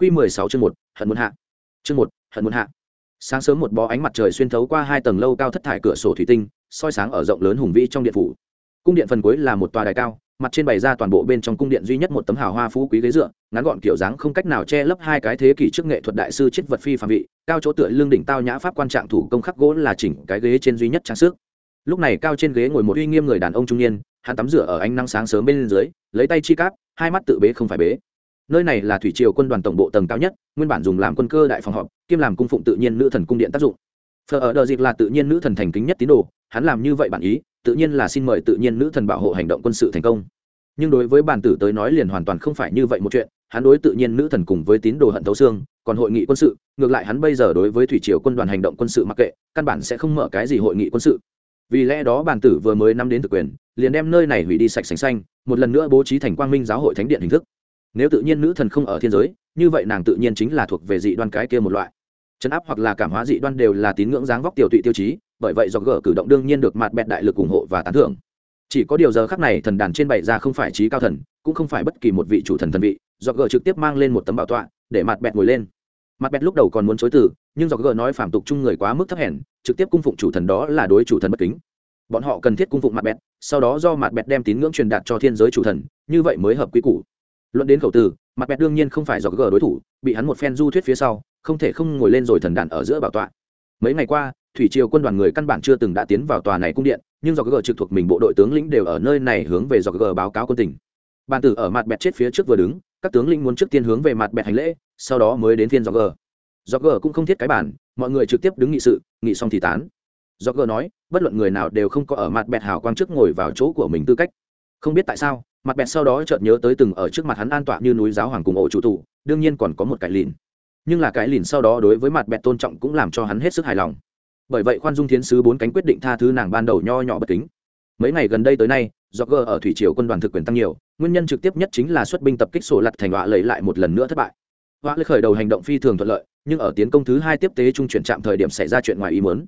Quy 16 chương 1, hận muốn hạ. Chương 1, hận muốn hạ. Sáng sớm một bó ánh mặt trời xuyên thấu qua hai tầng lâu cao thất thải cửa sổ thủy tinh, soi sáng ở rộng lớn hùng vĩ trong điện phủ. Cung điện phần cuối là một tòa đài cao, mặt trên bày ra toàn bộ bên trong cung điện duy nhất một tấm hào hoa phú quý ghế dựa, ngắn gọn kiểu dáng không cách nào che lấp hai cái thế kỷ trước nghệ thuật đại sư chết vật phi phàm vị, cao chỗ tựa lưng đỉnh tao nhã pháp quan trạng thủ công khắc gỗ là chỉnh cái ghế trên duy nhất trang sức. Lúc này cao trên ghế ngồi một uy nghiêm người đàn ông trung niên, hắn tắm rửa ở ánh nắng sáng sớm bên dưới, lấy tay chi cáp, hai mắt tự bế không phải bế nơi này là thủy triều quân đoàn tổng bộ tầng cao nhất, nguyên bản dùng làm quân cơ đại phòng họp, kiêm làm cung phụng tự nhiên nữ thần cung điện tác dụng. Phở ở đờ dịp là tự nhiên nữ thần thành kính nhất tín đồ, hắn làm như vậy bản ý, tự nhiên là xin mời tự nhiên nữ thần bảo hộ hành động quân sự thành công. Nhưng đối với bản tử tới nói liền hoàn toàn không phải như vậy một chuyện, hắn đối tự nhiên nữ thần cùng với tín đồ hận thấu xương, còn hội nghị quân sự, ngược lại hắn bây giờ đối với thủy triều quân đoàn hành động quân sự mặc kệ, căn bản sẽ không mở cái gì hội nghị quân sự. Vì lẽ đó bản tử vừa mới năm đến thực quyền, liền đem nơi này hủy đi sạch sành xanh, một lần nữa bố trí thành quang minh giáo hội thánh điện hình thức nếu tự nhiên nữ thần không ở thiên giới, như vậy nàng tự nhiên chính là thuộc về dị đoan cái kia một loại. Chấn áp hoặc là cảm hóa dị đoan đều là tín ngưỡng dáng vóc tiểu tụy tiêu chí, bởi vậy do gỡ cử động đương nhiên được mặt bẹt đại lực ủng hộ và tán thưởng. Chỉ có điều giờ khắc này thần đàn trên bảy ra không phải trí cao thần, cũng không phải bất kỳ một vị chủ thần thần vị, do gỡ trực tiếp mang lên một tấm bảo tọa, để mặt bẹt ngồi lên. Mặt bẹt lúc đầu còn muốn chối từ, nhưng do gỡ nói phản tục chung người quá mức thấp hèn, trực tiếp cung phụng chủ thần đó là đối chủ thần bất kính. Bọn họ cần thiết cung phụng mặt bẹt, sau đó do mặt bẹt đem tín ngưỡng truyền đạt cho thiên giới chủ thần, như vậy mới hợp quy củ luận đến khẩu từ, mặt bẹt đương nhiên không phải do gờ đối thủ, bị hắn một phen du thuyết phía sau, không thể không ngồi lên rồi thần đàn ở giữa bảo tọa. Mấy ngày qua, thủy triều quân đoàn người căn bản chưa từng đã tiến vào tòa này cung điện, nhưng do gờ trực thuộc mình bộ đội tướng lĩnh đều ở nơi này hướng về do gờ báo cáo quân tình. Bàn tử ở mặt bẹt chết phía trước vừa đứng, các tướng lĩnh muốn trước tiên hướng về mặt bẹt hành lễ, sau đó mới đến phiên do gờ. Do gờ cũng không thiết cái bản, mọi người trực tiếp đứng nghị sự, nghị xong thì tán. Do gờ nói, bất luận người nào đều không có ở mặt bẹt hào quang trước ngồi vào chỗ của mình tư cách. Không biết tại sao mặt bẹt sau đó chợt nhớ tới từng ở trước mặt hắn an tọa như núi giáo hoàng cùng ổ chủ tụ đương nhiên còn có một cái lìn. Nhưng là cái lìn sau đó đối với mặt bẹt tôn trọng cũng làm cho hắn hết sức hài lòng. Bởi vậy khoan dung thiến sứ bốn cánh quyết định tha thứ nàng ban đầu nho nhỏ bất kính. Mấy ngày gần đây tới nay do gờ ở thủy triều quân đoàn thực quyền tăng nhiều, nguyên nhân trực tiếp nhất chính là xuất binh tập kích sổ lặt thành họa lấy lại một lần nữa thất bại. Họa lấy khởi đầu hành động phi thường thuận lợi, nhưng ở tiến công thứ hai tiếp tế trung chuyển trạm thời điểm xảy ra chuyện ngoài ý muốn.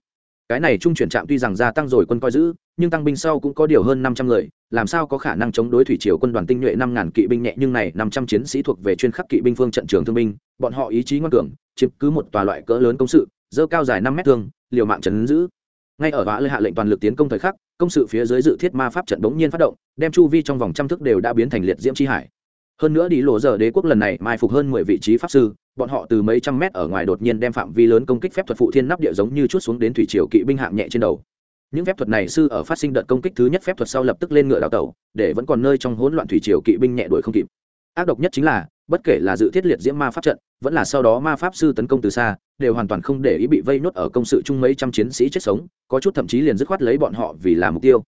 Cái này trung chuyển trạm tuy rằng gia tăng rồi quân coi giữ, nhưng tăng binh sau cũng có điều hơn năm trăm người làm sao có khả năng chống đối thủy triều quân đoàn tinh nhuệ năm ngàn kỵ binh nhẹ, nhưng này năm trăm chiến sĩ thuộc về chuyên khắc kỵ binh phương trận trường thương binh, bọn họ ý chí ngoan cường, chiếm cứ một tòa loại cỡ lớn công sự, dơ cao dài năm mét thương, liều mạng trấn giữ. Ngay ở vã lê hạ lệnh toàn lực tiến công thời khắc, công sự phía dưới dự thiết ma pháp trận bỗng nhiên phát động, đem chu vi trong vòng trăm thước đều đã biến thành liệt diễm chi hải. Hơn nữa đi lộ giờ đế quốc lần này mai phục hơn mười vị trí pháp sư, bọn họ từ mấy trăm mét ở ngoài đột nhiên đem phạm vi lớn công kích phép thuật phụ thiên nắp địa giống như chút xuống đến thủy triều kỵ binh hạng nhẹ trên đầu những phép thuật này sư ở phát sinh đợt công kích thứ nhất phép thuật sau lập tức lên ngựa đào tẩu, để vẫn còn nơi trong hỗn loạn thủy triều kỵ binh nhẹ đuổi không kịp. Ác độc nhất chính là, bất kể là dự thiết liệt diễm ma pháp trận, vẫn là sau đó ma pháp sư tấn công từ xa, đều hoàn toàn không để ý bị vây nốt ở công sự chung mấy trăm chiến sĩ chết sống, có chút thậm chí liền dứt khoát lấy bọn họ vì là mục tiêu.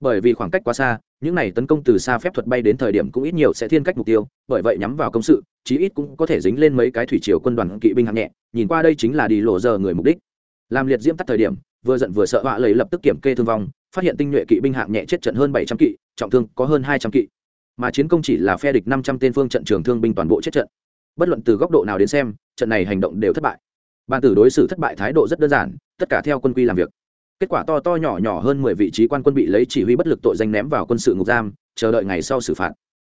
Bởi vì khoảng cách quá xa, những này tấn công từ xa phép thuật bay đến thời điểm cũng ít nhiều sẽ thiên cách mục tiêu, bởi vậy nhắm vào công sự, chí ít cũng có thể dính lên mấy cái thủy triều quân đoàn kỵ binh hạng nhẹ, nhìn qua đây chính là đi lộ giờ người mục đích. Làm liệt diễm tắt thời điểm vừa giận vừa sợ họa lấy lập tức kiểm kê thương vong, phát hiện tinh nhuệ kỵ binh hạng nhẹ chết trận hơn bảy trăm kỵ, trọng thương có hơn hai trăm kỵ. Mà chiến công chỉ là phe địch năm trăm tên phương trận trường thương binh toàn bộ chết trận. Bất luận từ góc độ nào đến xem, trận này hành động đều thất bại. Ban tử đối xử thất bại thái độ rất đơn giản, tất cả theo quân quy làm việc. Kết quả to to nhỏ nhỏ hơn mười vị trí quan quân bị lấy chỉ huy bất lực tội danh ném vào quân sự ngục giam, chờ đợi ngày sau xử phạt.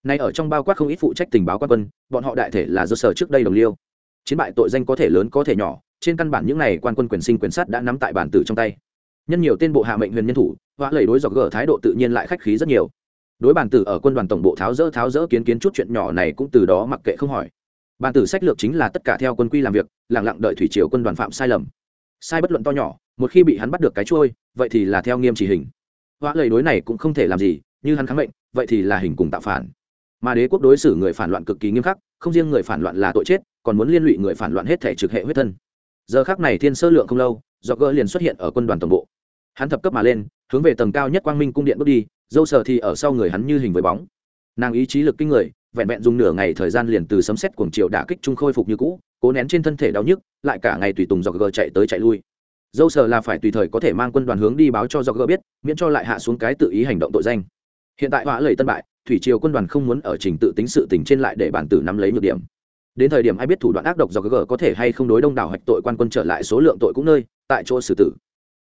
Nay ở trong bao quát không ít phụ trách tình báo quan quân, bọn họ đại thể là do sở trước đây đồng liêu. Chiến bại tội danh có thể lớn có thể nhỏ trên căn bản những này quan quân quyền sinh quyền sát đã nắm tại bản tử trong tay. Nhân nhiều tên bộ hạ mệnh huyền nhân thủ họa lầy đối dọc gở thái độ tự nhiên lại khách khí rất nhiều. Đối bản tử ở quân đoàn tổng bộ tháo rỡ tháo rỡ kiến kiến chút chuyện nhỏ này cũng từ đó mặc kệ không hỏi. Bản tử sách lược chính là tất cả theo quân quy làm việc lẳng lặng đợi thủy triều quân đoàn phạm sai lầm. Sai bất luận to nhỏ, một khi bị hắn bắt được cái trôi vậy thì là theo nghiêm chỉ hình. Họa lầy đối này cũng không thể làm gì, như hắn kháng mệnh, vậy thì là hình cùng tạo phản. Mà đế quốc đối xử người phản loạn cực kỳ nghiêm khắc, không riêng người phản loạn là tội chết, còn muốn liên lụy người phản loạn hết thể trực hệ huyết thân giờ khác này thiên sơ lượng không lâu, do gỡ liền xuất hiện ở quân đoàn tổng bộ. Hắn thập cấp mà lên, hướng về tầng cao nhất quang minh cung điện bước đi, dâu sờ thì ở sau người hắn như hình với bóng. Nàng ý chí lực kinh người, vẹn vẹn dùng nửa ngày thời gian liền từ sấm xét cuồng chiều đả kích trung khôi phục như cũ, cố nén trên thân thể đau nhức, lại cả ngày tùy tùng do gỡ chạy tới chạy lui. Dâu sờ là phải tùy thời có thể mang quân đoàn hướng đi báo cho do gỡ biết, miễn cho lại hạ xuống cái tự ý hành động tội danh. Hiện tại họa lầy tân bại, thủy triều quân đoàn không muốn ở trình tự tính sự tình trên lại để bản tử nắm lấy nhược điểm đến thời điểm ai biết thủ đoạn ác độc do gg có thể hay không đối đông đảo hạch tội quan quân trở lại số lượng tội cũng nơi, tại chỗ xử tử.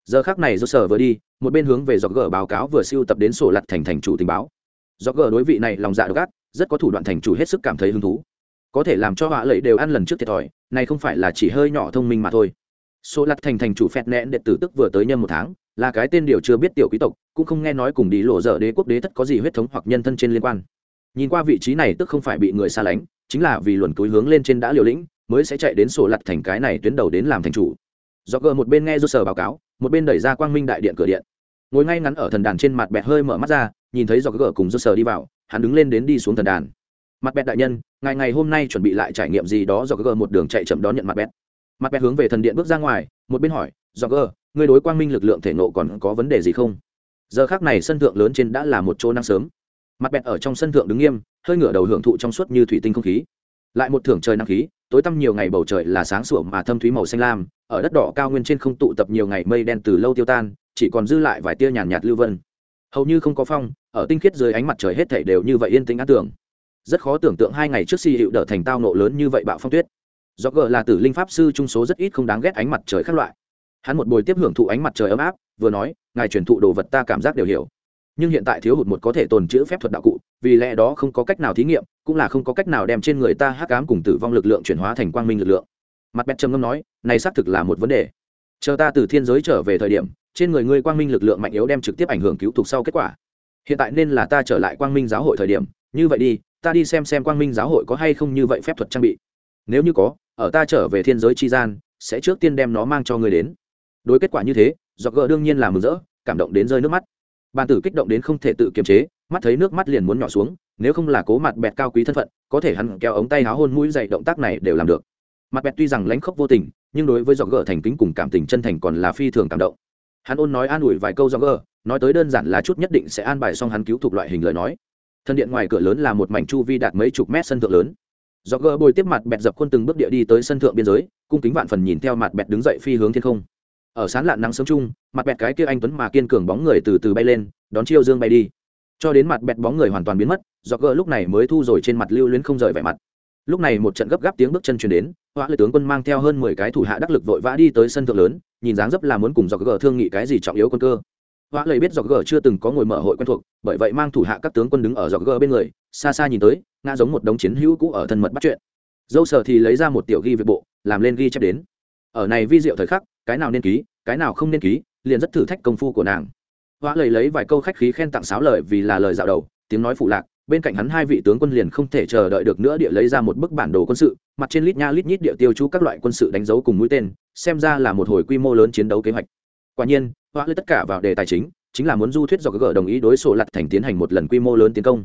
Giờ khác này do sở vừa đi, một bên hướng về do gg báo cáo vừa siêu tập đến sổ lặt thành thành chủ tình báo. Do gg đối vị này lòng dạ độc ác, rất có thủ đoạn thành chủ hết sức cảm thấy hứng thú. Có thể làm cho họa lệ đều ăn lần trước thiệt thòi, này không phải là chỉ hơi nhỏ thông minh mà thôi. Số lặt thành thành chủ phẹt nẹn đệ tử tức vừa tới nhân một tháng, là cái tên điều chưa biết tiểu quý tộc, cũng không nghe nói cùng đi lộ dở đế quốc đế thất có gì huyết thống hoặc nhân thân trên liên quan. Nhìn qua vị trí này tức không phải bị người xa lánh chính là vì luồn túi hướng lên trên đã liều lĩnh, mới sẽ chạy đến sổ lặt thành cái này tuyến đầu đến làm thành chủ. Do gờ một bên nghe do sở báo cáo, một bên đẩy ra quang minh đại điện cửa điện. Ngồi ngay ngắn ở thần đàn trên mặt bẹt hơi mở mắt ra, nhìn thấy do gờ cùng do sở đi vào, hắn đứng lên đến đi xuống thần đàn. Mặt bẹt đại nhân, ngày ngày hôm nay chuẩn bị lại trải nghiệm gì đó do gờ một đường chạy chậm đón nhận mặt bẹt. Mặt bẹt hướng về thần điện bước ra ngoài, một bên hỏi do gờ người đối quang minh lực lượng thể nộ còn có vấn đề gì không? Giờ khác này sân thượng lớn trên đã là một chỗ năng sớm mặt bẹt ở trong sân thượng đứng nghiêm, hơi ngửa đầu hưởng thụ trong suốt như thủy tinh không khí. Lại một thưởng trời năng khí, tối tăm nhiều ngày bầu trời là sáng sủa mà thâm thúy màu xanh lam, ở đất đỏ cao nguyên trên không tụ tập nhiều ngày mây đen từ lâu tiêu tan, chỉ còn dư lại vài tia nhàn nhạt lưu vân. Hầu như không có phong, ở tinh khiết dưới ánh mặt trời hết thảy đều như vậy yên tĩnh an tưởng rất khó tưởng tượng hai ngày trước si hiệu đỡ thành tao nộ lớn như vậy bạo phong tuyết. Do gờ là tử linh pháp sư trung số rất ít không đáng ghét ánh mặt trời khác loại. Hắn một buổi tiếp hưởng thụ ánh mặt trời ấm áp, vừa nói, ngài truyền thụ đồ vật ta cảm giác đều hiểu nhưng hiện tại thiếu hụt một có thể tồn chữ phép thuật đạo cụ, vì lẽ đó không có cách nào thí nghiệm, cũng là không có cách nào đem trên người ta hắc ám cùng tử vong lực lượng chuyển hóa thành quang minh lực lượng. Mặt bẹt trầm ngâm nói, này xác thực là một vấn đề. Chờ ta từ thiên giới trở về thời điểm, trên người ngươi quang minh lực lượng mạnh yếu đem trực tiếp ảnh hưởng cứu thuộc sau kết quả. Hiện tại nên là ta trở lại quang minh giáo hội thời điểm, như vậy đi, ta đi xem xem quang minh giáo hội có hay không như vậy phép thuật trang bị. Nếu như có, ở ta trở về thiên giới chi gian, sẽ trước tiên đem nó mang cho ngươi đến. Đối kết quả như thế do gỡ đương nhiên là mừng rỡ, cảm động đến rơi nước mắt bàn tử kích động đến không thể tự kiềm chế, mắt thấy nước mắt liền muốn nhỏ xuống, nếu không là cố mặt bẹt cao quý thân phận, có thể hắn kéo ống tay háo hôn mũi dậy động tác này đều làm được. Mặt bẹt tuy rằng lánh khóc vô tình, nhưng đối với dọc gỡ thành kính cùng cảm tình chân thành còn là phi thường cảm động. Hắn ôn nói an ủi vài câu dọc gỡ nói tới đơn giản là chút nhất định sẽ an bài xong hắn cứu thuộc loại hình lời nói. Thân điện ngoài cửa lớn là một mảnh chu vi đạt mấy chục mét sân thượng lớn. Dọc gỡ bồi tiếp mặt bẹt dập khuôn từng bước địa đi tới sân thượng biên giới, cung kính vạn phần nhìn theo mặt bẹt đứng dậy phi hướng thiên không ở sán lạn nắng sớm chung, mặt bẹt cái kia anh tuấn mà kiên cường bóng người từ từ bay lên, đón chiêu dương bay đi. Cho đến mặt bẹt bóng người hoàn toàn biến mất do gỡ lúc này mới thu rồi trên mặt lưu luyến không rời vẻ mặt. Lúc này một trận gấp gáp tiếng bước chân chuyển đến họa lệ tướng quân mang theo hơn mười cái thủ hạ đắc lực vội vã đi tới sân thượng lớn, nhìn dáng dấp là muốn cùng do gỡ thương nghị cái gì trọng yếu quân cơ. Họa lệ biết do gỡ chưa từng có ngồi mở hội quen thuộc, bởi vậy mang thủ hạ các tướng quân đứng ở do gỡ bên người, xa xa nhìn tới, ngã giống một đống chiến hữu cũ ở thân mật bắt chuyện. Dâu sở thì lấy ra một tiểu ghi về bộ, làm lên ghi chép đến. Ở này vi diệu thời khắc cái nào nên ký, cái nào không nên ký, liền rất thử thách công phu của nàng. Hoa lầy lấy vài câu khách khí khen tặng sáo lời vì là lời dạo đầu, tiếng nói phụ lạc, bên cạnh hắn hai vị tướng quân liền không thể chờ đợi được nữa địa lấy ra một bức bản đồ quân sự, mặt trên lít nha lít nhít địa tiêu chú các loại quân sự đánh dấu cùng mũi tên, xem ra là một hồi quy mô lớn chiến đấu kế hoạch. Quả nhiên, hoa lời tất cả vào đề tài chính chính là muốn du thuyết do gỡ đồng ý đối sổ lặt thành tiến hành một lần quy mô lớn tiến công.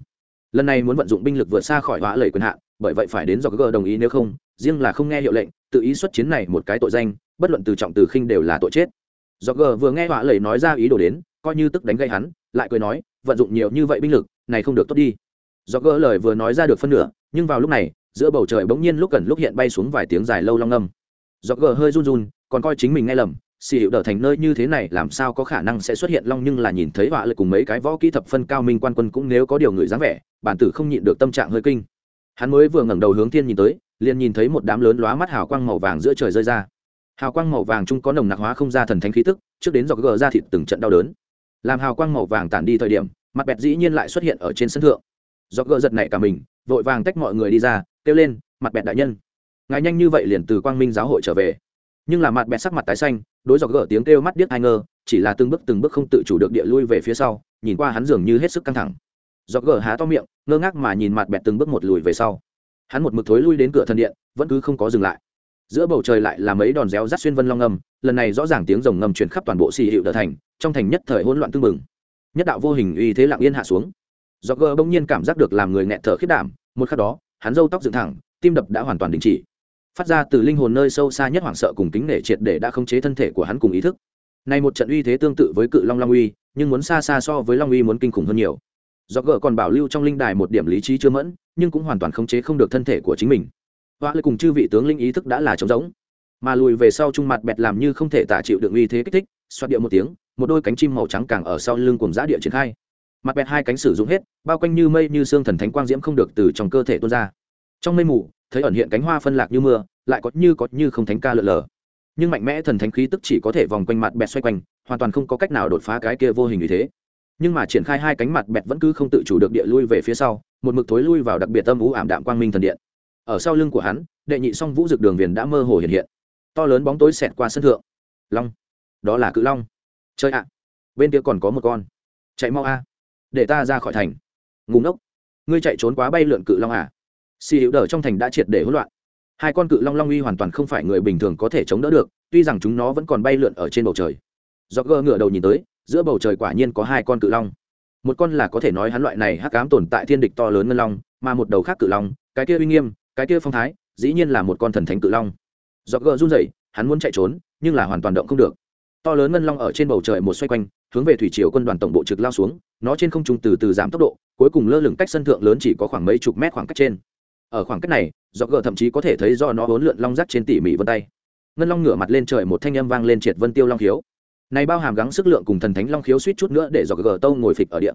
Lần này muốn vận dụng binh lực vượt xa khỏi hoa lầy quyền hạn, bởi vậy phải đến do gỡ đồng ý nếu không, riêng là không nghe hiệu lệnh, tự ý xuất chiến này một cái tội danh bất luận từ trọng từ khinh đều là tội chết. Do gờ vừa nghe họa lầy nói ra ý đồ đến, coi như tức đánh gây hắn, lại cười nói, vận dụng nhiều như vậy binh lực, này không được tốt đi. Do gờ lời vừa nói ra được phân nửa, nhưng vào lúc này, giữa bầu trời bỗng nhiên lúc gần lúc hiện bay xuống vài tiếng dài lâu long ngâm. Do gờ hơi run run, còn coi chính mình nghe lầm, xì hiệu đờ thành nơi như thế này làm sao có khả năng sẽ xuất hiện long nhưng là nhìn thấy họa lệ cùng mấy cái võ kỹ thập phân cao minh quan quân cũng nếu có điều người dáng vẻ, bản tử không nhịn được tâm trạng hơi kinh. Hắn mới vừa ngẩng đầu hướng thiên nhìn tới, liền nhìn thấy một đám lớn lóa mắt hào quang màu vàng giữa trời rơi ra hào quang màu vàng chung có nồng nặc hóa không ra thần thánh khí tức, trước đến do gờ ra thịt từng trận đau đớn. Làm hào quang màu vàng tản đi thời điểm, mặt bẹt dĩ nhiên lại xuất hiện ở trên sân thượng. Do gờ giật nảy cả mình, vội vàng tách mọi người đi ra, kêu lên, mặt bẹt đại nhân. Ngài nhanh như vậy liền từ quang minh giáo hội trở về. Nhưng là mặt bẹt sắc mặt tái xanh, đối dọc gờ tiếng kêu mắt điếc ai ngơ chỉ là từng bước từng bước không tự chủ được địa lui về phía sau, nhìn qua hắn dường như hết sức căng thẳng. Dọc gờ há to miệng, ngơ ngác mà nhìn mặt bẹt từng bước một lùi về sau. Hắn một mực thối lui đến cửa thần điện, vẫn cứ không có dừng lại giữa bầu trời lại là mấy đòn réo rắt xuyên vân long ngầm lần này rõ ràng tiếng rồng ngầm truyền khắp toàn bộ xì hiệu đờ thành, trong thành nhất thời hỗn loạn tương mừng nhất đạo vô hình uy thế lặng yên hạ xuống. Do gờ bỗng nhiên cảm giác được làm người nghẹt thở khiết đảm, một khắc đó, hắn râu tóc dựng thẳng, tim đập đã hoàn toàn đình chỉ. Phát ra từ linh hồn nơi sâu xa nhất hoảng sợ cùng kính nể triệt để đã khống chế thân thể của hắn cùng ý thức. Này một trận uy thế tương tự với cự long long uy, nhưng muốn xa xa so với long uy muốn kinh khủng hơn nhiều. Do gờ còn bảo lưu trong linh đài một điểm lý trí chưa mẫn, nhưng cũng hoàn toàn khống chế không được thân thể của chính mình hoa lệ cùng chư vị tướng linh ý thức đã là trống rỗng. Mà lùi về sau trung mặt bẹt làm như không thể tả chịu được uy thế kích thích xoát điệu một tiếng, một đôi cánh chim màu trắng càng ở sau lưng cùng giã địa triển khai. Mặt bẹt hai cánh sử dụng hết, bao quanh như mây như xương thần thánh quang diễm không được từ trong cơ thể tuôn ra. Trong mây mù, thấy ẩn hiện cánh hoa phân lạc như mưa, lại có như có như không thánh ca lượn lờ. Nhưng mạnh mẽ thần thánh khí tức chỉ có thể vòng quanh mặt bẹt xoay quanh, hoàn toàn không có cách nào đột phá cái kia vô hình như thế. Nhưng mà triển khai hai cánh mặt bẹt vẫn cứ không tự chủ được địa lui về phía sau, một mực thối lui vào đặc biệt tâm ú ảm đạm quang minh thần điện ở sau lưng của hắn, đệ nhị song vũ dực đường viền đã mơ hồ hiện hiện. To lớn bóng tối xẹt qua sân thượng. Long. Đó là cự long. Chơi ạ. Bên kia còn có một con. Chạy mau a. Để ta ra khỏi thành. Ngủ ngốc. Ngươi chạy trốn quá bay lượn cự long à? Xì hữu đờ trong thành đã triệt để hỗn loạn. Hai con cự long long uy hoàn toàn không phải người bình thường có thể chống đỡ được, tuy rằng chúng nó vẫn còn bay lượn ở trên bầu trời. Do gơ ngựa đầu nhìn tới, giữa bầu trời quả nhiên có hai con cự long. Một con là có thể nói hắn loại này hắc cám tồn tại thiên địch to lớn ngân long, mà một đầu khác cự long, cái kia uy nghiêm cái kia phong thái, dĩ nhiên là một con thần thánh cự long. Do gờ run rẩy, hắn muốn chạy trốn, nhưng là hoàn toàn động không được. To lớn ngân long ở trên bầu trời một xoay quanh, hướng về thủy triều quân đoàn tổng bộ trực lao xuống, nó trên không trung từ từ giảm tốc độ, cuối cùng lơ lửng cách sân thượng lớn chỉ có khoảng mấy chục mét khoảng cách trên. Ở khoảng cách này do gờ thậm chí có thể thấy do nó hỗn lượn long rắc trên tỉ mỉ vân tay. Ngân long ngửa mặt lên trời một thanh âm vang lên triệt vân tiêu long khiếu. Này bao hàm gắng sức lượng cùng thần thánh long khiếu suýt chút nữa để do gờ tâu ngồi phịch ở địa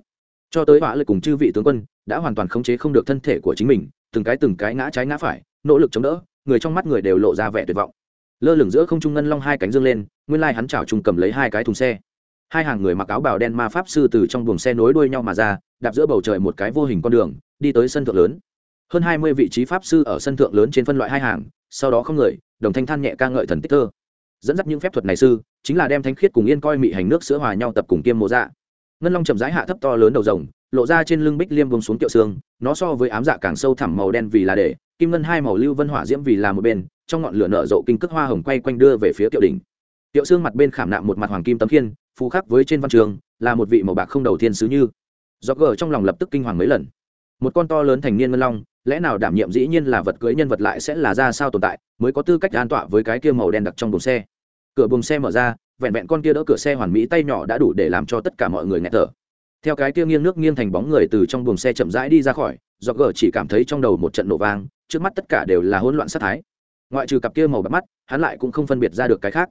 cho tới hỏa lực cùng chư vị tướng quân, đã hoàn toàn khống chế không được thân thể của chính mình, từng cái từng cái ngã trái ngã phải, nỗ lực chống đỡ, người trong mắt người đều lộ ra vẻ tuyệt vọng. Lơ lửng giữa không trung ngân long hai cánh dương lên, nguyên lai hắn chảo trùng cầm lấy hai cái thùng xe. Hai hàng người mặc áo bào đen ma pháp sư từ trong buồng xe nối đuôi nhau mà ra, đạp giữa bầu trời một cái vô hình con đường, đi tới sân thượng lớn. Hơn hai mươi vị trí pháp sư ở sân thượng lớn trên phân loại hai hàng, sau đó không người, đồng thanh than nhẹ ca ngợi thần tích thơ. Dẫn dắt những phép thuật này sư, chính là đem thanh khiết cùng yên coi mị hành nước sữa hòa nhau tập cùng kiêm mộ dạ ngân long chậm rãi hạ thấp to lớn đầu rồng, lộ ra trên lưng bích liêm vùng xuống kiệu xương, nó so với ám dạ càng sâu thẳm màu đen vì là để, kim ngân hai màu lưu vân hỏa diễm vì là một bên, trong ngọn lửa nở rộ kinh cước hoa hồng quay quanh đưa về phía kiệu đỉnh. Kiệu xương mặt bên khảm nạm một mặt hoàng kim tấm khiên, phù khắc với trên văn trường, là một vị màu bạc không đầu thiên sứ như. Do gờ trong lòng lập tức kinh hoàng mấy lần. Một con to lớn thành niên ngân long, lẽ nào đảm nhiệm dĩ nhiên là vật cưới nhân vật lại sẽ là ra sao tồn tại, mới có tư cách an tọa với cái kia màu đen đặc trong buồng xe. Cửa buồng xe mở ra vẹn vẹn con kia đỡ cửa xe hoàn mỹ tay nhỏ đã đủ để làm cho tất cả mọi người nghẹt thở. Theo cái kia nghiêng nước nghiêng thành bóng người từ trong buồng xe chậm rãi đi ra khỏi, do gờ chỉ cảm thấy trong đầu một trận nổ vang, trước mắt tất cả đều là hỗn loạn sát thái. Ngoại trừ cặp kia màu bạc mắt, hắn lại cũng không phân biệt ra được cái khác.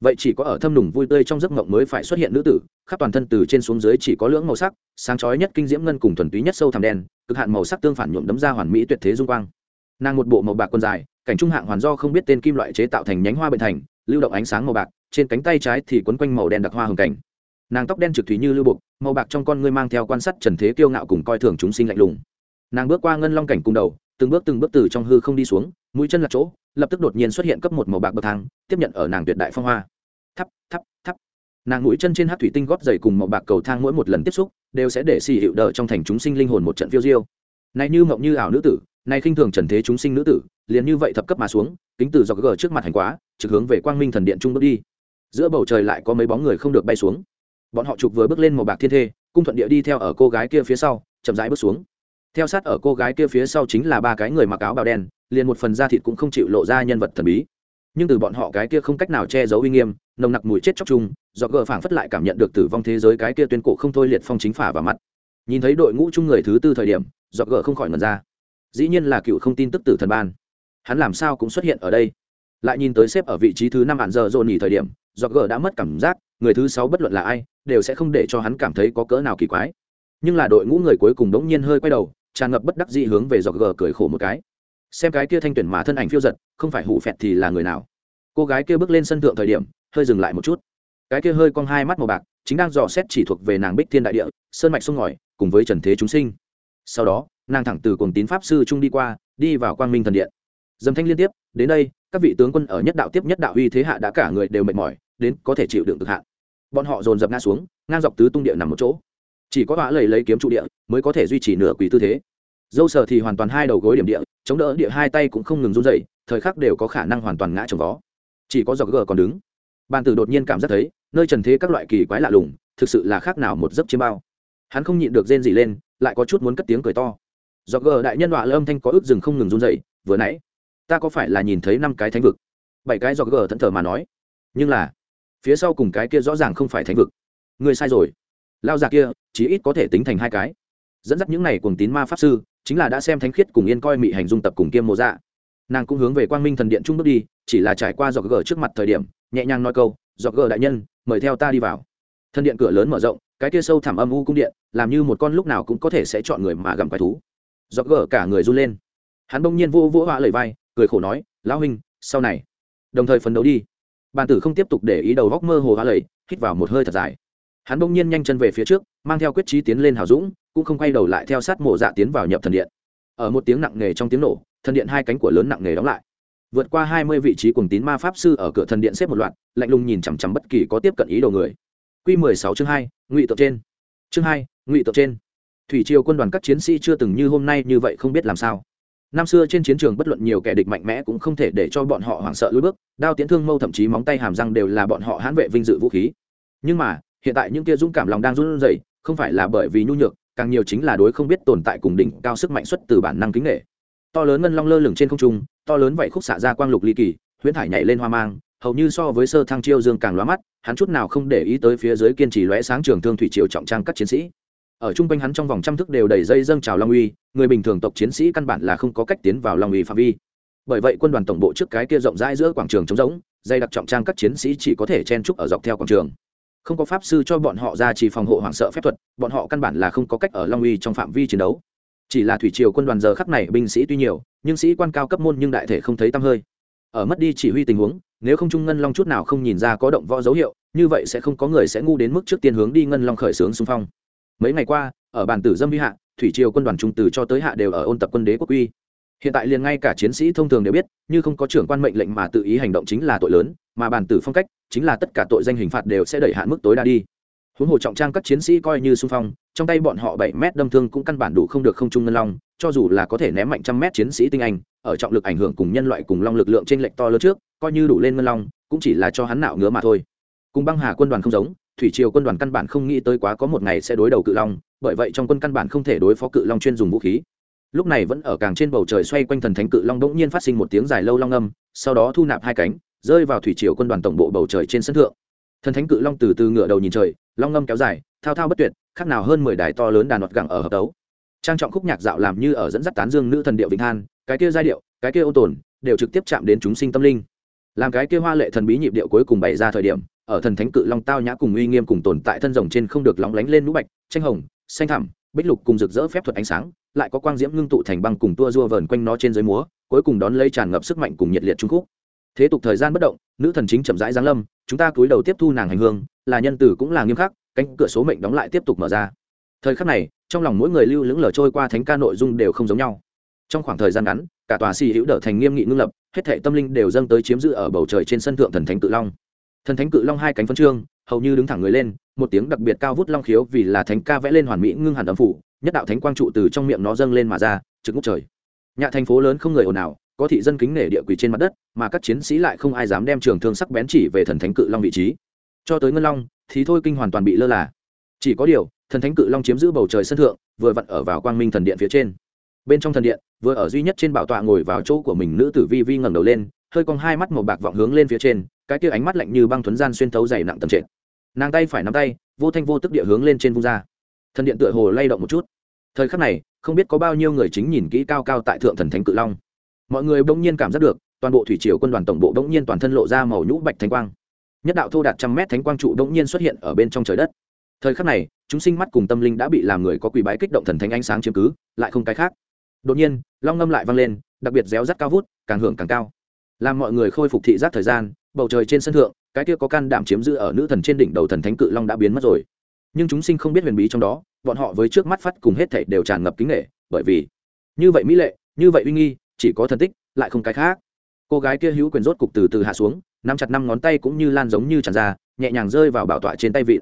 Vậy chỉ có ở thâm nùng vui tươi trong giấc mộng mới phải xuất hiện nữ tử, khắp toàn thân từ trên xuống dưới chỉ có lưỡng màu sắc, sáng chói nhất kinh diễm ngân cùng thuần túy nhất sâu thẳm đen, cực hạn màu sắc tương phản nhuộm đấm ra hoàn mỹ tuyệt thế dung quang. Nàng một bộ màu bạc quần dài, cảnh trung hạng hoàn do không biết tên kim loại chế tạo thành nhánh hoa bệnh thành, lưu động ánh sáng màu bạc trên cánh tay trái thì quấn quanh màu đen đặc hoa hồng cảnh. Nàng tóc đen trực thúy như lưu bục, màu bạc trong con ngươi mang theo quan sát trần thế kiêu ngạo cùng coi thường chúng sinh lạnh lùng. Nàng bước qua ngân long cảnh cùng đầu, từng bước từng bước từ trong hư không đi xuống, mũi chân là chỗ, lập tức đột nhiên xuất hiện cấp một màu bạc bậc thang, tiếp nhận ở nàng tuyệt đại phong hoa. Thắp thắp thắp. Nàng mũi chân trên hát thủy tinh góp dày cùng màu bạc cầu thang mỗi một lần tiếp xúc, đều sẽ để xì hiệu đờ trong thành chúng sinh linh hồn một trận phiêu diêu. Này như mộng như ảo nữ tử, này khinh thường trần thế chúng sinh nữ tử, liền như vậy thập cấp mà xuống, kính từ dọc gờ trước mặt hành quá, trực hướng về quang minh thần điện trung bước đi giữa bầu trời lại có mấy bóng người không được bay xuống. Bọn họ chụp vừa bước lên màu bạc thiên thê, cung thuận địa đi theo ở cô gái kia phía sau, chậm rãi bước xuống. Theo sát ở cô gái kia phía sau chính là ba cái người mặc áo bào đen, liền một phần da thịt cũng không chịu lộ ra nhân vật thần bí. Nhưng từ bọn họ cái kia không cách nào che giấu uy nghiêm, nồng nặc mùi chết chóc chung, do gờ phảng phất lại cảm nhận được tử vong thế giới cái kia tuyên cổ không thôi liệt phong chính phả vào mặt. Nhìn thấy đội ngũ chung người thứ tư thời điểm, do gờ không khỏi ngần ra. Dĩ nhiên là cựu không tin tức tử thần ban. Hắn làm sao cũng xuất hiện ở đây. Lại nhìn tới xếp ở vị trí thứ năm hạn giờ dồn nghỉ thời điểm do gờ đã mất cảm giác, người thứ sáu bất luận là ai, đều sẽ không để cho hắn cảm thấy có cỡ nào kỳ quái. Nhưng là đội ngũ người cuối cùng đống nhiên hơi quay đầu, tràn ngập bất đắc dĩ hướng về do gờ cười khổ một cái. Xem cái kia thanh tuyển mà thân ảnh phiêu giật, không phải hủ phẹt thì là người nào? Cô gái kia bước lên sân thượng thời điểm, hơi dừng lại một chút. Cái kia hơi cong hai mắt màu bạc, chính đang dò xét chỉ thuộc về nàng bích thiên đại địa, sơn mạch sông ngòi, cùng với trần thế chúng sinh. Sau đó, nàng thẳng từ cùng tín pháp sư trung đi qua, đi vào quang minh thần điện. Dầm thanh liên tiếp, đến đây các vị tướng quân ở nhất đạo tiếp nhất đạo uy thế hạ đã cả người đều mệt mỏi, đến có thể chịu đựng cực hạn. Bọn họ dồn dập ngã xuống, ngang dọc tứ tung địa nằm một chỗ. Chỉ có họa lầy lấy kiếm trụ địa mới có thể duy trì nửa quỷ tư thế. Dâu sờ thì hoàn toàn hai đầu gối điểm địa, chống đỡ địa hai tay cũng không ngừng run dậy thời khắc đều có khả năng hoàn toàn ngã trồng vó. Chỉ có giọt gờ còn đứng. Bàn tử đột nhiên cảm giác thấy, nơi trần thế các loại kỳ quái lạ lùng, thực sự là khác nào một giấc chiêm bao. Hắn không nhịn được rên gì lên, lại có chút muốn cất tiếng cười to. Giọt gờ đại nhân đọa lâm thanh có ước rừng không ngừng run dậy vừa nãy ta có phải là nhìn thấy năm cái thánh vực? Bảy cái giọt gờ thẫn thờ mà nói. Nhưng là, phía sau cùng cái kia rõ ràng không phải thánh vực. Người sai rồi. Lao già kia, chí ít có thể tính thành hai cái. Dẫn dắt những này cùng tín ma pháp sư, chính là đã xem thánh khiết cùng yên coi mị hành dung tập cùng kiêm mộ dạ. Nàng cũng hướng về quang minh thần điện trung bước đi, chỉ là trải qua giọt gờ trước mặt thời điểm, nhẹ nhàng nói câu giọt gờ đại nhân, mời theo ta đi vào. Thần điện cửa lớn mở rộng, cái kia sâu thẳm âm u cung điện, làm như một con lúc nào cũng có thể sẽ chọn người mà gặm quái thú. Giọt gờ cả người run lên. Hắn bỗng nhiên vô vỗ họa lời vai cười khổ nói, lão huynh, sau này, đồng thời phấn đấu đi. Bàn tử không tiếp tục để ý đầu góc mơ hồ hoa lầy, hít vào một hơi thật dài. Hắn bỗng nhiên nhanh chân về phía trước, mang theo quyết trí tiến lên hào dũng, cũng không quay đầu lại theo sát mộ dạ tiến vào nhập thần điện. Ở một tiếng nặng nề trong tiếng nổ, thần điện hai cánh của lớn nặng nề đóng lại. Vượt qua hai mươi vị trí cùng tín ma pháp sư ở cửa thần điện xếp một loạt, lạnh lùng nhìn chằm chằm bất kỳ có tiếp cận ý đồ người. Q mười sáu chương hai, ngụy tượng trên. Chương hai, ngụy tượng trên. Thủy triều quân đoàn các chiến sĩ chưa từng như hôm nay như vậy không biết làm sao năm xưa trên chiến trường bất luận nhiều kẻ địch mạnh mẽ cũng không thể để cho bọn họ hoảng sợ lùi bước, đao tiến thương mâu thậm chí móng tay hàm răng đều là bọn họ hãn vệ vinh dự vũ khí. Nhưng mà, hiện tại những kia dũng cảm lòng đang run rẩy, không phải là bởi vì nhu nhược, càng nhiều chính là đối không biết tồn tại cùng đỉnh cao sức mạnh xuất từ bản năng kính nghệ to lớn ngân long lơ lửng trên không trung, to lớn vậy khúc xạ ra quang lục ly kỳ, huyễn thải nhảy lên hoa mang, hầu như so với sơ thăng chiêu dương càng lóa mắt, hắn chút nào không để ý tới phía dưới kiên trì lóe sáng trường thương thủy triều trọng trang các chiến sĩ ở trung quanh hắn trong vòng trăm thước đều đầy dây dâng trào long uy, người bình thường tộc chiến sĩ căn bản là không có cách tiến vào long uy phạm vi. Bởi vậy quân đoàn tổng bộ trước cái kia rộng rãi giữa quảng trường trống rỗng, dây đặc trọng trang các chiến sĩ chỉ có thể chen trúc ở dọc theo quảng trường. Không có pháp sư cho bọn họ ra chỉ phòng hộ hoảng sợ phép thuật, bọn họ căn bản là không có cách ở long uy trong phạm vi chiến đấu. Chỉ là thủy triều quân đoàn giờ khắc này binh sĩ tuy nhiều, nhưng sĩ quan cao cấp môn nhưng đại thể không thấy tăm hơi. Ở mất đi chỉ huy tình huống, nếu không trung ngân long chút nào không nhìn ra có động võ dấu hiệu, như vậy sẽ không có người sẽ ngu đến mức trước tiên hướng đi ngân long khởi xướng xung phong mấy ngày qua, ở bàn tử dâm vi hạ, thủy triều quân đoàn trung từ cho tới hạ đều ở ôn tập quân đế quốc uy. Hiện tại liền ngay cả chiến sĩ thông thường đều biết, như không có trưởng quan mệnh lệnh mà tự ý hành động chính là tội lớn, mà bàn tử phong cách, chính là tất cả tội danh hình phạt đều sẽ đẩy hạn mức tối đa đi. Huống hồ trọng trang các chiến sĩ coi như xung phong, trong tay bọn họ bảy mét đâm thương cũng căn bản đủ không được không trung ngân long, cho dù là có thể ném mạnh trăm mét chiến sĩ tinh anh, ở trọng lực ảnh hưởng cùng nhân loại cùng long lực lượng trên lệch to lớn trước, coi như đủ lên ngân long, cũng chỉ là cho hắn nạo ngứa mà thôi. Cùng băng hà quân đoàn không giống thủy triều quân đoàn căn bản không nghĩ tới quá có một ngày sẽ đối đầu cự long, bởi vậy trong quân căn bản không thể đối phó cự long chuyên dùng vũ khí. Lúc này vẫn ở càng trên bầu trời xoay quanh thần thánh cự long đống nhiên phát sinh một tiếng dài lâu long âm, sau đó thu nạp hai cánh, rơi vào thủy triều quân đoàn tổng bộ bầu trời trên sân thượng. Thần thánh cự long từ từ ngựa đầu nhìn trời, long ngâm kéo dài, thao thao bất tuyệt, khác nào hơn mười đài to lớn đàn nọt gẳng ở hợp tấu trang trọng khúc nhạc dạo làm như ở dẫn dắt tán dương nữ thần điệu vĩnh than cái kia giai điệu, cái kia ô tồn, đều trực tiếp chạm đến chúng sinh tâm linh. Làm cái kia hoa lệ thần bí nhịp điệu cuối cùng bày ra thời điểm ở thần thánh cự long tao nhã cùng uy nghiêm cùng tồn tại thân rồng trên không được lóng lánh lên nũ bạch, tranh hồng, xanh thẳm, bích lục cùng rực rỡ phép thuật ánh sáng, lại có quang diễm ngưng tụ thành băng cùng tua rua vờn quanh nó trên dưới múa, cuối cùng đón lấy tràn ngập sức mạnh cùng nhiệt liệt trung khúc. Thế tục thời gian bất động, nữ thần chính chậm rãi giáng lâm, chúng ta cúi đầu tiếp thu nàng hành hương, là nhân tử cũng là nghiêm khắc, cánh cửa số mệnh đóng lại tiếp tục mở ra. Thời khắc này, trong lòng mỗi người lưu lững lờ trôi qua thánh ca nội dung đều không giống nhau. Trong khoảng thời gian ngắn, cả tòa xì hữu đỡ thành nghiêm nghị ngưng lập, hết thệ tâm linh đều dâng tới chiếm giữ ở bầu trời trên sân thượng thần thánh cự long thần thánh cự long hai cánh phân trương, hầu như đứng thẳng người lên, một tiếng đặc biệt cao vút long khiếu vì là thánh ca vẽ lên hoàn mỹ ngưng hẳn âm phủ, nhất đạo thánh quang trụ từ trong miệng nó dâng lên mà ra, trực ngút trời. Nhà thành phố lớn không người ồn ào, có thị dân kính nể địa quỷ trên mặt đất, mà các chiến sĩ lại không ai dám đem trường thương sắc bén chỉ về thần thánh cự long vị trí. Cho tới ngân long, thì thôi kinh hoàn toàn bị lơ là. Chỉ có điều, thần thánh cự long chiếm giữ bầu trời sân thượng, vừa vặn ở vào quang minh thần điện phía trên. Bên trong thần điện, vừa ở duy nhất trên bảo tọa ngồi vào chỗ của mình nữ tử vi vi ngẩng đầu lên, hơi cong hai mắt màu bạc vọng hướng lên phía trên cái kia ánh mắt lạnh như băng thuấn gian xuyên thấu dày nặng tầm trệt. Nàng tay phải nắm tay, vô thanh vô tức địa hướng lên trên vung ra. Thần điện tựa hồ lay động một chút. Thời khắc này, không biết có bao nhiêu người chính nhìn kỹ cao cao tại thượng thần thánh cự long. Mọi người bỗng nhiên cảm giác được, toàn bộ thủy triều quân đoàn tổng bộ bỗng nhiên toàn thân lộ ra màu nhũ bạch thánh quang. Nhất đạo thô đạt trăm mét thánh quang trụ bỗng nhiên xuất hiện ở bên trong trời đất. Thời khắc này, chúng sinh mắt cùng tâm linh đã bị làm người có quỷ bái kích động thần thánh ánh sáng chiếm cứ, lại không cái khác. Đột nhiên, long ngâm lại vang lên, đặc biệt réo rắt cao vút, càng hưởng càng cao. Làm mọi người khôi phục thị giác thời gian bầu trời trên sân thượng, cái kia có can đảm chiếm giữ ở nữ thần trên đỉnh đầu thần thánh cự long đã biến mất rồi. Nhưng chúng sinh không biết huyền bí trong đó, bọn họ với trước mắt phát cùng hết thảy đều tràn ngập kính nghệ bởi vì như vậy mỹ lệ, như vậy uy nghi, chỉ có thần tích, lại không cái khác. Cô gái kia hữu quyền rốt cục từ từ hạ xuống, nắm chặt năm ngón tay cũng như lan giống như tràn ra, nhẹ nhàng rơi vào bảo tọa trên tay vịn.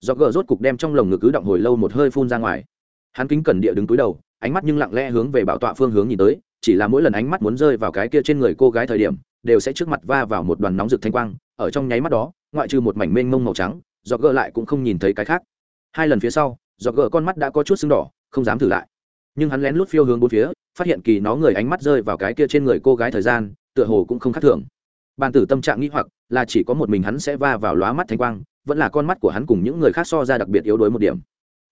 Do gờ rốt cục đem trong lồng ngực cứ động hồi lâu một hơi phun ra ngoài. Hắn kính cẩn địa đứng túi đầu, ánh mắt nhưng lặng lẽ hướng về bảo tọa phương hướng nhìn tới, chỉ là mỗi lần ánh mắt muốn rơi vào cái kia trên người cô gái thời điểm đều sẽ trước mặt va vào một đoàn nóng rực thanh quang, ở trong nháy mắt đó, ngoại trừ một mảnh mênh mông màu trắng do gỡ lại cũng không nhìn thấy cái khác. Hai lần phía sau do gỡ con mắt đã có chút sưng đỏ, không dám thử lại. Nhưng hắn lén lút phiêu hướng bốn phía, phát hiện kỳ nó người ánh mắt rơi vào cái kia trên người cô gái thời gian, tựa hồ cũng không khác thường. Bàn tử tâm trạng nghĩ hoặc là chỉ có một mình hắn sẽ va vào lóa mắt thanh quang, vẫn là con mắt của hắn cùng những người khác so ra đặc biệt yếu đuối một điểm.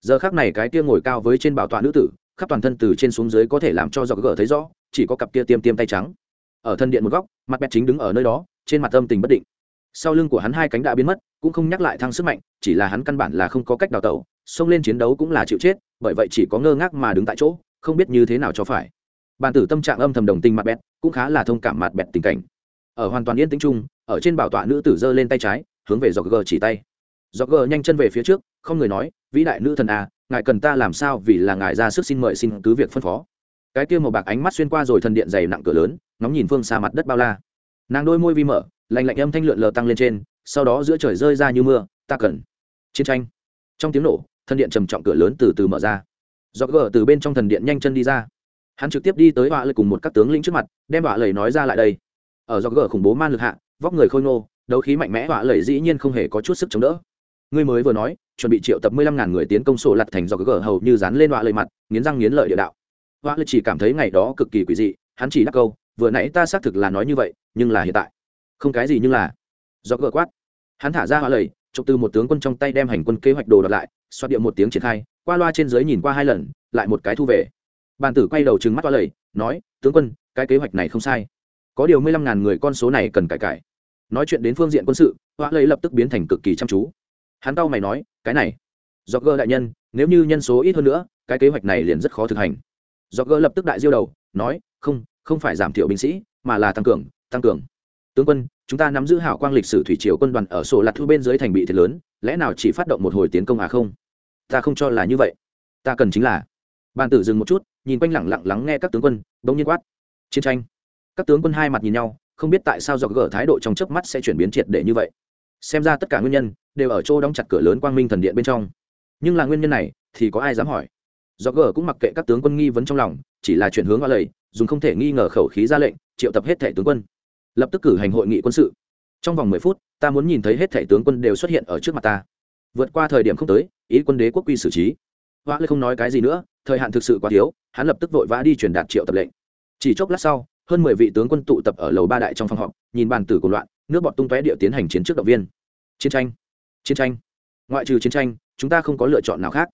Giờ khác này cái kia ngồi cao với trên bảo tọa nữ tử, khắp toàn thân từ trên xuống dưới có thể làm cho giọt gỡ thấy rõ, chỉ có cặp kia tiêm tiêm tay trắng. Ở thân điện một góc mặt bẹt chính đứng ở nơi đó, trên mặt âm tình bất định. Sau lưng của hắn hai cánh đã biến mất, cũng không nhắc lại thăng sức mạnh, chỉ là hắn căn bản là không có cách đào tẩu, xông lên chiến đấu cũng là chịu chết, bởi vậy chỉ có ngơ ngác mà đứng tại chỗ, không biết như thế nào cho phải. Bàn tử tâm trạng âm thầm đồng tình mặt bẹt, cũng khá là thông cảm mặt bẹt tình cảnh. Ở hoàn toàn yên tĩnh chung, ở trên bảo tọa nữ tử giơ lên tay trái, hướng về dọc gờ chỉ tay. Dọc gờ nhanh chân về phía trước, không người nói, vĩ đại nữ thần à ngài cần ta làm sao vì là ngài ra sức xin mời xin cứ việc phân phó cái kia màu bạc ánh mắt xuyên qua rồi thần điện dày nặng cửa lớn, ngóng nhìn phương xa mặt đất bao la. Nàng đôi môi vi mở, lạnh lạnh âm thanh lượn lờ tăng lên trên, sau đó giữa trời rơi ra như mưa, ta cần chiến tranh. Trong tiếng nổ, thần điện trầm trọng cửa lớn từ từ mở ra. Do gờ từ bên trong thần điện nhanh chân đi ra. Hắn trực tiếp đi tới họa lời cùng một các tướng lĩnh trước mặt, đem họa lời nói ra lại đây. Ở do gờ khủng bố man lực hạ, vóc người khôi ngô, đấu khí mạnh mẽ, họa lời dĩ nhiên không hề có chút sức chống đỡ. Ngươi mới vừa nói, chuẩn bị triệu tập mười lăm ngàn người tiến công sổ lặt thành do gờ, hầu như dán lên họa lời mặt, nghiến răng nghiến lợi địa đạo hoa lời chỉ cảm thấy ngày đó cực kỳ quỷ dị, hắn chỉ đắc câu, vừa nãy ta xác thực là nói như vậy, nhưng là hiện tại. Không cái gì nhưng là. Do gỡ quát. Hắn thả ra hoa lời chụp từ một tướng quân trong tay đem hành quân kế hoạch đồ đặt lại, xoát điệu một tiếng triển khai, qua loa trên dưới nhìn qua hai lần, lại một cái thu về. Bàn tử quay đầu trừng mắt hoa lầy, nói, tướng quân, cái kế hoạch này không sai. Có điều mười lăm ngàn người con số này cần cải cải. Nói chuyện đến phương diện quân sự, hoa lầy lập tức biến thành cực kỳ chăm chú. Hắn tao mày nói, cái này. Do gỡ đại nhân, nếu như nhân số ít hơn nữa, cái kế hoạch này liền rất khó thực hành do gơ lập tức đại diêu đầu, nói, không không phải giảm thiểu binh sĩ, mà là tăng cường tăng cường. Tướng quân, chúng ta nắm giữ hảo quang lịch sử thủy triều quân đoàn ở sổ lạt thu bên dưới thành bị thiệt lớn, lẽ nào chỉ phát động một hồi tiến công à không? Ta không cho là như vậy. Ta cần chính là bàn tử dừng một chút, nhìn quanh lẳng lặng lắng nghe các tướng quân, bỗng nhiên quát. Chiến tranh. Các tướng quân hai mặt nhìn nhau, không biết tại sao do gỡ thái độ trong chớp mắt sẽ chuyển biến triệt để như vậy. Xem ra tất cả nguyên nhân đều ở chỗ đóng chặt cửa lớn quang minh thần điện bên trong. Nhưng là nguyên nhân này thì có ai dám hỏi? Do gờ cũng mặc kệ các tướng quân nghi vấn trong lòng, chỉ là chuyển hướng hoa lầy dùng không thể nghi ngờ khẩu khí ra lệnh, triệu tập hết thẻ tướng quân. Lập tức cử hành hội nghị quân sự. Trong vòng mười phút, ta muốn nhìn thấy hết thẻ tướng quân đều xuất hiện ở trước mặt ta. Vượt qua thời điểm không tới, ý quân đế quốc quy xử trí. Hoa lê không nói cái gì nữa, thời hạn thực sự quá thiếu, hắn lập tức vội vã đi truyền đạt triệu tập lệnh. Chỉ chốc lát sau, hơn mười vị tướng quân tụ tập ở lầu ba đại trong phòng họp, nhìn bàn tử của loạn, nước bọt tung tóe địa tiến hành chiến trước động viên. Chiến tranh. Chiến tranh. Ngoại trừ chiến tranh, chúng ta không có lựa chọn nào khác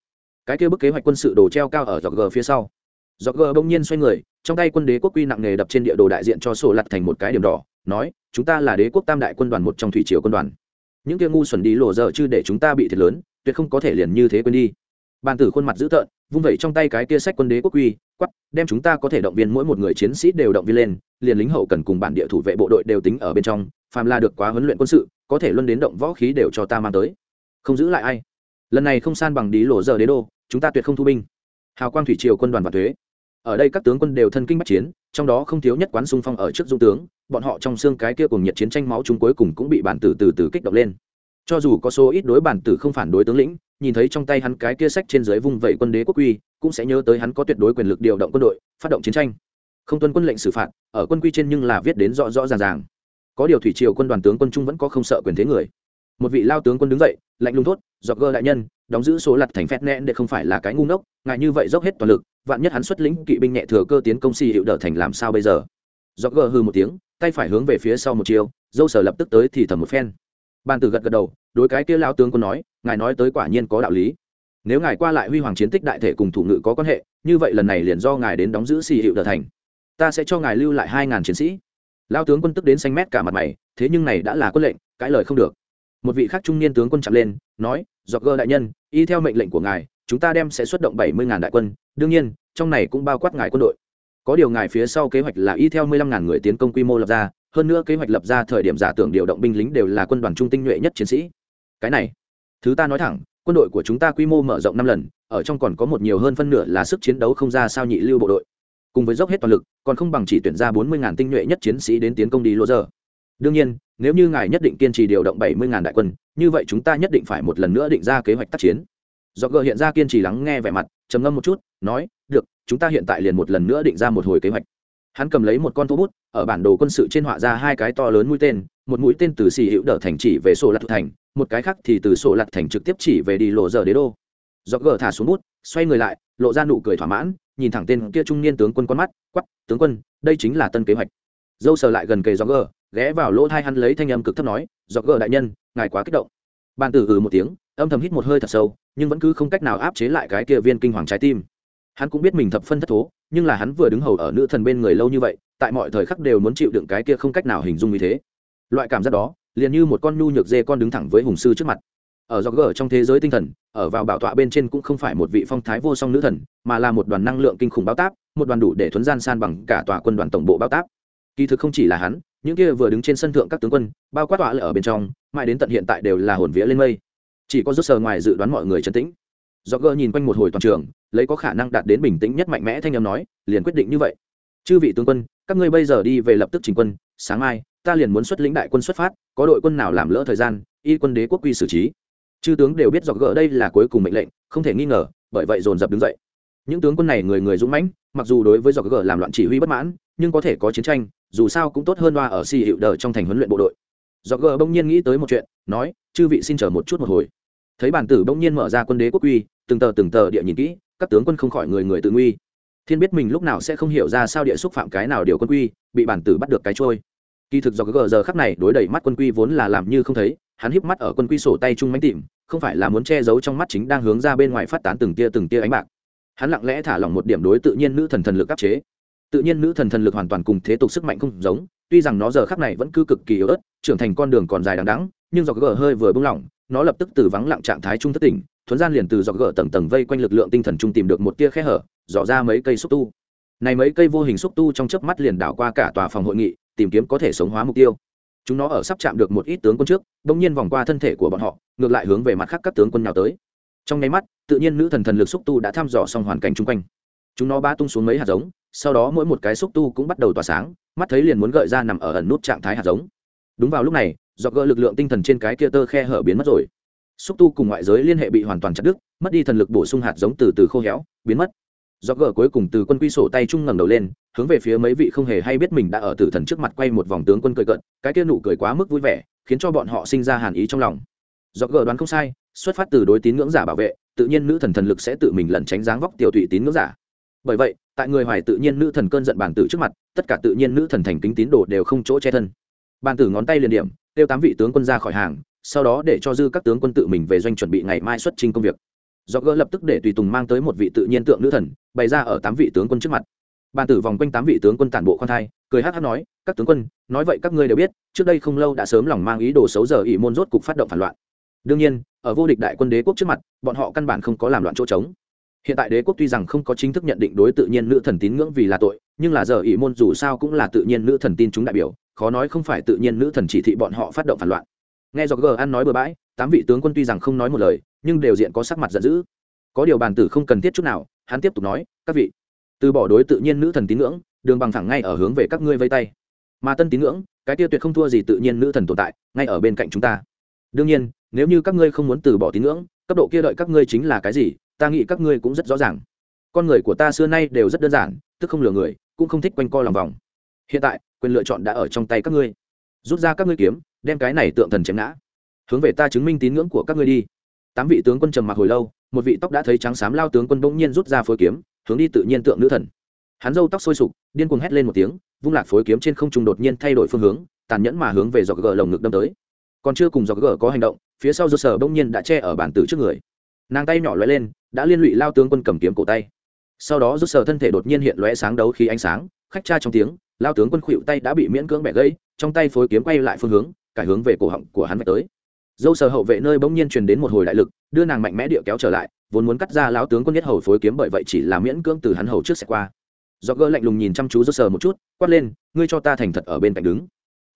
cái kia bức kế hoạch quân sự đồ treo cao ở dọc g phía sau. Dọc g bỗng nhiên xoay người, trong tay quân đế quốc quy nặng nghề đập trên địa đồ đại diện cho sổ lặt thành một cái điểm đỏ, nói, chúng ta là đế quốc tam đại quân đoàn một trong thủy triều quân đoàn. Những kia ngu xuẩn đi lộ dở chứ để chúng ta bị thiệt lớn, tuyệt không có thể liền như thế quên đi. Bàn tử khuôn mặt dữ tợn, vung vẩy trong tay cái kia sách quân đế quốc quy quắp đem chúng ta có thể động viên mỗi một người chiến sĩ đều động viên lên, liền lính hậu cần cùng bản địa thủ vệ bộ đội đều tính ở bên trong, phàm là được quá huấn luyện quân sự, có thể luân đến động võ khí đều cho ta mang tới. Không giữ lại ai. Lần này không san bằng đi lộ dở đế đô chúng ta tuyệt không thu binh. Hào quang thủy triều quân đoàn và thuế. Ở đây các tướng quân đều thân kinh bắc chiến, trong đó không thiếu nhất quán xung phong ở trước dung tướng, bọn họ trong xương cái kia cùng nhiệt chiến tranh máu chúng cuối cùng cũng bị bản tử từ từ kích động lên. Cho dù có số ít đối bản tử không phản đối tướng lĩnh, nhìn thấy trong tay hắn cái kia sách trên dưới vung vẩy quân đế quốc quy, cũng sẽ nhớ tới hắn có tuyệt đối quyền lực điều động quân đội, phát động chiến tranh. Không tuân quân lệnh xử phạt, ở quân quy trên nhưng là viết đến rõ rõ ràng ràng. Có điều thủy triều quân đoàn tướng quân trung vẫn có không sợ quyền thế người. Một vị lao tướng quân đứng dậy, lạnh lùng thốt, dọc gơ đại nhân đóng giữ số lặt thành phét nẹn để không phải là cái ngu ngốc ngại như vậy dốc hết toàn lực, vạn nhất hắn xuất lĩnh kỵ binh nhẹ thừa cơ tiến công si hiệu đỡ thành làm sao bây giờ? Do gờ hư một tiếng, tay phải hướng về phía sau một chiều dâu sở lập tức tới thì thầm một phen. Ban tử gật gật đầu, đối cái kia lao tướng quân nói, ngài nói tới quả nhiên có đạo lý. Nếu ngài qua lại huy hoàng chiến tích đại thể cùng thủ ngự có quan hệ, như vậy lần này liền do ngài đến đóng giữ xì hiệu đờ thành. Ta sẽ cho ngài lưu lại hai ngàn chiến sĩ. Lao tướng quân tức đến xanh mét cả mặt mày, thế nhưng này đã là quân lệnh cãi lời không được. Một vị khác trung niên tướng quân chạm lên, nói dọc gơ đại nhân, y theo mệnh lệnh của ngài, chúng ta đem sẽ xuất động bảy mươi ngàn đại quân. Đương nhiên, trong này cũng bao quát ngài quân đội. Có điều ngài phía sau kế hoạch là y theo mười lăm ngàn người tiến công quy mô lập ra, hơn nữa kế hoạch lập ra thời điểm giả tưởng điều động binh lính đều là quân đoàn trung tinh nhuệ nhất chiến sĩ. Cái này, thứ ta nói thẳng, quân đội của chúng ta quy mô mở rộng năm lần, ở trong còn có một nhiều hơn phân nửa là sức chiến đấu không ra sao nhị lưu bộ đội. Cùng với dốc hết toàn lực, còn không bằng chỉ tuyển ra bốn mươi ngàn tinh nhuệ nhất chiến sĩ đến tiến công đi lô giờ đương nhiên, nếu như ngài nhất định kiên trì điều động bảy mươi ngàn đại quân, như vậy chúng ta nhất định phải một lần nữa định ra kế hoạch tác chiến. Do gờ hiện ra kiên trì lắng nghe vẻ mặt, trầm ngâm một chút, nói, được, chúng ta hiện tại liền một lần nữa định ra một hồi kế hoạch. Hắn cầm lấy một con thô bút, ở bản đồ quân sự trên họa ra hai cái to lớn mũi tên, một mũi tên từ xì hữu đỡ thành chỉ về sổ lặt thành, một cái khác thì từ sổ lặt thành trực tiếp chỉ về đi lộ giờ đế đô. Do gờ thả xuống bút, xoay người lại, lộ ra nụ cười thỏa mãn, nhìn thẳng tên kia trung niên tướng quân con mắt, quắp, tướng quân, đây chính là tân kế hoạch. Dâu sờ lại gần kề do gờ ghé vào lỗ thai hắn lấy thanh âm cực thấp nói, dọc gờ đại nhân, ngài quá kích động. Bàn tử ừ một tiếng, âm thầm hít một hơi thật sâu, nhưng vẫn cứ không cách nào áp chế lại cái kia viên kinh hoàng trái tim. Hắn cũng biết mình thập phân thất thố, nhưng là hắn vừa đứng hầu ở nữ thần bên người lâu như vậy, tại mọi thời khắc đều muốn chịu đựng cái kia không cách nào hình dung như thế. Loại cảm giác đó, liền như một con nhu nhược dê con đứng thẳng với hùng sư trước mặt. Ở do gờ trong thế giới tinh thần, ở vào bảo tọa bên trên cũng không phải một vị phong thái vô song nữ thần, mà là một đoàn năng lượng kinh khủng bao táp, một đoàn đủ để thuấn gian san bằng cả tòa quân đoàn tổng bộ bao táp. Kỳ thực không chỉ là hắn những kia vừa đứng trên sân thượng các tướng quân, bao quát tọa lại ở bên trong, mãi đến tận hiện tại đều là hồn vía lên mây. Chỉ có rút sờ ngoài dự đoán mọi người trấn tĩnh. Do gỡ nhìn quanh một hồi toàn trường, lấy có khả năng đạt đến bình tĩnh nhất mạnh mẽ thanh âm nói, liền quyết định như vậy. Chư vị tướng quân, các ngươi bây giờ đi về lập tức chỉnh quân, sáng mai, ta liền muốn xuất lĩnh đại quân xuất phát, có đội quân nào làm lỡ thời gian, y quân đế quốc quy xử trí. Chư tướng đều biết rõ gỡ đây là cuối cùng mệnh lệnh, không thể nghi ngờ, bởi vậy dồn dập đứng dậy. Những tướng quân này người người dũng mãnh, mặc dù đối với dò gỡ làm loạn chỉ huy bất mãn, nhưng có thể có chiến tranh dù sao cũng tốt hơn loa ở xì hiệu đờ trong thành huấn luyện bộ đội. Do gờ bỗng nhiên nghĩ tới một chuyện, nói, chư vị xin chờ một chút một hồi. Thấy bản tử bỗng nhiên mở ra quân đế quốc uy từng tờ từng tờ địa nhìn kỹ, các tướng quân không khỏi người người tự nguy. Thiên biết mình lúc nào sẽ không hiểu ra sao địa xúc phạm cái nào điều quân quy, bị bản tử bắt được cái trôi. Kỳ thực do gờ giờ khắc này đối đẩy mắt quân quy vốn là làm như không thấy, hắn híp mắt ở quân quy sổ tay chung mánh tìm, không phải là muốn che giấu trong mắt chính đang hướng ra bên ngoài phát tán từng tia từng tia ánh bạc. Hắn lặng lẽ thả lỏng một điểm đối tự nhiên nữ thần thần lực áp chế tự nhiên nữ thần thần lực hoàn toàn cùng thế tục sức mạnh không giống, tuy rằng nó giờ khắc này vẫn cứ cực kỳ yếu ớt, trưởng thành con đường còn dài đằng đắng nhưng do gờ hơi vừa bung lỏng, nó lập tức từ vắng lặng trạng thái trung thất tỉnh, thuấn gian liền từ do gờ tầng tầng vây quanh lực lượng tinh thần trung tìm được một tia khe hở, dò ra mấy cây xúc tu. Này mấy cây vô hình xúc tu trong chớp mắt liền đảo qua cả tòa phòng hội nghị, tìm kiếm có thể sống hóa mục tiêu. Chúng nó ở sắp chạm được một ít tướng quân trước, bỗng nhiên vòng qua thân thể của bọn họ, ngược lại hướng về mặt khác các tướng quân nào tới. Trong nháy mắt, tự nhiên nữ thần thần lực xúc tu đã thăm dò xong hoàn cảnh chung quanh chúng nó ba tung xuống mấy hạt giống, sau đó mỗi một cái xúc tu cũng bắt đầu tỏa sáng, mắt thấy liền muốn gợi ra nằm ở ẩn nút trạng thái hạt giống. Đúng vào lúc này do gỡ lực lượng tinh thần trên cái kia tơ khe hở biến mất rồi. Xúc tu cùng ngoại giới liên hệ bị hoàn toàn chặt đứt, mất đi thần lực bổ sung hạt giống từ từ khô héo, biến mất. Do gỡ cuối cùng từ quân quy sổ tay trung ngẩng đầu lên, hướng về phía mấy vị không hề hay biết mình đã ở tử thần trước mặt quay một vòng tướng quân cười cận cái kia nụ cười quá mức vui vẻ, khiến cho bọn họ sinh ra hàn ý trong lòng. Do gỡ đoán không sai, xuất phát từ đối tín ngưỡng giả bảo vệ, tự nhiên nữ thần thần lực sẽ tự mình lẩn tránh dáng vóc tiểu tụy tín ngưỡng giả bởi vậy, tại người hoài tự nhiên nữ thần cơn giận bản tử trước mặt, tất cả tự nhiên nữ thần thành kính tín đồ đều không chỗ che thân. Bản tử ngón tay liền điểm, kêu tám vị tướng quân ra khỏi hàng, sau đó để cho dư các tướng quân tự mình về doanh chuẩn bị ngày mai xuất trình công việc. Do gỡ lập tức để tùy tùng mang tới một vị tự nhiên tượng nữ thần, bày ra ở tám vị tướng quân trước mặt. Bàn tử vòng quanh tám vị tướng quân tản bộ khoan thai, cười hát hát nói, các tướng quân, nói vậy các ngươi đều biết, trước đây không lâu đã sớm lòng mang ý đồ xấu giờ ỷ môn rốt cục phát động phản loạn. Đương nhiên, ở vô địch đại quân đế quốc trước mặt, bọn họ căn bản không có làm loạn chỗ trống hiện tại đế quốc tuy rằng không có chính thức nhận định đối tự nhiên nữ thần tín ngưỡng vì là tội, nhưng là giờ ỷ môn dù sao cũng là tự nhiên nữ thần tin chúng đại biểu, khó nói không phải tự nhiên nữ thần chỉ thị bọn họ phát động phản loạn. Nghe do g ăn nói bừa bãi, tám vị tướng quân tuy rằng không nói một lời, nhưng đều diện có sắc mặt giận dữ. Có điều bàn tử không cần thiết chút nào, hắn tiếp tục nói, các vị, từ bỏ đối tự nhiên nữ thần tín ngưỡng, đường bằng thẳng ngay ở hướng về các ngươi vây tay. Mà tân tín ngưỡng, cái tiêu tuyệt không thua gì tự nhiên nữ thần tồn tại, ngay ở bên cạnh chúng ta. Đương nhiên, nếu như các ngươi không muốn từ bỏ tín ngưỡng, cấp độ kia đợi các ngươi chính là cái gì ta nghĩ các ngươi cũng rất rõ ràng. Con người của ta xưa nay đều rất đơn giản, tức không lừa người, cũng không thích quanh co lòng vòng. Hiện tại, quyền lựa chọn đã ở trong tay các ngươi. Rút ra các ngươi kiếm, đem cái này tượng thần chém ngã. Hướng về ta chứng minh tín ngưỡng của các ngươi đi. Tám vị tướng quân trầm mặc hồi lâu, một vị tóc đã thấy trắng xám lao tướng quân bỗng nhiên rút ra phối kiếm, hướng đi tự nhiên tượng nữ thần. Hắn râu tóc sôi sục, điên cuồng hét lên một tiếng, vung lạc phối kiếm trên không trung đột nhiên thay đổi phương hướng, tàn nhẫn mà hướng về dọc gờ lồng ngực đâm tới. Còn chưa cùng dọc gờ có hành động, phía sau do sở bỗng nhiên đã che ở bản tử trước người. Nàng tay nhỏ lóe lên đã liên lụy lao tướng quân cầm kiếm cổ tay. Sau đó rút sờ thân thể đột nhiên hiện lóe sáng đấu khí ánh sáng, khách cha trong tiếng, lao tướng quân khuỵu tay đã bị miễn cưỡng bẻ gãy, trong tay phối kiếm quay lại phương hướng, cải hướng về cổ họng của hắn tới. Dâu sờ hậu vệ nơi bỗng nhiên truyền đến một hồi đại lực, đưa nàng mạnh mẽ địa kéo trở lại, vốn muốn cắt ra lao tướng quân nhất hầu phối kiếm bởi vậy chỉ là miễn cưỡng từ hắn hầu trước sẽ qua. Do gỡ lạnh lùng nhìn chăm chú dâu sờ một chút, quát lên, ngươi cho ta thành thật ở bên cạnh đứng.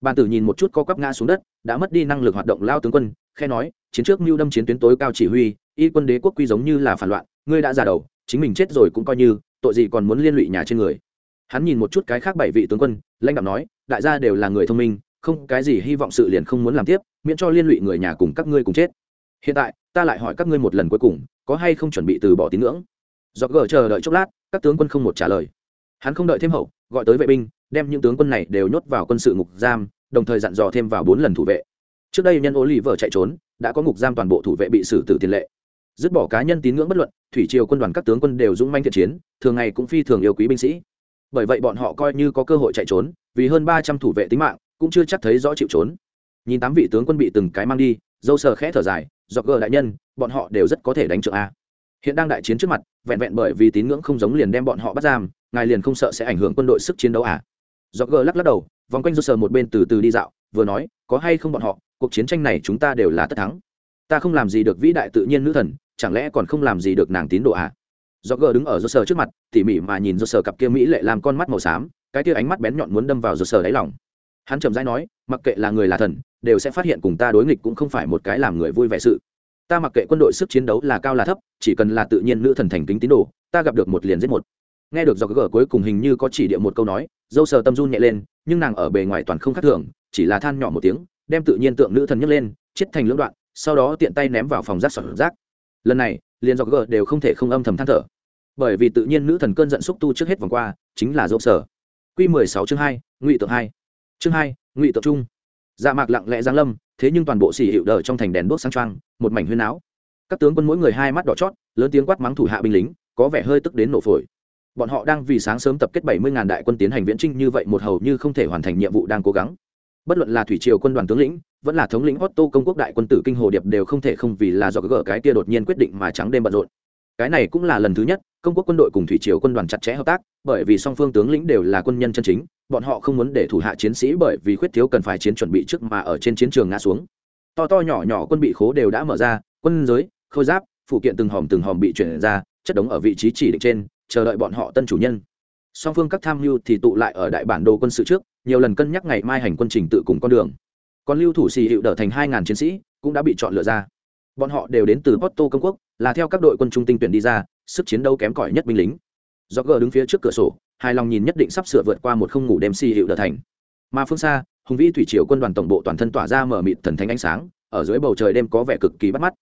Bàn tử nhìn một chút co quắp ngã xuống đất, đã mất đi năng lực hoạt động lao tướng quân khe nói, chiến trước mưu đâm chiến tuyến tối cao chỉ huy y quân đế quốc quy giống như là phản loạn, ngươi đã già đầu, chính mình chết rồi cũng coi như, tội gì còn muốn liên lụy nhà trên người. Hắn nhìn một chút cái khác bảy vị tướng quân, lãnh đạo nói, đại gia đều là người thông minh, không cái gì hy vọng sự liền không muốn làm tiếp, miễn cho liên lụy người nhà cùng các ngươi cùng chết. Hiện tại, ta lại hỏi các ngươi một lần cuối cùng, có hay không chuẩn bị từ bỏ tín ngưỡng? Do gờ chờ đợi chốc lát, các tướng quân không một trả lời. Hắn không đợi thêm hậu, gọi tới vệ binh, đem những tướng quân này đều nhốt vào quân sự ngục giam, đồng thời dặn dò thêm vào bốn lần thủ vệ. Trước đây nhân ô lì vợ chạy trốn, đã có ngục giam toàn bộ thủ vệ bị xử tử tiền lệ dứt bỏ cá nhân tín ngưỡng bất luận, thủy triều quân đoàn các tướng quân đều dũng manh thiện chiến, thường ngày cũng phi thường yêu quý binh sĩ. Bởi vậy bọn họ coi như có cơ hội chạy trốn, vì hơn ba trăm thủ vệ tính mạng, cũng chưa chắc thấy rõ chịu trốn. Nhìn tám vị tướng quân bị từng cái mang đi, dâu sờ khẽ thở dài, dọc gờ đại nhân, bọn họ đều rất có thể đánh trượng a. Hiện đang đại chiến trước mặt, vẹn vẹn bởi vì tín ngưỡng không giống liền đem bọn họ bắt giam, ngài liền không sợ sẽ ảnh hưởng quân đội sức chiến đấu à? Dọc gờ lắc lắc đầu, vòng quanh dâu sờ một bên từ từ đi dạo, vừa nói, có hay không bọn họ, cuộc chiến tranh này chúng ta đều là tất thắng. Ta không làm gì được vĩ đại tự nhiên nữ thần chẳng lẽ còn không làm gì được nàng tín đồ à? Do gờ đứng ở do sờ trước mặt, tỉ mỉ mà nhìn do sờ cặp kia mỹ lệ làm con mắt màu xám, cái kia ánh mắt bén nhọn muốn đâm vào do sờ đáy lòng. Hắn trầm rãi nói, mặc kệ là người là thần, đều sẽ phát hiện cùng ta đối nghịch cũng không phải một cái làm người vui vẻ sự. Ta mặc kệ quân đội sức chiến đấu là cao là thấp, chỉ cần là tự nhiên nữ thần thành kính tín đồ, ta gặp được một liền giết một. Nghe được do gờ cuối cùng hình như có chỉ địa một câu nói, dâu sờ tâm run nhẹ lên, nhưng nàng ở bề ngoài toàn không khác thường, chỉ là than nhỏ một tiếng, đem tự nhiên tượng nữ thần nhấc lên, chết thành lưỡng đoạn, sau đó tiện tay ném vào phòng rác sọt rác lần này, liền dọc gờ đều không thể không âm thầm than thở. Bởi vì tự nhiên nữ thần cơn giận xúc tu trước hết vòng qua, chính là dỗ sở. Q mười sáu chương hai, ngụy tượng hai. Chương hai, ngụy tượng trung. Dạ mạc lặng lẽ giang lâm, thế nhưng toàn bộ xỉ hiệu đờ trong thành đèn đuốc sang trang một mảnh huyên áo các tướng quân mỗi người hai mắt đỏ chót, lớn tiếng quát mắng thủ hạ binh lính, có vẻ hơi tức đến nổ phổi. Bọn họ đang vì sáng sớm tập kết bảy mươi ngàn đại quân tiến hành viễn trinh như vậy, một hầu như không thể hoàn thành nhiệm vụ đang cố gắng bất luận là thủy triều quân đoàn tướng lĩnh, vẫn là thống lĩnh Otto công quốc đại quân tử kinh hồ điệp đều không thể không vì là do gỡ cái kia đột nhiên quyết định mà trắng đêm bận rộn. Cái này cũng là lần thứ nhất, công quốc quân đội cùng thủy triều quân đoàn chặt chẽ hợp tác, bởi vì song phương tướng lĩnh đều là quân nhân chân chính, bọn họ không muốn để thủ hạ chiến sĩ bởi vì khuyết thiếu cần phải chiến chuẩn bị trước mà ở trên chiến trường ngã xuống. To to nhỏ nhỏ quân bị khố đều đã mở ra, quân giới, khôi giáp, phụ kiện từng hòm từng hòm bị chuyển ra, chất đống ở vị trí chỉ định trên, chờ đợi bọn họ tân chủ nhân song phương các tham mưu thì tụ lại ở đại bản đồ quân sự trước, nhiều lần cân nhắc ngày mai hành quân trình tự cùng con đường. Còn lưu thủ xì hiệu đỡ thành hai ngàn chiến sĩ, cũng đã bị chọn lựa ra. Bọn họ đều đến từ porto công quốc, là theo các đội quân trung tinh tuyển đi ra, sức chiến đấu kém cỏi nhất binh lính. Do gờ đứng phía trước cửa sổ, hài lòng nhìn nhất định sắp sửa vượt qua một không ngủ đêm xì hiệu đỡ thành. Mà phương xa, hùng vĩ thủy triều quân đoàn tổng bộ toàn thân tỏa ra mở mịt thần thánh ánh sáng, ở dưới bầu trời đêm có vẻ cực kỳ bắt mắt.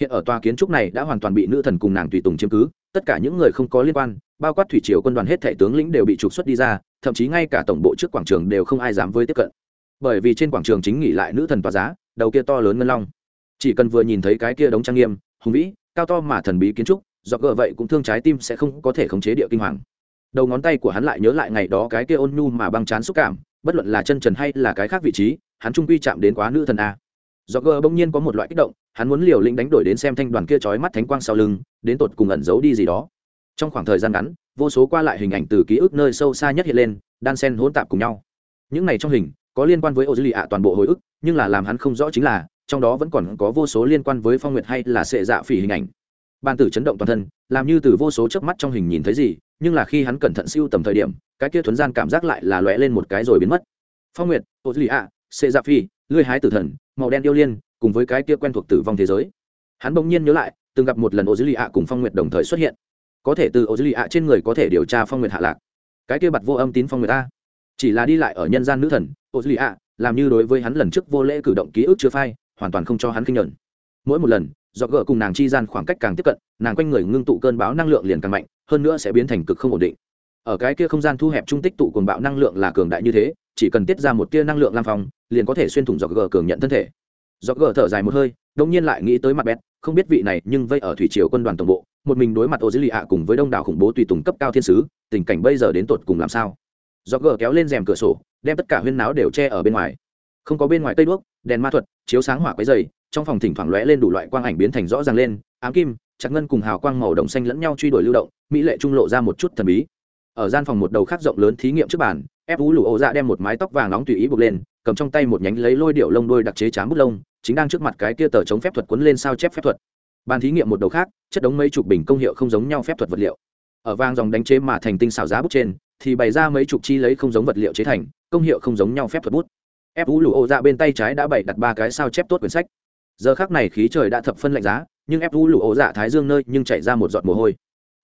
Hiện ở tòa kiến trúc này đã hoàn toàn bị nữ thần cùng nàng tùy tùng chiếm cứ tất cả những người không có liên quan, bao quát thủy triều quân đoàn hết thẻ tướng lĩnh đều bị trục xuất đi ra, thậm chí ngay cả tổng bộ trước quảng trường đều không ai dám với tiếp cận. Bởi vì trên quảng trường chính nghỉ lại nữ thần tòa giá, đầu kia to lớn ngân long. Chỉ cần vừa nhìn thấy cái kia đống trang nghiêm, hùng vĩ, cao to mà thần bí kiến trúc do gờ vậy cũng thương trái tim sẽ không có thể khống chế địa kinh hoàng. Đầu ngón tay của hắn lại nhớ lại ngày đó cái kia ôn nhu mà băng chán xúc cảm, bất luận là chân trần hay là cái khác vị trí, hắn trung quy chạm đến quá nữ thần a. Do gờ bỗng nhiên có một loại kích động, hắn muốn liều lĩnh đánh đổi đến xem thanh đoàn kia trói mắt thánh quang sau lưng đến tột cùng ẩn giấu đi gì đó. Trong khoảng thời gian ngắn, vô số qua lại hình ảnh từ ký ức nơi sâu xa nhất hiện lên, đan sen hỗn tạp cùng nhau. Những này trong hình, có liên quan với ô dư lì ạ toàn bộ hồi ức, nhưng là làm hắn không rõ chính là, trong đó vẫn còn có vô số liên quan với phong nguyệt hay là sệ dạ phỉ hình ảnh. Ban tử chấn động toàn thân, làm như từ vô số chớp mắt trong hình nhìn thấy gì, nhưng là khi hắn cẩn thận siêu tầm thời điểm, cái kia thuấn gian cảm giác lại là lóe lên một cái rồi biến mất. Phong nguyệt ô dư lì ạ, sệ dạ phi lưỡi hái tử thần, màu đen yêu liên, cùng với cái kia quen thuộc tử vong thế giới. Hắn bỗng nhiên nhớ lại từng gặp một lần ô dư lì ạ cùng phong nguyệt đồng thời xuất hiện. Có thể từ ô dư lì ạ trên người có thể điều tra phong nguyệt hạ lạc. Cái kia bặt vô âm tín phong nguyệt a. Chỉ là đi lại ở nhân gian nữ thần, ô dư lì ạ, làm như đối với hắn lần trước vô lễ cử động ký ức chưa phai, hoàn toàn không cho hắn kinh nhận. Mỗi một lần, do gỡ cùng nàng chi gian khoảng cách càng tiếp cận, nàng quanh người ngưng tụ cơn báo năng lượng liền càng mạnh, hơn nữa sẽ biến thành cực không ổn định. Ở cái kia không gian thu hẹp trung tích tụ cuồng bạo năng lượng là cường đại như thế, chỉ cần tiết ra một tia năng lượng lam phong, liền có thể xuyên thủng do gỡ cường nhận thân thể do gỡ thở dài một hơi đông nhiên lại nghĩ tới mặt bét không biết vị này nhưng vây ở thủy triều quân đoàn tổng bộ, một mình đối mặt ô dữ lì ạ cùng với đông đảo khủng bố tùy tùng cấp cao thiên sứ, tình cảnh bây giờ đến tột cùng làm sao? Do gỡ kéo lên rèm cửa sổ, đem tất cả huyên náo đều che ở bên ngoài. Không có bên ngoài cây đuốc, đèn ma thuật, chiếu sáng hỏa quấy dày, trong phòng thỉnh thoảng lóe lên đủ loại quang ảnh biến thành rõ ràng lên, ám kim chặt ngân cùng hào quang màu đồng xanh lẫn nhau truy đuổi lưu động, mỹ lệ trung lộ ra một chút thần bí. Ở gian phòng một đầu khác rộng lớn thí nghiệm trước bàn, ép vũ lù ô dạ đem một mái tóc vàng nóng tùy ý buộc lên, cầm trong tay một nhánh lấy lôi điệu lông đôi đặc chế chám bút lông chính đang trước mặt cái kia tờ chống phép thuật cuốn lên sao chép phép thuật. Bàn thí nghiệm một đầu khác, chất đống mấy chục bình công hiệu không giống nhau phép thuật vật liệu. Ở vang dòng đánh chế mà thành tinh xào giá bút trên, thì bày ra mấy chục chi lấy không giống vật liệu chế thành, công hiệu không giống nhau phép thuật bút. Ép vũ lụ ô dạ bên tay trái đã bày đặt ba cái sao chép tốt quyển sách. Giờ khác này khí trời đã thập phân lạnh giá, nhưng ép vũ lụ ô dạ thái dương nơi nhưng chảy ra một giọt mồ hôi.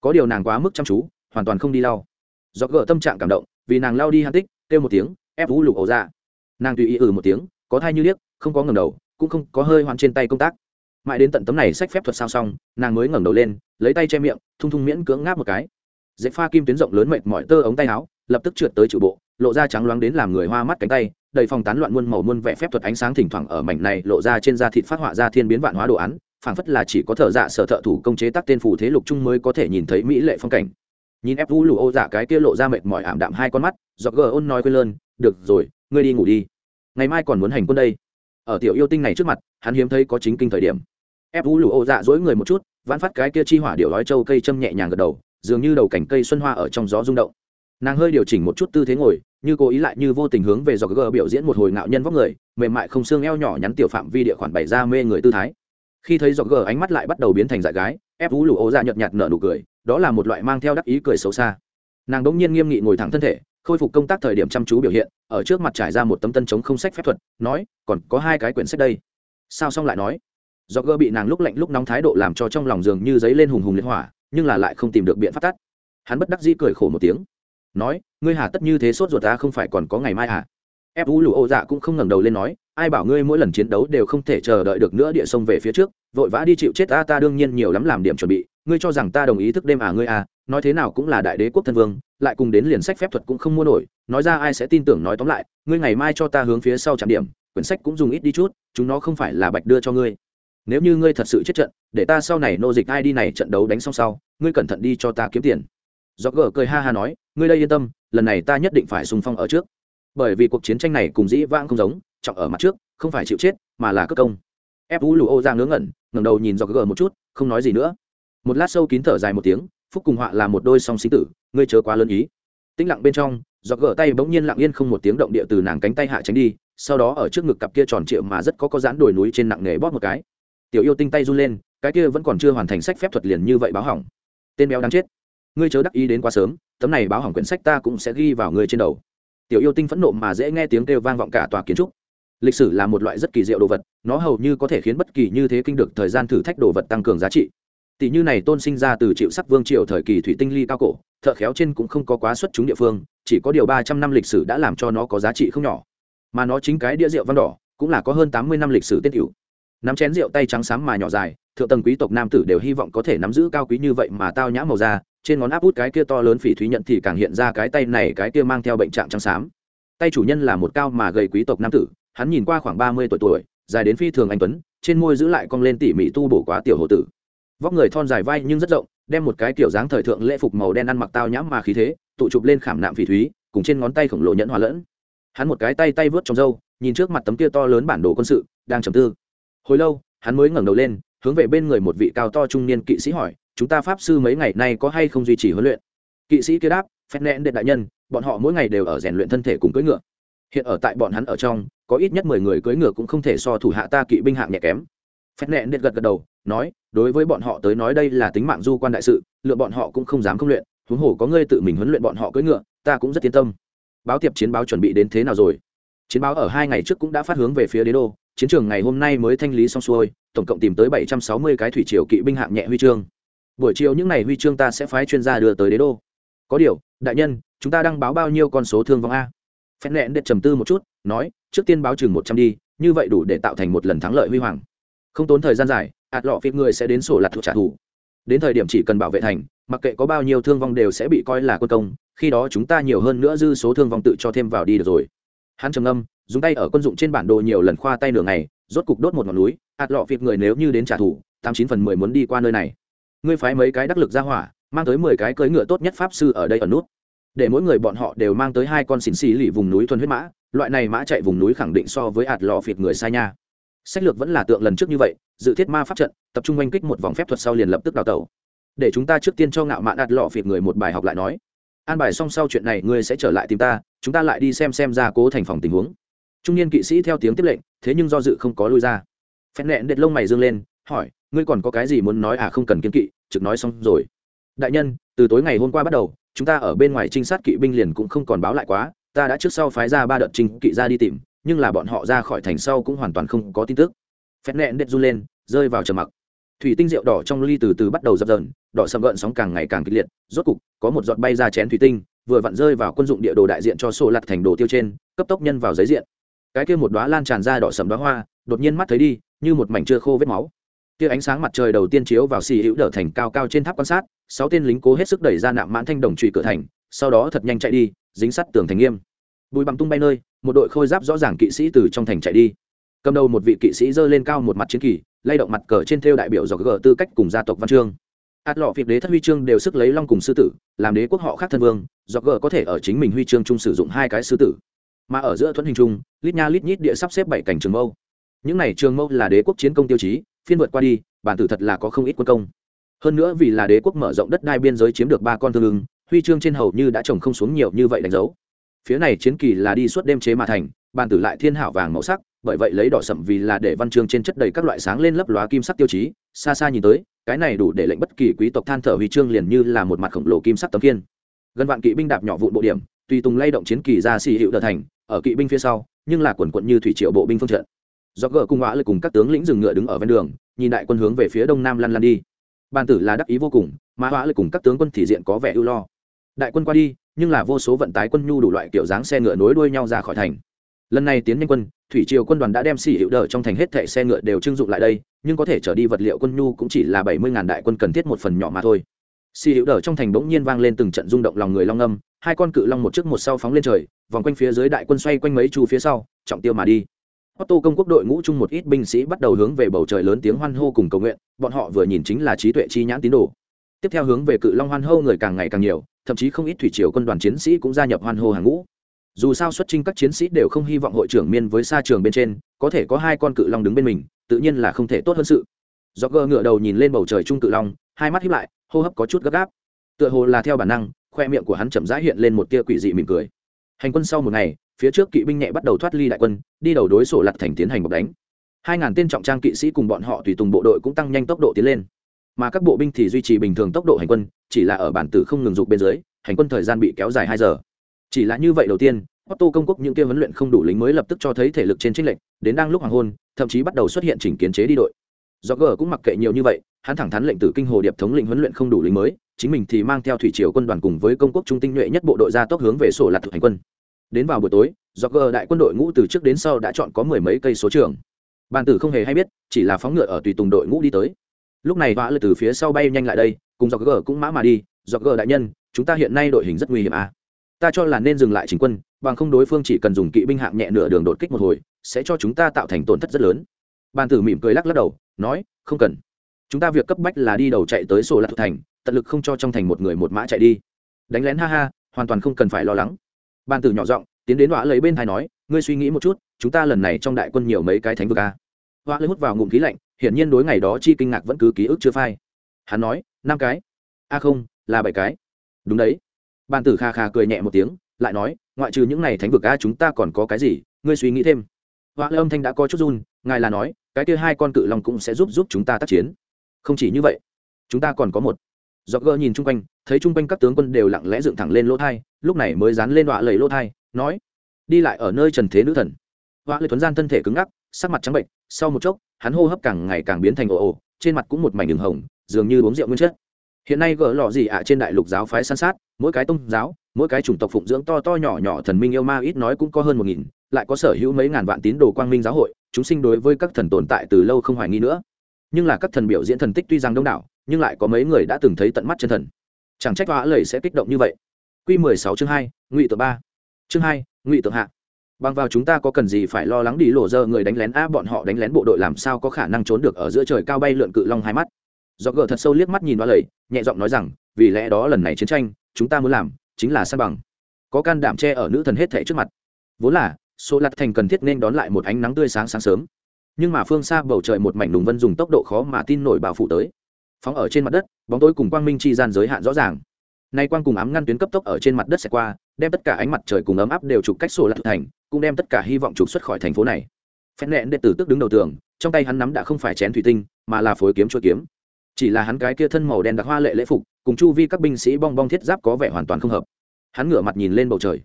Có điều nàng quá mức chăm chú, hoàn toàn không đi lau. Do gỡ tâm trạng cảm động, vì nàng lao đi hắn tích, kêu một tiếng, ép vũ lụ ô dạ. Nàng tùy ý ừ một tiếng, có thai như liếc không có ngầm đầu cũng không có hơi hoạn trên tay công tác. Mãi đến tận tấm này sách phép thuật sao xong, nàng mới ngẩng đầu lên, lấy tay che miệng, thung thung miễn cưỡng ngáp một cái. Dễ pha kim tuyến rộng lớn mệt mỏi tơ ống tay áo, lập tức trượt tới trụ bộ, lộ ra trắng loáng đến làm người hoa mắt cánh tay, đầy phòng tán loạn muôn màu muôn vẻ phép thuật ánh sáng thỉnh thoảng ở mảnh này lộ ra trên da thịt phát họa ra thiên biến vạn hóa đồ án, phảng phất là chỉ có thợ dạ sở thợ thủ công chế tác tên phủ thế lục trung mới có thể nhìn thấy mỹ lệ phong cảnh. Nhìn ép vũ lù ô dạ cái kia lộ ra mệt mỏi ảm đạm hai con mắt do gờ ôn nói quên lơn, được rồi, ngươi đi ngủ đi. Ngày mai còn muốn hành quân đây ở tiểu yêu tinh này trước mặt, hắn hiếm thấy có chính kinh thời điểm. Ép vũ lụ ô dạ dỗi người một chút, vãn phát cái kia chi hỏa điệu lói trâu cây châm nhẹ nhàng gật đầu, dường như đầu cảnh cây xuân hoa ở trong gió rung động. Nàng hơi điều chỉnh một chút tư thế ngồi, như cố ý lại như vô tình hướng về dọc gờ biểu diễn một hồi ngạo nhân vóc người, mềm mại không xương eo nhỏ nhắn tiểu phạm vi địa khoản bày ra mê người tư thái. Khi thấy dọc gờ, ánh mắt lại bắt đầu biến thành dại gái, ép vũ lụ ô dạ nhợt nhạt nở nụ cười, đó là một loại mang theo đắc ý cười xấu xa. Nàng đỗng nhiên nghiêm nghị ngồi thẳng thân thể khôi phục công tác thời điểm chăm chú biểu hiện, ở trước mặt trải ra một tấm tân chống không sách phép thuật, nói, còn có hai cái quyển sách đây. Sao xong lại nói? Do gơ bị nàng lúc lạnh lúc nóng thái độ làm cho trong lòng giường như giấy lên hùng hùng liệt hỏa, nhưng là lại không tìm được biện pháp tắt. Hắn bất đắc dĩ cười khổ một tiếng. Nói, ngươi hà tất như thế sốt ruột ta không phải còn có ngày mai à ép u lụ ô dạ cũng không ngẩng đầu lên nói, ai bảo ngươi mỗi lần chiến đấu đều không thể chờ đợi được nữa địa sông về phía trước, vội vã đi chịu chết ta ta đương nhiên nhiều lắm làm điểm chuẩn bị ngươi cho rằng ta đồng ý thức đêm à ngươi à nói thế nào cũng là đại đế quốc thân vương, lại cùng đến liền sách phép thuật cũng không mua nổi, nói ra ai sẽ tin tưởng nói tóm lại, ngươi ngày mai cho ta hướng phía sau trạm điểm, quyển sách cũng dùng ít đi chút, chúng nó không phải là bạch đưa cho ngươi. Nếu như ngươi thật sự chết trận, để ta sau này nô dịch ai đi này trận đấu đánh xong sau, ngươi cẩn thận đi cho ta kiếm tiền. Do gờ cười ha ha nói, ngươi đây yên tâm, lần này ta nhất định phải xung phong ở trước. Bởi vì cuộc chiến tranh này cùng dĩ vãng không giống, trọng ở mặt trước, không phải chịu chết, mà là cất công. Ép vũ lù ô giang ngớ ngẩn, ngẩng đầu nhìn do gờ một chút, không nói gì nữa một lát sâu kín thở dài một tiếng, phúc cùng họa là một đôi song sinh tử, ngươi chớ quá lớn ý. Tĩnh lặng bên trong do gỡ tay bỗng nhiên lặng yên không một tiếng động địa từ nàng cánh tay hạ tránh đi, sau đó ở trước ngực cặp kia tròn trịa mà rất có có dán đồi núi trên nặng nghề bóp một cái. Tiểu yêu tinh tay run lên, cái kia vẫn còn chưa hoàn thành sách phép thuật liền như vậy báo hỏng. Tên béo đáng chết. Ngươi chớ đắc ý đến quá sớm, tấm này báo hỏng quyển sách ta cũng sẽ ghi vào ngươi trên đầu. Tiểu yêu tinh phẫn nộ mà dễ nghe tiếng kêu vang vọng cả tòa kiến trúc. Lịch sử là một loại rất kỳ diệu đồ vật, nó hầu như có thể khiến bất kỳ như thế kinh được thời gian thử thách đồ vật tăng cường giá trị tỷ như này tôn sinh ra từ triệu sắc vương triều thời kỳ thủy tinh ly cao cổ, thợ khéo trên cũng không có quá xuất chúng địa phương, chỉ có điều ba trăm năm lịch sử đã làm cho nó có giá trị không nhỏ. Mà nó chính cái đĩa rượu văn đỏ, cũng là có hơn tám mươi năm lịch sử tiết hữu. Nắm chén rượu tay trắng sáng mà nhỏ dài, thượng tầng quý tộc nam tử đều hy vọng có thể nắm giữ cao quý như vậy mà tao nhã màu da, trên ngón áp út cái kia to lớn phỉ thúy nhận thì càng hiện ra cái tay này cái kia mang theo bệnh trạng trắng xám. Tay chủ nhân là một cao mà gầy quý tộc nam tử, hắn nhìn qua khoảng ba mươi tuổi tuổi, dài đến phi thường anh tuấn, trên môi giữ lại cong lên tỉ mỉ tu bổ quá tiểu hồ tử vóc người thon dài vai nhưng rất rộng, đem một cái kiểu dáng thời thượng lễ phục màu đen ăn mặc tao nhãm mà khí thế, tụ chụp lên khảm nạm phỉ thúy, cùng trên ngón tay khổng lồ nhẫn hòa lẫn. Hắn một cái tay tay vớt trong râu, nhìn trước mặt tấm kia to lớn bản đồ quân sự, đang trầm tư. Hồi lâu, hắn mới ngẩng đầu lên, hướng về bên người một vị cao to trung niên kỵ sĩ hỏi, chúng ta pháp sư mấy ngày nay có hay không duy trì huấn luyện? Kỵ sĩ kia đáp, phép nẹn đệ đại nhân, bọn họ mỗi ngày đều ở rèn luyện thân thể cùng cưỡi ngựa. Hiện ở tại bọn hắn ở trong, có ít nhất mười người cưỡi ngựa cũng không thể so thủ hạ ta kỵ binh hạng nhẹ kém phép nẹn đệ gật gật đầu, nói, đối với bọn họ tới nói đây là tính mạng du quan đại sự, lựa bọn họ cũng không dám không luyện. Huống hồ có ngươi tự mình huấn luyện bọn họ cưỡi ngựa, ta cũng rất yên tâm. Báo tiệp chiến báo chuẩn bị đến thế nào rồi? Chiến báo ở hai ngày trước cũng đã phát hướng về phía đế đô. Chiến trường ngày hôm nay mới thanh lý xong xuôi, tổng cộng tìm tới bảy trăm sáu mươi cái thủy triều kỵ binh hạng nhẹ huy chương. Buổi chiều những ngày huy chương ta sẽ phái chuyên gia đưa tới đế đô. Có điều, đại nhân, chúng ta đang báo bao nhiêu con số thương vong a? Phen nẹn đệ trầm tư một chút, nói, trước tiên báo chừng một trăm đi, như vậy đủ để tạo thành một lần thắng lợi huy hoàng không tốn thời gian dài, ạt lọ phiệt người sẽ đến sổ lặt thuộc trả thù. Đến thời điểm chỉ cần bảo vệ thành, mặc kệ có bao nhiêu thương vong đều sẽ bị coi là quân công, khi đó chúng ta nhiều hơn nữa dư số thương vong tự cho thêm vào đi được rồi. Hắn trầm âm dùng tay ở quân dụng trên bản đồ nhiều lần khoa tay nửa ngày, rốt cục đốt một ngọn núi, ạt lọ phịt người nếu như đến trả thù, tám chín phần mười muốn đi qua nơi này. Ngươi phái mấy cái đắc lực ra hỏa, mang tới mười cái cưỡi ngựa tốt nhất pháp sư ở đây ở nút. Để mỗi người bọn họ đều mang tới hai con xỉn xì lì vùng núi thuần huyết mã, loại này mã chạy vùng núi khẳng định so với ạt lọ phiệt người sai nha sách lược vẫn là tượng lần trước như vậy, dự thiết ma pháp trận, tập trung oanh kích một vòng phép thuật sau liền lập tức đào tẩu. Để chúng ta trước tiên cho ngạo mạn đặt lọ phịt người một bài học lại nói. An bài xong sau chuyện này ngươi sẽ trở lại tìm ta, chúng ta lại đi xem xem ra cố thành phòng tình huống. Trung niên kỵ sĩ theo tiếng tiếp lệnh, thế nhưng do dự không có lui ra. Phen nẹn đệt lông mày dương lên, hỏi, ngươi còn có cái gì muốn nói à không cần kiên kỵ, trực nói xong rồi. Đại nhân, từ tối ngày hôm qua bắt đầu, chúng ta ở bên ngoài trinh sát kỵ binh liền cũng không còn báo lại quá, ta đã trước sau phái ra ba đợt trinh kỵ ra đi tìm nhưng là bọn họ ra khỏi thành sau cũng hoàn toàn không có tin tức. Phép nẹn đệt run lên, rơi vào trầm mặc. Thủy tinh rượu đỏ trong ly từ từ bắt đầu dập dờn, đỏ sầm gợn sóng càng ngày càng kịch liệt, rốt cục, có một giọt bay ra chén thủy tinh, vừa vặn rơi vào quân dụng địa đồ đại diện cho sổ lặt thành đồ tiêu trên, cấp tốc nhân vào giấy diện. Cái kia một đóa lan tràn ra đỏ sầm đóa hoa, đột nhiên mắt thấy đi, như một mảnh chưa khô vết máu. Kia ánh sáng mặt trời đầu tiên chiếu vào xì hữu đỡ thành cao cao trên tháp quan sát, sáu tên lính cố hết sức đẩy ra nạm mãn thanh đồng trụy cửa thành, sau đó thật nhanh chạy đi, dính sắt tường thành nghiêm. Bùi bằng tung bay nơi một đội khôi giáp rõ ràng kỵ sĩ từ trong thành chạy đi. Cầm đầu một vị kỵ sĩ giơ lên cao một mặt chiến kỳ, lay động mặt cờ trên theo đại biểu do gờ tư cách cùng gia tộc văn chương. Ạt lọ việc đế thất huy chương đều sức lấy long cùng sư tử, làm đế quốc họ khác thân vương do gờ có thể ở chính mình huy chương chung sử dụng hai cái sư tử. Mà ở giữa thuẫn hình trung lít nha lít nhít địa sắp xếp bảy cảnh trường mâu. Những này trường mâu là đế quốc chiến công tiêu chí, phiên vượt qua đi, bản tử thật là có không ít quân công. Hơn nữa vì là đế quốc mở rộng đất đai biên giới chiếm được ba con thương ưng, huy chương trên hầu như đã trồng không xuống nhiều như vậy đánh dấu phía này chiến kỳ là đi suốt đêm chế mà thành, bàn tử lại thiên hảo vàng màu sắc, bởi vậy lấy đỏ sậm vì là để văn chương trên chất đầy các loại sáng lên lấp lóa kim sắc tiêu chí, xa xa nhìn tới, cái này đủ để lệnh bất kỳ quý tộc than thở huy chương liền như là một mặt khổng lồ kim sắc tấm kiên gần vạn kỵ binh đạp nhỏ vụn bộ điểm, tùy tùng lay động chiến kỳ ra xì hiệu đờ thành, ở kỵ binh phía sau, nhưng là quần quận như thủy triệu bộ binh phương trận. Do gờ cung ngõ lực cùng các tướng lĩnh dừng ngựa đứng ở ven đường, nhìn đại quân hướng về phía đông nam lăn lăn đi. Bàn tử là đắc ý vô cùng, mà hóa lực cùng các tướng quân thị diện có vẻ ưu lo. Đại quân qua đi nhưng là vô số vận tải quân nhu đủ loại kiểu dáng xe ngựa nối đuôi nhau ra khỏi thành. Lần này tiến nhanh quân thủy triều quân đoàn đã đem xỉ hiệu đờ trong thành hết thệ xe ngựa đều trưng dụng lại đây nhưng có thể trở đi vật liệu quân nhu cũng chỉ là bảy mươi ngàn đại quân cần thiết một phần nhỏ mà thôi. Xỉ hiệu đờ trong thành bỗng nhiên vang lên từng trận rung động lòng người long âm hai con cự long một trước một sau phóng lên trời vòng quanh phía dưới đại quân xoay quanh mấy chu phía sau trọng tiêu mà đi. Otto công quốc đội ngũ chung một ít binh sĩ bắt đầu hướng về bầu trời lớn tiếng hoan hô cùng cầu nguyện, bọn họ vừa nhìn chính là trí tuệ chi nhãn tín đồ. Tiếp theo hướng về cự long hoan hô người càng ngày càng nhiều, thậm chí không ít thủy triều quân đoàn chiến sĩ cũng gia nhập hoan hô hàng ngũ. Dù sao xuất trình các chiến sĩ đều không hy vọng hội trưởng miên với xa trường bên trên, có thể có hai con cự long đứng bên mình, tự nhiên là không thể tốt hơn sự. Roger ngửa đầu nhìn lên bầu trời trung cự long, hai mắt hiếp lại, hô hấp có chút gấp gáp. Tựa hồ là theo bản năng, khoe miệng của hắn chậm rãi hiện lên một tia quỷ dị mỉm cười. Hành quân sau một ngày, phía trước kỵ binh nhẹ bắt đầu thoát ly đại quân đi đầu đối sổ lặt thành tiến hành bọc đánh hai ngàn tên trọng trang kỵ sĩ cùng bọn họ tùy tùng bộ đội cũng tăng nhanh tốc độ tiến lên mà các bộ binh thì duy trì bình thường tốc độ hành quân chỉ là ở bản tử không ngừng dục bên dưới hành quân thời gian bị kéo dài hai giờ. Chỉ là như vậy đầu tiên Otto công quốc những kia huấn luyện không đủ lính mới lập tức cho thấy thể lực trên trinh lệnh, đến đang lúc hoàng hôn, thậm chí bắt đầu xuất hiện chỉnh kiến chế đi đội. Roger cũng mặc kệ nhiều như vậy, hắn thẳng thắn lệnh tử kinh hồ điệp thống lĩnh huấn luyện không đủ lính mới, chính mình thì mang theo thủy triều quân đoàn cùng với công quốc trung tinh nhuệ nhất bộ đội ra tốc hướng về sổ lạt thực hành quân. Đến vào buổi tối Roger đại quân đội ngũ từ trước đến sau đã chọn có mười mấy cây số trường. Bàn tử không hề hay biết chỉ là phóng ngựa ở tùy tùng đội ngũ đi tới. Lúc này vã lượt từ phía sau bay nhanh lại đây cùng dọc gờ cũng mã mà đi, dọc gờ đại nhân, chúng ta hiện nay đội hình rất nguy hiểm à. ta cho là nên dừng lại chính quân, bằng không đối phương chỉ cần dùng kỵ binh hạng nhẹ nửa đường đột kích một hồi, sẽ cho chúng ta tạo thành tổn thất rất lớn. Bàn tử mỉm cười lắc lắc đầu, nói, không cần. Chúng ta việc cấp bách là đi đầu chạy tới sổ lạc thành, tận lực không cho trong thành một người một mã chạy đi. Đánh lén ha ha, hoàn toàn không cần phải lo lắng. Ban tử nhỏ giọng, tiến đến họa lấy bên thai nói, ngươi suy nghĩ một chút, chúng ta lần này trong đại quân nhiều mấy cái thánh vực a họa lấy hút vào ngụm khí lạnh, hiển nhiên đối ngày đó chi kinh ngạc vẫn cứ ký ức chưa phai. Hắn nói năm cái. A không, là bảy cái. Đúng đấy. Ban tử kha kha cười nhẹ một tiếng, lại nói, ngoại trừ những này thánh vực a, chúng ta còn có cái gì? Ngươi suy nghĩ thêm. Họa lâm thanh đã có chút run, ngài là nói, cái kia hai con cự long cũng sẽ giúp giúp chúng ta tác chiến. Không chỉ như vậy, chúng ta còn có một. Do gơ nhìn chung quanh, thấy chung quanh các tướng quân đều lặng lẽ dựng thẳng lên lỗ thai, lúc này mới dán lên đọa lầy lỗ thai, nói, đi lại ở nơi trần thế nữ thần. Họa lệ tuấn gian thân thể cứng ngắc, sắc mặt trắng bệnh sau một chốc, hắn hô hấp càng ngày càng biến thành ồ ồ trên mặt cũng một mảnh đường hồng, dường như uống rượu nguyên chất. Hiện nay gỡ lò gì ạ, trên đại lục giáo phái san sát, mỗi cái tôn giáo, mỗi cái chủng tộc phụng dưỡng to to nhỏ nhỏ thần minh yêu ma ít nói cũng có hơn một nghìn, lại có sở hữu mấy ngàn vạn tín đồ quang minh giáo hội, chúng sinh đối với các thần tồn tại từ lâu không hoài nghi nữa. Nhưng là các thần biểu diễn thần tích tuy rằng đông đảo, nhưng lại có mấy người đã từng thấy tận mắt chân thần. Chẳng trách hóa lầy sẽ kích động như vậy. Q mười sáu chương hai, ngụy tự ba. Chương hai, ngụy tượng hạ bằng vào chúng ta có cần gì phải lo lắng đi lộ dơ người đánh lén a bọn họ đánh lén bộ đội làm sao có khả năng trốn được ở giữa trời cao bay lượn cự long hai mắt. Do gờ thật sâu liếc mắt nhìn đoá lầy nhẹ giọng nói rằng, vì lẽ đó lần này chiến tranh, chúng ta muốn làm chính là san bằng. Có can đảm che ở nữ thần hết thể trước mặt. Vốn là, số lặt thành cần thiết nên đón lại một ánh nắng tươi sáng sáng sớm. Nhưng mà phương xa bầu trời một mảnh đùng vân dùng tốc độ khó mà tin nổi bao phủ tới. Phóng ở trên mặt đất, bóng tối cùng quang minh chi gian giới hạn rõ ràng. Nay quang cùng ám ngăn tuyến cấp tốc ở trên mặt đất sẽ qua đem tất cả ánh mặt trời cùng ấm áp đều trục cách sổ lạc thành, cũng đem tất cả hy vọng trục xuất khỏi thành phố này. Phen nẹn đệ tử tức đứng đầu tường, trong tay hắn nắm đã không phải chén thủy tinh, mà là phối kiếm chuỗi kiếm. Chỉ là hắn cái kia thân màu đen đặc hoa lệ lễ phục, cùng chu vi các binh sĩ bong bong thiết giáp có vẻ hoàn toàn không hợp. Hắn ngửa mặt nhìn lên bầu trời.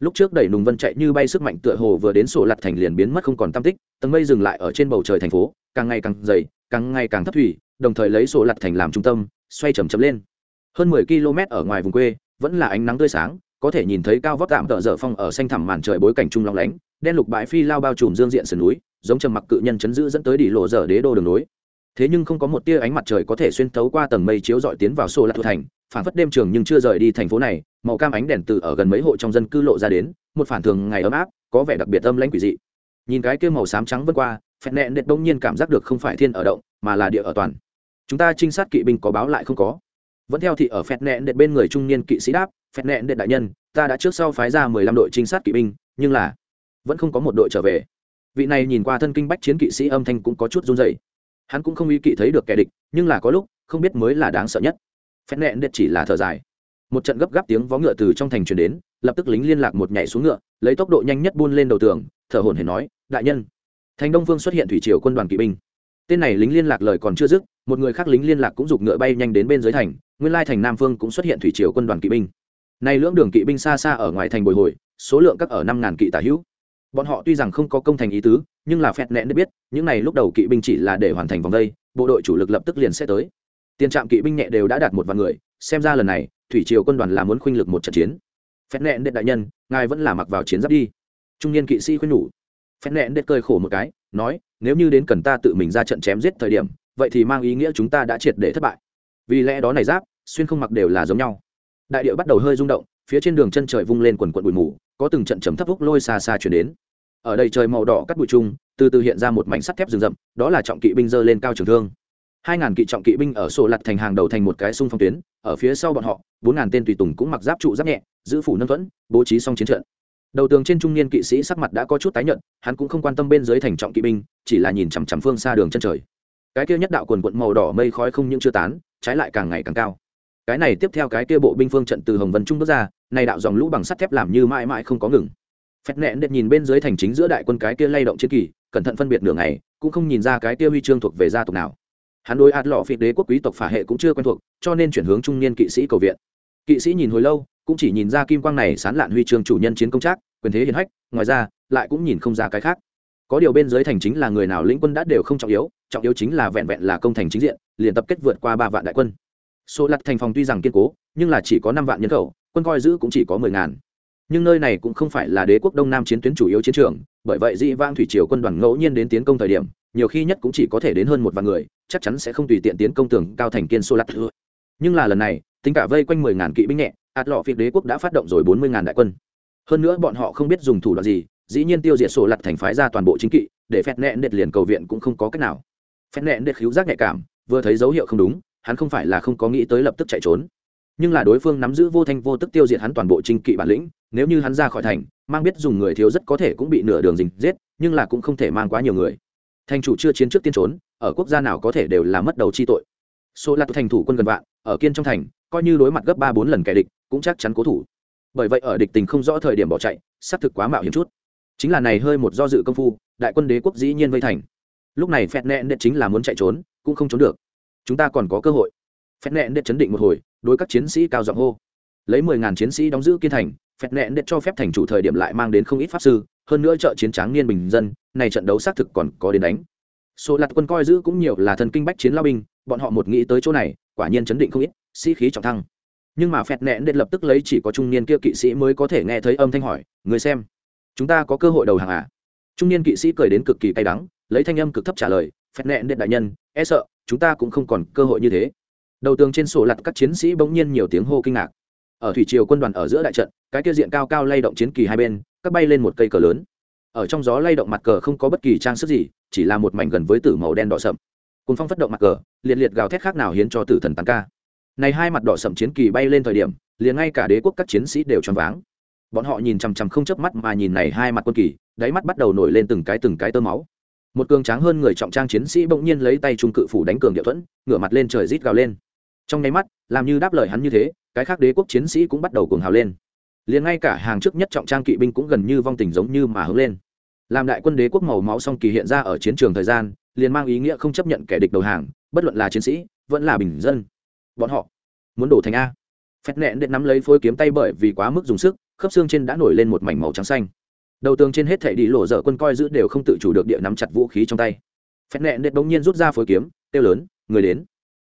Lúc trước đẩy nùng vân chạy như bay sức mạnh tựa hồ vừa đến sổ lặt thành liền biến mất không còn tam tích, tầng mây dừng lại ở trên bầu trời thành phố, càng ngày càng dày, càng ngày càng thấp thủy, đồng thời lấy sổ lặt thành làm trung tâm, xoay chầm chậm lên. Hơn mười km ở ngoài vùng quê, vẫn là ánh nắng tươi sáng có thể nhìn thấy cao vóc tạm tợ dở phong ở xanh thẳm màn trời bối cảnh trung long lánh, đen lục bãi phi lao bao trùm dương diện sườn núi, giống trầm mặc cự nhân chấn giữ dẫn tới đỉ lộ dở đế đô đường núi thế nhưng không có một tia ánh mặt trời có thể xuyên thấu qua tầng mây chiếu dọi tiến vào sô lạc thành, phản phất đêm trường nhưng chưa rời đi thành phố này, màu cam ánh đèn từ ở gần mấy hộ trong dân cư lộ ra đến, một phản thường ngày ấm áp, có vẻ đặc biệt âm lãnh quỷ dị. Nhìn cái kia màu xám trắng vân qua, phẹt nẹn đệt đông nhiên cảm giác được không phải thiên ở động, mà là địa ở toàn. Chúng ta trinh sát kỵ binh có báo lại không có. Vẫn theo thị ở phẹt nẹn đệt bên người trung niên kỵ sĩ đáp phẹt nẹn đệ đại nhân, ta đã trước sau phái ra mười lăm đội trinh sát kỵ binh, nhưng là vẫn không có một đội trở về. Vị này nhìn qua thân kinh bách chiến kỵ sĩ âm thanh cũng có chút run dày hắn cũng không ý kỵ thấy được kẻ địch, nhưng là có lúc, không biết mới là đáng sợ nhất. Phép nẹn đệt chỉ là thở dài. Một trận gấp gáp tiếng vó ngựa từ trong thành truyền đến, lập tức lính liên lạc một nhảy xuống ngựa, lấy tốc độ nhanh nhất buôn lên đầu tường, thở hồn hển nói, đại nhân. Thành đông Vương xuất hiện thủy triều quân đoàn kỵ binh. Tên này lính liên lạc lời còn chưa dứt, một người khác lính liên lạc cũng giục ngựa bay nhanh đến bên dưới thành, nguyên lai thành nam phương cũng xuất hiện thủy triều quân đoàn kỵ binh nay lưỡng đường kỵ binh xa xa ở ngoài thành bồi hồi, số lượng các ở năm ngàn kỵ tả hữu. Bọn họ tuy rằng không có công thành ý tứ, nhưng là phẹt nẹn biết, những này lúc đầu kỵ binh chỉ là để hoàn thành vòng vây bộ đội chủ lực lập tức liền sẽ tới. Tiền trạm kỵ binh nhẹ đều đã đạt một vạn người, xem ra lần này, thủy triều quân đoàn là muốn khuynh lực một trận chiến. Phép nẹn đệ đại nhân, ngài vẫn là mặc vào chiến giáp đi. Trung niên kỵ sĩ khuyên nhủ. Phép nẹn đệ cười khổ một cái, nói, nếu như đến cần ta tự mình ra trận chém giết thời điểm, vậy thì mang ý nghĩa chúng ta đã triệt để thất bại. Vì lẽ đó này giáp, xuyên không mặc đều là giống nhau đại điệu bắt đầu hơi rung động, phía trên đường chân trời vung lên quần quận bụi mù, có từng trận chấm thấp húc lôi xa xa chuyển đến. Ở đây trời màu đỏ cắt bụi chung từ từ hiện ra một mảnh sắt thép rừng rậm, đó là trọng kỵ binh dơ lên cao trường thương. Hai ngàn kỵ trọng kỵ binh ở sổ lặt thành hàng đầu thành một cái xung phong tuyến, ở phía sau bọn họ, bốn ngàn tên tùy tùng cũng mặc giáp trụ giáp nhẹ, giữ phủ nâng thuẫn, bố trí xong chiến trận. Đầu tường trên trung niên kỵ sĩ sắc mặt đã có chút tái nhận hắn cũng không quan tâm bên dưới thành trọng kỵ binh, chỉ là nhìn chằm chằm phương xa đường chân trời. Cái kia nhất đạo quần quận màu đỏ mây khói không những chưa tán, trái lại càng ngày càng cao cái này tiếp theo cái kia bộ binh phương trận từ hồng vân trung bước ra, này đạo dòng lũ bằng sắt thép làm như mãi mãi không có ngừng. Phép nẹn đệt nhìn bên dưới thành chính giữa đại quân cái kia lay động chiến kỳ, cẩn thận phân biệt nửa ngày, cũng không nhìn ra cái kia huy chương thuộc về gia tộc nào. Hắn đối ạt lọ phiệt đế quốc quý tộc phả hệ cũng chưa quen thuộc, cho nên chuyển hướng trung niên kỵ sĩ cầu viện. Kỵ sĩ nhìn hồi lâu, cũng chỉ nhìn ra kim quang này sán lạn huy chương chủ nhân chiến công trác, quyền thế hiền hách, ngoài ra, lại cũng nhìn không ra cái khác. Có điều bên dưới thành chính là người nào lĩnh quân đã đều không trọng yếu trọng yếu chính là vẹn vẹn là công thành chính diện, liền tập kết vượt qua ba vạn đại quân số lặt thành phòng tuy rằng kiên cố, nhưng là chỉ có năm vạn nhân khẩu, quân coi giữ cũng chỉ có mười ngàn. Nhưng nơi này cũng không phải là đế quốc đông nam chiến tuyến chủ yếu chiến trường, bởi vậy dĩ vang thủy triều quân đoàn ngẫu nhiên đến tiến công thời điểm, nhiều khi nhất cũng chỉ có thể đến hơn một vạn người, chắc chắn sẽ không tùy tiện tiến công tường cao thành kiên xô lặt nhưng là lần này, tính cả vây quanh mười ngàn kỵ binh nhẹ, ạt lọ việc đế quốc đã phát động rồi bốn mươi ngàn đại quân. Hơn nữa bọn họ không biết dùng thủ đoạn gì, dĩ nhiên tiêu diệt sổ lặt thành phái ra toàn bộ chính kỵ, để phép nẹn đệt liền cầu viện cũng không có cách nào. Phép nẹn đệt khiếu giác nhạy cảm, vừa thấy dấu hiệu không đúng hắn không phải là không có nghĩ tới lập tức chạy trốn. Nhưng là đối phương nắm giữ vô thanh vô tức tiêu diệt hắn toàn bộ trinh kỵ bản lĩnh, nếu như hắn ra khỏi thành, mang biết dùng người thiếu rất có thể cũng bị nửa đường dình giết, nhưng là cũng không thể mang quá nhiều người. Thành chủ chưa chiến trước tiên trốn, ở quốc gia nào có thể đều là mất đầu chi tội. Số là thành thủ quân gần vạn, ở kiên trong thành, coi như đối mặt gấp ba bốn lần kẻ địch, cũng chắc chắn cố thủ. Bởi vậy ở địch tình không rõ thời điểm bỏ chạy, xác thực quá mạo hiểm chút. Chính là này hơi một do dự công phu, đại quân đế quốc dĩ nhiên vây thành. Lúc này phẹt nẹn đệ chính là muốn chạy trốn, cũng không trốn được chúng ta còn có cơ hội. Phép nẹn đệ chấn định một hồi, đối các chiến sĩ cao giọng hô. Lấy mười ngàn chiến sĩ đóng giữ kiên thành phép nẹn đệ cho phép thành chủ thời điểm lại mang đến không ít pháp sư, hơn nữa trợ chiến tráng niên bình dân, này trận đấu xác thực còn có đến đánh. Số lạt quân coi giữ cũng nhiều là thần kinh bách chiến lao binh, bọn họ một nghĩ tới chỗ này, quả nhiên chấn định không ít, sĩ khí trọng thăng. Nhưng mà phẹt nẹn đệ lập tức lấy chỉ có trung niên kia kỵ sĩ mới có thể nghe thấy âm thanh hỏi, người xem, chúng ta có cơ hội đầu hàng à? Trung niên kỵ sĩ cười đến cực kỳ cay đắng, lấy thanh âm cực thấp trả lời, phẹt nẹn đệ đại nhân e sợ chúng ta cũng không còn cơ hội như thế. Đầu tường trên sổ lặt các chiến sĩ bỗng nhiên nhiều tiếng hô kinh ngạc. Ở thủy triều quân đoàn ở giữa đại trận, cái kia diện cao cao lay động chiến kỳ hai bên, các bay lên một cây cờ lớn. Ở trong gió lay động mặt cờ không có bất kỳ trang sức gì, chỉ là một mảnh gần với tử màu đen đỏ sậm. Cùng phong phất động mặt cờ, liệt liệt gào thét khác nào hiến cho tử thần tàn ca. Này hai mặt đỏ sậm chiến kỳ bay lên thời điểm, liền ngay cả đế quốc các chiến sĩ đều choáng váng. Bọn họ nhìn chằm chằm không chớp mắt mà nhìn này hai mặt quân kỳ, đáy mắt bắt đầu nổi lên từng cái từng cái tơ máu một cường tráng hơn người trọng trang chiến sĩ bỗng nhiên lấy tay trung cự phủ đánh cường địa thuẫn, ngửa mặt lên trời rít gào lên. Trong nháy mắt, làm như đáp lời hắn như thế, cái khác đế quốc chiến sĩ cũng bắt đầu cuồng hào lên. Liền ngay cả hàng trước nhất trọng trang kỵ binh cũng gần như vong tình giống như mà hướng lên. Làm đại quân đế quốc màu máu song kỳ hiện ra ở chiến trường thời gian, liền mang ý nghĩa không chấp nhận kẻ địch đầu hàng, bất luận là chiến sĩ, vẫn là bình dân. Bọn họ muốn đổ thành a. Phép nẹn để nắm lấy phôi kiếm tay bởi vì quá mức dùng sức, khớp xương trên đã nổi lên một mảnh màu trắng xanh đầu tường trên hết thảy đi lộ dở quân coi giữ đều không tự chủ được địa nắm chặt vũ khí trong tay. Phép nẹn để bỗng nhiên rút ra phối kiếm tiêu lớn, người đến!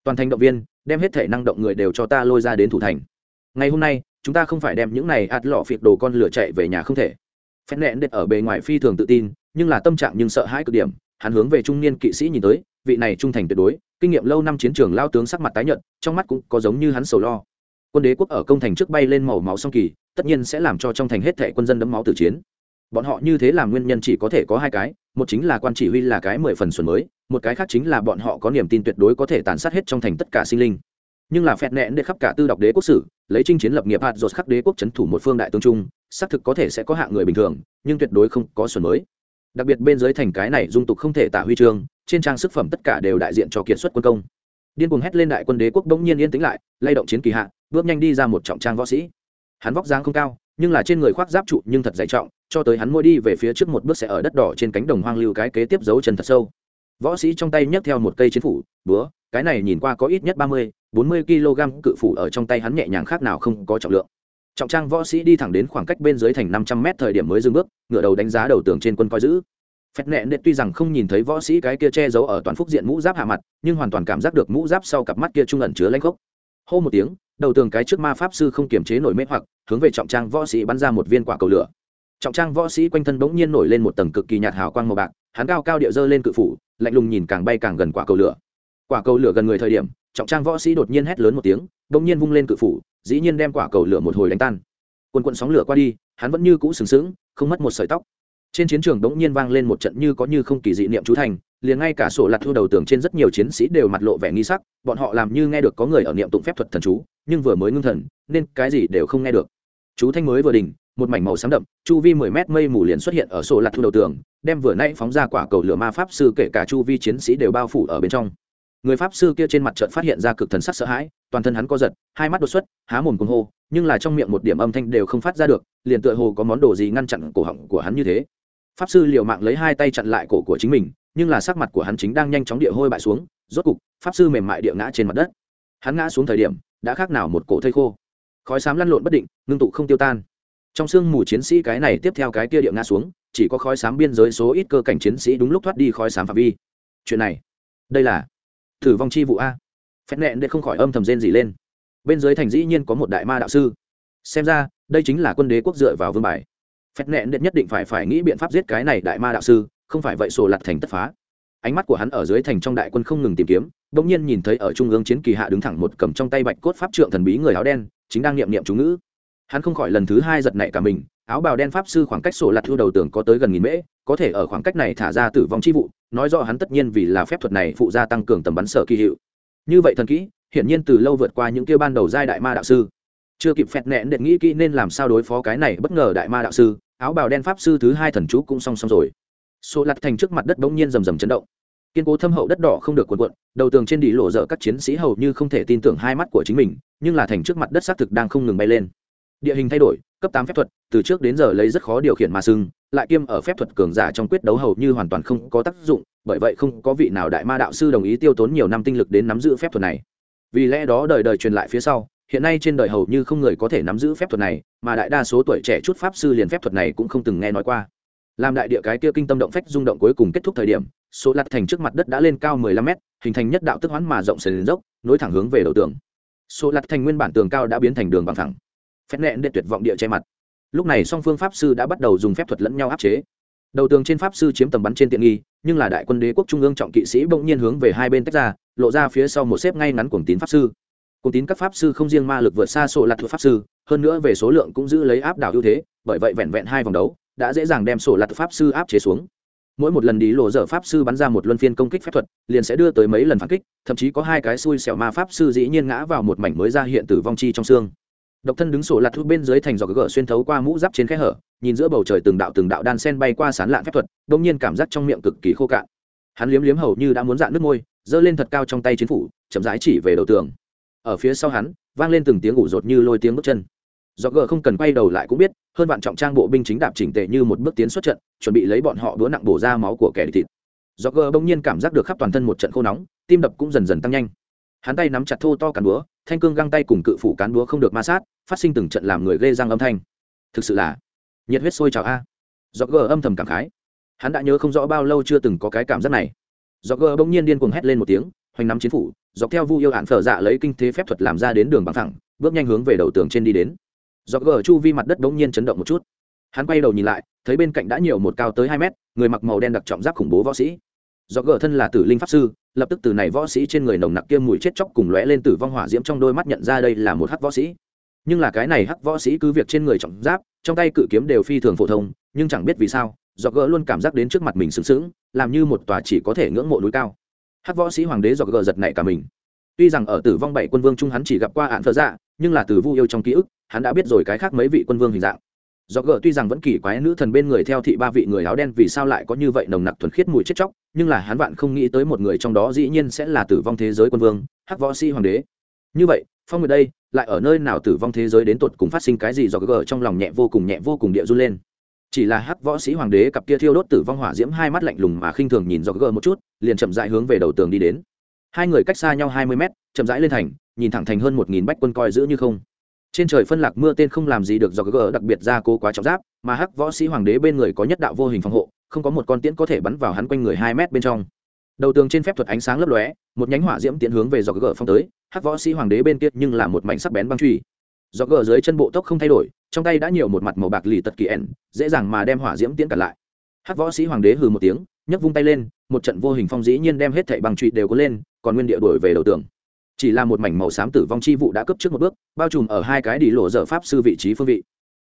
Toàn thành động viên, đem hết thể năng động người đều cho ta lôi ra đến thủ thành. Ngày hôm nay, chúng ta không phải đem những này ạt lọ phịt đồ con lửa chạy về nhà không thể. Phép nẹn đệt ở bề ngoài phi thường tự tin, nhưng là tâm trạng nhưng sợ hãi cực điểm. Hắn hướng về trung niên kỵ sĩ nhìn tới, vị này trung thành tuyệt đối, kinh nghiệm lâu năm chiến trường lao tướng sắc mặt tái nhợt, trong mắt cũng có giống như hắn sầu lo. Quân đế quốc ở công thành trước bay lên màu máu song kỳ, tất nhiên sẽ làm cho trong thành hết thệ quân dân đấm máu tử chiến bọn họ như thế làm nguyên nhân chỉ có thể có hai cái, một chính là quan chỉ huy là cái mười phần xuân mới, một cái khác chính là bọn họ có niềm tin tuyệt đối có thể tàn sát hết trong thành tất cả sinh linh. Nhưng là phẹt nẹn để khắp cả tư đọc đế quốc sử, lấy chinh chiến lập nghiệp hạt dột khắc đế quốc c thủ một phương đại tương trung, xác thực có thể sẽ có hạng người bình thường, nhưng tuyệt đối không có xuân mới. Đặc biệt bên dưới thành cái này dung tục không thể tả huy chương, trên trang sức phẩm tất cả đều đại diện cho kiệt xuất quân công. Điên cuồng hét lên đại quân đế quốc bỗng nhiên yên tĩnh lại, lay động chiến kỳ hạ, bước nhanh đi ra một trọng trang võ sĩ. Hắn vóc dáng không cao, nhưng là trên người khoác giáp trụ nhưng thật dày trọng cho tới hắn môi đi về phía trước một bước sẽ ở đất đỏ trên cánh đồng hoang lưu cái kế tiếp dấu chân thật sâu. Võ sĩ trong tay nhấc theo một cây chiến phủ, búa, cái này nhìn qua có ít nhất ba mươi, bốn mươi kg cự phủ ở trong tay hắn nhẹ nhàng khác nào không có trọng lượng. Trọng trang võ sĩ đi thẳng đến khoảng cách bên dưới thành năm trăm mét thời điểm mới dừng bước, ngửa đầu đánh giá đầu tường trên quân coi giữ. Phép nẹn đệ tuy rằng không nhìn thấy võ sĩ cái kia che giấu ở toàn phúc diện mũ giáp hạ mặt, nhưng hoàn toàn cảm giác được mũ giáp sau cặp mắt kia trung ẩn chứa lãnh khốc hô một tiếng, đầu tường cái trước ma pháp sư không kiềm chế nổi mê hoặc, hướng về trọng trang võ sĩ bắn ra một viên quả cầu lửa trọng trang võ sĩ quanh thân bỗng nhiên nổi lên một tầng cực kỳ nhạt hào quang màu bạc, hắn cao cao địa dơ lên cự phủ, lạnh lùng nhìn càng bay càng gần quả cầu lửa. Quả cầu lửa gần người thời điểm, trọng trang võ sĩ đột nhiên hét lớn một tiếng, bỗng nhiên vung lên cự phủ, dĩ nhiên đem quả cầu lửa một hồi đánh tan. Quần quận sóng lửa qua đi, hắn vẫn như cũ sừng sững, không mất một sợi tóc. Trên chiến trường đống nhiên vang lên một trận như có như không kỳ dị niệm chú thành, liền ngay cả sổ lặt thu đầu tường trên rất nhiều chiến sĩ đều mặt lộ vẻ nghi sắc, bọn họ làm như nghe được có người ở niệm tụng phép thuật thần chú, nhưng vừa mới ngưng thần, nên cái gì đều không nghe được. Chú thanh mới vừa đỉnh một mảnh màu xám đậm, chu vi mười mét mây mù liền xuất hiện ở sổ lặt thu đầu tường, đem vừa nãy phóng ra quả cầu lửa ma pháp sư kể cả chu vi chiến sĩ đều bao phủ ở bên trong. Người pháp sư kia trên mặt trận phát hiện ra cực thần sắc sợ hãi, toàn thân hắn co giật, hai mắt đột xuất, há mồm cuồng hô, nhưng là trong miệng một điểm âm thanh đều không phát ra được, liền tựa hồ có món đồ gì ngăn chặn cổ họng của hắn như thế. Pháp sư liều mạng lấy hai tay chặn lại cổ của chính mình, nhưng là sắc mặt của hắn chính đang nhanh chóng địa hôi bại xuống, rốt cục, pháp sư mềm mại địa ngã trên mặt đất. Hắn ngã xuống thời điểm, đã khác nào một cổ thây khô. Khói xám lăn lộn bất định, ngưng tụ không tiêu tan trong sương mù chiến sĩ cái này tiếp theo cái kia địa ngã xuống, chỉ có khói sám biên giới số ít cơ cảnh chiến sĩ đúng lúc thoát đi khói sám phạm vi. Chuyện này, đây là thử vong chi vụ a. Phép nẹn để không khỏi âm thầm rên gì lên. Bên dưới thành dĩ nhiên có một đại ma đạo sư. Xem ra, đây chính là quân đế quốc dựa vào vương bài. Phép nẹn đệ nhất định phải phải nghĩ biện pháp giết cái này đại ma đạo sư, không phải vậy sổ lặt thành tất phá. Ánh mắt của hắn ở dưới thành trong đại quân không ngừng tìm kiếm đ ỗ n g nhiên nhìn thấy ở trung ương chiến kỳ hạ đứng thẳng một cầm trong tay bạch cốt pháp trượng thần bí người áo đen, chính đang niệm niệm chú ngữ hắn không khỏi lần thứ hai giật nảy cả mình, áo bào đen pháp sư khoảng cách sổ lặt thu đầu tường có tới gần nghìn mễ, có thể ở khoảng cách này thả ra tử vong chi vụ, nói rõ hắn tất nhiên vì là phép thuật này phụ gia tăng cường tầm bắn sở kỳ hiệu. Như vậy thần kỹ, hiển nhiên từ lâu vượt qua những kia ban đầu giai đại ma đạo sư. Chưa kịp phẹt nẹn để nghĩ kỹ nên làm sao đối phó cái này bất ngờ đại ma đạo sư, áo bào đen pháp sư thứ hai thần chú cũng song song rồi. Sổ lặt thành trước mặt đất bỗng nhiên rầm rầm chấn động. Kiên cố thâm hậu đất đỏ không được cuộn cuộn, đầu tường trên đỉ lộ dở các chiến sĩ hầu như không thể tin tưởng hai mắt của chính mình, nhưng là thành trước mặt đất xác thực đang không ngừng bay lên địa hình thay đổi, cấp tám phép thuật, từ trước đến giờ lấy rất khó điều khiển mà sưng lại kiêm ở phép thuật cường giả trong quyết đấu hầu như hoàn toàn không có tác dụng, bởi vậy không có vị nào đại ma đạo sư đồng ý tiêu tốn nhiều năm tinh lực đến nắm giữ phép thuật này. Vì lẽ đó đời đời truyền lại phía sau, hiện nay trên đời hầu như không người có thể nắm giữ phép thuật này, mà đại đa số tuổi trẻ chút pháp sư liền phép thuật này cũng không từng nghe nói qua. Làm đại địa cái kia kinh tâm động phách rung động cuối cùng kết thúc thời điểm, số lặt thành trước mặt đất đã lên cao 15 mét, hình thành nhất đạo tức hoán mà rộng sền dốc, nối thẳng hướng về đầu tường. Số lặt thành nguyên bản tường cao đã biến thành đường bằng thẳng phép nẹn để tuyệt vọng địa che mặt. Lúc này song phương pháp sư đã bắt đầu dùng phép thuật lẫn nhau áp chế. Đầu tường trên pháp sư chiếm tầm bắn trên tiện nghi, nhưng là đại quân đế quốc trung ương trọng kỵ sĩ bỗng nhiên hướng về hai bên tách ra, lộ ra phía sau một xếp ngay ngắn cuồng tín pháp sư. Cùng tín các pháp sư không riêng ma lực vượt xa sổ lặt thuộc pháp sư, hơn nữa về số lượng cũng giữ lấy áp đảo ưu thế, bởi vậy vẹn vẹn hai vòng đấu đã dễ dàng đem sổ lặt pháp sư áp chế xuống. Mỗi một lần đi lộ dở pháp sư bắn ra một luân phiên công kích phép thuật, liền sẽ đưa tới mấy lần phản kích, thậm chí có hai cái xui xẻo ma pháp sư dĩ nhiên ngã vào một mảnh mới ra hiện tử vong chi trong xương độc thân đứng sổ lặt thuốc bên dưới thành giò gỡ xuyên thấu qua mũ giáp trên khe hở, nhìn giữa bầu trời từng đạo từng đạo đan sen bay qua sán lạn phép thuật, đông nhiên cảm giác trong miệng cực kỳ khô cạn. Hắn liếm liếm hầu như đã muốn dạn nước môi, giơ lên thật cao trong tay chiến phủ, chậm rãi chỉ về đầu tường. Ở phía sau hắn, vang lên từng tiếng ủ rột như lôi tiếng bước chân. Do gờ không cần quay đầu lại cũng biết, hơn vạn trọng trang bộ binh chính đạp chỉnh tệ như một bước tiến xuất trận, chuẩn bị lấy bọn họ đũa nặng bổ ra máu của kẻ địch thịt. Do gờ bỗng nhiên cảm giác được khắp toàn thân một trận khô nóng, tim đập cũng dần dần tăng nhanh. Hắn tay nắm chặt thô to cán búa thanh cương găng tay cùng cự phủ cán búa không được ma sát, phát sinh từng trận làm người ghê răng âm thanh. Thực sự là nhiệt huyết sôi trào a. Do gờ âm thầm cảm khái. Hắn đã nhớ không rõ bao lâu chưa từng có cái cảm giác này. Do gờ bỗng nhiên điên cuồng hét lên một tiếng, hoành nắm chiến phủ, dọc theo vu yêu hạn phở dạ lấy kinh thế phép thuật làm ra đến đường bằng thẳng, bước nhanh hướng về đầu tường trên đi đến. Do gờ chu vi mặt đất bỗng nhiên chấn động một chút. Hắn quay đầu nhìn lại, thấy bên cạnh đã nhiều một cao tới hai mét, người mặc màu đen đặc trọng giáp khủng bố võ sĩ do gờ thân là tử linh pháp sư, lập tức từ này võ sĩ trên người nồng nặc kia mùi chết chóc cùng lóe lên tử vong hỏa diễm trong đôi mắt nhận ra đây là một hắc võ sĩ. Nhưng là cái này hắc võ sĩ cứ việc trên người trọng giáp, trong tay cự kiếm đều phi thường phổ thông, nhưng chẳng biết vì sao, do gờ luôn cảm giác đến trước mặt mình sướng sướng làm như một tòa chỉ có thể ngưỡng mộ núi cao. Hắc võ sĩ hoàng đế do gờ giật nảy cả mình. Tuy rằng ở tử vong bảy quân vương trung hắn chỉ gặp qua ạn phở dạ nhưng là từ vu yêu trong ký ức, hắn đã biết rồi cái khác mấy vị quân vương hình dạng do gờ tuy rằng vẫn kỳ quái nữ thần bên người theo thị ba vị người áo đen vì sao lại có như vậy nồng nặc thuần khiết mùi chết chóc, nhưng là hắn vạn không nghĩ tới một người trong đó dĩ nhiên sẽ là tử vong thế giới quân vương, hắc võ sĩ hoàng đế. Như vậy, phong người đây, lại ở nơi nào tử vong thế giới đến tột cùng phát sinh cái gì do gờ trong lòng nhẹ vô cùng nhẹ vô cùng địa run lên. Chỉ là hắc võ sĩ hoàng đế cặp kia thiêu đốt tử vong hỏa diễm hai mắt lạnh lùng mà khinh thường nhìn do gờ một chút, liền chậm rãi hướng về đầu tường đi đến. Hai người cách xa nhau hai mươi mét, chậm rãi lên thành, nhìn thẳng thành hơn một nghìn bách quân coi giữ như không trên trời phân lạc mưa tên không làm gì được do gờ đặc biệt ra cố quá trọng giáp, mà hắc võ sĩ hoàng đế bên người có nhất đạo vô hình phòng hộ, không có một con tiễn có thể bắn vào hắn quanh người hai mét bên trong. Đầu tường trên phép thuật ánh sáng lấp lóe, một nhánh hỏa diễm tiễn hướng về do gờ phong tới, hắc võ sĩ hoàng đế bên kia nhưng là một mảnh sắc bén băng truy. Do gờ dưới chân bộ tốc không thay đổi, trong tay đã nhiều một mặt màu bạc lì tật kỳ ẻn dễ dàng mà đem hỏa diễm tiễn cản lại. Hắc võ sĩ hoàng đế hừ một tiếng, nhấc vung tay lên, một trận vô hình phong dĩ nhiên đem hết thảy băng truy đều có lên, còn nguyên địa đổi về đầu tường chỉ là một mảnh màu xám tử vong chi vụ đã cấp trước một bước, bao trùm ở hai cái đi lộ dở pháp sư vị trí phương vị.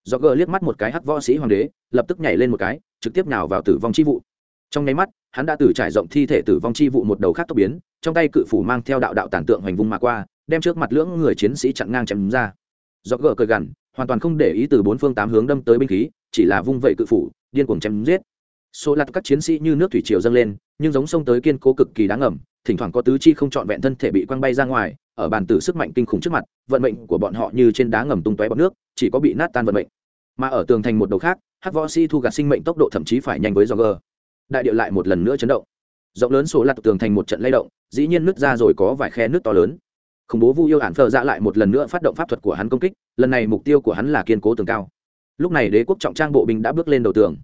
Do gờ liếc mắt một cái hắc võ sĩ hoàng đế, lập tức nhảy lên một cái, trực tiếp nào vào tử vong chi vụ. Trong nháy mắt, hắn đã tử trải rộng thi thể tử vong chi vụ một đầu khác tốc biến, trong tay cự phủ mang theo đạo đạo tản tượng hoành vung mà qua, đem trước mặt lưỡng người chiến sĩ chặn ngang chém ra. Do gờ cười gằn, hoàn toàn không để ý từ bốn phương tám hướng đâm tới binh khí, chỉ là vung vẩy cự phủ, điên cuồng chém giết. Số lạt các chiến sĩ như nước thủy triều dâng lên, nhưng giống sông tới kiên cố cực kỳ đáng ngầm thỉnh thoảng có tứ chi không trọn vẹn thân thể bị quăng bay ra ngoài, ở bàn tử sức mạnh kinh khủng trước mặt, vận mệnh của bọn họ như trên đá ngầm tung tóe bọt nước, chỉ có bị nát tan vận mệnh. Mà ở tường thành một đầu khác, hắc võ si thu gạt sinh mệnh tốc độ thậm chí phải nhanh với do g đại điệu lại một lần nữa chấn động. Rộng lớn số lặt tường thành một trận lay động, dĩ nhiên nứt ra rồi có vài khe nước to lớn. Khủng bố vu yêu ản phờ ra lại một lần nữa phát động pháp thuật của hắn công kích, lần này mục tiêu của hắn là kiên cố tường cao. Lúc này đế quốc trọng trang bộ binh đã bước lên đầu tường.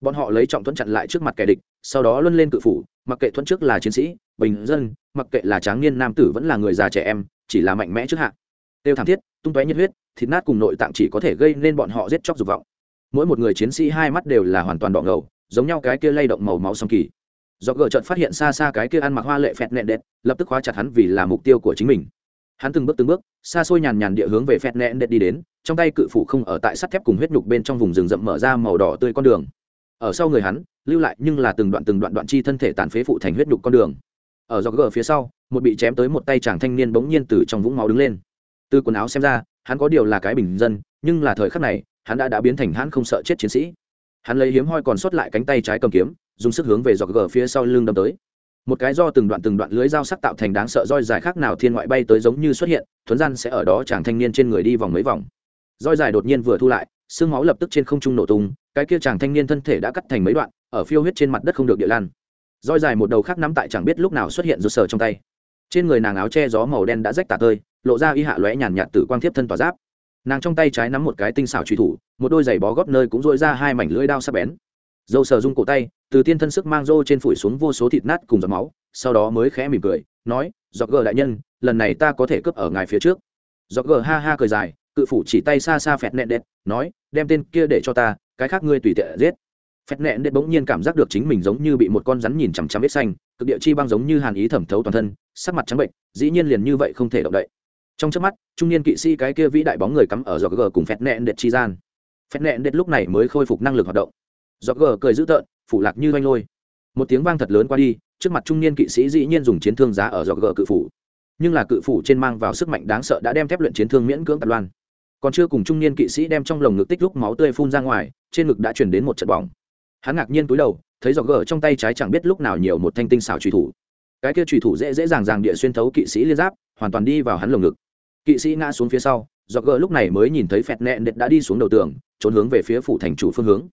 Bọn họ lấy trọng thuẫn chặn lại trước mặt kẻ địch, sau đó luân lên cự phủ, mặc kệ thuẫn trước là chiến sĩ bình dân, mặc kệ là tráng niên nam tử vẫn là người già trẻ em, chỉ là mạnh mẽ trước hạ. Tiêu thảm thiết, tung tóe nhiệt huyết, thịt nát cùng nội tạng chỉ có thể gây nên bọn họ giết chóc dục vọng. Mỗi một người chiến sĩ hai mắt đều là hoàn toàn đỏ ngầu, giống nhau cái kia lay động màu máu song kỳ. Do gờ trận phát hiện xa xa cái kia ăn mặc hoa lệ phẹt nẹ đẹt, lập tức khóa chặt hắn vì là mục tiêu của chính mình. Hắn từng bước từng bước, xa xôi nhàn nhàn địa hướng về phẹt nẹ đẹt đi đến, trong tay cự phủ không ở tại sắt thép cùng huyết nhục bên trong vùng rừng rậm mở ra màu đỏ tươi con đường. Ở sau người hắn, lưu lại nhưng là từng đoạn từng đoạn đoạn chi thân thể tàn phế phụ thành huyết nhục con đường ở dọc gờ phía sau, một bị chém tới một tay chàng thanh niên bỗng nhiên từ trong vũng máu đứng lên. Từ quần áo xem ra, hắn có điều là cái bình dân, nhưng là thời khắc này, hắn đã đã biến thành hắn không sợ chết chiến sĩ. Hắn lấy hiếm hoi còn sót lại cánh tay trái cầm kiếm, dùng sức hướng về dọc gờ phía sau lưng đâm tới. Một cái do từng đoạn từng đoạn lưới dao sắc tạo thành đáng sợ roi dài khác nào thiên ngoại bay tới giống như xuất hiện, thuấn gian sẽ ở đó chàng thanh niên trên người đi vòng mấy vòng. Roi dài đột nhiên vừa thu lại, xương máu lập tức trên không trung nổ tung, cái kia chàng thanh niên thân thể đã cắt thành mấy đoạn, ở phiêu huyết trên mặt đất không được địa lan roi dài một đầu khác nắm tại chẳng biết lúc nào xuất hiện rụt sờ trong tay. Trên người nàng áo che gió màu đen đã rách tả tơi, lộ ra y hạ lóe nhàn nhạt từ quang thiếp thân tỏa giáp. Nàng trong tay trái nắm một cái tinh xảo truy thủ, một đôi giày bó góp nơi cũng dội ra hai mảnh lưỡi đao sắc bén. Dâu sờ rung cổ tay, từ tiên thân sức mang rô trên phủi xuống vô số thịt nát cùng giọt máu, sau đó mới khẽ mỉm cười, nói, giọt gờ đại nhân, lần này ta có thể cướp ở ngài phía trước. Giọt gờ ha ha cười dài, cự phủ chỉ tay xa xa phẹt nẹn đệt nói, đem tên kia để cho ta, cái khác ngươi tùy tiện giết phét nẹn đệt bỗng nhiên cảm giác được chính mình giống như bị một con rắn nhìn chằm chằm vết xanh, cực địa chi băng giống như hàn ý thẩm thấu toàn thân, sắc mặt trắng bệnh, dĩ nhiên liền như vậy không thể động đậy. Trong trước mắt, trung niên kỵ sĩ cái kia vĩ đại bóng người cắm ở giọt gờ cùng phét nẹn đệt chi gian. Phét nẹn đệt lúc này mới khôi phục năng lực hoạt động. Giọt gờ cười dữ tợn, phủ lạc như oanh lôi. Một tiếng vang thật lớn qua đi, trước mặt trung niên kỵ sĩ dĩ nhiên dùng chiến thương giá ở giọt gờ cự phủ. Nhưng là cự phủ trên mang vào sức mạnh đáng sợ đã đem thép luyện chiến thương miễn cưỡng tạt loan. Còn chưa cùng trung niên kỵ sĩ đem trong lồng ngực tích lúc máu tươi phun ra ngoài, trên ngực đã chuyển đến một trận bỏng hắn ngạc nhiên túi đầu, thấy dọc gờ trong tay trái chẳng biết lúc nào nhiều một thanh tinh xảo trùy thủ. Cái kia trùy thủ dễ dễ dàng dàng địa xuyên thấu kỵ sĩ liên giáp, hoàn toàn đi vào hắn lồng ngực. Kỵ sĩ ngã xuống phía sau dọc gờ lúc này mới nhìn thấy phẹt nẹn nệt đã đi xuống đầu tường, trốn hướng về phía phủ thành chủ phương hướng.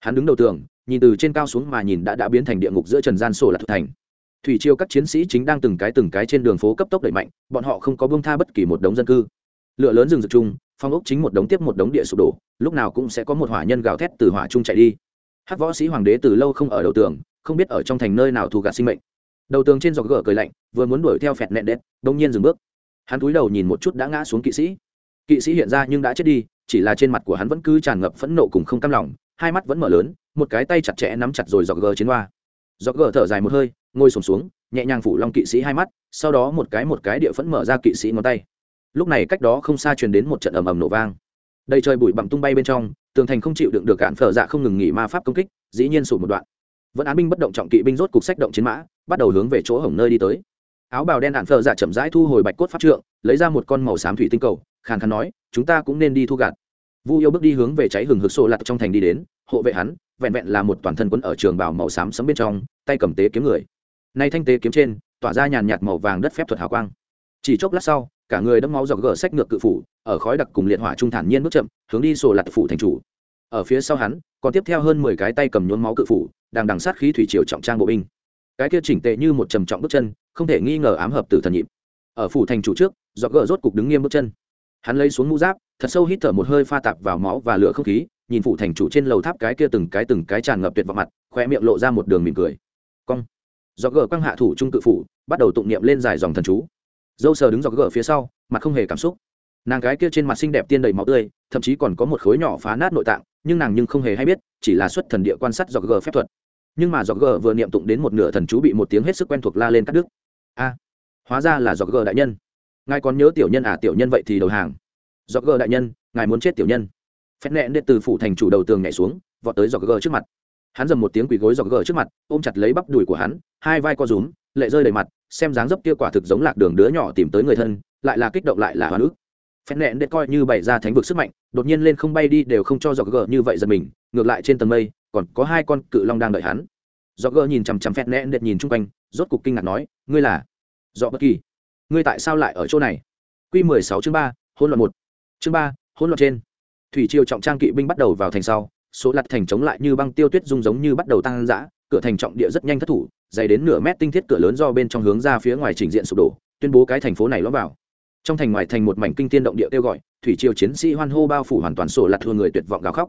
Hắn đứng đầu tường, nhìn từ trên cao xuống mà nhìn đã đã biến thành địa ngục giữa trần gian sổ là thực thành. Thủy triều các chiến sĩ chính đang từng cái từng cái trên đường phố cấp tốc đẩy mạnh, bọn họ không có bông tha bất kỳ một đống dân cư. Lửa lớn rừng rực chung, phong ốc chính một đống tiếp một đống địa sụp đổ, lúc nào cũng sẽ có một hỏa nhân gào thét từ hỏa trung chạy đi hát võ sĩ hoàng đế từ lâu không ở đầu tường không biết ở trong thành nơi nào thu gạt sinh mệnh. Đầu tường trên giọt gỡ cười lạnh vừa muốn đuổi theo phẹt nẹn đét đông nhiên dừng bước. Hắn cúi đầu nhìn một chút đã ngã xuống kỵ sĩ. Kỵ sĩ hiện ra nhưng đã chết đi chỉ là trên mặt của hắn vẫn cứ tràn ngập phẫn nộ cùng không cam lòng hai mắt vẫn mở lớn một cái tay chặt chẽ nắm chặt rồi giọt gờ chiến hoa. Giọt gờ thở dài một hơi ngồi sùng xuống, xuống nhẹ nhàng phủ long kỵ sĩ hai mắt sau đó một cái một cái địa phẫn mở ra kỵ sĩ ngón tay. Lúc này cách đó không xa truyền đến một trận ầm ầm nổ vang. Đầy trời bụi bặm tung bay bên trong tường thành không chịu đựng được cản phở dạ không ngừng nghỉ ma pháp công kích, dĩ nhiên sụt một đoạn. Vẫn án binh bất động trọng kỵ binh rốt cục sách động chiến mã, bắt đầu hướng về chỗ hổng nơi đi tới. Áo bào đen đạn phở dạ chậm rãi thu hồi bạch cốt pháp trượng, lấy ra một con màu xám thủy tinh cầu, khàn khàn nói, chúng ta cũng nên đi thu gạt. Vu yêu bước đi hướng về cháy hừng hực sổ lặt trong thành đi đến, hộ vệ hắn, vẹn vẹn là một toàn thân quấn ở trường bào màu xám sấm bên trong, tay cầm tế kiếm người. Nay thanh tế kiếm trên, tỏa ra nhàn nhạt màu vàng đất phép thuật hào quang. Chỉ chốc lát sau cả người đẫm máu dọc gờ sách ngược cự phủ, ở khói đặc cùng liệt hỏa trung thản nhiên bước chậm, hướng đi sổ lặt phủ thành chủ. Ở phía sau hắn, còn tiếp theo hơn mười cái tay cầm nhốn máu cự phủ, đang đằng sát khí thủy triều trọng trang bộ binh. Cái kia chỉnh tệ như một trầm trọng bước chân, không thể nghi ngờ ám hợp từ thần nhịp. Ở phủ thành chủ trước, dọc gờ rốt cục đứng nghiêm bước chân. Hắn lấy xuống mũ giáp, thật sâu hít thở một hơi pha tạp vào máu và lửa không khí, nhìn phủ thành chủ trên lầu tháp cái kia từng cái từng cái tràn ngập tuyệt vọng mặt khoe miệng lộ ra một đường mỉm cười. Cong. Do gờ quang hạ thủ trung cự phủ, bắt đầu tụng niệm lên dài dòng thần chú dâu sờ đứng dọc gờ phía sau mặt không hề cảm xúc. Nàng gái kia trên mặt xinh đẹp tiên đầy máu tươi, thậm chí còn có một khối nhỏ phá nát nội tạng, nhưng nàng nhưng không hề hay biết, chỉ là xuất thần địa quan sát dọc gờ phép thuật. Nhưng mà dọc gờ vừa niệm tụng đến một nửa thần chú bị một tiếng hết sức quen thuộc la lên cắt đứt. A, hóa ra là dọc gờ đại nhân. Ngài còn nhớ tiểu nhân à tiểu nhân vậy thì đầu hàng. Dọc gờ đại nhân, ngài muốn chết tiểu nhân. Phép nẹn đệ từ phủ thành chủ đầu tường nhảy xuống, vọt tới dọc gờ trước mặt. Hắn dầm một tiếng quỳ gối dọc gờ trước mặt, ôm chặt lấy bắp đùi của hắn, hai vai co rúm, lệ rơi đầy mặt xem dáng dấp kia quả thực giống lạc đường đứa nhỏ tìm tới người thân, lại là kích động lại là hoa nữ. phép nẹn đệ coi như bày ra thánh vực sức mạnh, đột nhiên lên không bay đi đều không cho dọc gờ như vậy giật mình, ngược lại trên tầng mây, còn có hai con cự long đang đợi hắn. Dọc gờ nhìn chằm chằm phép nẹn đệ nhìn chung quanh, rốt cục kinh ngạc nói, ngươi là? Dọ bất kỳ. Ngươi tại sao lại ở chỗ này? Q mười sáu chương ba hôn loạn một. Chương ba hôn loạn trên. Thủy triều trọng trang kỵ binh bắt đầu vào thành sau, số lặt thành chống lại như băng tiêu tuyết dung giống như bắt đầu tăng dã, cửa thành trọng địa rất nhanh thất thủ dày đến nửa mét tinh thiết cửa lớn do bên trong hướng ra phía ngoài trình diện sụp đổ, tuyên bố cái thành phố này lõm vào. Trong thành ngoài thành một mảnh kinh tiên động địa kêu gọi, thủy triều chiến sĩ hoan hô bao phủ hoàn toàn sổ lặt thua người tuyệt vọng gào khóc.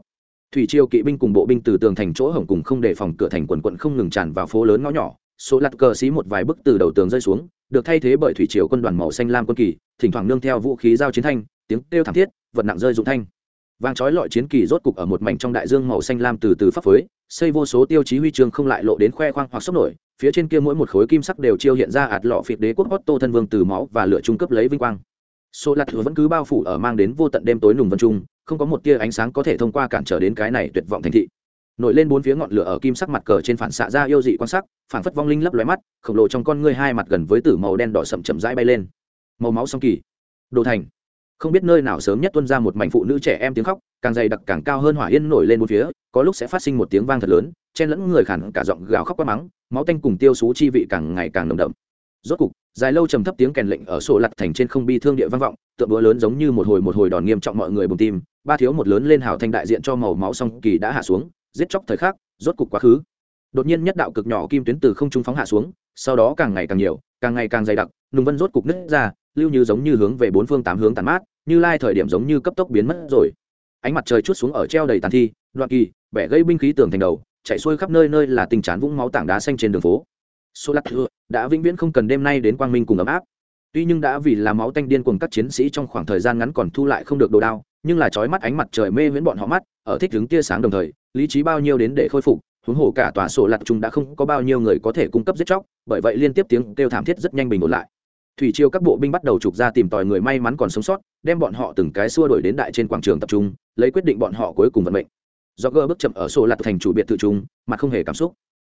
Thủy triều kỵ binh cùng bộ binh từ tường thành chỗ hổng cùng không đề phòng cửa thành quần quận không ngừng tràn vào phố lớn ngõ nhỏ. Số lặt cờ xí một vài bức từ đầu tường rơi xuống, được thay thế bởi thủy triều quân đoàn màu xanh lam quân kỳ, thỉnh thoảng nương theo vũ khí giao chiến thanh, tiếng kêu thảm thiết, vật nặng rơi dụng thanh. Vàng trói lọi chiến kỳ rốt cục ở một mảnh trong đại dương màu xanh lam từ từ pháp phới, xây vô số tiêu chí huy chương không lại lộ đến khoe khoang hoặc sốc nổi phía trên kia mỗi một khối kim sắc đều chiêu hiện ra ạt lọ phịt đế quốc Otto thân vương từ máu và lửa trung cấp lấy vinh quang. Số lạt vẫn cứ bao phủ ở mang đến vô tận đêm tối nùng vân trung, không có một tia ánh sáng có thể thông qua cản trở đến cái này tuyệt vọng thành thị. Nổi lên bốn phía ngọn lửa ở kim sắc mặt cờ trên phản xạ ra yêu dị quan sắc phản phất vong linh lấp lóe mắt, khổng lồ trong con ngươi hai mặt gần với tử màu đen đỏ sậm chậm rãi bay lên. Màu máu song kỳ. Đồ thành không biết nơi nào sớm nhất tuân ra một mảnh phụ nữ trẻ em tiếng khóc, càng dày đặc càng cao hơn hỏa yên nổi lên một phía, có lúc sẽ phát sinh một tiếng vang thật lớn, chen lẫn người khản cả giọng gào khóc quá mắng, máu tanh cùng tiêu xú chi vị càng ngày càng nồng đậm. Rốt cục, dài lâu trầm thấp tiếng kèn lệnh ở sổ lặt thành trên không bi thương địa vang vọng, tượng đũa lớn giống như một hồi một hồi đòn nghiêm trọng mọi người bùng tim, ba thiếu một lớn lên hào thanh đại diện cho màu máu song kỳ đã hạ xuống, giết chóc thời khắc, rốt cục quá khứ. Đột nhiên nhất đạo cực nhỏ kim tuyến từ không trung phóng hạ xuống, sau đó càng ngày càng nhiều, càng ngày càng dày đặc, nùng vân rốt cục nứt ra lưu như giống như hướng về bốn phương tám hướng tàn mát, như lai thời điểm giống như cấp tốc biến mất rồi. Ánh mặt trời chút xuống ở treo đầy tàn thi, đoạn kỳ, bẻ gây binh khí tường thành đầu, chạy xuôi khắp nơi nơi là tình trán vũng máu tảng đá xanh trên đường phố. Số lắc thưa, đã vĩnh viễn không cần đêm nay đến quang minh cùng ấm áp. Tuy nhưng đã vì là máu tanh điên cùng các chiến sĩ trong khoảng thời gian ngắn còn thu lại không được đồ đao, nhưng là trói mắt ánh mặt trời mê viễn bọn họ mắt, ở thích đứng tia sáng đồng thời, lý trí bao nhiêu đến để khôi phục, huống hồ cả tòa sổ lặt chúng đã không có bao nhiêu người có thể cung cấp giết chóc, bởi vậy liên tiếp tiếng kêu thảm thiết rất nhanh bình ổn lại thủy triều các bộ binh bắt đầu trục ra tìm tòi người may mắn còn sống sót, đem bọn họ từng cái xua đuổi đến đại trên quảng trường tập trung, lấy quyết định bọn họ cuối cùng vận mệnh. Do gơ bước chậm ở sổ lặt thành chủ biệt tự trung mà không hề cảm xúc.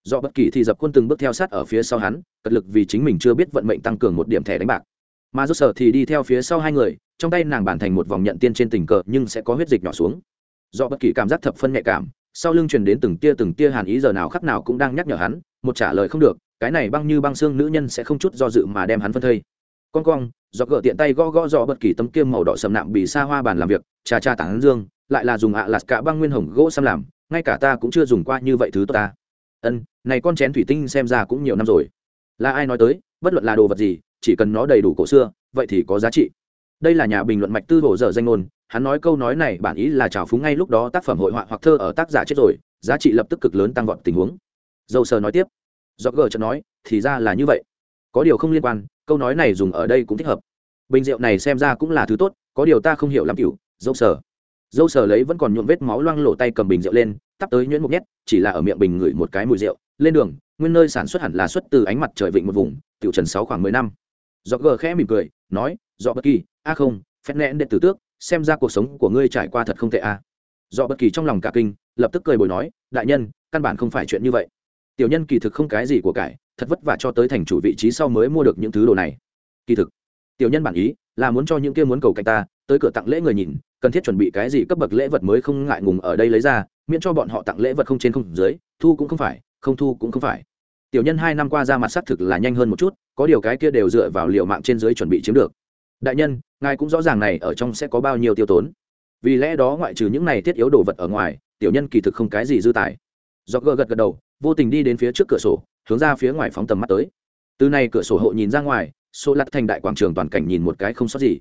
Do bất kỳ thì dập quân từng bước theo sát ở phía sau hắn, cật lực vì chính mình chưa biết vận mệnh tăng cường một điểm thẻ đánh bạc. Mà do sở thì đi theo phía sau hai người, trong tay nàng bản thành một vòng nhận tiên trên tình cờ, nhưng sẽ có huyết dịch nhỏ xuống. Do bất kỳ cảm giác thập phân nhạy cảm, sau lưng truyền đến từng tia từng tia hàn ý giờ nào khắc nào cũng đang nhắc nhở hắn, một trả lời không được cái này băng như băng xương nữ nhân sẽ không chút do dự mà đem hắn phân thây. Con cong do gỡ tiện tay gõ gõ dò bất kỳ tấm kiêm màu đỏ sầm nạm bị xa hoa bàn làm việc trà trà tảng dương, lại là dùng ạ lạt cả băng nguyên hồng gỗ xăm làm, ngay cả ta cũng chưa dùng qua như vậy thứ tốt ta. Ân, này con chén thủy tinh xem ra cũng nhiều năm rồi. Là ai nói tới, bất luận là đồ vật gì, chỉ cần nó đầy đủ cổ xưa, vậy thì có giá trị. Đây là nhà bình luận mạch tư hồ dở danh ngôn, hắn nói câu nói này bản ý là trào phúng ngay lúc đó tác phẩm hội họa hoặc thơ ở tác giả chết rồi, giá trị lập tức cực lớn tăng vọt tình huống. Dâu sờ nói tiếp do gờ chợt nói, thì ra là như vậy. Có điều không liên quan, câu nói này dùng ở đây cũng thích hợp. Bình rượu này xem ra cũng là thứ tốt, có điều ta không hiểu làm cựu dâu sờ. Dâu sờ lấy vẫn còn nhuộm vết máu loang lổ tay cầm bình rượu lên, tắp tới nhuyễn một nhét, chỉ là ở miệng bình ngửi một cái mùi rượu, lên đường, nguyên nơi sản xuất hẳn là xuất từ ánh mặt trời vịnh một vùng, tiểu trần sáu khoảng mười năm. Do gờ khẽ mỉm cười, nói do bất kỳ, a không phép nén đệ tử tước, xem ra cuộc sống của ngươi trải qua thật không tệ a. Do bất kỳ trong lòng cả kinh, lập tức cười bồi nói, đại nhân, căn bản không phải chuyện như vậy tiểu nhân kỳ thực không cái gì của cải, thật vất vả cho tới thành chủ vị trí sau mới mua được những thứ đồ này. Kỳ thực, tiểu nhân bản ý là muốn cho những kia muốn cầu cạnh ta, tới cửa tặng lễ người nhìn, cần thiết chuẩn bị cái gì cấp bậc lễ vật mới không ngại ngùng ở đây lấy ra, miễn cho bọn họ tặng lễ vật không trên không dưới, thu cũng không phải, không thu cũng không phải. Tiểu nhân hai năm qua ra mặt xác thực là nhanh hơn một chút, có điều cái kia đều dựa vào liệu mạng trên dưới chuẩn bị chiếm được. Đại nhân, ngài cũng rõ ràng này ở trong sẽ có bao nhiêu tiêu tốn. Vì lẽ đó ngoại trừ những này thiết yếu đồ vật ở ngoài, tiểu nhân kỳ thực không cái gì dư tài. Do gờ gật gật đầu vô tình đi đến phía trước cửa sổ, hướng ra phía ngoài phóng tầm mắt tới. Từ này cửa sổ hộ nhìn ra ngoài số lặt thành đại quảng trường toàn cảnh nhìn một cái không sót gì.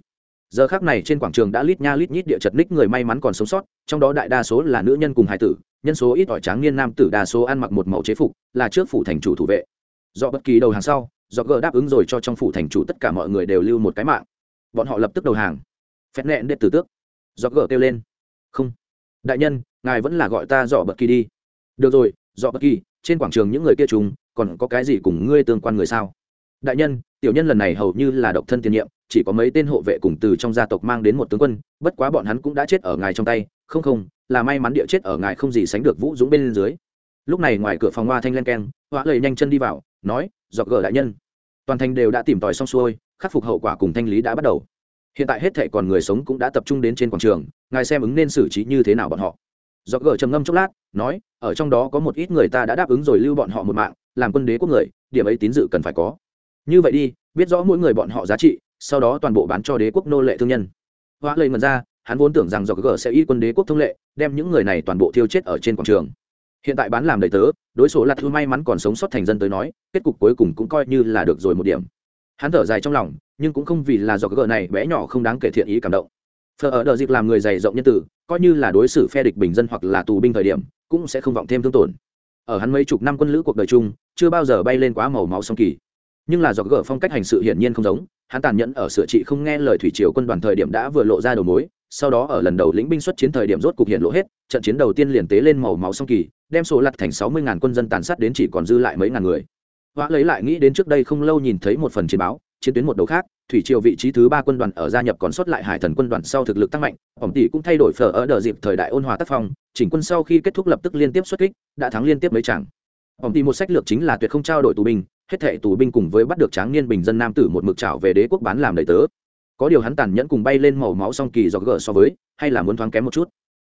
Giờ khác này trên quảng trường đã lít nha lít nhít địa chật ních người may mắn còn sống sót, trong đó đại đa số là nữ nhân cùng hải tử, nhân số ít ỏi tráng niên nam tử đa số ăn mặc một mẫu chế phục, là trước phủ thành chủ thủ vệ. Do bất kỳ đầu hàng sau, do gờ đáp ứng rồi cho trong phủ thành chủ tất cả mọi người đều lưu một cái mạng. Bọn họ lập tức đầu hàng. Phép nẹn đệ tử tước. Do gờ kêu lên. Không. Đại nhân, ngài vẫn là gọi ta dọ bất kỳ đi. Được rồi dọ bất kỳ trên quảng trường những người kia chúng còn có cái gì cùng ngươi tương quan người sao? Đại nhân, tiểu nhân lần này hầu như là độc thân tiền nhiệm, chỉ có mấy tên hộ vệ cùng từ trong gia tộc mang đến một tướng quân, bất quá bọn hắn cũng đã chết ở ngài trong tay. Không không, là may mắn địa chết ở ngài không gì sánh được vũ dũng bên dưới. Lúc này ngoài cửa phòng hoa thanh len keng, hoa lầy nhanh chân đi vào, nói, dọc gờ đại nhân. Toàn thành đều đã tìm tòi xong xuôi, khắc phục hậu quả cùng thanh lý đã bắt đầu. Hiện tại hết thệ còn người sống cũng đã tập trung đến trên quảng trường, ngài xem ứng nên xử trí như thế nào bọn họ do gờ trầm ngâm chốc lát, nói, ở trong đó có một ít người ta đã đáp ứng rồi lưu bọn họ một mạng, làm quân đế quốc người, điểm ấy tín dự cần phải có. Như vậy đi, biết rõ mỗi người bọn họ giá trị, sau đó toàn bộ bán cho đế quốc nô lệ thương nhân. Hoa lây mật ra, hắn vốn tưởng rằng do gờ sẽ y quân đế quốc thông lệ, đem những người này toàn bộ thiêu chết ở trên quảng trường. Hiện tại bán làm đầy tớ, đối số là thư may mắn còn sống sót thành dân tới nói, kết cục cuối cùng cũng coi như là được rồi một điểm. Hắn thở dài trong lòng, nhưng cũng không vì là do gờ này bé nhỏ không đáng kể thiện ý cảm động phờ ở đờ dịp làm người dày rộng nhân tử, coi như là đối xử phe địch bình dân hoặc là tù binh thời điểm, cũng sẽ không vọng thêm thương tổn. Ở hắn mấy chục năm quân lữ cuộc đời chung, chưa bao giờ bay lên quá màu máu song kỳ. Nhưng là do gỡ phong cách hành sự hiển nhiên không giống, hắn tàn nhẫn ở sửa trị không nghe lời thủy triều quân đoàn thời điểm đã vừa lộ ra đầu mối, sau đó ở lần đầu lĩnh binh xuất chiến thời điểm rốt cục hiện lộ hết, trận chiến đầu tiên liền tế lên màu máu song kỳ, đem số lặt thành sáu mươi ngàn quân dân tàn sát đến chỉ còn dư lại mấy ngàn người. Hóa lấy lại nghĩ đến trước đây không lâu nhìn thấy một phần chiến báo chiến tuyến một đầu khác, thủy triều vị trí thứ ba quân đoàn ở gia nhập còn sót lại hải thần quân đoàn sau thực lực tăng mạnh ổng tỷ cũng thay đổi phở ở đợt dịp thời đại ôn hòa tác phong, chỉnh quân sau khi kết thúc lập tức liên tiếp xuất kích, đã thắng liên tiếp mấy chẳng ổng tỷ một sách lược chính là tuyệt không trao đổi tù binh, hết thệ tù binh cùng với bắt được tráng niên bình dân nam tử một mực trảo về đế quốc bán làm đầy tớ. Có điều hắn tàn nhẫn cùng bay lên màu máu song kỳ do gờ so với, hay là muốn thoáng kém một chút.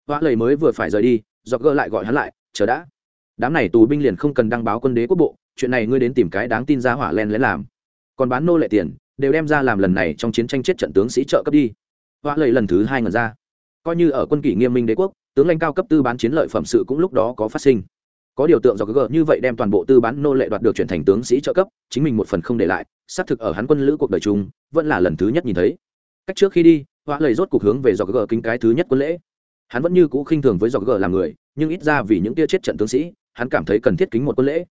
Hoa lầy mới vừa phải rời đi do gờ lại gọi hắn lại, chờ đã. Đám này tù binh liền không cần đăng báo quân đế quốc bộ, chuyện này ngươi đến tìm cái đáng tin ra hỏa len lén làm còn bán nô lệ tiền, đều đem ra làm lần này trong chiến tranh chết trận tướng sĩ trợ cấp đi. Hoa lầy lần thứ hai ngần ra. Coi như ở quân kỷ nghiêm minh đế quốc, tướng lãnh cao cấp tư bán chiến lợi phẩm sự cũng lúc đó có phát sinh. Có điều tượng do gờ như vậy đem toàn bộ tư bán nô lệ đoạt được chuyển thành tướng sĩ trợ cấp, chính mình một phần không để lại, xác thực ở hắn quân lữ cuộc đời chung, vẫn là lần thứ nhất nhìn thấy. Cách trước khi đi, hoa lầy rốt cuộc hướng về do gờ kính cái thứ nhất quân lễ. Hắn vẫn như cũ khinh thường với do gờ làm người, nhưng ít ra vì những tia chết trận tướng sĩ, hắn cảm thấy cần thiết kính một quân lễ.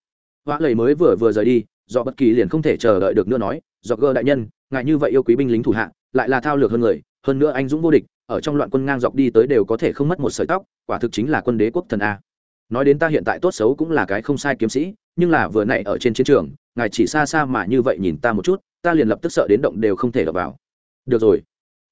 Hoa lầy mới vừa vừa rời đi do bất kỳ liền không thể chờ đợi được nữa nói do gơ đại nhân ngại như vậy yêu quý binh lính thủ hạ, lại là thao lược hơn người, hơn nữa anh dũng vô địch, ở trong loạn quân ngang dọc đi tới đều có thể không mất một sợi tóc, quả thực chính là quân đế quốc thần a. Nói đến ta hiện tại tốt xấu cũng là cái không sai kiếm sĩ, nhưng là vừa nãy ở trên chiến trường, ngài chỉ xa xa mà như vậy nhìn ta một chút, ta liền lập tức sợ đến động đều không thể đập vào. Được rồi.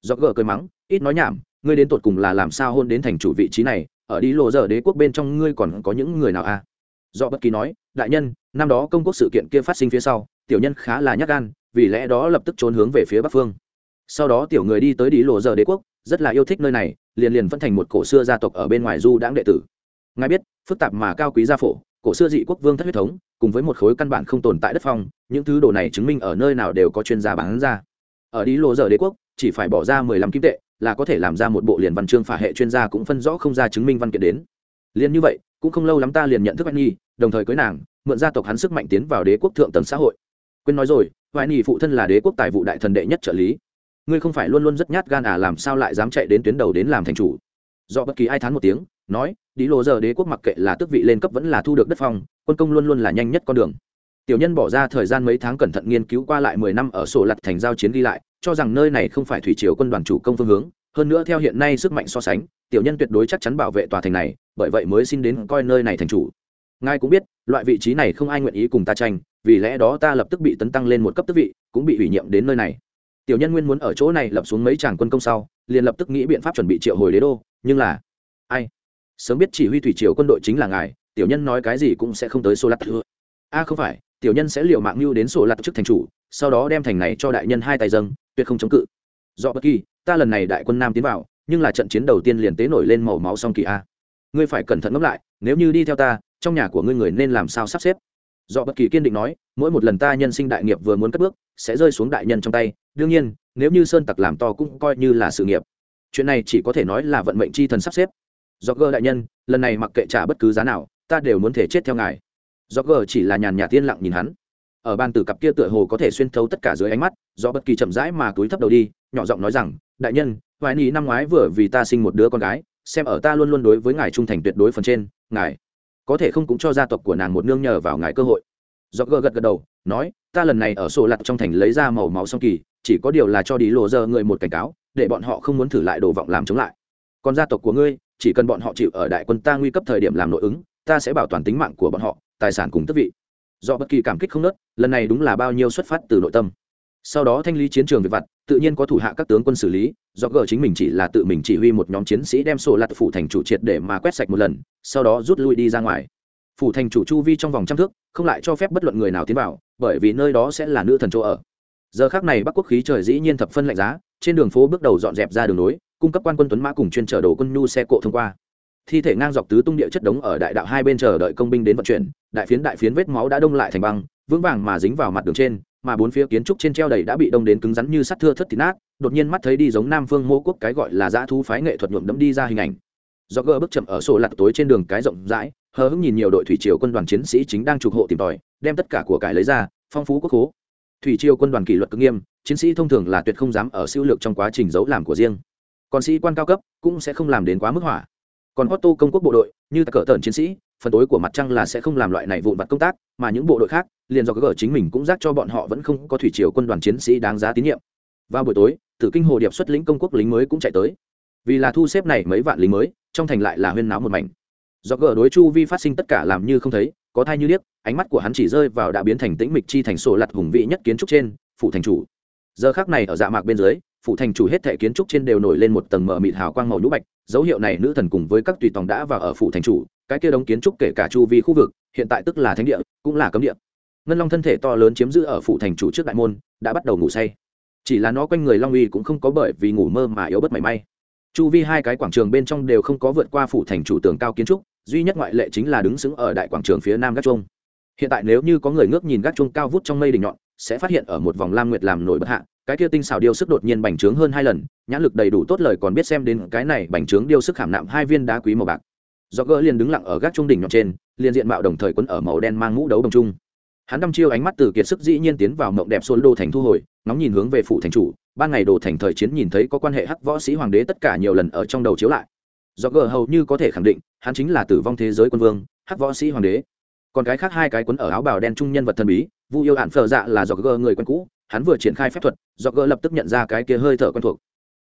Do gờ cười mắng, ít nói nhảm, ngươi đến tột cùng là làm sao hôn đến thành chủ vị trí này, ở đi lộ giờ đế quốc bên trong ngươi còn có những người nào a? À? do bất kỳ nói đại nhân, năm đó công quốc sự kiện kia phát sinh phía sau, tiểu nhân khá là nhát gan, vì lẽ đó lập tức trốn hướng về phía bắc phương. Sau đó tiểu người đi tới đi lộ giờ đế quốc, rất là yêu thích nơi này, liền liền vẫn thành một cổ xưa gia tộc ở bên ngoài du đãng đệ tử. Ngài biết, phức tạp mà cao quý gia phổ, cổ xưa dị quốc vương thất huyết thống, cùng với một khối căn bản không tồn tại đất phong, những thứ đồ này chứng minh ở nơi nào đều có chuyên gia bán ra. Ở đi lộ giờ đế quốc, chỉ phải bỏ ra mười lăm kim tệ, là có thể làm ra một bộ liền văn chương phả hệ chuyên gia cũng phân rõ không ra chứng minh văn kiện đến. Liền như vậy, cũng không lâu lắm ta liền nhận thức anh nhi đồng thời cưới nàng, mượn gia tộc hắn sức mạnh tiến vào đế quốc thượng tầng xã hội. Quên nói rồi vài nỉ phụ thân là đế quốc tài vụ đại thần đệ nhất trợ lý. Ngươi không phải luôn luôn rất nhát gan à làm sao lại dám chạy đến tuyến đầu đến làm thành chủ? Do bất kỳ ai thán một tiếng, nói đi lộ giờ đế quốc mặc kệ là tước vị lên cấp vẫn là thu được đất phong, quân công luôn luôn là nhanh nhất con đường. Tiểu nhân bỏ ra thời gian mấy tháng cẩn thận nghiên cứu qua lại mười năm ở sổ lặt thành giao chiến đi lại, cho rằng nơi này không phải thủy triều quân đoàn chủ công phương hướng. Hơn nữa theo hiện nay sức mạnh so sánh, tiểu nhân tuyệt đối chắc chắn bảo vệ tòa thành này, bởi vậy mới xin đến coi nơi này thành chủ ngài cũng biết, loại vị trí này không ai nguyện ý cùng ta tranh, vì lẽ đó ta lập tức bị tấn tăng lên một cấp tước vị, cũng bị ủy nhiệm đến nơi này. Tiểu nhân nguyên muốn ở chỗ này lập xuống mấy tràng quân công sau, liền lập tức nghĩ biện pháp chuẩn bị triệu hồi đế đô, nhưng là, ai? Sớm biết chỉ huy thủy triều quân đội chính là ngài, tiểu nhân nói cái gì cũng sẽ không tới sô lát thưa. a, không phải, tiểu nhân sẽ liều mạng mưu đến sổ lặt chức thành chủ, sau đó đem thành này cho đại nhân hai tay dâng, tuyệt không chống cự. Do bất kỳ, ta lần này đại quân nam tiến vào, nhưng là trận chiến đầu tiên liền tế nổi lên màu máu song kỳ a. Ngươi phải cẩn thận ngẫm lại, nếu như đi theo ta trong nhà của ngươi người nên làm sao sắp xếp? Do bất kỳ kiên định nói, mỗi một lần ta nhân sinh đại nghiệp vừa muốn cất bước, sẽ rơi xuống đại nhân trong tay. Đương nhiên, nếu như sơn tặc làm to cũng coi như là sự nghiệp. Chuyện này chỉ có thể nói là vận mệnh chi thần sắp xếp. Do gờ đại nhân, lần này mặc kệ trả bất cứ giá nào, ta đều muốn thể chết theo ngài. Do gờ chỉ là nhàn nhà tiên lặng nhìn hắn. Ở ban tử cặp kia tựa hồ có thể xuyên thấu tất cả dưới ánh mắt, do bất kỳ chậm rãi mà túi thấp đầu đi, nhỏ giọng nói rằng, đại nhân, vài ni năm ngoái vừa vì ta sinh một đứa con gái, xem ở ta luôn luôn đối với ngài trung thành tuyệt đối phần trên, ngài có thể không cũng cho gia tộc của nàng một nương nhờ vào ngài cơ hội. Do gờ gật gật đầu, nói, ta lần này ở sổ lặt trong thành lấy ra màu máu song kỳ, chỉ có điều là cho đi lộ giờ người một cảnh cáo, để bọn họ không muốn thử lại đồ vọng làm chống lại. Còn gia tộc của ngươi, chỉ cần bọn họ chịu ở đại quân ta nguy cấp thời điểm làm nội ứng, ta sẽ bảo toàn tính mạng của bọn họ, tài sản cùng tức vị. Do bất kỳ cảm kích không nớt, lần này đúng là bao nhiêu xuất phát từ nội tâm sau đó thanh lý chiến trường về vặt, tự nhiên có thủ hạ các tướng quân xử lý, do gờ chính mình chỉ là tự mình chỉ huy một nhóm chiến sĩ đem sổ lặt phủ thành chủ triệt để mà quét sạch một lần, sau đó rút lui đi ra ngoài. Phủ thành chủ chu vi trong vòng trăm thước, không lại cho phép bất luận người nào tiến vào, bởi vì nơi đó sẽ là nữ thần chỗ ở. Giờ khác này bắc quốc khí trời dĩ nhiên thập phân lạnh giá, trên đường phố bước đầu dọn dẹp ra đường nối, cung cấp quan quân tuấn mã cùng chuyên chở đồ quân nhu xe cộ thông qua. Thi thể ngang dọc tứ tung địa chất đống ở đại đạo hai bên chờ đợi công binh đến vận chuyển, đại phiến đại phiến vết máu đã đông lại thành băng, vững vàng mà dính vào mặt đường trên mà bốn phía kiến trúc trên treo đầy đã bị đông đến cứng rắn như sắt thưa thất thịt nát đột nhiên mắt thấy đi giống nam phương mô quốc cái gọi là dã thu phái nghệ thuật nhuộm đẫm đi ra hình ảnh. Do gỡ bước chậm ở sổ lặt tối trên đường cái rộng rãi hờ hững nhìn nhiều đội thủy triều quân đoàn chiến sĩ chính đang trục hộ tìm tòi đem tất cả của cải lấy ra phong phú quốc hố. Thủy triều quân đoàn kỷ luật cực nghiêm chiến sĩ thông thường là tuyệt không dám ở siêu lược trong quá trình giấu làm của riêng. Còn sĩ quan cao cấp cũng sẽ không làm đến quá mức hỏa. Còn Otto công quốc bộ đội, như cỡ tần chiến sĩ, phần tối của mặt trăng là sẽ không làm loại này vụn vặt công tác, mà những bộ đội khác, liền do gỡ chính mình cũng giác cho bọn họ vẫn không có thủy triều quân đoàn chiến sĩ đáng giá tín nhiệm. Vào buổi tối, Tử Kinh Hồ Điệp xuất lĩnh công quốc lính mới cũng chạy tới. Vì là thu xếp này mấy vạn lính mới, trong thành lại là huyên náo một mảnh. Do gỡ đối chu vi phát sinh tất cả làm như không thấy, có thai như liếc, ánh mắt của hắn chỉ rơi vào đã biến thành tĩnh mịch chi thành sổ lặt hùng vị nhất kiến trúc trên, phủ thành chủ. Giờ khắc này ở dạ mạc bên dưới, phủ thành chủ hết thể kiến trúc trên đều nổi lên một tầng mờ mịt hào quang màu nhũ bạch, dấu hiệu này nữ thần cùng với các tùy tòng đã vào ở phủ thành chủ cái kia đóng kiến trúc kể cả chu vi khu vực hiện tại tức là thánh địa cũng là cấm địa ngân long thân thể to lớn chiếm giữ ở phủ thành chủ trước đại môn, đã bắt đầu ngủ say. Chỉ là nó quanh người long uy cũng không có bởi vì ngủ mơ mà yếu bất mảy may. Chu vi hai cái quảng trường bên trong đều không có vượt qua phủ thành chủ tường cao kiến trúc, duy nhất ngoại lệ chính là đứng xứng ở đại quảng trường phía nam gác chuông. Hiện tại nếu như có người ngước nhìn gác chuông cao vút trong mây đỉnh nhọn, sẽ phát hiện ở một vòng lam nguyệt làm nổi bất hạ, cái kia tinh xảo điêu sức đột nhiên bành trướng hơn hai lần, nhãn lực đầy đủ tốt lời còn biết xem đến cái này bành trướng điêu sức khảm nạm hai viên đá quý màu bạc. Do gỡ liền đứng lặng ở gác trung đỉnh nhọn trên, liền diện mạo đồng thời quấn ở màu đen mang mũ đấu đồng trung hắn đăm chiêu ánh mắt từ kiệt sức dĩ nhiên tiến vào mộng đẹp xôn đô thành thu hồi nóng nhìn hướng về phủ thành chủ, ban ngày đồ thành thời chiến nhìn thấy có quan hệ hắc võ sĩ hoàng đế tất cả nhiều lần ở trong đầu chiếu lại. Do gờ hầu như có thể khẳng định, hắn chính là tử vong thế giới quân vương, hắc võ sĩ hoàng đế. Còn cái khác hai cái quấn ở áo bào đen trung nhân vật thần bí, vu yêu hạn phờ dạ là do gờ người quen cũ, hắn vừa triển khai phép thuật do gờ lập tức nhận ra cái kia hơi thở quen thuộc.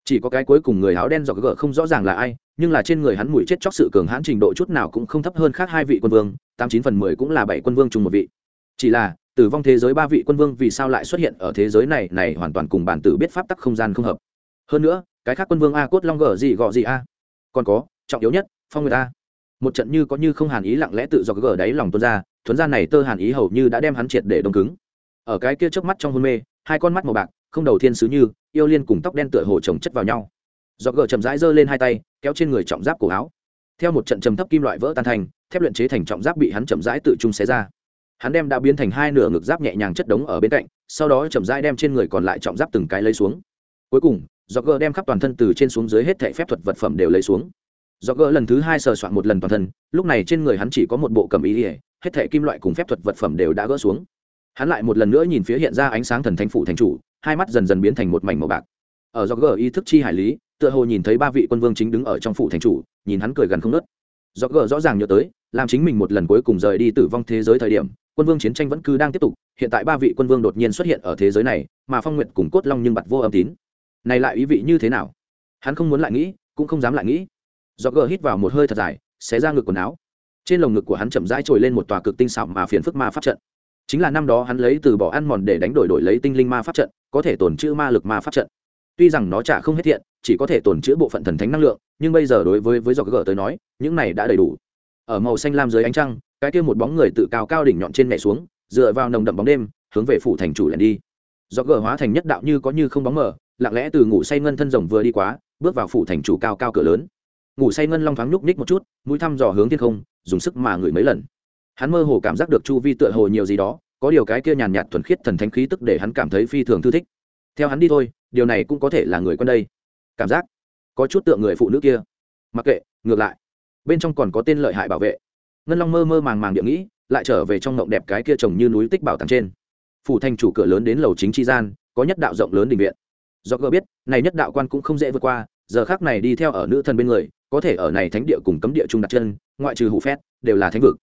Chỉ có cái cuối cùng người áo đen do gờ không rõ ràng là ai, nhưng là trên người hắn mùi chết chóc sự cường hãn trình độ chút nào cũng không thấp hơn khác hai vị quân vương, tám chín phần mười cũng là bảy quân vương chung một vị chỉ là, tử vong thế giới ba vị quân vương vì sao lại xuất hiện ở thế giới này này hoàn toàn cùng bản tử biết pháp tắc không gian không hợp. Hơn nữa, cái khác quân vương a cốt long gở gì gọ gì a? Còn có, trọng yếu nhất, phong người ta một trận như có như không hàn ý lặng lẽ tự do gở đáy lòng tuôn ra, thuấn ra này tơ hàn ý hầu như đã đem hắn triệt để đông cứng. Ở cái kia trước mắt trong hôn mê, hai con mắt màu bạc, không đầu thiên sứ như, yêu liên cùng tóc đen tựa hồ chồng chất vào nhau. Do gờ chậm rãi giơ lên hai tay, kéo trên người trọng giáp cổ áo. Theo một trận trầm thấp kim loại vỡ tan thành, thép luyện chế thành trọng giáp bị hắn chậm rãi tự trung xé ra hắn đem đã biến thành hai nửa ngực giáp nhẹ nhàng chất đống ở bên cạnh, sau đó chậm rãi đem trên người còn lại trọng giáp từng cái lấy xuống. Cuối cùng do gờ đem khắp toàn thân từ trên xuống dưới hết thệ phép thuật vật phẩm đều lấy xuống. Do gờ lần thứ hai sờ soạn một lần toàn thân, lúc này trên người hắn chỉ có một bộ cầm ý ỉa hết thệ kim loại cùng phép thuật vật phẩm đều đã gỡ xuống. Hắn lại một lần nữa nhìn phía hiện ra ánh sáng thần thánh phủ thành chủ, hai mắt dần dần biến thành một mảnh màu bạc. Ở do gờ ý thức chi hải lý, tựa hồ nhìn thấy ba vị quân vương chính đứng ở trong phủ thành chủ, nhìn hắn cười gần không nớt do gờ rõ ràng nhớ tới, làm chính mình một lần cuối cùng rời đi tử vong thế giới thời điểm quân vương chiến tranh vẫn cứ đang tiếp tục, hiện tại ba vị quân vương đột nhiên xuất hiện ở thế giới này, mà phong nguyện cùng cốt long nhưng bặt vô âm tín. Này lại ý vị như thế nào? Hắn không muốn lại nghĩ, cũng không dám lại nghĩ. Do gờ hít vào một hơi thật dài, xé ra ngực quần áo. Trên lồng ngực của hắn chậm rãi trồi lên một tòa cực tinh xảo mà phiền phức ma pháp trận. Chính là năm đó hắn lấy từ bỏ ăn mòn để đánh đổi đổi lấy tinh linh ma pháp trận, có thể tồn chữ ma lực ma pháp trận. Tuy rằng nó trả không hết thiện, chỉ có thể tồn chữ bộ phận thần thánh năng lượng, nhưng bây giờ đối với với dọc gờ tới nói, những này đã đầy đủ. Ở màu xanh lam dưới ánh trăng cái kia một bóng người tự cao cao đỉnh nhọn trên nhảy xuống, dựa vào nồng đậm bóng đêm, hướng về phủ thành chủ lẻn đi. Do gờ hóa thành nhất đạo như có như không bóng mờ, lặng lẽ từ ngủ say ngân thân rồng vừa đi quá, bước vào phủ thành chủ cao cao cửa lớn. Ngủ say ngân long thoáng nhúc ních một chút, mũi thăm dò hướng thiên không, dùng sức mà ngửi mấy lần. Hắn mơ hồ cảm giác được chu vi tựa hồ nhiều gì đó, có điều cái kia nhàn nhạt thuần khiết thần thánh khí tức để hắn cảm thấy phi thường thư thích. Theo hắn đi thôi, điều này cũng có thể là người quân đây. Cảm giác, có chút tượng người phụ nữ kia. Mặc kệ, ngược lại. Bên trong còn có tên lợi hại bảo vệ ngân long mơ mơ màng màng địa nghĩ, lại trở về trong ngộng đẹp cái kia trồng như núi tích bảo tàng trên. Phủ thành chủ cửa lớn đến lầu chính tri gian, có nhất đạo rộng lớn đình viện. Do gỡ biết, này nhất đạo quan cũng không dễ vượt qua, giờ khác này đi theo ở nữ thần bên người, có thể ở này thánh địa cùng cấm địa chung đặt chân, ngoại trừ hủ phét, đều là thánh vực.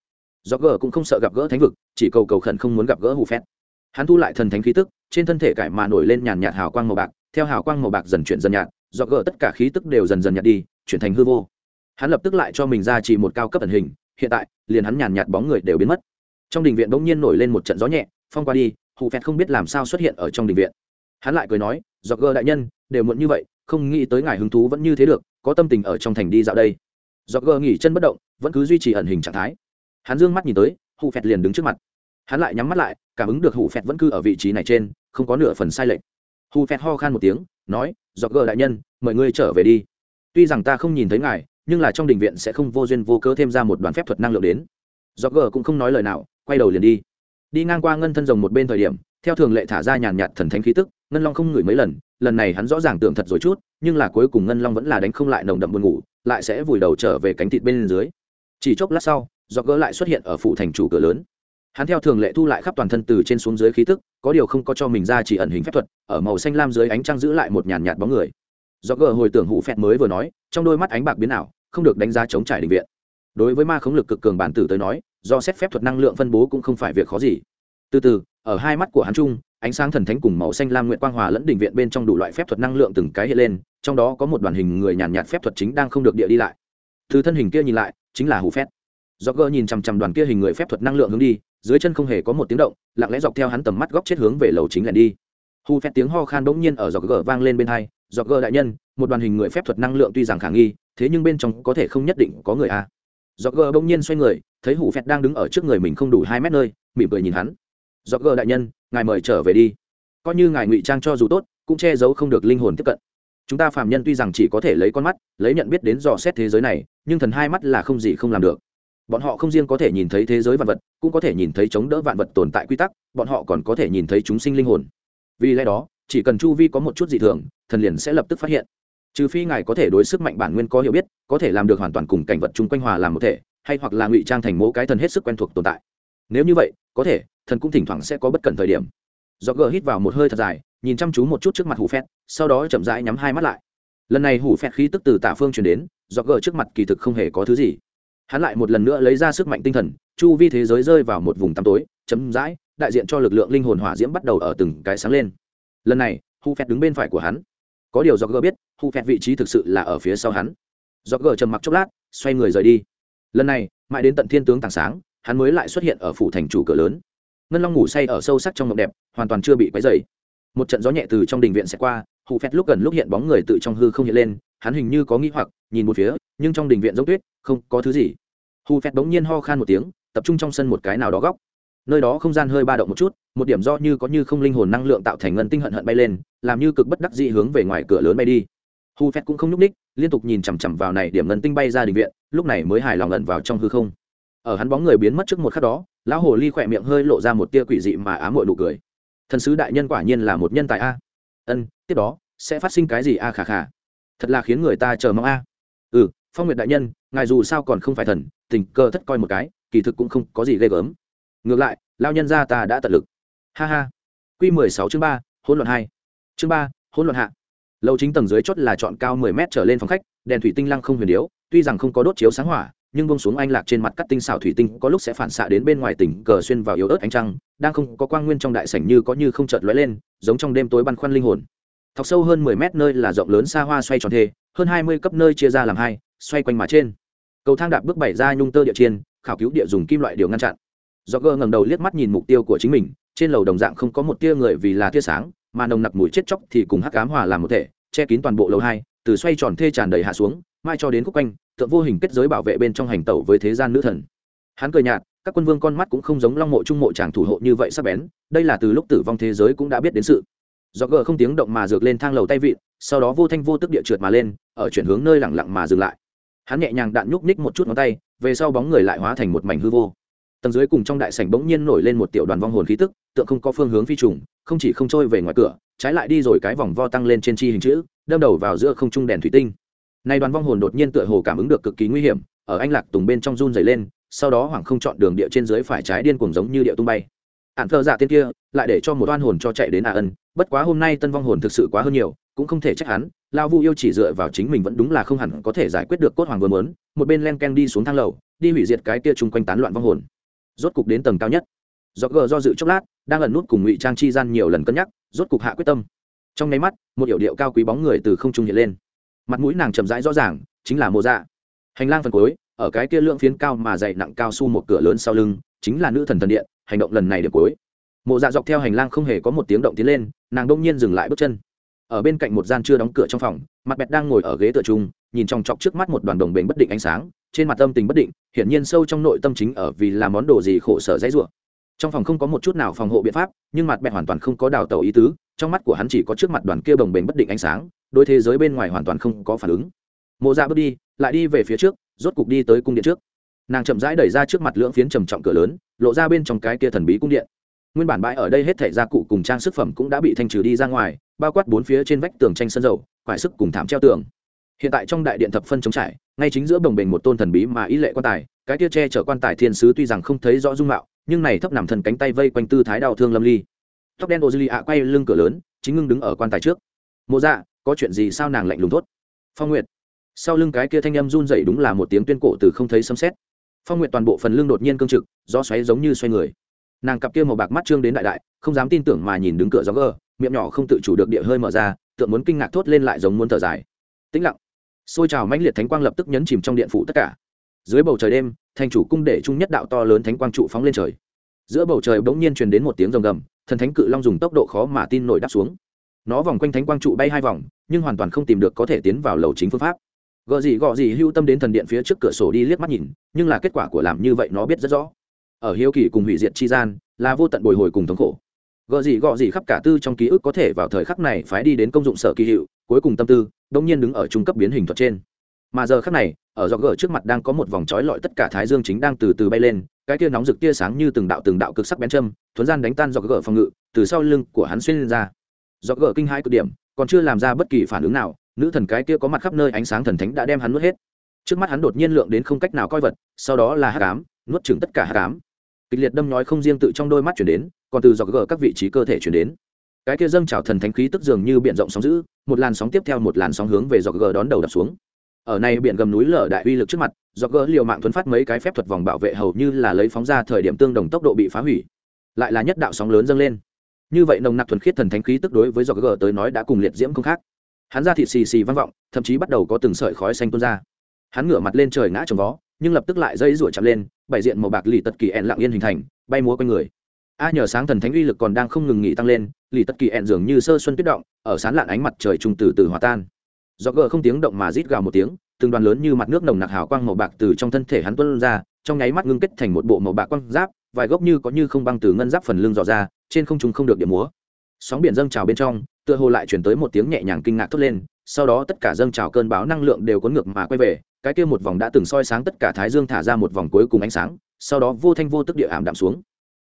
Do gỡ cũng không sợ gặp gỡ thánh vực, chỉ cầu cầu khẩn không muốn gặp gỡ hủ phét. Hắn thu lại thần thánh khí tức, trên thân thể cải mà nổi lên nhàn nhạt hào quang màu bạc, theo hào quang màu bạc dần chuyển dần nhạt do gỡ tất cả khí tức đều dần dần nhạt đi, chuyển thành hư vô. Hắn lập tức lại cho mình ra chỉ một cao cấp ẩn hình hiện tại, liền hắn nhàn nhạt bóng người đều biến mất. Trong đình viện bỗng nhiên nổi lên một trận gió nhẹ, phong qua đi, hù phẹt không biết làm sao xuất hiện ở trong đình viện. Hắn lại cười nói, dọc gờ đại nhân, đều muộn như vậy, không nghĩ tới ngài hứng thú vẫn như thế được, có tâm tình ở trong thành đi dạo đây. Dọc gờ nghỉ chân bất động, vẫn cứ duy trì ẩn hình trạng thái. Hắn dương mắt nhìn tới, hù phẹt liền đứng trước mặt. Hắn lại nhắm mắt lại, cảm ứng được hù phẹt vẫn cứ ở vị trí này trên, không có nửa phần sai lệch. Hù phẹt ho khan một tiếng, nói, dọc gờ đại nhân, mời ngươi trở về đi. Tuy rằng ta không nhìn thấy ngài nhưng là trong đình viện sẽ không vô duyên vô cớ thêm ra một đoàn phép thuật năng lượng đến. Do gờ cũng không nói lời nào, quay đầu liền đi. Đi ngang qua ngân thân rồng một bên thời điểm, theo thường lệ thả ra nhàn nhạt thần thánh khí tức, ngân long không ngửi mấy lần lần này hắn rõ ràng tưởng thật rồi chút, nhưng là cuối cùng ngân long vẫn là đánh không lại nồng đậm buồn ngủ, lại sẽ vùi đầu trở về cánh thịt bên dưới. Chỉ chốc lát sau do gỡ lại xuất hiện ở phụ thành chủ cửa lớn. Hắn theo thường lệ thu lại khắp toàn thân từ trên xuống dưới khí tức, có điều không có cho mình ra chỉ ẩn hình phép thuật, ở màu xanh lam dưới ánh trăng giữ lại một nhàn nhạt bóng người. Do gỡ hồi tưởng hụ phẹt mới vừa nói trong đôi mắt ánh bạc biến ảo, không được đánh giá chống trải định viện. Đối với ma khống lực cực cường bản tử tới nói, do xét phép thuật năng lượng phân bố cũng không phải việc khó gì. Từ từ, ở hai mắt của hắn trung ánh sáng thần thánh cùng màu xanh lam nguyện quang hòa lẫn đỉnh viện bên trong đủ loại phép thuật năng lượng từng cái hiện lên, trong đó có một đoàn hình người nhàn nhạt phép thuật chính đang không được địa đi lại. Từ thân hình kia nhìn lại, chính là hủ phép do gỡ nhìn chằm chằm đoàn kia hình người phép thuật năng lượng hướng đi, dưới chân không hề có một tiếng động, lặng lẽ dọc theo hắn tầm mắt góc chết hướng về lầu chính lẻn đi. Hù phép tiếng ho khan bỗng nhiên ở dọc gỡ vang lên bên hai do gờ đại nhân, một đoàn hình người phép thuật năng lượng tuy rằng khả nghi, thế nhưng bên trong có thể không nhất định có người a. Do gờ bỗng nhiên xoay người, thấy hủ phép đang đứng ở trước người mình không đủ hai mét nơi, mỉm cười nhìn hắn. Do gờ đại nhân, ngài mời trở về đi. Coi như ngài ngụy trang cho dù tốt, cũng che giấu không được linh hồn tiếp cận. Chúng ta phạm nhân tuy rằng chỉ có thể lấy con mắt, lấy nhận biết đến dò xét thế giới này, nhưng thần hai mắt là không gì không làm được. Bọn họ không riêng có thể nhìn thấy thế giới vạn vật, cũng có thể nhìn thấy chống đỡ vạn vật tồn tại quy tắc, bọn họ còn có thể nhìn thấy chúng sinh linh hồn. Vì lẽ đó chỉ cần chu vi có một chút dị thường, thần liền sẽ lập tức phát hiện. Trừ phi ngài có thể đối sức mạnh bản nguyên có hiểu biết, có thể làm được hoàn toàn cùng cảnh vật chung quanh hòa làm một thể, hay hoặc là ngụy trang thành mẫu cái thần hết sức quen thuộc tồn tại. Nếu như vậy, có thể, thần cũng thỉnh thoảng sẽ có bất cẩn thời điểm. Do gờ hít vào một hơi thật dài, nhìn chăm chú một chút trước mặt hủ phét sau đó chậm rãi nhắm hai mắt lại. Lần này hủ phét khí tức từ tả phương chuyển đến do gờ trước mặt kỳ thực không hề có thứ gì. Hắn lại một lần nữa lấy ra sức mạnh tinh thần, chu vi thế giới rơi vào một vùng tăm tối chấm dãi đại diện cho lực lượng linh hồn hỏa diễm bắt đầu ở từng cái sáng lên lần này, hu phét đứng bên phải của hắn. Có điều do gờ biết, hu phét vị trí thực sự là ở phía sau hắn. Do gờ trầm mặc chốc lát, xoay người rời đi. Lần này, mãi đến tận thiên tướng tảng sáng, hắn mới lại xuất hiện ở phủ thành chủ cửa lớn. Ngân long ngủ say ở sâu sắc trong mộng đẹp, hoàn toàn chưa bị quấy dày một trận gió nhẹ từ trong đình viện sẽ qua hụ phét lúc gần lúc hiện bóng người tự trong hư không hiện lên, hắn hình như có nghĩ hoặc, nhìn một phía, nhưng trong đình viện giống tuyết, không có thứ gì. Hù phét bỗng nhiên ho khan một tiếng, tập trung trong sân một cái nào đó góc nơi đó không gian hơi ba động một chút một điểm do như có như không linh hồn năng lượng tạo thành ngân tinh hận hận bay lên làm như cực bất đắc dị hướng về ngoài cửa lớn bay đi. Hù phét cũng không nhúc ních liên tục nhìn chằm chằm vào này điểm ngân tinh bay ra đình viện lúc này mới hài lòng lẩn vào trong hư không. Ở hắn bóng người biến mất trước một khắc đó lão hồ ly khỏe miệng hơi lộ ra một tia quỷ dị mà ám mội nụ cười. Thần sứ đại nhân quả nhiên là một nhân tài a. Ân tiếp đó sẽ phát sinh cái gì a khả khả, thật là khiến người ta chờ mong a. Ừ phong nguyệt đại nhân ngài dù sao còn không phải thần tình cơ thất coi một cái kỳ thực cũng không có gì ghê gớm ngược lại, lao nhân ra ta đã tận lực. Ha ha. Q mười sáu chương ba, hỗn loạn hai. Chương ba, hỗn loạn hạ. Lầu chính tầng dưới chốt là chọn cao mười mét trở lên phòng khách, đèn thủy tinh lăng không huyền điếu, tuy rằng không có đốt chiếu sáng hỏa, nhưng bông xuống anh lạc trên mặt cắt tinh xảo thủy tinh có lúc sẽ phản xạ đến bên ngoài tỉnh cờ xuyên vào yếu ớt ánh trăng, đang không có quang nguyên trong đại sảnh như có như không chợt lóe lên, giống trong đêm tối băn khoăn linh hồn. Thọc sâu hơn mười mét nơi là rộng lớn xa hoa xoay tròn thê, hơn hai mươi cấp nơi chia ra làm hai, xoay quanh mà trên. Cầu thang đạp bước bảy ra nhung tơ địa chiên, khảo cứu địa dùng kim loại điều ngăn chặn do gơ ngẩng đầu liếc mắt nhìn mục tiêu của chính mình, trên lầu đồng dạng không có một tia người vì là tia sáng, mà nồng nặc mùi chết chóc thì cùng hắc ám hòa làm một thể, che kín toàn bộ lầu hai, từ xoay tròn thê tràn đầy hạ xuống mai cho đến khúc quanh, tượng vô hình kết giới bảo vệ bên trong hành tẩu với thế gian nữ thần. Hắn cười nhạt, các quân vương con mắt cũng không giống long mộ trung mộ chàng thủ hộ như vậy sắc bén, đây là từ lúc tử vong thế giới cũng đã biết đến sự. Do gờ không tiếng động mà dược lên thang lầu tay vịn, sau đó vô thanh vô tức địa trượt mà lên, ở chuyển hướng nơi lẳng lặng mà dừng lại. Hắn nhẹ nhàng đạn nhúc nhích một chút ngón tay, về sau bóng người lại hóa thành một mảnh hư vô tầng dưới cùng trong đại sảnh bỗng nhiên nổi lên một tiểu đoàn vong hồn khí tức, tượng không có phương hướng phi trùng, không chỉ không trôi về ngoài cửa, trái lại đi rồi cái vòng vo tăng lên trên chi hình chữ, đâm đầu vào giữa không trung đèn thủy tinh. Nay đoàn vong hồn đột nhiên tựa hồ cảm ứng được cực kỳ nguy hiểm, ở anh lạc tùng bên trong run dày lên, sau đó hoảng không chọn đường địa trên dưới phải trái điên cuồng giống như địa tung bay. Ạn thơ giả dạ tên kia, lại để cho một oan hồn cho chạy đến à ân, bất quá hôm nay tân vong hồn thực sự quá hơn nhiều, cũng không thể trách hắn, lao vu yêu chỉ dựa vào chính mình vẫn đúng là không hẳn có thể giải quyết được cốt hoàng vừa mớn một bên len ken đi xuống thang lầu, đi hủy diệt cái kia chung quanh tán loạn vong hồn rốt cục đến tầng cao nhất. Do gờ do dự chốc lát, đang ẩn nút cùng ngụy trang chi gian nhiều lần cân nhắc, rốt cục hạ quyết tâm. Trong nháy mắt, một hiệu điệu cao quý bóng người từ không trung hiện lên. Mặt mũi nàng chậm rãi rõ ràng, chính là mộ dạ. Hành lang phần cuối, ở cái kia lượng phiến cao mà dày nặng cao su một cửa lớn sau lưng, chính là nữ thần thần điện, hành động lần này được cuối. Mộ dạ dọc theo hành lang không hề có một tiếng động tiến lên, nàng đông nhiên dừng lại bước chân. Ở bên cạnh một gian chưa đóng cửa trong phòng, mặt bẹt đang ngồi ở ghế tựa trung, nhìn trong chọc trước mắt một đoàn đồng bền bất định ánh sáng trên mặt tâm tình bất định, hiển nhiên sâu trong nội tâm chính ở vì làm món đồ gì khổ sở dãy rủa. Trong phòng không có một chút nào phòng hộ biện pháp, nhưng mặt mẹ hoàn toàn không có đào tàu ý tứ, trong mắt của hắn chỉ có trước mặt đoàn kia bồng bềnh bất định ánh sáng đôi thế giới bên ngoài hoàn toàn không có phản ứng. Mộ dạ bước đi, lại đi về phía trước, rốt cục đi tới cung điện trước. Nàng chậm rãi đẩy ra trước mặt lưỡng phiến trầm trọng cửa lớn, lộ ra bên trong cái kia thần bí cung điện. Nguyên bản bãi ở đây hết thảy gia cụ cùng trang sức phẩm cũng đã bị thanh trừ đi ra ngoài, bao quát bốn phía trên vách tường tranh sân dầu, quải sức cùng thảm treo tường hiện tại trong đại điện thập phân chống trải, ngay chính giữa bồng bềnh một tôn thần bí mà ý lệ quan tài, cái kia che chở quan tài thiên sứ tuy rằng không thấy rõ dung mạo, nhưng này thấp nằm thần cánh tay vây quanh tư thái đau thương lâm ly. Tóc đen ô dư ạ quay lưng cửa lớn, chính ngưng đứng ở quan tài trước. Mộ dạ có chuyện gì sao nàng lạnh lùng thốt? Phong nguyệt. Sau lưng cái kia thanh âm run dậy đúng là một tiếng tuyên cổ từ không thấy sấm xét phong nguyệt toàn bộ phần lưng đột nhiên cương trực do xoáy giống như xoay người. Nàng cặp kia màu bạc mắt trương đến đại đại, không dám tin tưởng mà nhìn đứng cửa gió gờ, miệng nhỏ không tự chủ được địa hơi mở ra tượng muốn kinh ngạc thốt lên lại giống muốn thở dài. Tĩnh lặng xôi trào mãnh liệt thánh quang lập tức nhấn chìm trong điện phủ tất cả. Dưới bầu trời đêm, thành chủ cung để trung nhất đạo to lớn thánh quang trụ phóng lên trời. Giữa bầu trời bỗng nhiên truyền đến một tiếng rồng gầm, thần thánh cự long dùng tốc độ khó mà tin nổi đáp xuống. Nó vòng quanh thánh quang trụ bay hai vòng, nhưng hoàn toàn không tìm được có thể tiến vào lầu chính phương pháp. Gợ gì gọ gì hưu tâm đến thần điện phía trước cửa sổ đi liếc mắt nhìn, nhưng là kết quả của làm như vậy nó biết rất rõ. Ở hiếu kỳ cùng hủy diệt chi gian, là vô tận bồi hồi cùng thống khổ gợ gì gọ gì khắp cả tư trong ký ức có thể vào thời khắc này phái đi đến công dụng sở kỳ hiệu, cuối cùng tâm tư, đông nhiên đứng ở trung cấp biến hình thuật trên. Mà giờ khắc này, ở dọc gờ trước mặt đang có một vòng trói lọi tất cả thái dương chính đang từ từ bay lên, cái kia nóng rực tia sáng như từng đạo từng đạo cực sắc bén châm, thuấn gian đánh tan dọc gờ phòng ngự, từ sau lưng của hắn xuyên lên ra. Dọc gờ kinh hai cực điểm, còn chưa làm ra bất kỳ phản ứng nào, nữ thần cái kia có mặt khắp nơi ánh sáng thần thánh đã đem hắn nuốt hết. Trước mắt hắn đột nhiên lượng đến không cách nào coi vật, sau đó là hát cám nuốt chừng tất cả hát cám kịch liệt đâm nhói không riêng tự trong đôi mắt chuyển đến còn từ dọc gờ các vị trí cơ thể chuyển đến. Cái kia dâng trào thần thánh khí tức dường như biển rộng sóng giữ một làn sóng tiếp theo một làn sóng hướng về dọc gờ đón đầu đập xuống. Ở này biển gầm núi lở đại uy lực trước mặt, dọc gờ liều mạng thuấn phát mấy cái phép thuật vòng bảo vệ hầu như là lấy phóng ra thời điểm tương đồng tốc độ bị phá hủy. Lại là nhất đạo sóng lớn dâng lên. Như vậy nồng nặc thuần khiết thần thánh khí tức đối với dọc gờ tới nói đã cùng liệt diễm không khác. Hắn ra thịt xì xì vang vọng, thậm chí bắt đầu có từng sợi khói xanh tuôn ra. Hắn ngửa mặt lên trời ngã trồng vó, nhưng lập tức lại dây rủa chạm lên, bảy diện màu bạc lì tật kỳ ẹn lặng yên hình thành, bay múa quanh người a nhờ sáng thần thánh uy lực còn đang không ngừng nghỉ tăng lên, lì tất kỳ ẹn dường như sơ xuân tuyết động, ở sán lạn ánh mặt trời trung từ từ hòa tan. Do gờ không tiếng động mà rít gào một tiếng, từng đoàn lớn như mặt nước nồng nặc hào quang màu bạc từ trong thân thể hắn tuân ra, trong nháy mắt ngưng kết thành một bộ màu bạc quang giáp, vài gốc như có như không băng từ ngân giáp phần lưng dò ra, trên không trung không được điểm múa. Sóng biển dâng trào bên trong, tựa hồ lại chuyển tới một tiếng nhẹ nhàng kinh ngạc thốt lên, sau đó tất cả dâng trào cơn báo năng lượng đều cuốn ngược mà quay về, cái kia một vòng đã từng soi sáng tất cả thái dương thả ra một vòng cuối cùng ánh sáng, sau đó vô thanh vô tức địa ảm đạm xuống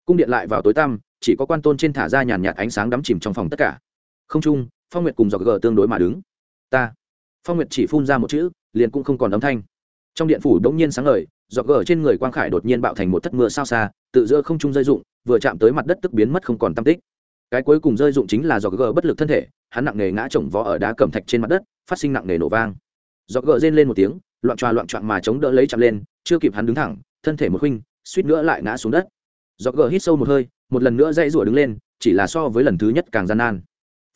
cung điện lại vào tối tăm, chỉ có quan tôn trên thả ra nhàn nhạt ánh sáng đắm chìm trong phòng tất cả. Không trung phong nguyệt cùng dọc gờ tương đối mà đứng. Ta. Phong nguyệt chỉ phun ra một chữ, liền cũng không còn âm thanh. Trong điện phủ đống nhiên sáng ngời dọc gờ trên người quang khải đột nhiên bạo thành một thất mưa sao xa, tự giữa không trung rơi dụng vừa chạm tới mặt đất tức biến mất không còn tam tích. Cái cuối cùng rơi dụng chính là dọc gờ bất lực thân thể, hắn nặng nề ngã chồng vó ở đá cẩm thạch trên mặt đất, phát sinh nặng nề nổ vang. Dọc gờ rên lên một tiếng, loạn tròa loạn trọn mà chống đỡ lấy chạm lên, chưa kịp hắn đứng thẳng, thân thể một khuynh, suýt nữa lại ngã xuống đất dọc gờ hít sâu một hơi, một lần nữa dãy rủa đứng lên, chỉ là so với lần thứ nhất càng gian nan.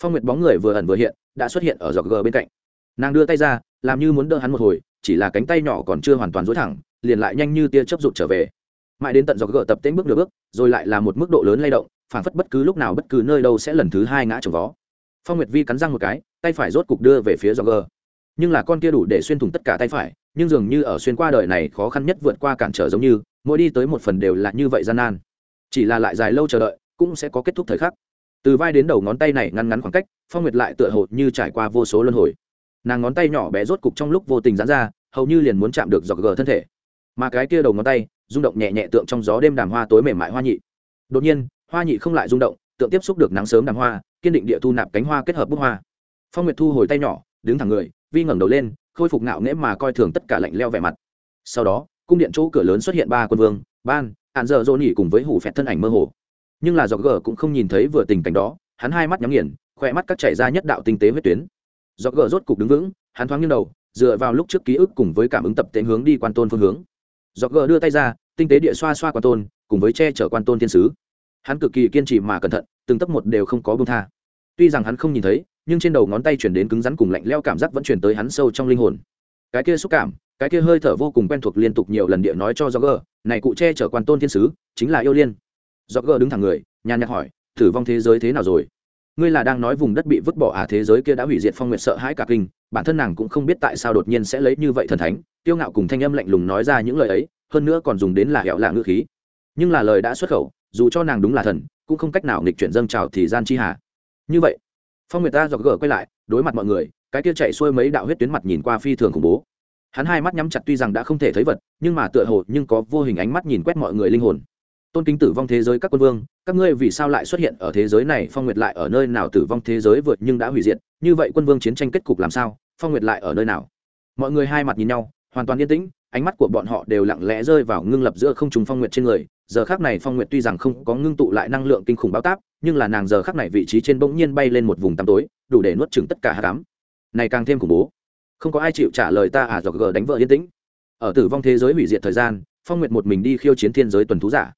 Phong nguyệt bóng người vừa ẩn vừa hiện, đã xuất hiện ở dọc gờ bên cạnh. Nàng đưa tay ra, làm như muốn đỡ hắn một hồi, chỉ là cánh tay nhỏ còn chưa hoàn toàn dối thẳng, liền lại nhanh như tia chớp rụt trở về. Mãi đến tận dọc gờ tập tễnh bước nửa bước, rồi lại là một mức độ lớn lay động phản phất bất cứ lúc nào bất cứ nơi đâu sẽ lần thứ hai ngã trồng vó. Phong nguyệt vi cắn răng một cái, tay phải rốt cục đưa về phía dọc gờ. Nhưng là con kia đủ để xuyên thủng tất cả tay phải, nhưng dường như ở xuyên qua đời này khó khăn nhất vượt qua cản trở giống như, mỗi đi tới một phần đều là như vậy gian nan chỉ là lại dài lâu chờ đợi, cũng sẽ có kết thúc thời khắc. Từ vai đến đầu ngón tay này ngăn ngắn khoảng cách, phong nguyệt lại tựa hồ như trải qua vô số luân hồi. Nàng ngón tay nhỏ bé rốt cục trong lúc vô tình dán ra, hầu như liền muốn chạm được dọc gờ thân thể. Mà cái kia đầu ngón tay, rung động nhẹ nhẹ tượng trong gió đêm đàm hoa tối mềm mại hoa nhị. Đột nhiên, hoa nhị không lại rung động, tượng tiếp xúc được nắng sớm đàm hoa, kiên định địa thu nạp cánh hoa kết hợp bức hoa. Phong nguyệt thu hồi tay nhỏ, đứng thẳng người, vi ngẩng đầu lên, khôi phục ngạo nghễ mà coi thường tất cả lạnh leo vẻ mặt. Sau đó, cung điện chỗ cửa lớn xuất hiện ba quân vương, ban hạn giờ dỗ nhỉ cùng với hủ phẹt thân ảnh mơ hồ. Nhưng là do gờ cũng không nhìn thấy vừa tình cảnh đó, hắn hai mắt nhắm nghiền, khỏe mắt các chảy ra nhất đạo tinh tế huyết tuyến. Do gờ rốt cục đứng vững, hắn thoáng nghiêng đầu, dựa vào lúc trước ký ức cùng với cảm ứng tập tệ hướng đi quan tôn phương hướng. Do gờ đưa tay ra, tinh tế địa xoa xoa quan tôn, cùng với che chở quan tôn thiên sứ. Hắn cực kỳ kiên trì mà cẩn thận, từng tấc một đều không có bông tha. Tuy rằng hắn không nhìn thấy, nhưng trên đầu ngón tay chuyển đến cứng rắn cùng lạnh leo cảm giác vẫn chuyển tới hắn sâu trong linh hồn. Cái kia xúc cảm cái kia hơi thở vô cùng quen thuộc liên tục nhiều lần địa nói cho do gờ này cụ che chở quan tôn thiên sứ, chính là yêu liên. Do gờ đứng thẳng người, nhàn nhạt hỏi thử vong thế giới thế nào rồi? Ngươi là đang nói vùng đất bị vứt bỏ à thế giới kia đã hủy diệt phong nguyệt sợ hãi cả kinh, bản thân nàng cũng không biết tại sao đột nhiên sẽ lấy như vậy thần thánh. Tiêu ngạo cùng thanh âm lạnh lùng nói ra những lời ấy, hơn nữa còn dùng đến là hẹo lạ ngữ khí. Nhưng là lời đã xuất khẩu, dù cho nàng đúng là thần, cũng không cách nào nghịch chuyển dâng trào thì gian chi hà. Như vậy, phong nguyệt ta dọc gờ quay lại, đối mặt mọi người, cái kia chạy xuôi mấy đạo huyết tuyến mặt nhìn qua phi thường khủng bố hắn hai mắt nhắm chặt tuy rằng đã không thể thấy vật, nhưng mà tựa hồ nhưng có vô hình ánh mắt nhìn quét mọi người linh hồn. Tôn kính tử vong thế giới các quân vương, các ngươi vì sao lại xuất hiện ở thế giới này, phong nguyệt lại ở nơi nào tử vong thế giới vượt nhưng đã hủy diệt, như vậy quân vương chiến tranh kết cục làm sao, phong nguyệt lại ở nơi nào? Mọi người hai mặt nhìn nhau, hoàn toàn yên tĩnh, ánh mắt của bọn họ đều lặng lẽ rơi vào ngưng lập giữa không trùng phong nguyệt trên người, giờ khác này phong nguyệt tuy rằng không có ngưng tụ lại năng lượng kinh khủng báo táp, nhưng là nàng giờ khác này vị trí trên bỗng nhiên bay lên một vùng tăm tối, đủ để nuốt chừng tất cả hạ cám này càng thêm khủng bố không có ai chịu trả lời ta à dọc gờ đánh vợ yên tĩnh. Ở tử vong thế giới hủy diệt thời gian, phong nguyệt một mình đi khiêu chiến thiên giới tuần thú giả.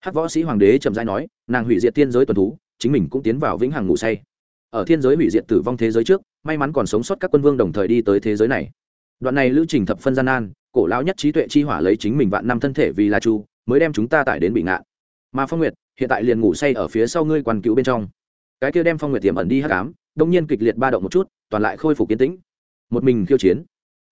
Hắc võ sĩ hoàng đế trầm dai nói, nàng hủy diệt thiên giới tuần thú, chính mình cũng tiến vào vĩnh hằng ngủ say. Ở thiên giới hủy diệt tử vong thế giới trước, may mắn còn sống sót các quân vương đồng thời đi tới thế giới này. Đoạn này lưu trình thập phân gian nan, cổ lão nhất trí tuệ chi hỏa lấy chính mình vạn năm thân thể vì là chu mới đem chúng ta tải đến bị ngạn. Mà phong nguyệt, hiện tại liền ngủ say ở phía sau ngươi quan cứu bên trong. Cái kia đem phong nguyệt tiềm ẩn đi hắc ám, đông nhiên kịch liệt ba động một chút, toàn lại khôi phục kiến tĩnh một mình khiêu chiến.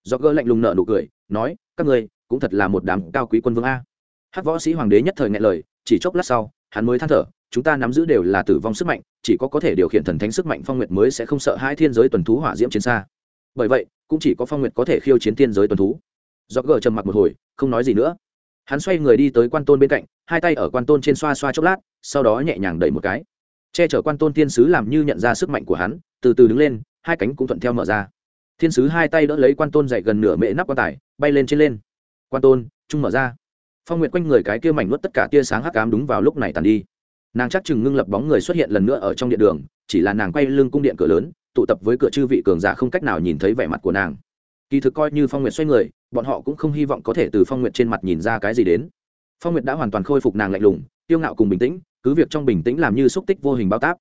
Do gỡ lạnh lùng nợ nụ cười, nói, các ngươi, cũng thật là một đám cao quý quân vương a. Hát võ sĩ hoàng đế nhất thời ngại lời, chỉ chốc lát sau, hắn mới than thở, chúng ta nắm giữ đều là tử vong sức mạnh, chỉ có có thể điều khiển thần thánh sức mạnh phong nguyệt mới sẽ không sợ hai thiên giới tuần thú hỏa diễm chiến xa. Bởi vậy, cũng chỉ có phong nguyệt có thể khiêu chiến thiên giới tuần thú. Do gờ trầm mặc một hồi, không nói gì nữa. Hắn xoay người đi tới quan tôn bên cạnh, hai tay ở quan tôn trên xoa xoa chốc lát, sau đó nhẹ nhàng đẩy một cái. Che chở quan tôn thiên sứ làm như nhận ra sức mạnh của hắn, từ từ đứng lên, hai cánh cũng thuận theo mở ra thiên sứ hai tay đỡ lấy quan tôn dậy gần nửa mệ nắp quan tài, bay lên trên lên. Quan tôn, trung mở ra. Phong nguyệt quanh người cái kia mảnh nuốt tất cả tia sáng hắc cám đúng vào lúc này tàn đi. Nàng chắc chừng ngưng lập bóng người xuất hiện lần nữa ở trong điện đường, chỉ là nàng quay lưng cung điện cửa lớn, tụ tập với cửa chư vị cường giả không cách nào nhìn thấy vẻ mặt của nàng. Kỳ thực coi như phong nguyệt xoay người, bọn họ cũng không hy vọng có thể từ phong nguyệt trên mặt nhìn ra cái gì đến. Phong nguyệt đã hoàn toàn khôi phục nàng lạnh lùng tiêu ngạo cùng bình tĩnh, cứ việc trong bình tĩnh làm như xúc tích vô hình bao táp.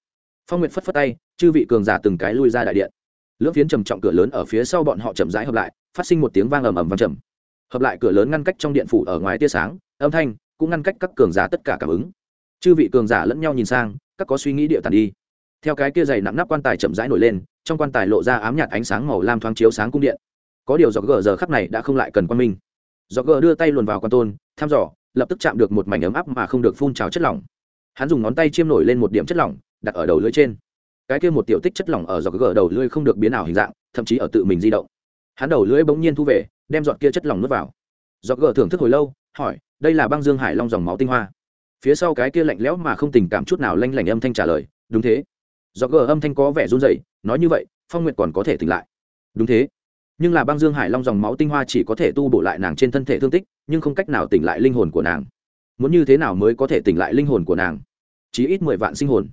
Phong nguyệt phất phất tay, chư vị cường giả từng cái lui ra đại điện lưỡng phiến trầm trọng cửa lớn ở phía sau bọn họ chậm rãi hợp lại, phát sinh một tiếng vang ầm ầm vang trầm. Hợp lại cửa lớn ngăn cách trong điện phủ ở ngoài tia sáng, âm thanh cũng ngăn cách các cường giả tất cả cảm ứng. Chư vị cường giả lẫn nhau nhìn sang, các có suy nghĩ địa tàn đi. Theo cái kia dày nặng nắp quan tài chậm rãi nổi lên, trong quan tài lộ ra ám nhạt ánh sáng màu lam thoáng chiếu sáng cung điện. Có điều do gờ giờ khắc này đã không lại cần quan minh. Do gờ đưa tay luồn vào quan tôn, thăm dò, lập tức chạm được một mảnh ấm áp mà không được phun trào chất lỏng. Hắn dùng ngón tay chiêm nổi lên một điểm chất lỏng, đặt ở đầu lưỡi trên cái kia một tiểu tích chất lỏng ở dọc gờ đầu lưỡi không được biến ảo hình dạng, thậm chí ở tự mình di động. Hắn đầu lưỡi bỗng nhiên thu về, đem giọt kia chất lỏng nuốt vào. Dọc gờ thưởng thức hồi lâu, hỏi, đây là băng dương hải long dòng máu tinh hoa. Phía sau cái kia lạnh lẽo mà không tình cảm chút nào lanh lảnh âm thanh trả lời, đúng thế. Dọc gờ âm thanh có vẻ run rẩy, nói như vậy, phong nguyệt còn có thể tỉnh lại. Đúng thế. Nhưng là băng dương hải long dòng máu tinh hoa chỉ có thể tu bổ lại nàng trên thân thể thương tích, nhưng không cách nào tỉnh lại linh hồn của nàng. Muốn như thế nào mới có thể tỉnh lại linh hồn của nàng? Chỉ ít mười vạn sinh hồn.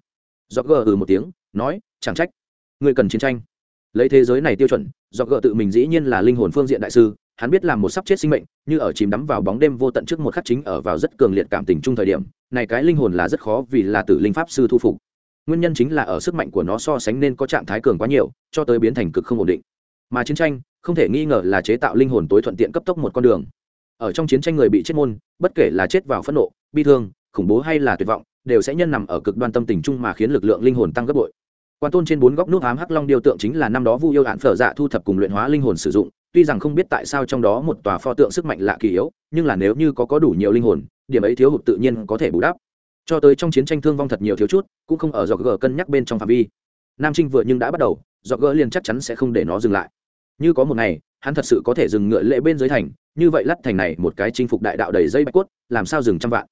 Do gờ ừ một tiếng nói, chẳng trách. Người cần chiến tranh. Lấy thế giới này tiêu chuẩn, do gợ tự mình dĩ nhiên là linh hồn phương diện đại sư, hắn biết làm một sắp chết sinh mệnh, như ở chìm đắm vào bóng đêm vô tận trước một khắc chính ở vào rất cường liệt cảm tình chung thời điểm, này cái linh hồn là rất khó vì là tử linh pháp sư thu phục. Nguyên nhân chính là ở sức mạnh của nó so sánh nên có trạng thái cường quá nhiều, cho tới biến thành cực không ổn định. Mà chiến tranh, không thể nghi ngờ là chế tạo linh hồn tối thuận tiện cấp tốc một con đường. Ở trong chiến tranh người bị chết môn, bất kể là chết vào phẫn nộ, bi thương, khủng bố hay là tuyệt vọng, đều sẽ nhân nằm ở cực đoan tâm tình chung mà khiến lực lượng linh hồn tăng gấp bội quan tôn trên bốn góc nút ám hắc long điêu tượng chính là năm đó vu yêu hạn phở dạ thu thập cùng luyện hóa linh hồn sử dụng, tuy rằng không biết tại sao trong đó một tòa pho tượng sức mạnh lạ kỳ yếu, nhưng là nếu như có có đủ nhiều linh hồn, điểm ấy thiếu hụt tự nhiên có thể bù đắp. Cho tới trong chiến tranh thương vong thật nhiều thiếu chút, cũng không ở dọc gờ cân nhắc bên trong phạm vi. Nam trinh vừa nhưng đã bắt đầu, dọc gờ liền chắc chắn sẽ không để nó dừng lại. Như có một ngày, hắn thật sự có thể dừng ngựa lệ bên dưới thành, như vậy lắt thành này một cái chinh phục đại đạo đầy dây bạch quất làm sao dừng trăm vạn?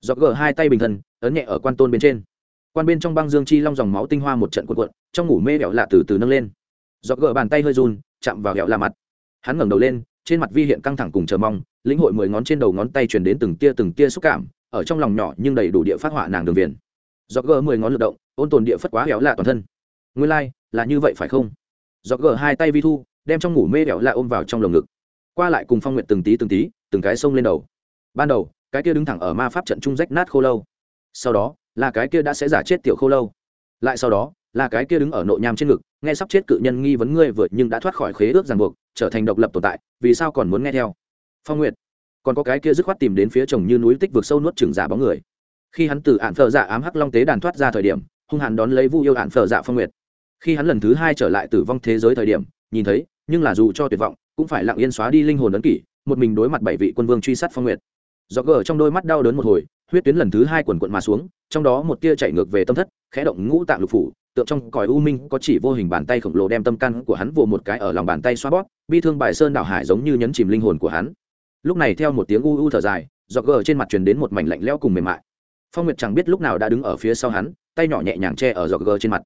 Dọc gờ hai tay bình thân, ấn nhẹ ở quan tôn bên trên quan bên trong băng dương chi long dòng máu tinh hoa một trận cuộn cuộn trong ngủ mê đẹo lạ từ từ nâng lên. Dọc gỡ bàn tay hơi run chạm vào đẹo lạ mặt. Hắn ngẩng đầu lên trên mặt vi hiện căng thẳng cùng chờ mong lĩnh hội mười ngón trên đầu ngón tay truyền đến từng tia từng tia xúc cảm ở trong lòng nhỏ nhưng đầy đủ địa phát họa nàng đường viền. Do gỡ mười ngón lượt động ôn tồn địa phất quá héo lạ toàn thân. Nguyên lai、like, là như vậy phải không? Do gỡ hai tay vi thu đem trong ngủ mê đẹo lạ ôm vào trong lồng ngực. Qua lại cùng phong nguyện từng tí từng tí từng cái sông lên đầu. Ban đầu cái kia đứng thẳng ở ma pháp trận trung rách nát khô lâu. Sau đó là cái kia đã sẽ giả chết tiểu khô lâu. Lại sau đó, là cái kia đứng ở nội nham trên ngực, nghe sắp chết cự nhân nghi vấn ngươi vượt nhưng đã thoát khỏi khế ước ràng buộc, trở thành độc lập tồn tại, vì sao còn muốn nghe theo? Phong nguyệt, còn có cái kia dứt khoát tìm đến phía chồng như núi tích vực sâu nuốt trừng giả bóng người. Khi hắn từ ạn phở dạ ám hắc long tế đàn thoát ra thời điểm, hung hàn đón lấy vu yêu ạn phở dạ phong nguyệt. Khi hắn lần thứ hai trở lại tử vong thế giới thời điểm, nhìn thấy, nhưng là dù cho tuyệt vọng, cũng phải lặng yên xóa đi linh hồn ấn kỷ, một mình đối mặt bảy vị quân vương truy sát phong nguyệt. Do gờ trong đôi mắt đau đớn một hồi huyết tuyến lần thứ hai quần quận mà xuống, trong đó một tia chạy ngược về tâm thất, khẽ động ngũ tạng lục phủ, tượng trong còi u minh có chỉ vô hình bàn tay khổng lồ đem tâm căn của hắn vồ một cái ở lòng bàn tay xoa bóp, bi thương bài sơn đảo hải giống như nhấn chìm linh hồn của hắn. Lúc này theo một tiếng u u thở dài do gờ trên mặt truyền đến một mảnh lạnh lẽo cùng mềm mại. Phong nguyệt chẳng biết lúc nào đã đứng ở phía sau hắn, tay nhỏ nhẹ nhàng che ở giọt gờ trên mặt.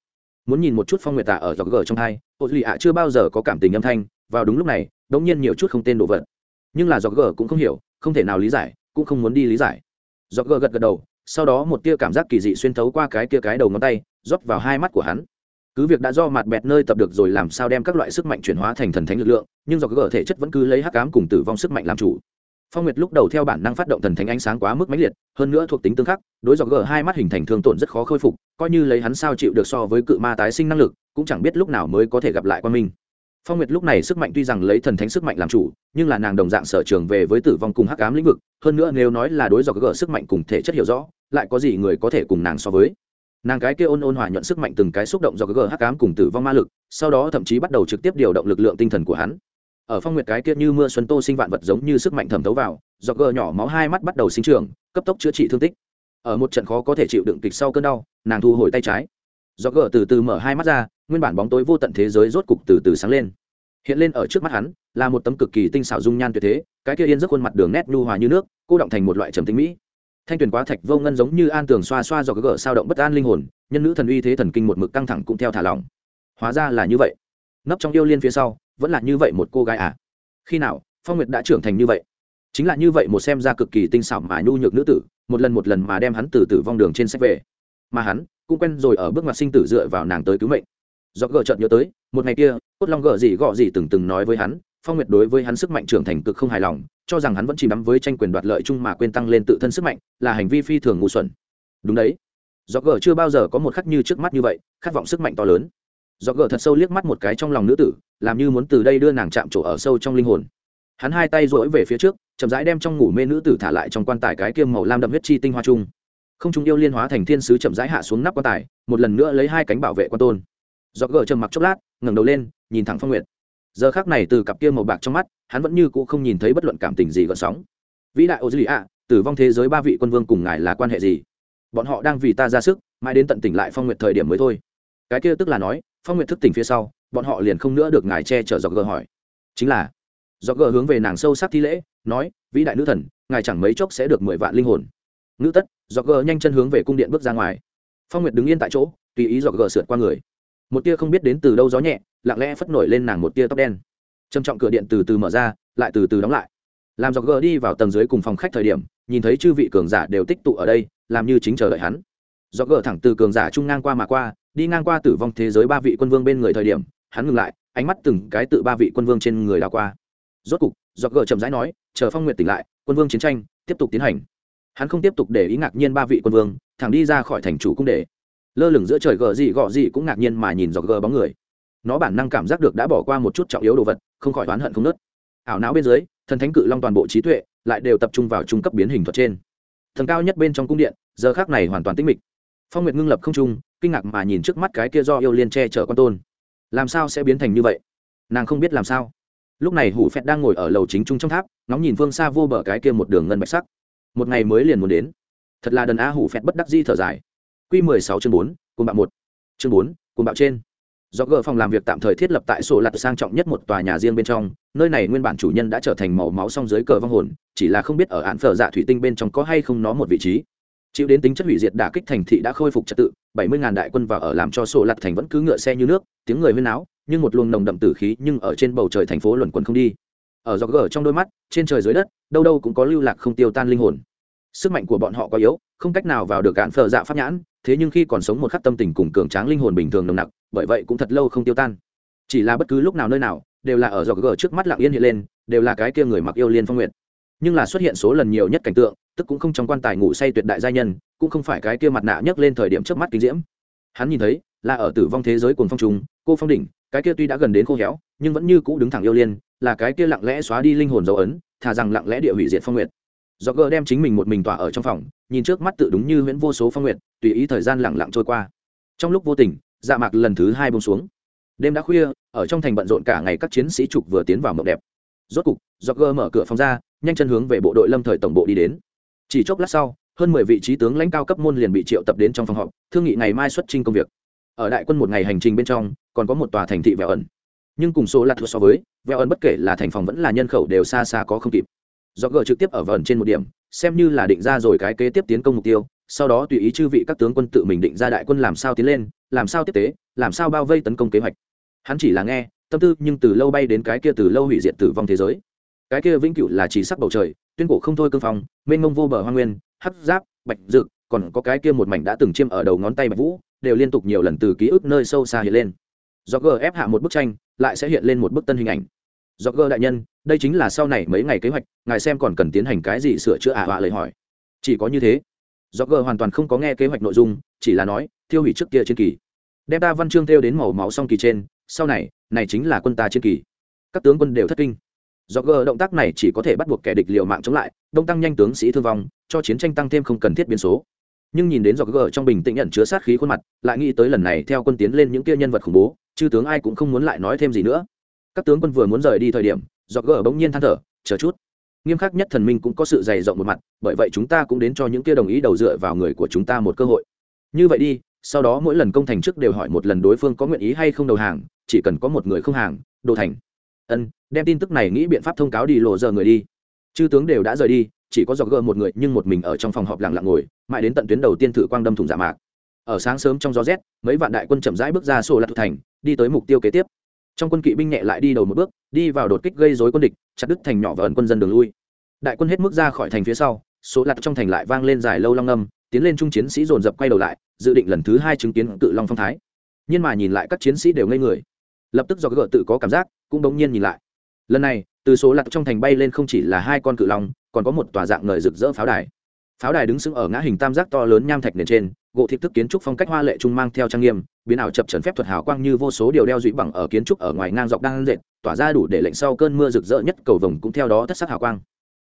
Muốn nhìn một chút phong nguyệt tạ ở giọt gờ trong hai, ô lì ạ chưa bao giờ có cảm tình âm thanh, vào đúng lúc này, đống nhiên nhiều chút không tên đồ vật. Nhưng là giọt gờ cũng không hiểu, không thể nào lý giải, cũng không muốn đi lý giải giọt gờ gật gật đầu, sau đó một tia cảm giác kỳ dị xuyên thấu qua cái kia cái đầu ngón tay, rót vào hai mắt của hắn. Cứ việc đã do mặt bẹt nơi tập được rồi làm sao đem các loại sức mạnh chuyển hóa thành thần thánh lực lượng, nhưng do gờ thể chất vẫn cứ lấy hắc ám cùng tử vong sức mạnh làm chủ. Phong nguyệt lúc đầu theo bản năng phát động thần thánh ánh sáng quá mức mãnh liệt, hơn nữa thuộc tính tương khắc, đối dọc gờ hai mắt hình thành thương tổn rất khó khôi phục, coi như lấy hắn sao chịu được so với cự ma tái sinh năng lực, cũng chẳng biết lúc nào mới có thể gặp lại quan minh phong nguyệt lúc này sức mạnh tuy rằng lấy thần thánh sức mạnh làm chủ, nhưng là nàng đồng dạng sở trường về với tử vong cùng hắc ám lĩnh vực, hơn nữa nếu nói là đối dọc gỡ sức mạnh cùng thể chất hiểu rõ, lại có gì người có thể cùng nàng so với. Nàng cái kia ôn ôn hòa nhuận sức mạnh từng cái xúc động do gờ hắc ám cùng tử vong ma lực, sau đó thậm chí bắt đầu trực tiếp điều động lực lượng tinh thần của hắn. Ở phong nguyệt cái kia như mưa xuân tô sinh vạn vật giống như sức mạnh thẩm thấu vào do gờ nhỏ máu hai mắt bắt đầu sinh trường cấp tốc chữa trị thương tích. Ở một trận khó có thể chịu đựng kịch sau cơn đau, nàng thu hồi tay trái do gờ từ từ mở hai mắt ra, nguyên bản bóng tối vô tận thế giới rốt cục từ từ sáng lên. Hiện lên ở trước mắt hắn, là một tấm cực kỳ tinh xảo dung nhan tuyệt thế, cái kia yên giấc khuôn mặt đường nét nhu hòa như nước, cô động thành một loại trầm tính mỹ. Thanh tuyền quá thạch vô ngân giống như an tường xoa xoa do cái gở sao động bất an linh hồn, nhân nữ thần uy thế thần kinh một mực căng thẳng cũng theo thả lỏng. Hóa ra là như vậy. Nấp trong yêu liên phía sau, vẫn là như vậy một cô gái à? Khi nào, phong nguyệt đã trưởng thành như vậy? Chính là như vậy một xem ra cực kỳ tinh xảo mà nhu nhược nữ tử, một lần một lần mà đem hắn từ tử vong đường trên sách về. Mà hắn cũng quen rồi ở bước ngoặt sinh tử dựa vào nàng tới cứu mệnh. Do gờ chợt nhớ tới, một ngày kia, cốt long gờ gì gọ gì từng từng nói với hắn, phong nguyệt đối với hắn sức mạnh trưởng thành cực không hài lòng, cho rằng hắn vẫn chìm đắm với tranh quyền đoạt lợi chung mà quên tăng lên tự thân sức mạnh, là hành vi phi thường ngu xuẩn. Đúng đấy. Do gờ chưa bao giờ có một khắc như trước mắt như vậy, khát vọng sức mạnh to lớn. Do gờ thật sâu liếc mắt một cái trong lòng nữ tử, làm như muốn từ đây đưa nàng chạm trổ ở sâu trong linh hồn. Hắn hai tay rỗi về phía trước, chậm rãi đem trong ngủ mê nữ tử thả lại trong quan tài cái kiêm màu lam đậm huyết chi tinh hoa chung không trung yêu liên hóa thành thiên sứ chậm rãi hạ xuống nắp quan tài, một lần nữa lấy hai cánh bảo vệ quan tôn. Do gờ trầm mặc chốc lát, ngẩng đầu lên, nhìn thẳng phong nguyệt. Giờ khác này từ cặp kia màu bạc trong mắt, hắn vẫn như cũ không nhìn thấy bất luận cảm tình gì gợn sóng. Vĩ đại ô dư lì ạ, tử vong thế giới ba vị quân vương cùng ngài là quan hệ gì? Bọn họ đang vì ta ra sức, mãi đến tận tỉnh lại phong nguyệt thời điểm mới thôi. Cái kia tức là nói, phong nguyệt thức tỉnh phía sau, bọn họ liền không nữa được ngài che chở Dọc gờ hỏi. Chính là Dọc gờ hướng về nàng sâu sắc thi lễ, nói, vĩ đại nữ thần, ngài chẳng mấy chốc sẽ được mười vạn linh hồn ngữ tất Dọc gờ nhanh chân hướng về cung điện bước ra ngoài. Phong nguyệt đứng yên tại chỗ, tùy ý Dọc gờ sượt qua người. Một tia không biết đến từ đâu gió nhẹ, lặng lẽ phất nổi lên nàng một tia tóc đen. Trầm trọng cửa điện từ từ mở ra, lại từ từ đóng lại. Làm dọc gờ đi vào tầng dưới cùng phòng khách thời điểm, nhìn thấy chư vị cường giả đều tích tụ ở đây, làm như chính chờ đợi hắn. Dọc gờ thẳng từ cường giả trung ngang qua mà qua, đi ngang qua tử vong thế giới ba vị quân vương bên người thời điểm, hắn ngừng lại, ánh mắt từng cái tự ba vị quân vương trên người đào qua. Rốt cục dọc gờ chậm rãi nói, chờ phong nguyện tỉnh lại, quân vương chiến tranh tiếp tục tiến hành hắn không tiếp tục để ý ngạc nhiên ba vị quân vương, thẳng đi ra khỏi thành chủ cung để. Lơ lửng giữa trời gờ gì gọ gì cũng ngạc nhiên mà nhìn dọc gờ bóng người. Nó bản năng cảm giác được đã bỏ qua một chút trọng yếu đồ vật, không khỏi oán hận không nớt. Ảo não bên dưới, thần thánh cự long toàn bộ trí tuệ lại đều tập trung vào trung cấp biến hình thuật trên. Thần cao nhất bên trong cung điện, giờ khác này hoàn toàn tĩnh mịch. Phong nguyệt ngưng lập không trung, kinh ngạc mà nhìn trước mắt cái kia do yêu liên che chở con tôn. Làm sao sẽ biến thành như vậy? Nàng không biết làm sao. Lúc này hủ phẹt đang ngồi ở lầu chính trung trong tháp, ngóng nhìn phương xa vô bờ cái kia một đường ngân bạch sắc một ngày mới liền muốn đến. Thật là đần a hủ phẹt bất đắc di thở dài. Q mười sáu chương bốn, cùng bạo một. Chương bốn, cùng bạo trên. Do gờ phòng làm việc tạm thời thiết lập tại sổ lặt sang trọng nhất một tòa nhà riêng bên trong, nơi này nguyên bản chủ nhân đã trở thành màu máu song dưới cờ vong hồn, chỉ là không biết ở án phở dạ thủy tinh bên trong có hay không nó một vị trí. Chịu đến tính chất hủy diệt đả kích thành thị đã khôi phục trật tự, bảy mươi ngàn đại quân vào ở làm cho sổ lặt thành vẫn cứ ngựa xe như nước, tiếng người huyên áo nhưng một luồng nồng đậm tử khí nhưng ở trên bầu trời thành phố luẩn quẩn không đi ở dọc gờ trong đôi mắt, trên trời dưới đất, đâu đâu cũng có lưu lạc không tiêu tan linh hồn. Sức mạnh của bọn họ quá yếu, không cách nào vào được cạn phở dạ pháp nhãn, thế nhưng khi còn sống một khắc tâm tình cùng cường tráng linh hồn bình thường nồng nặc, bởi vậy cũng thật lâu không tiêu tan. Chỉ là bất cứ lúc nào nơi nào, đều là ở dọc gờ trước mắt lặng yên hiện lên, đều là cái kia người mặc yêu liên phong nguyệt. Nhưng là xuất hiện số lần nhiều nhất cảnh tượng, tức cũng không trong quan tài ngủ say tuyệt đại gia nhân, cũng không phải cái kia mặt nạ nhấc lên thời điểm trước mắt kinh diễm. Hắn nhìn thấy, là ở tử vong thế giới cùng phong trùng, cô phong đỉnh, cái kia tuy đã gần đến khô héo, nhưng vẫn như cũ đứng thẳng yêu liên là cái kia lặng lẽ xóa đi linh hồn dấu ấn, thà rằng lặng lẽ địa hủy diệt phong nguyệt. Do gờ đem chính mình một mình tỏa ở trong phòng, nhìn trước mắt tự đúng như huyễn vô số phong nguyệt, tùy ý thời gian lặng lặng trôi qua. Trong lúc vô tình dạ mạc lần thứ hai bông xuống. Đêm đã khuya, ở trong thành bận rộn cả ngày các chiến sĩ trục vừa tiến vào mộng đẹp. Rốt cục do gờ mở cửa phòng ra, nhanh chân hướng về bộ đội lâm thời tổng bộ đi đến. Chỉ chốc lát sau, hơn mười vị trí tướng lãnh cao cấp môn liền bị triệu tập đến trong phòng họp, thương nghị ngày mai xuất trình công việc. Ở đại quân một ngày hành trình bên trong, còn có một tòa thành thị vẹo ẩn nhưng cùng số lạt thuộc so với, vẹo ẩn bất kể là thành phòng vẫn là nhân khẩu đều xa xa có không kịp. Do gờ trực tiếp ở vẩn trên một điểm, xem như là định ra rồi cái kế tiếp tiến công mục tiêu, sau đó tùy ý chư vị các tướng quân tự mình định ra đại quân làm sao tiến lên, làm sao tiếp tế, làm sao bao vây tấn công kế hoạch. Hắn chỉ là nghe, tâm tư nhưng từ lâu bay đến cái kia từ lâu hủy diệt tử vong thế giới. Cái kia vĩnh cửu là chỉ sắc bầu trời, tuyên cổ không thôi cương phong, mênh mông vô bờ hoa nguyên, hắc giáp, bạch dực còn có cái kia một mảnh đã từng chiêm ở đầu ngón tay bạch vũ, đều liên tục nhiều lần từ ký ức nơi sâu xa hiện lên. Do g ép hạ một bức tranh lại sẽ hiện lên một bức tân hình ảnh. Do gơ đại nhân, đây chính là sau này mấy ngày kế hoạch, ngài xem còn cần tiến hành cái gì sửa chữa ả à họa lời hỏi. Chỉ có như thế. Do gơ hoàn toàn không có nghe kế hoạch nội dung, chỉ là nói, thiêu hủy trước kia trên kỳ. Đem ta văn chương theo đến màu máu song kỳ trên, sau này này chính là quân ta trên kỳ. Các tướng quân đều thất kinh. Do g động tác này chỉ có thể bắt buộc kẻ địch liều mạng chống lại, đông tăng nhanh tướng sĩ thương vong, cho chiến tranh tăng thêm không cần thiết biến số. Nhưng nhìn đến do g trong bình tĩnh nhận chứa sát khí khuôn mặt, lại nghĩ tới lần này theo quân tiến lên những kia nhân vật khủng bố chư tướng ai cũng không muốn lại nói thêm gì nữa. Các tướng quân vừa muốn rời đi thời điểm do gỡ bỗng nhiên than thở, chờ chút. Nghiêm khắc nhất thần minh cũng có sự dày rộng một mặt, bởi vậy chúng ta cũng đến cho những kia đồng ý đầu dựa vào người của chúng ta một cơ hội. Như vậy đi, sau đó mỗi lần công thành trước đều hỏi một lần đối phương có nguyện ý hay không đầu hàng, chỉ cần có một người không hàng, đồ thành. Ân, đem tin tức này nghĩ biện pháp thông cáo đi lộ giờ người đi. Chư tướng đều đã rời đi, chỉ có dọc gờ một người, nhưng một mình ở trong phòng họp lặng lặng ngồi, mãi đến tận tuyến đầu tiên thử quang đâm thủng dạ mạc ở sáng sớm trong gió rét, mấy vạn đại quân chậm rãi bước ra sổ lạc thành, đi tới mục tiêu kế tiếp. Trong quân kỵ binh nhẹ lại đi đầu một bước, đi vào đột kích gây dối quân địch, chặt đứt thành nhỏ và ẩn quân dân đường lui. Đại quân hết mức ra khỏi thành phía sau số lạc trong thành lại vang lên dài lâu long âm, tiến lên trung chiến sĩ dồn dập quay đầu lại, dự định lần thứ hai chứng kiến cự long phong thái. Nhưng mà nhìn lại các chiến sĩ đều ngây người. Lập tức do gỡ tự có cảm giác, cũng đống nhiên nhìn lại. Lần này, từ số lạc trong thành bay lên không chỉ là hai con cự long, còn có một tòa dạng ngời rực rỡ pháo đài pháo đài đứng sững ở ngã hình tam giác to lớn nham thạch nền trên, gỗ thịt thức kiến trúc phong cách hoa lệ trung mang theo trang nghiêm, biến ảo chập trần phép thuật hào quang như vô số điều đeo dụy bằng ở kiến trúc ở ngoài ngang dọc đang dệt, tỏa ra đủ để lệnh sau cơn mưa rực rỡ nhất cầu vồng cũng theo đó thất sắc hào quang.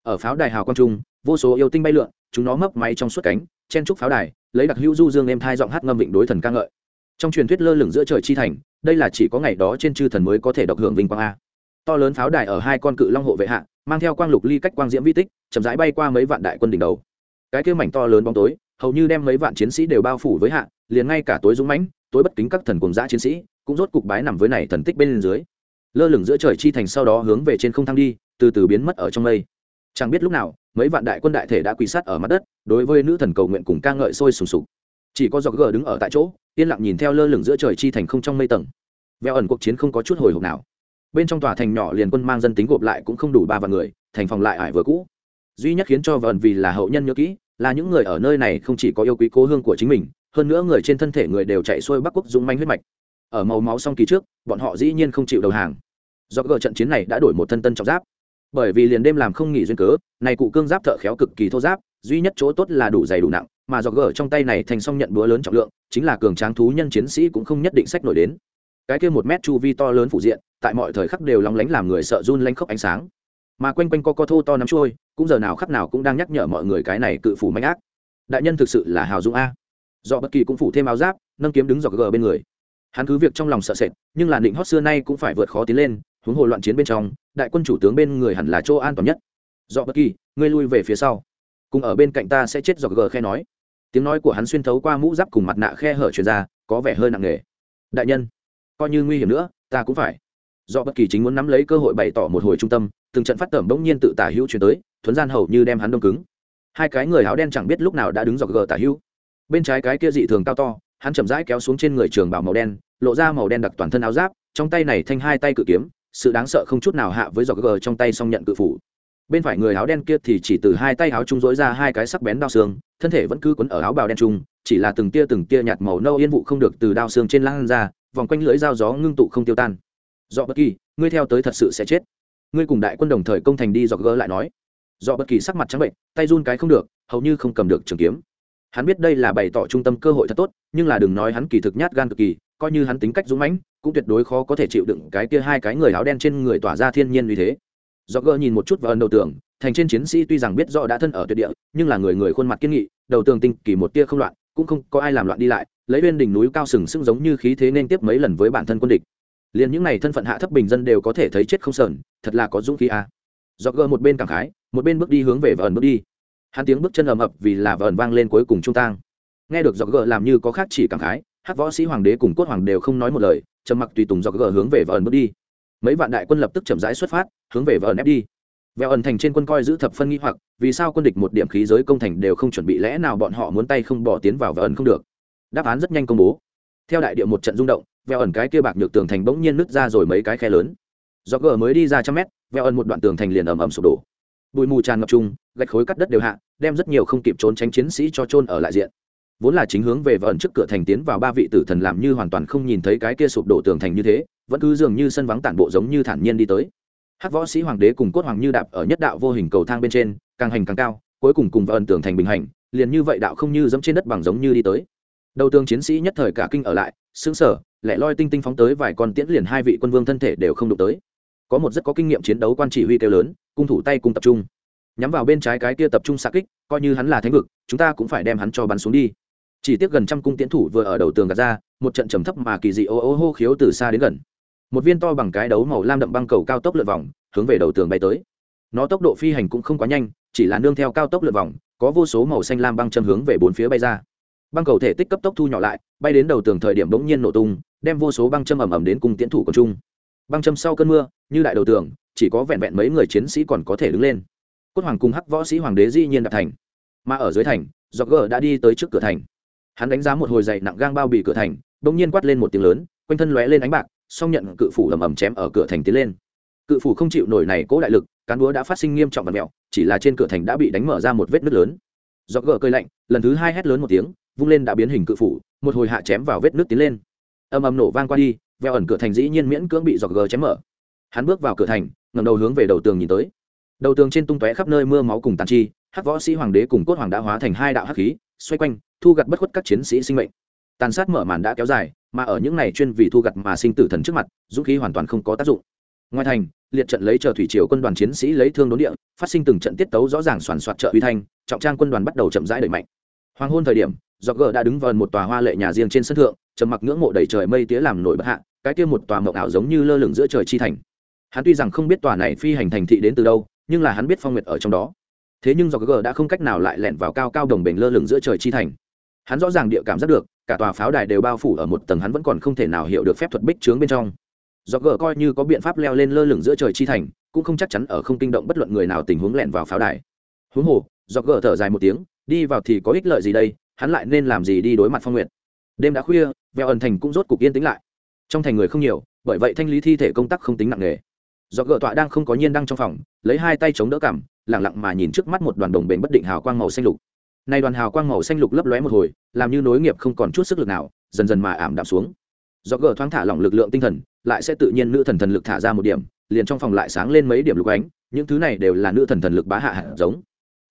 Ở pháo đài hào quang trung, vô số yêu tinh bay lượn, chúng nó mấp máy trong suốt cánh, chen trúc pháo đài, lấy đặc hữu du dương em thai giọng hát ngâm vịnh đối thần ca ngợi. Trong truyền thuyết lơ lửng giữa trời chi thành, đây là chỉ có ngày đó trên chư thần mới có thể độc hưởng vinh quang a. To lớn pháo đài ở hai con cự long hộ vệ hạ, mang theo quang lục ly cách quang diễm vi tích, chậm rãi bay qua mấy vạn đại quân đỉnh đầu cái kia mảnh to lớn bóng tối, hầu như đem mấy vạn chiến sĩ đều bao phủ với hạ, liền ngay cả tối dũng mãnh, tối bất kính các thần cùng giã chiến sĩ, cũng rốt cục bái nằm với này thần tích bên dưới. Lơ lửng giữa trời chi thành sau đó hướng về trên không thăng đi, từ từ biến mất ở trong mây. Chẳng biết lúc nào, mấy vạn đại quân đại thể đã quỳ sát ở mặt đất, đối với nữ thần cầu nguyện cùng ca ngợi sôi sùng sục. Chỉ có giọt gờ đứng ở tại chỗ, yên lặng nhìn theo lơ lửng giữa trời chi thành không trong mây tầng. Veo ẩn cuộc chiến không có chút hồi hộp nào. Bên trong tòa thành nhỏ liền quân mang dân tính gộp lại cũng không đủ ba vạn người, thành phòng lại ải vừa cũ duy nhất khiến cho vợn vì là hậu nhân nhớ kỹ, là những người ở nơi này không chỉ có yêu quý cố hương của chính mình, hơn nữa người trên thân thể người đều chạy xuôi bắc quốc dũng manh huyết mạch. Ở màu máu song kỳ trước, bọn họ dĩ nhiên không chịu đầu hàng. Do gờ trận chiến này đã đổi một thân tân trọng giáp. Bởi vì liền đêm làm không nghỉ duyên cớ, này cụ cương giáp thợ khéo cực kỳ thô giáp, duy nhất chỗ tốt là đủ dày đủ nặng, mà do gờ trong tay này thành song nhận búa lớn trọng lượng, chính là cường tráng thú nhân chiến sĩ cũng không nhất định sách nổi đến. Cái kia một mét chu vi to lớn phụ diện, tại mọi thời khắc đều lóng lánh làm người sợ run lanh khóc ánh sáng. Mà quanh quanh co co thô to nắm trôi cũng giờ nào khắc nào cũng đang nhắc nhở mọi người cái này cự phủ mạnh ác. Đại nhân thực sự là hào dũng a. Do bất kỳ cũng phủ thêm áo giáp, nâng kiếm đứng dọc gờ bên người. Hắn cứ việc trong lòng sợ sệt, nhưng là định hót xưa nay cũng phải vượt khó tiến lên, huống hồ loạn chiến bên trong, đại quân chủ tướng bên người hẳn là chỗ an toàn nhất. Do bất kỳ, ngươi lui về phía sau. Cùng ở bên cạnh ta sẽ chết dọc gờ khe nói. Tiếng nói của hắn xuyên thấu qua mũ giáp cùng mặt nạ khe hở truyền ra, có vẻ hơi nặng nề. Đại nhân, coi như nguy hiểm nữa, ta cũng phải. Do bất kỳ chính muốn nắm lấy cơ hội bày tỏ một hồi trung tâm, từng trận phát tẩm bỗng nhiên tự tả hữu chuyển tới thuấn gian hầu như đem hắn đông cứng. Hai cái người áo đen chẳng biết lúc nào đã đứng dọc gờ tả hữu. Bên trái cái kia dị thường cao to, hắn chậm rãi kéo xuống trên người trường bảo màu đen, lộ ra màu đen đặc toàn thân áo giáp, trong tay này thanh hai tay cự kiếm, sự đáng sợ không chút nào hạ với dọc gờ trong tay song nhận cự phủ. Bên phải người áo đen kia thì chỉ từ hai tay áo trung dối ra hai cái sắc bén đao xương, thân thể vẫn cứ quấn ở áo bào đen trung chỉ là từng tia từng tia nhạt màu nâu yên vụ không được từ đao xương trên lan ra, vòng quanh lưỡi dao gió ngưng tụ không tiêu tan. Do bất kỳ, ngươi theo tới thật sự sẽ chết. Ngươi cùng đại quân đồng thời công thành đi dọc gỡ lại nói do bất kỳ sắc mặt trắng bệnh, tay run cái không được, hầu như không cầm được trường kiếm. Hắn biết đây là bày tỏ trung tâm cơ hội thật tốt, nhưng là đừng nói hắn kỳ thực nhát gan cực kỳ, coi như hắn tính cách dũng mãnh, cũng tuyệt đối khó có thể chịu đựng cái kia hai cái người áo đen trên người tỏa ra thiên nhiên như thế. Do gỡ nhìn một chút vào ẩn đầu tường, thành trên chiến sĩ tuy rằng biết rõ đã thân ở tuyệt địa, nhưng là người người khuôn mặt kiên nghị, đầu tường tinh kỳ một tia không loạn, cũng không có ai làm loạn đi lại, lấy bên đỉnh núi cao sừng sững giống như khí thế nên tiếp mấy lần với bản thân quân địch. Liền những này thân phận hạ thấp bình dân đều có thể thấy chết không sờn, thật là có dũng khí a. à dọc gờ một bên cảm khái, một bên bước đi hướng về vờn bước đi. Hắn tiếng bước chân ầm ập vì là vờn vang lên cuối cùng trung tang. Nghe được dọc gờ làm như có khác chỉ cảm khái, hát võ sĩ hoàng đế cùng cốt hoàng đều không nói một lời, trầm mặc tùy tùng dọc gờ hướng về vờn bước đi. Mấy vạn đại quân lập tức chậm rãi xuất phát, hướng về vờn ép đi. Vẹo ẩn thành trên quân coi giữ thập phân nghi hoặc, vì sao quân địch một điểm khí giới công thành đều không chuẩn bị lẽ nào bọn họ muốn tay không bỏ tiến vào vẹo ẩn không được? Đáp án rất nhanh công bố. Theo đại địa một trận rung động, vẹo ẩn cái kia bạc nhược tường thành bỗng nhiên nứt ra rồi mấy cái khe lớn. Do gờ mới đi ra trăm mét veo ẩn một đoạn tường thành liền ầm ầm sụp đổ. Bụi mù tràn ngập trung gạch khối cắt đất đều hạ, đem rất nhiều không kịp trốn tránh chiến sĩ cho trôn ở lại diện. Vốn là chính hướng về và ẩn trước cửa thành tiến vào ba vị tử thần làm như hoàn toàn không nhìn thấy cái kia sụp đổ tường thành như thế, vẫn cứ dường như sân vắng tản bộ giống như thản nhiên đi tới. Hắc võ sĩ hoàng đế cùng cốt hoàng như đạp ở nhất đạo vô hình cầu thang bên trên, càng hành càng cao, cuối cùng cùng và ẩn tường thành bình hành, liền như vậy đạo không như dẫm trên đất bằng giống như đi tới. Đầu tường chiến sĩ nhất thời cả kinh ở lại xứng sở lẻ loi tinh tinh phóng tới vài con tiễn liền hai vị quân vương thân thể đều không đụng tới có một rất có kinh nghiệm chiến đấu quan chỉ huy kêu lớn, cung thủ tay cùng tập trung. Nhắm vào bên trái cái kia tập trung xa kích, coi như hắn là thánh vực, chúng ta cũng phải đem hắn cho bắn xuống đi. Chỉ tiếc gần trăm cung tiễn thủ vừa ở đầu tường gạt ra, một trận trầm thấp mà kỳ dị ô ô hô khiếu từ xa đến gần. Một viên to bằng cái đấu màu lam đậm băng cầu cao tốc lượn vòng, hướng về đầu tường bay tới. Nó tốc độ phi hành cũng không quá nhanh, chỉ là nương theo cao tốc lượn vòng, có vô số màu xanh lam băng châm hướng về bốn phía bay ra. Băng cầu thể tích cấp tốc thu nhỏ lại, bay đến đầu tường thời điểm bỗng nhiên nổ tung, đem vô số băng châm ẩm ẩm đến cùng tiến thủ của trung băng châm sau cơn mưa như đại đầu tường, chỉ có vẹn vẹn mấy người chiến sĩ còn có thể đứng lên. Cốt hoàng cùng hắc võ sĩ hoàng đế dĩ nhiên đặt thành. Mà ở dưới thành do gờ đã đi tới trước cửa thành. Hắn đánh giá một hồi dày nặng gang bao bì cửa thành, bỗng nhiên quát lên một tiếng lớn, quanh thân lóe lên ánh bạc, song nhận cự phủ ầm ầm chém ở cửa thành tiến lên. Cự phủ không chịu nổi này cố đại lực, cán búa đã phát sinh nghiêm trọng và mẹo, chỉ là trên cửa thành đã bị đánh mở ra một vết nứt lớn. Do gờ cơi lạnh, lần thứ hai hét lớn một tiếng, vung lên đã biến hình cự phủ, một hồi hạ chém vào vết nứt tiến lên. Ầm ầm nổ vang qua đi, veo ẩn cửa thành dĩ nhiên miễn cưỡng bị dọc gờ chém mở hắn bước vào cửa thành ngầm đầu hướng về đầu tường nhìn tới. Đầu tường trên tung tóe khắp nơi mưa máu cùng tàn chi, hắc võ sĩ hoàng đế cùng cốt hoàng đã hóa thành hai đạo hắc khí, xoay quanh, thu gặt bất khuất các chiến sĩ sinh mệnh. Tàn sát mở màn đã kéo dài, mà ở những này chuyên vì thu gặt mà sinh tử thần trước mặt, dũng khí hoàn toàn không có tác dụng. Ngoài thành, liệt trận lấy chờ thủy triều quân đoàn chiến sĩ lấy thương đốn địa, phát sinh từng trận tiết tấu rõ ràng soàn soạt trợ uy thanh, trọng trang quân đoàn bắt đầu chậm rãi đẩy mạnh. Hoàng hôn thời điểm do gờ đã đứng vờn một tòa hoa lệ nhà riêng trên sân thượng, trầm mặc ngưỡng mộ đầy trời mây tía làm nổi bất hạ, cái kia một tòa mộng ảo giống như lơ lửng giữa trời chi thành hắn tuy rằng không biết tòa này phi hành thành thị đến từ đâu, nhưng là hắn biết phong nguyệt ở trong đó. Thế nhưng do g đã không cách nào lại lẻn vào cao cao đồng bền lơ lửng giữa trời chi thành. Hắn rõ ràng địa cảm giác được, cả tòa pháo đài đều bao phủ ở một tầng hắn vẫn còn không thể nào hiểu được phép thuật bích trướng bên trong. Do gờ coi như có biện pháp leo lên lơ lửng giữa trời chi thành, cũng không chắc chắn ở không kinh động bất luận người nào tình huống lẻn vào pháo đài. Huống hồ do gờ thở dài một tiếng, đi vào thì có ích lợi gì đây, hắn lại nên làm gì đi đối mặt phong Nguyệt? đêm đã khuya veo ẩn thành cũng rốt cục yên tĩnh lại. Trong thành người không nhiều, bởi vậy thanh lý thi thể công tác không tính nặng nề do gờ tọa đang không có nhiên đăng trong phòng, lấy hai tay chống đỡ cảm lẳng lặng mà nhìn trước mắt một đoàn đồng bền bất định hào quang màu xanh lục. Nay đoàn hào quang màu xanh lục lấp lóe một hồi, làm như nối nghiệp không còn chút sức lực nào, dần dần mà ảm đạm xuống. Do gờ thoáng thả lỏng lực lượng tinh thần, lại sẽ tự nhiên nữ thần thần lực thả ra một điểm, liền trong phòng lại sáng lên mấy điểm lục ánh, những thứ này đều là nữ thần thần lực bá hạ hạt giống.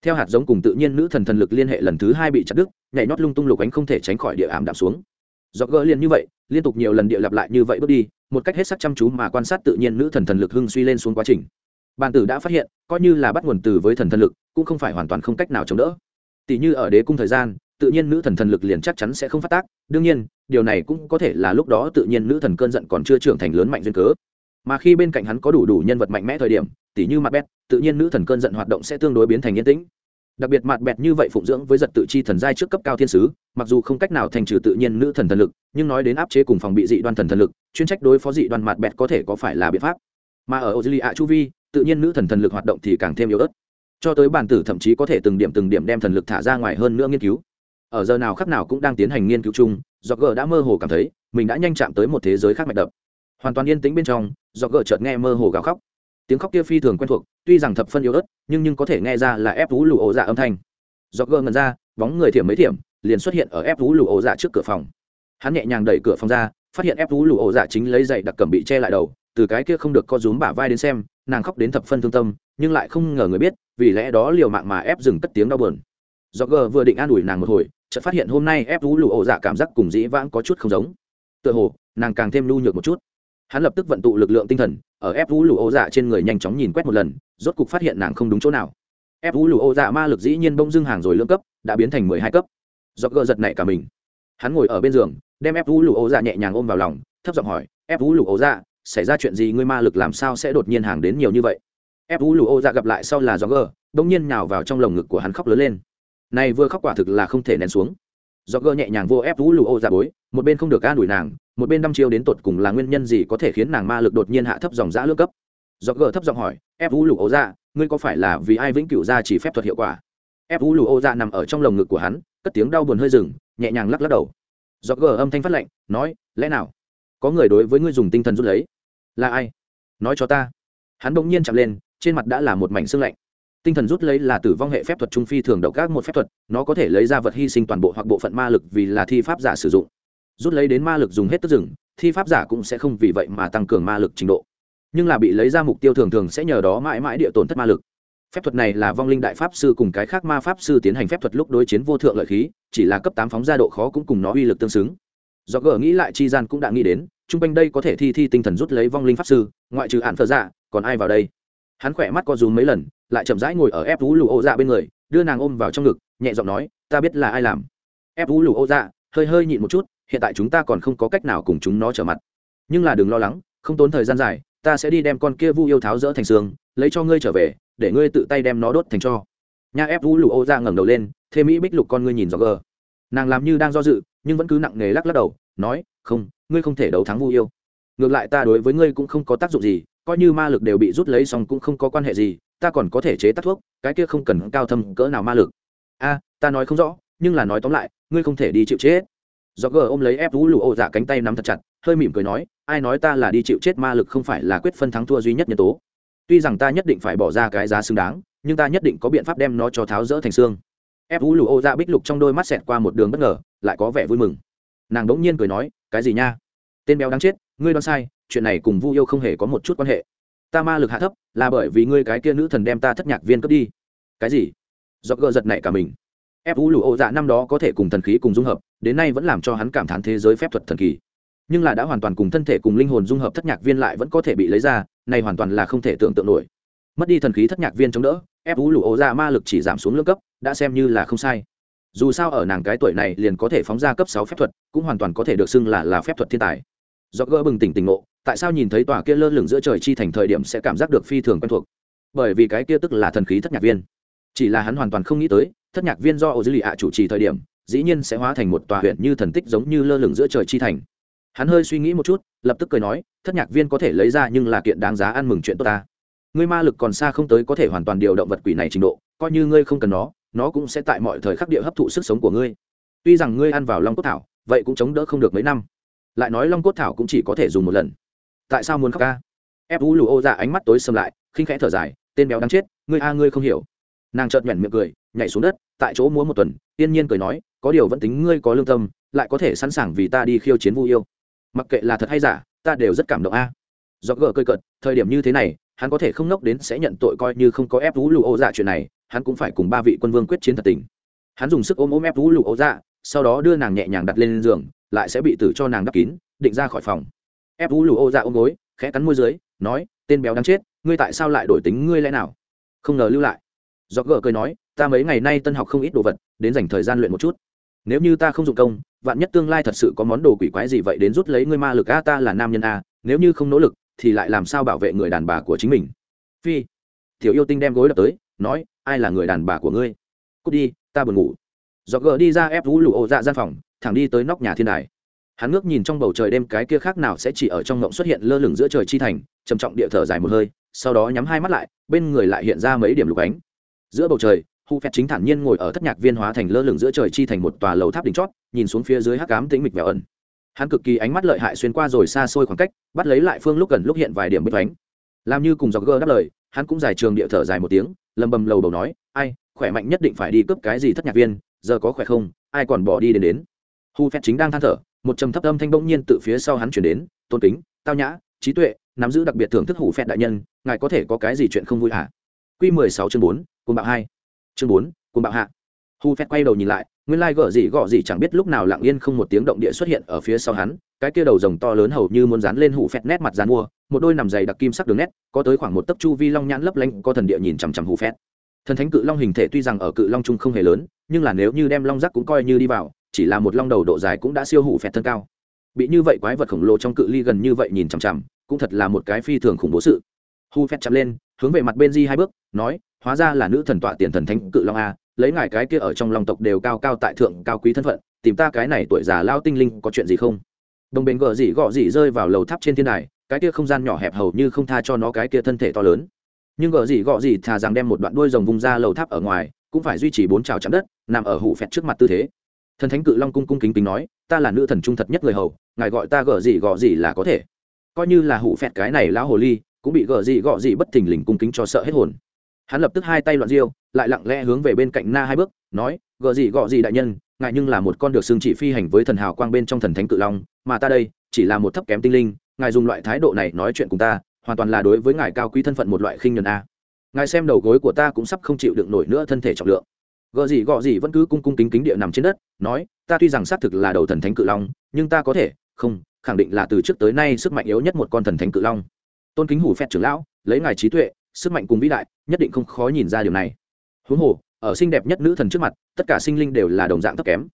Theo hạt giống cùng tự nhiên nữ thần thần lực liên hệ lần thứ hai bị chặt đứt, nhảy nót lung tung lục ánh không thể tránh khỏi địa ảm đạm xuống. Do gỡ liền như vậy, liên tục nhiều lần địa lặp lại như vậy bước đi một cách hết sắc chăm chú mà quan sát tự nhiên nữ thần thần lực hưng suy lên xuống quá trình. Bàn tử đã phát hiện, coi như là bắt nguồn từ với thần thần lực, cũng không phải hoàn toàn không cách nào chống đỡ. Tỷ như ở đế cung thời gian, tự nhiên nữ thần thần lực liền chắc chắn sẽ không phát tác. Đương nhiên, điều này cũng có thể là lúc đó tự nhiên nữ thần cơn giận còn chưa trưởng thành lớn mạnh duyên cớ. Mà khi bên cạnh hắn có đủ đủ nhân vật mạnh mẽ thời điểm tỷ như mặt bét tự nhiên nữ thần cơn giận hoạt động sẽ tương đối biến thành yên tĩnh đặc biệt mặt bẹt như vậy phụng dưỡng với giật tự chi thần giai trước cấp cao thiên sứ, mặc dù không cách nào thành trừ tự nhiên nữ thần thần lực, nhưng nói đến áp chế cùng phòng bị dị đoan thần thần lực, chuyên trách đối phó dị đoan mặt bẹt có thể có phải là biện pháp. Mà ở ozilia chu vi, tự nhiên nữ thần thần lực hoạt động thì càng thêm yếu ớt. Cho tới bản tử thậm chí có thể từng điểm từng điểm đem thần lực thả ra ngoài hơn nữa nghiên cứu. Ở giờ nào khắc nào cũng đang tiến hành nghiên cứu chung do g đã mơ hồ cảm thấy mình đã nhanh chạm tới một thế giới khác mạch đập. Hoàn toàn yên tĩnh bên trong do g chợt nghe mơ hồ gào khóc tiếng khóc kia phi thường quen thuộc, tuy rằng thập phân yếu ớt, nhưng nhưng có thể nghe ra là ép vú lù ổ dạ âm thanh. Do gơ ngần ra, bóng người thiểm mấy thiểm, liền xuất hiện ở ép vú lù ổ dạ trước cửa phòng. Hắn nhẹ nhàng đẩy cửa phòng ra, phát hiện ép vú lù ổ dạ chính lấy dậy đặc cẩm bị che lại đầu, từ cái kia không được co rúm bả vai đến xem, nàng khóc đến thập phân thương tâm, nhưng lại không ngờ người biết, vì lẽ đó liều mạng mà ép dừng cất tiếng đau buồn. Do gờ vừa định an ủi nàng một hồi, chợt phát hiện hôm nay ép vú lù ổ dạ cảm giác cùng dĩ vãng có chút không giống. Tựa hồ, nàng càng thêm lưu nhược một chút. Hắn lập tức vận tụ lực lượng tinh thần ở ép vũ lụ ô dạ trên người nhanh chóng nhìn quét một lần, rốt cục phát hiện nàng không đúng chỗ nào. Ép vũ lụ ô dạ ma lực dĩ nhiên bông dưng hàng rồi lưỡng cấp, đã biến thành mười hai cấp. Do gờ giật nảy cả mình. Hắn ngồi ở bên giường, đem ép vũ lụ ô dạ nhẹ nhàng ôm vào lòng, thấp giọng hỏi, ép vũ lụ ô dạ xảy ra chuyện gì? Ngươi ma lực làm sao sẽ đột nhiên hàng đến nhiều như vậy? Ép vũ lụ ô dạ gặp lại sau là do gờ đông nhiên nhào vào trong lồng ngực của hắn khóc lớn lên. Này vừa khóc quả thực là không thể nén xuống. Do gờ nhẹ nhàng vô ép vũ lụ ô dạ bối, một bên không được an ủi nàng một bên đăm chiêu đến tột cùng là nguyên nhân gì có thể khiến nàng ma lực đột nhiên hạ thấp dòng giã lương cấp? Do g thấp giọng hỏi, ép vũ lục ấu dạ ngươi có phải là vì ai vĩnh cửu ra chỉ phép thuật hiệu quả? Ép vũ lục ấu dạ nằm ở trong lồng ngực của hắn, cất tiếng đau buồn hơi rừng nhẹ nhàng lắc lắc đầu. Do g âm thanh phát lệnh, nói, lẽ nào có người đối với ngươi dùng tinh thần rút lấy? Là ai? Nói cho ta. Hắn bỗng nhiên chạm lên, trên mặt đã là một mảnh xương lạnh. Tinh thần rút lấy là tử vong hệ phép thuật trung phi thường độc các một phép thuật, nó có thể lấy ra vật hy sinh toàn bộ hoặc bộ phận ma lực vì là thi pháp giả sử dụng rút lấy đến ma lực dùng hết tức rừng thi pháp giả cũng sẽ không vì vậy mà tăng cường ma lực trình độ. Nhưng là bị lấy ra mục tiêu thường thường sẽ nhờ đó mãi mãi địa tổn thất ma lực. Phép thuật này là vong linh đại pháp sư cùng cái khác ma pháp sư tiến hành phép thuật lúc đối chiến vô thượng lợi khí, chỉ là cấp tám phóng ra độ khó cũng cùng nó uy lực tương xứng. Do gỡ nghĩ lại chi gian cũng đã nghĩ đến, chung quanh đây có thể thi thi tinh thần rút lấy vong linh pháp sư, ngoại trừ hạn thờ dạ còn ai vào đây? Hắn khỏe mắt co rúm mấy lần, lại chậm rãi ngồi ở ép vũ lụ ô dạ bên người, đưa nàng ôm vào trong ngực, nhẹ giọng nói, ta biết là ai làm. Ép vũ lụ ô dạ hơi hơi nhịn một chút hiện tại chúng ta còn không có cách nào cùng chúng nó trở mặt. Nhưng là đừng lo lắng, không tốn thời gian dài, ta sẽ đi đem con kia vu yêu tháo rỡ thành xương, lấy cho ngươi trở về, để ngươi tự tay đem nó đốt thành cho. Nha ép vũ lụ ô dạ ngẩng đầu lên thê mỹ bích lục con ngươi nhìn rõ gờ. Nàng làm như đang do dự, nhưng vẫn cứ nặng nề lắc lắc đầu, nói, không, ngươi không thể đấu thắng vu yêu. Ngược lại ta đối với ngươi cũng không có tác dụng gì, coi như ma lực đều bị rút lấy xong cũng không có quan hệ gì, ta còn có thể chế tác thuốc, cái kia không cần cao thâm cỡ nào ma lực. A, ta nói không rõ, nhưng là nói tóm lại, ngươi không thể đi chịu chết do gờ ôm lấy ép vũ lụ ô dạ cánh tay nắm thật chặt, hơi mỉm cười nói, ai nói ta là đi chịu chết ma lực không phải là quyết phân thắng thua duy nhất nhân tố. Tuy rằng ta nhất định phải bỏ ra cái giá xứng đáng, nhưng ta nhất định có biện pháp đem nó cho tháo rỡ thành xương. Ép vũ lụ ô dạ bích lục trong đôi mắt xẹt qua một đường bất ngờ, lại có vẻ vui mừng. Nàng đ nhiên cười nói, cái gì nha? Tên béo đáng chết, ngươi đoán sai, chuyện này cùng vu yêu không hề có một chút quan hệ. Ta ma lực hạ thấp, là bởi vì ngươi cái kia nữ thần đem ta thất nhạc viên cướp đi. Cái gì? Do gờ giật này cả mình ép vũ lụ ô dạ năm đó có thể cùng thần khí cùng dung hợp, đến nay vẫn làm cho hắn cảm thán thế giới phép thuật thần kỳ. Nhưng là đã hoàn toàn cùng thân thể cùng linh hồn dung hợp thất nhạc viên lại vẫn có thể bị lấy ra, này hoàn toàn là không thể tưởng tượng nổi. Mất đi thần khí thất nhạc viên chống đỡ ép vũ lụ ô dạ ma lực chỉ giảm xuống lương cấp, đã xem như là không sai. Dù sao ở nàng cái tuổi này liền có thể phóng ra cấp sáu phép thuật, cũng hoàn toàn có thể được xưng là là phép thuật thiên tài. Do gỡ bừng tỉnh tỉnh ngộ, tại sao nhìn thấy tòa kia lơ lửng giữa trời chi thành thời điểm sẽ cảm giác được phi thường quen thuộc? Bởi vì cái kia tức là thần khí thất nhạc viên. Chỉ là hắn hoàn toàn không nghĩ tới thất nhạc viên do ô dư lì ạ chủ trì thời điểm, dĩ nhiên sẽ hóa thành một tòa huyện như thần tích giống như lơ lửng giữa trời chi thành. Hắn hơi suy nghĩ một chút, lập tức cười nói, thất nhạc viên có thể lấy ra nhưng là kiện đáng giá ăn mừng chuyện tốt ta. Ngươi ma lực còn xa không tới có thể hoàn toàn điều động vật quỷ này trình độ, coi như ngươi không cần nó nó cũng sẽ tại mọi thời khắc địa hấp thụ sức sống của ngươi. Tuy rằng ngươi ăn vào long cốt thảo, vậy cũng chống đỡ không được mấy năm. Lại nói long cốt thảo cũng chỉ có thể dùng một lần. Tại sao muốn khóc ca? Ép vũ lù ô ra ánh mắt tối xâm lại, khinh khẽ thở dài, tên béo đáng chết, ngươi a, ngươi không hiểu. Nàng chợt nhoẻn miệng cười nhảy xuống đất, tại chỗ múa một tuần, yên nhiên cười nói, có điều vẫn tính ngươi có lương tâm, lại có thể sẵn sàng vì ta đi khiêu chiến vu yêu. Mặc kệ là thật hay giả, ta đều rất cảm động a. Do gờ cơi cợt, thời điểm như thế này, hắn có thể không nốc đến sẽ nhận tội coi như không có ép vũ lụ ô dạ chuyện này, hắn cũng phải cùng ba vị quân vương quyết chiến thật tình. Hắn dùng sức ôm ôm ép vũ lụ ô dạ sau đó đưa nàng nhẹ nhàng đặt lên giường, lại sẽ bị tử cho nàng đắp kín, định ra khỏi phòng. Ép vũ lụ ô dạ ôm gối, khẽ cắn môi dưới, nói, tên béo đáng chết, ngươi tại sao lại đổi tính ngươi lẽ nào? Không ngờ lưu lại. Do gờ cười nói ta mấy ngày nay tân học không ít đồ vật, đến dành thời gian luyện một chút. Nếu như ta không dụng công, vạn nhất tương lai thật sự có món đồ quỷ quái gì vậy đến rút lấy ngươi ma lực a, ta là nam nhân a, nếu như không nỗ lực, thì lại làm sao bảo vệ người đàn bà của chính mình? Phi, tiểu yêu tinh đem gối đập tới, nói, ai là người đàn bà của ngươi? Cút đi, ta buồn ngủ. Dọc gờ đi ra ép vũ lụ ô dạ gian phòng, thẳng đi tới nóc nhà thiên đài. Hắn ngước nhìn trong bầu trời đêm cái kia khác nào sẽ chỉ ở trong ngộng xuất hiện lơ lửng giữa trời chi thành, trầm trọng địa thở dài một hơi, sau đó nhắm hai mắt lại, bên người lại hiện ra mấy điểm lục ánh. Giữa bầu trời hu phẹt chính thản nhiên ngồi ở thất nhạc viên hóa thành lơ lửng giữa trời chi thành một tòa lầu tháp đỉnh chót, nhìn xuống phía dưới hắc cám tĩnh mịch vẻ ẩn. Hắn cực kỳ ánh mắt lợi hại xuyên qua rồi xa xôi khoảng cách, bắt lấy lại phương lúc gần lúc hiện vài điểm bích thoánh làm như cùng dọc gơ đáp lời, hắn cũng dài trường địa thở dài một tiếng, lầm bầm lầu đầu nói, ai, khỏe mạnh nhất định phải đi cướp cái gì thất nhạc viên, giờ có khỏe không, ai còn bỏ đi đến đến. Hu phép chính đang than thở, một trầm thấp âm thanh bỗng nhiên từ phía sau hắn chuyển đến, tôn kính, tao nhã, trí tuệ, nắm giữ đặc biệt thưởng thức hủ phẹt đại nhân, ngài có thể có cái gì chuyện không vui hả? Q mười sáu chương bốn côn bạo hai chương bốn, cùng bạo hạ. Hu phép quay đầu nhìn lại, nguyên lai gở gì gọ gì chẳng biết lúc nào lặng yên không một tiếng động địa xuất hiện ở phía sau hắn, cái kia đầu rồng to lớn hầu như muốn dán lên hủ phét nét mặt dán mua, một đôi nằm dày đặc kim sắc đường nét, có tới khoảng một tấc chu vi long nhãn lấp lánh, có thần địa nhìn chằm chằm hủ phét. Thần thánh cự long hình thể tuy rằng ở cự long trung không hề lớn, nhưng là nếu như đem long rắc cũng coi như đi vào, chỉ là một long đầu độ dài cũng đã siêu hủ phét thân cao. Bị như vậy quái vật khổng lồ trong cự ly gần như vậy nhìn chằm chằm, cũng thật là một cái phi thường khủng bố sự. Hu phét chậm lên, hướng về mặt bên di hai bước, nói hóa ra là nữ thần tọa tiền thần thánh cự long a, lấy ngài cái kia ở trong long tộc đều cao cao tại thượng, cao quý thân phận, tìm ta cái này tuổi già lao tinh linh có chuyện gì không? Đồng bền gờ dị gọ dị rơi vào lầu tháp trên thiên đài, cái kia không gian nhỏ hẹp hầu như không tha cho nó cái kia thân thể to lớn. Nhưng gờ dị gọ dị thà rằng đem một đoạn đuôi rồng vung ra lầu tháp ở ngoài, cũng phải duy trì bốn trào chạm đất, nằm ở hủ phẹt trước mặt tư thế. Thần thánh cự long cung cung kính kính nói, ta là nữ thần trung thật nhất người hầu, ngài gọi ta gờ dị gọ dị là có thể. Coi như là hủ phẹt cái này lão hồ ly, cũng bị gờ dị gọ dị bất thình lình cung kính cho sợ hết hồn hắn lập tức hai tay loạn riêu lại lặng lẽ hướng về bên cạnh na hai bước, nói gợ gì, gọ gì đại nhân ngại nhưng là một con được xương chỉ phi hành với thần hào quang bên trong thần thánh cự long, mà ta đây chỉ là một thấp kém tinh linh, ngài dùng loại thái độ này nói chuyện cùng ta, hoàn toàn là đối với ngài cao quý thân phận một loại khinh nhuần a. Ngài xem đầu gối của ta cũng sắp không chịu đựng nổi nữa thân thể trọng lượng. Gợ gì, gọ gì vẫn cứ cung cung kính kính địa nằm trên đất, nói, ta tuy rằng xác thực là đầu thần thánh cự long, nhưng ta có thể, không, khẳng định là từ trước tới nay sức mạnh yếu nhất một con thần thánh cự long. Tôn kính hủ phép trưởng lão, lấy ngài trí tuệ sức mạnh cùng vĩ đại, nhất định không khó nhìn ra điều này. Huống hồ, ở xinh đẹp nhất nữ thần trước mặt, tất cả sinh linh đều là đồng dạng thấp kém.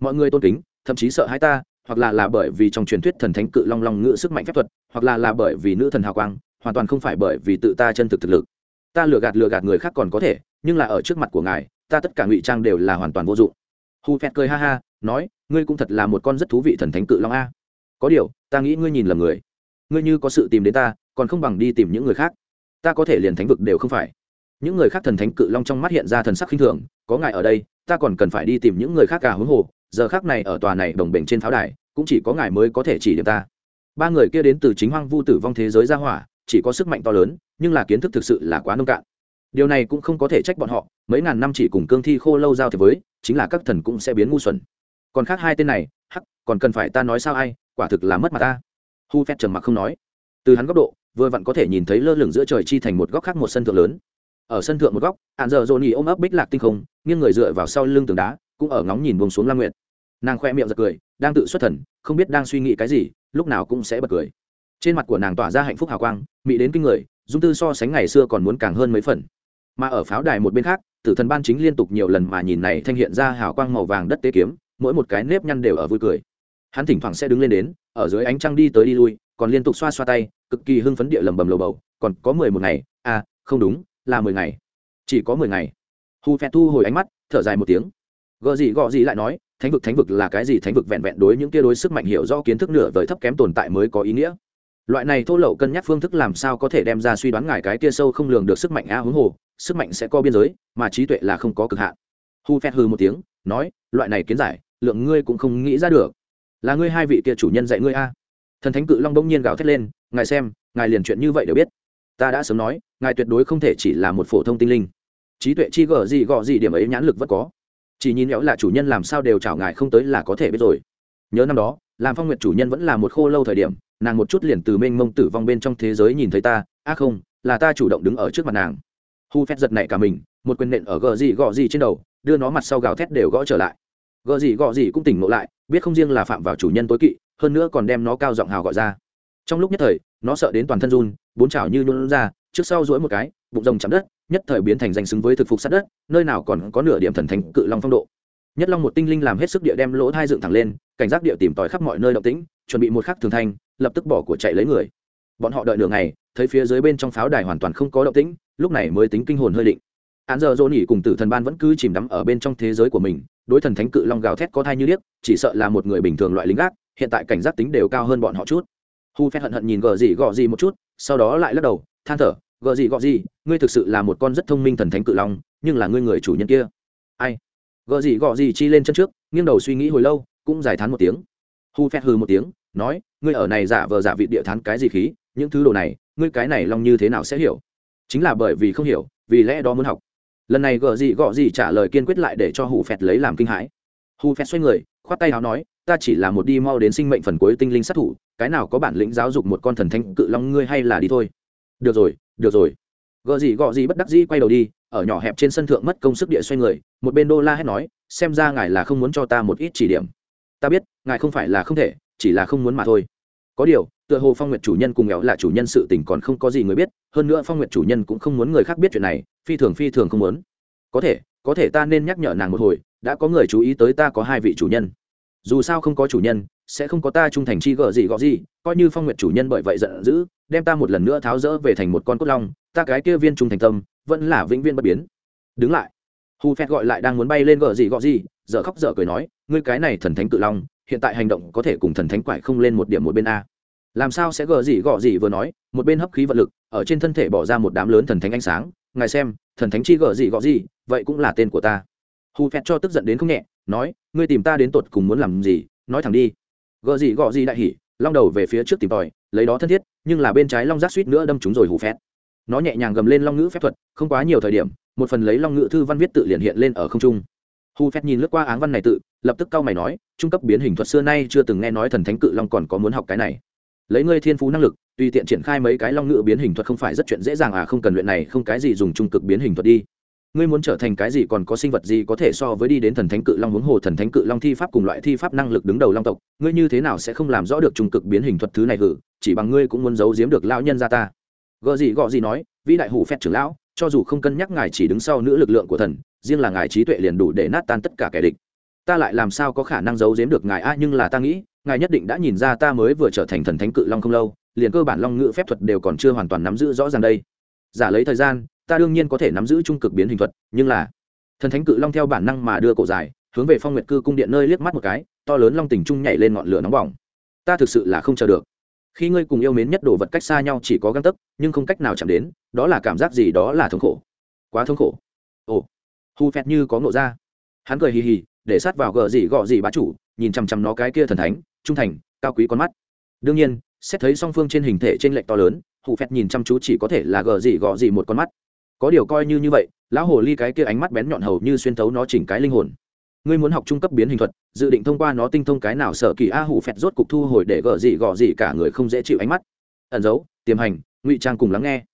Mọi người tôn kính, thậm chí sợ hãi ta, hoặc là là bởi vì trong truyền thuyết thần thánh cự long long ngữ sức mạnh phép thuật, hoặc là là bởi vì nữ thần hào quang, hoàn toàn không phải bởi vì tự ta chân thực thực lực. Ta lừa gạt lừa gạt người khác còn có thể, nhưng là ở trước mặt của ngài, ta tất cả ngụy trang đều là hoàn toàn vô dụng. Hu phét cười ha ha, nói, ngươi cũng thật là một con rất thú vị thần thánh cự long a. Có điều, ta nghĩ ngươi nhìn lầm người. Ngươi như có sự tìm đến ta, còn không bằng đi tìm những người khác ta có thể liền thánh vực đều không phải. Những người khác thần thánh cự long trong mắt hiện ra thần sắc khinh thường, có ngài ở đây, ta còn cần phải đi tìm những người khác cả huống hồ, giờ khác này ở tòa này đồng bình trên pháo đài, cũng chỉ có ngài mới có thể chỉ điểm ta. Ba người kia đến từ chính hoang vu tử vong thế giới ra hỏa, chỉ có sức mạnh to lớn, nhưng là kiến thức thực sự là quá nông cạn. Điều này cũng không có thể trách bọn họ, mấy ngàn năm chỉ cùng cương thi khô lâu giao thế với, chính là các thần cũng sẽ biến ngu xuẩn. Còn khác hai tên này, hắc, còn cần phải ta nói sao ai, quả thực là mất mặt ta. Hu phép trầm mặc không nói. Từ hắn góc độ vừa vặn có thể nhìn thấy lơ lửng giữa trời chi thành một góc khác một sân thượng lớn. Ở sân thượng một góc hạn giờ dồn nhì ôm ấp bích lạc tinh không, nghiêng người dựa vào sau lưng tường đá, cũng ở ngóng nhìn buông xuống lam nguyệt. Nàng khoe miệng giật cười, đang tự xuất thần, không biết đang suy nghĩ cái gì, lúc nào cũng sẽ bật cười. Trên mặt của nàng tỏa ra hạnh phúc hào quang mỹ đến kinh người, dung tư so sánh ngày xưa còn muốn càng hơn mấy phần. Mà ở pháo đài một bên khác, tử thần ban chính liên tục nhiều lần mà nhìn này thanh hiện ra hào quang màu vàng đất tế kiếm, mỗi một cái nếp nhăn đều ở vui cười. Hắn thỉnh thoảng sẽ đứng lên đến, ở dưới ánh trăng đi tới đi lui, còn liên tục xoa xoa tay cực kỳ hưng phấn địa lầm bầm lầu bầu, còn có mười một ngày. À không đúng, là mười ngày. Chỉ có mười ngày. Hù phẹt thu hồi ánh mắt, thở dài một tiếng. Gợ gì gọ gì lại nói, thánh vực thánh vực là cái gì? Thánh vực vẹn vẹn đối những kia đối sức mạnh hiểu do kiến thức nửa vời thấp kém tồn tại mới có ý nghĩa. Loại này thô lậu cân nhắc phương thức làm sao có thể đem ra suy đoán ngài cái kia sâu không lường được sức mạnh a huống hồ, sức mạnh sẽ có biên giới, mà trí tuệ là không có cực hạn. Hu phét hư một tiếng, nói, loại này kiến giải, lượng ngươi cũng không nghĩ ra được. Là ngươi hai vị kia chủ nhân dạy ngươi a. Thần thánh cự long bỗng nhiên gào thét lên ngài xem, ngài liền chuyện như vậy đều biết. Ta đã sớm nói, ngài tuyệt đối không thể chỉ là một phổ thông tinh linh. Trí tuệ chi gở gì gọ gì điểm ấy nhãn lực vẫn có. Chỉ nhìn nhẽo là chủ nhân làm sao đều chảo ngài không tới là có thể biết rồi. Nhớ năm đó, làm phong nguyệt chủ nhân vẫn là một khô lâu thời điểm, nàng một chút liền từ mênh mông tử vong bên trong thế giới nhìn thấy ta. Á không, là ta chủ động đứng ở trước mặt nàng. Hu phét giật này cả mình, một quyền nện ở gờ gì gọ gì trên đầu, đưa nó mặt sau gào thét đều gõ trở lại. Gờ gì gọ gì cũng tỉnh ngộ lại, biết không riêng là phạm vào chủ nhân tối kỵ, hơn nữa còn đem nó cao giọng hào gọi ra trong lúc nhất thời, nó sợ đến toàn thân run, bốn chảo như luôn ra, trước sau duỗi một cái, bụng rồng chạm đất, nhất thời biến thành danh xứng với thực phục sát đất, nơi nào còn có nửa điểm thần thánh cự long phong độ. Nhất long một tinh linh làm hết sức địa đem lỗ thai dựng thẳng lên, cảnh giác địa tìm tòi khắp mọi nơi động tĩnh, chuẩn bị một khắc thường thanh lập tức bỏ của chạy lấy người. Bọn họ đợi nửa ngày, thấy phía dưới bên trong pháo đài hoàn toàn không có động tĩnh, lúc này mới tính kinh hồn hơi định. Án giờ dỗ nỉ cùng tử thần ban vẫn cứ chìm đắm ở bên trong thế giới của mình, đối thần thánh cự long gào thét có thai như điếc, chỉ sợ là một người bình thường loại lính gác, hiện tại cảnh giác tính đều cao hơn bọn họ chút hu phép hận hận nhìn gờ gì gọ gì một chút, sau đó lại lắc đầu, than thở, gờ gì gọ gì, ngươi thực sự là một con rất thông minh thần thánh cự long, nhưng là ngươi người chủ nhân kia. Ai? Gờ gì gọ gì chi lên chân trước, nghiêng đầu suy nghĩ hồi lâu, cũng giải thán một tiếng. Hu phét hừ một tiếng, nói, ngươi ở này giả vờ giả vị địa thán cái gì khí, những thứ đồ này, ngươi cái này long như thế nào sẽ hiểu? Chính là bởi vì không hiểu, vì lẽ đó muốn học. Lần này gờ gì gọ gì trả lời kiên quyết lại để cho hù phẹt lấy làm kinh hãi. Hù phẹt xoay người, khoát tay áo nói ta chỉ là một đi mau đến sinh mệnh phần cuối tinh linh sát thủ, cái nào có bản lĩnh giáo dục một con thần thanh cự long ngươi hay là đi thôi. Được rồi được rồi. Gợ gì gọ gì bất đắc dĩ quay đầu đi, ở nhỏ hẹp trên sân thượng mất công sức địa xoay người, một bên đô la hét nói, xem ra ngài là không muốn cho ta một ít chỉ điểm. Ta biết, ngài không phải là không thể, chỉ là không muốn mà thôi. Có điều, tựa hồ phong nguyệt chủ nhân cùng nghèo là chủ nhân sự tình còn không có gì người biết, hơn nữa phong nguyệt chủ nhân cũng không muốn người khác biết chuyện này, phi thường phi thường không muốn. Có thể có thể ta nên nhắc nhở nàng một hồi, đã có người chú ý tới ta có hai vị chủ nhân dù sao không có chủ nhân, sẽ không có ta trung thành chi gợ gì gọ gì, coi như phong nguyệt chủ nhân bởi vậy giận dữ, đem ta một lần nữa tháo rỡ về thành một con cốt long, ta cái kia viên trung thành tâm, vẫn là vĩnh viên bất biến. Đứng lại. Hù phét gọi lại đang muốn bay lên gợ gì gọ gì, dở khóc dở cười nói, ngươi cái này thần thánh cự long, hiện tại hành động có thể cùng thần thánh quải không lên một điểm một bên a. Làm sao sẽ gờ gì gọ gì vừa nói, một bên hấp khí vật lực, ở trên thân thể bỏ ra một đám lớn thần thánh ánh sáng. Ngài xem, thần thánh chi gờ gì gọ gì, vậy cũng là tên của ta. Hù phét cho tức giận đến không nhẹ nói, ngươi tìm ta đến tột cùng muốn làm gì? Nói thẳng đi. Gợ gì gọ gì đại hỉ, long đầu về phía trước tìm tòi, lấy đó thân thiết, nhưng là bên trái long rác suýt nữa đâm chúng rồi hù phét. Nó nhẹ nhàng gầm lên long ngữ phép thuật, không quá nhiều thời điểm, một phần lấy long ngữ thư văn viết tự liền hiện lên ở không trung. Hù phét nhìn lướt qua áng văn này tự, lập tức cau mày nói, trung cấp biến hình thuật xưa nay chưa từng nghe nói thần thánh cự long còn có muốn học cái này. Lấy ngươi thiên phú năng lực, tùy tiện triển khai mấy cái long ngữ biến hình thuật không phải rất chuyện dễ dàng à không cần luyện này, không cái gì dùng trung cực biến hình thuật đi ngươi muốn trở thành cái gì còn có sinh vật gì có thể so với đi đến thần thánh cự long huống hồ thần thánh cự long thi pháp cùng loại thi pháp năng lực đứng đầu long tộc, ngươi như thế nào sẽ không làm rõ được trung cực biến hình thuật thứ này hử, chỉ bằng ngươi cũng muốn giấu giếm được lão nhân ra ta. Gợ gì gọ gì nói, vĩ đại hủ phép trưởng lão, cho dù không cân nhắc ngài chỉ đứng sau nữ lực lượng của thần, riêng là ngài trí tuệ liền đủ để nát tan tất cả kẻ địch. Ta lại làm sao có khả năng giấu giếm được ngài? A, nhưng là ta nghĩ, ngài nhất định đã nhìn ra ta mới vừa trở thành thần thánh cự long không lâu, liền cơ bản long ngữ phép thuật đều còn chưa hoàn toàn nắm giữ rõ ràng đây. Giả lấy thời gian ta đương nhiên có thể nắm giữ trung cực biến hình thuật, nhưng là, thần thánh cự long theo bản năng mà đưa cổ dài, hướng về phong nguyệt cư cung điện nơi liếc mắt một cái, to lớn long tình trung nhảy lên ngọn lửa nóng bỏng. Ta thực sự là không chờ được. Khi ngươi cùng yêu mến nhất đồ vật cách xa nhau chỉ có găng tấc, nhưng không cách nào chạm đến, đó là cảm giác gì, đó là thống khổ. Quá thống khổ. Ồ. Hu phẹt như có ngộ ra. Hắn cười hì hì, để sát vào gờ gì gọ gì bá chủ, nhìn chằm chằm nó cái kia thần thánh, trung thành, cao quý con mắt. Đương nhiên, xét thấy song phương trên hình thể trên lệch to lớn hụ phẹt nhìn chăm chú chỉ có thể là gờ gì gọ gì một con mắt có điều coi như như vậy, lão hồ ly cái kia ánh mắt bén nhọn hầu như xuyên thấu nó chỉnh cái linh hồn. Ngươi muốn học trung cấp biến hình thuật, dự định thông qua nó tinh thông cái nào sở kỳ a hủ phẹt rốt cục thu hồi để gờ gì gọ gì cả người không dễ chịu ánh mắt. Ẩn giấu tiềm hành, ngụy trang cùng lắng nghe.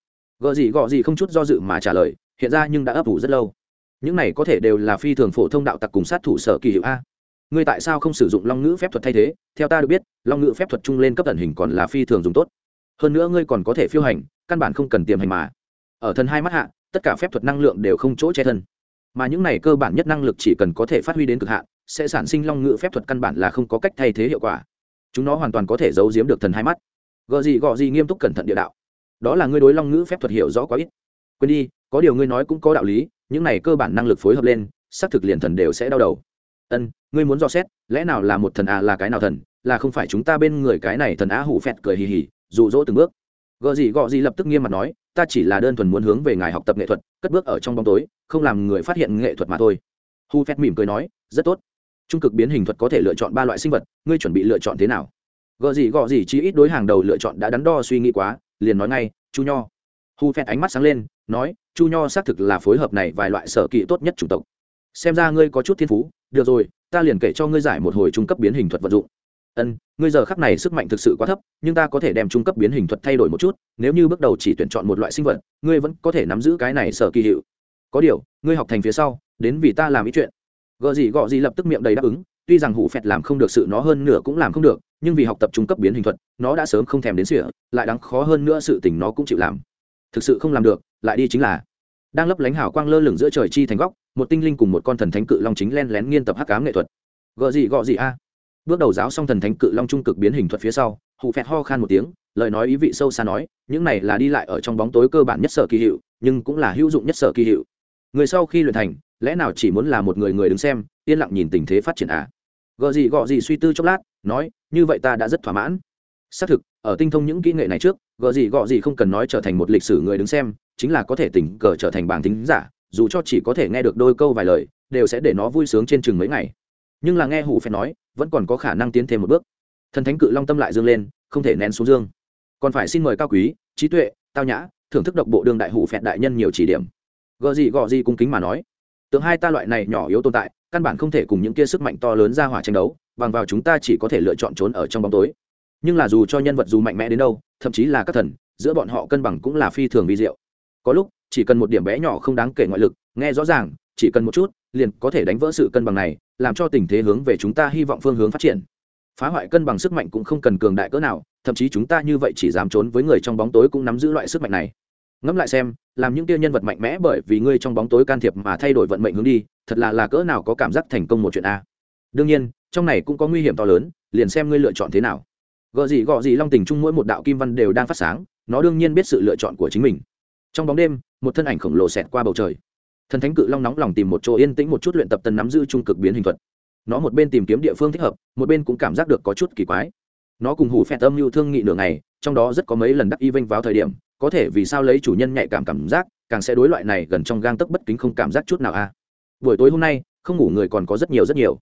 Gợ gì gọ gì không chút do dự mà trả lời, hiện ra nhưng đã ấp ủ rất lâu. Những này có thể đều là phi thường phổ thông đạo tặc cùng sát thủ sở kỳ hiệu a. Ngươi tại sao không sử dụng long ngữ phép thuật thay thế? Theo ta được biết, long ngữ phép thuật chung lên cấp tận hình còn là phi thường dùng tốt. Hơn nữa ngươi còn có thể phiêu hành, căn bản không cần tiềm hành mà ở thần hai mắt hạ, tất cả phép thuật năng lượng đều không chỗ che thân. Mà những này cơ bản nhất năng lực chỉ cần có thể phát huy đến cực hạn, sẽ sản sinh long ngữ phép thuật căn bản là không có cách thay thế hiệu quả. Chúng nó hoàn toàn có thể giấu giếm được thần hai mắt. Gợ gì gọ gì nghiêm túc cẩn thận địa đạo. Đó là ngươi đối long ngữ phép thuật hiểu rõ quá ít. Quên đi, có điều ngươi nói cũng có đạo lý, những này cơ bản năng lực phối hợp lên, xác thực liền thần đều sẽ đau đầu. Ân, ngươi muốn dò xét, lẽ nào là một thần à là cái nào thần? Là không phải chúng ta bên người cái này thần á hủ phẹt cười hì hì, dụ dỗ từng bước. Gợ gì gọ gì lập tức nghiêm mặt nói ta chỉ là đơn thuần muốn hướng về ngài học tập nghệ thuật, cất bước ở trong bóng tối, không làm người phát hiện nghệ thuật mà thôi. Hu phép mỉm cười nói, rất tốt. Trung cực biến hình thuật có thể lựa chọn ba loại sinh vật, ngươi chuẩn bị lựa chọn thế nào? Gợ gì, gọ gì chỉ ít đối hàng đầu lựa chọn đã đắn đo suy nghĩ quá, liền nói ngay, chu nho. Hu phép ánh mắt sáng lên, nói, chu nho xác thực là phối hợp này vài loại sở kỹ tốt nhất chủng tộc. Xem ra ngươi có chút thiên phú. Được rồi, ta liền kể cho ngươi giải một hồi trung cấp biến hình thuật vận dụng ân, ngươi giờ khắc này sức mạnh thực sự quá thấp, nhưng ta có thể đem trung cấp biến hình thuật thay đổi một chút, nếu như bước đầu chỉ tuyển chọn một loại sinh vật, ngươi vẫn có thể nắm giữ cái này sở kỳ hiệu. Có điều, ngươi học thành phía sau, đến vì ta làm ý chuyện. Gợ gì gọ gì lập tức miệng đầy đáp ứng, tuy rằng hủ phẹt làm không được sự nó hơn nửa cũng làm không được, nhưng vì học tập trung cấp biến hình thuật, nó đã sớm không thèm đến sỉa lại đáng khó hơn nữa sự tình nó cũng chịu làm. Thực sự không làm được, lại đi chính là đang lấp lánh hào quang lơ lửng giữa trời chi thành góc, một tinh linh cùng một con thần thánh cự long chính len lén nghiên tập hắc cám nghệ thuật. Gợ gì gọ gì a? Bước đầu giáo xong thần thánh cự long trung cực biến hình thuật phía sau hụ phẹt ho khan một tiếng, lời nói ý vị sâu xa nói, những này là đi lại ở trong bóng tối cơ bản nhất sở kỳ hiệu, nhưng cũng là hữu dụng nhất sở kỳ hiệu. Người sau khi luyện thành, lẽ nào chỉ muốn là một người người đứng xem, yên lặng nhìn tình thế phát triển à? Gợ gì gọ gì suy tư chốc lát, nói, như vậy ta đã rất thỏa mãn. Xác thực, ở tinh thông những kỹ nghệ này trước gợ gì gọ gì không cần nói trở thành một lịch sử người đứng xem, chính là có thể tình cờ trở thành bảng tính giả, dù cho chỉ có thể nghe được đôi câu vài lời, đều sẽ để nó vui sướng trên chừng mấy ngày. Nhưng là nghe hủ phải nói vẫn còn có khả năng tiến thêm một bước. Thần thánh cự long tâm lại dương lên, không thể nén xuống dương. Còn phải xin mời cao quý, trí tuệ, tao nhã, thưởng thức độc bộ đương đại hủ phẹt đại nhân nhiều chỉ điểm. Gợ gì gọ gì cung kính mà nói. Tượng hai ta loại này nhỏ yếu tồn tại, căn bản không thể cùng những kia sức mạnh to lớn ra hỏa tranh đấu, bằng vào chúng ta chỉ có thể lựa chọn trốn ở trong bóng tối. Nhưng là dù cho nhân vật dù mạnh mẽ đến đâu, thậm chí là các thần, giữa bọn họ cân bằng cũng là phi thường vi diệu. Có lúc, chỉ cần một điểm bé nhỏ không đáng kể ngoại lực, nghe rõ ràng, chỉ cần một chút, liền có thể đánh vỡ sự cân bằng này làm cho tình thế hướng về chúng ta hy vọng phương hướng phát triển. Phá hoại cân bằng sức mạnh cũng không cần cường đại cỡ nào, thậm chí chúng ta như vậy chỉ dám trốn với người trong bóng tối cũng nắm giữ loại sức mạnh này. Ngẫm lại xem, làm những kia nhân vật mạnh mẽ bởi vì ngươi trong bóng tối can thiệp mà thay đổi vận mệnh hướng đi, thật là là cỡ nào có cảm giác thành công một chuyện a. Đương nhiên, trong này cũng có nguy hiểm to lớn, liền xem ngươi lựa chọn thế nào. Gợ gì gọ gì long tình chung mỗi một đạo kim văn đều đang phát sáng, nó đương nhiên biết sự lựa chọn của chính mình. Trong bóng đêm, một thân ảnh khổng lồ xẹt qua bầu trời thần thánh cự long nóng lòng tìm một chỗ yên tĩnh một chút luyện tập tần nắm giữ trung cực biến hình thuật. Nó một bên tìm kiếm địa phương thích hợp, một bên cũng cảm giác được có chút kỳ quái. Nó cùng hủ phẹt âm mưu thương nghị nửa ngày, trong đó rất có mấy lần đắc y vinh vào thời điểm, có thể vì sao lấy chủ nhân nhạy cảm cảm giác, càng sẽ đối loại này gần trong gang tấc bất kính không cảm giác chút nào a. Buổi tối hôm nay, không ngủ người còn có rất nhiều rất nhiều.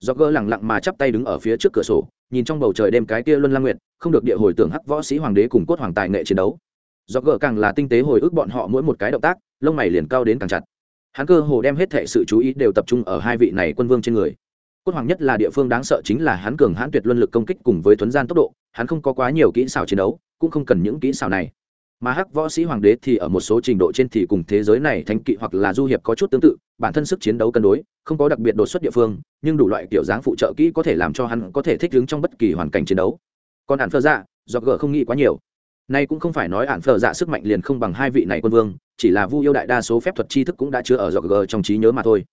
Do gơ lẳng lặng mà chắp tay đứng ở phía trước cửa sổ, nhìn trong bầu trời đêm cái kia luân la nguyện không được địa hồi tưởng hắc võ sĩ hoàng đế cùng cốt hoàng tài nghệ chiến đấu. Do gờ càng là tinh tế hồi ức bọn họ mỗi một cái động tác, lông mày liền cao đến càng chặt hắn cơ hồ đem hết thệ sự chú ý đều tập trung ở hai vị này quân vương trên người. Cốt hoàng nhất là địa phương đáng sợ chính là hắn cường hãn tuyệt luân lực công kích cùng với thuấn gian tốc độ, hắn không có quá nhiều kỹ xảo chiến đấu, cũng không cần những kỹ xảo này. Mà hắc võ sĩ hoàng đế thì ở một số trình độ trên thì cùng thế giới này thánh kỵ hoặc là du hiệp có chút tương tự, bản thân sức chiến đấu cân đối, không có đặc biệt đột xuất địa phương, nhưng đủ loại kiểu dáng phụ trợ kỹ có thể làm cho hắn có thể thích ứng trong bất kỳ hoàn cảnh chiến đấu. Còn ạn phơ dạ do gờ không nghĩ quá nhiều nay cũng không phải nói ạn phở dạ sức mạnh liền không bằng hai vị này quân vương, chỉ là vu yêu đại đa số phép thuật tri thức cũng đã chứa ở dọc gờ trong trí nhớ mà thôi.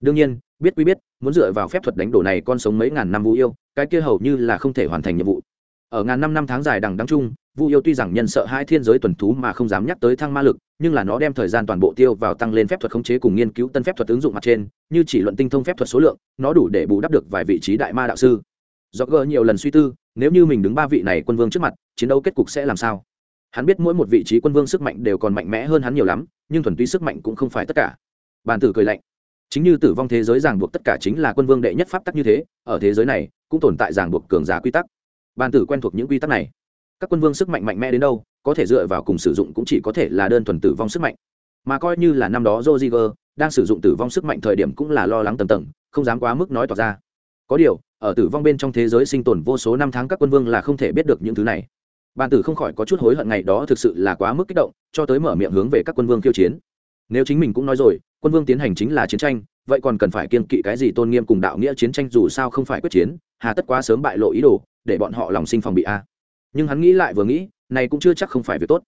Đương nhiên, biết quy biết, muốn dựa vào phép thuật đánh đổ này con sống mấy ngàn năm vu yêu, cái kia hầu như là không thể hoàn thành nhiệm vụ. Ở ngàn năm năm tháng dài đằng đăng chung, vu yêu tuy rằng nhân sợ hai thiên giới tuần thú mà không dám nhắc tới thăng ma lực, nhưng là nó đem thời gian toàn bộ tiêu vào tăng lên phép thuật khống chế cùng nghiên cứu tân phép thuật ứng dụng mặt trên, như chỉ luận tinh thông phép thuật số lượng, nó đủ để bù đắp được vài vị trí đại ma đạo sư do gờ nhiều lần suy tư, nếu như mình đứng ba vị này quân vương trước mặt, chiến đấu kết cục sẽ làm sao? Hắn biết mỗi một vị trí quân vương sức mạnh đều còn mạnh mẽ hơn hắn nhiều lắm, nhưng thuần túy sức mạnh cũng không phải tất cả. Bàn tử cười lạnh. Chính như tử vong thế giới ràng buộc tất cả chính là quân vương đệ nhất pháp tắc như thế, ở thế giới này, cũng tồn tại ràng buộc cường giả quy tắc. Bàn tử quen thuộc những quy tắc này. Các quân vương sức mạnh mạnh mẽ đến đâu, có thể dựa vào cùng sử dụng cũng chỉ có thể là đơn thuần tử vong sức mạnh. Mà coi như là năm đó Roger đang sử dụng tử vong sức mạnh thời điểm cũng là lo lắng tầm tầng, không dám quá mức nói tỏ ra. Có điều ở tử vong bên trong thế giới sinh tồn vô số năm tháng các quân vương là không thể biết được những thứ này. Bàn tử không khỏi có chút hối hận ngày đó thực sự là quá mức kích động, cho tới mở miệng hướng về các quân vương khiêu chiến. Nếu chính mình cũng nói rồi, quân vương tiến hành chính là chiến tranh, vậy còn cần phải kiên kỵ cái gì tôn nghiêm cùng đạo nghĩa chiến tranh dù sao không phải quyết chiến, hà tất quá sớm bại lộ ý đồ, để bọn họ lòng sinh phòng bị a. Nhưng hắn nghĩ lại vừa nghĩ, này cũng chưa chắc không phải việc tốt.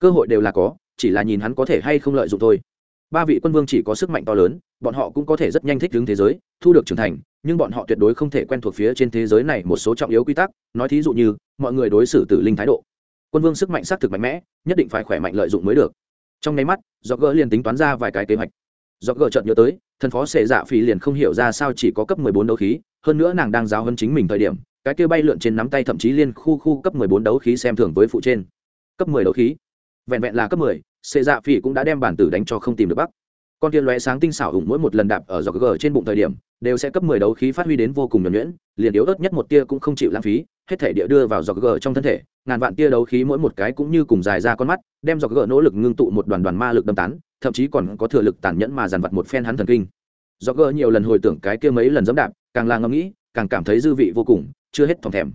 Cơ hội đều là có, chỉ là nhìn hắn có thể hay không lợi dụng thôi ba vị quân vương chỉ có sức mạnh to lớn, bọn họ cũng có thể rất nhanh thích ứng thế giới, thu được trưởng thành, nhưng bọn họ tuyệt đối không thể quen thuộc phía trên thế giới này một số trọng yếu quy tắc. Nói thí dụ như, mọi người đối xử tử linh thái độ. Quân vương sức mạnh xác thực mạnh mẽ, nhất định phải khỏe mạnh lợi dụng mới được. Trong nháy mắt do gỡ liền tính toán ra vài cái kế hoạch. Do gỡ chợt nhớ tới, thần phó sệ dạ phi liền không hiểu ra sao chỉ có cấp mười bốn đấu khí, hơn nữa nàng đang giáo hơn chính mình thời điểm, cái kia bay lượn trên nắm tay thậm chí liên khu khu cấp mười bốn đấu khí xem thường với phụ trên. Cấp mười đấu khí. Vẹn vẹn là cấp mười sệ dạ Phỉ cũng đã đem bản tử đánh cho không tìm được bắc. Con tiên lóe sáng tinh xảo hùng mỗi một lần đạp ở dọc g trên bụng thời điểm, đều sẽ cấp mười đấu khí phát huy đến vô cùng nhuẩn nhuyễn, liền yếu ớt nhất một tia cũng không chịu lãng phí, hết thể địa đưa vào dọc g trong thân thể, ngàn vạn tia đấu khí mỗi một cái cũng như cùng dài ra con mắt, đem dọc g nỗ lực ngưng tụ một đoàn đoàn ma lực đâm tán, thậm chí còn có thừa lực tàn nhẫn mà dàn vặt một phen hắn thần kinh. Dọc g nhiều lần hồi tưởng cái kia mấy lần dẫm đạp, càng là ngẫm nghĩ, càng cảm thấy dư vị vô cùng, chưa hết thòng thèm.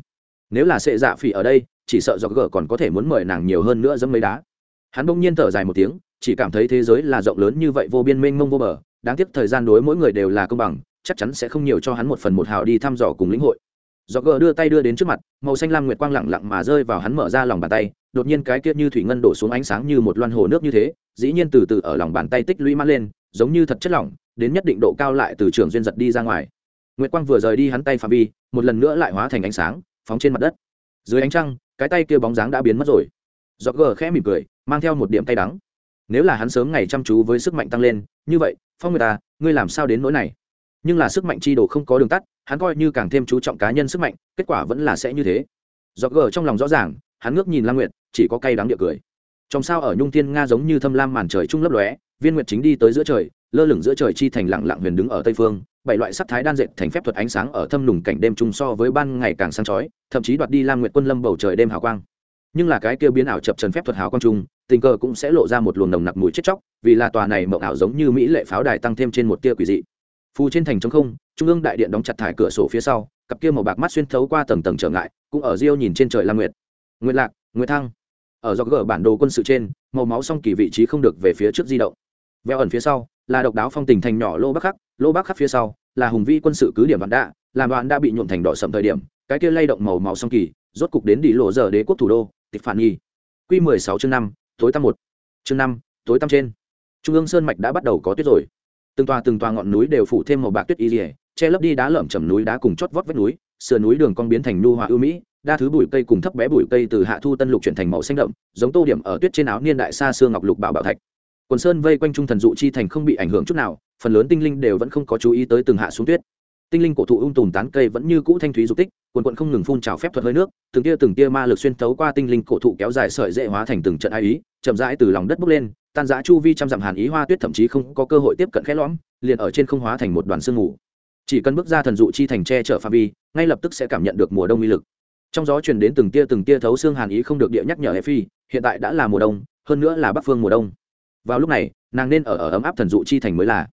Nếu là sệ dạ phỉ ở đây, chỉ sợ dọc g còn có thể muốn mời nàng nhiều hơn nữa dẫm mấy đá hắn bỗng nhiên thở dài một tiếng, chỉ cảm thấy thế giới là rộng lớn như vậy vô biên mênh mông vô bờ, đáng tiếc thời gian đối mỗi người đều là công bằng, chắc chắn sẽ không nhiều cho hắn một phần một hào đi thăm dò cùng lĩnh hội. Do gờ đưa tay đưa đến trước mặt, màu xanh lam nguyệt quang lẳng lặng mà rơi vào hắn mở ra lòng bàn tay, đột nhiên cái kia như thủy ngân đổ xuống ánh sáng như một loan hồ nước như thế, dĩ nhiên từ từ ở lòng bàn tay tích lũy mãn lên, giống như thật chất lỏng, đến nhất định độ cao lại từ trường duyên giật đi ra ngoài. Nguyệt quang vừa rời đi hắn tay phạm vi, một lần nữa lại hóa thành ánh sáng, phóng trên mặt đất. Dưới ánh trăng, cái tay kia bóng dáng đã biến mất rồi. Do gờ khẽ mỉm cười mang theo một điểm tay đắng. Nếu là hắn sớm ngày chăm chú với sức mạnh tăng lên, như vậy, phong người ta à, ngươi làm sao đến nỗi này? Nhưng là sức mạnh chi đồ không có đường tắt, hắn coi như càng thêm chú trọng cá nhân sức mạnh, kết quả vẫn là sẽ như thế. Do gờ trong lòng rõ ràng, hắn ngước nhìn lam nguyệt, chỉ có cay đắng địa cười. Trong sao ở nhung thiên nga giống như thâm lam màn trời trung lấp lóe, viên nguyệt chính đi tới giữa trời, lơ lửng giữa trời chi thành lặng lặng huyền đứng ở tây phương, bảy loại sắc thái đan dệt thành phép thuật ánh sáng ở thâm nùng cảnh đêm trung so với ban ngày càng sáng chói, thậm chí đoạt đi lam nguyệt quân lâm bầu trời đêm hào quang. Nhưng là cái kia biến ảo chập trần phép thuật hào quang trung tình cờ cũng sẽ lộ ra một luồng nồng nặc mùi chết chóc, vì là tòa này mộng ảo giống như mỹ lệ pháo đài tăng thêm trên một tia quỷ dị. Phù trên thành trống không, trung ương đại điện đóng chặt thải cửa sổ phía sau, cặp kia màu bạc mắt xuyên thấu qua tầng tầng trở ngại, cũng ở riêu nhìn trên trời lam nguyệt. Nguyệt lạc, nguyệt thăng. Ở dọc gờ bản đồ quân sự trên, màu máu song kỳ vị trí không được về phía trước di động. Veo ẩn phía sau, là độc đáo phong tình thành nhỏ lô bắc khắc, lô bắc khắc phía sau, là hùng vi quân sự cứ điểm vạn đạ, làm đoạn đã bị nhuộm thành đỏ sầm thời điểm, cái kia lay động màu màu song kỳ, rốt cục đến đi lộ giờ đế quốc thủ đô, tịch phản nhi. Q mười sáu chương năm tối tăm một. Chương năm, tối tăm trên. Trung ương sơn mạch đã bắt đầu có tuyết rồi. Từng tòa từng tòa ngọn núi đều phủ thêm màu bạc tuyết y dỉa che lấp đi đá lởm chầm núi đá cùng chót vót vách núi, sườn núi đường cong biến thành nu hòa ưu mỹ, đa thứ bụi cây cùng thấp bé bụi cây từ hạ thu tân lục chuyển thành màu xanh đậm, giống tô điểm ở tuyết trên áo niên đại xa xương ngọc lục bảo bảo thạch. Quần sơn vây quanh trung thần dụ chi thành không bị ảnh hưởng chút nào, phần lớn tinh linh đều vẫn không có chú ý tới từng hạ xuống tuyết tinh linh cổ thụ ung tùm tán cây vẫn như cũ thanh thúy dục tích, quần quận không ngừng phun trào phép thuật hơi nước, từng tia từng tia ma lực xuyên thấu qua tinh linh cổ thụ kéo dài sợi dễ hóa thành từng trận ai ý, chậm rãi từ lòng đất bốc lên, tan giã chu vi trăm dặm hàn ý hoa tuyết thậm chí không có cơ hội tiếp cận khẽ lõm, liền ở trên không hóa thành một đoàn sương mù. Chỉ cần bước ra thần dụ chi thành tre chở pha vi, ngay lập tức sẽ cảm nhận được mùa đông uy lực. Trong gió truyền đến từng tia từng tia thấu xương hàn ý không được địa nhắc nhở hệ phi, hiện tại đã là mùa đông, hơn nữa là bắc phương mùa đông. Vào lúc này, nàng nên ở ở ấm áp thần dụ chi thành mới là.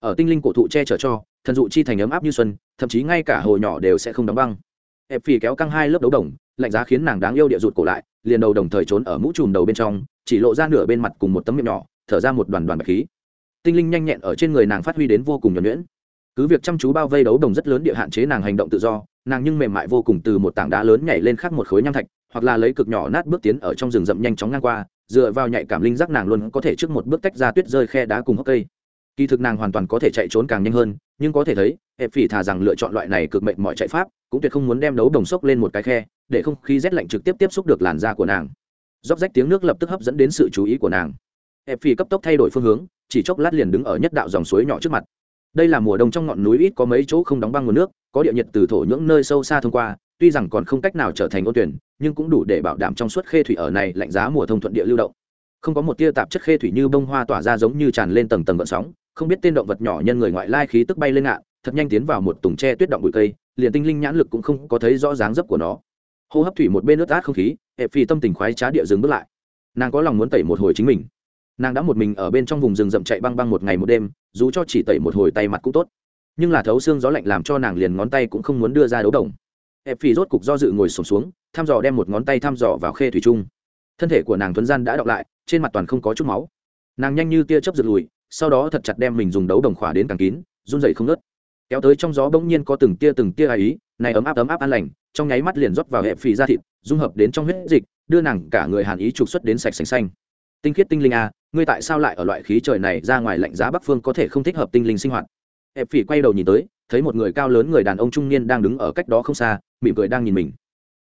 Ở tinh linh cổ thụ che chở cho thần dụ chi thành ấm áp như xuân, thậm chí ngay cả hồ nhỏ đều sẽ không đóng băng. Ép phì kéo căng hai lớp đấu đồng, lạnh giá khiến nàng đáng yêu địa rụt cổ lại, liền đầu đồng thời trốn ở mũ chùm đầu bên trong, chỉ lộ ra nửa bên mặt cùng một tấm miệng nhỏ, thở ra một đoàn đoàn bạch khí. Tinh linh nhanh nhẹn ở trên người nàng phát huy đến vô cùng nhuẩn nhuyễn. Cứ việc chăm chú bao vây đấu đồng rất lớn địa hạn chế nàng hành động tự do, nàng nhưng mềm mại vô cùng từ một tảng đá lớn nhảy lên khắc một khối nham thạch, hoặc là lấy cực nhỏ nát bước tiến ở trong rừng rậm nhanh chóng ngang qua, dựa vào nhạy cảm linh giác nàng luôn có thể trước một bước tách ra tuyết rơi khe đá cùng hốc cây kỳ thực nàng hoàn toàn có thể chạy trốn càng nhanh hơn, nhưng có thể thấy, hẹp phỉ thà rằng lựa chọn loại này cực mệnh mọi chạy pháp, cũng tuyệt không muốn đem đấu đồng sốc lên một cái khe, để không khí rét lạnh trực tiếp tiếp xúc được làn da của nàng. Róc rách tiếng nước lập tức hấp dẫn đến sự chú ý của nàng. Hẹp phỉ cấp tốc thay đổi phương hướng, chỉ chốc lát liền đứng ở nhất đạo dòng suối nhỏ trước mặt. Đây là mùa đông trong ngọn núi ít có mấy chỗ không đóng băng nguồn nước, có địa nhiệt từ thổ những nơi sâu xa thông qua, tuy rằng còn không cách nào trở thành ô tuyển, nhưng cũng đủ để bảo đảm trong suốt khê thủy ở này lạnh giá mùa thông thuận địa lưu động. Không có một tia tạp chất khê thủy như bông hoa tỏa ra giống như tràn lên tầng tầng gợn sóng không biết tên động vật nhỏ nhân người ngoại lai khí tức bay lên ngạn thật nhanh tiến vào một tùng tre tuyết động bụi cây liền tinh linh nhãn lực cũng không có thấy rõ dáng dấp của nó. Hô hấp thủy một bên ướt át không khí hệ phi tâm tình khoái trá địa dừng bước lại. Nàng có lòng muốn tẩy một hồi chính mình. Nàng đã một mình ở bên trong vùng rừng rậm chạy băng băng một ngày một đêm dù cho chỉ tẩy một hồi tay mặt cũng tốt. Nhưng là thấu xương gió lạnh làm cho nàng liền ngón tay cũng không muốn đưa ra đấu đồng. Ép phi rốt cục do dự ngồi sổm xuống, xuống thăm dò đem một ngón tay thăm dò vào khê thủy trung thân thể của nàng tuấn gian đã đọc lại trên mặt toàn không có chút máu. Nàng nhanh như tia chớp giật lùi sau đó thật chặt đem mình dùng đấu đồng khỏa đến càng kín, run dậy không ngớt. Kéo tới trong gió bỗng nhiên có từng tia từng tia ai ý, này ấm áp ấm áp an lành, trong nháy mắt liền rót vào hệ phì da thịt, dung hợp đến trong huyết dịch, đưa nàng cả người hàn ý trục xuất đến sạch sành xanh. Tinh khiết tinh linh a, ngươi tại sao lại ở loại khí trời này ra ngoài lạnh giá bắc phương có thể không thích hợp tinh linh sinh hoạt? Hệ phì quay đầu nhìn tới, thấy một người cao lớn người đàn ông trung niên đang đứng ở cách đó không xa, mỉm cười đang nhìn mình.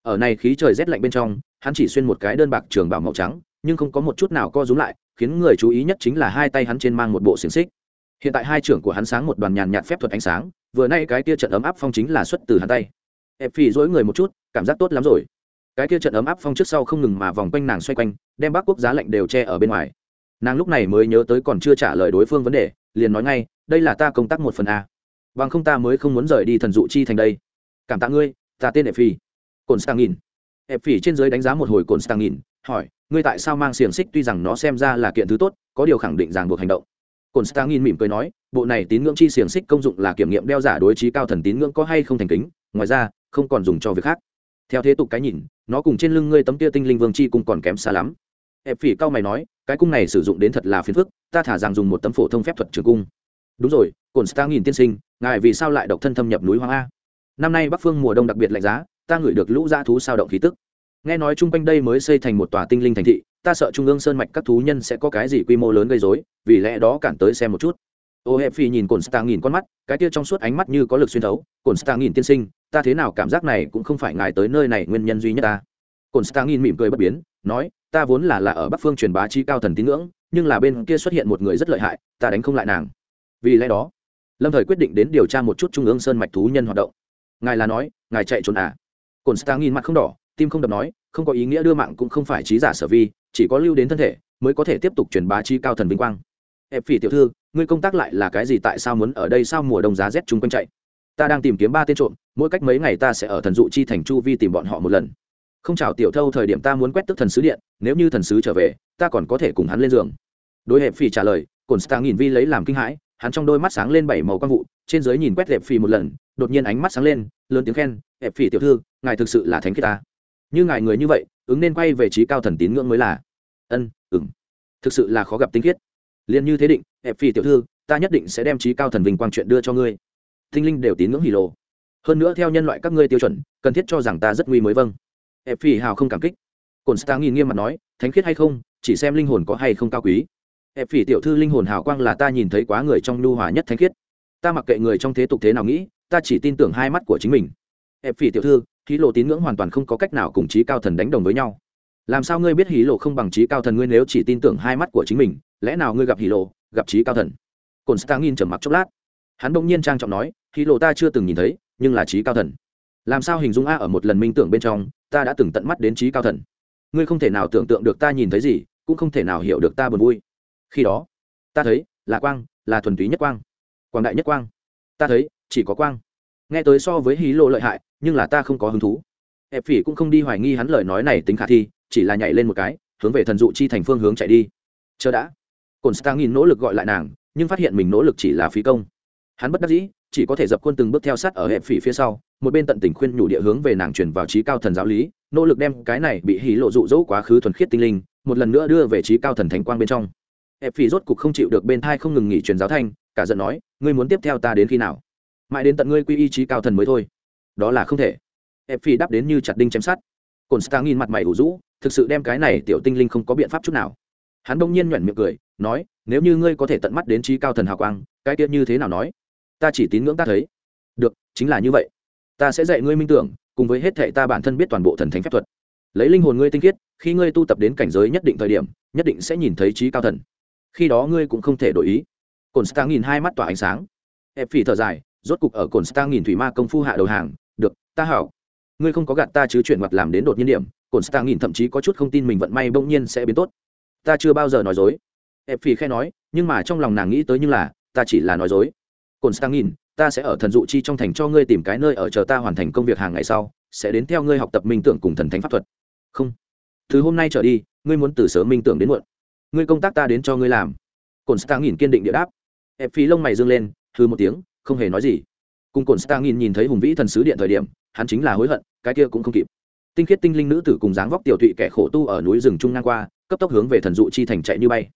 Ở này khí trời rét lạnh bên trong, hắn chỉ xuyên một cái đơn bạc trường bảo màu trắng nhưng không có một chút nào co rúm lại, khiến người chú ý nhất chính là hai tay hắn trên mang một bộ xiềng xích. Hiện tại hai trưởng của hắn sáng một đoàn nhàn nhạt phép thuật ánh sáng, vừa nay cái kia trận ấm áp phong chính là xuất từ hắn tay. Ép phì dỗi người một chút, cảm giác tốt lắm rồi. Cái kia trận ấm áp phong trước sau không ngừng mà vòng quanh nàng xoay quanh, đem bác quốc giá lạnh đều che ở bên ngoài. Nàng lúc này mới nhớ tới còn chưa trả lời đối phương vấn đề, liền nói ngay, đây là ta công tác một phần a. Bằng không ta mới không muốn rời đi thần dụ chi thành đây. Cảm tạ ngươi, ta tên ép phì cồn stang nghìn ép trên giới đánh giá một hồi cồn stang nghìn hỏi, ngươi tại sao mang xiềng xích tuy rằng nó xem ra là kiện thứ tốt, có điều khẳng định ràng buộc hành động. Cồn stang nghìn mỉm cười nói, bộ này tín ngưỡng chi xiềng xích công dụng là kiểm nghiệm đeo giả đối trí cao thần tín ngưỡng có hay không thành kính, ngoài ra, không còn dùng cho việc khác. Theo thế tục cái nhìn, nó cùng trên lưng ngươi tấm kia tinh linh vương chi cũng còn kém xa lắm. Hẹp phỉ cao mày nói, cái cung này sử dụng đến thật là phiền phức, ta thả rằng dùng một tấm phổ thông phép thuật trường cung. Đúng rồi cồn stang nghìn tiên sinh, ngài vì sao lại độc thân thâm nhập núi hoang a? Năm nay bắc phương mùa đông đặc biệt lạnh giá, ta ngửi được lũ dã thú sao động khí tức nghe nói chung quanh đây mới xây thành một tòa tinh linh thành thị, ta sợ trung ương sơn mạch các thú nhân sẽ có cái gì quy mô lớn gây dối vì lẽ đó cản tới xem một chút. Ô hẹp phi nhìn cồn star nghìn con mắt, cái tia trong suốt ánh mắt như có lực xuyên thấu. Cồn star nghìn tiên sinh, ta thế nào cảm giác này cũng không phải ngài tới nơi này nguyên nhân duy nhất ta. Cồn star nghìn mỉm cười bất biến, nói, ta vốn là là ở bắc phương truyền bá chi cao thần tín ngưỡng, nhưng là bên kia xuất hiện một người rất lợi hại, ta đánh không lại nàng. Vì lẽ đó, lâm thời quyết định đến điều tra một chút trung ương sơn mạch thú nhân hoạt động. Ngài là nói, ngài chạy trốn à? Cồn stang nhìn mặt không đỏ tim không đập nói, không có ý nghĩa đưa mạng cũng không phải trí giả sở vi, chỉ có lưu đến thân thể, mới có thể tiếp tục truyền bá chi cao thần vinh quang. Ép phỉ tiểu thư, ngươi công tác lại là cái gì tại sao muốn ở đây sao mùa đông giá rét chung quanh chạy? Ta đang tìm kiếm ba tên trộm, mỗi cách mấy ngày ta sẽ ở thần dụ chi thành chu vi tìm bọn họ một lần. Không chào tiểu thâu thời điểm ta muốn quét tức thần sứ điện, nếu như thần sứ trở về, ta còn có thể cùng hắn lên giường. Đối hẹp phỉ trả lời cồn stang nghìn vi lấy làm kinh hãi, hắn trong đôi mắt sáng lên bảy màu quang vụ, trên dưới nhìn quét hẹp phì một lần, đột nhiên ánh mắt sáng lên, lớn tiếng khen hẹp phì tiểu thư, ngài thực sự là thánh khiết ta như ngài người như vậy, ứng nên quay về trí cao thần tín ngưỡng mới là. Ân ừng thực sự là khó gặp tinh khiết. Liền như thế định đẹp phi tiểu thư, ta nhất định sẽ đem trí cao thần vinh quang chuyện đưa cho ngươi. Tinh linh đều tín ngưỡng hỉ lộ. Hơn nữa theo nhân loại các ngươi tiêu chuẩn, cần thiết cho rằng ta rất nguy mới vâng. Ép phi hào không cảm kích. Cồn star nghi nghiêm mặt nói, thánh khiết hay không? Chỉ xem linh hồn có hay không cao quý. Ép phi tiểu thư linh hồn hào quang là ta nhìn thấy quá người trong nhu hòa nhất thánh khiết. Ta mặc kệ người trong thế tục thế nào nghĩ, ta chỉ tin tưởng hai mắt của chính mình. Ép phi tiểu thư hí lộ tín ngưỡng hoàn toàn không có cách nào cùng trí cao thần đánh đồng với nhau. Làm sao ngươi biết hí lộ không bằng trí cao thần ngươi nếu chỉ tin tưởng hai mắt của chính mình? Lẽ nào ngươi gặp hí lộ gặp trí cao thần? Cồn star nghìn trầm mặc chốc lát. Hắn bỗng nhiên trang trọng nói, hí lộ ta chưa từng nhìn thấy, nhưng là trí cao thần. Làm sao hình dung a ở một lần minh tưởng bên trong, ta đã từng tận mắt đến trí cao thần? Ngươi không thể nào tưởng tượng được ta nhìn thấy gì, cũng không thể nào hiểu được ta buồn vui. Khi đó, ta thấy, là quang, là thuần túy nhất quang. Quang đại nhất quang. Ta thấy, chỉ có quang. Nghe tới so với hí lộ lợi hại nhưng là ta không có hứng thú. Ép phỉ cũng không đi hoài nghi hắn lời nói này tính khả thi, chỉ là nhảy lên một cái, hướng về thần dụ chi thành phương hướng chạy đi. Chờ đã. Cồn stang nhìn nỗ lực gọi lại nàng, nhưng phát hiện mình nỗ lực chỉ là phí công. Hắn bất đắc dĩ, chỉ có thể dập quân từng bước theo sát ở hệ phỉ phía sau, một bên tận tình khuyên nhủ địa hướng về nàng chuyển vào trí cao thần giáo lý, nỗ lực đem cái này bị hí lộ dụ dỗ quá khứ thuần khiết tinh linh, một lần nữa đưa về trí cao thần thánh quang bên trong. Hệ phỉ rốt cục không chịu được bên thai không ngừng nghỉ truyền giáo thanh, cả giận nói, ngươi muốn tiếp theo ta đến khi nào? Mãi đến tận ngươi quy y trí cao thần mới thôi đó là không thể. Ép phi đáp đến như chặt đinh chém sát cồn star nghìn mặt mày ủ rũ, thực sự đem cái này tiểu tinh linh không có biện pháp chút nào. Hắn bỗng nhiên nhoẻn miệng cười, nói, nếu như ngươi có thể tận mắt đến trí cao thần hào quang, cái tiết như thế nào nói? Ta chỉ tín ngưỡng ta thấy. Được, chính là như vậy. Ta sẽ dạy ngươi minh tưởng, cùng với hết thệ ta bản thân biết toàn bộ thần thánh phép thuật. Lấy linh hồn ngươi tinh khiết, khi ngươi tu tập đến cảnh giới nhất định thời điểm, nhất định sẽ nhìn thấy trí cao thần. Khi đó ngươi cũng không thể đổi ý. Cồn star nhìn hai mắt tỏa ánh sáng. Ép phỉ thở dài, rốt cục ở cồn star nhìn thủy ma công phu hạ đầu hàng ta hảo. Ngươi không có gạt ta chứ chuyển mặt làm đến đột nhiên điểm cồn star nhìn thậm chí có chút không tin mình vận may bỗng nhiên sẽ biến tốt. Ta chưa bao giờ nói dối. Ép phi khe nói, nhưng mà trong lòng nàng nghĩ tới như là, ta chỉ là nói dối. Cồn stang nghìn ta sẽ ở thần dụ chi trong thành cho ngươi tìm cái nơi ở chờ ta hoàn thành công việc hàng ngày sau, sẽ đến theo ngươi học tập minh tưởng cùng thần thánh pháp thuật. Không. Thứ hôm nay trở đi, ngươi muốn từ sớm minh tưởng đến muộn. Ngươi công tác ta đến cho ngươi làm. Cồn stang nghìn kiên định địa đáp. Ép phi lông mày dương lên thư một tiếng, không hề nói gì. Cùng cồn stang nghìn nhìn thấy hùng vĩ thần sứ điện thời điểm hắn chính là hối hận, cái kia cũng không kịp. Tinh khiết tinh linh nữ tử cùng dáng vóc tiểu thụy kẻ khổ tu ở núi rừng trung ngang qua, cấp tốc hướng về thần dụ chi thành chạy như bay.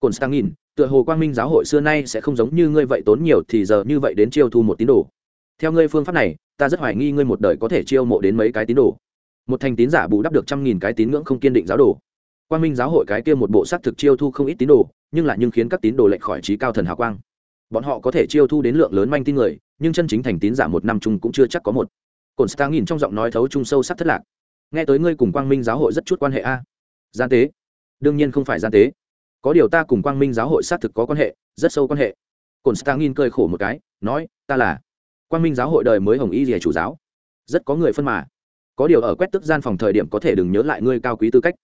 Cồn stang nghìn tựa hồ quang minh giáo hội xưa nay sẽ không giống như ngươi vậy tốn nhiều thì giờ như vậy đến chiêu thu một tín đồ. Theo ngươi phương pháp này, ta rất hoài nghi ngươi một đời có thể chiêu mộ đến mấy cái tín đồ. Một thành tín giả bù đắp được trăm nghìn cái tín ngưỡng không kiên định giáo đồ. Quang minh giáo hội cái kia một bộ s á thực chiêu thu không ít tín đồ, nhưng lại nhưng khiến các tín đồ lệch khỏi trí cao thần hào quang. Bọn họ có thể chiêu thu đến lượng lớn manh tin người, nhưng chân chính thành tín giả một năm chung cũng chưa chắc có một cồn stang nhìn trong giọng nói thấu trung sâu sắc thất lạc. Nghe tới ngươi cùng quang minh giáo hội rất chút quan hệ a. Gian tế. Đương nhiên không phải gian tế. Có điều ta cùng quang minh giáo hội xác thực có quan hệ, rất sâu quan hệ. Cồn nhìn cười khổ một cái, nói, ta là quang minh giáo hội đời mới hồng y rìa chủ giáo. Rất có người phân mà. Có điều ở quét tức gian phòng thời điểm có thể đừng nhớ lại ngươi cao quý tư cách.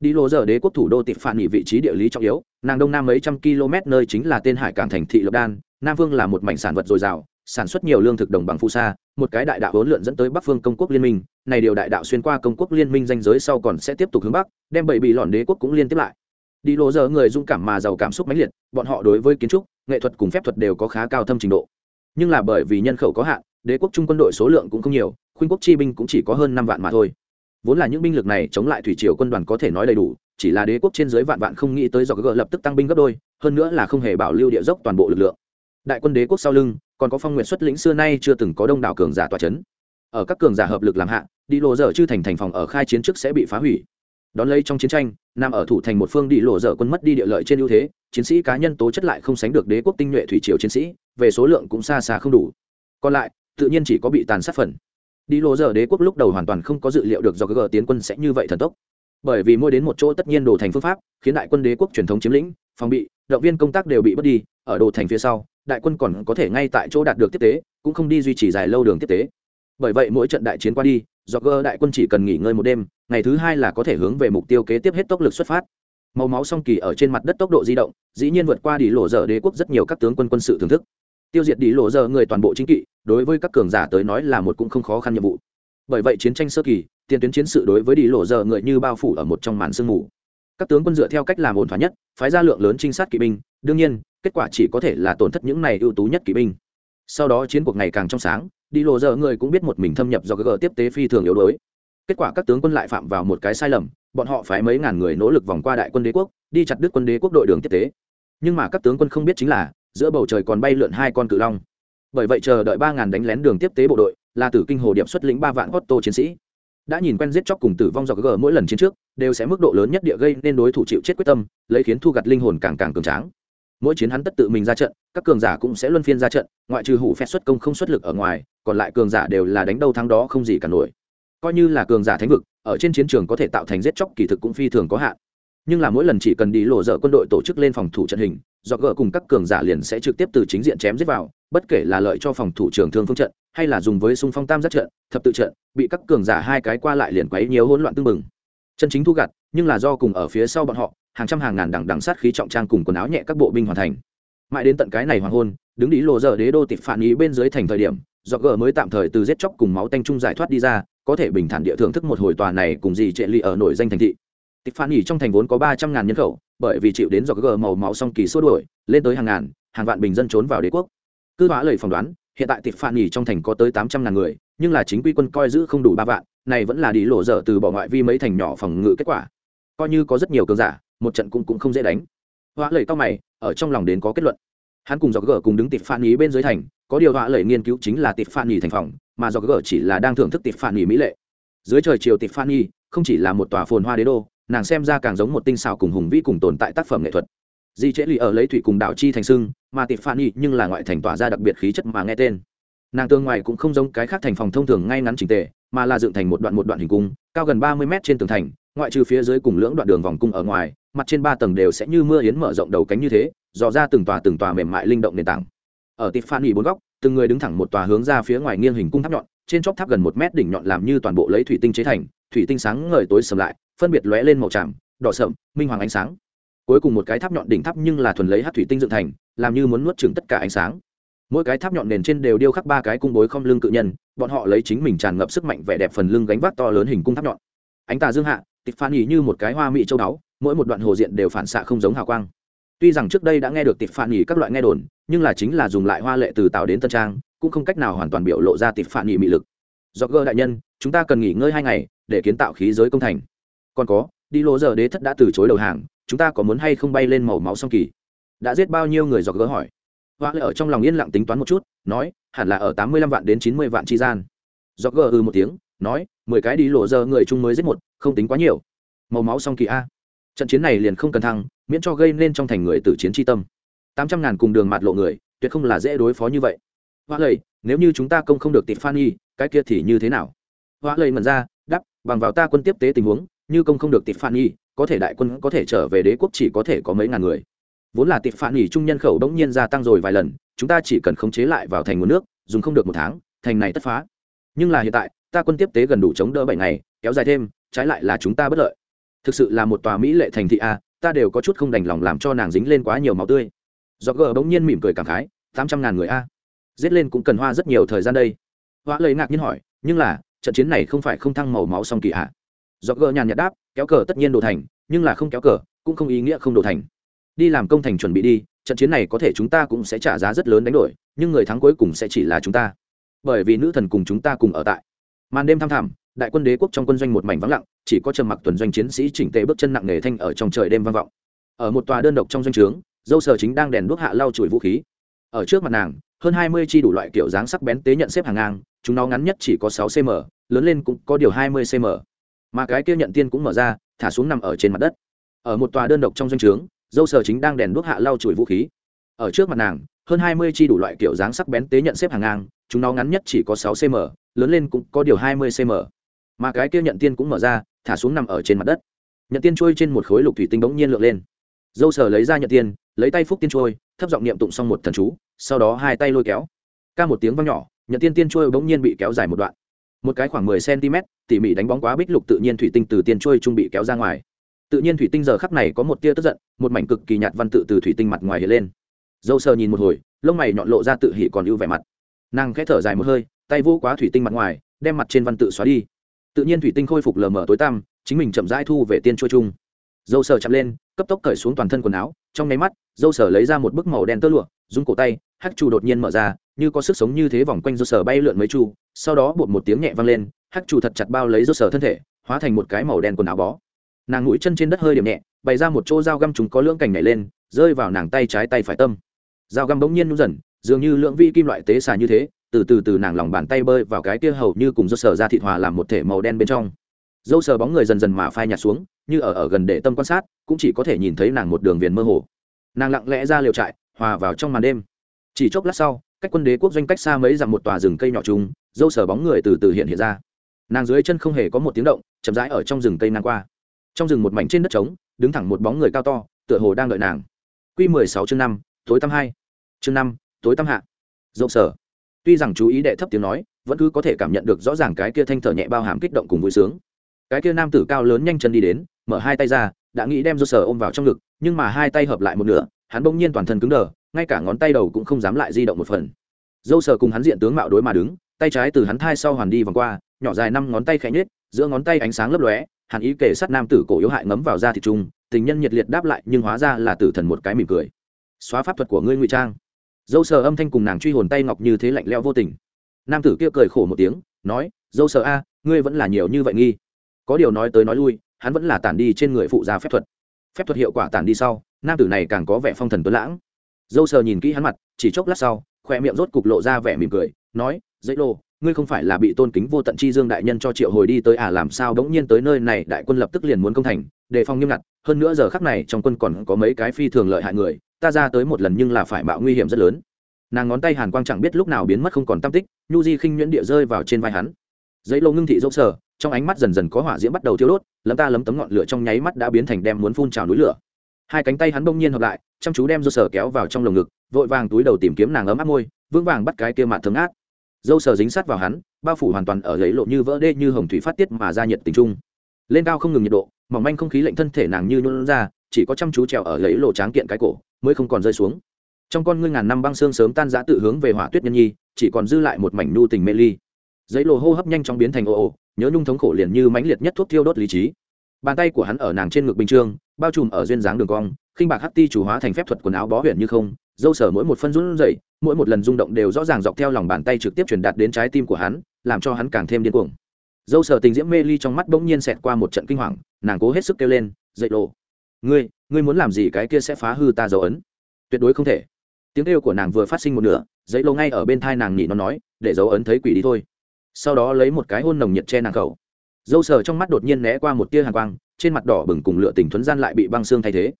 Đi lộ giờ đế quốc thủ đô tịp phản nghỉ vị trí địa lý trọng yếu, nàng đông nam mấy trăm km nơi chính là tên hải cảng thành thị lộc đan, nam vương là một mảnh sản vật dồi dào sản xuất nhiều lương thực đồng bằng phù sa, một cái đại đạo hỗn lượn dẫn tới bắc phương công quốc liên minh. Này điều đại đạo xuyên qua công quốc liên minh danh giới sau còn sẽ tiếp tục hướng bắc, đem bảy bị lọn đế quốc cũng liên tiếp lại. Đi lộ giờ người dung cảm mà giàu cảm xúc mãnh liệt, bọn họ đối với kiến trúc, nghệ thuật cùng phép thuật đều có khá cao thâm trình độ. Nhưng là bởi vì nhân khẩu có hạn, đế quốc trung quân đội số lượng cũng không nhiều, khuynh quốc chi binh cũng chỉ có hơn năm vạn mà thôi. Vốn là những binh lực này chống lại thủy triều quân đoàn có thể nói đầy đủ, chỉ là đế quốc trên dưới vạn vạn không nghĩ tới do g lập tức tăng binh gấp đôi, hơn nữa là không hề bảo lưu địa dốc toàn bộ lực lượng đại quân đế quốc sau lưng, còn có phong nguyện xuất lĩnh xưa nay chưa từng có đông đảo cường giả tòa c h ấ n ở các cường giả hợp lực làm hạ, đi lộ dở chư thành thành phòng ở khai chiến trước sẽ bị phá hủy. Đón lấy trong chiến tranh nằm ở thủ thành một phương đi lộ dở quân mất đi địa lợi trên ưu thế, chiến sĩ cá nhân tố chất lại không sánh được đế quốc tinh nhuệ thủy triều chiến sĩ, về số lượng cũng xa xa không đủ. Còn lại, tự nhiên chỉ có bị tàn sát phần. Đi lộ dở đế quốc lúc đầu hoàn toàn không có dự liệu được do gờ tiến quân sẽ như vậy thần tốc. Bởi vì mỗi đến một chỗ tất nhiên đồ thành phương pháp, khiến đại quân đế quốc truyền thống chiếm lĩnh, phòng bị, động viên công tác đều bị mất đi, ở đồ thành phía sau đại quân còn có thể ngay tại chỗ đạt được tiếp tế, cũng không đi duy trì dài lâu đường tiếp tế. Bởi vậy mỗi trận đại chiến qua đi do gơ đại quân chỉ cần nghỉ ngơi một đêm, ngày thứ hai là có thể hướng về mục tiêu kế tiếp hết tốc lực xuất phát. Màu máu song kỳ ở trên mặt đất tốc độ di động, dĩ nhiên vượt qua đi lộ dở đế quốc rất nhiều các tướng quân quân sự thưởng thức. Tiêu diệt đi lộ dở người toàn bộ chính kỵ, đối với các cường giả tới nói là một cũng không khó khăn nhiệm vụ. Bởi vậy chiến tranh sơ kỳ, tiền tuyến chiến sự đối với đi lộ dở người như bao phủ ở một trong màn sương mù. Các tướng quân dựa theo cách làm ổn thỏa nhất, phái ra lượng lớn trinh sát kỵ binh, đương nhiên kết quả chỉ có thể là tổn thất những này ưu tú nhất kỵ binh. Sau đó chiến cuộc ngày càng trong sáng, đi lộ giờ người cũng biết một mình thâm nhập do gờ tiếp tế phi thường yếu đuối. Kết quả các tướng quân lại phạm vào một cái sai lầm, bọn họ phải mấy ngàn người nỗ lực vòng qua đại quân đế quốc, đi chặt đứt quân đế quốc đội đường tiếp tế. Nhưng mà các tướng quân không biết chính là, giữa bầu trời còn bay lượn hai con cự long. Bởi vậy chờ đợi ba ngàn đánh lén đường tiếp tế bộ đội, là tử kinh hồ điệp xuất lĩnh ba vạn otto chiến sĩ. Đã nhìn quen giết chóc cùng tử vong do gờ mỗi lần chiến trước, đều sẽ mức độ lớn nhất địa gây nên đối thủ chịu chết quyết tâm, lấy khiến thu gặt linh hồn càng càng cường tráng mỗi chiến hắn tất tự mình ra trận, các cường giả cũng sẽ luân phiên ra trận, ngoại trừ hủ phép xuất công không xuất lực ở ngoài, còn lại cường giả đều là đánh đâu thắng đó không gì cả nổi. Coi như là cường giả thánh vực, ở trên chiến trường có thể tạo thành giết chóc kỳ thực cũng phi thường có hạn. Nhưng là mỗi lần chỉ cần đi lộ dở quân đội tổ chức lên phòng thủ trận hình, do gỡ cùng các cường giả liền sẽ trực tiếp từ chính diện chém giết vào, bất kể là lợi cho phòng thủ trường thương phương trận, hay là dùng với xung phong tam giác trận, thập tự trận, bị các cường giả hai cái qua lại liền quấy nhiều hỗn loạn tương mừng chân chính thu gặt, nhưng là do cùng ở phía sau bọn họ hàng trăm hàng ngàn đằng đằng sát khí trọng trang cùng quần áo nhẹ các bộ binh hoàn thành. Mãi đến tận cái này hoàng hôn, đứng đi lộ dở đế đô tịp phản ý bên dưới thành thời điểm, do Gờ mới tạm thời từ giết chóc cùng máu tanh trung giải thoát đi ra, có thể bình thản địa thưởng thức một hồi tòa này cùng gì trệ ly ở nổi danh thành thị. Tịp phản ý trong thành vốn có ba trăm ngàn nhân khẩu, bởi vì chịu đến do Gờ màu máu song kỳ xua đuổi, lên tới hàng ngàn, hàng vạn bình dân trốn vào đế quốc. Cứ hóa lời phỏng đoán, hiện tại tịp phản ý trong thành có tới tám trăm ngàn người, nhưng là chính quy quân coi giữ không đủ ba vạn, này vẫn là đi lộ dở từ bỏ ngoại vi mấy thành nhỏ phòng ngự kết quả. Coi như có rất nhiều cường giả một trận cũng cũng không dễ đánh. Hoa lời cao mày, ở trong lòng đến có kết luận. Hắn cùng dọc gờ cùng đứng tịp phản ý bên dưới thành, có điều hoa lời nghiên cứu chính là tịp phản ý thành phòng, mà dọc gờ chỉ là đang thưởng thức tịp phản ý mỹ lệ. Dưới trời chiều tịp phản ý không chỉ là một tòa phồn hoa đế đô, nàng xem ra càng giống một tinh xảo cùng hùng vĩ cùng tồn tại tác phẩm nghệ thuật. Di trễ lì ở lấy thủy cùng đạo chi thành sưng mà tịp phản ý nhưng là ngoại thành tỏa ra đặc biệt khí chất mà nghe tên. Nàng tương ngoài cũng không giống cái khác thành phòng thông thường ngay ngắn trình tề, mà là dựng thành một đoạn một đoạn hình cung, cao gần ba mươi mét trên tường thành, ngoại trừ phía dưới cùng lưỡng đoạn đường vòng cung ở ngoài mặt trên ba tầng đều sẽ như mưa yến mở rộng đầu cánh như thế, dò ra từng tòa từng tòa mềm mại linh động nền tảng. Ở tịp phan nghỉ bốn góc, từng người đứng thẳng một tòa hướng ra phía ngoài nghiêng hình cung tháp nhọn, trên chóp tháp gần một mét đỉnh nhọn làm như toàn bộ lấy thủy tinh chế thành, thủy tinh sáng ngời tối sầm lại, phân biệt lóe lên màu tràm, đỏ sậm, minh hoàng ánh sáng. Cuối cùng một cái tháp nhọn đỉnh tháp nhưng là thuần lấy hát thủy tinh dựng thành, làm như muốn nuốt chửng tất cả ánh sáng. Mỗi cái tháp nhọn nền trên đều điêu khắc ba cái cung bối không lưng cự nhân, bọn họ lấy chính mình tràn ngập sức mạnh vẻ đẹp phần lưng gánh vác to lớn hình cung tháp nhọn. Ánh tà dương hạ tịch phan nhì như một cái hoa mỹ châu đáo mỗi một đoạn hồ diện đều phản xạ không giống hào quang. Tuy rằng trước đây đã nghe được tịt phản nhì các loại nghe đồn, nhưng là chính là dùng lại hoa lệ từ tạo đến tân trang, cũng không cách nào hoàn toàn biểu lộ ra tịt phản nhì mị lực. Do gơ đại nhân, chúng ta cần nghỉ ngơi hai ngày để kiến tạo khí giới công thành. Còn có, đi lỗ giờ đế thất đã từ chối đầu hàng, chúng ta có muốn hay không bay lên màu máu song kỳ? Đã giết bao nhiêu người do gỡ hỏi. Hoa lệ ở trong lòng yên lặng tính toán một chút, nói, hẳn là ở tám mươi lăm vạn đến chín mươi vạn chi gian. Do gỡ ừ một tiếng, nói, mười cái đi lộ giờ người chung mới giết một, không tính quá nhiều. Màu máu song kỳ a trận chiến này liền không cần thăng, miễn cho gây nên trong thành người tử chiến tri tâm. Tám trăm ngàn cùng đường mạt lộ người, tuyệt không là dễ đối phó như vậy. Hoa lầy nếu như chúng ta công không được tịt phan y cái kia thì như thế nào? Hoa lầy mần ra đắp bằng vào ta quân tiếp tế tình huống, như công không được tịt phan y có thể đại quân có thể trở về đế quốc chỉ có thể có mấy ngàn người. Vốn là tịt phan y trung nhân khẩu đống nhiên gia tăng rồi vài lần, chúng ta chỉ cần khống chế lại vào thành nguồn nước, dùng không được một tháng, thành này tất phá. Nhưng là hiện tại, ta quân tiếp tế gần đủ chống đỡ bảy ngày, kéo dài thêm, trái lại là chúng ta bất lợi thực sự là một tòa mỹ lệ thành thị a, ta đều có chút không đành lòng làm cho nàng dính lên quá nhiều máu tươi. Do gờ bỗng nhiên mỉm cười cảm khái, tám trăm ngàn người a. Giết lên cũng cần hoa rất nhiều thời gian đây. Hoa lấy ngạc nhiên hỏi, nhưng là, trận chiến này không phải không thăng màu máu song kỳ ạ do gờ nhàn nhạt đáp, kéo cờ tất nhiên đồ thành, nhưng là không kéo cờ, cũng không ý nghĩa không đồ thành. Đi làm công thành chuẩn bị đi, trận chiến này có thể chúng ta cũng sẽ trả giá rất lớn đánh đổi, nhưng người thắng cuối cùng sẽ chỉ là chúng ta. Bởi vì nữ thần cùng chúng ta cùng ở tại. Màn đêm thăm thẳm, đại quân đế quốc trong quân doanh một mảnh vắng lặng chỉ có trầm mặc tuần doanh chiến sĩ chỉnh tề bước chân nặng nề thanh ở trong trời đêm vang vọng. Ở một tòa đơn độc trong doanh trướng, dâu sở chính đang đèn đuốc hạ lau chùi vũ khí. Ở trước mặt nàng, hơn hai mươi chi đủ loại kiểu dáng sắc bén tế nhận xếp hàng ngang, chúng nó ngắn nhất chỉ có sáu cm lớn lên cũng có điều hai mươi cm mà cái kia nhận tiên cũng mở ra, thả xuống nằm ở trên mặt đất. Ở một tòa đơn độc trong doanh trướng, dâu sở chính đang đèn đuốc hạ lau chùi vũ khí. Ở trước mặt nàng, hơn hai mươi chi đủ loại kiểu dáng sắc bén tế nhận xếp hàng ngang, chúng nó ngắn nhất chỉ có sáu cm lớn lên cũng có điều hai mươi cm mà cái kia nhận tiên cũng mở ra thả xuống nằm ở trên mặt đất. Nhận tiên trôi trên một khối lục thủy tinh bỗng nhiên lượn lên. Dâu sờ lấy ra nhận tiên, lấy tay phúc tiên trôi, thấp giọng niệm tụng xong một thần chú, sau đó hai tay lôi kéo. Ca một tiếng văng nhỏ, nhận tiên tiên trôi bỗng nhiên bị kéo dài một đoạn. Một cái khoảng mười cm, tỉ mỉ đánh bóng quá bích lục tự nhiên thủy tinh từ tiên trôi trung bị kéo ra ngoài. Tự nhiên thủy tinh giờ khắc này có một tia tức giận, một mảnh cực kỳ nhạt văn tự từ thủy tinh mặt ngoài hiện lên. Dâu sờ nhìn một hồi, lông mày nhọn lộ ra tự hỉ còn ưu vẻ mặt. Nàng khẽ thở dài một hơi, tay vô quá thủy tinh mặt ngoài, đem mặt trên văn tự xóa đi tự nhiên thủy tinh khôi phục lờ mờ tối tăm, chính mình chậm rãi thu về tiên chua chung. Dâu sờ chậm lên, cấp tốc cởi xuống toàn thân quần áo, trong nháy mắt, dâu sờ lấy ra một bức màu đen tơ lụa, dùng cổ tay, hắc trù đột nhiên mở ra, như có sức sống như thế vòng quanh dâu sờ bay lượn mấy chu sau đó bột một tiếng nhẹ vang lên, hắc trù thật chặt bao lấy dâu sờ thân thể, hóa thành một cái màu đen quần áo bó. Nàng mũi chân trên đất hơi điểm nhẹ, bày ra một chỗ dao găm chúng có lưỡng cành nhảy lên, rơi vào nàng tay trái tay phải tâm. Dao găm bỗng nhiên nhún dần, dường như lượng vi kim loại tế xà như thế từ từ từ nàng lòng bàn tay bơi vào cái kia hầu như cùng dâu sở ra thịt hòa làm một thể màu đen bên trong. Dâu sờ bóng người dần dần mà phai nhạt xuống, như ở ở gần để tâm quan sát, cũng chỉ có thể nhìn thấy nàng một đường viền mơ hồ. Nàng lặng lẽ ra liều trại, hòa vào trong màn đêm. Chỉ chốc lát sau, cách quân đế quốc doanh cách xa mấy dặm một tòa rừng cây nhỏ trùng, dâu sờ bóng người từ từ hiện hiện ra. Nàng dưới chân không hề có một tiếng động, chậm rãi ở trong rừng cây nàng qua. Trong rừng một mảnh trên đất trống, đứng thẳng một bóng người cao to, tựa hồ đang đợi nàng. Q mười sáu chương năm, tối tăm hai. Chương năm, tối tăm hạ. Dâu sờ tuy rằng chú ý đệ thấp tiếng nói, vẫn cứ có thể cảm nhận được rõ ràng cái kia thanh thở nhẹ bao hàm kích động cùng vui sướng. Cái kia nam tử cao lớn nhanh chân đi đến, mở hai tay ra, đã nghĩ đem do sở ôm vào trong ngực, nhưng mà hai tay hợp lại một nửa, hắn bỗng nhiên toàn thân cứng đờ, ngay cả ngón tay đầu cũng không dám lại di động một phần. Dâu sở cùng hắn diện tướng mạo đối mà đứng, tay trái từ hắn thai sau hoàn đi vòng qua, nhỏ dài năm ngón tay khẽ nhết giữa ngón tay ánh sáng lấp lóe, hàn ý kể sát nam tử cổ yếu hại ngấm vào da thịt trung, tình nhân nhiệt liệt đáp lại nhưng hóa ra là tử thần một cái mỉm cười. Xóa pháp thuật của ngươi ngụy trang dâu sờ âm thanh cùng nàng truy hồn tay ngọc như thế lạnh lẽo vô tình. Nam tử kia cười khổ một tiếng, nói, dâu sờ a, ngươi vẫn là nhiều như vậy nghi. Có điều nói tới nói lui, hắn vẫn là tản đi trên người phụ gia phép thuật. Phép thuật hiệu quả tản đi sau, nam tử này càng có vẻ phong thần tuấn lãng. Dâu sờ nhìn kỹ hắn mặt, chỉ chốc lát sau khoe miệng rốt cục lộ ra vẻ mỉm cười, nói dãy lô ngươi không phải là bị tôn kính vô tận chi dương đại nhân cho triệu hồi đi tới à làm sao đống nhiên tới nơi này, đại quân lập tức liền muốn công thành, đề phòng nghiêm ngặt, hơn nữa giờ khắc này trong quân còn có mấy cái phi thường lợi hại người ta ra tới một lần nhưng là phải mạo nguy hiểm rất lớn. Nàng ngón tay hàn quang chẳng biết lúc nào biến mất không còn tam tích, nhu di khinh nhuyễn địa rơi vào trên vai hắn. Giấy lô ngưng thị dốc sờ trong ánh mắt dần dần có hỏa diễm bắt đầu thiêu đốt, lấm ta lấm tấm ngọn lửa trong nháy mắt đã biến thành đem muốn phun trào núi lửa. Hai cánh tay hắn bỗng nhiên hợp lại, chăm chú đem dâu sờ kéo vào trong lồng ngực, vội vàng túi đầu tìm kiếm nàng ấm áp môi, vững vàng bắt cái kia mạt thương ác. Dâu sờ dính sát vào hắn, bao phủ hoàn toàn ở giấy lộ như vỡ đê như hồng thủy phát tiết mà ra nhiệt tình trung lên cao không ngừng nhiệt độ, mỏng manh không khí lệnh thân thể nàng như nôn ra chỉ có chăm chú trèo ở lấy lộ tráng kiện cái cổ, mới không còn rơi xuống. Trong con ngươi ngàn năm băng xương sớm tan giã tự hướng về hỏa tuyết nhân nhi, chỉ còn dư lại một mảnh nu tình mê ly. Giấy lộ hô hấp nhanh chóng biến thành ồ ồ nhớ nhung thống khổ liền như mãnh liệt nhất thuốc thiêu đốt lý trí. Bàn tay của hắn ở nàng trên ngực bình trương, bao trùm ở duyên dáng đường cong, khinh bạc hắc ti chủ hóa thành phép thuật quần áo bó huyện như không, dâu sở mỗi một phân run rẩy, mỗi một lần rung động đều rõ ràng dọc theo lòng bàn tay trực tiếp truyền đạt đến trái tim của hắn, làm cho hắn càng thêm điên cuồng. Dâu sở tình diễm mê ly trong mắt bỗng nhiên xẹt qua một trận kinh hoàng, nàng cố hết sức kêu lên dậy lộ! Ngươi ngươi muốn làm gì cái kia sẽ phá hư ta dấu ấn? Tuyệt đối không thể. Tiếng kêu của nàng vừa phát sinh một nửa, giấy lô ngay ở bên thai nàng nhị nó nói, để dấu ấn thấy quỷ đi thôi. Sau đó lấy một cái hôn nồng nhiệt che nàng khẩu. Dâu sờ trong mắt đột nhiên né qua một tia hàng quang, trên mặt đỏ bừng cùng lựa tình thuấn gian lại bị băng xương thay thế.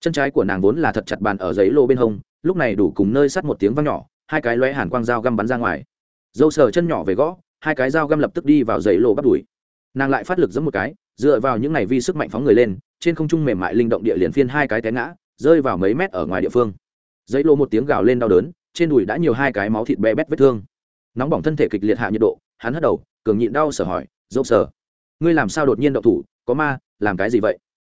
Chân trái của nàng vốn là thật chặt bàn ở giấy lô bên hông, lúc này đủ cùng nơi sắt một tiếng văng nhỏ, hai cái lóe hàn quang dao găm bắn ra ngoài. Dâu sờ chân nhỏ về gõ, hai cái dao găm lập tức đi vào giấy lô bắt đùi. Nàng lại phát lực giấm một cái, dựa vào những ngày vi sức mạnh phóng người lên trên không trung mềm mại linh động địa liền phiên hai cái té ngã, rơi vào mấy mét ở ngoài địa phương. Dãy lô một tiếng gào lên đau đớn, trên đùi đã nhiều hai cái máu thịt bé bét vết thương. Nóng bỏng thân thể kịch liệt hạ nhiệt độ, hắn hất đầu, cường nhịn đau sở hỏi, dâu sở ngươi làm sao đột nhiên động thủ, có ma, làm cái gì vậy?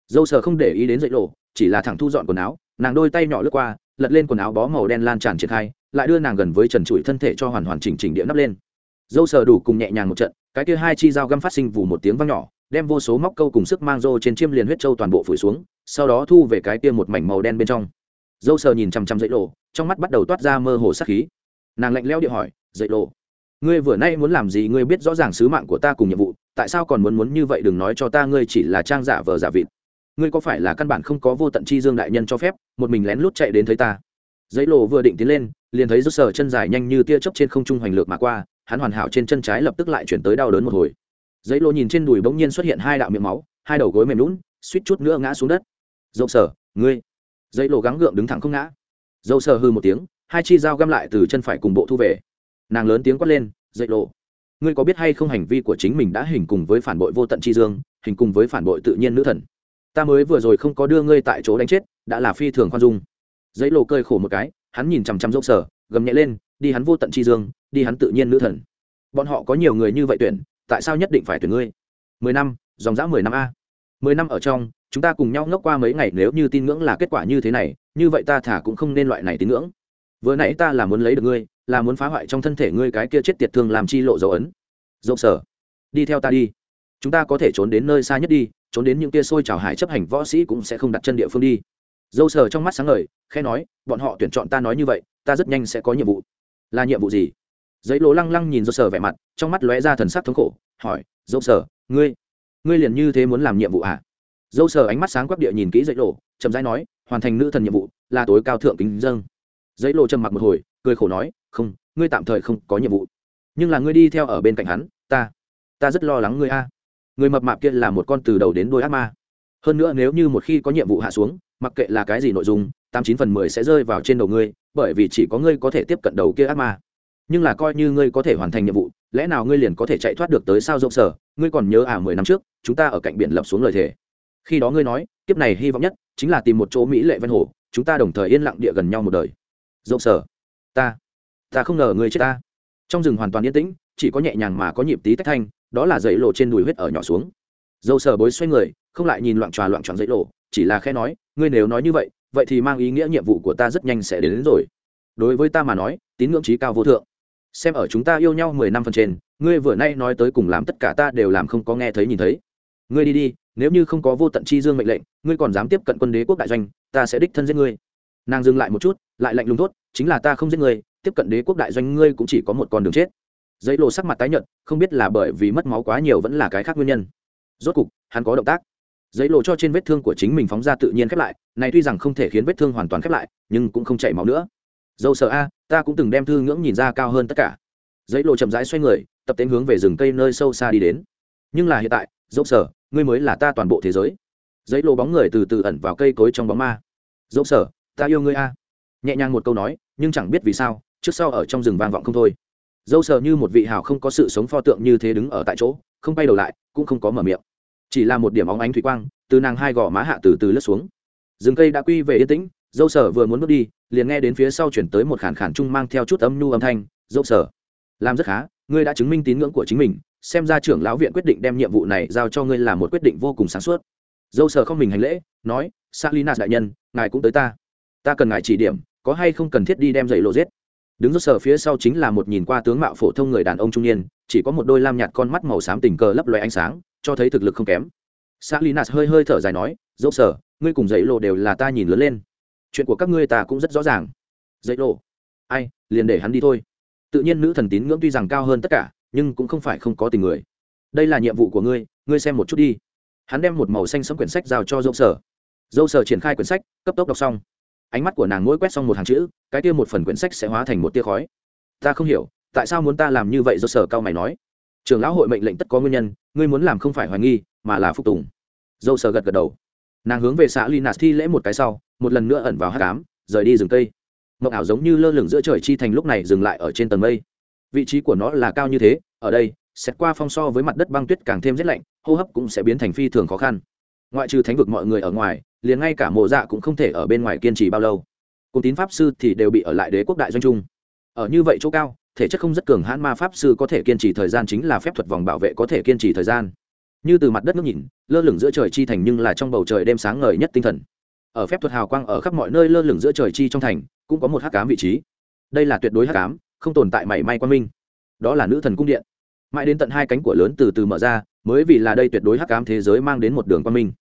Dâu sở không để ý đến dãy lô, chỉ là thẳng thu dọn quần áo, nàng đôi tay nhỏ lướt qua, lật lên quần áo bó màu đen lan tràn triển khai, lại đưa nàng gần với trần trụi thân thể cho hoàn hoàn chỉnh chỉnh địa nắp lên. Dâu sờ đủ cùng nhẹ nhàng một trận, cái kia hai chi dao găm phát sinh vù một tiếng vang nhỏ đem vô số móc câu cùng sức mang rô trên chiêm liền huyết trâu toàn bộ phủi xuống, sau đó thu về cái kia một mảnh màu đen bên trong. Dâu sờ nhìn chằm chằm dậy lộ, trong mắt bắt đầu toát ra mơ hồ sắc khí. Nàng lạnh leo địa hỏi, dậy lộ, ngươi vừa nay muốn làm gì? Ngươi biết rõ ràng sứ mạng của ta cùng nhiệm vụ, tại sao còn muốn muốn như vậy? Đừng nói cho ta, ngươi chỉ là trang giả vờ giả vịt. Ngươi có phải là căn bản không có vô tận chi dương đại nhân cho phép, một mình lén lút chạy đến thấy ta? Dãy lộ vừa định tiến lên, liền thấy rút sờ chân dài nhanh như tia chớp trên không trung hoành lược mà qua, hắn hoàn hảo trên chân trái lập tức lại chuyển tới đau đớn một hồi giấy lô nhìn trên đùi bỗng nhiên xuất hiện hai đạo miệng máu hai đầu gối mềm lún suýt chút nữa ngã xuống đất. Dâu sở, ngươi. Giấy lô gắng gượng đứng thẳng không ngã. Dâu sở hư một tiếng hai chi dao găm lại từ chân phải cùng bộ thu về. Nàng lớn tiếng quát lên dậy lộ ngươi có biết hay không hành vi của chính mình đã hình cùng với phản bội vô tận chi dương hình cùng với phản bội tự nhiên nữ thần? Ta mới vừa rồi không có đưa ngươi tại chỗ đánh chết đã là phi thường khoan dung. Dãy lộ cơi khổ một cái hắn nhìn chằm chằm dốc sở gầm nhẹ lên đi hắn vô tận chi dương đi hắn tự nhiên nữ thần. Bọn họ có nhiều người như vậy tuyển tại sao nhất định phải tuyển ngươi? Mười năm, dòng dã mười năm a. Mười năm ở trong, chúng ta cùng nhau ngốc qua mấy ngày nếu như tin ngưỡng là kết quả như thế này, như vậy ta thả cũng không nên loại này tín ngưỡng. Vừa nãy ta là muốn lấy được ngươi, là muốn phá hoại trong thân thể ngươi cái kia chết tiệt thương làm chi lộ dấu ấn. Dậu sở. Đi theo ta đi. Chúng ta có thể trốn đến nơi xa nhất đi, trốn đến những kia xôi trào hải chấp hành võ sĩ cũng sẽ không đặt chân địa phương đi. Dâu sờ trong mắt sáng ngời khe nói, bọn họ tuyển chọn ta nói như vậy, ta rất nhanh sẽ có nhiệm vụ. Là nhiệm vụ gì? Giấy lỗ lăng lăng nhìn dâu sờ vẻ mặt, trong mắt lóe ra thần sắc thống khổ, hỏi dâu sờ ngươi ngươi liền như thế muốn làm nhiệm vụ à? Dâu sờ ánh mắt sáng quắc địa nhìn kỹ giấy lỗ, chậm rãi nói, hoàn thành nữ thần nhiệm vụ là tối cao thượng kính dâng giấy lỗ trầm mặc một hồi, cười khổ nói, không, ngươi tạm thời không có nhiệm vụ. Nhưng là ngươi đi theo ở bên cạnh hắn, ta ta rất lo lắng ngươi a. Người mập mạp kia là một con từ đầu đến đôi ác ma. Hơn nữa nếu như một khi có nhiệm vụ hạ xuống, mặc kệ là cái gì nội dung, tám chín phần mười sẽ rơi vào trên đầu ngươi, bởi vì chỉ có ngươi có thể tiếp cận đầu kia ác ma nhưng là coi như ngươi có thể hoàn thành nhiệm vụ lẽ nào ngươi liền có thể chạy thoát được tới sao rộng sở? Ngươi còn nhớ à mười năm trước chúng ta ở cạnh biển lập xuống lời thề. Khi đó ngươi nói kiếp này hy vọng nhất chính là tìm một chỗ mỹ lệ ven hồ chúng ta đồng thời yên lặng địa gần nhau một đời. Rộng sở ta ta không ngờ ngươi chết ta. Trong rừng hoàn toàn yên tĩnh chỉ có nhẹ nhàng mà có nhịp tí tách thanh đó là dãy lộ trên đùi huyết ở nhỏ xuống. Dâu sở bối xoay người không lại nhìn loạn tròa loạn tròn dãy lộ chỉ là khe nói ngươi nếu nói như vậy vậy thì mang ý nghĩa nhiệm vụ của ta rất nhanh sẽ đến, đến rồi. Đối với ta mà nói tín ngưỡng trí cao vô thượng xem ở chúng ta yêu nhau mười năm phần trên, ngươi vừa nay nói tới cùng làm tất cả ta đều làm không có nghe thấy nhìn thấy. Ngươi đi đi, nếu như không có vô tận chi dương mệnh lệnh, ngươi còn dám tiếp cận quân đế quốc đại doanh, ta sẽ đích thân giết ngươi. Nàng dừng lại một chút, lại lạnh lùng tốt chính là ta không giết ngươi, tiếp cận đế quốc đại doanh ngươi cũng chỉ có một con đường chết. Giấy lộ sắc mặt tái nhợt, không biết là bởi vì mất máu quá nhiều vẫn là cái khác nguyên nhân. Rốt cục, hắn có động tác. Giấy lộ cho trên vết thương của chính mình phóng ra tự nhiên khép lại, này tuy rằng không thể khiến vết thương hoàn toàn khép lại, nhưng cũng không chảy máu nữa dâu sợ a, ta cũng từng đem thư ngưỡng nhìn ra cao hơn tất cả. Dãy lộ chậm rãi xoay người, tập tên hướng về rừng cây nơi sâu xa đi đến. Nhưng là hiện tại, dâu sở ngươi mới là ta toàn bộ thế giới. Dãy lộ bóng người từ từ ẩn vào cây cối trong bóng ma. Dâu sở ta yêu ngươi a. Nhẹ nhàng một câu nói, nhưng chẳng biết vì sao, trước sau ở trong rừng vang vọng không thôi. Dâu sờ như một vị hào không có sự sống pho tượng như thế đứng ở tại chỗ, không bay đầu lại, cũng không có mở miệng. Chỉ là một điểm óng ánh thủy quang, từ nàng hai gò má hạ từ từ lướt xuống. Rừng cây đã quy về yên tĩnh dâu sở vừa muốn bước đi, liền nghe đến phía sau chuyển tới một khản khản chung mang theo chút âm nhu âm thanh, dâu sở, làm rất khá, ngươi đã chứng minh tín ngưỡng của chính mình, xem ra trưởng lão viện quyết định đem nhiệm vụ này giao cho ngươi là một quyết định vô cùng sáng suốt. Dâu sở không mình hành lễ, nói salina đại nhân, ngài cũng tới ta. Ta cần ngài chỉ điểm, có hay không cần thiết đi đem dậy lộ giết? Đứng dâu sở phía sau chính là một nhìn qua tướng mạo phổ thông người đàn ông trung niên, chỉ có một đôi lam nhạt con mắt màu xám tình cờ lấp loe ánh sáng, cho thấy thực lực không kém. Salinas hơi hơi thở dài nói, dâu sở, ngươi cùng dậy lộ đều là ta nhìn lớn lên chuyện của các ngươi ta cũng rất rõ ràng. Dậy lộ ai, liền để hắn đi thôi. Tự nhiên nữ thần tín ngưỡng tuy rằng cao hơn tất cả, nhưng cũng không phải không có tình người. Đây là nhiệm vụ của ngươi ngươi xem một chút đi. Hắn đem một màu xanh sấm quyển sách giao cho dâu sở. Dâu sở triển khai quyển sách, cấp tốc đọc xong. Ánh mắt của nàng mỗi quét xong một hàng chữ, cái kia một phần quyển sách sẽ hóa thành một tia khói. Ta không hiểu, tại sao muốn ta làm như vậy? Dâu sở cao mày nói. Trường lão hội mệnh lệnh tất có nguyên nhân, ngươi muốn làm không phải hoài nghi, mà là phục tùng. Dâu sở gật gật đầu nàng hướng về xã linas thi lễ một cái sau, một lần nữa ẩn vào hát cám, rời đi rừng cây. Mộng ảo giống như lơ lửng giữa trời chi thành lúc này dừng lại ở trên tầng mây. Vị trí của nó là cao như thế, ở đây, xét qua phong so với mặt đất băng tuyết càng thêm rét lạnh, hô hấp cũng sẽ biến thành phi thường khó khăn. Ngoại trừ thánh vực mọi người ở ngoài, liền ngay cả mộ dạ cũng không thể ở bên ngoài kiên trì bao lâu. Cùng tín pháp sư thì đều bị ở lại đế quốc đại doanh trung ở như vậy chỗ cao, thể chất không rất cường hãn ma pháp sư có thể kiên trì thời gian chính là phép thuật vòng bảo vệ có thể kiên trì thời gian như từ mặt đất nước nhìn, lơ lửng giữa trời chi thành nhưng là trong bầu trời đêm sáng ngời nhất tinh thần. Ở phép thuật hào quang ở khắp mọi nơi lơ lửng giữa trời chi trong thành, cũng có một hắc cám vị trí. Đây là tuyệt đối hắc cám không tồn tại mảy may quan minh. Đó là nữ thần cung điện. Mãi đến tận hai cánh của lớn từ từ mở ra, mới vì là đây tuyệt đối hắc cám thế giới mang đến một đường quan minh.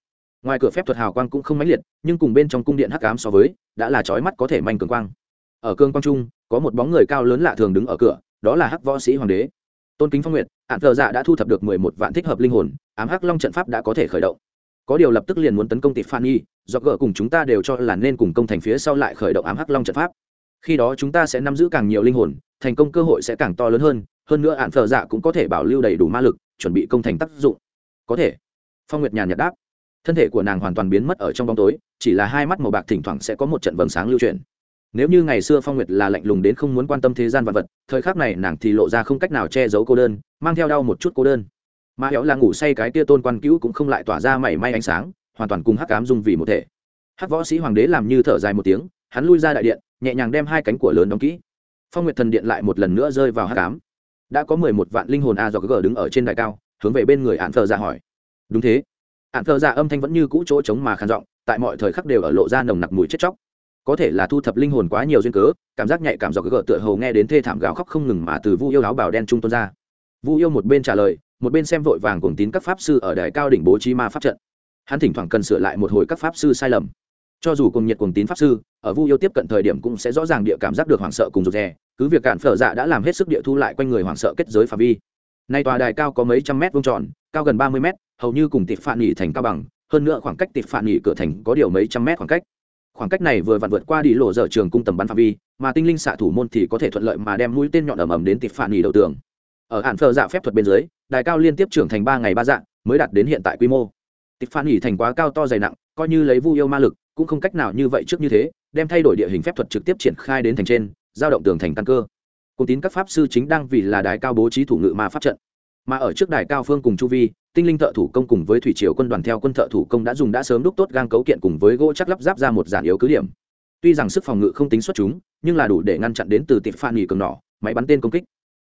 Ngoài cửa phép thuật hào quang cũng không mãnh liệt, nhưng cùng bên trong cung điện hắc ám so với, đã là chói mắt có thể manh cường quang. Ở cương quang trung, có một bóng người cao lớn lạ thường đứng ở cửa, đó là hắc võ sĩ hoàng đế. Tôn kính phong nguyệt hạn thờ dạ đã thu thập được mười một vạn thích hợp linh hồn, ám hắc long trận pháp đã có thể khởi động. Có điều lập tức liền muốn tấn công tịp phan nhi, do gỡ cùng chúng ta đều cho là nên cùng công thành phía sau lại khởi động ám hắc long trận pháp. Khi đó chúng ta sẽ nắm giữ càng nhiều linh hồn, thành công cơ hội sẽ càng to lớn hơn hơn nữa hạn thờ dạ cũng có thể bảo lưu đầy đủ ma lực, chuẩn bị công thành tác dụng. Có thể. Phong nguyệt nhàn nhạt đáp. Thân thể của nàng hoàn toàn biến mất ở trong bóng tối, chỉ là hai mắt màu bạc thỉnh thoảng sẽ có một trận vầng sáng lưu truyền nếu như ngày xưa phong nguyệt là lạnh lùng đến không muốn quan tâm thế gian vật vật, thời khắc này nàng thì lộ ra không cách nào che giấu cô đơn, mang theo đau một chút cô đơn. Mà héo là ngủ say cái tia tôn quan cứu cũng không lại tỏa ra mảy may ánh sáng, hoàn toàn cùng hắc cám dung vì một thể. Hắc võ sĩ hoàng đế làm như thở dài một tiếng, hắn lui ra đại điện, nhẹ nhàng đem hai cánh của lớn đóng kỹ. Phong nguyệt thần điện lại một lần nữa rơi vào hắc cám đã có mười một vạn linh hồn a do g đứng ở trên đài cao, hướng về bên người ạn thờ ra hỏi. Đúng thế. Ạn thờ ra âm thanh vẫn như cũ chỗ trống mà khàn giọng, tại mọi thời khắc đều ở lộ ra nồng nặc mùi chết chóc có thể là thu thập linh hồn quá nhiều duyên cớ, cảm giác nhạy cảm giọt gỡ tựa hầu nghe đến thê thảm gào khóc không ngừng mà từ vu yêu áo bào đen trung tuân ra. Vu yêu một bên trả lời, một bên xem vội vàng cùng tín các pháp sư ở đài cao đỉnh bố trí ma pháp trận. Hắn thỉnh thoảng cần sửa lại một hồi các pháp sư sai lầm. Cho dù cùng nhiệt cùng tín pháp sư, ở vu yêu tiếp cận thời điểm cũng sẽ rõ ràng địa cảm giác được hoảng sợ cùng rụt rè, cứ việc cản phở dạ đã làm hết sức địa thu lại quanh người hoảng sợ kết giới phạm vi. Nay tòa đài cao có mấy trăm mét vuông tròn, cao gần ba mươi mét, hầu như cùng tịp phản nghỉ thành cao bằng, hơn nữa khoảng cách tịp phản nghỉ cửa thành có điều mấy trăm mét khoảng cách khoảng cách này vừa vặn vượt qua đi lộ dở trường cung tầm bắn phạm vi, mà tinh linh xạ thủ môn thì có thể thuận lợi mà đem mũi tên nhọn ẩm ẩm đến tịp phản nghỉ đầu tường. Ở hạn phở dạ phép thuật bên dưới, đài cao liên tiếp trưởng thành ba ngày ba dạng, mới đạt đến hiện tại quy mô. Tịp phản nghỉ thành quá cao to dày nặng, coi như lấy vu yêu ma lực, cũng không cách nào như vậy trước như thế, đem thay đổi địa hình phép thuật trực tiếp triển khai đến thành trên, giao động tường thành căn cơ. Cùng tín các pháp sư chính đang vì là đài cao bố trí thủ ngự ma pháp trận. Mà ở trước đài cao phương cùng chu vi tinh linh thợ thủ công cùng với thủy triều quân đoàn theo quân thợ thủ công đã dùng đã sớm đúc tốt gang cấu kiện cùng với gỗ chắc lắp ráp ra một giản yếu cứ điểm. Tuy rằng sức phòng ngự không tính xuất chúng, nhưng là đủ để ngăn chặn đến từ tịp phan nghỉ cường nỏ, máy bắn tên công kích.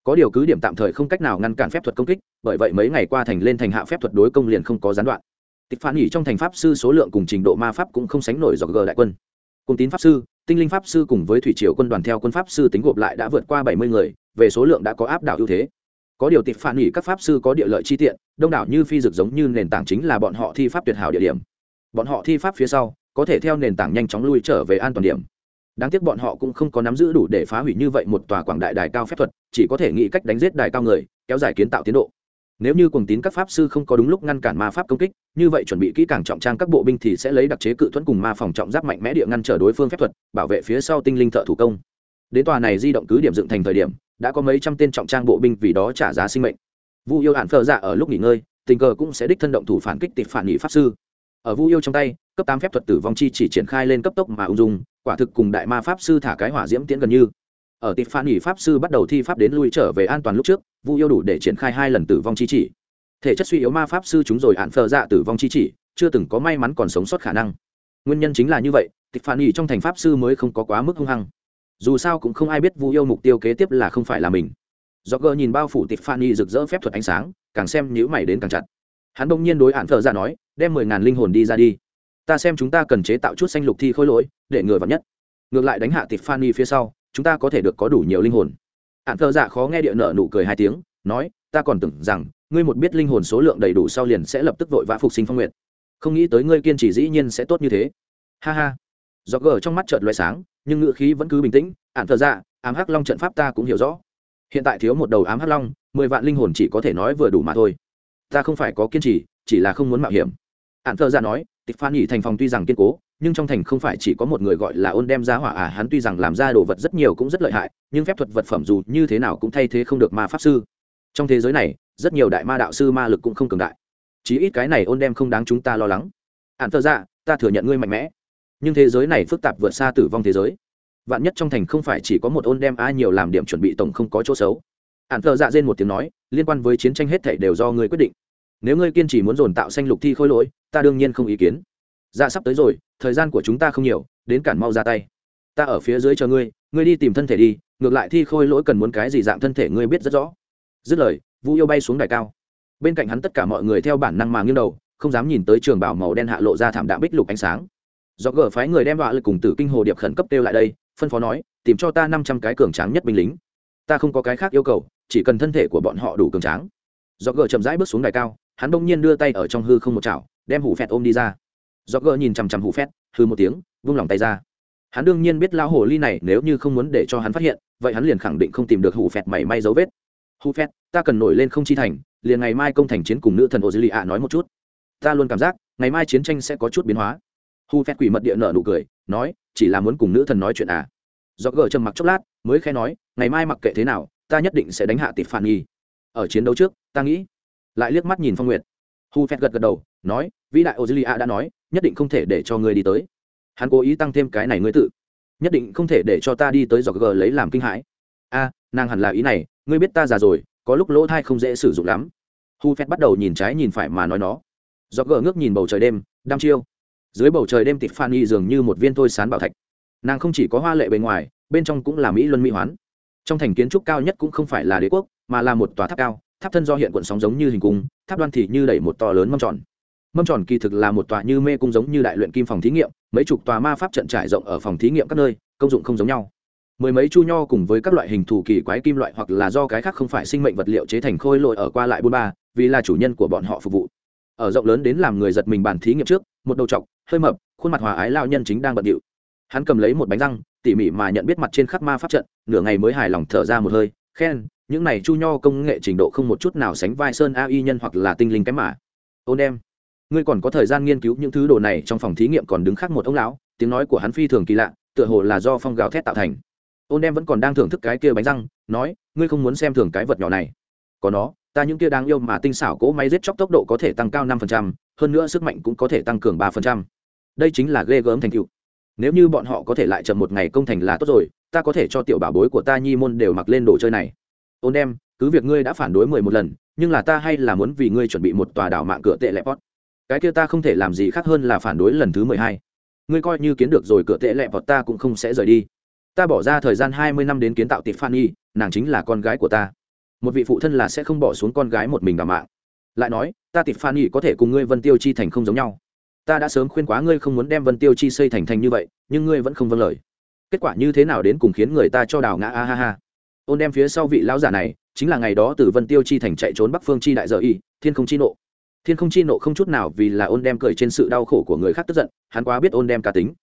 Có điều cứ điểm tạm thời không cách nào ngăn cản phép thuật công kích, bởi vậy mấy ngày qua thành lên thành hạ phép thuật đối công liền không có gián đoạn. Tịch phản nghỉ trong thành pháp sư số lượng cùng trình độ ma pháp cũng không sánh nổi do g đại quân. Cùng tín pháp sư, tinh linh pháp sư cùng với thủy triều quân đoàn theo quân pháp sư tính gộp lại đã vượt qua bảy mươi người, về số lượng đã có áp đảo ưu thế có điều tịt phản nghỉ các pháp sư có địa lợi chi tiện, đông đảo như phi dực giống như nền tảng chính là bọn họ thi pháp tuyệt hảo địa điểm. Bọn họ thi pháp phía sau, có thể theo nền tảng nhanh chóng lui trở về an toàn điểm. Đáng tiếc bọn họ cũng không có nắm giữ đủ để phá hủy như vậy một tòa quảng đại đài cao phép thuật, chỉ có thể nghĩ cách đánh giết đài cao người, kéo dài kiến tạo tiến độ. Nếu như cùng tín các pháp sư không có đúng lúc ngăn cản ma pháp công kích, như vậy chuẩn bị kỹ càng trọng trang các bộ binh thì sẽ lấy đặc chế cự thuẫn cùng ma phòng trọng giáp mạnh mẽ địa ngăn trở đối phương phép thuật, bảo vệ phía sau tinh linh thợ thủ công. Đến tòa này di động cứ điểm dựng thành thời điểm đã có mấy trăm tên trọng trang bộ binh vì đó trả giá sinh mệnh. Vu yêu hạn phờ dạ ở lúc nghỉ ngơi, tình cờ cũng sẽ đích thân động thủ phản kích Tịch phản nghị pháp sư. Ở vu yêu trong tay, cấp tám phép thuật tử vong chi chỉ triển khai lên cấp tốc mà ung dung, quả thực cùng đại ma pháp sư thả cái hỏa diễm tiễn gần như. Ở Tịch phản nghị pháp sư bắt đầu thi pháp đến lui trở về an toàn lúc trước, vu yêu đủ để triển khai hai lần tử vong chi chỉ. Thể chất suy yếu ma pháp sư chúng rồi hạn phờ dạ tử vong chi chỉ, chưa từng có may mắn còn sống sót khả năng. Nguyên nhân chính là như vậy, tịch phản nghị trong thành pháp sư mới không có quá mức hung hăng dù sao cũng không ai biết vu yêu mục tiêu kế tiếp là không phải là mình. Do gờ nhìn bao phủ tịch phan y rực rỡ phép thuật ánh sáng, càng xem nhữ mày đến càng chặt. Hắn bỗng nhiên đối hạn thợ ra dạ nói, đem mười ngàn linh hồn đi ra đi. Ta xem chúng ta cần chế tạo chút xanh lục thi khôi lỗi, để ngừa vào nhất. Ngược lại đánh hạ tịch phan y phía sau, chúng ta có thể được có đủ nhiều linh hồn. Hạn thợ dạ khó nghe địa nợ nụ cười hai tiếng, nói, ta còn tưởng rằng, ngươi một biết linh hồn số lượng đầy đủ sau liền sẽ lập tức vội vã phục sinh phong nguyện không nghĩ tới ngươi kiên trì dĩ nhiên sẽ tốt như thế. Ha ha do gờ trong mắt chợt loại sáng, nhưng ngựa khí vẫn cứ bình tĩnh ạn thờ dạ ám hắc long trận pháp ta cũng hiểu rõ. Hiện tại thiếu một đầu ám hắc long, mười vạn linh hồn chỉ có thể nói vừa đủ mà thôi. Ta không phải có kiên trì, chỉ là không muốn mạo hiểm. Ạn thờ dạ nói, tịch phan nhỉ thành phòng tuy rằng kiên cố, nhưng trong thành không phải chỉ có một người gọi là ôn đem ra hỏa à hắn tuy rằng làm ra đồ vật rất nhiều cũng rất lợi hại, nhưng phép thuật vật phẩm dù như thế nào cũng thay thế không được ma pháp sư. Trong thế giới này, rất nhiều đại ma đạo sư ma lực cũng không cường đại. Chí ít cái này ôn đem không đáng chúng ta lo lắng. Ạn thờ dạ ta thừa nhận ngươi mạnh mẽ nhưng thế giới này phức tạp vượt xa tử vong thế giới. Vạn nhất trong thành không phải chỉ có một ôn đem ai nhiều làm điểm chuẩn bị tổng không có chỗ xấu. Ạn thợ dạ rên một tiếng nói, liên quan với chiến tranh hết thảy đều do ngươi quyết định. Nếu ngươi kiên trì muốn dồn tạo xanh lục thi khôi lỗi, ta đương nhiên không ý kiến. Dạ sắp tới rồi, thời gian của chúng ta không nhiều, đến cản mau ra tay. Ta ở phía dưới chờ ngươi ngươi đi tìm thân thể đi, ngược lại thi khôi lỗi cần muốn cái gì dạng thân thể ngươi biết rất rõ. Dứt lời vũ yêu bay xuống đài cao. Bên cạnh hắn tất cả mọi người theo bản năng mà nghiêng đầu, không dám nhìn tới trường bảo màu đen hạ lộ ra thảm đạm bích lục ánh sáng do gỡ phái người đem vạ lực cùng tử kinh hồ điệp khẩn cấp kêu lại đây, phân phó nói, tìm cho ta năm trăm cái cường tráng nhất binh lính. Ta không có cái khác yêu cầu, chỉ cần thân thể của bọn họ đủ cường tráng. Do gỡ chậm rãi bước xuống đài cao, hắn bỗng nhiên đưa tay ở trong hư không một chảo, đem hủ phẹt ôm đi ra. Do gỡ nhìn chằm chằm hủ phẹt, hư một tiếng, vung lòng tay ra. Hắn đương nhiên biết lão hồ ly này nếu như không muốn để cho hắn phát hiện, vậy hắn liền khẳng định không tìm được hủ phẹt mảy may dấu vết. Hủ phẹt, ta cần nổi lên không chi thành, liền ngày mai công thành chiến cùng nữ thần ô dư lì ạ nói một chút. Ta luôn cảm giác, ngày mai chiến tranh sẽ có chút biến hóa hu phét quỷ mật địa nở nụ cười, nói, chỉ là muốn cùng nữ thần nói chuyện à? Do gờ trầm mặc chốc lát, mới khẽ nói, ngày mai mặc kệ thế nào, ta nhất định sẽ đánh hạ tịp phản nghi ở chiến đấu trước, ta nghĩ. Lại liếc mắt nhìn phong nguyệt. Hu phét gật gật đầu, nói, vĩ đại ozilia đã nói, nhất định không thể để cho ngươi đi tới. Hắn cố ý tăng thêm cái này ngươi tự. Nhất định không thể để cho ta đi tới do gờ lấy làm kinh hãi. A, nàng hẳn là ý này, ngươi biết ta già rồi, có lúc lỗ thai không dễ sử dụng lắm. Hu phét bắt đầu nhìn trái nhìn phải mà nói nó. Do gờ ngước nhìn bầu trời đêm, đăm chiêu dưới bầu trời đêm tịt phan y dường như một viên thôi sán bảo thạch. Nàng không chỉ có hoa lệ bề ngoài, bên trong cũng là mỹ luân mỹ hoán. Trong thành kiến trúc cao nhất cũng không phải là đế quốc, mà là một tòa tháp cao, tháp thân do hiện quận sóng giống như hình cung, tháp đoan thì như đẩy một to lớn mâm tròn. Mâm tròn kỳ thực là một tòa như mê cung giống như đại luyện kim phòng thí nghiệm, mấy chục tòa ma pháp trận trải rộng ở phòng thí nghiệm các nơi, công dụng không giống nhau. Mười mấy chu nho cùng với các loại hình thù kỳ quái kim loại hoặc là do cái khác không phải sinh mệnh vật liệu chế thành khôi lội ở qua lại bôn ba, vì là chủ nhân của bọn họ phục vụ ở rộng lớn đến làm người giật mình bàn thí nghiệm trước, một đầu t hơi mập, khuôn mặt hòa ái lao nhân chính đang bận điệu. Hắn cầm lấy một bánh răng, tỉ mỉ mà nhận biết mặt trên khắc ma pháp trận, nửa ngày mới hài lòng thở ra một hơi, khen, những này chu nho công nghệ trình độ không một chút nào sánh vai sơn a y nhân hoặc là tinh linh kém mà. Ôn em, ngươi còn có thời gian nghiên cứu những thứ đồ này trong phòng thí nghiệm còn đứng khác một ông lão, tiếng nói của hắn phi thường kỳ lạ, tựa hồ là do phong gào thét tạo thành. Ôn em vẫn còn đang thưởng thức cái kia bánh răng, nói, ngươi không muốn xem thường cái vật nhỏ này. Có nó ta những kia đáng yêu mà tinh xảo cỗ máy giết chóc tốc độ có thể tăng cao năm phần trăm hơn nữa sức mạnh cũng có thể tăng cường ba phần trăm. Đây chính là ghê gớm thành tựu. Nếu như bọn họ có thể lại chậm một ngày công thành là tốt rồi ta có thể cho tiểu bảo bối của ta nhi môn đều mặc lên đồ chơi này. Ôn đem cứ việc ngươi đã phản đối mười một lần nhưng là ta hay là muốn vì ngươi chuẩn bị một tòa đảo mạng cửa tệ lệ pot. Cái kia ta không thể làm gì khác hơn là phản đối lần thứ mười hai. Ngươi coi như kiến được rồi cửa tệ lệ pot ta cũng không sẽ rời đi. Ta bỏ ra thời gian hai mươi năm đến kiến tạo Tiffany, phan y nàng chính là con gái của ta một vị phụ thân là sẽ không bỏ xuống con gái một mình đảm mạng. Lại nói, ta tịp phan nhỉ có thể cùng ngươi vân tiêu chi thành không giống nhau. Ta đã sớm khuyên quá ngươi không muốn đem vân tiêu chi xây thành thành như vậy, nhưng ngươi vẫn không vâng lời. Kết quả như thế nào đến cùng khiến người ta cho đào ngã a ha ha. Ôn đem phía sau vị lão giả này, chính là ngày đó từ vân tiêu chi thành chạy trốn bắc phương chi đại giờ y, thiên không chi nộ. Thiên không chi nộ không chút nào vì là ôn đem cười trên sự đau khổ của người khác tức giận, hắn quá biết ôn đem cá tính.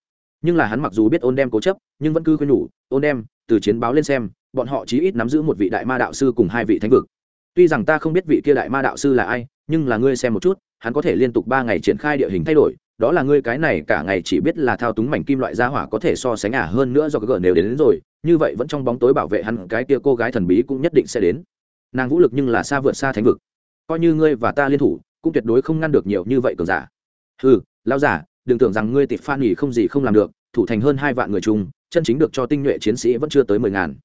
Nhưng là hắn mặc dù biết ôn đem cố chấp, nhưng vẫn cứ khuyên nhủ, ôn đem, từ chiến báo lên xem bọn họ chí ít nắm giữ một vị đại ma đạo sư cùng hai vị thánh vực. Tuy rằng ta không biết vị kia đại ma đạo sư là ai nhưng là ngươi xem một chút hắn có thể liên tục ba ngày triển khai địa hình thay đổi đó là ngươi cái này cả ngày chỉ biết là thao túng mảnh kim loại gia hỏa có thể so sánh ả hơn nữa do cái gở nếu đến, đến rồi như vậy vẫn trong bóng tối bảo vệ hắn cái kia cô gái thần bí cũng nhất định sẽ đến. Nàng vũ lực nhưng là xa vượt xa thánh vực. Coi như ngươi và ta liên thủ cũng tuyệt đối không ngăn được nhiều như vậy cường giả. Ừ lao giả đừng tưởng rằng ngươi tịp phan nghỉ không gì không làm được thủ thành hơn hai vạn người chung chân chính được cho tinh nhuệ chiến sĩ vẫn chưa tới mười ngàn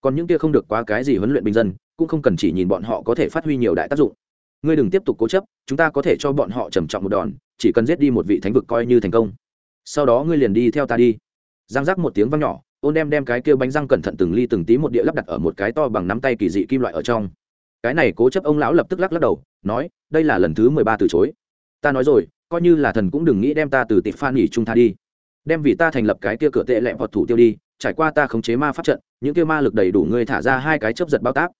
còn những kia không được quá cái gì huấn luyện bình dân, cũng không cần chỉ nhìn bọn họ có thể phát huy nhiều đại tác dụng. Ngươi đừng tiếp tục cố chấp, chúng ta có thể cho bọn họ trầm trọng một đòn, chỉ cần giết đi một vị thánh vực coi như thành công. Sau đó ngươi liền đi theo ta đi. Giang giác một tiếng văng nhỏ, ôn đem đem cái kia bánh răng cẩn thận từng ly từng tí một địa lắp đặt ở một cái to bằng nắm tay kỳ dị kim loại ở trong. Cái này cố chấp ông lão lập tức lắc lắc đầu, nói, đây là lần thứ mười ba từ chối. Ta nói rồi, coi như là thần cũng đừng nghĩ đem ta từ tịp phan nghỉ trung tha đi. Đem vì ta thành lập cái kia cửa tệ lẹ hoặc thủ tiêu đi trải qua ta khống chế ma pháp trận những kia ma lực đầy đủ ngươi thả ra hai cái chấp giật bao tác.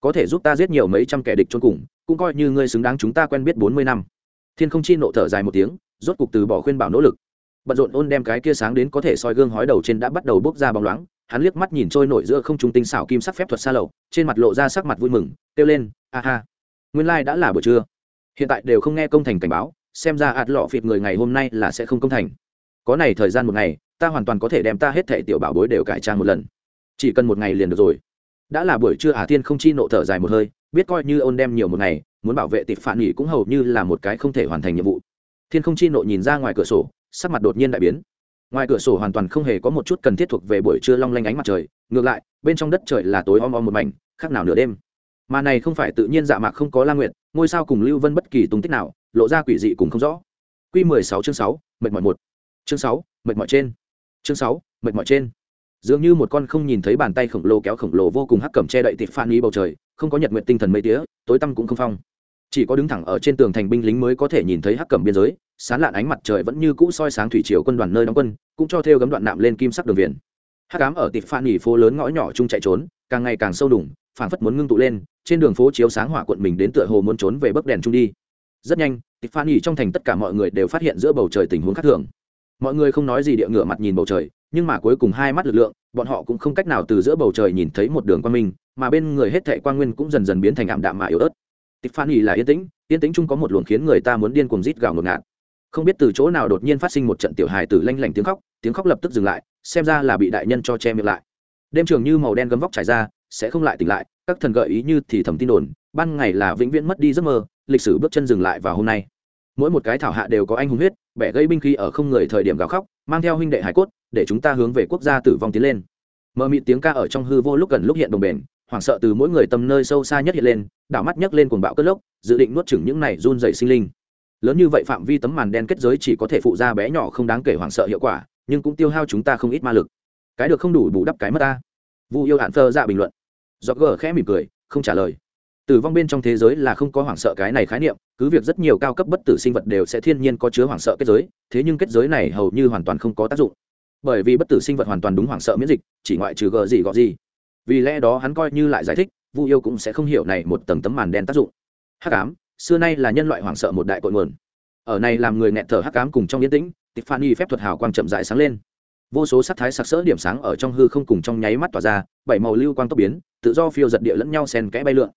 Có thể giúp ta giết nhiều mấy trăm kẻ địch trốn cùng cũng coi như ngươi xứng đáng chúng ta quen biết bốn mươi năm. Thiên không chi nộ thở dài một tiếng rốt cục từ bỏ khuyên bảo nỗ lực. Bận rộn ôn đem cái kia sáng đến có thể soi gương hói đầu trên đã bắt đầu bốc ra bóng loáng hắn liếc mắt nhìn trôi nổi giữa không trung tinh xảo kim sắc phép thuật xa lầu, trên mặt lộ ra sắc mặt vui mừng kêu lên a ha nguyên lai、like、đã là buổi trưa. Hiện tại đều không nghe công thành cảnh báo xem ra ạt lọ phịt người ngày hôm nay là sẽ không công thành. Có này thời gian một ngày ta hoàn toàn có thể đem ta hết thẻ tiểu bảo bối đều cải trang một lần. Chỉ cần một ngày liền được rồi. Đã là buổi trưa ả thiên không chi nộ thở dài một hơi biết coi như ôn đem nhiều một ngày muốn bảo vệ tịp phản nghỉ cũng hầu như là một cái không thể hoàn thành nhiệm vụ. Thiên không chi nộ nhìn ra ngoài cửa sổ sắc mặt đột nhiên đại biến. Ngoài cửa sổ hoàn toàn không hề có một chút cần thiết thuộc về buổi trưa long lanh ánh mặt trời ngược lại bên trong đất trời là tối om om một mảnh khác nào nửa đêm. Mà này không phải tự nhiên dạ mạc không có la nguyện, ngôi sao cùng lưu vân bất kỳ tung tích nào lộ ra quỷ dị cùng không rõ. Q mười sáu chương sáu mệt mỏi một. Chương sáu mệt mỏi trên chương sáu, mệt mỏi trên. Dường như một con không nhìn thấy bàn tay khổng lồ kéo khổng lồ vô cùng hắc cầm che đậy tịt phan ý bầu trời, không có nhật nguyện tinh thần mây tía, tối tăm cũng không phong. Chỉ có đứng thẳng ở trên tường thành binh lính mới có thể nhìn thấy hắc cầm biên giới, sán lạn ánh mặt trời vẫn như cũ soi sáng thủy triều quân đoàn nơi đóng quân, cũng cho theo gấm đoạn nạm lên kim sắc đường viền. Hắc ám ở tịt phan nghỉ phố lớn ngõ nhỏ chung chạy trốn, càng ngày càng sâu đủng phảng phất muốn ngưng tụ lên, trên đường phố chiếu sáng hỏa quận mình đến tựa hồ muốn trốn về bấc đèn trung đi. Rất nhanh tịt phan nghỉ trong thành tất cả mọi người đều phát hiện giữa bầu trời tình huống khác thường mọi người không nói gì địa ngựa mặt nhìn bầu trời, nhưng mà cuối cùng hai mắt lực lượng, bọn họ cũng không cách nào từ giữa bầu trời nhìn thấy một đường quan minh, mà bên người hết thệ quan nguyên cũng dần dần biến thành ảm đạm mà yếu ớt. Tiffany là yên tĩnh yên tĩnh chung có một luồng khiến người ta muốn điên cuồng rít gào ngột ngạt. Không biết từ chỗ nào đột nhiên phát sinh một trận tiểu hài tử lanh lảnh tiếng khóc tiếng khóc lập tức dừng lại, xem ra là bị đại nhân cho che miệng lại. Đêm trường như màu đen gấm vóc trải ra, sẽ không lại tỉnh lại, các thần gợi ý như thì thầm tin đồn, ban ngày là vĩnh viễn mất đi giấc mơ, lịch sử bước chân dừng lại vào hôm nay mỗi một cái thảo hạ đều có anh hùng huyết, bẻ gây binh khí ở không người thời điểm gào khóc, mang theo huynh đệ hải cốt, để chúng ta hướng về quốc gia tử vong tiến lên. Mờ mịt tiếng ca ở trong hư vô lúc gần lúc hiện đồng bền hoảng sợ từ mỗi người tâm nơi sâu xa nhất hiện lên, đảo mắt nhấc lên cuồng bạo cất lốc, dự định nuốt chửng những này run dày sinh linh. Lớn như vậy phạm vi tấm màn đen kết giới chỉ có thể phụ ra bé nhỏ không đáng kể hoảng sợ hiệu quả, nhưng cũng tiêu hao chúng ta không ít ma lực. Cái được không đủ bù đắp cái mất ta. Vu yêu hạn thơ ra bình luận. Do gờ khẽ mỉm cười, không trả lời tử vong bên trong thế giới là không có hoảng sợ cái này khái niệm, cứ việc rất nhiều cao cấp bất tử sinh vật đều sẽ thiên nhiên có chứa hoảng sợ kết giới, thế nhưng kết giới này hầu như hoàn toàn không có tác dụng. Bởi vì bất tử sinh vật hoàn toàn đúng hoảng sợ miễn dịch, chỉ ngoại trừ gờ gì gọ gì. Vì lẽ đó hắn coi như lại giải thích, vu yêu cũng sẽ không hiểu này một tầng tấm màn đen tác dụng. Hắc ám, xưa nay là nhân loại hoảng sợ một đại cội nguồn. Ở này làm người nghẹt thở hắc ám cùng trong yên tĩnh tiffany phép thuật hào quang chậm rãi sáng lên. Vô số sắc thái sặc sỡ điểm sáng ở trong hư không cùng trong nháy mắt tỏa ra, bảy màu lưu quang tốc biến, tự do phiêu giật địa lẫn nhau sen kẽ bay lượn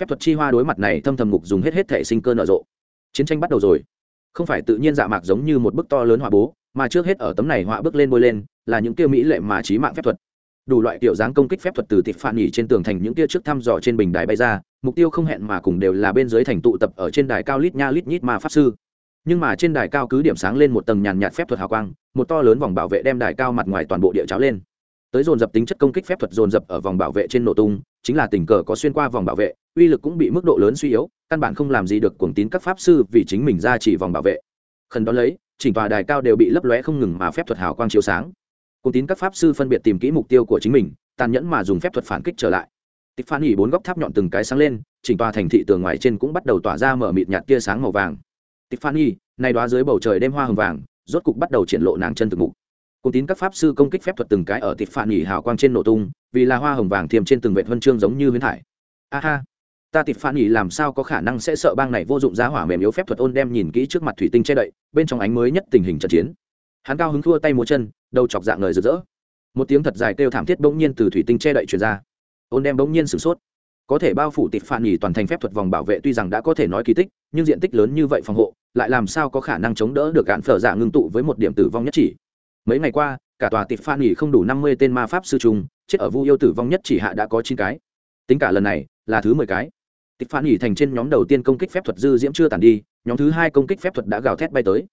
phép thuật chi hoa đối mặt này thâm thầm ngục dùng hết hết thể sinh cơ nở rộ. Chiến tranh bắt đầu rồi. Không phải tự nhiên dạ mạc giống như một bức to lớn họa bố, mà trước hết ở tấm này họa bước lên bôi lên, là những kia mỹ lệ mà trí mạng phép thuật. Đủ loại kiểu dáng công kích phép thuật từ tịp phản nhỉ trên tường thành những kia trước thăm dò trên bình đài bay ra, mục tiêu không hẹn mà cùng đều là bên dưới thành tụ tập ở trên đài cao lít nha lít nhít ma pháp sư. Nhưng mà trên đài cao cứ điểm sáng lên một tầng nhàn nhạt phép thuật hào quang, một to lớn vòng bảo vệ đem đài cao mặt ngoài toàn bộ địa cháo lên tới dồn dập tính chất công kích phép thuật dồn dập ở vòng bảo vệ trên nổ tung, chính là tình cờ có xuyên qua vòng bảo vệ, uy lực cũng bị mức độ lớn suy yếu, căn bản không làm gì được cuồng tín các pháp sư vì chính mình ra chỉ vòng bảo vệ. Khẩn đón lấy, chỉnh tòa đài cao đều bị lấp lóe không ngừng mà phép thuật hào quang chiếu sáng. Cuồng tín các pháp sư phân biệt tìm kỹ mục tiêu của chính mình, tàn nhẫn mà dùng phép thuật phản kích trở lại. Tịch phản nghỉ bốn góc tháp nhọn từng cái sáng lên, chỉnh tòa thành thị tường ngoài trên cũng bắt đầu tỏa ra mở mịt nhạt tia sáng màu vàng. Tịch phản nghỉ nay đoá dưới bầu trời đêm hoa hồng vàng, rốt cục bắt đầu triển lộ nàng chân thực mục cùng tín các pháp sư công kích phép thuật từng cái ở tịp phản nghỉ hào quang trên nổ tung, vì là hoa hồng vàng thiềm trên từng vệ huân chương giống như huyến hải a ha. Ta tịp phản nghỉ làm sao có khả năng sẽ sợ bang này vô dụng giá hỏa mềm yếu phép thuật ôn đem nhìn kỹ trước mặt thủy tinh che đậy, bên trong ánh mới nhất tình hình trận chiến. Hắn cao hứng thua tay múa chân, đầu chọc dạng người rực rỡ. Một tiếng thật dài kêu thảm thiết bỗng nhiên từ thủy tinh che đậy truyền ra. Ôn đem bỗng nhiên sửng sốt. Có thể bao phủ tịp phản nghỉ toàn thành phép thuật vòng bảo vệ tuy rằng đã có thể nói kỳ tích, nhưng diện tích lớn như vậy phòng hộ, lại làm sao có khả năng chống đỡ được cạn phở dạ ngưng tụ với một điểm tử vong nhất chỉ mấy ngày qua, cả tòa tịp phan nghỉ không đủ năm mươi tên ma pháp sư trùng, chết ở vu yêu tử vong nhất chỉ hạ đã có chín cái. Tính cả lần này, là thứ mười cái. Tịp phan nghỉ thành trên nhóm đầu tiên công kích phép thuật dư diễm chưa tàn đi, nhóm thứ hai công kích phép thuật đã gào thét bay tới.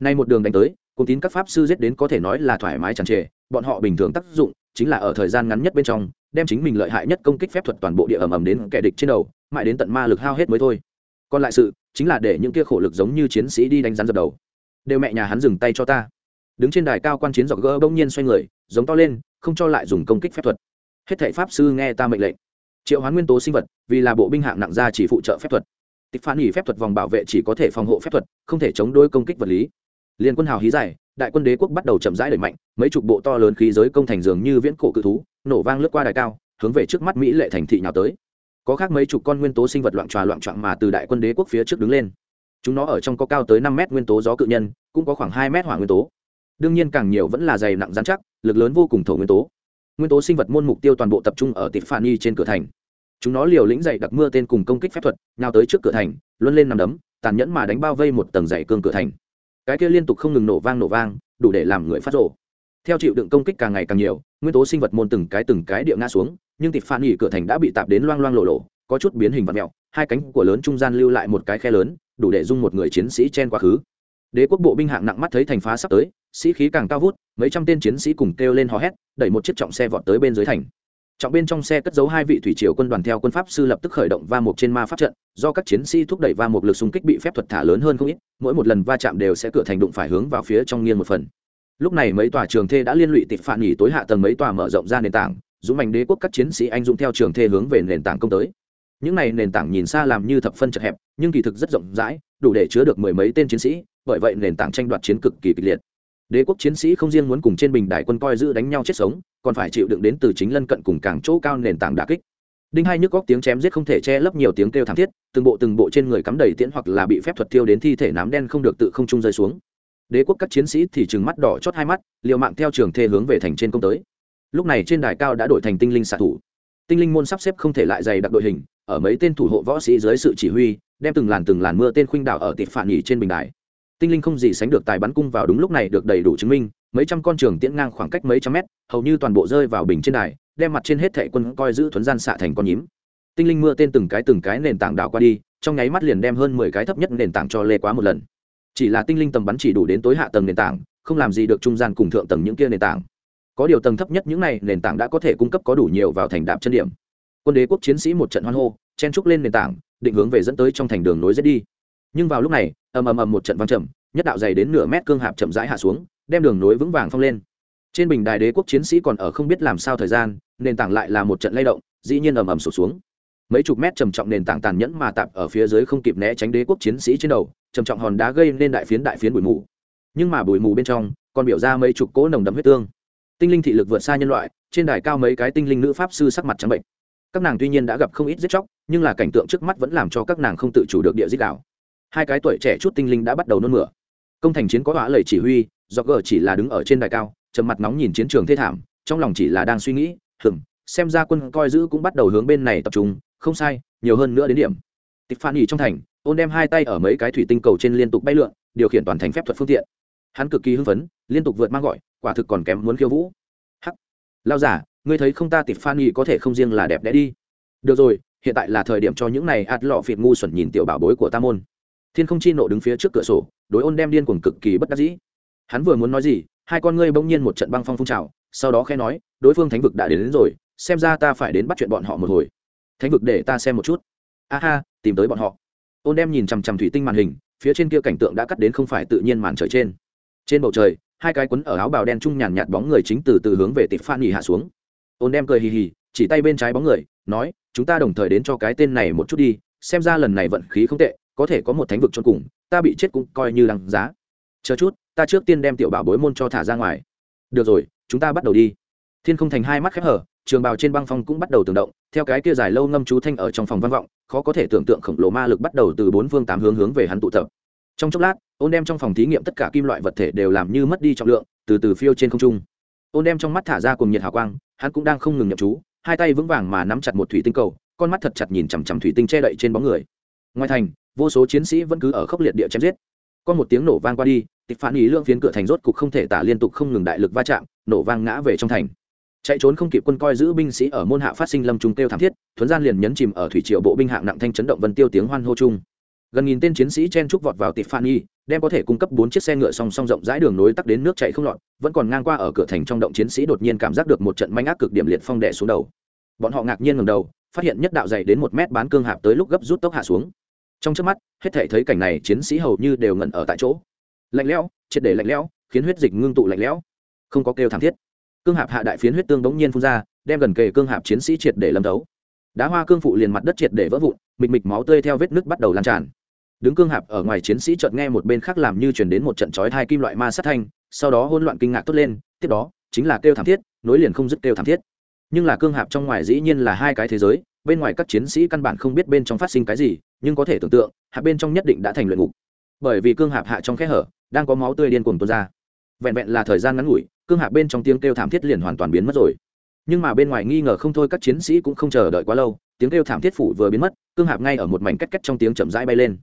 Nay một đường đánh tới, cùng tín các pháp sư giết đến có thể nói là thoải mái tràn trề, bọn họ bình thường tác dụng chính là ở thời gian ngắn nhất bên trong, đem chính mình lợi hại nhất công kích phép thuật toàn bộ địa ẩm ẩm đến kẻ địch trên đầu, mãi đến tận ma lực hao hết mới thôi. Còn lại sự, chính là để những kia khổ lực giống như chiến sĩ đi đánh rắn dập đầu. Đều mẹ nhà hắn dừng tay cho ta đứng trên đài cao quan chiến dọc gỡ bỗng nhiên xoay người, giống to lên, không cho lại dùng công kích phép thuật. Hết thảy pháp sư nghe ta mệnh lệnh. Triệu hoán nguyên tố sinh vật, vì là bộ binh hạng nặng ra chỉ phụ trợ phép thuật. Tịch phản nghỉ phép thuật vòng bảo vệ chỉ có thể phòng hộ phép thuật, không thể chống đôi công kích vật lý. Liên quân hào hí dài, đại quân đế quốc bắt đầu chậm rãi đẩy mạnh, mấy chục bộ to lớn khí giới công thành dường như viễn cổ cự thú, nổ vang lướt qua đài cao, hướng về trước mắt mỹ lệ thành thị nhào tới. Có khác mấy chục con nguyên tố sinh vật loạn tròa loạn trọng mà từ đại quân đế quốc phía trước đứng lên. Chúng nó ở trong có cao tới năm mét nguyên tố gió cự nhân, cũng có khoảng hai mét hỏa nguyên tố đương nhiên càng nhiều vẫn là dày nặng dán chắc, lực lớn vô cùng thổ nguyên tố. Nguyên tố sinh vật môn mục tiêu toàn bộ tập trung ở tịp phản y trên cửa thành. Chúng nó liều lĩnh dày đặc mưa tên cùng công kích phép thuật, nhào tới trước cửa thành, luân lên nằm đấm, tàn nhẫn mà đánh bao vây một tầng dày cương cửa thành. Cái kia liên tục không ngừng nổ vang nổ vang, đủ để làm người phát rộ theo chịu đựng công kích càng ngày càng nhiều, nguyên tố sinh vật môn từng cái từng cái địa ngã xuống, nhưng tịp phản y cửa thành đã bị tạp đến loang loang lộ lộ có chút biến hình vật mẹo hai cánh của lớn trung gian lưu lại một cái khe lớn, đủ để dung một người chiến sĩ chen quá khứ. Đế quốc bộ binh hạng nặng mắt thấy thành phá sắp tới sĩ khí càng cao vút, mấy trăm tên chiến sĩ cùng kêu lên hò hét, đẩy một chiếc trọng xe vọt tới bên dưới thành. Trọng bên trong xe cất giấu hai vị thủy triều quân đoàn theo quân pháp sư lập tức khởi động va mục trên ma pháp trận, do các chiến sĩ thúc đẩy va mục lực xung kích bị phép thuật thả lớn hơn không ít, mỗi một lần va chạm đều sẽ cửa thành đụng phải hướng vào phía trong nghiêng một phần. Lúc này mấy tòa trường thê đã liên lụy tịch phản nghỉ tối hạ tầng mấy tòa mở rộng ra nền tảng, dũng mạnh đế quốc các chiến sĩ anh dũng theo trường thê hướng về nền tảng công tới. Những này nền tảng nhìn xa làm như thập phân chật hẹp, nhưng kỳ thực rất rộng rãi, đủ để chứa được mười mấy tên chiến sĩ, bởi vậy nền tảng tranh đoạt chiến cực kỳ kịch liệt đế quốc chiến sĩ không riêng muốn cùng trên bình đại quân coi giữ đánh nhau chết sống, còn phải chịu đựng đến từ chính lân cận cùng càng chỗ cao nền tảng đà kích. Đinh hai nhức góc tiếng chém giết không thể che lấp nhiều tiếng kêu thảm thiết, từng bộ từng bộ trên người cắm đầy tiễn hoặc là bị phép thuật tiêu đến thi thể nám đen không được tự không trung rơi xuống. Đế quốc các chiến sĩ thì trừng mắt đỏ chót hai mắt, liều mạng theo trường thê hướng về thành trên công tới. Lúc này trên đài cao đã đổi thành tinh linh xạ thủ. Tinh linh môn sắp xếp không thể lại dày đặc đội hình, ở mấy tên thủ hộ võ sĩ dưới sự chỉ huy, đem từng làn từng làn mưa tên khuynh đảo ở tịp phản nghỉ trên bình đài tinh linh không gì sánh được tài bắn cung vào đúng lúc này được đầy đủ chứng minh, mấy trăm con trường tiễn ngang khoảng cách mấy trăm mét, hầu như toàn bộ rơi vào bình trên đài, đem mặt trên hết thệ quân coi giữ thuấn gian xạ thành con nhím. Tinh linh mưa tên từng cái từng cái nền tảng đảo qua đi, trong nháy mắt liền đem hơn mười cái thấp nhất nền tảng cho lê quá một lần. Chỉ là tinh linh tầm bắn chỉ đủ đến tối hạ tầng nền tảng, không làm gì được trung gian cùng thượng tầng những kia nền tảng. Có điều tầng thấp nhất những này nền tảng đã có thể cung cấp có đủ nhiều vào thành đạp chân điểm. Quân đế quốc chiến sĩ một trận hoan hô, chen trúc lên nền tảng, định hướng về dẫn tới trong thành đường nối dễ đi nhưng vào lúc này ầm ầm ầm một trận văng trầm, nhất đạo dày đến nửa mét cương hạp chậm rãi hạ xuống đem đường nối vững vàng phong lên. Trên bình đài đế quốc chiến sĩ còn ở không biết làm sao thời gian nền tảng lại là một trận lay động dĩ nhiên ầm ầm sụt xuống. Mấy chục mét trầm trọng nền tảng tàn nhẫn mà tạp ở phía dưới không kịp né tránh đế quốc chiến sĩ trên đầu trầm trọng hòn đá gây nên đại phiến đại phiến bụi mù. Nhưng mà bụi mù bên trong còn biểu ra mấy chục cỗ nồng đậm huyết tương. Tinh linh thị lực vượt xa nhân loại trên đài cao mấy cái tinh linh nữ pháp sư sắc mặt trắng bệnh. Các nàng tuy nhiên đã gặp không ít giết chóc nhưng là cảnh tượng trước mắt vẫn làm cho các nàng không tự chủ được địa giết đảo hai cái tuổi trẻ chút tinh linh đã bắt đầu nôn mửa. Công thành chiến có hỏa lầy chỉ huy, do gờ chỉ là đứng ở trên đài cao, trầm mặt nóng nhìn chiến trường thê thảm, trong lòng chỉ là đang suy nghĩ hừng xem ra quân coi giữ cũng bắt đầu hướng bên này tập trung, không sai, nhiều hơn nữa đến điểm. Tịch phan nghỉ trong thành, ôn đem hai tay ở mấy cái thủy tinh cầu trên liên tục bay lượn, điều khiển toàn thành phép thuật phương tiện. Hắn cực kỳ hưng phấn, liên tục vượt mang gọi, quả thực còn kém muốn khiêu vũ. Hắc, lao giả, ngươi thấy không ta tịch phan nghỉ có thể không riêng là đẹp đẽ đi? Được rồi, hiện tại là thời điểm cho những này ạt lọ phiệt ngu xuẩn nhìn tiểu bảo bối của ta môn thiên không chi nộ đứng phía trước cửa sổ đối ôn đem điên cuồng cực kỳ bất đắc dĩ. Hắn vừa muốn nói gì hai con ngươi bỗng nhiên một trận băng phong phun trào sau đó khẽ nói đối phương thánh vực đã đến, đến rồi xem ra ta phải đến bắt chuyện bọn họ một hồi. Thánh vực để ta xem một chút. A ha tìm tới bọn họ. Ôn đem nhìn chằm chằm thủy tinh màn hình phía trên kia cảnh tượng đã cắt đến không phải tự nhiên màn trời trên. Trên bầu trời hai cái quấn ở áo bào đen trung nhàn nhạt bóng người chính từ từ hướng về tịp phan nghỉ hạ xuống. Ôn đem cười hì hì chỉ tay bên trái bóng người nói chúng ta đồng thời đến cho cái tên này một chút đi xem ra lần này vận khí không tệ có thể có một thánh vực cho cùng, ta bị chết cũng coi như đằng giá. Chờ chút, ta trước tiên đem tiểu bảo bối môn cho thả ra ngoài. Được rồi, chúng ta bắt đầu đi. Thiên không thành hai mắt khép hở, trường bào trên băng phong cũng bắt đầu tưởng động, theo cái kia dài lâu ngâm chú thanh ở trong phòng văn vọng, khó có thể tưởng tượng khổng lồ ma lực bắt đầu từ bốn phương tám hướng hướng về hắn tụ tập. Trong chốc lát, ôn đem trong phòng thí nghiệm tất cả kim loại vật thể đều làm như mất đi trọng lượng, từ từ phiêu trên không trung. Ôn đem trong mắt thả ra cùng nhiệt hào quang, hắn cũng đang không ngừng nhậm chú, hai tay vững vàng mà nắm chặt một thủy tinh cầu, con mắt thật chặt nhìn chằm chằm thủy tinh che đậy trên bóng người ngoài thành, vô số chiến sĩ vẫn cứ ở khốc liệt địa chém giết. Có một tiếng nổ vang qua đi, tịch phản ý lương phiến cửa thành rốt cục không thể tả liên tục không ngừng đại lực va chạm, nổ vang ngã về trong thành. Chạy trốn không kịp quân coi giữ binh sĩ ở môn hạ phát sinh lâm trung tiêu thảm thiết, thuấn gian liền nhấn chìm ở thủy triều bộ binh hạng nặng thanh chấn động vân tiêu tiếng hoan hô chung. Gần nghìn tên chiến sĩ chen trúc vọt vào tịch phan y đem có thể cung cấp bốn chiếc xe ngựa song song rộng rãi đường nối tắc đến nước chạy không lọt, vẫn còn ngang qua ở cửa thành trong động chiến sĩ đột nhiên cảm giác được một trận manh ác cực điểm liệt phong đẻ xuống đầu. Bọn họ ngạc nhiên ngầm đầu, phát hiện nhất đạo dày đến một mét bán cương hạp tới lúc gấp rút tốc hạ xuống trong trước mắt, hết thể thấy cảnh này chiến sĩ hầu như đều ngẩn ở tại chỗ. Lạnh lẽo, triệt để lạnh lẽo, khiến huyết dịch ngưng tụ lạnh lẽo. Không có kêu thảm thiết. Cương hạp hạ đại phiến huyết tương đống nhiên phun ra, đem gần kề cương hạp chiến sĩ triệt để lâm thấu. Đá hoa cương phụ liền mặt đất triệt để vỡ vụn mịch mịch máu tươi theo vết nước bắt đầu lan tràn. Đứng cương hạp ở ngoài chiến sĩ chợt nghe một bên khác làm như chuyển đến một trận chói hai kim loại ma sát thanh, sau đó hỗn loạn kinh ngạc tốt lên, tiếp đó, chính là kêu thảm thiết, nối liền không dứt kêu thảm thiết. Nhưng là cương hạp trong ngoài dĩ nhiên là hai cái thế giới bên ngoài các chiến sĩ căn bản không biết bên trong phát sinh cái gì, nhưng có thể tưởng tượng hạ bên trong nhất định đã thành luyện ngục. Bởi vì cương hạp hạ trong khe hở, đang có máu tươi điên cuồng tuôn ra. Vẹn vẹn là thời gian ngắn ngủi, cương hạp bên trong tiếng kêu thảm thiết liền hoàn toàn biến mất rồi. Nhưng mà bên ngoài nghi ngờ không thôi các chiến sĩ cũng không chờ đợi quá lâu, tiếng kêu thảm thiết phủ vừa biến mất, cương hạp ngay ở một mảnh cách cách trong tiếng chậm rãi bay lên.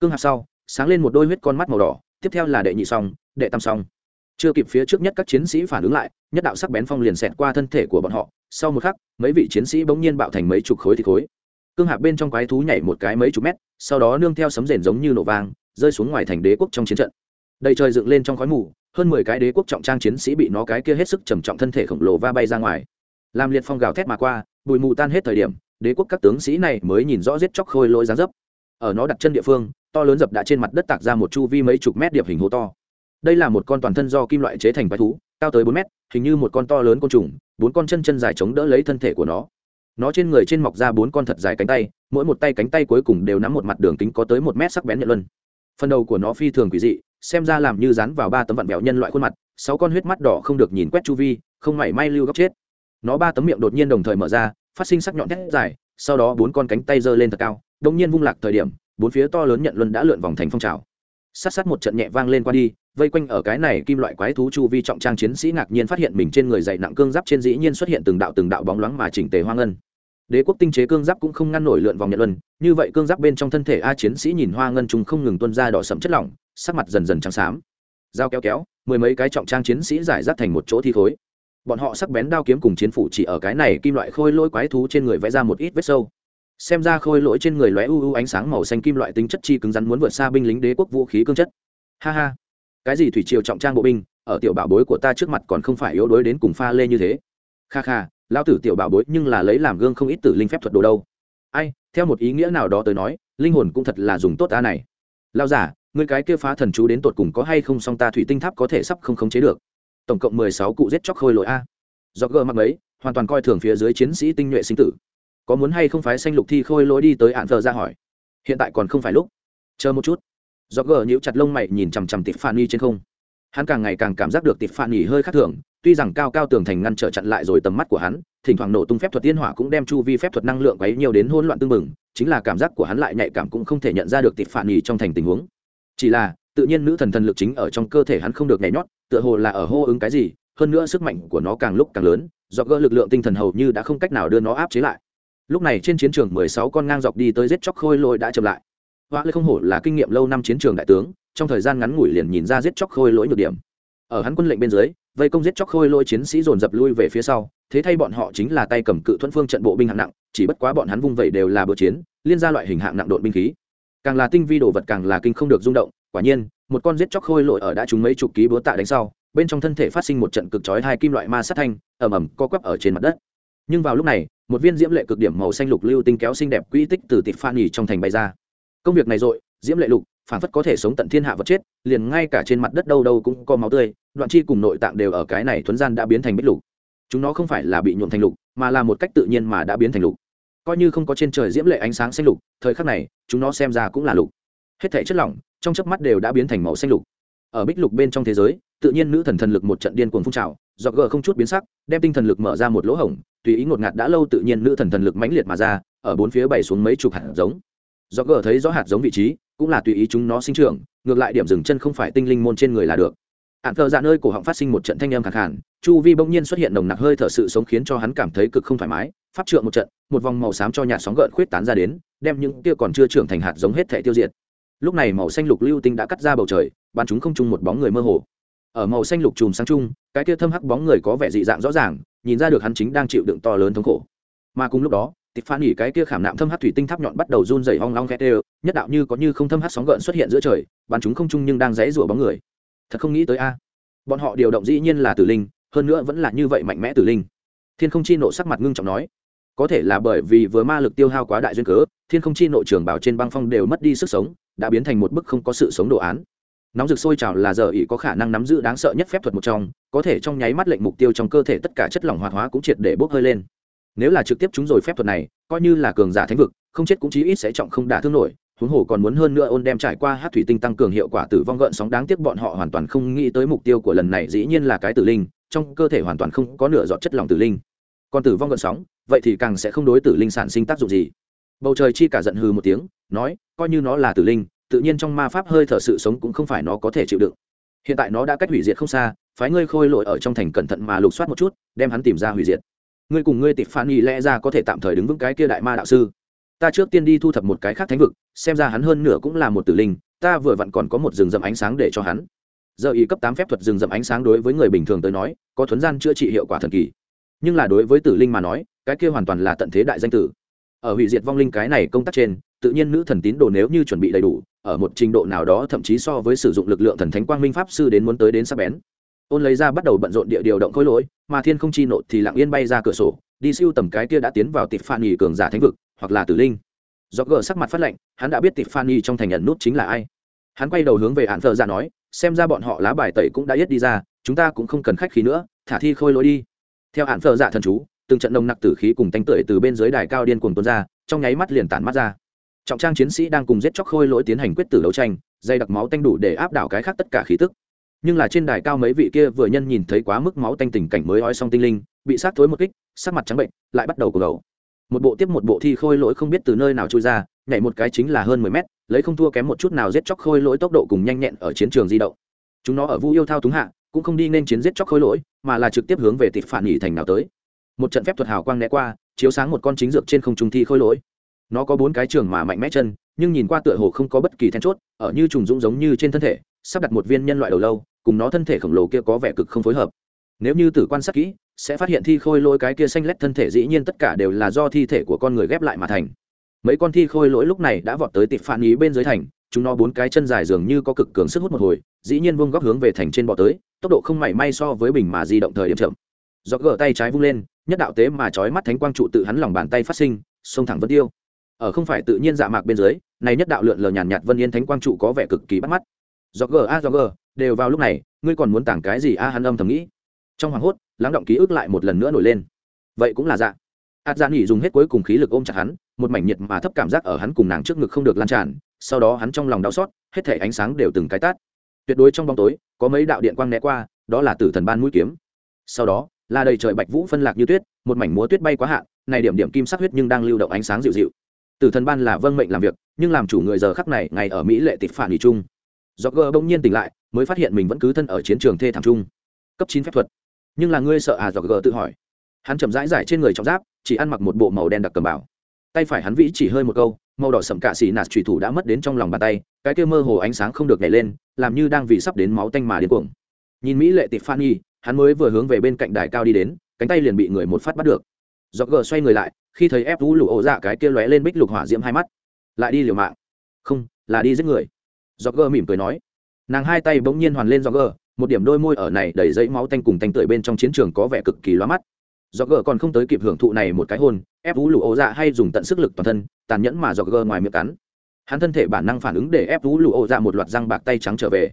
Cương hạp sau, sáng lên một đôi huyết con mắt màu đỏ, tiếp theo là đệ nhị song, đệ tam song. Chưa kịp phía trước nhất các chiến sĩ phản ứng lại, nhất đạo sắc bén phong liền xẹt qua thân thể của bọn họ sau một khắc, mấy vị chiến sĩ bỗng nhiên bạo thành mấy chục khối thịt khối. Cương hạp bên trong quái thú nhảy một cái mấy chục mét, sau đó nương theo sấm rền giống như nổ vang, rơi xuống ngoài thành đế quốc trong chiến trận. Đầy trời dựng lên trong khói mù, hơn mười cái đế quốc trọng trang chiến sĩ bị nó cái kia hết sức trầm trọng thân thể khổng lồ va bay ra ngoài. Làm liệt phong gào thét mà qua, bụi mù tan hết thời điểm, đế quốc các tướng sĩ này mới nhìn rõ giết chóc khôi lỗi dáng dấp. Ở nó đặt chân địa phương, to lớn dập đã trên mặt đất tạc ra một chu vi mấy chục mét điệp hình hố to. Đây là một con toàn thân do kim loại chế thành quái thú, cao tới bốn mét, hình như một con to lớn côn trùng bốn con chân chân dài chống đỡ lấy thân thể của nó. Nó trên người trên mọc ra bốn con thật dài cánh tay, mỗi một tay cánh tay cuối cùng đều nắm một mặt đường kính có tới một mét sắc bén nhận luân. Phần đầu của nó phi thường quỷ dị, xem ra làm như dán vào ba tấm vặn vẹo nhân loại khuôn mặt, sáu con huyết mắt đỏ không được nhìn quét chu vi, không mảy may lưu góc chết. Nó ba tấm miệng đột nhiên đồng thời mở ra, phát sinh sắc nhọn thét dài, sau đó bốn con cánh tay giơ lên thật cao đông nhiên vung lạc thời điểm, bốn phía to lớn nhận luân đã lượn vòng thành phong trào sát sát một trận nhẹ vang lên qua đi, vây quanh ở cái này kim loại quái thú chu vi trọng trang chiến sĩ ngạc nhiên phát hiện mình trên người dày nặng cương giáp trên dĩ nhiên xuất hiện từng đạo từng đạo bóng loáng mà chỉnh tề hoang ngân đế quốc tinh chế cương giáp cũng không ngăn nổi lượn vòng nhật luân, như vậy cương giáp bên trong thân thể a chiến sĩ nhìn hoa ngân trùng không ngừng tuân ra đỏ sẫm chất lỏng, sắc mặt dần dần trắng xám. Dao kéo kéo, mười mấy cái trọng trang chiến sĩ giải rác thành một chỗ thi khối. Bọn họ sắc bén đao kiếm cùng chiến phủ chỉ ở cái này kim loại khôi lôi quái thú trên người vẽ ra một ít vết sâu xem ra khôi lỗi trên người lóe u u ánh sáng màu xanh kim loại tính chất chi cứng rắn muốn vượt xa binh lính đế quốc vũ khí cương chất. Ha ha. Cái gì thủy triều trọng trang bộ binh, ở tiểu bảo bối của ta trước mặt còn không phải yếu đuối đến cùng pha lê như thế. Kha kha lao tử tiểu bảo bối nhưng là lấy làm gương không ít tử linh phép thuật đồ đâu. Ai, theo một ý nghĩa nào đó tới nói, linh hồn cũng thật là dùng tốt ta này. Lao giả người cái kia phá thần chú đến tột cùng có hay không song ta thủy tinh tháp có thể sắp không khống chế được. Tổng cộng mười sáu cụ giết chóc khôi lỗi a. Do gờ mặc mấy, hoàn toàn coi thường phía dưới chiến sĩ tinh nhuệ sinh tử có muốn hay không phải xanh lục thi khôi lối đi tới hạn thờ ra hỏi. Hiện tại còn không phải lúc. Chờ một chút. Do gờ nhíu chặt lông mày nhìn chằm chằm tịp phan y trên không. Hắn càng ngày càng cảm giác được tịp phan y hơi khác thường, tuy rằng cao cao tường thành ngăn trở chặn lại rồi tầm mắt của hắn, thỉnh thoảng nổ tung phép thuật tiên hỏa cũng đem chu vi phép thuật năng lượng ấy nhiều đến hỗn loạn tương mừng chính là cảm giác của hắn lại nhạy cảm cũng không thể nhận ra được tịp phản nhì trong thành tình huống. Chỉ là, tự nhiên nữ thần thần lực chính ở trong cơ thể hắn không được nhảy nhót, tựa hồ là ở hô ứng cái gì, hơn nữa sức mạnh của nó càng lúc càng lớn do gỡ lực lượng tinh thần hầu như đã không cách nào đưa nó áp chế lại lúc này trên chiến trường mười sáu con ngang dọc đi tới giết chóc khôi lỗi đã chậm lại. Hoa lê không hổ là kinh nghiệm lâu năm chiến trường đại tướng, trong thời gian ngắn ngủi liền nhìn ra giết chóc khôi lỗi nhược điểm. Ở hắn quân lệnh bên dưới, vây công giết chóc khôi lỗi chiến sĩ dồn dập lui về phía sau, thế thay bọn họ chính là tay cầm cự thuẫn phương trận bộ binh hạng nặng, chỉ bất quá bọn hắn vung vẩy đều là bữa chiến, liên ra loại hình hạng nặng độn binh khí. Càng là tinh vi đồ vật càng là kinh không được rung động, quả nhiên, một con giết chóc khôi lỗi ở đã trúng mấy chục ký búa tạ đánh sau, bên trong thân thể phát sinh một trận cực chói hai kim loại ma sát thanh, ầm ầm co quắp ở trên mặt đất. Nhưng vào lúc này một viên diễm lệ cực điểm màu xanh lục lưu tinh kéo xinh đẹp quỹ tích từ tịt phan nhì trong thành bay ra. Công việc này rồi diễm lệ lục phản phất có thể sống tận thiên hạ vật chết, liền ngay cả trên mặt đất đâu đâu cũng có máu tươi, đoạn chi cùng nội tạng đều ở cái này thuấn gian đã biến thành bích lục. Chúng nó không phải là bị nhuộm thành lục, mà là một cách tự nhiên mà đã biến thành lục. Coi như không có trên trời diễm lệ ánh sáng xanh lục, thời khắc này, chúng nó xem ra cũng là lục. Hết thể chất lỏng, trong chớp mắt đều đã biến thành màu xanh lục. Ở bích lục bên trong thế giới, tự nhiên nữ thần thần lực một trận điên cuồng phun trào do gờ không chút biến sắc, đem tinh thần lực mở ra một lỗ hổng tùy ý ngột ngạt đã lâu tự nhiên nữ thần thần lực mãnh liệt mà ra, ở bốn phía bày xuống mấy chục hạt giống. Do gờ thấy rõ hạt giống vị trí, cũng là tùy ý chúng nó sinh trưởng, ngược lại điểm dừng chân không phải tinh linh môn trên người là được. Ạn thờ dạ nơi cổ họng phát sinh một trận thanh âm khẳng hẳn chu vi bỗng nhiên xuất hiện nồng nặc hơi thở sự sống khiến cho hắn cảm thấy cực không thoải mái Phát trượng một trận, một vòng màu xám cho nhà sóng gợn khuyết tán ra đến, đem những kia còn chưa trưởng thành hạt giống hết thể tiêu diệt. Lúc này màu xanh lục lưu tinh đã cắt ra bầu trời, bắn chúng không chung một bóng người mơ hồ. Ở màu xanh lục chùm sáng chung, cái kia thâm hắc bóng người có vẻ dị dạng rõ ràng nhìn ra được hắn chính đang chịu đựng to lớn thống khổ. Mà cùng lúc đó, tịch phản nghỉ cái kia khảm nạm thâm hắc thủy tinh tháp nhọn bắt đầu run rẩy hong long ghét đều, nhất đạo như có như không thâm hắc sóng gợn xuất hiện giữa trời, bắn chúng không chung nhưng đang dãy rủa bóng người. Thật không nghĩ tới a. Bọn họ điều động dĩ nhiên là tử linh, hơn nữa vẫn là như vậy mạnh mẽ tử linh. Thiên không chi nộ sắc mặt ngưng trọng nói, có thể là bởi vì vừa ma lực tiêu hao quá đại duyên cớ, thiên không chi nội trường bảo trên băng phong đều mất đi sức sống, đã biến thành một bức không có sự sống đồ án nóng rực sôi trào là giờ ý có khả năng nắm giữ đáng sợ nhất phép thuật một trong, có thể trong nháy mắt lệnh mục tiêu trong cơ thể tất cả chất lỏng hoạt hóa cũng triệt để bốc hơi lên. Nếu là trực tiếp chúng rồi phép thuật này, coi như là cường giả thánh vực, không chết cũng chí ít sẽ trọng không đả thương nổi, huống hồ còn muốn hơn nữa ôn đem trải qua hát thủy tinh tăng cường hiệu quả tử vong gợn sóng đáng tiếc bọn họ hoàn toàn không nghĩ tới mục tiêu của lần này, dĩ nhiên là cái tử linh, trong cơ thể hoàn toàn không có nửa giọt chất lỏng tử linh. Còn tử vong gợn sóng, vậy thì càng sẽ không đối tử linh sản sinh tác dụng gì. Bầu trời chi cả giận hừ một tiếng, nói, coi như nó là tử linh tự nhiên trong ma pháp hơi thở sự sống cũng không phải nó có thể chịu đựng. Hiện tại nó đã cách hủy diệt không xa, phái ngươi khôi lội ở trong thành cẩn thận mà lục soát một chút, đem hắn tìm ra hủy diệt. Ngươi cùng ngươi tịch phản nghị lẽ ra có thể tạm thời đứng vững cái kia đại ma đạo sư. Ta trước tiên đi thu thập một cái khác thánh vực, xem ra hắn hơn nửa cũng là một tử linh, ta vừa vặn còn có một rừng rậm ánh sáng để cho hắn. Giờ ý cấp tám phép thuật rừng rậm ánh sáng đối với người bình thường tới nói, có thuấn gian chữa trị hiệu quả thần kỳ. Nhưng là đối với tử linh mà nói, cái kia hoàn toàn là tận thế đại danh tử. Ở hủy diệt vong linh cái này công tác trên, tự nhiên nữ thần tín đồ nếu như chuẩn bị đầy đủ ở một trình độ nào đó, thậm chí so với sử dụng lực lượng thần thánh quang minh pháp sư đến muốn tới đến sắc bén. Ôn lấy ra bắt đầu bận rộn địa điều động khối lỗi, mà thiên không chi nộ thì lặng yên bay ra cửa sổ, đi siêu tầm cái kia đã tiến vào tịp phan nghỉ cường giả thánh vực, hoặc là tử linh. Do gờ sắc mặt phát lệnh hắn đã biết tịp phan nghỉ trong thành nhận nút chính là ai. Hắn quay đầu hướng về hạn thợ ra nói, xem ra bọn họ lá bài tẩy cũng đã yết đi ra, chúng ta cũng không cần khách khí nữa, thả thi khôi lỗi đi. Theo hạn thợ dạ thần chú, từng trận nồng nặc tử khí cùng tánh tưởi từ bên dưới đài cao điên cuồng tuôn ra, trong nháy mắt liền tản mắt ra trọng trang chiến sĩ đang cùng giết chóc khôi lỗi tiến hành quyết tử đấu tranh, dây đặc máu tanh đủ để áp đảo cái khác tất cả khí tức. Nhưng là trên đài cao mấy vị kia vừa nhân nhìn thấy quá mức máu tanh tình cảnh mới ói xong tinh linh, bị sát thối một kích, sắc mặt trắng bệnh, lại bắt đầu cổ đầu. Một bộ tiếp một bộ thi khôi lỗi không biết từ nơi nào trôi ra, nhảy một cái chính là hơn mười mét, lấy không thua kém một chút nào giết chóc khôi lỗi tốc độ cùng nhanh nhẹn ở chiến trường di động. Chúng nó ở vu yêu thao túng hạ, cũng không đi nên chiến giết chóc khôi lỗi, mà là trực tiếp hướng về tịt phản nghỉ thành nào tới. Một trận phép thuật hào quang né qua, chiếu sáng một con chính dược trên không trung thi khôi lỗi nó có bốn cái trường mà mạnh mẽ chân, nhưng nhìn qua tựa hồ không có bất kỳ then chốt, ở như trùng dũng giống như trên thân thể, sắp đặt một viên nhân loại đầu lâu, cùng nó thân thể khổng lồ kia có vẻ cực không phối hợp. Nếu như tử quan sát kỹ, sẽ phát hiện thi khôi lỗi cái kia xanh lét thân thể dĩ nhiên tất cả đều là do thi thể của con người ghép lại mà thành. Mấy con thi khôi lỗi lúc này đã vọt tới tịp phản ý bên dưới thành, chúng nó bốn cái chân dài dường như có cực cường sức hút một hồi, dĩ nhiên vung góc hướng về thành trên bọ tới, tốc độ không mảy may so với bình mà di động thời điểm chậm. Do gỡ tay trái vung lên, nhất đạo tế mà trói mắt thánh quang trụ tự hắn lòng bàn tay phát sinh xông thẳng vân tiêu ở không phải tự nhiên dạ mạc bên dưới, này nhất đạo lượn lờ nhàn nhạt vân yên thánh quang trụ có vẻ cực kỳ bắt mắt. Do g a do g đều vào lúc này, ngươi còn muốn tảng cái gì, a, hắn âm thầm nghĩ. Trong hoàng hốt, lắng động ký ức lại một lần nữa nổi lên. Vậy cũng là dạ. Ạt dạ nghỉ dùng hết cuối cùng khí lực ôm chặt hắn, một mảnh nhiệt mà thấp cảm giác ở hắn cùng nàng trước ngực không được lan tràn, sau đó hắn trong lòng đau xót, hết thể ánh sáng đều từng cái tát tuyệt đối trong bóng tối, có mấy đạo điện quang né qua, đó là tử thần ban mũi kiếm. Sau đó, là đầy trời bạch vũ phân lạc như tuyết, một mảnh múa tuyết bay quá hạn, này điểm điểm kim sắc huyết nhưng đang lưu động ánh sáng dịu dịu tử thần ban là vâng mệnh làm việc, nhưng làm chủ người giờ khắc này ngày ở mỹ lệ tịch phản nghỉ chung. Do gờ bỗng nhiên tỉnh lại, mới phát hiện mình vẫn cứ thân ở chiến trường thê thảm chung. Cấp chín phép thuật. Nhưng là ngươi sợ à? Do gờ tự hỏi. Hắn chậm rãi giải trên người trong giáp, chỉ ăn mặc một bộ màu đen đặc cầm bảo. Tay phải hắn vĩ chỉ hơi một câu, màu đỏ sậm cạ xì nạt thủy thủ đã mất đến trong lòng bàn tay, cái kia mơ hồ ánh sáng không được nhảy lên, làm như đang vì sắp đến máu tanh mà điên cuồng. Nhìn mỹ lệ tịt phan nhi hắn mới vừa hướng về bên cạnh đài cao đi đến, cánh tay liền bị người một phát bắt được. Do gờ xoay người lại khi thấy ép vũ lụ ổ dạ cái kia lóe lên bích lục hỏa diễm hai mắt. Lại đi liều mạng. Không, là đi giết người. Do gơ mỉm cười nói. Nàng hai tay bỗng nhiên hoàn lên do gơ, một điểm đôi môi ở này đầy dãy máu tanh cùng tanh tưởi bên trong chiến trường có vẻ cực kỳ loa mắt. Do gơ còn không tới kịp hưởng thụ này một cái hôn ép vũ lụ ổ dạ hay dùng tận sức lực toàn thân, tàn nhẫn mà do gơ ngoài miệng cắn. Hắn thân thể bản năng phản ứng để ép vũ lụ ổ dạ một loạt răng bạc tay trắng trở về.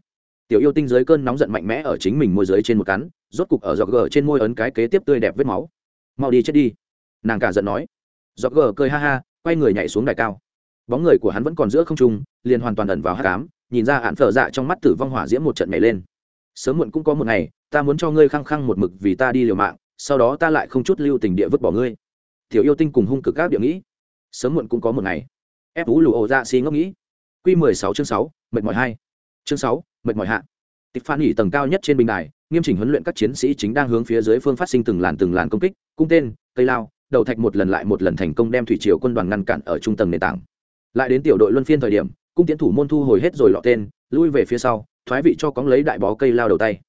Tiểu yêu tinh dưới cơn nóng giận mạnh mẽ ở chính mình môi dưới trên một cắn, rốt cục ở giọt gờ trên môi ấn cái kế tiếp tươi đẹp vết máu. Mau đi chết đi nàng cả giận nói. Giọt gờ cười ha ha, quay người nhảy xuống đài cao. Bóng người của hắn vẫn còn giữa không trung, liền hoàn toàn ẩn vào hát cám nhìn ra hạn phở dạ trong mắt tử vong hỏa diễm một trận nhảy lên. Sớm muộn cũng có một ngày, ta muốn cho ngươi khăng khăng một mực vì ta đi liều mạng, sau đó ta lại không chút lưu tình địa vứt bỏ ngươi. Tiểu yêu tinh cùng hung cực các địa nghĩ. Sớm muộn cũng có một ngày. Ép vũ lụ ổ dạ xi ngốc nghĩ. Q mười sáu chương sáu, mệt mỏi hai. Chương sáu, mệt mỏi hạ. Tịch phan nghỉ tầng cao nhất trên bình đài, nghiêm chỉnh huấn luyện các chiến sĩ chính đang hướng phía dưới phương phát sinh từng làn từng làn công kích, cung tên, cây lao đầu thạch một lần lại một lần thành công đem thủy triều quân đoàn ngăn cản ở trung tầng nền tảng. Lại đến tiểu đội luân phiên thời điểm, cung tiến thủ môn thu hồi hết rồi lọ tên, lui về phía sau, thoái vị cho cóng lấy đại bó cây lao đầu tay.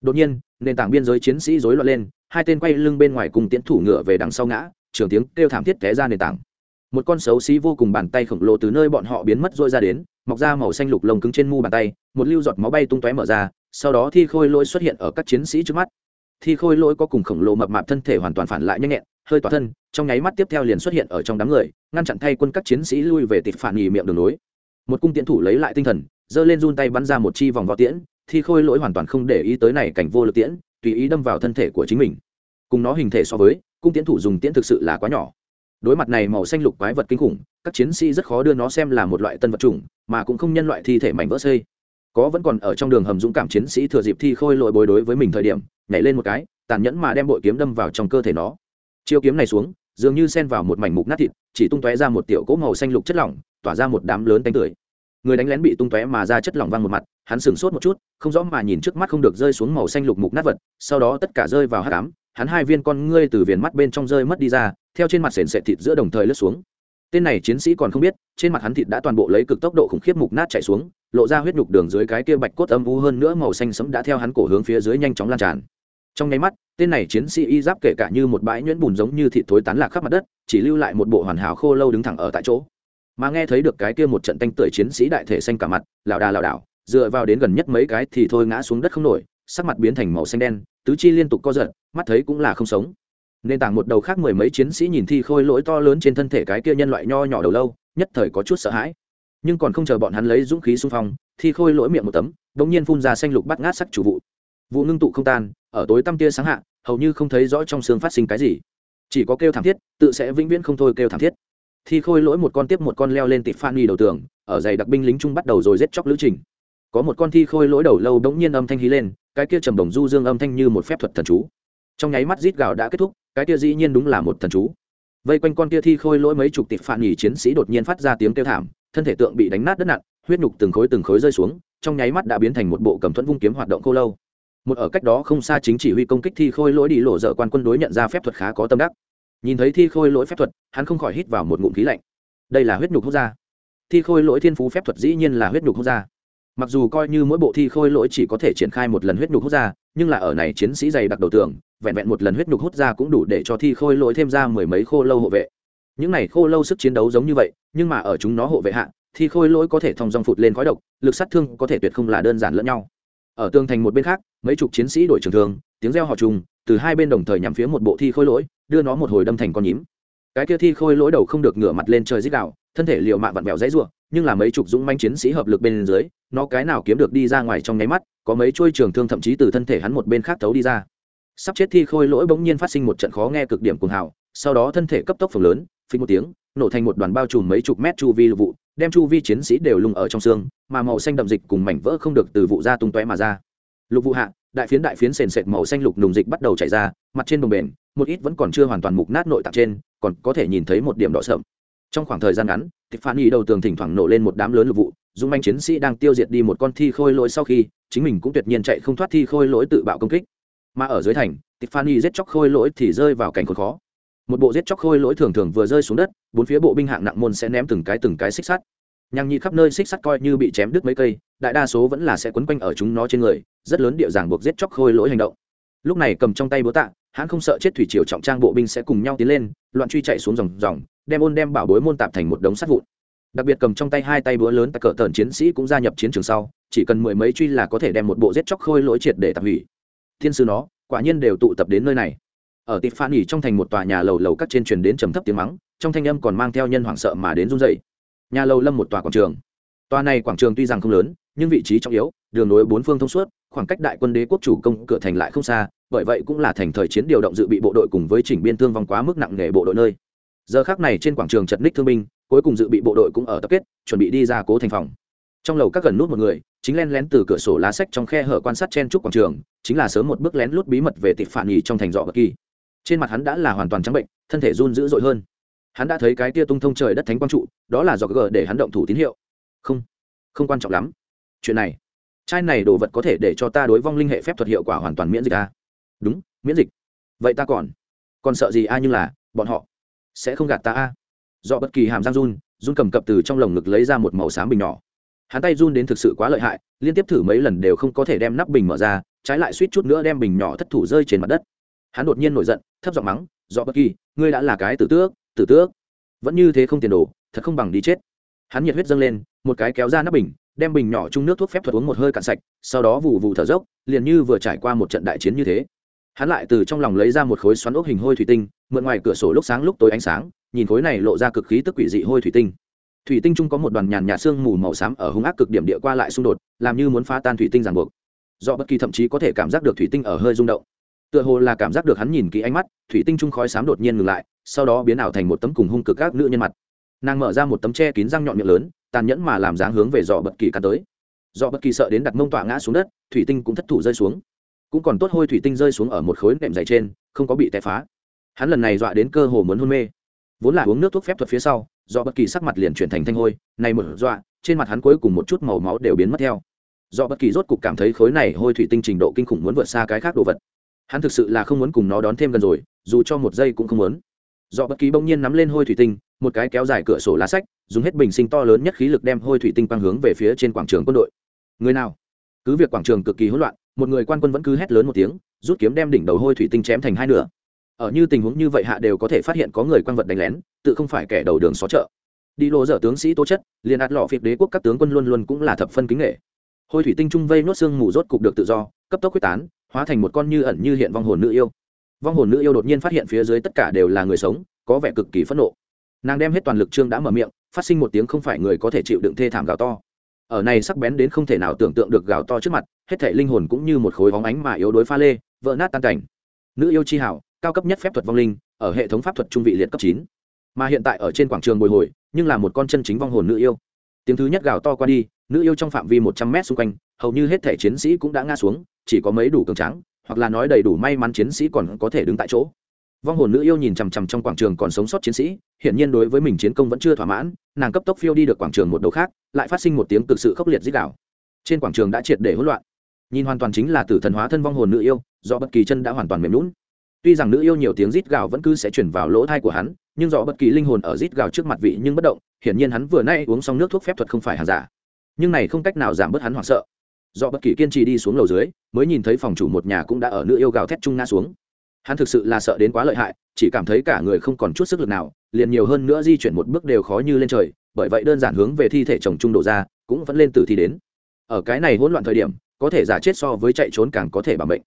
Đột nhiên, nền tảng biên giới chiến sĩ rối loạn lên, hai tên quay lưng bên ngoài cùng tiến thủ ngựa về đằng sau ngã, trường tiếng kêu thảm thiết té ra nền tảng. Một con xấu xí vô cùng bàn tay khổng lồ từ nơi bọn họ biến mất rôi ra đến, mọc ra màu xanh lục lồng cứng trên mu bàn tay, một lưu giọt máu bay tung tóe mở ra, sau đó thi khôi lỗi xuất hiện ở các chiến sĩ trước mắt. Thi khôi lỗi có cùng khổng lồ mập mạp thân thể hoàn toàn phản lại nhanh nhẹn hơi tỏa thân, trong nháy mắt tiếp theo liền xuất hiện ở trong đám người, ngăn chặn thay quân các chiến sĩ lui về tịt phản nghỉ miệng đường nối một cung tiễn thủ lấy lại tinh thần, giơ lên run tay bắn ra một chi vòng võ tiễn, thi khôi lỗi hoàn toàn không để ý tới này cảnh vô lực tiễn, tùy ý đâm vào thân thể của chính mình. Cùng nó hình thể so với, cung tiễn thủ dùng tiễn thực sự là quá nhỏ. Đối mặt này màu xanh lục quái vật kinh khủng, các chiến sĩ rất khó đưa nó xem là một loại tân vật chủng, mà cũng không nhân loại thi thể mảnh vỡ xây. Có vẫn còn ở trong đường hầm dũng cảm chiến sĩ thừa dịp thi khôi lội bồi đối với mình thời điểm, nhảy lên một cái, tàn nhẫn mà đem bội kiếm đâm vào trong cơ thể nó chiêu kiếm này xuống, dường như xen vào một mảnh mục nát thịt, chỉ tung tóe ra một tiểu cỗ màu xanh lục chất lỏng, tỏa ra một đám lớn tánh tưởi. Người đánh lén bị tung tóe mà ra chất lỏng văng một mặt, hắn sửng sốt một chút, không rõ mà nhìn trước mắt không được rơi xuống màu xanh lục mục nát vật, sau đó tất cả rơi vào hát cám hắn hai viên con ngươi từ viền mắt bên trong rơi mất đi ra, theo trên mặt sền sệt thịt giữa đồng thời lướt xuống. Tên này chiến sĩ còn không biết, trên mặt hắn thịt đã toàn bộ lấy cực tốc độ khủng khiếp mục nát chạy xuống, lộ ra huyết nhục đường dưới cái kia bạch cốt âm u hơn nữa màu xanh sẫm đã theo hắn cổ hướng phía dưới nhanh chóng lan tràn trong nháy mắt, tên này chiến sĩ y giáp kể cả như một bãi nhuyễn bùn giống như thịt thối tán lạc khắp mặt đất, chỉ lưu lại một bộ hoàn hảo khô lâu đứng thẳng ở tại chỗ. Mà nghe thấy được cái kia một trận tanh tưởi chiến sĩ đại thể xanh cả mặt lảo đà lảo đảo, dựa vào đến gần nhất mấy cái thì thôi ngã xuống đất không nổi, sắc mặt biến thành màu xanh đen, tứ chi liên tục co giật, mắt thấy cũng là không sống. Nên tảng một đầu khác mười mấy chiến sĩ nhìn thi khôi lỗi to lớn trên thân thể cái kia nhân loại nho nhỏ đầu lâu, nhất thời có chút sợ hãi. Nhưng còn không chờ bọn hắn lấy dũng khí xung phong, thi khôi lỗi miệng một tấm đ ỗ n g nhiên phun ra xanh lục bắt ngát sắc chủ vụ. Vụ ngưng tụ không tan ở tối tăm tia sáng hạ, hầu như không thấy rõ trong xương phát sinh cái gì. Chỉ có kêu thảm thiết, tự sẽ vĩnh viễn không thôi kêu thảm thiết. Thi khôi lỗi một con tiếp một con leo lên tịp phan nghi đầu tường, ở giày đặc binh lính trung bắt đầu rồi giết chóc lữ trình. Có một con thi khôi lỗi đầu lâu đống nhiên âm thanh hí lên, cái kia trầm đồng du dương âm thanh như một phép thuật thần chú. Trong nháy mắt rít gào đã kết thúc, cái kia dĩ nhiên đúng là một thần chú. Vây quanh con kia thi khôi lỗi mấy chục tịp phản nghỉ chiến sĩ đột nhiên phát ra tiếng kêu thảm, thân thể tượng bị đánh nát đất nặng huyết nhục từng khối từng khối rơi xuống, trong nháy mắt đã biến thành một bộ cầm thuẫn vung kiếm hoạt động khô lâu một ở cách đó không xa chính chỉ huy công kích thi khôi lỗi đi lộ dở quan quân đối nhận ra phép thuật khá có tâm đắc. Nhìn thấy thi khôi lỗi phép thuật, hắn không khỏi hít vào một ngụm khí lạnh. Đây là huyết nhục hút ra. Thi khôi lỗi thiên phú phép thuật dĩ nhiên là huyết nhục hút ra. Mặc dù coi như mỗi bộ thi khôi lỗi chỉ có thể triển khai một lần huyết nhục hút ra, nhưng là ở này chiến sĩ dày đặc đầu tường, vẹn vẹn một lần huyết nhục hút ra cũng đủ để cho thi khôi lỗi thêm ra mười mấy khô lâu hộ vệ. Những này khô lâu sức chiến đấu giống như vậy, nhưng mà ở chúng nó hộ vệ hạ, thi khôi lỗi có thể thong dong phụt lên khói độc, lực sát thương có thể tuyệt không là đơn giản lẫn nhau ở tường thành một bên khác, mấy chục chiến sĩ đổi trường thương tiếng reo họ trùng, từ hai bên đồng thời nhắm phía một bộ thi khôi lỗi, đưa nó một hồi đâm thành con nhím. Cái kia thi khôi lỗi đầu không được ngửa mặt lên trời dích đạo thân thể liệu mạng vặn vẹo dãy ruộng nhưng là mấy chục dũng manh chiến sĩ hợp lực bên dưới, nó cái nào kiếm được đi ra ngoài trong nháy mắt, có mấy chuôi trường thương thậm chí từ thân thể hắn một bên khác thấu đi ra. Sắp chết thi khôi lỗi bỗng nhiên phát sinh một trận khó nghe cực điểm cuồng hào, sau đó thân thể cấp tốc phồng lớn phí một tiếng, nổ thành một đoàn bao trùm mấy chục mét chu vi lục vụ đem chu vi chiến sĩ đều lung ở trong xương, mà màu xanh đậm dịch cùng mảnh vỡ không được từ vụ ra tung tóe mà ra. Lục vụ hạ, đại phiến đại phiến sền sệt màu xanh lục nùng dịch bắt đầu chảy ra, mặt trên đồng bền một ít vẫn còn chưa hoàn toàn mục nát nội tạng trên, còn có thể nhìn thấy một điểm đỏ sậm. Trong khoảng thời gian ngắn tiffany đầu tường thỉnh thoảng nổ lên một đám lớn lục vụ dung manh chiến sĩ đang tiêu diệt đi một con thi khôi lỗi sau khi, chính mình cũng tuyệt nhiên chạy không thoát thi khôi lỗi tự bạo công kích. Mà ở dưới thành tiffany giết chóc khôi lỗi thì rơi vào cảnh khốn khó một bộ giết chóc khôi lỗi thường thường vừa rơi xuống đất, bốn phía bộ binh hạng nặng môn sẽ ném từng cái từng cái xích sắt. Nhằng nhị khắp nơi xích sắt coi như bị chém đứt mấy cây, đại đa số vẫn là sẽ quấn quanh ở chúng nó trên người, rất lớn địa giảng buộc giết chóc khôi lỗi hành động. Lúc này cầm trong tay búa tạ hắn không sợ chết thủy triều trọng trang bộ binh sẽ cùng nhau tiến lên, loạn truy chạy xuống dòng dòng, đem ôn đem bảo bối môn tạp thành một đống sắt vụn. Đặc biệt cầm trong tay hai tay búa lớn tại cỡ tờn chiến sĩ cũng gia nhập chiến trường sau, chỉ cần mười mấy truy là có thể đem một bộ giết chóc khôi lỗi triệt để tạp hủy. Thiên sư nó, quả nhiên đều tụ tập đến nơi này ở tịp phan nghỉ trong thành một tòa nhà lầu lầu các trên truyền đến trầm thấp tiếng mắng, trong thanh âm còn mang theo nhân hoảng sợ mà đến run dậy nhà lầu lâm một tòa quảng trường. Tòa này quảng trường tuy rằng không lớn, nhưng vị trí trọng yếu, đường nối bốn phương thông suốt, khoảng cách đại quân đế quốc chủ công cửa thành lại không xa, bởi vậy cũng là thành thời chiến điều động dự bị bộ đội cùng với chỉnh biên thương vong quá mức nặng nề bộ đội nơi. Giờ khác này trên quảng trường chật ních thương binh, cuối cùng dự bị bộ đội cũng ở tập kết, chuẩn bị đi ra cố thành phòng. Trong lầu các gần nút một người, chính len lén từ cửa sổ lá sách trong khe hở quan sát chen trúc quảng trường, chính là sớm một bước lén lút bí mật về tịp phản nhì trong thành dọ bất kỳ trên mặt hắn đã là hoàn toàn trắng bệnh, thân thể run dữ dội hơn. Hắn đã thấy cái tia tung thông trời đất thánh quang trụ, đó là do g để hắn động thủ tín hiệu. Không không quan trọng lắm. Chuyện này, chai này đồ vật có thể để cho ta đối vong linh hệ phép thuật hiệu quả hoàn toàn miễn dịch a à? đúng, miễn dịch. Vậy ta còn còn sợ gì a nhưng là, bọn họ sẽ không gạt ta a. Do bất kỳ hàm giang run run cầm cập từ trong lồng ngực lấy ra một màu xám bình nhỏ. Hắn tay run đến thực sự quá lợi hại, liên tiếp thử mấy lần đều không có thể đem nắp bình mở ra, trái lại suýt chút nữa đem bình nhỏ thất thủ rơi trên mặt đất hắn đột nhiên nổi giận, thấp giọng mắng do bất kỳ, ngươi đã là cái tử tước tử tước. Vẫn như thế không tiền đồ, thật không bằng đi chết. Hắn nhiệt huyết dâng lên, một cái kéo ra nắp bình, đem bình nhỏ chung nước thuốc phép thuật uống một hơi cạn sạch, sau đó vụ vụ thở dốc, liền như vừa trải qua một trận đại chiến như thế. Hắn lại từ trong lòng lấy ra một khối xoắn ốc hình hôi thủy tinh, mượn ngoài cửa sổ lúc sáng lúc tối ánh sáng, nhìn khối này lộ ra cực khí tức quỷ dị hôi thủy tinh. Thủy tinh chung có một đoàn nhàn nhạt xương mù màu xám ở hung ác cực điểm địa qua lại xung đột, làm như muốn phá tan thủy tinh ràng buộc. Do bất kỳ thậm chí có thể cảm giác được thủy tinh ở hơi rung động tựa hồ là cảm giác được hắn nhìn kỹ ánh mắt, thủy tinh trung khói xám đột nhiên ngừng lại, sau đó biến ảo thành một tấm cùng hung cực các nữ nhân mặt. Nàng mở ra một tấm tre kín răng nhọn miệng lớn, tàn nhẫn mà làm dáng hướng về dọ bất kỳ cắn tới. Do bất kỳ sợ đến đặt mông tọa ngã xuống đất, thủy tinh cũng thất thủ rơi xuống. Cũng còn tốt hôi thủy tinh rơi xuống ở một khối nệm dày trên, không có bị tè phá. Hắn lần này dọa đến cơ hồ muốn hôn mê. Vốn là uống nước thuốc phép thuật phía sau do bất kỳ sắc mặt liền chuyển thành thanh hôi, này một dọa, trên mặt hắn cuối cùng một chút màu máu đều biến mất theo. Do bất kỳ rốt cục cảm thấy khối này hôi thủy tinh trình độ kinh khủng muốn vượt xa cái khác đồ vật hắn thực sự là không muốn cùng nó đón thêm gần rồi, dù cho một giây cũng không muốn. Do bất kỳ bỗng nhiên nắm lên hôi thủy tinh, một cái kéo dài cửa sổ lá sách, dùng hết bình sinh to lớn nhất khí lực đem hôi thủy tinh quang hướng về phía trên quảng trường quân đội. Người nào? Cứ việc quảng trường cực kỳ hỗn loạn, một người quan quân vẫn cứ hét lớn một tiếng, rút kiếm đem đỉnh đầu hôi thủy tinh chém thành hai nửa. Ở như tình huống như vậy hạ đều có thể phát hiện có người quan vật đánh lén, tự không phải kẻ đầu đường xó chợ. Đi lộ dở tướng sĩ tố chất, liền ạt lọ phiệt đế quốc các tướng quân luôn luôn cũng là thập phân kính nghệ. Hôi thủy tinh trung vây nốt xương mù rốt cục được tự do, cấp tốc quyết tán hóa thành một con như ẩn như hiện vong hồn nữ yêu. Vong hồn nữ yêu đột nhiên phát hiện phía dưới tất cả đều là người sống, có vẻ cực kỳ phẫn nộ. Nàng đem hết toàn lực trương đã mở miệng, phát sinh một tiếng không phải người có thể chịu đựng thê thảm gào to. Ở này sắc bén đến không thể nào tưởng tượng được gào to trước mặt, hết thể linh hồn cũng như một khối bóng ánh mà yếu đối pha lê, vỡ nát tan cảnh. Nữ yêu chi hảo, cao cấp nhất phép thuật vong linh, ở hệ thống pháp thuật trung vị liệt cấp chín. Mà hiện tại ở trên quảng trường bồi hồi, nhưng là một con chân chính vong hồn nữ yêu. Tiếng thứ nhất gào to qua đi, nữ yêu trong phạm vi một trăm mét xung quanh, hầu như hết thể chiến sĩ cũng đã ngã xuống chỉ có mấy đủ cường tráng, hoặc là nói đầy đủ may mắn chiến sĩ còn có thể đứng tại chỗ. Vong hồn nữ yêu nhìn chằm chằm trong quảng trường còn sống sót chiến sĩ hiện nhiên đối với mình chiến công vẫn chưa thỏa mãn, nàng cấp tốc phiêu đi được quảng trường một đầu khác, lại phát sinh một tiếng cực sự khốc liệt dích đạo trên quảng trường đã triệt để hỗn loạn. Nhìn hoàn toàn chính là tử thần hóa thân vong hồn nữ yêu, do bất kỳ chân đã hoàn toàn mềm lún tuy rằng nữ yêu nhiều tiếng rít gào vẫn cứ sẽ chuyển vào lỗ thai của hắn, nhưng do bất kỳ linh hồn ở rít gào trước mặt vị nhưng bất động, hiển nhiên hắn vừa nay uống xong nước thuốc phép thuật không phải hàng giả. Nhưng này không cách nào giảm bớt hắn hoảng sợ do bất kỳ kiên trì đi xuống lầu dưới, mới nhìn thấy phòng chủ một nhà cũng đã ở nữ yêu gào thét chung nga xuống. Hắn thực sự là sợ đến quá lợi hại, chỉ cảm thấy cả người không còn chút sức lực nào, liền nhiều hơn nữa di chuyển một bước đều khó như lên trời, bởi vậy đơn giản hướng về thi thể chồng trung đổ ra, cũng vẫn lên từ thi đến. Ở cái này hỗn loạn thời điểm, có thể giả chết so với chạy trốn càng có thể bảo mệnh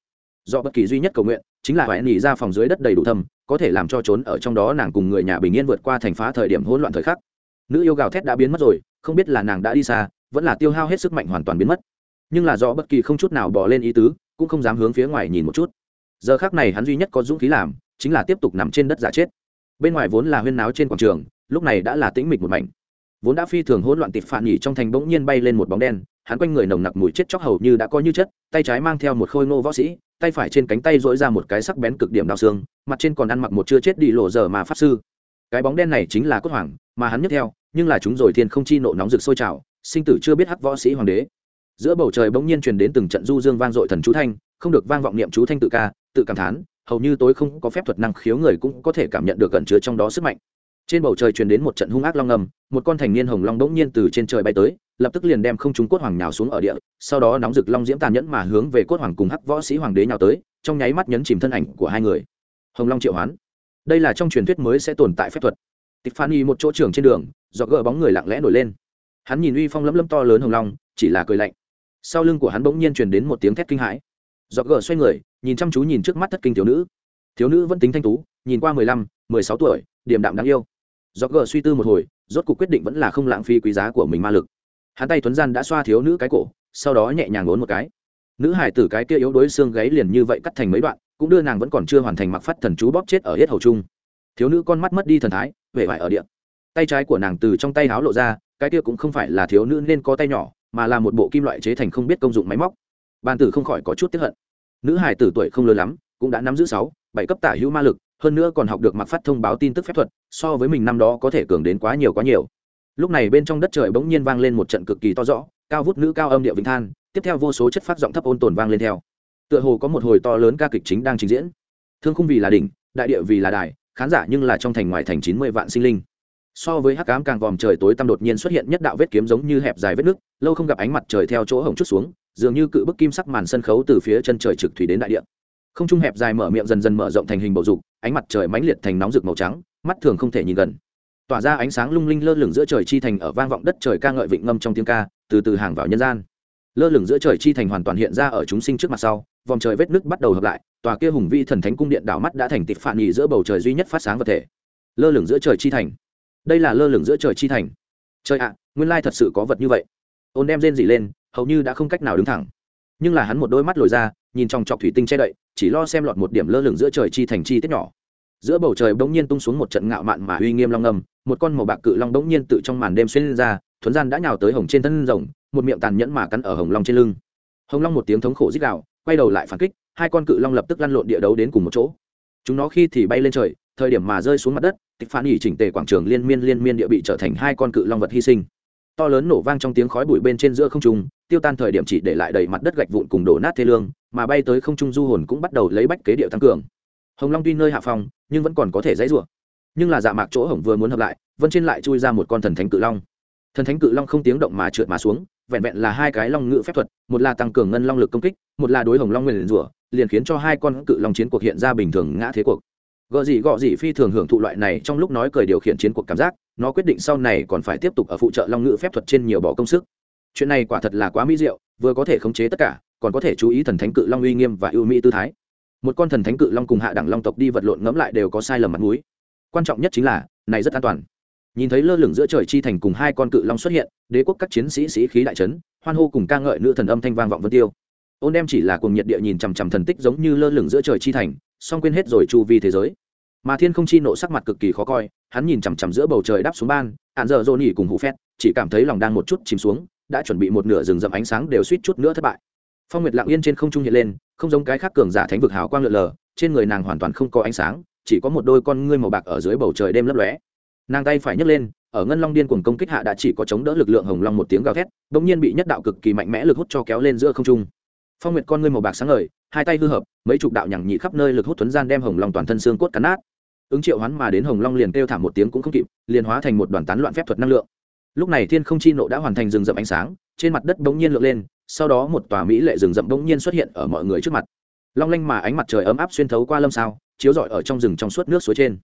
do bất kỳ duy nhất cầu nguyện, chính là phải nghỉ ra phòng dưới đất đầy đủ thâm, có thể làm cho trốn ở trong đó nàng cùng người nhà bình yên vượt qua thành phá thời điểm hỗn loạn thời khắc. Nữ yêu gào thét đã biến mất rồi, không biết là nàng đã đi xa, vẫn là tiêu hao hết sức mạnh hoàn toàn biến mất nhưng là do bất kỳ không chút nào bỏ lên ý tứ, cũng không dám hướng phía ngoài nhìn một chút. Giờ khác này hắn duy nhất có dũng khí làm, chính là tiếp tục nằm trên đất giả chết. Bên ngoài vốn là huyên náo trên quảng trường, lúc này đã là tĩnh mịch một mảnh. Vốn đã phi thường hỗn loạn tịt phản nhỉ trong thành bỗng nhiên bay lên một bóng đen, hắn quanh người nồng nặc mùi chết chóc hầu như đã có như chất, tay trái mang theo một khôi ngô võ sĩ, tay phải trên cánh tay dỗi ra một cái sắc bén cực điểm đau xương, mặt trên còn ăn mặc một chưa chết đi lộ giờ mà pháp sư. Cái bóng đen này chính là cốt hoàng, mà hắn nhấc theo, nhưng là chúng rồi thiên không chi nộ nóng rực sôi trào, sinh tử chưa biết hắc võ sĩ hoàng đế giữa bầu trời bỗng nhiên truyền đến từng trận du dương vang dội thần chú thanh, không được vang vọng niệm chú thanh tự ca, tự cảm thán, hầu như tối không có phép thuật năng khiếu người cũng có thể cảm nhận được cẩn chứa trong đó sức mạnh. Trên bầu trời truyền đến một trận hung ác long ngầm một con thành niên hồng long bỗng nhiên từ trên trời bay tới, lập tức liền đem không chúng cốt hoàng nhào xuống ở địa, sau đó nóng rực long diễm tàn nhẫn mà hướng về cốt hoàng cùng hắc võ sĩ hoàng đế nhào tới, trong nháy mắt nhấn chìm thân ảnh của hai người. Hồng long triệu hoán. Đây là trong truyền thuyết mới sẽ tồn tại phép thuật. Tiffany một chỗ trường trên đường, do gỡ bóng người lặng lẽ nổi lên. Hắn nhìn uy phong lấm lấm to lớn hồng long, chỉ là cười lạnh sau lưng của hắn bỗng nhiên truyền đến một tiếng thét kinh hãi. Do gờ xoay người, nhìn chăm chú nhìn trước mắt thất kinh thiếu nữ. Thiếu nữ vẫn tính thanh tú, nhìn qua mười lăm, mười sáu tuổi điểm đạm đáng yêu. Do gờ suy tư một hồi, rốt cuộc quyết định vẫn là không lãng phí quý giá của mình ma lực. Hắn tay tuấn gian đã xoa thiếu nữ cái cổ, sau đó nhẹ nhàng ngốn một cái. Nữ hải tử cái kia yếu đuối xương gáy liền như vậy cắt thành mấy đoạn, cũng đưa nàng vẫn còn chưa hoàn thành mặc phát thần chú bóp chết ở hết hầu trung thiếu nữ con mắt mất đi thần thái, vẻ vải ở điện tay trái của nàng từ trong tay háo lộ ra, cái kia cũng không phải là thiếu nữ nên có tay nhỏ mà là một bộ kim loại chế thành không biết công dụng máy móc. Bàn tử không khỏi có chút tiếp hận. Nữ hải tử tuổi không lớn lắm, cũng đã nắm giữ sáu, bảy cấp tả hữu ma lực, hơn nữa còn học được mặc phát thông báo tin tức phép thuật, so với mình năm đó có thể cường đến quá nhiều quá nhiều. Lúc này bên trong đất trời bỗng nhiên vang lên một trận cực kỳ to rõ, cao vút nữ cao âm điệu vĩnh than, tiếp theo vô số chất phát giọng thấp ôn tồn vang lên theo. Tựa hồ có một hồi to lớn ca kịch chính đang trình diễn. Thương không vì là đỉnh, đại địa vì là đài, khán giả nhưng là trong thành ngoài thành chín mươi vạn sinh linh so với hắc cám càng vòm trời tối tăm đột nhiên xuất hiện nhất đạo vết kiếm giống như hẹp dài vết nước lâu không gặp ánh mặt trời theo chỗ hồng chút xuống, dường như cự bức kim sắc màn sân khấu từ phía chân trời trực thủy đến đại địa. Không trung hẹp dài mở miệng dần dần mở rộng thành hình bầu dục, ánh mặt trời mãnh liệt thành nóng rực màu trắng, mắt thường không thể nhìn gần. Tỏa ra ánh sáng lung linh lơ lửng giữa trời chi thành ở vang vọng đất trời ca ngợi vịnh ngâm trong tiếng ca, từ từ hàng vào nhân gian. Lơ lửng giữa trời chi thành hoàn toàn hiện ra ở chúng sinh trước mặt sau, vòng trời vết nước bắt đầu hợp lại, tòa kia hùng vi thần thánh cung điện đảo mắt đã thành tịch phản nhì giữa bầu trời duy nhất phát sáng vật thể. Lơ lửng giữa trời chi thành đây là lơ lửng giữa trời chi thành. Trời ạ, nguyên lai thật sự có vật như vậy. Ôn đem rên dỉ lên, hầu như đã không cách nào đứng thẳng. Nhưng là hắn một đôi mắt lồi ra, nhìn trong chọc thủy tinh che đậy, chỉ lo xem lọt một điểm lơ lửng giữa trời chi thành chi tiết nhỏ. Giữa bầu trời bỗng nhiên tung xuống một trận ngạo mạn mà uy nghiêm long ngầm, một con màu bạc cự long bỗng nhiên tự trong màn đêm xuyên lên ra, thuấn gian đã nhào tới hồng trên thân rồng, một miệng tàn nhẫn mà cắn ở hồng long trên lưng. Hồng long một tiếng thống khổ dích đạo quay đầu lại phản kích, hai con cự long lập tức lăn lộn địa đấu đến cùng một chỗ. Chúng nó khi thì bay lên trời, thời điểm mà rơi xuống mặt đất tịch phản ỉ chỉnh tề quảng trường liên miên liên miên địa bị trở thành hai con cự long vật hy sinh. To lớn nổ vang trong tiếng khói bụi bên trên giữa không trung, tiêu tan thời điểm chỉ để lại đầy mặt đất gạch vụn cùng đổ nát thê lương, mà bay tới không trung du hồn cũng bắt đầu lấy bách kế điệu tăng cường. Hồng long tuy nơi hạ phòng nhưng vẫn còn có thể dãy rủa. Nhưng là dạ mạc chỗ hồng vừa muốn hợp lại vân trên lại chui ra một con thần thánh cự long. Thần thánh cự long không tiếng động mà trượt mà xuống, vẹn vẹn là hai cái long ngự phép thuật, một là tăng cường ngân long lực công kích, một là đối hồng long nguyền rủa, liền khiến cho hai con cự long chiến cuộc hiện ra bình thường ngã thế cuộc gợ gì gọ gì phi thường hưởng thụ loại này trong lúc nói cười điều khiển chiến cuộc cảm giác, nó quyết định sau này còn phải tiếp tục ở phụ trợ long ngữ phép thuật trên nhiều bỏ công sức. Chuyện này quả thật là quá mỹ diệu, vừa có thể khống chế tất cả, còn có thể chú ý thần thánh cự long uy nghiêm và ưu mỹ tư thái. Một con thần thánh cự long cùng hạ đẳng long tộc đi vật lộn ngẫm lại đều có sai lầm mặt mũi. Quan trọng nhất chính là, này rất an toàn. Nhìn thấy lơ lửng giữa trời chi thành cùng hai con cự long xuất hiện, đế quốc các chiến sĩ sĩ khí đại trấn hoan hô cùng ca ngợi nữ thần âm thanh vang vọng vân tiêu. Ôn đem chỉ là cùng nhiệt địa nhìn chằm chằm thần tích giống như lơ lửng giữa trời chi thành song quên hết rồi chu vi thế giới. Mà thiên không chi nộ sắc mặt cực kỳ khó coi, hắn nhìn chằm chằm giữa bầu trời đáp xuống ban hạn dở dồn nhỉ cùng hụ phét, chỉ cảm thấy lòng đang một chút chìm xuống, đã chuẩn bị một nửa rừng rậm ánh sáng đều suýt chút nữa thất bại. Phong nguyệt lặng yên trên không trung hiện lên, không giống cái khác cường giả thánh vực hào quang lượn lờ, trên người nàng hoàn toàn không có ánh sáng, chỉ có một đôi con ngươi màu bạc ở dưới bầu trời đêm lấp lóe. Nàng tay phải nhấc lên, ở ngân long điên cuồng công kích hạ đã chỉ có chống đỡ lực lượng hồng long một tiếng gào thét, bỗng nhiên bị nhất đạo cực kỳ mạnh mẽ lực hút cho kéo lên giữa không trung phong nguyệt con ngươi màu bạc sáng ngời, hai tay hư hợp, mấy chục đạo nhằng nhị khắp nơi lực hút thuấn gian đem hồng long toàn thân xương cốt cắn nát. Ứng triệu hoán mà đến hồng long liền kêu thảm một tiếng cũng không kịp, liền hóa thành một đoàn tán loạn phép thuật năng lượng. Lúc này thiên không chi nộ đã hoàn thành rừng rậm ánh sáng, trên mặt đất bỗng nhiên lượn lên, sau đó một tòa mỹ lệ rừng rậm bỗng nhiên xuất hiện ở mọi người trước mặt. Long lanh mà ánh mặt trời ấm áp xuyên thấu qua lâm sao, chiếu rọi ở trong rừng trong suốt nước suối trên.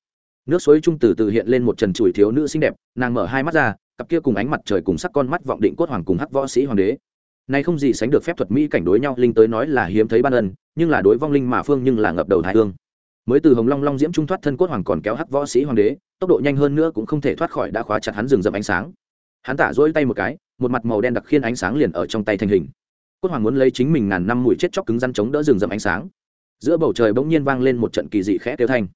Nước suối trung từ từ hiện lên một trần chùi thiếu nữ xinh đẹp, nàng mở hai mắt ra, cặp kia cùng ánh mặt trời cùng sắc con mắt vọng định cốt hoàng cùng hắc võ sĩ hoàng đế nay không gì sánh được phép thuật mỹ cảnh đối nhau, linh tới nói là hiếm thấy ban ân, nhưng là đối vong linh mà phương nhưng là ngập đầu thái hương. Mới từ hồng long long diễm trung thoát thân cốt hoàng còn kéo hắc võ sĩ hoàng đế, tốc độ nhanh hơn nữa cũng không thể thoát khỏi đã khóa chặt hắn rừng rậm ánh sáng. Hắn tả dỗi tay một cái, một mặt màu đen đặc khiên ánh sáng liền ở trong tay thành hình. Cốt hoàng muốn lấy chính mình ngàn năm mùi chết chóc cứng răn chống đỡ rừng rậm ánh sáng. Giữa bầu trời bỗng nhiên vang lên một trận kỳ dị khẽ tiêu thanh.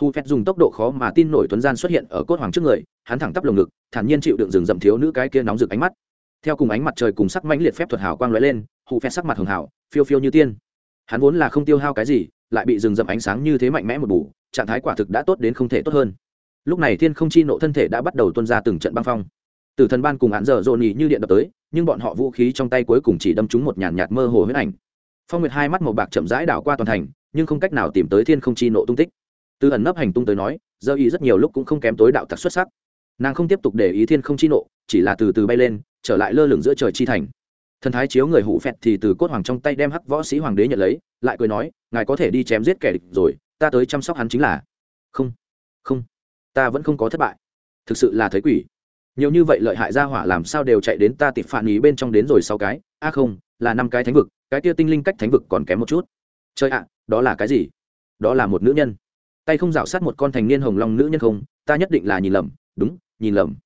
Hu phét dùng tốc độ khó mà tin nổi tuấn gian xuất hiện ở cốt hoàng trước người, hắn thẳng tắp lồng ngực, thản nhiên chịu đựng rừng rậm thiếu nữ cái kia nóng rực ánh mắt theo cùng ánh mặt trời cùng sắc mãnh liệt phép thuật hào quang lóe lên hụ phét sắc mặt hường hảo, phiêu phiêu như tiên. Hắn vốn là không tiêu hao cái gì, lại bị rừng rậm ánh sáng như thế mạnh mẽ một bù, trạng thái quả thực đã tốt đến không thể tốt hơn. Lúc này thiên không chi nộ thân thể đã bắt đầu tuân ra từng trận băng phong. Tử thần ban cùng hạn dở dồn nhì như điện đập tới, nhưng bọn họ vũ khí trong tay cuối cùng chỉ đâm trúng một nhàn nhạt mơ hồ huyết ảnh. Phong nguyệt hai mắt màu bạc chậm rãi đảo qua toàn thành, nhưng không cách nào tìm tới thiên không chi nộ tung tích. Từ ẩn nấp hành tung tới nói, giờ y rất nhiều lúc cũng không kém tối đạo tặc xuất sắc nàng không tiếp tục để ý thiên không chi nộ, chỉ là từ từ bay lên, trở lại lơ lửng giữa trời chi thành. Thần thái chiếu người hủ phẹt thì từ cốt hoàng trong tay đem hắc võ sĩ hoàng đế nhận lấy, lại cười nói, ngài có thể đi chém giết kẻ địch rồi, ta tới chăm sóc hắn chính là không không, ta vẫn không có thất bại. Thực sự là thấy quỷ. Nhiều như vậy lợi hại ra hỏa làm sao đều chạy đến ta tịp phản ý bên trong đến rồi sáu cái. A không, là năm cái thánh vực, cái kia tinh linh cách thánh vực còn kém một chút. Chơi ạ, đó là cái gì? Đó là một nữ nhân. Tay không rảo sát một con thành niên hồng long nữ nhân không, ta nhất định là nhìn lầm. Đúng nhìn lầm.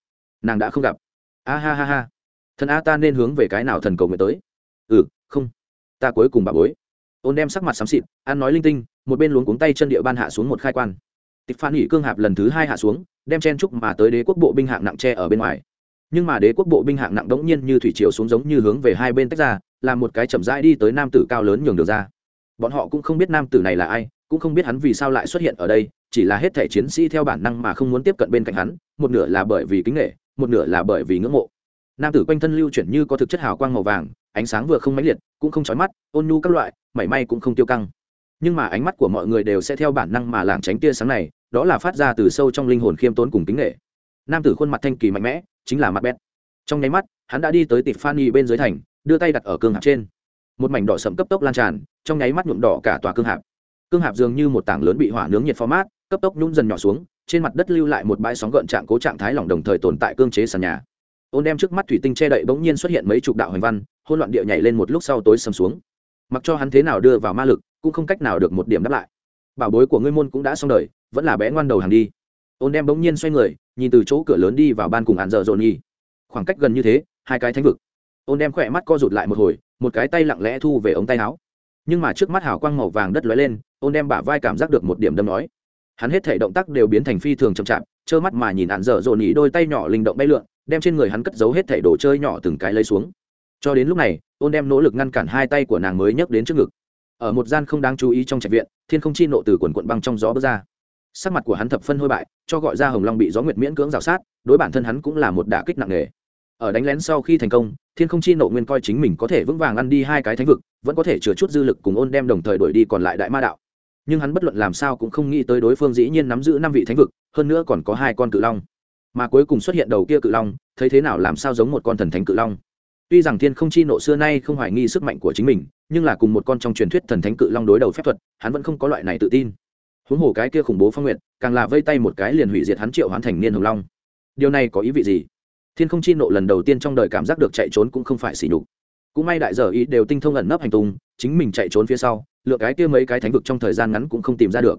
Nàng đã không gặp. A ha ha ha. Thần a ta nên hướng về cái nào thần cầu nguyện tới? Ừ không. Ta cuối cùng bà bối. Ôn đem sắc mặt xám xịt an nói linh tinh, một bên luống cuống tay chân địa ban hạ xuống một khai quan. Tịch phan nghỉ cương hạp lần thứ hai hạ xuống, đem chen trúc mà tới đế quốc bộ binh hạng nặng tre ở bên ngoài. Nhưng mà đế quốc bộ binh hạng nặng đống nhiên như thủy triều xuống giống như hướng về hai bên tách ra, làm một cái chậm rãi đi tới nam tử cao lớn nhường được ra. Bọn họ cũng không biết nam tử này là ai, cũng không biết hắn vì sao lại xuất hiện ở đây chỉ là hết thể chiến sĩ theo bản năng mà không muốn tiếp cận bên cạnh hắn, một nửa là bởi vì kính nghệ một nửa là bởi vì ngưỡng mộ. Nam tử quanh thân lưu chuyển như có thực chất hào quang màu vàng, ánh sáng vừa không mãnh liệt, cũng không chói mắt, ôn nhu các loại, mảy may cũng không tiêu căng. Nhưng mà ánh mắt của mọi người đều sẽ theo bản năng mà lảng tránh tia sáng này, đó là phát ra từ sâu trong linh hồn khiêm tốn cùng kính nghệ nam tử khuôn mặt thanh kỳ mạnh mẽ, chính là mặt bét trong nháy mắt, hắn đã đi tới tịp phan bên dưới thành, đưa tay đặt ở cương hạp trên. Một mảnh đỏ sậm cấp tốc lan tràn, trong nháy mắt nhuộm đỏ cả tòa cương hạp. Cương hạp dường như một tảng lớn bị hỏa nướng nhiệt format cấp tốc nhún dần nhỏ xuống, trên mặt đất lưu lại một bãi sóng gợn trạng cố trạng thái lỏng đồng thời tồn tại cương chế sàn nhà. Ôn đem trước mắt thủy tinh che đậy bỗng nhiên xuất hiện mấy chục đạo hành văn hôn loạn địa nhảy lên một lúc sau tối sầm xuống. Mặc cho hắn thế nào đưa vào ma lực, cũng không cách nào được một điểm đáp lại. Bảo bối của ngươi môn cũng đã xong đời, vẫn là bé ngoan đầu hàng đi. Ôn đem bỗng nhiên xoay người, nhìn từ chỗ cửa lớn đi vào ban cùng hạn dở dồn nhi khoảng cách gần như thế, hai cái thánh vực. Ôn đem khỏe mắt co rụt lại một hồi, một cái tay lặng lẽ thu về ống tay áo. Nhưng mà trước mắt hào quang màu vàng đất lóe lên, ôn đem bả vai cảm giác được một điểm đâm nói hắn hết thể động tác đều biến thành phi thường chậm chạp, trơ mắt mà nhìn ạn dở dồn nhỉ đôi tay nhỏ linh động bay lượn, đem trên người hắn cất giấu hết thể đồ chơi nhỏ từng cái lấy xuống. Cho đến lúc này ôn đem nỗ lực ngăn cản hai tay của nàng mới nhấc đến trước ngực. Ở một gian không đáng chú ý trong trạch viện, thiên không chi nộ từ quần quận băng trong gió bước ra. Sắc mặt của hắn thập phân hôi bại, cho gọi ra hồng long bị gió nguyệt miễn cưỡng rào sát, đối bản thân hắn cũng là một đả kích nặng nề. Ở đánh lén sau khi thành công, thiên không chi nộ nguyên coi chính mình có thể vững vàng ăn đi hai cái thánh vực, vẫn có thể chứa chút dư lực cùng ôn đem đồng thời đuổi đi còn lại đại ma đạo nhưng hắn bất luận làm sao cũng không nghĩ tới đối phương dĩ nhiên nắm giữ năm vị thánh vực, hơn nữa còn có hai con cự long. Mà cuối cùng xuất hiện đầu kia cự long, thấy thế nào làm sao giống một con thần thánh cự long. Tuy rằng thiên không chi nộ xưa nay không hoài nghi sức mạnh của chính mình, nhưng là cùng một con trong truyền thuyết thần thánh cự long đối đầu phép thuật, hắn vẫn không có loại này tự tin. Huống hồ cái kia khủng bố phong nguyện càng là vây tay một cái liền hủy diệt hắn triệu hoán thành niên hồng long. Điều này có ý vị gì? Thiên không chi nộ lần đầu tiên trong đời cảm giác được chạy trốn cũng không phải xỉ nhục. Cũng may đại giờ ý đều tinh thông ẩn nấp hành tung, chính mình chạy trốn phía sau lựa cái kia mấy cái thánh vực trong thời gian ngắn cũng không tìm ra được.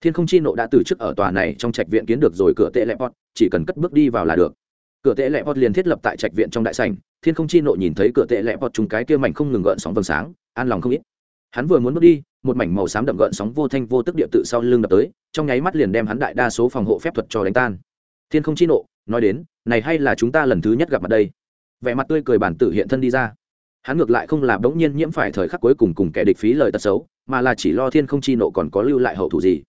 Thiên không chi nộ đã từ chức ở tòa này trong trạch viện kiến được rồi, cửa tệ lẹp pot, chỉ cần cất bước đi vào là được. Cửa tệ lẹp pot liền thiết lập tại trạch viện trong đại sảnh, thiên không chi nộ nhìn thấy cửa tệ lẹp pot chúng cái kia mảnh không ngừng gợn sóng vầng sáng, an lòng không ít. Hắn vừa muốn bước đi, một mảnh màu xám đậm gợn sóng vô thanh vô tức địa tự sau lưng đập tới, trong nháy mắt liền đem hắn đại đa số phòng hộ phép thuật cho đánh tan. Thiên không chi nộ, nói đến, này hay là chúng ta lần thứ nhất gặp mặt đây. Vẻ mặt tươi cười bản tử hiện thân đi ra hắn ngược lại không là bỗng nhiên nhiễm phải thời khắc cuối cùng cùng kẻ địch phí lời tật xấu, mà là chỉ lo thiên không chi nộ còn có lưu lại hậu thủ gì.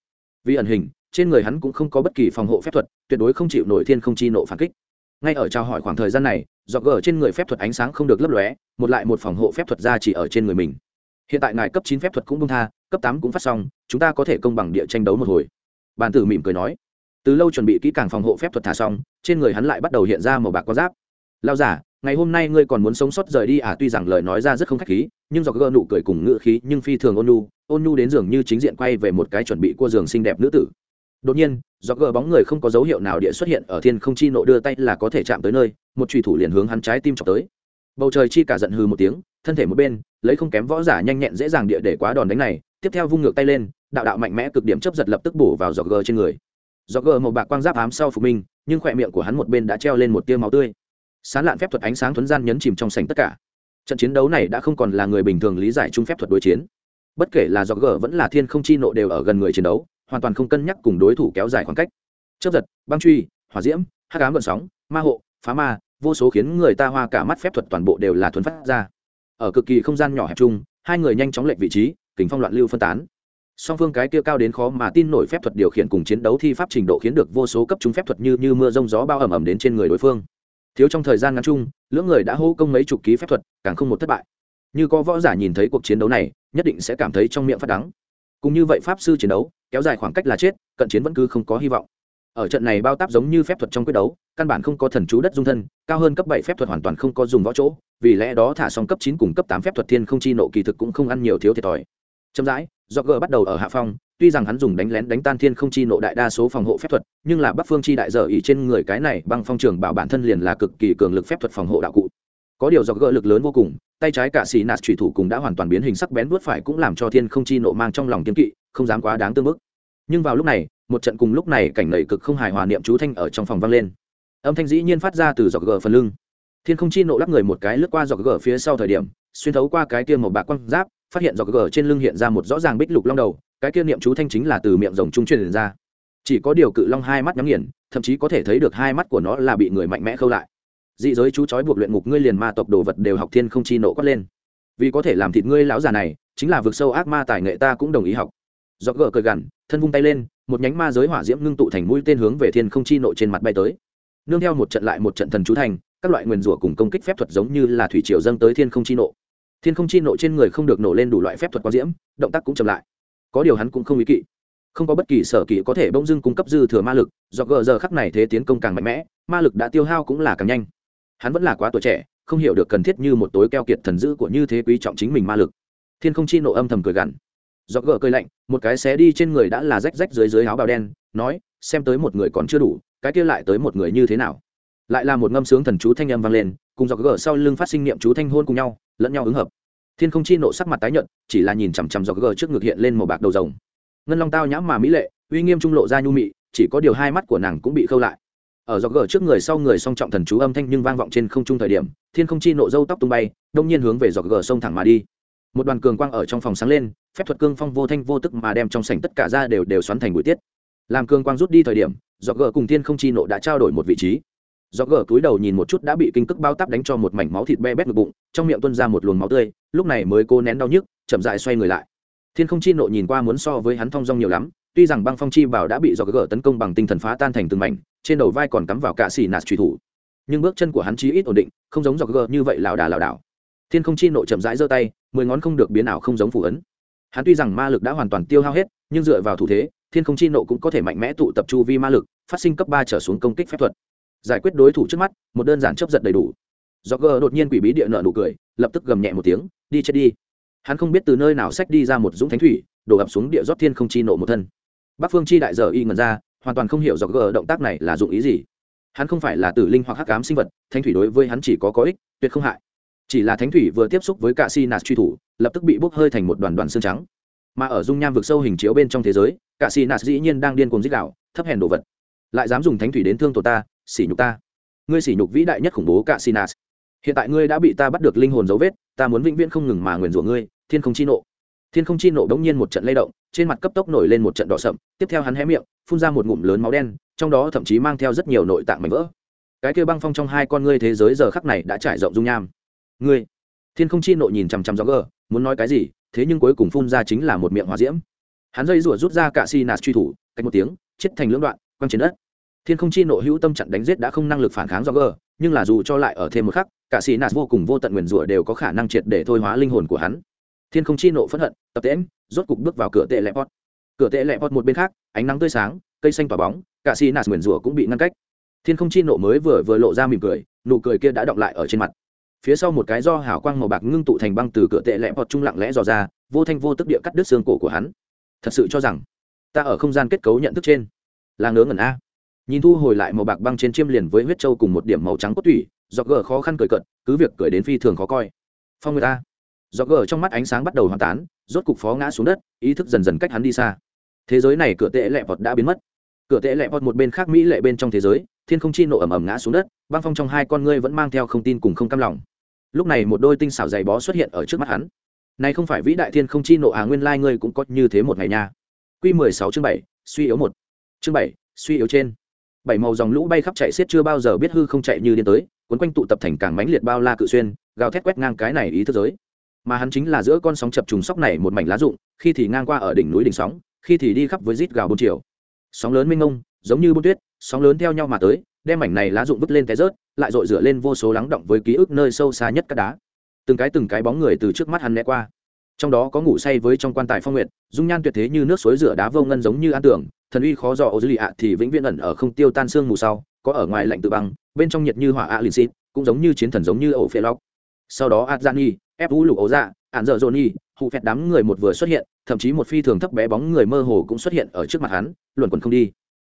Vì ẩn hình, trên người hắn cũng không có bất kỳ phòng hộ phép thuật, tuyệt đối không chịu nổi thiên không chi nộ phản kích. Ngay ở trao hỏi khoảng thời gian này do gờ trên người phép thuật ánh sáng không được lấp lóe, một lại một phòng hộ phép thuật ra chỉ ở trên người mình. Hiện tại ngài cấp chín phép thuật cũng bung tha, cấp tám cũng phát xong, chúng ta có thể công bằng địa tranh đấu một hồi. Bàn tử mỉm cười nói. Từ lâu chuẩn bị kỹ càng phòng hộ phép thuật thả xong, trên người hắn lại bắt đầu hiện ra màu bạc có giáp. Lao giả ngày hôm nay ngươi còn muốn sống sót rời đi à? Tuy rằng lời nói ra rất không khách khí, nhưng do gỡ nụ cười cùng ngữ khí nhưng phi thường ôn nhu. Ôn nhu đến giường như chính diện quay về một cái chuẩn bị cua giường xinh đẹp nữ tử. Đột nhiên do gỡ bóng người không có dấu hiệu nào địa xuất hiện ở thiên không chi nộ đưa tay là có thể chạm tới nơi, một trùy thủ liền hướng hắn trái tim chọc tới. Bầu trời chi cả giận hừ một tiếng, thân thể một bên, lấy không kém võ giả nhanh nhẹn dễ dàng địa để quá đòn đánh này, tiếp theo vung ngược tay lên, đạo đạo mạnh mẽ cực điểm chấp giật lập tức bổ vào giọt gờ trên người. Giọt gờ một bạc quang giáp ám sau phục minh, nhưng khỏe miệng của hắn một bên đã treo lên một tia máu tươi sán lạn phép thuật ánh sáng thuấn gian nhấn chìm trong sảnh tất cả. Trận chiến đấu này đã không còn là người bình thường lý giải chung phép thuật đối chiến. Bất kể là giọt gờ vẫn là thiên không chi nộ đều ở gần người chiến đấu, hoàn toàn không cân nhắc cùng đối thủ kéo dài khoảng cách. Chấp giật, băng truy, hỏa diễm hát cám vận sóng, ma hộ, phá ma, vô số khiến người ta hoa cả mắt phép thuật toàn bộ đều là thuấn phát ra. Ở cực kỳ không gian nhỏ hẹp chung, hai người nhanh chóng lệch vị trí kính phong loạn lưu phân tán. Song phương cái kia cao đến khó mà tin nổi phép thuật điều khiển cùng chiến đấu thi pháp trình độ khiến được vô số cấp chúng phép thuật như như mưa rông gió bao ẩm ẩm đến trên người đối phương thiếu trong thời gian ngắn chung, lưỡng người đã hô công mấy chục ký phép thuật, càng không một thất bại. Như có võ giả nhìn thấy cuộc chiến đấu này, nhất định sẽ cảm thấy trong miệng phát đắng. Cùng như vậy pháp sư chiến đấu, kéo dài khoảng cách là chết, cận chiến vẫn cứ không có hy vọng. Ở trận này bao táp giống như phép thuật trong quyết đấu, căn bản không có thần chú đất dung thân, cao hơn cấp bảy phép thuật hoàn toàn không có dùng võ chỗ, vì lẽ đó thả xong cấp chín cùng cấp tám phép thuật thiên không chi nộ kỳ thực cũng không ăn nhiều thiếu thiệt thòi. Chậm rãi do g bắt đầu ở hạ phong, tuy rằng hắn dùng đánh lén đánh tan thiên không chi nộ đại đa số phòng hộ phép thuật, nhưng là bắc phương chi đại dở ý trên người cái này băng phong trường bảo bản thân liền là cực kỳ cường lực phép thuật phòng hộ đạo cụ. Có điều do Gờ lực lớn vô cùng, tay trái cả xì nạt thủy thủ cùng đã hoàn toàn biến hình sắc bén vuốt phải cũng làm cho thiên không chi nộ mang trong lòng kiên kỵ, không dám quá đáng tương bức. Nhưng vào lúc này, một trận cùng lúc này cảnh nảy cực không hài hòa niệm chú thanh ở trong phòng vang lên. Âm thanh dĩ nhiên phát ra từ dọc gờ phần lưng. Thiên không chi nộ lắc người một cái lướt qua dọc gờ phía sau thời điểm, xuyên thấu qua cái tiêm một bạc quăng giáp phát hiện do gờ trên lưng hiện ra một rõ ràng bích lục long đầu, cái kia niệm chú thanh chính là từ miệng rồng trung truyền ra. Chỉ có điều cự long hai mắt nhắm nghiền, thậm chí có thể thấy được hai mắt của nó là bị người mạnh mẽ khâu lại. Dị giới chú chói buộc luyện ngục ngươi liền ma tộc đồ vật đều học thiên không chi nộ quát lên. Vì có thể làm thịt ngươi lão già này, chính là vực sâu ác ma tài nghệ ta cũng đồng ý học. Do gờ cười gằn, thân vung tay lên, một nhánh ma giới hỏa diễm ngưng tụ thành mũi tên hướng về thiên không chi nộ trên mặt bay tới. Nương theo một trận lại một trận thần chú thành, các loại nguyền rủa cùng công kích phép thuật giống như là thủy triều dâng tới thiên không chi nộ thiên không chi nộ trên người không được nổ lên đủ loại phép thuật quang diễm, động tác cũng chậm lại. Có điều hắn cũng không ý kỵ. Không có bất kỳ sở kỵ có thể bỗng dưng cung cấp dư thừa ma lực, do gờ giờ khắc này thế tiến công càng mạnh mẽ, ma lực đã tiêu hao cũng là càng nhanh. Hắn vẫn là quá tuổi trẻ, không hiểu được cần thiết như một tối keo kiệt thần dữ của như thế quý trọng chính mình ma lực. Thiên không chi nộ âm thầm cười gằn. Do gờ cười lạnh, một cái xé đi trên người đã là rách rách dưới dưới áo bào đen, nói, xem tới một người còn chưa đủ, cái kia lại tới một người như thế nào? Lại là một ngâm sướng thần chú thanh âm vang lên, cùng dọc gờ sau lưng phát sinh niệm chú thanh hôn cùng nhau, lẫn nhau ứng hợp. Thiên không chi nộ sắc mặt tái nhợt, chỉ là nhìn chằm chằm dọc gờ trước ngực hiện lên màu bạc đầu rồng. Ngân long tao nhãm mà mỹ lệ, uy nghiêm trung lộ ra nhu mị, chỉ có điều hai mắt của nàng cũng bị khâu lại. Ở dọc gờ trước người sau người song trọng thần chú âm thanh nhưng vang vọng trên không trung thời điểm, thiên không chi nộ dâu tóc tung bay, đông nhiên hướng về dọc gờ sông thẳng mà đi. Một đoàn cường quang ở trong phòng sáng lên, phép thuật cương phong vô thanh vô tức mà đem trong sảnh tất cả ra đều đều xoắn thành bụi tiết. Làm cường quang rút đi thời điểm, dọc gờ cùng thiên không chi nộ đã trao đổi một vị trí do gờ cúi đầu nhìn một chút đã bị kinh cức bao tắp đánh cho một mảnh máu thịt be bét ngực bụng, trong miệng tuân ra một luồng máu tươi, lúc này mới cố nén đau nhức, chậm dại xoay người lại. Thiên không chi nộ nhìn qua muốn so với hắn thong dong nhiều lắm, tuy rằng băng phong chi bảo đã bị do gờ tấn công bằng tinh thần phá tan thành từng mảnh, trên đầu vai còn cắm vào cạ xì nạt truy thủ. Nhưng bước chân của hắn chí ít ổn định, không giống do gờ như vậy lảo đà lảo đảo. Thiên không chi nộ chậm rãi giơ tay, mười ngón không được biến ảo không giống phủ ấn. Hắn tuy rằng ma lực đã hoàn toàn tiêu hao hết, nhưng dựa vào thủ thế, thiên không chi nộ cũng có thể mạnh mẽ tụ tập chu vi ma lực, phát sinh cấp ba trở xuống công kích phép thuật giải quyết đối thủ trước mắt, một đơn giản chấp giật đầy đủ. Do gờ đột nhiên quỷ bí địa nợ nụ cười, lập tức gầm nhẹ một tiếng, đi chết đi. Hắn không biết từ nơi nào sách đi ra một dũng thánh thủy, đổ ập xuống địa rót thiên không chi nộ một thân. Bắc phương chi đại giờ y ngần ra, hoàn toàn không hiểu do gờ động tác này là dụng ý gì. Hắn không phải là tử linh hoặc hắc ám sinh vật, thánh thủy đối với hắn chỉ có có ích, tuyệt không hại. Chỉ là thánh thủy vừa tiếp xúc với cả si nạt truy thủ, lập tức bị bốc hơi thành một đoàn đoàn xương trắng. Mà ở dung nham vực sâu hình chiếu bên trong thế giới cả si nạt dĩ nhiên đang điên cuồng dích đạo thấp hèn đồ vật. Lại dám dùng thánh thủy đến thương tổ ta sỉ nhục ta. Ngươi sỉ nhục vĩ đại nhất khủng bố cả sinas hiện tại ngươi đã bị ta bắt được linh hồn dấu vết, ta muốn vĩnh viễn không ngừng mà nguyền rủa ngươi, thiên không chi nộ. Thiên không chi nộ bỗng nhiên một trận lay động, trên mặt cấp tốc nổi lên một trận đỏ sậm, tiếp theo hắn hé miệng, phun ra một ngụm lớn máu đen, trong đó thậm chí mang theo rất nhiều nội tạng mảnh vỡ. Cái kia băng phong trong hai con ngươi thế giới giờ khắc này đã trải rộng dung nham. Ngươi, thiên không chi nộ nhìn chằm chằm gió gờ muốn nói cái gì, thế nhưng cuối cùng phun ra chính là một miệng hỏa diễm. Hắn dây rủa rút ra cả si nạt truy thủ, cách một tiếng, chết thành lưỡng đoạn, quăng trên đất thiên không chi nộ hữu tâm chặn đánh giết đã không năng lực phản kháng do gờ, nhưng là dù cho lại ở thêm một khắc, cả sĩ nạt vô cùng vô tận nguyền rủa đều có khả năng triệt để thôi hóa linh hồn của hắn. Thiên không chi nộ phẫn hận, tập tễm rốt cục bước vào cửa tệ lẹ pot. Cửa tệ lẹ pot một bên khác, ánh nắng tươi sáng, cây xanh tỏa bóng, cả sĩ nạt nguyền rủa cũng bị ngăn cách. Thiên không chi nộ mới vừa vừa lộ ra mỉm cười, nụ cười kia đã động lại ở trên mặt. Phía sau một cái do hào quang màu bạc ngưng tụ thành băng từ cửa tệ lẹ pot trung lặng lẽ dò ra, vô thanh vô tức địa cắt đứt xương cổ của hắn. Thật sự cho rằng, ta ở không gian kết cấu nhận thức trên, là ngớ ngẩn a nhìn thu hồi lại màu bạc băng trên chiêm liền với huyết trâu cùng một điểm màu trắng cốt tủy do gờ khó khăn cười cận cứ việc cười đến phi thường khó coi. Phong người ta do gờ trong mắt ánh sáng bắt đầu hoàn tán, rốt cục phó ngã xuống đất, ý thức dần dần cách hắn đi xa. Thế giới này cửa tệ lẹ vọt đã biến mất. Cửa tệ lẹ vọt một bên khác mỹ lệ bên trong thế giới, thiên không chi nổ ẩm ẩm ngã xuống đất, băng phong trong hai con ngươi vẫn mang theo không tin cùng không cam lòng. Lúc này một đôi tinh xảo dày bó xuất hiện ở trước mắt hắn. Này không phải vĩ đại thiên không chi nộ à nguyên lai ngươi cũng có như thế một ngày nha. Quy mười sáu chương bảy, suy yếu một. Chương bảy, suy yếu trên bảy màu dòng lũ bay khắp chạy xiết chưa bao giờ biết hư không chạy như điên tới, cuốn quanh tụ tập thành càng mãnh liệt bao la cự xuyên, gào thét quét ngang cái này ý thức giới. Mà hắn chính là giữa con sóng chập trùng sóc này một mảnh lá rụng, khi thì ngang qua ở đỉnh núi đỉnh sóng, khi thì đi khắp với rít gào bôn chiều. Sóng lớn mênh mông, giống như bông tuyết, sóng lớn theo nhau mà tới, đem mảnh này lá rụng vứt lên té rớt, lại dội rửa lên vô số lắng động với ký ức nơi sâu xa nhất các đá. Từng cái từng cái bóng người từ trước mắt hắn né qua. Trong đó có ngủ say với trong quan tài phong nguyệt, dung nhan tuyệt thế như nước suối rửa đá vô ngân giống như an tưởng thần uy khó dò ô dư lì ạ thì vĩnh viễn ẩn ở không tiêu tan xương mù sau, có ở ngoài lạnh tự băng, bên trong nhiệt như hỏa ạ lìn xịt, cũng giống như chiến thần giống như ổ phê lóc sau đó adzani ép vũ lục ấu dạ ạn dợ johnny hụ phẹt đám người một vừa xuất hiện, thậm chí một phi thường thấp bé bóng người mơ hồ cũng xuất hiện ở trước mặt hắn, luẩn quẩn không đi.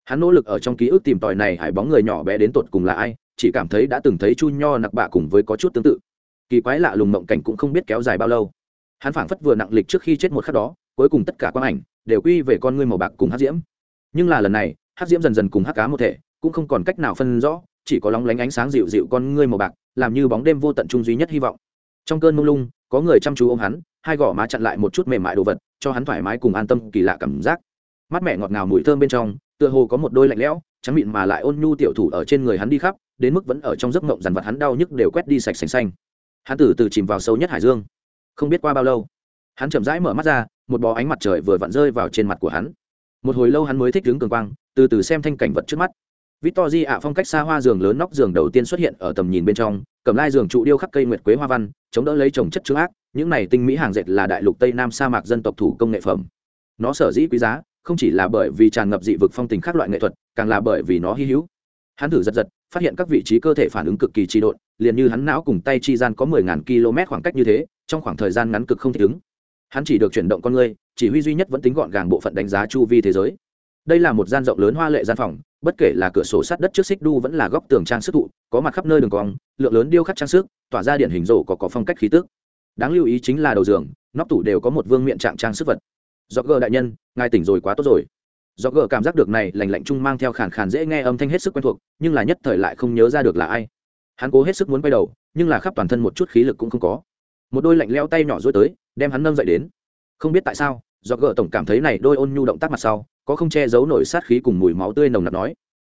Hắn nỗ lực ở trong ký ức tìm tòi này hải bóng người nhỏ bé đến tột cùng là ai, chỉ cảm thấy đã từng thấy chu nho nặc bạ cùng với có chút tương tự. Kỳ quái lạ lùng mộng cảnh cũng không biết kéo dài bao lâu. Hắn phảng phất vừa nặng lịch trước khi chết một khắc đó, cuối cùng tất cả quang ảnh đều quy về con ngươi màu bạc cùng hát diễm nhưng là lần này hát diễm dần dần cùng hát cá một thể, cũng không còn cách nào phân rõ, chỉ có lóng lánh ánh sáng dịu dịu con ngươi màu bạc, làm như bóng đêm vô tận trung duy nhất hy vọng. Trong cơn mông lung, có người chăm chú ôm hắn, hai gò má chặn lại một chút mềm mại đồ vật, cho hắn thoải mái cùng an tâm kỳ lạ cảm giác. Mắt mẹ ngọt ngào mùi thơm bên trong, tựa hồ có một đôi lạnh lẽo, trắng mịn mà lại ôn nhu tiểu thủ ở trên người hắn đi khắp, đến mức vẫn ở trong giấc mộng dằn vặt hắn đau nhức đều quét đi sạch sành xanh. Hắn từ từ chìm vào sâu nhất hải dương. Không biết qua bao lâu, hắn chậm rãi mở mắt ra, một bó ánh mặt trời vừa vặn rơi vào trên mặt của hắn một hồi lâu hắn mới thích đứng cường quang, từ từ xem thanh cảnh vật trước mắt. Victory di ạ phong cách xa hoa giường lớn nóc giường đầu tiên xuất hiện ở tầm nhìn bên trong, cầm lai giường trụ điêu khắc cây nguyệt quế hoa văn, chống đỡ lấy trồng chất chứa ác, những này tinh mỹ hàng dệt là đại lục tây nam sa mạc dân tộc thủ công nghệ phẩm. Nó sở dĩ quý giá, không chỉ là bởi vì tràn ngập dị vực phong tình khác loại nghệ thuật, càng là bởi vì nó hy hữu. Hắn thử giật giật, phát hiện các vị trí cơ thể phản ứng cực kỳ trị độn, liền như hắn não cùng tay chi gian có mười ngàn km khoảng cách như thế, trong khoảng thời gian ngắn cực không thể ứng. Hắn chỉ được chuyển động con người chỉ huy duy nhất vẫn tính gọn gàng bộ phận đánh giá chu vi thế giới. Đây là một gian rộng lớn hoa lệ gian phòng, bất kể là cửa sổ sát đất trước xích đu vẫn là góc tường trang sức thụ, có mặt khắp nơi đường cong, lượng lớn điêu khắc trang sức, tỏa ra điện hình rổ có có phong cách khí tức. Đáng lưu ý chính là đầu giường, nóc tủ đều có một vương miệng trạng trang sức vật. Do gờ đại nhân, ngài tỉnh rồi quá tốt rồi. Do gờ cảm giác được này lành lạnh chung mang theo khàn khàn dễ nghe âm thanh hết sức quen thuộc, nhưng là nhất thời lại không nhớ ra được là ai. Hắn cố hết sức muốn quay đầu, nhưng là khắp toàn thân một chút khí lực cũng không có. Một đôi lạnh leo tay nhỏ dối tới, đem hắn nâng dậy đến. Không biết tại sao do gỡ tổng cảm thấy này đôi ôn nhu động tác mặt sau, có không che giấu nổi sát khí cùng mùi máu tươi nồng nặc nói.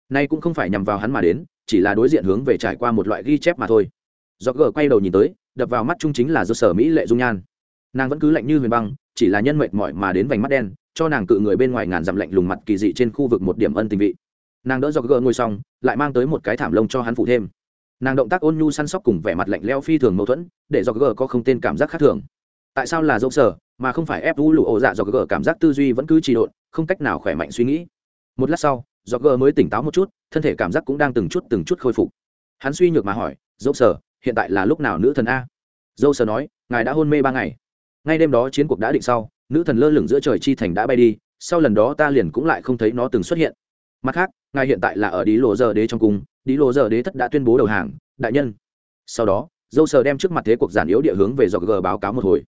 Nay cũng không phải nhằm vào hắn mà đến, chỉ là đối diện hướng về trải qua một loại ghi chép mà thôi. Do gỡ quay đầu nhìn tới, đập vào mắt chung chính là do sở mỹ lệ dung nhan. Nàng vẫn cứ lạnh như huyền băng, chỉ là nhân mệt mỏi mà đến vành mắt đen, cho nàng cự người bên ngoài ngàn dặm lạnh lùng mặt kỳ dị trên khu vực một điểm ân tình vị. Nàng đỡ do gỡ ngồi xong, lại mang tới một cái thảm lông cho hắn phụ thêm. Nàng động tác ôn nhu săn sóc cùng vẻ mặt lạnh leo phi thường mâu thuẫn, để do gờ có không tên cảm giác khác thường tại sao là dâu sở mà không phải ép vũ lụ ổ dạ do gờ, cảm giác tư duy vẫn cứ trì độn, không cách nào khỏe mạnh suy nghĩ. Một lát sau do gờ mới tỉnh táo một chút, thân thể cảm giác cũng đang từng chút từng chút khôi phục. Hắn suy nhược mà hỏi, dâu sở hiện tại là lúc nào nữ thần a? Dâu sở nói, ngài đã hôn mê ba ngày. Ngay đêm đó chiến cuộc đã định sau, nữ thần lơ lửng giữa trời chi thành đã bay đi, sau lần đó ta liền cũng lại không thấy nó từng xuất hiện. Mặt khác, ngài hiện tại là ở đi lộ giờ đế trong cung đi lộ giờ đế thất đã tuyên bố đầu hàng, đại nhân. Sau đó, dâu sờ đem trước mặt thế cuộc giản yếu địa hướng về do g báo cáo một hồi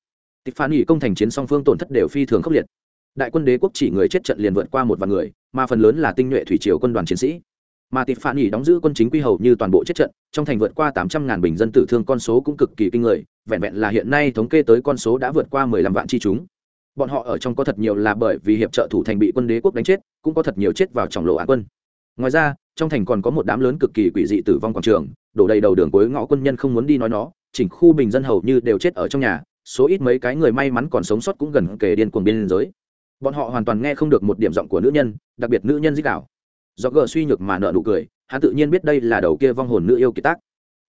tịch phản nghỉ công thành chiến song phương tổn thất đều phi thường khốc liệt. Đại quân đế quốc chỉ người chết trận liền vượt qua một vạn người, mà phần lớn là tinh nhuệ thủy triều quân đoàn chiến sĩ. Mà tịch phản nghỉ đóng giữ quân chính quy hầu như toàn bộ chết trận, trong thành vượt qua tám trăm ngàn bình dân tử thương con số cũng cực kỳ kinh người, vẹn vẹn là hiện nay thống kê tới con số đã vượt qua mười lăm vạn chi chúng. Bọn họ ở trong có thật nhiều là bởi vì hiệp trợ thủ thành bị quân đế quốc đánh chết, cũng có thật nhiều chết vào trong lộ á quân. Ngoài ra, trong thành còn có một đám lớn cực kỳ quỷ dị tử vong quảng trường, đổ đầy đầu đường cuối ngõ quân nhân không muốn đi nói nó, chỉnh khu bình dân hầu như đều chết ở trong nhà số ít mấy cái người may mắn còn sống sót cũng gần kề điên cuồng biên giới. Bọn họ hoàn toàn nghe không được một điểm giọng của nữ nhân, đặc biệt nữ nhân dích đạo. Do gờ suy nhược mà nợ nụ cười, hắn tự nhiên biết đây là đầu kia vong hồn nữ yêu kiệt tác.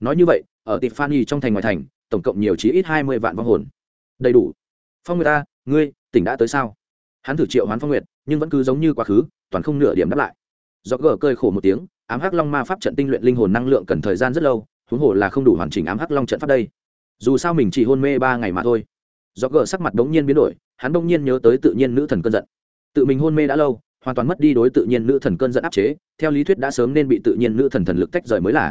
Nói như vậy, ở tịp phan trong thành ngoài thành, tổng cộng nhiều chí ít hai mươi vạn vong hồn. Đầy đủ. Phong nguyệt ta ngươi, tỉnh đã tới sao? Hắn thử triệu hoán phong nguyệt, nhưng vẫn cứ giống như quá khứ, toàn không nửa điểm đáp lại. Do gờ cơi khổ một tiếng, ám hắc long ma pháp trận tinh luyện linh hồn năng lượng cần thời gian rất lâu, huống hồ là không đủ hoàn chỉnh ám hắc long trận pháp đây dù sao mình chỉ hôn mê ba ngày mà thôi. Do gờ sắc mặt đ ố n g nhiên biến đổi, hắn đ ỗ n g nhiên nhớ tới tự nhiên nữ thần cơn giận. Tự mình hôn mê đã lâu, hoàn toàn mất đi đối tự nhiên nữ thần cơn giận áp chế, theo lý thuyết đã sớm nên bị tự nhiên nữ thần thần lực tách rời mới là.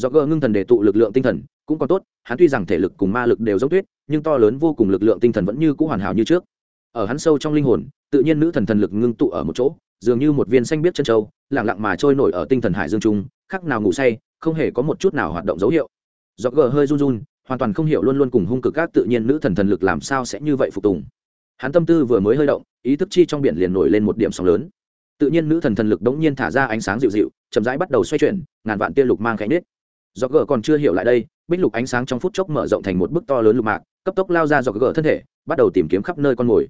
Do gờ ngưng thần để tụ lực lượng tinh thần, cũng còn tốt, hắn tuy rằng thể lực cùng ma lực đều giống tuyết, nhưng to lớn vô cùng lực lượng tinh thần vẫn như c ũ hoàn hảo như trước. Ở hắn sâu trong linh hồn, tự nhiên nữ thần thần lực ngưng tụ ở một chỗ, dường như một viên xanh biết chân trâu lẳng lặng mà trôi nổi ở tinh thần hải dương trung khắc nào ngủ say, không hề có một chút nào hoạt động dấu hiệu. Do gờ hơi run run hoàn toàn không hiểu luôn luôn cùng hung cực các tự nhiên nữ thần thần lực làm sao sẽ như vậy phục tùng. Hắn tâm tư vừa mới hơi động, ý thức chi trong biển liền nổi lên một điểm sóng lớn. Tự nhiên nữ thần thần lực đống nhiên thả ra ánh sáng dịu dịu, chậm rãi bắt đầu xoay chuyển, ngàn vạn tia lục mang khẽ nết do gờ còn chưa hiểu lại đây, bích lục ánh sáng trong phút chốc mở rộng thành một bức to lớn lục mạc, cấp tốc lao ra do gỡ thân thể, bắt đầu tìm kiếm khắp nơi con mồi.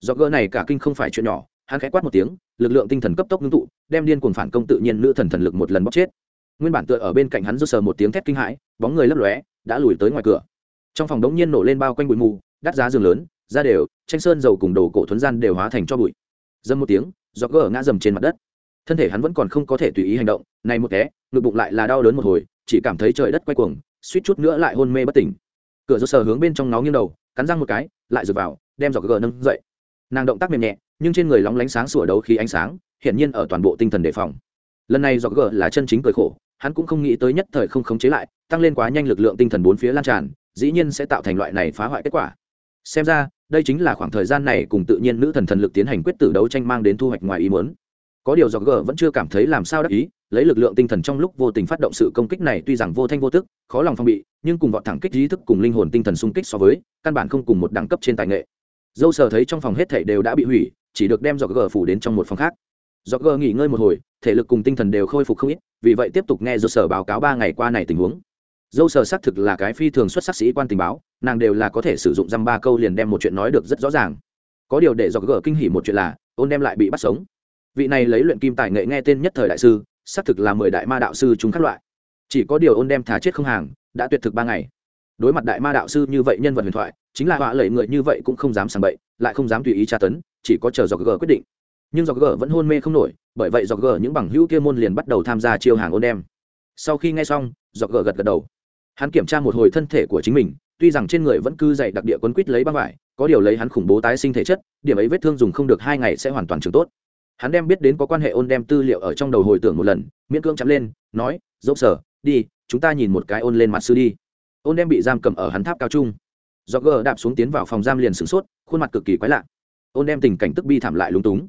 Do gỡ này cả kinh không phải chuyện nhỏ, hắn khẽ quát một tiếng, lực lượng tinh thần cấp tốc ngưng tụ, đem điên cuồng phản công tự nhiên nữ thần thần lực một lần bóc chết. Nguyên bản tựa ở bên cạnh hắn rút sờ một tiếng thét kinh hãi, bóng người lấp lóe đã lùi tới ngoài cửa. Trong phòng đống nhiên nổ lên bao quanh bụi mù, đắt giá giường lớn ra đều, tranh sơn dầu cùng đồ cổ thuấn gian đều hóa thành cho bụi. Dâm một tiếng do gỡ ngã dầm trên mặt đất. Thân thể hắn vẫn còn không có thể tùy ý hành động, này một té, ngực bụng lại là đau đớn một hồi, chỉ cảm thấy trời đất quay cuồng, suýt chút nữa lại hôn mê bất tỉnh. Cửa do sờ hướng bên trong nó nghiêng đầu, cắn răng một cái, lại dựa vào, đem giọt gờ nâng dậy. Nàng động tác mềm nhẹ, nhưng trên người lóng lánh sáng sủa đấu khí ánh sáng, hiển nhiên ở toàn bộ tinh thần đề phòng. Lần này giọt gờ là chân chính cười khổ hắn cũng không nghĩ tới nhất thời không khống chế lại, tăng lên quá nhanh lực lượng tinh thần bốn phía lan tràn, dĩ nhiên sẽ tạo thành loại này phá hoại kết quả. Xem ra, đây chính là khoảng thời gian này cùng tự nhiên nữ thần thần lực tiến hành quyết tử đấu tranh mang đến thu hoạch ngoài ý muốn. Có điều dọc gờ vẫn chưa cảm thấy làm sao đắc ý, lấy lực lượng tinh thần trong lúc vô tình phát động sự công kích này tuy rằng vô thanh vô tức, khó lòng phong bị, nhưng cùng vọt thẳng kích trí thức cùng linh hồn tinh thần xung kích so với, căn bản không cùng một đẳng cấp trên tài nghệ. Dâu sờ thấy trong phòng hết thảy đều đã bị hủy, chỉ được đem dọc gờ phủ đến trong một phòng khác. Dọc gờ nghỉ ngơi một hồi thể lực cùng tinh thần đều khôi phục không ít, vì vậy tiếp tục nghe Dâu sở báo cáo ba ngày qua này tình huống. Dâu sở xác thực là cái phi thường xuất sắc sĩ quan tình báo, nàng đều là có thể sử dụng dăm ba câu liền đem một chuyện nói được rất rõ ràng. Có điều để dọc gỡ kinh hỉ một chuyện là, ôn đem lại bị bắt sống. Vị này lấy luyện kim tài nghệ nghe tên nhất thời đại sư, xác thực là mười đại ma đạo sư chúng các loại. Chỉ có điều ôn đem thả chết không hàng, đã tuyệt thực ba ngày. Đối mặt đại ma đạo sư như vậy nhân vật huyền thoại, chính là họa lẩy người như vậy cũng không dám sàng bậy, lại không dám tùy ý tra tấn, chỉ có chờ dọc g quyết định nhưng dọc g vẫn hôn mê không nổi, bởi vậy dọc g những bằng hữu kia môn liền bắt đầu tham gia chiêu hàng ôn đem sau khi nghe xong dọc g gật gật đầu. Hắn kiểm tra một hồi thân thể của chính mình, tuy rằng trên người vẫn cư dày đặc địa quấn quýt lấy băng vải, có điều lấy hắn khủng bố tái sinh thể chất, điểm ấy vết thương dùng không được hai ngày sẽ hoàn toàn trường tốt. Hắn đem biết đến có quan hệ ôn đem tư liệu ở trong đầu hồi tưởng một lần, miễn cưỡng chắm lên, nói, dốc sở, đi, chúng ta nhìn một cái ôn lên mặt sư đi. Ôn đem bị giam cầm ở hắn tháp cao trung. Do gờ đạp xuống tiến vào phòng giam liền sửng sốt, khuôn mặt cực kỳ quái lạ. Ôn đem tình cảnh tức bi thảm lại lúng túng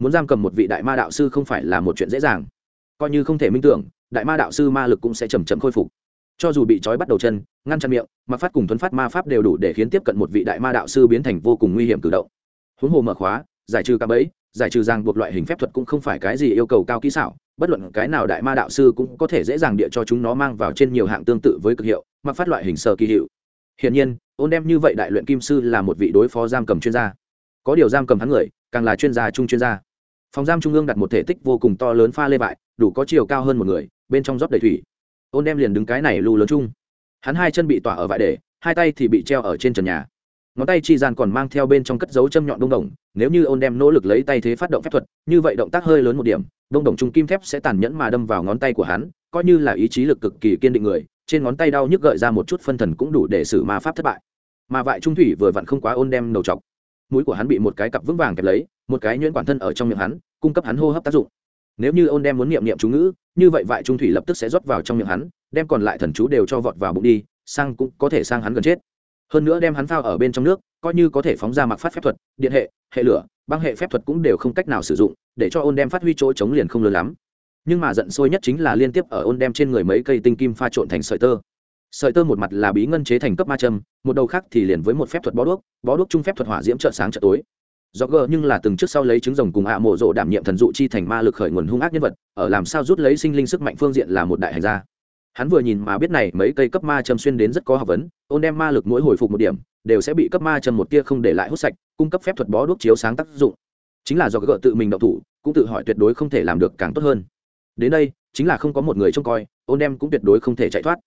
muốn giam cầm một vị đại ma đạo sư không phải là một chuyện dễ dàng. Coi như không thể minh tưởng, đại ma đạo sư ma lực cũng sẽ chầm chậm khôi phục. Cho dù bị trói bắt đầu chân, ngăn chặn miệng mặc phát cùng thuấn phát ma pháp đều đủ để khiến tiếp cận một vị đại ma đạo sư biến thành vô cùng nguy hiểm cử động. Huống hồ mở khóa, giải trừ cạm bẫy, giải trừ ràng buộc loại hình phép thuật cũng không phải cái gì yêu cầu cao kỹ xảo, bất luận cái nào đại ma đạo sư cũng có thể dễ dàng địa cho chúng nó mang vào trên nhiều hạng tương tự với cực hiệu mặc phát loại hình sơ kỳ hiệu. Hiển nhiên, ôn đem như vậy đại luyện kim sư là một vị đối phó giam cầm chuyên gia. Có điều giam cầm hắn người, càng là chuyên gia trung chuyên gia phòng giam trung ương đặt một thể tích vô cùng to lớn pha lê bại, đủ có chiều cao hơn một người, bên trong rót đầy thủy. Ôn đem liền đứng cái này lù lớn chung. Hắn hai chân bị tỏa ở vải để, hai tay thì bị treo ở trên trần nhà. Ngón tay chi gian còn mang theo bên trong cất dấu châm nhọn đông đồng, nếu như ôn đem nỗ lực lấy tay thế phát động phép thuật, như vậy động tác hơi lớn một điểm, đông đồng trung kim thép sẽ tàn nhẫn mà đâm vào ngón tay của hắn, coi như là ý chí lực cực kỳ kiên định người, trên ngón tay đau nhức gợi ra một chút phân thần cũng đủ để xử ma pháp thất bại. Mà vại trung thủy vừa vặn không quá ôn đem đầu chọc mũi của hắn bị một cái cặp vững vàng kẹp lấy, một cái nhuyễn quản thân ở trong miệng hắn, cung cấp hắn hô hấp tác dụng. Nếu như ôn đem muốn niệm niệm chú ngữ, như vậy vại trung thủy lập tức sẽ rót vào trong miệng hắn, đem còn lại thần chú đều cho vọt vào bụng đi, sang cũng có thể sang hắn gần chết. Hơn nữa đem hắn phao ở bên trong nước, coi như có thể phóng ra mặc phát phép thuật, điện hệ hệ lửa, băng hệ phép thuật cũng đều không cách nào sử dụng, để cho ôn đem phát huy chỗ chống liền không lớn lắm. Nhưng mà giận sôi nhất chính là liên tiếp ở ôn đem trên người mấy cây tinh kim pha trộn thành sợi tơ sợi tơ một mặt là bí ngân chế thành cấp ma châm, một đầu khác thì liền với một phép thuật bó đuốc bó đuốc chung phép thuật hỏa diễm trợ sáng trợ tối. Do gờ nhưng là từng trước sau lấy trứng rồng cùng ạ mộ rộ đảm nhiệm thần dụ chi thành ma lực khởi nguồn hung ác nhân vật, ở làm sao rút lấy sinh linh sức mạnh phương diện là một đại hành gia. Hắn vừa nhìn mà biết này, mấy cây cấp ma châm xuyên đến rất có học vấn, ôn đem ma lực mỗi hồi phục một điểm, đều sẽ bị cấp ma châm một tia không để lại hút sạch, cung cấp phép thuật bó đuốc chiếu sáng tác dụng. Chính là do gợ tự mình động thủ, cũng tự hỏi tuyệt đối không thể làm được càng tốt hơn. Đến đây, chính là không có một người trông coi, ôn đem cũng tuyệt đối không thể chạy thoát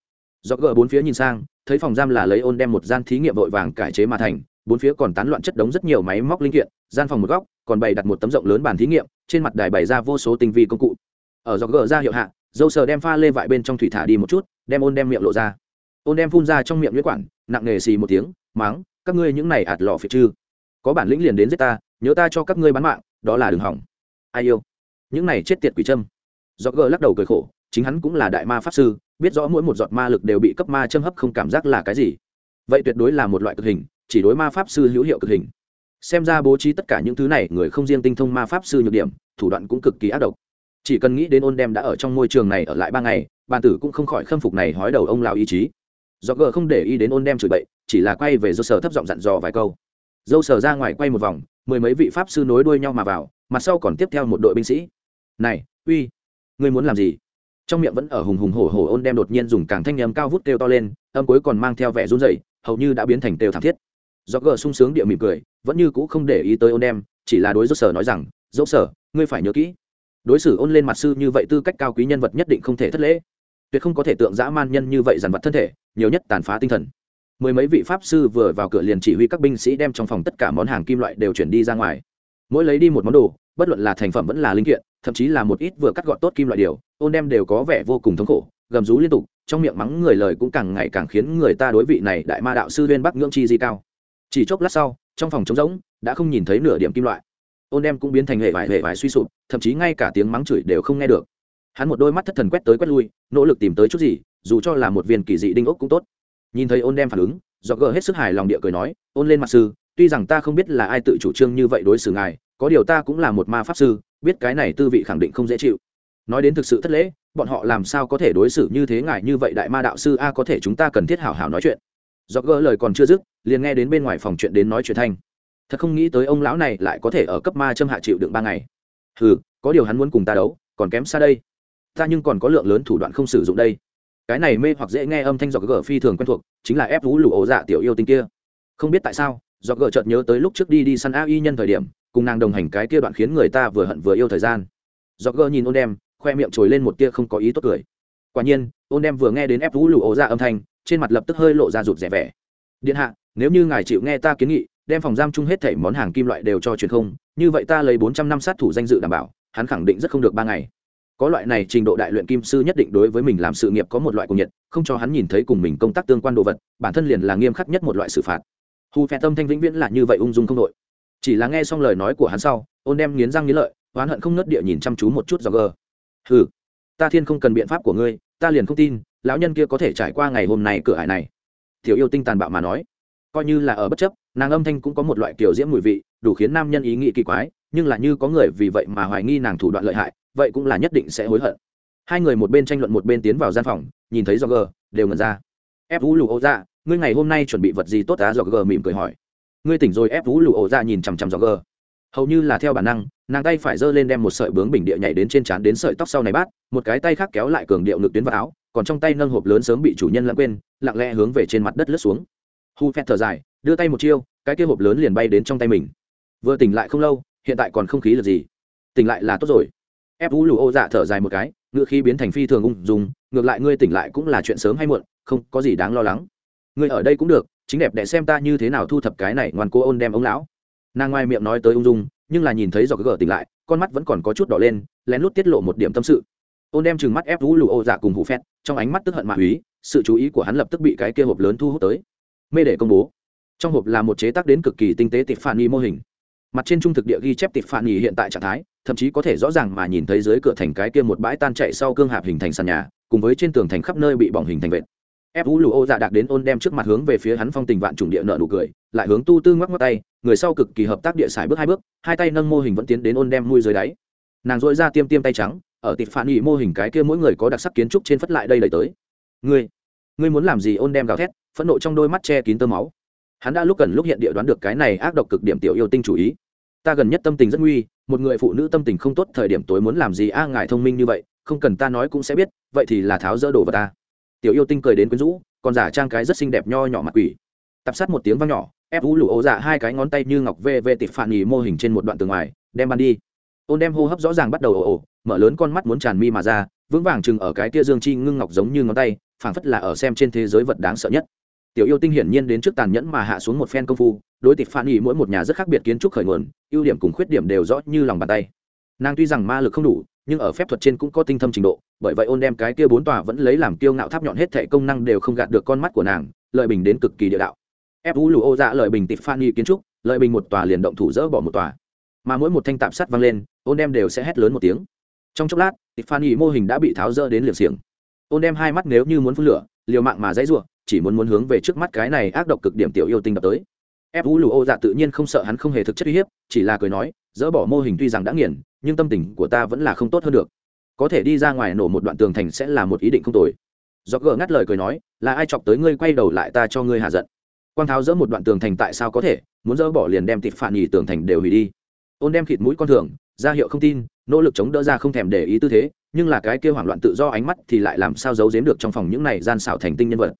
do gỡ bốn phía nhìn sang, thấy phòng giam là lấy ôn đem một gian thí nghiệm vội vàng cải chế mà thành, bốn phía còn tán loạn chất đống rất nhiều máy móc linh kiện, gian phòng một góc, còn bày đặt một tấm rộng lớn bàn thí nghiệm, trên mặt đài bày ra vô số tinh vi công cụ. Ở do gỡ ra hiệu hạ, dâu sờ đem pha lê vại bên trong thủy thả đi một chút, đem ôn đem miệng lộ ra. Ôn đem phun ra trong miệng nhuyễn quản, nặng nề xì một tiếng, máng, các ngươi những này ạt lò phiệt chư. Có bản lĩnh liền đến giết ta, nhớ ta cho các ngươi bán mạng, đó là đường hỏng. Ai yêu? Những này chết tiệt quỷ châm. Do gỡ lắc đầu cười khổ chính hắn cũng là đại ma pháp sư, biết rõ mỗi một giọt ma lực đều bị cấp ma châm hấp không cảm giác là cái gì. Vậy tuyệt đối là một loại cực hình, chỉ đối ma pháp sư hữu hiệu cực hình. Xem ra bố trí tất cả những thứ này người không riêng tinh thông ma pháp sư nhược điểm, thủ đoạn cũng cực kỳ ác độc. Chỉ cần nghĩ đến ôn đem đã ở trong môi trường này ở lại ba ngày, bàn tử cũng không khỏi khâm phục này hói đầu ông lào ý chí. Do gờ không để ý đến ôn đem chửi bậy, chỉ là quay về dâu sờ thấp giọng dặn dò vài câu. Dâu sờ ra ngoài quay một vòng, mười mấy vị pháp sư nối đuôi nhau mà vào, mặt sau còn tiếp theo một đội binh sĩ. Này, uy, ngươi muốn làm gì? Trong miệng vẫn ở hùng hùng hổ hổ ôn đem đột nhiên dùng càng thanh nhầm cao vút kêu to lên, âm cuối còn mang theo vẻ run rẩy, hầu như đã biến thành kêu thảm thiết. Do gờ sung sướng địa mỉm cười, vẫn như cũ không để ý tới ôn đem, chỉ là đối dốc sở nói rằng dốc sở, ngươi phải nhớ kỹ, đối xử ôn lên mặt sư như vậy tư cách cao quý nhân vật nhất định không thể thất lễ. Tuyệt không có thể tượng dã man nhân như vậy dàn vặt thân thể, nhiều nhất tàn phá tinh thần. Mười mấy vị pháp sư vừa vào cửa liền chỉ huy các binh sĩ đem trong phòng tất cả món hàng kim loại đều chuyển đi ra ngoài mỗi lấy đi một món đồ, bất luận là thành phẩm vẫn là linh kiện, thậm chí là một ít vừa cắt gọn tốt kim loại điều, ôn đem đều có vẻ vô cùng thống khổ, gầm rú liên tục, trong miệng mắng người lời cũng càng ngày càng khiến người ta đối vị này đại ma đạo sư viên bắc ngưỡng chi di cao. Chỉ chốc lát sau, trong phòng trống rỗng, đã không nhìn thấy nửa điểm kim loại. Ôn đem cũng biến thành hệ vải hệ vải suy sụp, thậm chí ngay cả tiếng mắng chửi đều không nghe được. Hắn một đôi mắt thất thần quét tới quét lui, nỗ lực tìm tới chút gì, dù cho là một viên kỳ dị đinh ốc cũng tốt. Nhìn thấy ôn đem phản ứng do gờ hết sức hài lòng địa cười nói, ôn lên mặt sư tuy rằng ta không biết là ai tự chủ trương như vậy đối xử ngài, có điều ta cũng là một ma pháp sư, biết cái này tư vị khẳng định không dễ chịu. Nói đến thực sự thất lễ, bọn họ làm sao có thể đối xử như thế ngài như vậy đại ma đạo sư a có thể chúng ta cần thiết hảo hảo nói chuyện. Do gỡ lời còn chưa dứt, liền nghe đến bên ngoài phòng chuyện đến nói chuyện thanh. Thật không nghĩ tới ông lão này lại có thể ở cấp ma châm hạ chịu đựng ba ngày. Ừ có điều hắn muốn cùng ta đấu, còn kém xa đây. Ta nhưng còn có lượng lớn thủ đoạn không sử dụng đây. Cái này mê hoặc dễ nghe âm thanh dọc gỡ phi thường quen thuộc, chính là ép vũ lụ ổ dạ tiểu yêu tinh kia. Không biết tại sao do gỡ chợt nhớ tới lúc trước đi đi săn a y nhân thời điểm, cùng nàng đồng hành cái kia đoạn khiến người ta vừa hận vừa yêu thời gian. Do gỡ nhìn ôn đem khoe miệng trồi lên một tia không có ý tốt cười. Quả nhiên, ôn đem vừa nghe đến ép vũ lụ ố ra âm thanh, trên mặt lập tức hơi lộ ra rụt rẻ vẻ. Điện hạ, nếu như ngài chịu nghe ta kiến nghị, đem phòng giam chung hết thảy món hàng kim loại đều cho truyền không, như vậy ta lấy bốn trăm năm sát thủ danh dự đảm bảo, hắn khẳng định rất không được ba ngày. Có loại này trình độ đại luyện kim sư nhất định đối với mình làm sự nghiệp có một loại cùng nhiệt, không cho hắn nhìn thấy cùng mình công tác tương quan đồ vật, bản thân liền là nghiêm khắc nhất một loại xử phạt hù phe tâm thanh vĩnh viễn là như vậy ung dung không đội. Chỉ là nghe xong lời nói của hắn sau, ôn đem nghiến răng nghiến lợi, oán hận không nớt địa nhìn chăm chú một chút do gờ hừ, ta thiên không cần biện pháp của ngươi, ta liền không tin, lão nhân kia có thể trải qua ngày hôm nay cửa hải này. Tiểu yêu tinh tàn bạo mà nói. Coi như là ở bất chấp, nàng âm thanh cũng có một loại kiểu diễm mùi vị, đủ khiến nam nhân ý nghĩ kỳ quái, nhưng là như có người vì vậy mà hoài nghi nàng thủ đoạn lợi hại, vậy cũng là nhất định sẽ hối hận. Hai người một bên tranh luận một bên tiến vào gian phòng, nhìn thấy do gờ đều ngẩn ra. Ép vũ lù ô ra dạ, ngươi ngày hôm nay chuẩn bị vật gì tốt á? Do gờ mỉm cười hỏi. Ngươi tỉnh rồi ép vũ lụ ổ ra nhìn chằm chằm do gờ hầu như là theo bản năng, nàng tay phải giơ lên đem một sợi bướng bình địa nhảy đến trên trán đến sợi tóc sau này bát, một cái tay khác kéo lại cường điệu ngực tuyến vào áo, còn trong tay nâng hộp lớn sớm bị chủ nhân lãng quên, lặng lẽ hướng về trên mặt đất lướt xuống. Hu phét thở dài, đưa tay một chiêu, cái kia hộp lớn liền bay đến trong tay mình. Vừa tỉnh lại không lâu, hiện tại còn không khí là gì. Tỉnh lại là tốt rồi. Ép vũ lụ ô dạ thở dài một cái ngựa khí biến thành phi thường ung dùng ngược lại ngươi tỉnh lại cũng là chuyện sớm hay muộn, không có gì đáng lo lắng. Người ở đây cũng được, chính đẹp để xem ta như thế nào thu thập cái này ngoan cô ôn đem ông lão. Nàng ngoài miệng nói tới ung dung, nhưng là nhìn thấy do cái gờ tỉnh lại, con mắt vẫn còn có chút đỏ lên, lén lút tiết lộ một điểm tâm sự. Ôn đem chừng mắt ép vũ lù ô dạ cùng hụ phét trong ánh mắt tức hận mạ úy sự chú ý của hắn lập tức bị cái kia hộp lớn thu hút tới. Mê để công bố. Trong hộp là một chế tác đến cực kỳ tinh tế tịp phản nghi mô hình. Mặt trên trung thực địa ghi chép tịp phản nghi hiện tại trạng thái, thậm chí có thể rõ ràng mà nhìn thấy dưới cửa thành cái kia một bãi tan chạy sau cương hạp hình thành sàn nhà, cùng với trên tường thành khắp nơi bị bỏng hình thành vệt ép vũ lù ô dạ đạc đến ôn đem trước mặt hướng về phía hắn phong tình vạn trùng địa nợ nụ cười, lại hướng tu tư ngoắc ngoắc tay, người sau cực kỳ hợp tác địa xài bước hai bước, hai tay nâng mô hình vẫn tiến đến ôn đem mui dưới đáy. Nàng dội ra tiêm tiêm tay trắng, ở tịp phản nghị mô hình cái kia mỗi người có đặc sắc kiến trúc trên phất lại đây đẩy tới. Ngươi ngươi muốn làm gì ôn đem gào thét, phẫn nộ trong đôi mắt che kín tơ máu. Hắn đã lúc cần lúc hiện địa đoán được cái này ác độc cực điểm tiểu yêu tinh chủ ý. Ta gần nhất tâm tình rất nguy, một người phụ nữ tâm tình không tốt thời điểm tối muốn làm gì a, ngài thông minh như vậy, không cần ta nói cũng sẽ biết, vậy thì là tháo dỡ đồ vào ta tiểu yêu tinh cười đến quyến rũ, còn giả trang cái rất xinh đẹp nho nhỏ mặt quỷ. Tập sát một tiếng vang nhỏ, ép vũ lụ ố dạ hai cái ngón tay như ngọc vê vê tịp phản nghỉ mô hình trên một đoạn tường ngoài, đem ban đi. Ôn đem hô hấp rõ ràng bắt đầu ồ ồ, mở lớn con mắt muốn tràn mi mà ra, vững vàng chừng ở cái kia dương chi ngưng ngọc giống như ngón tay, phảng phất là ở xem trên thế giới vật đáng sợ nhất. Tiểu yêu tinh hiển nhiên đến trước tàn nhẫn mà hạ xuống một phen công phu, đối tịp phản nghỉ mỗi một nhà rất khác biệt kiến trúc khởi nguồn, ưu điểm cùng khuyết điểm đều rõ như lòng bàn tay. Nàng tuy rằng ma lực không đủ nhưng ở phép thuật trên cũng có tinh thâm trình độ, bởi vậy ôn đem cái kia bốn tòa vẫn lấy làm kiêu ngạo tháp nhọn hết thệ công năng đều không gạt được con mắt của nàng, lợi bình đến cực kỳ địa đạo. Ép vũ lù ô dạ lợi bình tịp phan nghi kiến trúc, lợi bình một tòa liền động thủ dỡ bỏ một tòa. Mà mỗi một thanh tạp sắt văng lên, ôn đem đều sẽ hét lớn một tiếng. Trong chốc lát tịp phan nghi mô hình đã bị tháo dỡ đến liều xiềng. Ôn đem hai mắt nếu như muốn phun lửa, liều mạng mà dãy ruộng chỉ muốn muốn hướng về trước mắt cái này ác độc cực điểm tiểu yêu tinh đập tới ép vũ lù ô dạ tự nhiên không sợ hắn không hề thực chất uy hiếp, chỉ là cười nói, dỡ bỏ mô hình tuy rằng đã nghiền, nhưng tâm tình của ta vẫn là không tốt hơn được. Có thể đi ra ngoài nổ một đoạn tường thành sẽ là một ý định không tồi. Do gỡ ngắt lời cười nói, là ai chọc tới ngươi quay đầu lại ta cho ngươi hạ giận. Quang tháo dỡ một đoạn tường thành tại sao có thể, muốn dỡ bỏ liền đem tịt phản nhì tường thành đều hủy đi. Ôn đem khịt mũi con thường, ra hiệu không tin, nỗ lực chống đỡ ra không thèm để ý tư thế, nhưng là cái kia hoảng loạn tự do ánh mắt thì lại làm sao giấu giếm được trong phòng những này gian xảo thành tinh nhân vật.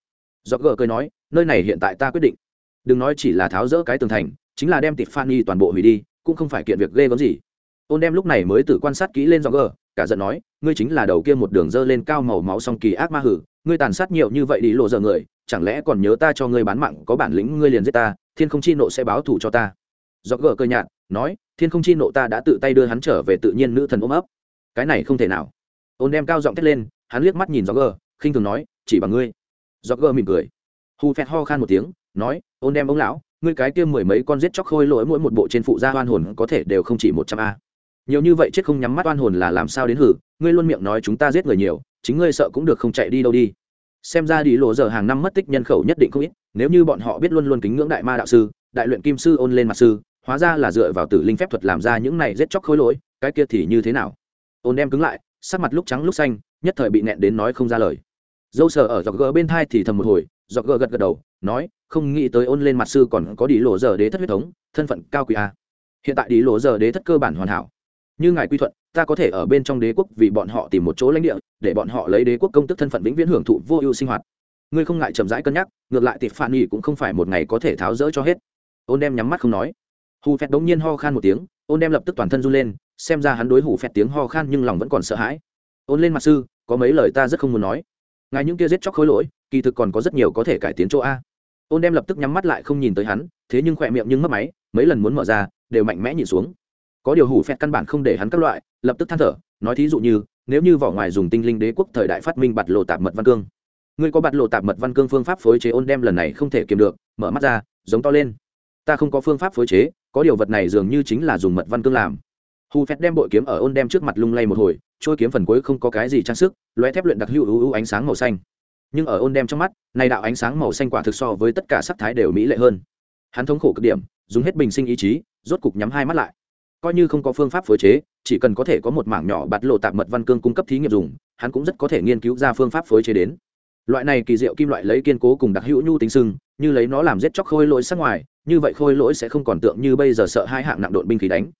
Do gờ cười nói, nơi này hiện tại ta quyết định đừng nói chỉ là tháo rỡ cái tường thành, chính là đem tịp phan y toàn bộ hủy đi, cũng không phải kiện việc ghê gớm gì. Ôn đem lúc này mới tự quan sát kỹ lên do gờ, cả giận nói, ngươi chính là đầu kia một đường dơ lên cao màu máu song kỳ ác ma hử, ngươi tàn sát nhiều như vậy đi lộ giờ người, chẳng lẽ còn nhớ ta cho ngươi bán mạng, có bản lĩnh ngươi liền giết ta, thiên không chi nộ sẽ báo thù cho ta. Do gờ cơ nhạt, nói, thiên không chi nộ ta đã tự tay đưa hắn trở về tự nhiên nữ thần ôm ấp. Cái này không thể nào. Ôn đem cao giọng thét lên, hắn liếc mắt nhìn do gờ, khinh thường nói, chỉ bằng ngươi. Do gờ mỉm cười. Hu phẹt ho khan một tiếng, nói ôn đem ông lão, ngươi cái kia mười mấy con giết chóc khôi lỗi mỗi một bộ trên phụ gia oan hồn có thể đều không chỉ một trăm a. Nhiều như vậy chết không nhắm mắt oan hồn là làm sao đến hử, ngươi luôn miệng nói chúng ta giết người nhiều, chính ngươi sợ cũng được không chạy đi đâu đi. Xem ra đi lộ giờ hàng năm mất tích nhân khẩu nhất định không ít, nếu như bọn họ biết luôn luôn kính ngưỡng đại ma đạo sư, đại luyện kim sư ôn lên mặt sư, hóa ra là dựa vào tử linh phép thuật làm ra những này giết chóc khôi lỗi, cái kia thì như thế nào? Ôn đem cứng lại, sắc mặt lúc trắng lúc xanh, nhất thời bị nẹn đến nói không ra lời. Dâu sờ ở dọc gờ bên thai thì thầm một hồi, dọc gờ gật gật đầu, nói không nghĩ tới ôn lên mặt sư còn có đi lộ giờ đế thất huyết thống, thân phận cao quý a. Hiện tại đi lộ giờ đế thất cơ bản hoàn hảo. Như ngài quy thuận, ta có thể ở bên trong đế quốc vì bọn họ tìm một chỗ lãnh địa, để bọn họ lấy đế quốc công tức thân phận vĩnh viễn hưởng thụ vô ưu sinh hoạt. Ngươi không ngại chậm rãi cân nhắc, ngược lại tịp phản nghỉ cũng không phải một ngày có thể tháo rỡ cho hết. Ôn đem nhắm mắt không nói. Hù phẹt đống nhiên ho khan một tiếng, ôn đem lập tức toàn thân run lên, xem ra hắn đối hù phẹt tiếng ho khan nhưng lòng vẫn còn sợ hãi. Ôn lên mặt sư, có mấy lời ta rất không muốn nói. Ngài những kia giết chóc khối lỗi, kỳ thực còn có rất nhiều có thể cải tiến chỗ a ôn đem lập tức nhắm mắt lại không nhìn tới hắn, thế nhưng khỏe miệng nhưng mất máy, mấy lần muốn mở ra, đều mạnh mẽ nhìn xuống. Có điều hủ phẹt căn bản không để hắn các loại, lập tức than thở, nói thí dụ như, nếu như vỏ ngoài dùng tinh linh đế quốc thời đại phát minh bạt lộ tạp mật văn cương. Ngươi có bạt lộ tạp mật văn cương phương pháp phối chế ôn đem lần này không thể kiềm được, mở mắt ra, giống to lên. Ta không có phương pháp phối chế, có điều vật này dường như chính là dùng mật văn cương làm. Hù phét đem bội kiếm ở ôn đem trước mặt lung lay một hồi, trôi kiếm phần cuối không có cái gì trang sức loé thép luyện đặc hữu ưu ánh sáng màu xanh nhưng ở ôn đem trong mắt, này đạo ánh sáng màu xanh quả thực so với tất cả sắc thái đều mỹ lệ hơn. Hắn thống khổ cực điểm, dùng hết bình sinh ý chí, rốt cục nhắm hai mắt lại. Coi như không có phương pháp phối chế, chỉ cần có thể có một mảng nhỏ bạt lộ tạp mật văn cương cung cấp thí nghiệm dùng, hắn cũng rất có thể nghiên cứu ra phương pháp phối chế đến. Loại này kỳ diệu kim loại lấy kiên cố cùng đặc hữu nhu tính sưng, như lấy nó làm giết chóc khôi lỗi sắc ngoài, như vậy khôi lỗi sẽ không còn tượng như bây giờ sợ hai hạng nặng độn binh khí đánh.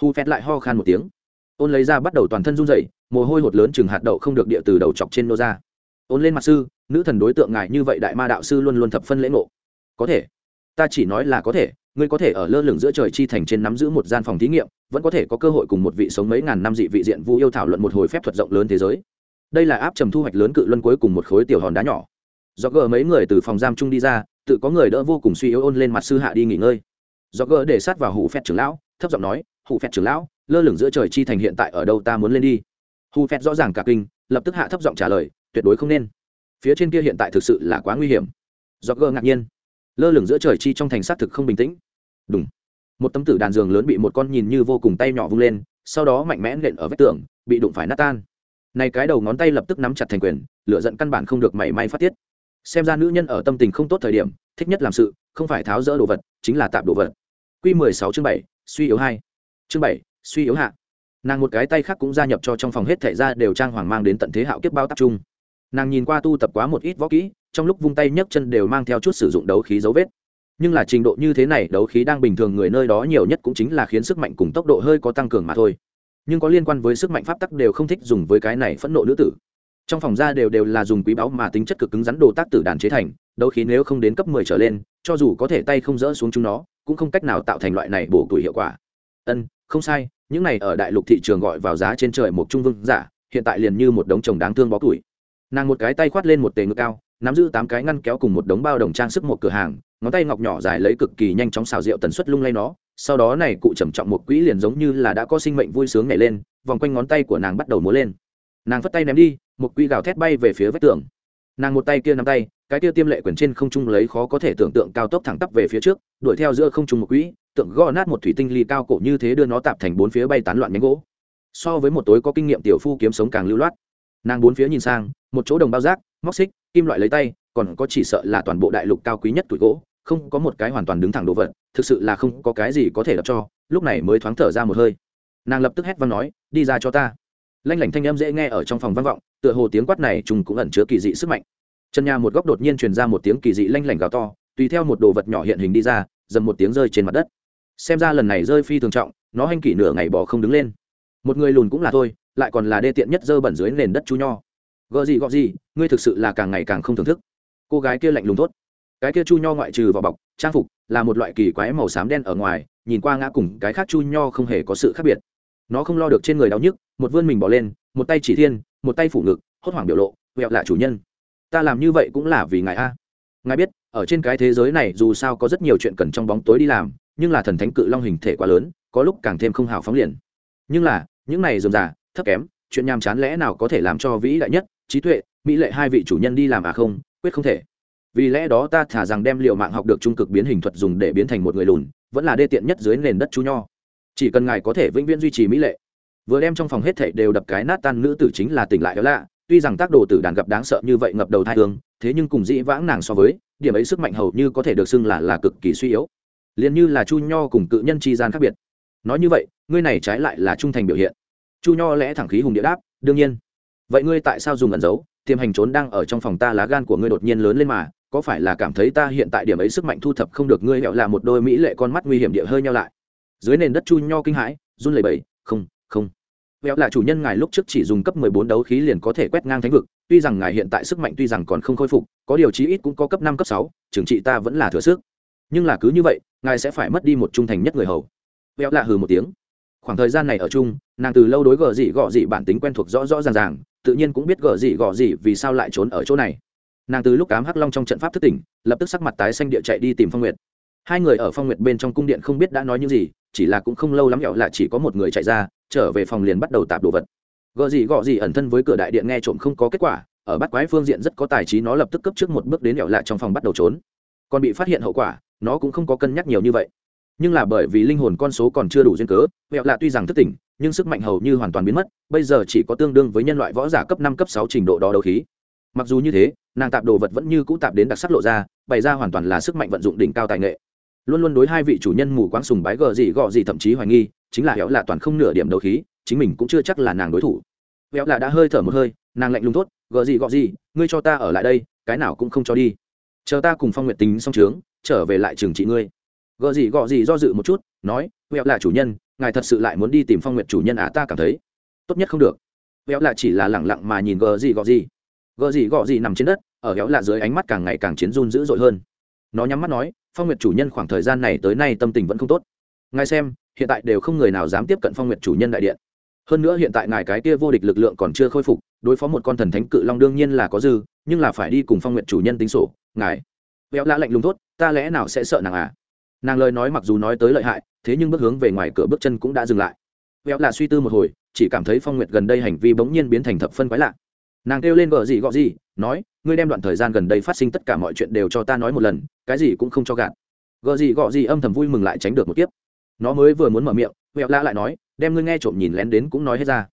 Hu phét lại ho khan một tiếng. Ôn lấy ra bắt đầu toàn thân run rẩy, mồ hôi hột lớn chừng hạt đậu không được địa từ đầu chọc trên nô ra. Ôn lên mặt sư nữ thần đối tượng ngài như vậy đại ma đạo sư luôn luôn thập phân lễ ngộ. Có thể. Ta chỉ nói là có thể, ngươi có thể ở lơ lửng giữa trời chi thành trên nắm giữ một gian phòng thí nghiệm, vẫn có thể có cơ hội cùng một vị sống mấy ngàn năm dị vị diện vu yêu thảo luận một hồi phép thuật rộng lớn thế giới. Đây là áp trầm thu hoạch lớn cự luân cuối cùng một khối tiểu hòn đá nhỏ. Do gờ mấy người từ phòng giam chung đi ra, tự có người đỡ vô cùng suy yếu ôn lên mặt sư hạ đi nghỉ ngơi. Do gờ để sát vào hủ phép trưởng lão, thấp giọng nói hủ phép trưởng lão, lơ lửng giữa trời chi thành hiện tại ở đâu ta muốn lên đi. Hù phép rõ ràng cả kinh, lập tức hạ thấp giọng trả lời, tuyệt đối không nên phía trên kia hiện tại thực sự là quá nguy hiểm. Do gơ ngạc nhiên. Lơ lửng giữa trời chi trong thành xác thực không bình tĩnh. Đúng một tấm tử đàn giường lớn bị một con nhìn như vô cùng tay nhỏ vung lên, sau đó mạnh mẽ nện ở vách tường, bị đụng phải nát tan. Này cái đầu ngón tay lập tức nắm chặt thành quyền, lửa giận căn bản không được mảy may phát tiết. Xem ra nữ nhân ở tâm tình không tốt thời điểm, thích nhất làm sự, không phải tháo rỡ đồ vật, chính là tạm đồ vật. Q mười sáu chương bảy, suy yếu hai. Chương bảy, suy yếu hạ. Nàng một cái tay khác cũng gia nhập cho trong phòng hết thảy ra đều trang hoàng mang đến tận thế hạo kiếp bao tập trung nàng nhìn qua tu tập quá một ít võ kỹ, trong lúc vung tay nhấc chân đều mang theo chút sử dụng đấu khí dấu vết. Nhưng là trình độ như thế này, đấu khí đang bình thường người nơi đó nhiều nhất cũng chính là khiến sức mạnh cùng tốc độ hơi có tăng cường mà thôi. Nhưng có liên quan với sức mạnh pháp tắc đều không thích dùng với cái này phẫn nộ nữ tử. Trong phòng ra đều đều là dùng quý báu mà tính chất cực cứng rắn đồ tác tử đàn chế thành, đấu khí nếu không đến cấp mười trở lên, cho dù có thể tay không dỡ xuống chúng nó, cũng không cách nào tạo thành loại này bổ tuổi hiệu quả. Ân, không sai, những này ở đại lục thị trường gọi vào giá trên trời một trung vương giả, hiện tại liền như một đống chồng đáng thương bó tuổi nàng một cái tay khoát lên một tề ngực cao, nắm giữ tám cái ngăn kéo cùng một đống bao đồng trang sức một cửa hàng, ngón tay ngọc nhỏ dài lấy cực kỳ nhanh chóng xào rượu tần suất lung lay nó, sau đó này cụ trầm trọng một quỹ liền giống như là đã có sinh mệnh vui sướng nhảy lên, vòng quanh ngón tay của nàng bắt đầu múa lên. Nàng phất tay ném đi, một quỹ gào thét bay về phía vách tường. Nàng một tay kia nắm tay, cái kia tiêm lệ quyển trên không trung lấy khó có thể tưởng tượng cao tốc thẳng tắp về phía trước, đuổi theo giữa không trung một quỹ, tượng gõ nát một thủy tinh ly cao cổ như thế đưa nó tạp thành bốn phía bay tán loạn nhánh gỗ. So với một tối có kinh nghiệm tiểu phu kiếm sống càng lưu loát nàng bốn phía nhìn sang, một chỗ đồng bao rác, móc xích, kim loại lấy tay, còn có chỉ sợ là toàn bộ đại lục cao quý nhất tuổi gỗ, không có một cái hoàn toàn đứng thẳng đồ vật, thực sự là không có cái gì có thể đập cho, lúc này mới thoáng thở ra một hơi. Nàng lập tức hét văng nói, đi ra cho ta. Lanh lảnh thanh âm dễ nghe ở trong phòng vang vọng, tựa hồ tiếng quát này trùng cũng ẩn chứa kỳ dị sức mạnh. Chân nhà một góc đột nhiên truyền ra một tiếng kỳ dị lanh lảnh gào to, tùy theo một đồ vật nhỏ hiện hình đi ra, dầm một tiếng rơi trên mặt đất. Xem ra lần này rơi phi thường trọng, nó hanh kỷ nửa ngày bỏ không đứng lên. Một người lùn cũng là thôi lại còn là đê tiện nhất dơ bẩn dưới nền đất chu nho. Gợ gì, gọ gì, ngươi thực sự là càng ngày càng không thưởng thức. Cô gái kia lạnh lùng thốt. Cái kia chu nho ngoại trừ vào bọc, trang phục, là một loại kỳ quái màu xám đen ở ngoài, nhìn qua ngã cùng cái khác chu nho không hề có sự khác biệt. Nó không lo được trên người đau nhức, một vươn mình bỏ lên, một tay chỉ thiên, một tay phủ ngực, hốt hoảng biểu lộ, vẹo lạ chủ nhân. Ta làm như vậy cũng là vì ngài a. Ngài biết, ở trên cái thế giới này dù sao có rất nhiều chuyện cần trong bóng tối đi làm, nhưng là thần thánh cự long hình thể quá lớn, có lúc càng thêm không hào phóng liền. Nhưng là, những này dườm già thấp kém, chuyện nhàm chán lẽ nào có thể làm cho vĩ đại nhất, trí tuệ, mỹ lệ hai vị chủ nhân đi làm à không? Quyết không thể. Vì lẽ đó ta thả rằng đem liệu mạng học được trung cực biến hình thuật dùng để biến thành một người lùn, vẫn là đê tiện nhất dưới nền đất chú nho. Chỉ cần ngài có thể vĩnh viễn duy trì mỹ lệ. Vừa đem trong phòng hết thảy đều đập cái nát tan nữ tử chính là tỉnh lại đó lạ. Tuy rằng tác đồ tử đàn gặp đáng sợ như vậy ngập đầu thai hương, thế nhưng cùng dĩ vãng nàng so với, điểm ấy sức mạnh hầu như có thể được xưng là là cực kỳ suy yếu. Liền như là chu nho cùng cự nhân tri gian khác biệt. Nói như vậy, ngươi này trái lại là trung thành biểu hiện chu nho lẽ thẳng khí hùng địa đáp đương nhiên vậy ngươi tại sao dùng ẩn giấu tiềm hành trốn đang ở trong phòng ta lá gan của ngươi đột nhiên lớn lên mà có phải là cảm thấy ta hiện tại điểm ấy sức mạnh thu thập không được ngươi hẹo là một đôi mỹ lệ con mắt nguy hiểm địa hơi nhau lại dưới nền đất chu nho kinh hãi run lẩy bẩy không không hẹo là chủ nhân ngài lúc trước chỉ dùng cấp 14 đấu khí liền có thể quét ngang thánh vực, tuy rằng ngài hiện tại sức mạnh tuy rằng còn không khôi phục, có điều chí ít cũng có cấp năm cấp sáu trừng trị ta vẫn là thừa sức. Nhưng là cứ như vậy, ngài sẽ phải mất đi một trung thành nhất người hầu. hẹo lạ hừ một tiếng. Khoảng thời gian này ở chung, nàng từ lâu đối gờ dị gọ dị bản tính quen thuộc rõ rõ ràng ràng, tự nhiên cũng biết gờ dị gọ dị vì sao lại trốn ở chỗ này. Nàng từ lúc cám hắc long trong trận pháp thất tỉnh, lập tức sắc mặt tái xanh địa chạy đi tìm Phong Nguyệt. Hai người ở Phong Nguyệt bên trong cung điện không biết đã nói những gì, chỉ là cũng không lâu lắm nhậu là chỉ có một người chạy ra, trở về phòng liền bắt đầu tạp đồ vật gợ gì gọ gì ẩn thân với cửa đại điện nghe trộm không có kết quả ở bắt quái phương diện rất có tài trí nó lập tức cấp trước một bước đến nhậu lại trong phòng bắt đầu trốn còn bị phát hiện hậu quả nó cũng không có cân nhắc nhiều như vậy nhưng là bởi vì linh hồn con số còn chưa đủ duyên cớ mẹo lạ tuy rằng thức tỉnh, nhưng sức mạnh hầu như hoàn toàn biến mất, bây giờ chỉ có tương đương với nhân loại võ giả cấp năm, cấp sáu trình độ đó đấu khí. Mặc dù như thế, nàng tạp đồ vật vẫn như cũ tạp đến đặc sắc lộ ra, bày ra hoàn toàn là sức mạnh vận dụng đỉnh cao tài nghệ. Luôn luôn đối hai vị chủ nhân mù quáng sùng bái gờ gì gọ gì thậm chí hoài nghi, chính là héo là toàn không nửa điểm đấu khí, chính mình cũng chưa chắc là nàng đối thủ. Héo là đã hơi thở một hơi, nàng lạnh lùng tốt gờ gì gọ gì ngươi cho ta ở lại đây, cái nào cũng không cho đi. Chờ ta cùng phong nguyện tính xong trướng trở về lại trường trị ngươi gợ gì gọ gì do dự một chút, nói huệ là chủ nhân, ngài thật sự lại muốn đi tìm phong nguyện chủ nhân à ta cảm thấy tốt nhất không được. Huệ là chỉ là lẳng lặng mà nhìn gợ gì gọ gì. Gợ gì gọ gì nằm trên đất, ở héo là dưới ánh mắt càng ngày càng chiến run dữ dội hơn. Nó nhắm mắt nói, phong nguyệt chủ nhân, khoảng thời gian này tới nay tâm tình vẫn không tốt. Ngài xem, hiện tại đều không người nào dám tiếp cận phong nguyệt chủ nhân đại điện. Hơn nữa hiện tại ngài cái kia vô địch lực lượng còn chưa khôi phục, đối phó một con thần thánh cự long đương nhiên là có dư, nhưng là phải đi cùng phong nguyệt chủ nhân tính sổ. Ngài. Véo lạ lạnh lùng tốt ta lẽ nào sẽ sợ nàng à? Nàng lời nói mặc dù nói tới lợi hại, thế nhưng bước hướng về ngoài cửa bước chân cũng đã dừng lại. Véo là suy tư một hồi, chỉ cảm thấy phong nguyệt gần đây hành vi bỗng nhiên biến thành thập phân quái lạ. Nàng kêu lên gợ gì gọ gì, nói, ngươi đem đoạn thời gian gần đây phát sinh tất cả mọi chuyện đều cho ta nói một lần, cái gì cũng không cho gạt. Gợ gì gọ gì âm thầm vui mừng lại tránh được một kiếp. Nó mới vừa muốn mở miệng, Vẹo lạ lại nói, đem ngươi nghe trộm nhìn lén đến cũng nói hết ra.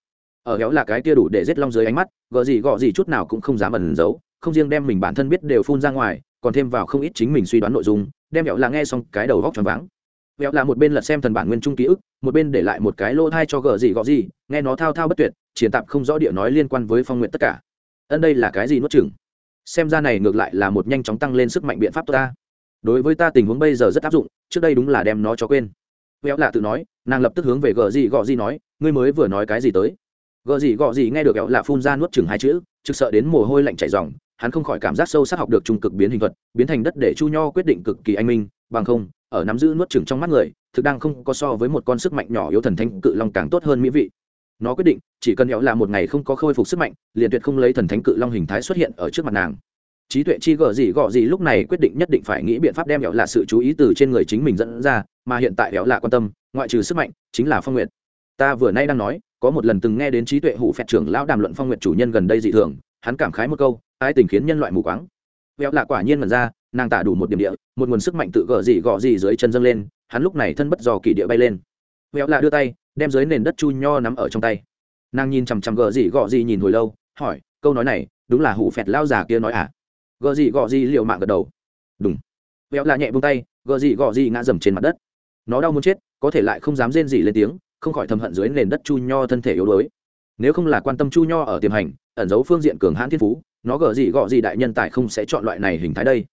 Ở héo là cái kia đủ để giết long dưới ánh mắt gợ gì gọ gì chút nào cũng không dám ẩn giấu, không riêng đem mình bản thân biết đều phun ra ngoài, còn thêm vào không ít chính mình suy đoán nội dung đem vẹo là nghe xong cái đầu góc tròn váng. Vẹo là một bên lật xem thần bản nguyên trung ký ức, một bên để lại một cái lô thai cho gờ gì gọ gì, nghe nó thao thao bất tuyệt, triển tạp không rõ địa nói liên quan với phong nguyện tất cả. Ân đây là cái gì nuốt chừng xem ra này ngược lại là một nhanh chóng tăng lên sức mạnh biện pháp ta. Đối với ta tình huống bây giờ rất áp dụng, trước đây đúng là đem nó cho quên. Vẹo lạ tự nói, nàng lập tức hướng về gờ gì gọ gì nói, ngươi mới vừa nói cái gì tới? Gờ gì gọ gì nghe được vẹo lạ phun ra nuốt chừng hai chữ, trực sợ đến mồ hôi lạnh chảy dòng hắn không khỏi cảm giác sâu sắc học được trung cực biến hình thuật, biến thành đất để chu nho quyết định cực kỳ anh minh, bằng không, ở nắm giữ nuốt chừng trong mắt người, thực đang không có so với một con sức mạnh nhỏ yếu thần thánh cự long càng tốt hơn mỹ vị. Nó quyết định, chỉ cần héo là một ngày không có khôi phục sức mạnh, liền tuyệt không lấy thần thánh cự long hình thái xuất hiện ở trước mặt nàng. Trí tuệ chi gở gì gọ gì lúc này quyết định nhất định phải nghĩ biện pháp đem héo là sự chú ý từ trên người chính mình dẫn ra, mà hiện tại héo là quan tâm, ngoại trừ sức mạnh, chính là phong nguyện ta vừa nay đang nói, có một lần từng nghe đến trí tuệ hủ phẹt trưởng lão đàm luận phong nguyện chủ nhân gần đây dị thường, hắn cảm khái một câu ai tình khiến nhân loại mù quáng. Vẹo lạ quả nhiên mần ra, nàng tả đủ một điểm địa, một nguồn sức mạnh tự gỡ gì gọ gì dưới chân dâng lên, hắn lúc này thân bất dò kỳ địa bay lên. Vẹo lạ đưa tay, đem dưới nền đất chu nho nắm ở trong tay. Nàng nhìn chằm chằm gờ gì gọ gì nhìn hồi lâu, hỏi, câu nói này, đúng là hủ phẹt lao già kia nói à? Gờ gì gọ gì liệu mạng gật đầu. Đúng. Vẹo lạ nhẹ buông tay gờ gì gọ gì ngã dầm trên mặt đất. Nó đau muốn chết, có thể lại không dám rên gì lên tiếng, không khỏi thầm hận dưới nền đất chu nho thân thể yếu đuối. Nếu không là quan tâm chu nho ở tiềm hành, ẩn giấu phương diện cường hãn thiên phú nó gờ gì gọ gì đại nhân tài không sẽ chọn loại này hình thái đây.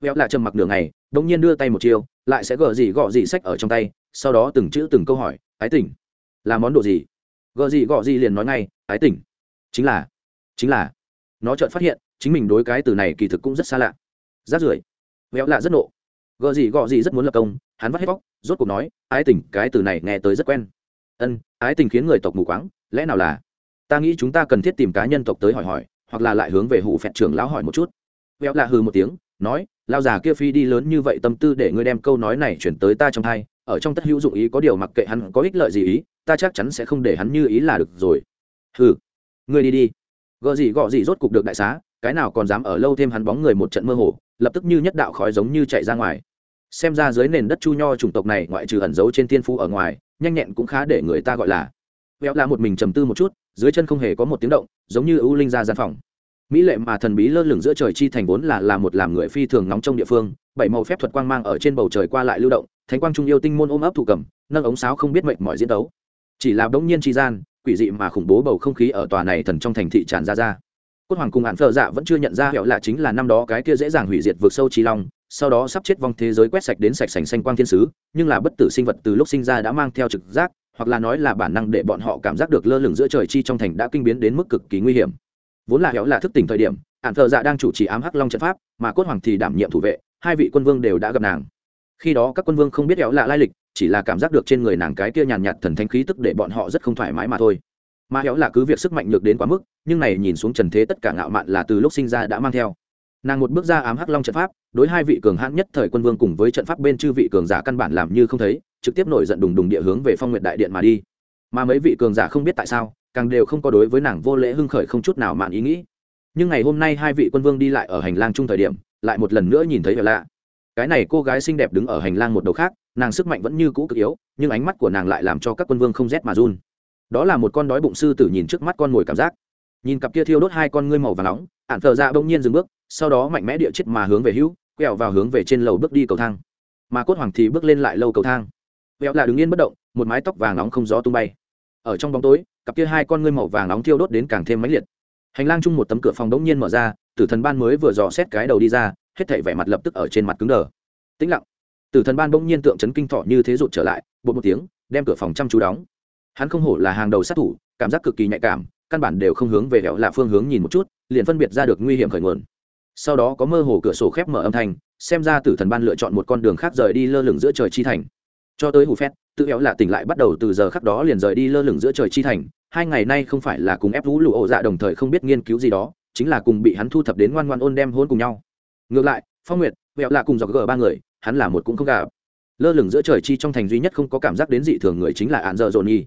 Véo là trầm mặc đường này đông nhiên đưa tay một chiều lại sẽ gờ gì gọ gì sách ở trong tay sau đó từng chữ từng câu hỏi ái tỉnh là món đồ gì? Gở gì gọ gì liền nói ngay ái Tỉnh, chính là chính là nó chợt phát hiện chính mình đối cái từ này kỳ thực cũng rất xa lạ. Rát rưởi véo lạ rất nộ. Gờ gì gọ gì rất muốn lập công hắn vắt hết vóc rốt cuộc nói ái tình cái từ này nghe tới rất quen. Ân ái tình khiến người tộc mù quáng lẽ nào là ta nghĩ chúng ta cần thiết tìm cá nhân tộc tới hỏi hỏi hoặc là lại hướng về hủ phẹt trưởng lão hỏi một chút. Véo lạ hừ một tiếng, nói lao già kia phi đi lớn như vậy tâm tư để ngươi đem câu nói này chuyển tới ta trong thai, ở trong tất hữu dụng ý có điều mặc kệ hắn có ích lợi gì ý, ta chắc chắn sẽ không để hắn như ý là được rồi. Hừ, ngươi đi đi. Gợ gì gọ gì rốt cục được đại xá, cái nào còn dám ở lâu thêm hắn bóng người một trận mơ hồ, lập tức như nhất đạo khói giống như chạy ra ngoài. Xem ra dưới nền đất chu nho chủng tộc này ngoại trừ ẩn giấu trên thiên phu ở ngoài, nhanh nhẹn cũng khá để người ta gọi là. Véo là một mình trầm tư một chút dưới chân không hề có một tiếng động, giống như ưu linh ra gian phòng. Mỹ lệ mà thần bí lơ lửng giữa trời chi thành vốn là là một làm người phi thường nóng trong địa phương, bảy màu phép thuật quang mang ở trên bầu trời qua lại lưu động, thánh quang trung yêu tinh môn ôm ấp thủ cầm, nâng ống sáo không biết mệnh mọi diễn đấu chỉ là bỗng nhiên chi gian, quỷ dị mà khủng bố bầu không khí ở tòa này thần trong thành thị tràn ra ra. Cốt hoàng cùng hạn phở dạ vẫn chưa nhận ra hẹo là chính là năm đó cái kia dễ dàng hủy diệt vượt sâu trí long, sau đó sắp chết vong thế giới quét sạch đến sạch sành xanh quang thiên sứ, nhưng là bất tử sinh vật từ lúc sinh ra đã mang theo trực giác hoặc là nói là bản năng để bọn họ cảm giác được lơ lửng giữa trời chi trong thành đã kinh biến đến mức cực kỳ nguy hiểm. Vốn là héo là thức tỉnh thời điểm hạn thợ dạ đang chủ trì ám hắc long trận pháp, mà cốt hoàng thì đảm nhiệm thủ vệ, hai vị quân vương đều đã gặp nàng. Khi đó các quân vương không biết héo là lai lịch, chỉ là cảm giác được trên người nàng cái kia nhàn nhạt thần thanh khí tức để bọn họ rất không thoải mái mà thôi. Mà héo là cứ việc sức mạnh nhược đến quá mức, nhưng này nhìn xuống trần thế tất cả ngạo mạn là từ lúc sinh ra đã mang theo. Nàng một bước ra ám hắc long trận pháp, đối hai vị cường hãn nhất thời quân vương cùng với trận pháp bên chư vị cường giả căn bản làm như không thấy trực tiếp nổi giận đùng đùng địa hướng về phong nguyện đại điện mà đi. Mà mấy vị cường giả không biết tại sao, càng đều không có đối với nàng vô lễ hưng khởi không chút nào mạn ý nghĩ. Nhưng ngày hôm nay hai vị quân vương đi lại ở hành lang chung thời điểm, lại một lần nữa nhìn thấy hờ lạ. Cái này cô gái xinh đẹp đứng ở hành lang một đầu khác, nàng sức mạnh vẫn như cũ cực yếu, nhưng ánh mắt của nàng lại làm cho các quân vương không rét mà run. Đó là một con đói bụng sư tử nhìn trước mắt con mồi cảm giác. Nhìn cặp kia thiêu đốt hai con ngươi màu và nóng ạn thờ ra bỗng nhiên dừng bước, sau đó mạnh mẽ địa chết mà hướng về hữu, quẹo vào hướng về trên lầu bước đi cầu thang. Mà cốt hoàng thì bước lên lại lâu cầu thang quẹo là đứng yên bất động, một mái tóc vàng nóng không gió tung bay. Ở trong bóng tối, cặp kia hai con ngươi màu vàng nóng thiêu đốt đến càng thêm mãnh liệt. Hành lang chung một tấm cửa phòng đống nhiên mở ra, tử thần ban mới vừa dò xét cái đầu đi ra, hết thảy vẻ mặt lập tức ở trên mặt cứng đờ. Tĩnh lặng. Tử thần ban bỗng nhiên tượng trấn kinh thọ như thế rụt trở lại bột một tiếng, đem cửa phòng chăm chú đóng. Hắn không hổ là hàng đầu sát thủ, cảm giác cực kỳ nhạy cảm, căn bản đều không hướng về hẻo lạ phương hướng nhìn một chút, liền phân biệt ra được nguy hiểm khởi nguồn. Sau đó có mơ hồ cửa sổ khép mở âm thanh, xem ra tử thần ban lựa chọn một con đường khác rời đi lơ lửng giữa trời chi thành cho tới hù phét, tự éo lạ tỉnh lại bắt đầu từ giờ khắc đó liền rời đi lơ lửng giữa trời chi thành. Hai ngày nay không phải là cùng ép vũ lụ ổ dạ đồng thời không biết nghiên cứu gì đó, chính là cùng bị hắn thu thập đến ngoan ngoan ôn đem hôn cùng nhau. Ngược lại, phong nguyệt vẹo lạ cùng dọc gờ ba người, hắn là một cũng không gặp. Lơ lửng giữa trời chi trong thành duy nhất không có cảm giác đến dị thường người chính là ạn dợ dồn nhi.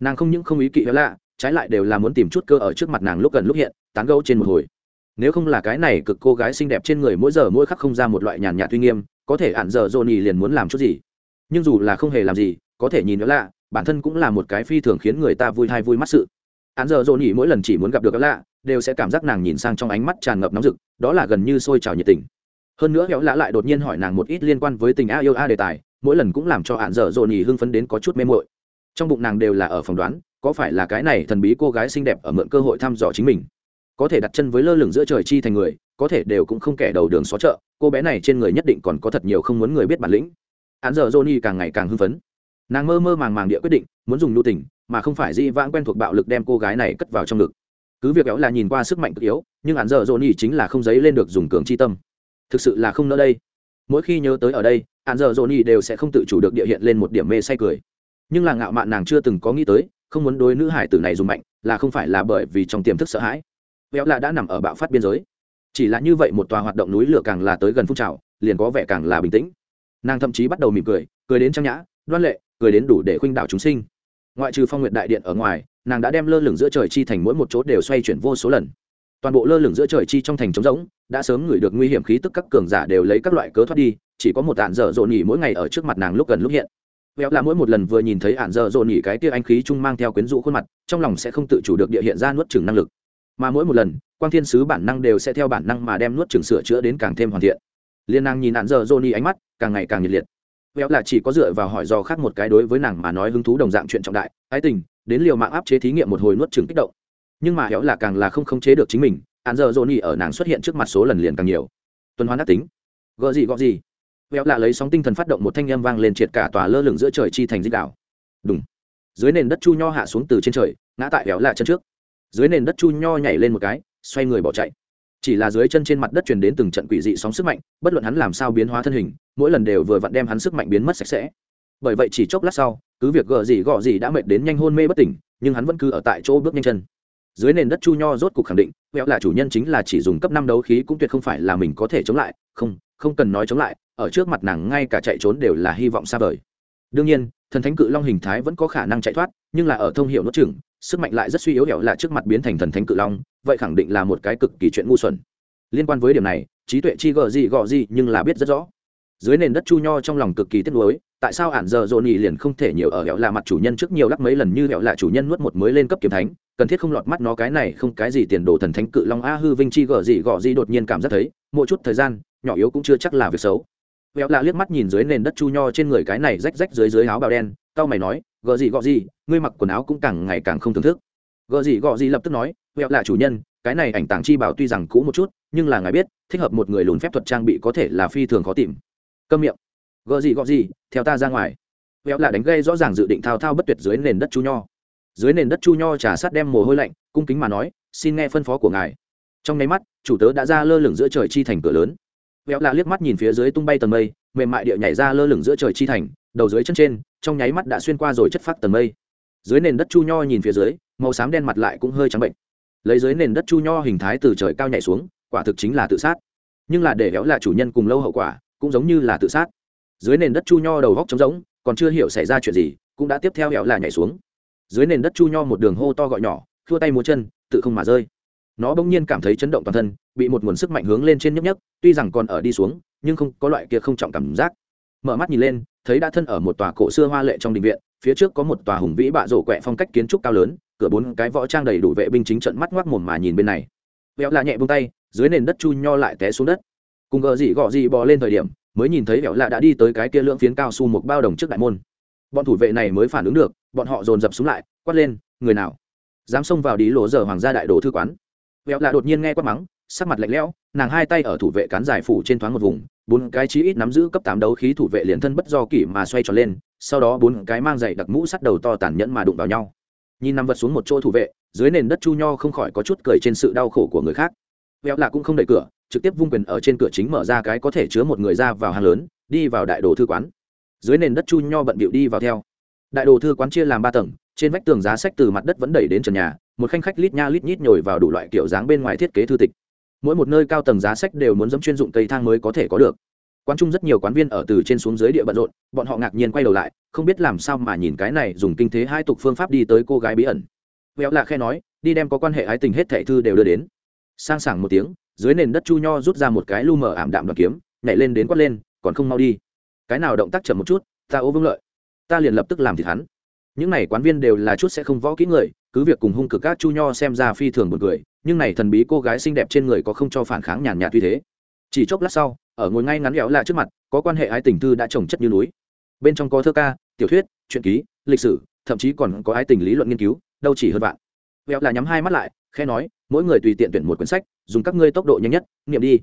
Nàng không những không ý kỵ vẹo lạ, trái lại đều là muốn tìm chút cơ ở trước mặt nàng lúc gần lúc hiện, tán gẫu trên một hồi. Nếu không là cái này cực cô gái xinh đẹp trên người mỗi giờ mỗi khắc không ra một loại nhàn nhạt uy nghiêm, có thể ạn dợ dồn nhi liền muốn làm chút gì? Nhưng dù là không hề làm gì, có thể nhìn nữa lạ bản thân cũng là một cái phi thường khiến người ta vui hay vui mắt sự. Án giờ dồn nhỉ mỗi lần chỉ muốn gặp được lạ đều sẽ cảm giác nàng nhìn sang trong ánh mắt tràn ngập nóng rực, đó là gần như sôi trào nhiệt tình. Hơn nữa héo lạ lại đột nhiên hỏi nàng một ít liên quan với tình a yêu a đề tài, mỗi lần cũng làm cho hạn dở dồn nhỉ hưng phấn đến có chút mê mội trong bụng nàng đều là ở phòng đoán, có phải là cái này thần bí cô gái xinh đẹp ở mượn cơ hội thăm dò chính mình. Có thể đặt chân với lơ lửng giữa trời chi thành người, có thể đều cũng không kẻ đầu đường xó chợ, cô bé này trên người nhất định còn có thật nhiều không muốn người biết bản lĩnh hắn giờ johnny càng ngày càng hưng phấn. Nàng mơ mơ màng màng địa quyết định, muốn dùng nhu tình, mà không phải di vãng quen thuộc bạo lực đem cô gái này cất vào trong ngực. Cứ việc éo là nhìn qua sức mạnh cực yếu, nhưng hắn giờ johnny chính là không giấy lên được dùng cường chi tâm. Thực sự là không nỡ đây. Mỗi khi nhớ tới ở đây hắn giờ johnny đều sẽ không tự chủ được địa hiện lên một điểm mê say cười. Nhưng là ngạo mạn nàng chưa từng có nghĩ tới, không muốn đối nữ hải tử này dùng mạnh, là không phải là bởi vì trong tiềm thức sợ hãi. Véo là đã nằm ở bạo phát biên giới. Chỉ là như vậy một tòa hoạt động núi lửa càng là tới gần phun trào, liền có vẻ càng là bình tĩnh nàng thậm chí bắt đầu mỉm cười cười đến trang nhã, đoan lệ, cười đến đủ để khuynh đảo chúng sinh. Ngoại trừ phong nguyện đại điện ở ngoài, nàng đã đem lơ lửng giữa trời chi thành mỗi một chỗ đều xoay chuyển vô số lần. Toàn bộ lơ lửng giữa trời chi trong thành trống rỗng, đã sớm ngửi được nguy hiểm khí tức các cường giả đều lấy các loại cớ thoát đi, chỉ có một ạn dở dồn nhỉ mỗi ngày ở trước mặt nàng lúc gần lúc hiện. Véo là mỗi một lần vừa nhìn thấy ạn dở dồn nhỉ cái tia anh khí trung mang theo quyến rũ khuôn mặt, trong lòng sẽ không tự chủ được địa hiện ra nuốt chừng năng lực. Mà mỗi một lần, quang thiên sứ bản năng đều sẽ theo bản năng mà đem nuốt chừng sửa chữa đến càng thêm hoàn thiện. Liên nàng nhìn ạn dở dồn nhỉ ánh mắt càng ngày càng nhiệt liệt. Véo là chỉ có dựa vào hỏi do khác một cái đối với nàng mà nói hứng thú đồng dạng chuyện trọng đại, ái tình, đến liều mạng áp chế thí nghiệm một hồi nuốt chừng kích động. Nhưng mà héo là càng là không khống chế được chính mình, án giờ dồn nhỉ ở nàng xuất hiện trước mặt số lần liền càng nhiều. Tuần hoàn đắc tính. Gợ gì gọ gì. Véo là lấy sóng tinh thần phát động một thanh âm vang lên triệt cả tòa lơ lửng giữa trời chi thành dích đảo. Đúng dưới nền đất chu nho hạ xuống từ trên trời, ngã tại béo lạ chân trước. Dưới nền đất chu nho nhảy lên một cái, xoay người bỏ chạy. Chỉ là dưới chân trên mặt đất truyền đến từng trận quỷ dị sóng sức mạnh, bất luận hắn làm sao biến hóa thân hình mỗi lần đều vừa vặn đem hắn sức mạnh biến mất sạch sẽ. Bởi vậy chỉ chốc lát sau, cứ việc gờ gì gọ gì đã mệt đến nhanh hôn mê bất tỉnh, nhưng hắn vẫn cứ ở tại chỗ bước nhanh chân. Dưới nền đất chu nho rốt cục khẳng định, quẹo là chủ nhân chính là chỉ dùng cấp năm đấu khí cũng tuyệt không phải là mình có thể chống lại, không không cần nói chống lại, ở trước mặt nàng ngay cả chạy trốn đều là hy vọng xa vời. Đương nhiên, thần thánh cự long hình thái vẫn có khả năng chạy thoát, nhưng là ở thông hiệu nốt chừng, sức mạnh lại rất suy yếu hẹo là trước mặt biến thành thần thánh cự long, vậy khẳng định là một cái cực kỳ chuyện ngu xuẩn. Liên quan với điểm này, trí tuệ chi gờ gì gọ gì nhưng là biết rất rõ dưới nền đất chu nho trong lòng cực kỳ tiếc nuối, tại sao ản giờ dồn nhì liền không thể nhiều ở hẻo là mặt chủ nhân trước nhiều lắc mấy lần như hẻo là chủ nhân nuốt một mới lên cấp kiếm thánh, cần thiết không lọt mắt nó cái này không cái gì tiền đồ thần thánh cự long a hư vinh chi gở gì gọ gì đột nhiên cảm giác thấy, một chút thời gian, nhỏ yếu cũng chưa chắc là việc xấu. Hẻo là liếc mắt nhìn dưới nền đất chu nho trên người cái này rách rách dưới dưới áo bào đen tao mày nói gở gì gọ gì, ngươi mặc quần áo cũng càng ngày càng không thưởng thức. Gở gì gọ gì lập tức nói huệ là chủ nhân, cái này ảnh tàng chi bảo tuy rằng cũ một chút, nhưng là ngài biết, thích hợp một người lùn phép thuật trang bị có thể là phi thường khó tìm câm miệng. Gợ gì gọ gì, theo ta ra ngoài. Huệ là đánh gây rõ ràng dự định thao thao bất tuyệt dưới nền đất chu nho. Dưới nền đất chu nho trà sát đem mồ hôi lạnh, cung kính mà nói, xin nghe phân phó của ngài. Trong nháy mắt, chủ tớ đã ra lơ lửng giữa trời chi thành cửa lớn. Huệ là liếc mắt nhìn phía dưới tung bay tầng mây, mềm mại địa nhảy ra lơ lửng giữa trời chi thành, đầu dưới chân trên, trong nháy mắt đã xuyên qua rồi chất phát tầng mây. Dưới nền đất chu nho nhìn phía dưới, màu xám đen mặt lại cũng hơi trắng bệnh. Lấy dưới nền đất chu nho hình thái từ trời cao nhảy xuống, quả thực chính là tự sát. Nhưng là để héo là chủ nhân cùng lâu hậu quả cũng giống như là tự sát. Dưới nền đất chu nho đầu góc trống rỗng, còn chưa hiểu xảy ra chuyện gì, cũng đã tiếp theo hẹo là nhảy xuống. Dưới nền đất chu nho một đường hô to gọi nhỏ, khua tay múa chân, tự không mà rơi. Nó bỗng nhiên cảm thấy chấn động toàn thân, bị một nguồn sức mạnh hướng lên trên nhấp nhấp tuy rằng còn ở đi xuống, nhưng không có loại kia không trọng cảm giác. Mở mắt nhìn lên, thấy đã thân ở một tòa cổ xưa hoa lệ trong đình viện, phía trước có một tòa hùng vĩ bạ rổ quẹ phong cách kiến trúc cao lớn, cửa bốn cái võ trang đầy đủ vệ binh chính trận mắt ngoác mồm mà nhìn bên này. Vẹo là nhẹ bông tay, dưới nền đất chu nho lại té xuống đất cùng gờ dị gọ dị bò lên thời điểm, mới nhìn thấy vẹo lạ đã đi tới cái kia lưỡng phiến cao su một bao đồng trước đại môn. Bọn thủ vệ này mới phản ứng được, bọn họ dồn dập xuống lại, quát lên, người nào? Dám xông vào đi lộ giờ hoàng gia đại đồ thư quán. Vẹo lạ đột nhiên nghe quát mắng, sắc mặt lạnh lẽo, nàng hai tay ở thủ vệ cán giải phủ trên thoáng một vùng, bốn cái chí ít nắm giữ cấp tám đấu khí thủ vệ liền thân bất do kỷ mà xoay tròn lên, sau đó bốn cái mang giày đặc mũ sắt đầu to tàn nhẫn mà đụng vào nhau. Nhìn nằm vật xuống một chỗ thủ vệ, dưới nền đất chu nho không khỏi có chút cười trên sự đau khổ của người khác vẹo lạ cũng không đẩy cửa, trực tiếp vung quyền ở trên cửa chính mở ra cái có thể chứa một người ra vào hàng lớn, đi vào đại đồ thư quán. Dưới nền đất chu nho bận bịu đi vào theo. Đại đồ thư quán chia làm ba tầng, trên vách tường giá sách từ mặt đất vẫn đẩy đến trần nhà, một khanh khách lít nha lít nhít nhồi vào đủ loại kiểu dáng bên ngoài thiết kế thư tịch. Mỗi một nơi cao tầng giá sách đều muốn dẫm chuyên dụng cây thang mới có thể có được. Quán trung rất nhiều quán viên ở từ trên xuống dưới địa bận rộn, bọn họ ngạc nhiên quay đầu lại, không biết làm sao mà nhìn cái này dùng kinh thế hai tục phương pháp đi tới cô gái bí ẩn. Véo lạ khe nói, đi đem có quan hệ ái tình hết thẻ thư đều đưa đến sang sảng một tiếng, dưới nền đất chu nho rút ra một cái lu mờ ảm đạm đoàn kiếm, nhảy lên đến quát lên, còn không mau đi. Cái nào động tác chậm một chút, ta ô vương lợi. Ta liền lập tức làm thịt hắn. Những này quán viên đều là chút sẽ không võ kỹ người, cứ việc cùng hung cực các chu nho xem ra phi thường một người nhưng này thần bí cô gái xinh đẹp trên người có không cho phản kháng nhàn nhạt như thế. Chỉ chốc lát sau, ở ngồi ngay ngắn ghẹo lạ trước mặt, có quan hệ ái tình thư đã trồng chất như núi. Bên trong có thơ ca, tiểu thuyết, truyện ký, lịch sử, thậm chí còn có ái tình lý luận nghiên cứu, đâu chỉ hơn vạn. Ghẹo là nhắm hai mắt lại khe nói mỗi người tùy tiện tuyển một quyển sách, dùng các ngươi tốc độ nhanh nhất, nghiệm đi.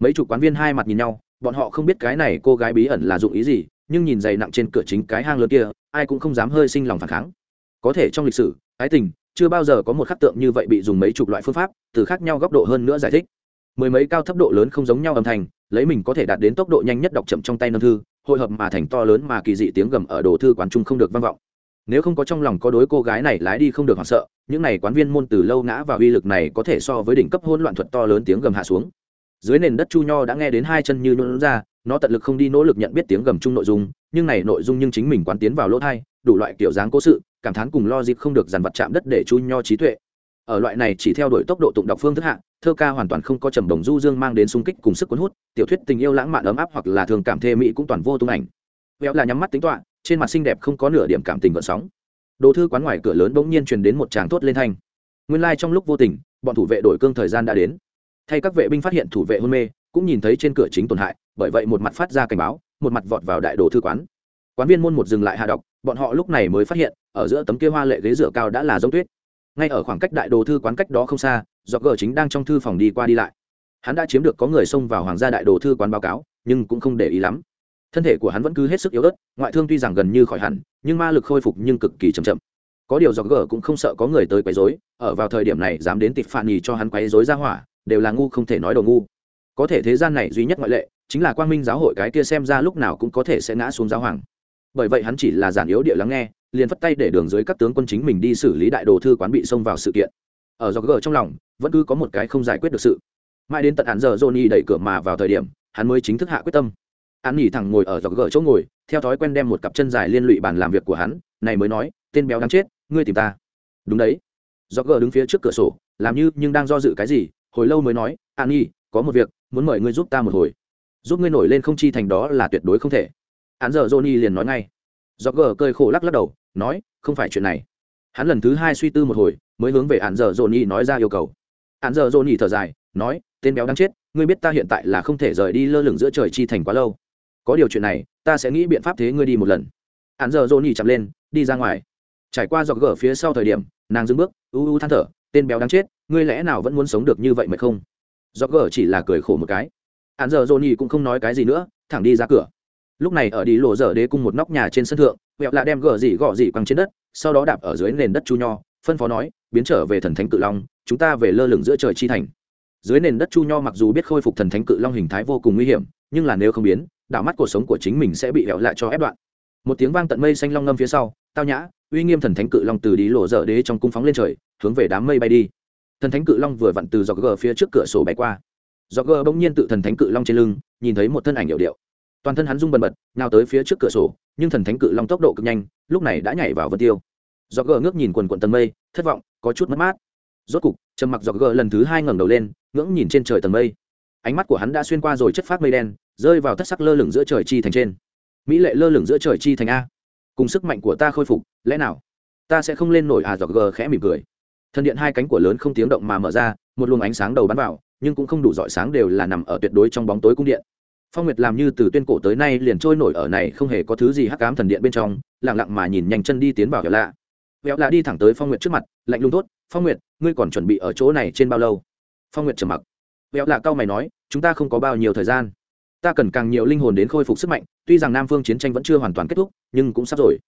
Mấy chục quán viên hai mặt nhìn nhau, bọn họ không biết cái này cô gái bí ẩn là dụng ý gì, nhưng nhìn dày nặng trên cửa chính cái hang lớn kia, ai cũng không dám hơi sinh lòng phản kháng. Có thể trong lịch sử, ái tình, chưa bao giờ có một khắc tượng như vậy bị dùng mấy chục loại phương pháp, từ khác nhau góc độ hơn nữa giải thích. Mười mấy cao thấp độ lớn không giống nhau âm thanh, lấy mình có thể đạt đến tốc độ nhanh nhất đọc chậm trong tay nâng thư, hội hợp mà thành to lớn mà kỳ dị tiếng gầm ở đồ thư quán trung không được vang vọng nếu không có trong lòng có đối cô gái này lái đi không được hoảng sợ, những này quán viên môn từ lâu ngã và uy lực này có thể so với đỉnh cấp hôn loạn thuật to lớn tiếng gầm hạ xuống. Dưới nền đất chu nho đã nghe đến hai chân như nôn ra, nó tận lực không đi nỗ lực nhận biết tiếng gầm chung nội dung, nhưng này nội dung nhưng chính mình quán tiến vào lỗ thai, đủ loại kiểu dáng cố sự, cảm thán cùng lo dịp không được dàn vật chạm đất để chu nho trí tuệ. Ở loại này chỉ theo đuổi tốc độ tụng đọc phương thức hạng thơ ca hoàn toàn không có trầm đồng du dương mang đến sung kích cùng sức cuốn hút, tiểu thuyết tình yêu lãng mạn ấm áp hoặc là thường cảm thê mỹ cũng toàn vô tung ảnh. Véo là nhắm mắt tính toạ trên mặt xinh đẹp không có nửa điểm cảm tình gợn sóng. Đồ thư quán ngoài cửa lớn bỗng nhiên truyền đến một tràng tốt lên thanh. Nguyên lai、like、trong lúc vô tình, bọn thủ vệ đổi cương thời gian đã đến. Thay các vệ binh phát hiện thủ vệ hôn mê, cũng nhìn thấy trên cửa chính tổn hại, bởi vậy một mặt phát ra cảnh báo, một mặt vọt vào đại đồ thư quán. Quán viên môn một dừng lại hạ đọc bọn họ lúc này mới phát hiện, ở giữa tấm kia hoa lệ ghế rửa cao đã là giống tuyết. Ngay ở khoảng cách đại đồ thư quán cách đó không xa do gờ chính đang trong thư phòng đi qua đi lại. Hắn đã chiếm được có người xông vào hoàng gia đại đồ thư quán báo cáo, nhưng cũng không để ý lắm thân thể của hắn vẫn cứ hết sức yếu ớt, ngoại thương tuy rằng gần như khỏi hẳn, nhưng ma lực khôi phục nhưng cực kỳ chậm chậm. Có điều do gờ cũng không sợ có người tới quấy rối, ở vào thời điểm này dám đến tịt phản nhì cho hắn quấy rối ra hỏa, đều là ngu không thể nói đầu ngu. Có thể thế gian này duy nhất ngoại lệ, chính là quang minh giáo hội cái kia xem ra lúc nào cũng có thể sẽ ngã xuống giáo hoàng. Bởi vậy hắn chỉ là giản yếu địa lắng nghe, liền phất tay để đường dưới các tướng quân chính mình đi xử lý đại đồ thư quán bị xông vào sự kiện. Ở do gờ trong lòng, vẫn cứ có một cái không giải quyết được sự. Mãi đến tận hắn giờ johnny đẩy cửa mà vào thời điểm, hắn mới chính thức hạ quyết tâm. An nghỉ thẳng ngồi ở dọc gờ chỗ ngồi, theo thói quen đem một cặp chân dài liên lụy bàn làm việc của hắn, này mới nói, tên béo đáng chết, ngươi tìm ta. Đúng đấy. Dọc gờ đứng phía trước cửa sổ, làm như nhưng đang do dự cái gì, hồi lâu mới nói an nhi, có một việc, muốn mời ngươi giúp ta một hồi. Giúp ngươi nổi lên không chi thành đó là tuyệt đối không thể. Hắn giờ johnny liền nói ngay. Dọc gờ cơi khổ lắc lắc đầu, nói, không phải chuyện này. Hắn lần thứ hai suy tư một hồi, mới hướng về hắn giờ johnny nói ra yêu cầu. Hắn giờ johnny thở dài, nói, tên béo đáng chết, ngươi biết ta hiện tại là không thể rời đi lơ lửng giữa trời chi thành quá lâu có điều chuyện này, ta sẽ nghĩ biện pháp thế ngươi đi một lần. Hắn giờ dồn nhì chậm lên, đi ra ngoài. Trải qua dọc gở phía sau thời điểm, nàng dưng bước, u u than thở, tên béo đáng chết, ngươi lẽ nào vẫn muốn sống được như vậy mà không? Dọc gở chỉ là cười khổ một cái. Hắn giờ dồn nhì cũng không nói cái gì nữa, thẳng đi ra cửa. Lúc này ở đi lộ dở đế cung một nóc nhà trên sân thượng, vẹo lạ đem gở gì gọ gì quăng trên đất, sau đó đạp ở dưới nền đất chu nho, phân phó nói, biến trở về thần thánh cự long, chúng ta về lơ lửng giữa trời chi thành. Dưới nền đất chu nho mặc dù biết khôi phục thần thánh cự long hình thái vô cùng nguy hiểm, nhưng là nếu không biến đảo mắt cuộc sống của chính mình sẽ bị hẹo lại cho ép đoạn. Một tiếng vang tận mây xanh long ngâm phía sau, tao nhã, uy nghiêm thần thánh cự long từ đi lộ dở đế trong cung phóng lên trời, hướng về đám mây bay đi. Thần thánh cự long vừa vặn từ dọc gờ phía trước cửa sổ bay qua. Dọc gờ bỗng nhiên tự thần thánh cự long trên lưng, nhìn thấy một thân ảnh hiệu điệu. Toàn thân hắn rung bần bật, nào tới phía trước cửa sổ, nhưng thần thánh cự long tốc độ cực nhanh, lúc này đã nhảy vào vân tiêu. Dọc gờ ngước nhìn quần quần tầng mây, thất vọng, có chút mất mát. Rốt cục, trầm mặc dọc gờ lần thứ hai ngẩng đầu lên, ngưỡng nhìn trên trời tầng mây. Ánh mắt của hắn đã xuyên qua rồi chất phát mây đen rơi vào thất sắc lơ lửng giữa trời chi thành trên. Mỹ lệ lơ lửng giữa trời chi thành a. Cùng sức mạnh của ta khôi phục, lẽ nào? Ta sẽ không lên nổi à dọc gờ khẽ mỉm cười. Thân điện hai cánh của lớn không tiếng động mà mở ra, một luồng ánh sáng đầu bắn vào, nhưng cũng không đủ dọi sáng đều là nằm ở tuyệt đối trong bóng tối cung điện. Phong nguyệt làm như từ tuyên cổ tới nay liền trôi nổi ở này không hề có thứ gì hắc cám thần điện bên trong, lặng lặng mà nhìn nhanh chân đi tiến vào vẹo lạ. Vẹo lạ đi thẳng tới phong nguyệt trước mặt, lạnh lùng tốt phong nguyệt, ngươi còn chuẩn bị ở chỗ này trên bao lâu? Phong nguyệt trầm mặc. Vẹo lạ cao mày nói, chúng ta không có bao nhiêu thời gian ta cần càng nhiều linh hồn đến khôi phục sức mạnh, tuy rằng nam phương chiến tranh vẫn chưa hoàn toàn kết thúc, nhưng cũng sắp rồi.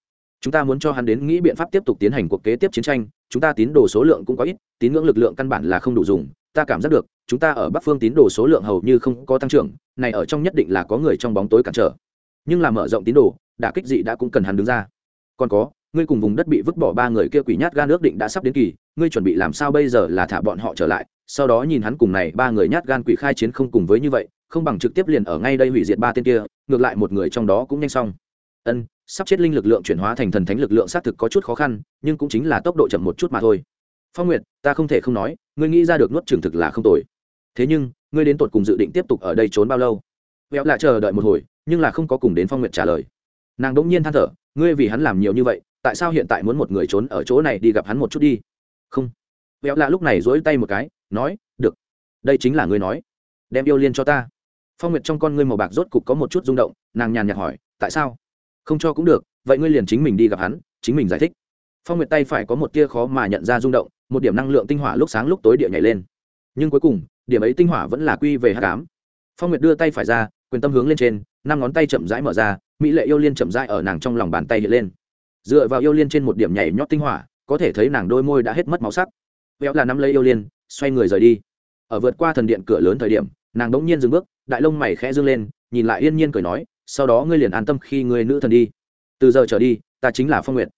Chúng ta muốn cho hắn đến nghĩ biện pháp tiếp tục tiến hành cuộc kế tiếp chiến tranh, chúng ta tín đồ số lượng cũng có ít, tín ngưỡng lực lượng căn bản là không đủ dùng, ta cảm giác được, chúng ta ở bắc phương tín đồ số lượng hầu như không có tăng trưởng, này ở trong nhất định là có người trong bóng tối cản trở. Nhưng là mở rộng tín đồ, đả kích dị đã cũng cần hắn đứng ra. Còn có, ngươi cùng vùng đất bị vứt bỏ ba người kia quỷ nhát gan nước định đã sắp đến kỳ, ngươi chuẩn bị làm sao bây giờ là thả bọn họ trở lại, sau đó nhìn hắn cùng này ba người nhát gan quỷ khai chiến không cùng với như vậy không bằng trực tiếp liền ở ngay đây hủy diệt ba tên kia, ngược lại một người trong đó cũng nhanh xong. Ân, sắp chết linh lực lượng chuyển hóa thành thần thánh lực lượng xác thực có chút khó khăn, nhưng cũng chính là tốc độ chậm một chút mà thôi. Phong nguyệt, ta không thể không nói, ngươi nghĩ ra được nuốt trường thực là không tồi. Thế nhưng, ngươi đến tột cùng dự định tiếp tục ở đây trốn bao lâu? Vẹo lại chờ đợi một hồi, nhưng là không có cùng đến phong nguyệt trả lời. Nàng đỗng nhiên than thở, ngươi vì hắn làm nhiều như vậy, tại sao hiện tại muốn một người trốn ở chỗ này đi gặp hắn một chút đi? Không. Vẹo lạ lúc này dỗi tay một cái, nói, được. Đây chính là ngươi nói. Đem yêu liên cho ta phong nguyệt trong con ngươi màu bạc rốt cục có một chút rung động, nàng nhàn nhạt hỏi, tại sao? Không cho cũng được, vậy ngươi liền chính mình đi gặp hắn, chính mình giải thích. Phong nguyệt tay phải có một tia khó mà nhận ra rung động, một điểm năng lượng tinh hỏa lúc sáng lúc tối địa nhảy lên. Nhưng cuối cùng, điểm ấy tinh hỏa vẫn là quy về hát cám phong nguyệt đưa tay phải ra, quyền tâm hướng lên trên, năm ngón tay chậm rãi mở ra, mỹ lệ yêu liên chậm rãi ở nàng trong lòng bàn tay hiện lên. Dựa vào yêu liên trên một điểm nhảy nhót tinh hỏa, có thể thấy nàng đôi môi đã hết mất máu sắc. Véo là nắm lấy yêu liên, xoay người rời đi. Ở vượt qua thần điện cửa lớn thời điểm, nàng đ ỗ n g nhiên dừng bước đại lông mày khẽ dương lên, nhìn lại yên nhiên cười nói, sau đó ngươi liền an tâm khi ngươi nữ thần đi. Từ giờ trở đi, ta chính là phong nguyện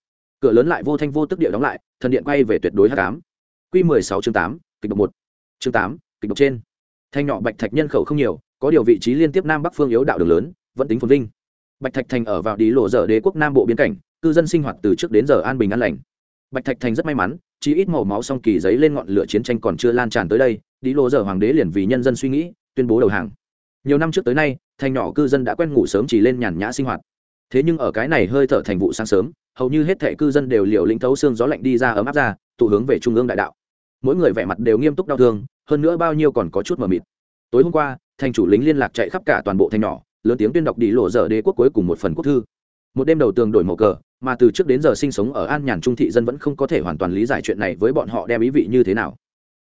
cửa lớn lại vô thanh vô tức địa đóng lại, thần điện quay về tuyệt đối h tám q mười sáu chương tám, kịch độc một. Chương tám, kịch độc trên. Thanh nhỏ bạch thạch nhân khẩu không nhiều, có điều vị trí liên tiếp nam bắc phương yếu đạo đường lớn, vẫn tính phồn vinh. Bạch thạch thành ở vào đi lộ dở đế quốc nam bộ biên cảnh, cư dân sinh hoạt từ trước đến giờ an bình an lành. Bạch thạch thành rất may mắn chỉ ít màu máu song kỳ giấy lên ngọn lửa chiến tranh còn chưa lan tràn tới đây đi lộ dở hoàng đế liền vì nhân dân suy nghĩ, tuyên bố đầu hàng nhiều năm trước tới nay, thành nhỏ cư dân đã quen ngủ sớm chỉ lên nhàn nhã sinh hoạt. Thế nhưng ở cái này hơi thở thành vụ sáng sớm, hầu như hết thệ cư dân đều liều lĩnh thấu xương gió lạnh đi ra ấm áp ra, tụ hướng về trung ương đại đạo. Mỗi người vẻ mặt đều nghiêm túc đau thương, hơn nữa bao nhiêu còn có chút mờ mịt. Tối hôm qua, thành chủ lính liên lạc chạy khắp cả toàn bộ thành nhỏ, lớn tiếng tuyên đọc đi lộ dở đế quốc cuối cùng một phần quốc thư. Một đêm đầu tường đổi màu cờ, mà từ trước đến giờ sinh sống ở an nhàn trung thị dân vẫn không có thể hoàn toàn lý giải chuyện này với bọn họ đem ý vị như thế nào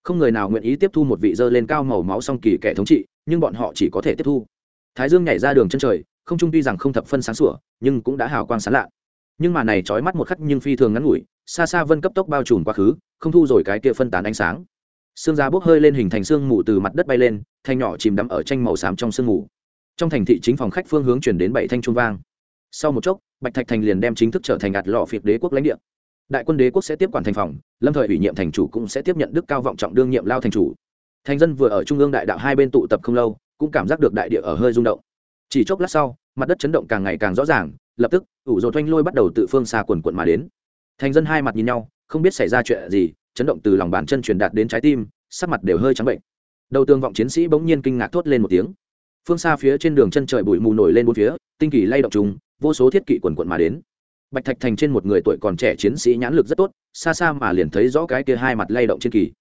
không người nào nguyện ý tiếp thu một vị dơ lên cao màu máu song kỳ kẻ thống trị, nhưng bọn họ chỉ có thể tiếp thu. Thái dương nhảy ra đường chân trời, không trung tuy rằng không thập phân sáng sủa, nhưng cũng đã hào quang sáng lạ. Nhưng mà này trói mắt một khắc nhưng phi thường ngắn ngủi, xa xa vân cấp tốc bao trùm quá khứ, không thu rồi cái kia phân tán ánh sáng. Sương giá bốc hơi lên hình thành sương mù từ mặt đất bay lên, thanh nhỏ chìm đắm ở tranh màu xám trong sương mù. Trong thành thị chính phòng khách phương hướng chuyển đến bảy thanh trung vang. Sau một chốc, bạch thạch thành liền đem chính thức trở thành ạt lọ phiệt đế quốc lãnh địa đại quân đế quốc sẽ tiếp quản thành phòng, lâm thời ủy nhiệm thành chủ cũng sẽ tiếp nhận đức cao vọng trọng đương nhiệm lao thành chủ. Thành dân vừa ở trung ương đại đạo hai bên tụ tập không lâu, cũng cảm giác được đại địa ở hơi rung động. Chỉ chốc lát sau, mặt đất chấn động càng ngày càng rõ ràng, lập tức, ủ rột oanh lôi bắt đầu tự phương xa quần quận mà đến. Thành dân hai mặt nhìn nhau, không biết xảy ra chuyện gì, chấn động từ lòng bàn chân truyền đạt đến trái tim, sắc mặt đều hơi trắng bệnh. Đầu tương vọng chiến sĩ bỗng nhiên kinh ngạc thốt lên một tiếng. Phương xa phía trên đường chân trời bụi mù nổi lên bốn phía, tinh kỳ lay động trùng, vô số thiết kỵ quần quận mà đến bạch thạch thành trên một người tuổi còn trẻ chiến sĩ nhãn lực rất tốt, xa xa mà liền thấy rõ cái kia hai mặt lay động trên kỳ.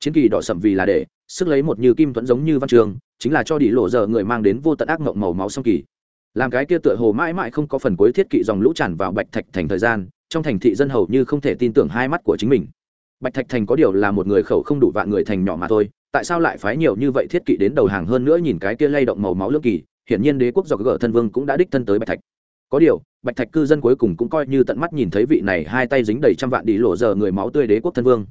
Chiến kỳ đỏ sậm vì là để, sức lấy một như kim thuẫn giống như văn trường, chính là cho đi lộ giờ người mang đến vô tận ác mộng màu máu song kỳ. Làm cái kia tựa hồ mãi mãi không có phần cuối thiết kỵ dòng lũ tràn vào bạch thạch thành thời gian, trong thành thị dân hầu như không thể tin tưởng hai mắt của chính mình. Bạch thạch thành có điều là một người khẩu không đủ vạn người thành nhỏ mà thôi, tại sao lại phái nhiều như vậy thiết kỵ đến đầu hàng hơn nữa nhìn cái kia lay động màu máu lưỡng kỳ, hiển nhiên đế quốc do gỡ thân vương cũng đã đích thân tới bạch thạch. Có điều bạch thạch cư dân cuối cùng cũng coi như tận mắt nhìn thấy vị này hai tay dính đầy trăm vạn đi lộ giờ người máu tươi đế quốc thân vương.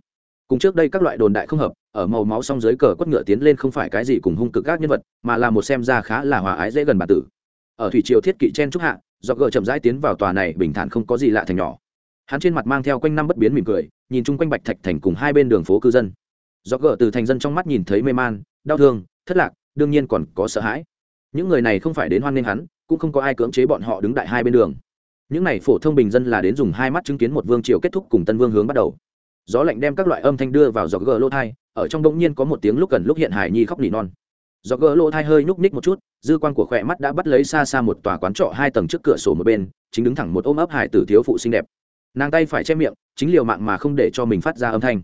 Cùng trước đây các loại đồn đại không hợp, ở màu máu song dưới cờ quất ngựa tiến lên không phải cái gì cùng hung cực các nhân vật, mà là một xem ra khá là hòa ái dễ gần bản tử. Ở thủy triều thiết kỵ chen trúc hạ, do gờ chậm rãi tiến vào tòa này bình thản không có gì lạ thành nhỏ. Hắn trên mặt mang theo quanh năm bất biến mỉm cười, nhìn chung quanh bạch thạch thành cùng hai bên đường phố cư dân. Do gờ từ thành dân trong mắt nhìn thấy mê man, đau thương, thất lạc, đương nhiên còn có sợ hãi. Những người này không phải đến hoan nghênh hắn cũng không có ai cưỡng chế bọn họ đứng đại hai bên đường. Những này phổ thông bình dân là đến dùng hai mắt chứng kiến một vương triều kết thúc cùng tân vương hướng bắt đầu. Gió lạnh đem các loại âm thanh đưa vào giọt gờ lô thai, ở trong bỗng nhiên có một tiếng lúc gần lúc hiện hải nhi khóc nỉ non. Giọt gờ lô thai hơi nhúc ních một chút, dư quan của khỏe mắt đã bắt lấy xa xa một tòa quán trọ hai tầng trước cửa sổ một bên, chính đứng thẳng một ôm ấp hải tử thiếu phụ xinh đẹp. Nàng tay phải che miệng, chính liều mạng mà không để cho mình phát ra âm thanh.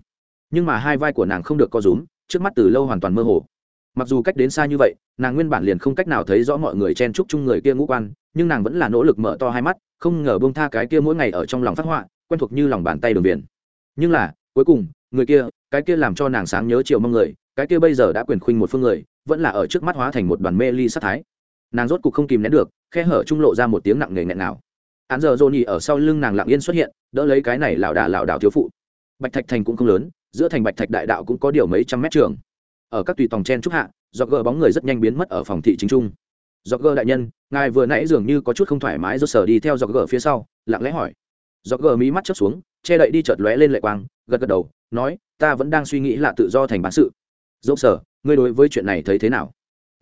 Nhưng mà hai vai của nàng không được co rúm, trước mắt từ lâu hoàn toàn mơ hồ. Mặc dù cách đến xa như vậy nàng nguyên bản liền không cách nào thấy rõ mọi người chen chúc chung người kia ngũ quan, nhưng nàng vẫn là nỗ lực mở to hai mắt, không ngờ bông tha cái kia mỗi ngày ở trong lòng phát họa, quen thuộc như lòng bàn tay đường viền nhưng là, cuối cùng, người kia, cái kia làm cho nàng sáng nhớ chiều mong người, cái kia bây giờ đã quyền khuynh một phương người, vẫn là ở trước mắt hóa thành một đoàn mê ly sát thái. Nàng rốt cục không kìm nén được, khe hở trung lộ ra một tiếng nặng nề nghẹn nào Án giờ dồn nhì ở sau lưng nàng lặng yên xuất hiện, đỡ lấy cái này lảo đà lảo đảo thiếu phụ. Bạch thạch thành cũng không lớn, giữa thành bạch thạch đại đạo cũng có điều mấy trăm mét trường ở các tùy tòng chen trúc hạ dọc gờ bóng người rất nhanh biến mất ở phòng thị chính trung dọc gờ đại nhân, ngài vừa nãy dường như có chút không thoải mái do sở đi theo dọc gờ phía sau, lặng lẽ hỏi. Dọc gờ mí mắt chớp xuống, che đậy đi chợt lóe lên lệ quang, gật gật đầu, nói, ta vẫn đang suy nghĩ là tự do thành bán sự. Dâu sở, ngươi đối với chuyện này thấy thế nào?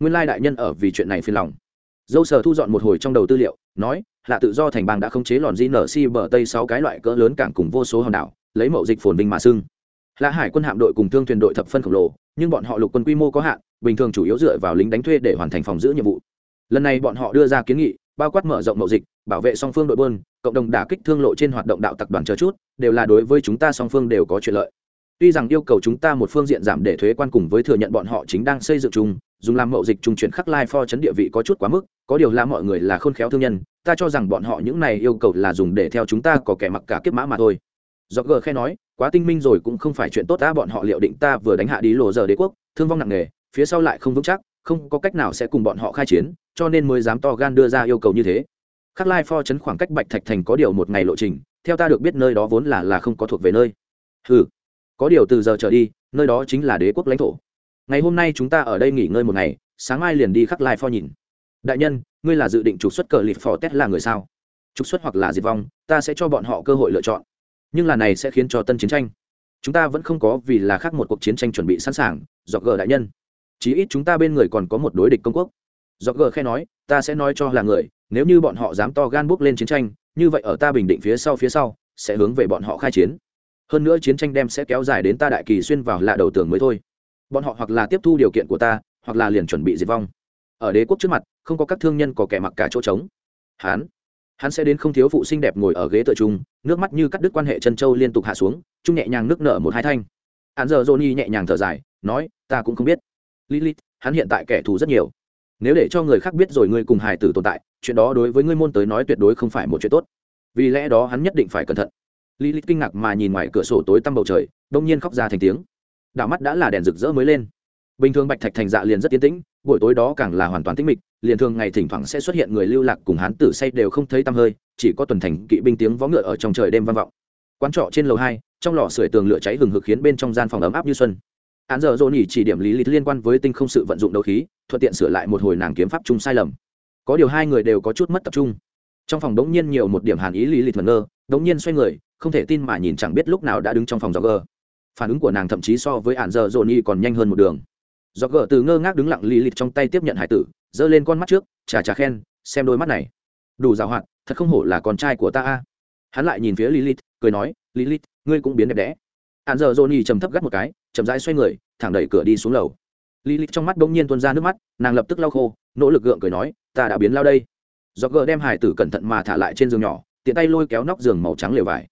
Nguyên lai đại nhân ở vì chuyện này phiền lòng. Dâu sở thu dọn một hồi trong đầu tư liệu, nói, là tự do thành bang đã khống chế lòn di nở si bờ tây sáu cái loại cỡ lớn cảng cùng vô số hòn đảo, lấy mậu dịch phồn vinh mà xưng. Lã hải quân hạm đội cùng thương thuyền đội thập phân khổng lồ nhưng bọn họ lục quân quy mô có hạn, bình thường chủ yếu dựa vào lính đánh thuê để hoàn thành phòng giữ nhiệm vụ. Lần này bọn họ đưa ra kiến nghị, bao quát mở rộng mậu dịch, bảo vệ song phương đội bơn cộng đồng đả kích thương lộ trên hoạt động đạo tập đoàn chờ chút, đều là đối với chúng ta song phương đều có chuyện lợi. Tuy rằng yêu cầu chúng ta một phương diện giảm để thuế quan cùng với thừa nhận bọn họ chính đang xây dựng chung, dùng làm mậu dịch trung chuyển khắc lai pho chấn địa vị có chút quá mức, có điều là mọi người là khôn khéo thương nhân, ta cho rằng bọn họ những này yêu cầu là dùng để theo chúng ta có kẻ mặc cả kiếp mã mà thôi. Do gờ khe nói quá tinh minh rồi cũng không phải chuyện tốt ta bọn họ liệu định ta vừa đánh hạ đi lộ giờ đế quốc, thương vong nặng nề, phía sau lại không vững chắc, không có cách nào sẽ cùng bọn họ khai chiến, cho nên mới dám to gan đưa ra yêu cầu như thế. Khắc lai Pho chấn khoảng cách bạch thạch thành có điều một ngày lộ trình, theo ta được biết nơi đó vốn là là không có thuộc về nơi. Ừ có điều từ giờ trở đi, nơi đó chính là đế quốc lãnh thổ. Ngày hôm nay chúng ta ở đây nghỉ ngơi một ngày, sáng mai liền đi khắc lai Pho nhìn. Đại nhân, ngươi là dự định trục xuất cờ lịp phò tét là người sao? Trục xuất hoặc là diệt vong, ta sẽ cho bọn họ cơ hội lựa chọn nhưng là này sẽ khiến cho tân chiến tranh. Chúng ta vẫn không có vì là khác một cuộc chiến tranh chuẩn bị sẵn sàng, dọc gờ đại nhân. Chí ít chúng ta bên người còn có một đối địch công quốc. Dọc gờ khe nói, ta sẽ nói cho là người, nếu như bọn họ dám to gan bước lên chiến tranh, như vậy ở ta bình định phía sau phía sau, sẽ hướng về bọn họ khai chiến. Hơn nữa chiến tranh đem sẽ kéo dài đến ta đại kỳ xuyên vào lạ đầu tường mới thôi. Bọn họ hoặc là tiếp thu điều kiện của ta, hoặc là liền chuẩn bị diệt vong. Ở đế quốc trước mặt, không có các thương nhân có kẻ mặc cả chỗ trống. Hán hắn sẽ đến không thiếu phụ xinh đẹp ngồi ở ghế tựa trung, nước mắt như cắt đứt quan hệ chân châu liên tục hạ xuống, trung nhẹ nhàng nước nở một hai thanh. Hắn giờ johnny nhẹ nhàng thở dài, nói, ta cũng không biết. Lilith, hắn hiện tại kẻ thù rất nhiều. Nếu để cho người khác biết rồi ngươi cùng hài tử tồn tại, chuyện đó đối với ngươi môn tới nói tuyệt đối không phải một chuyện tốt. Vì lẽ đó hắn nhất định phải cẩn thận. Lilith kinh ngạc mà nhìn ngoài cửa sổ tối tăm bầu trời, đông nhiên khóc ra thành tiếng. Đảo mắt đã là đèn rực rỡ mới lên. Bình thường bạch thạch thành dạ liền rất tiến tĩnh, buổi tối đó càng là hoàn toàn tĩnh mịch liền thường ngày thỉnh thoảng sẽ xuất hiện người lưu lạc cùng hán tử say đều không thấy tăm hơi, chỉ có tuần thành kỵ binh tiếng vó ngựa ở trong trời đêm vang vọng. Quán trọ trên lầu hai, trong lò sưởi tường lửa cháy hừng hực khiến bên trong gian phòng ấm áp như xuân. Án giờ dồn nhỉ chỉ điểm lý lịch liên quan với tinh không sự vận dụng đấu khí, thuận tiện sửa lại một hồi nàng kiếm pháp chung sai lầm. Có điều hai người đều có chút mất tập trung. Trong phòng đống nhiên nhiều một điểm hàn ý lý lịch ngẩn ngơ, đống nhiên xoay người, không thể tin mà nhìn chẳng biết lúc nào đã đứng trong phòng gió gờ phản ứng của nàng thậm chí so với án giờ dồn nhỉ còn nhanh hơn một đường. Gió gờ từ ngơ ngác đứng lặng lý lịch trong tay tiếp nhận hải tử giơ lên con mắt trước, chà chà khen, xem đôi mắt này. Đủ giàu hoạt, thật không hổ là con trai của ta a. Hắn lại nhìn phía lilith, cười nói, lilith, ngươi cũng biến đẹp đẽ. Hạn giờ johnny trầm thấp gắt một cái, chậm rãi xoay người, thẳng đẩy cửa đi xuống lầu. Lilith trong mắt bỗng nhiên tuôn ra nước mắt, nàng lập tức lau khô, nỗ lực gượng cười nói, ta đã biến lao đây. Do gờ đem hải tử cẩn thận mà thả lại trên giường nhỏ, tiện tay lôi kéo nóc giường màu trắng lều vải.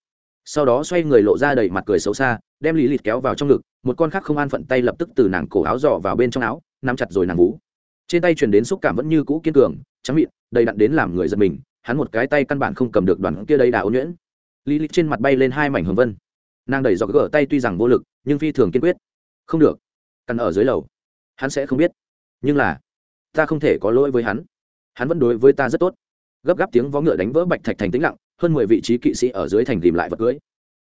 Sau đó xoay người lộ ra đầy mặt cười xấu xa, đem lý lịt kéo vào trong ngực, một con khác không an phận tay lập tức từ nàng cổ áo dò vào bên trong áo, nắm chặt rồi nàng vú trên tay truyền đến xúc cảm vẫn như cũ kiên cường, trắng mịn, đầy đặn đến làm người giật mình, hắn một cái tay căn bản không cầm được đoàn kia đầy đà ôn nhuyễn. Lý lịch trên mặt bay lên hai mảnh hồng vân. Nàng đẩy dọc gỡ tay tuy rằng vô lực, nhưng phi thường kiên quyết. Không được. Căn ở dưới lầu. Hắn sẽ không biết. Nhưng là, ta không thể có lỗi với hắn. Hắn vẫn đối với ta rất tốt. Gấp gáp tiếng vó ngựa đánh vỡ bạch thạch thành tĩnh lặng, hơn mười vị trí kỵ sĩ ở dưới thành tìm lại vật cưới.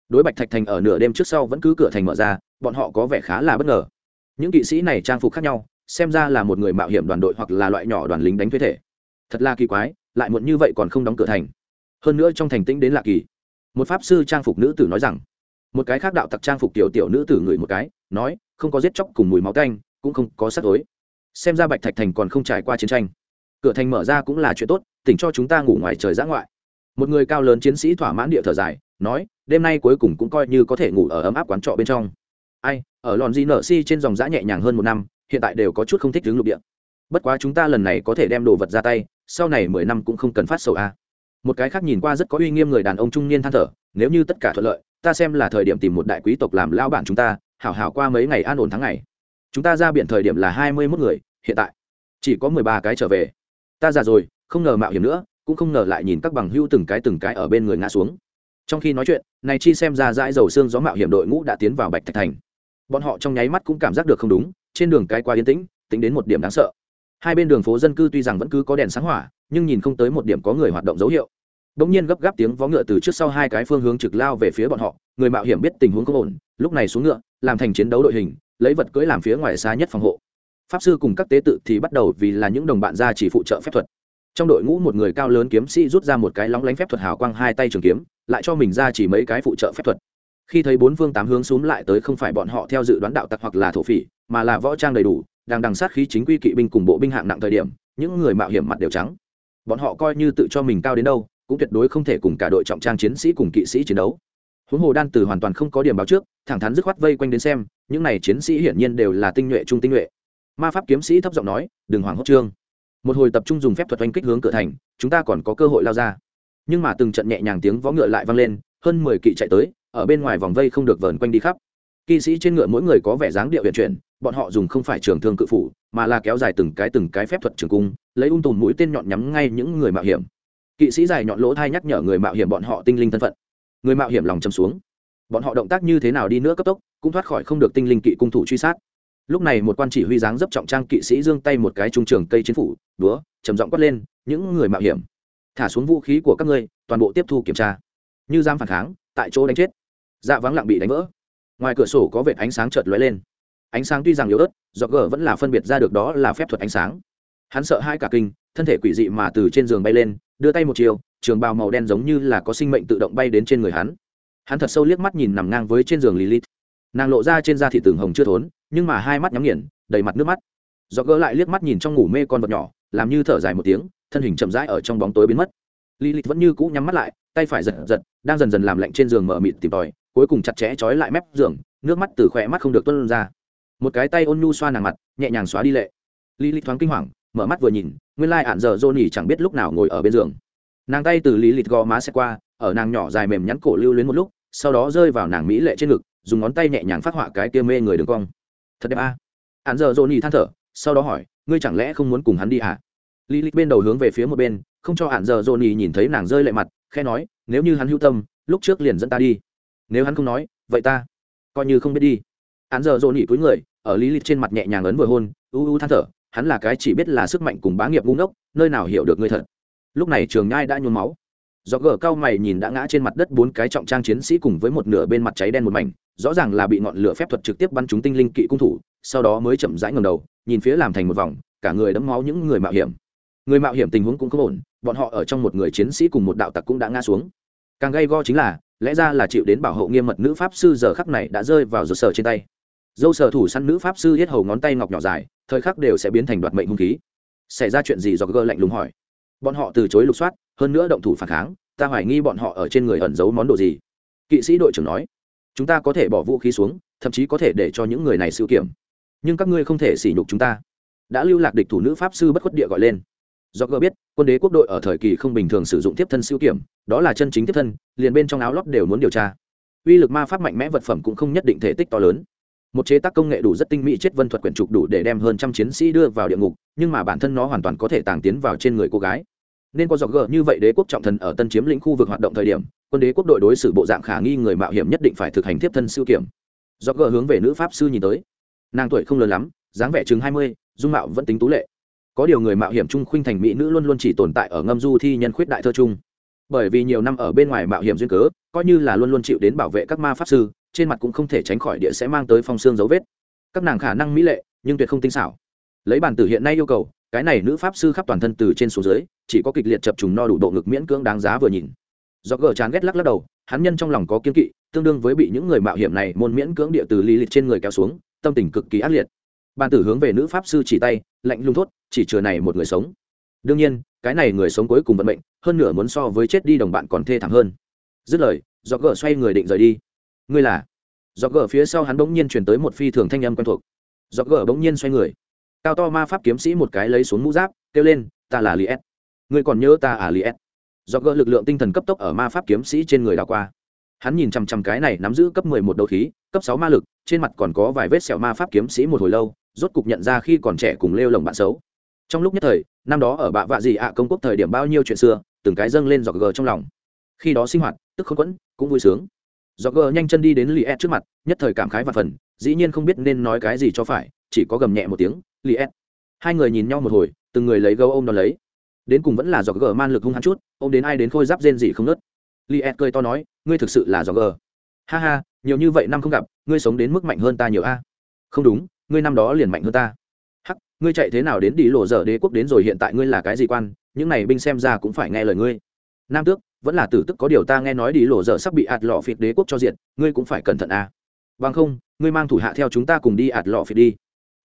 Đối bạch thạch thành ở nửa đêm trước sau vẫn cứ cửa thành mở ra, bọn họ có vẻ khá là bất ngờ. Những kỵ sĩ này trang phục khác nhau xem ra là một người mạo hiểm đoàn đội hoặc là loại nhỏ đoàn lính đánh thuê thể. Thật là kỳ quái, lại muộn như vậy còn không đóng cửa thành. Hơn nữa trong thành tĩnh đến lạ kỳ. Một pháp sư trang phục nữ tử nói rằng, một cái khác đạo tặc trang phục tiểu tiểu nữ tử người một cái, nói, không có giết chóc cùng mùi máu tanh cũng không có sắc tối. Xem ra bạch thạch thành còn không trải qua chiến tranh. Cửa thành mở ra cũng là chuyện tốt, tỉnh cho chúng ta ngủ ngoài trời giã ngoại. Một người cao lớn chiến sĩ thỏa mãn địa thở dài, nói, đêm nay cuối cùng cũng coi như có thể ngủ ở ấm áp quán trọ bên trong. Ai, ở lòn di nở si trên dòng giã nhẹ nhàng hơn một năm hiện tại đều có chút không thích đứng lục địa. Bất quá chúng ta lần này có thể đem đồ vật ra tay, sau này mười năm cũng không cần phát sầu a. Một cái khác nhìn qua rất có uy nghiêm người đàn ông trung niên than thở, nếu như tất cả thuận lợi, ta xem là thời điểm tìm một đại quý tộc làm lao bản chúng ta, hảo hảo qua mấy ngày an ổn tháng ngày. Chúng ta ra biển thời điểm là hai mươi mốt người, hiện tại chỉ có mười ba cái trở về. Ta già rồi, không ngờ mạo hiểm nữa, cũng không ngờ lại nhìn các bằng hưu từng cái từng cái ở bên người ngã xuống. Trong khi nói chuyện, này chi xem ra dãi dầu xương gió mạo hiểm đội ngũ đã tiến vào bạch thạch thành. Bọn họ trong nháy mắt cũng cảm giác được không đúng trên đường cái qua yên tĩnh tính đến một điểm đáng sợ hai bên đường phố dân cư tuy rằng vẫn cứ có đèn sáng hỏa nhưng nhìn không tới một điểm có người hoạt động dấu hiệu Đống nhiên gấp gáp tiếng vó ngựa từ trước sau hai cái phương hướng trực lao về phía bọn họ, người mạo hiểm biết tình huống không ổn, lúc này xuống ngựa, làm thành chiến đấu đội hình, lấy vật cưỡi làm phía ngoài xa nhất phòng hộ. Pháp sư cùng các tế tự thì bắt đầu vì là những đồng bạn ra chỉ phụ trợ phép thuật. Trong đội ngũ một người cao lớn kiếm sĩ rút ra một cái lóng lánh phép thuật hào quang hai tay trường kiếm, lại cho mình ra chỉ mấy cái phụ trợ phép thuật. Khi thấy bốn phương tám hướng xuống lại tới không phải bọn họ theo dự đoán đạo tặc hoặc là thổ phỉ, mà là võ trang đầy đủ, đang đằng sát khí chính quy kỵ binh cùng bộ binh hạng nặng thời điểm, những người mạo hiểm mặt đều trắng. Bọn họ coi như tự cho mình cao đến đâu, cũng tuyệt đối không thể cùng cả đội trọng trang chiến sĩ cùng kỵ sĩ chiến đấu. Huống hồ đan từ hoàn toàn không có điểm báo trước thẳng thắn dứt khoát vây quanh đến xem những này chiến sĩ hiển nhiên đều là tinh nhuệ trung tinh nhuệ. Ma pháp kiếm sĩ thấp giọng nói đừng hoảng hốt trương. Một hồi tập trung dùng phép thuật oanh kích hướng cửa thành chúng ta còn có cơ hội lao ra. Nhưng mà từng trận nhẹ nhàng tiếng võ ngựa lại vang lên hơn mười kỵ chạy tới ở bên ngoài vòng vây không được vờn quanh đi khắp. Kỵ sĩ trên ngựa mỗi người có vẻ dáng điệu huyện chuyển, bọn họ dùng không phải trường thương cự phủ, mà là kéo dài từng cái từng cái phép thuật trường cung, lấy ung tùn mũi tên nhọn nhắm ngay những người mạo hiểm. Kỵ sĩ dài nhọn lỗ thai nhắc nhở người mạo hiểm bọn họ tinh linh thân phận. Người mạo hiểm lòng châm xuống. Bọn họ động tác như thế nào đi nữa cấp tốc, cũng thoát khỏi không được tinh linh kỵ cung thủ truy sát. Lúc này một quan chỉ huy dáng dấp trọng trang kỵ sĩ giương tay một cái trung trường cây chiến phủ đúa trầm giọng quát lên, những người mạo hiểm, thả xuống vũ khí của các ngươi, toàn bộ tiếp thu kiểm tra. Như giam phản kháng, tại chỗ đánh chết dạ vắng lặng bị đánh vỡ. Ngoài cửa sổ có vệt ánh sáng chợt lóe lên. Ánh sáng tuy rằng yếu ớt, do gờ vẫn là phân biệt ra được đó là phép thuật ánh sáng. Hắn sợ hai cả kinh, thân thể quỷ dị mà từ trên giường bay lên, đưa tay một chiều, trường bào màu đen giống như là có sinh mệnh tự động bay đến trên người hắn. Hắn thật sâu liếc mắt nhìn nằm ngang với trên giường lilith. Nàng lộ ra trên da thị tường hồng chưa thốn, nhưng mà hai mắt nhắm nghiền, đầy mặt nước mắt. Do gỡ lại liếc mắt nhìn trong ngủ mê con vật nhỏ, làm như thở dài một tiếng, thân hình chậm rãi ở trong bóng tối biến mất. Lilith vẫn như cũ nhắm mắt lại, tay phải giật giật, đang dần dần làm lạnh trên giường mở mịt tìm tòi cuối cùng chặt chẽ trói lại mép giường, nước mắt từ khỏe mắt không được tuân ra. Một cái tay ôn nhu xoa nàng mặt, nhẹ nhàng xóa đi lệ. Lilith thoáng kinh hoàng, mở mắt vừa nhìn, nguyên lai ạn giờ dô chẳng biết lúc nào ngồi ở bên giường. Nàng tay từ lý lịt gò má xe qua, ở nàng nhỏ dài mềm nhắn cổ lưu luyến một lúc, sau đó rơi vào nàng mỹ lệ trên ngực, dùng ngón tay nhẹ nhàng phát họa cái kia mê người đường cong. Thật đẹp a. À? ạn giờ dô than thở, sau đó hỏi, ngươi chẳng lẽ không muốn cùng hắn đi à? Lý lịt bên đầu hướng về phía một bên, không cho ạn giờ dô nhìn thấy nàng rơi lệ mặt khe nói, nếu như hắn hữu tâm, lúc trước liền dẫn ta đi nếu hắn không nói, vậy ta coi như không biết đi. Hắn giờ dô nhỉ cúi người, ở lý lịch trên mặt nhẹ nhàng ấn vừa hôn, u u than thở, hắn là cái chỉ biết là sức mạnh cùng bá nghiệp ngu ngốc, nơi nào hiểu được ngươi thật. Lúc này trường nhai đã nhuốm máu. Do gờ cao mày nhìn đã ngã trên mặt đất bốn cái trọng trang chiến sĩ cùng với một nửa bên mặt cháy đen một mảnh, rõ ràng là bị ngọn lửa phép thuật trực tiếp bắn trúng tinh linh kỵ cung thủ, sau đó mới chậm rãi ngầm đầu, nhìn phía làm thành một vòng, cả người đẫm máu những người mạo hiểm. Người mạo hiểm tình huống cũng không ổn, bọn họ ở trong một người chiến sĩ cùng một đạo tặc cũng đã ngã xuống. Càng gây go chính là lẽ ra là chịu đến bảo hộ nghiêm mật nữ pháp sư giờ khắc này đã rơi vào rột sở trên tay. Dâu sở thủ săn nữ pháp sư hết hầu ngón tay ngọc nhỏ dài, thời khắc đều sẽ biến thành đoạt mệnh hung khí. Xảy ra chuyện gì? Do gơ lạnh lùng hỏi. Bọn họ từ chối lục soát, hơn nữa động thủ phản kháng, ta hoài nghi bọn họ ở trên người ẩn giấu món đồ gì? Kỵ sĩ đội trưởng nói. Chúng ta có thể bỏ vũ khí xuống, thậm chí có thể để cho những người này siêu kiểm. Nhưng các ngươi không thể sỉ nhục chúng ta. Đã lưu lạc địch thủ nữ pháp sư bất khuất địa gọi lên do gỡ biết, quân đế quốc đội ở thời kỳ không bình thường sử dụng tiếp thân siêu kiểm, đó là chân chính tiếp thân, liền bên trong áo lót đều muốn điều tra. Uy lực ma pháp mạnh mẽ vật phẩm cũng không nhất định thể tích to lớn. Một chế tác công nghệ đủ rất tinh mỹ chết vân thuật quyển trục đủ để đem hơn trăm chiến sĩ đưa vào địa ngục, nhưng mà bản thân nó hoàn toàn có thể tàng tiến vào trên người cô gái. Nên có dọc gờ như vậy đế quốc trọng thần ở tân chiếm lĩnh khu vực hoạt động thời điểm, quân đế quốc đội đối xử bộ dạng khả nghi người mạo hiểm nhất định phải thực hành tiếp thân siêu kiểm. Dọc gờ hướng về nữ pháp sư nhìn tới. Nàng tuổi không lớn lắm, dáng vẻ chừng hai mươi, dung mạo vẫn tính tú lệ có điều người mạo hiểm trung khuynh thành mỹ nữ luôn luôn chỉ tồn tại ở ngâm du thi nhân khuyết đại thơ trung. Bởi vì nhiều năm ở bên ngoài mạo hiểm duyên cớ, coi như là luôn luôn chịu đến bảo vệ các ma pháp sư, trên mặt cũng không thể tránh khỏi địa sẽ mang tới phong xương dấu vết. Các nàng khả năng mỹ lệ, nhưng tuyệt không tinh xảo. Lấy bản tử hiện nay yêu cầu, cái này nữ pháp sư khắp toàn thân từ trên xuống dưới, chỉ có kịch liệt chập trùng no đủ độ ngực miễn cưỡng đáng giá vừa nhìn. Do gờ chán ghét lắc lắc đầu, hắn nhân trong lòng có kiên kỵ, tương đương với bị những người mạo hiểm này môn miễn cưỡng địa từ lý lịch trên người kéo xuống, tâm tình cực kỳ ác liệt bàn tử hướng về nữ pháp sư chỉ tay, lạnh lung thốt, chỉ chừa này một người sống. Đương nhiên, cái này người sống cuối cùng vận mệnh, hơn nửa muốn so với chết đi đồng bạn còn thê thảm hơn. Dứt lời do gờ xoay người định rời đi. Ngươi là? Do gờ phía sau hắn bỗng nhiên chuyển tới một phi thường thanh âm quen thuộc. Do gờ bỗng nhiên xoay người. Cao to ma pháp kiếm sĩ một cái lấy xuống mũ giáp, kêu lên, ta là li s ngươi còn nhớ ta à li s do gờ lực lượng tinh thần cấp tốc ở ma pháp kiếm sĩ trên người đảo qua hắn nhìn chằm chằm cái này nắm giữ cấp mười một đấu khí, cấp sáu ma lực, trên mặt còn có vài vết sẹo ma pháp kiếm sĩ một hồi lâu, rốt cục nhận ra khi còn trẻ cùng lêu lồng bạn xấu. Trong lúc nhất thời, năm đó ở bạ vạ gì ạ công quốc thời điểm bao nhiêu chuyện xưa, từng cái dâng lên giọt gờ trong lòng. Khi đó sinh hoạt, tức không quẫn, cũng vui sướng. Giọt gờ nhanh chân đi đến li ed trước mặt, nhất thời cảm khái và phần, dĩ nhiên không biết nên nói cái gì cho phải, chỉ có gầm nhẹ một tiếng li ed hai người nhìn nhau một hồi, từng người lấy gấu ôm đón lấy. Đến cùng vẫn là giọt gờ man lực hung hắn chút, ôm đến ai đến khôi giáp rên gì không nớt li ed cười to nói, ngươi thực sự là giọt gờ. Ha ha, nhiều như vậy năm không gặp, ngươi sống đến mức mạnh hơn ta nhiều a. Không đúng, ngươi năm đó liền mạnh hơn ta. Hắc, ngươi chạy thế nào đến đi lộ dở đế quốc đến rồi hiện tại ngươi là cái gì quan, những này binh xem ra cũng phải nghe lời ngươi. Nam tước, vẫn là tử tức có điều ta nghe nói đi lộ dở sắp bị ạt lọ phịt đế quốc cho diện ngươi cũng phải cẩn thận a. Bằng không, ngươi mang thủ hạ theo chúng ta cùng đi ạt lọ phịt đi.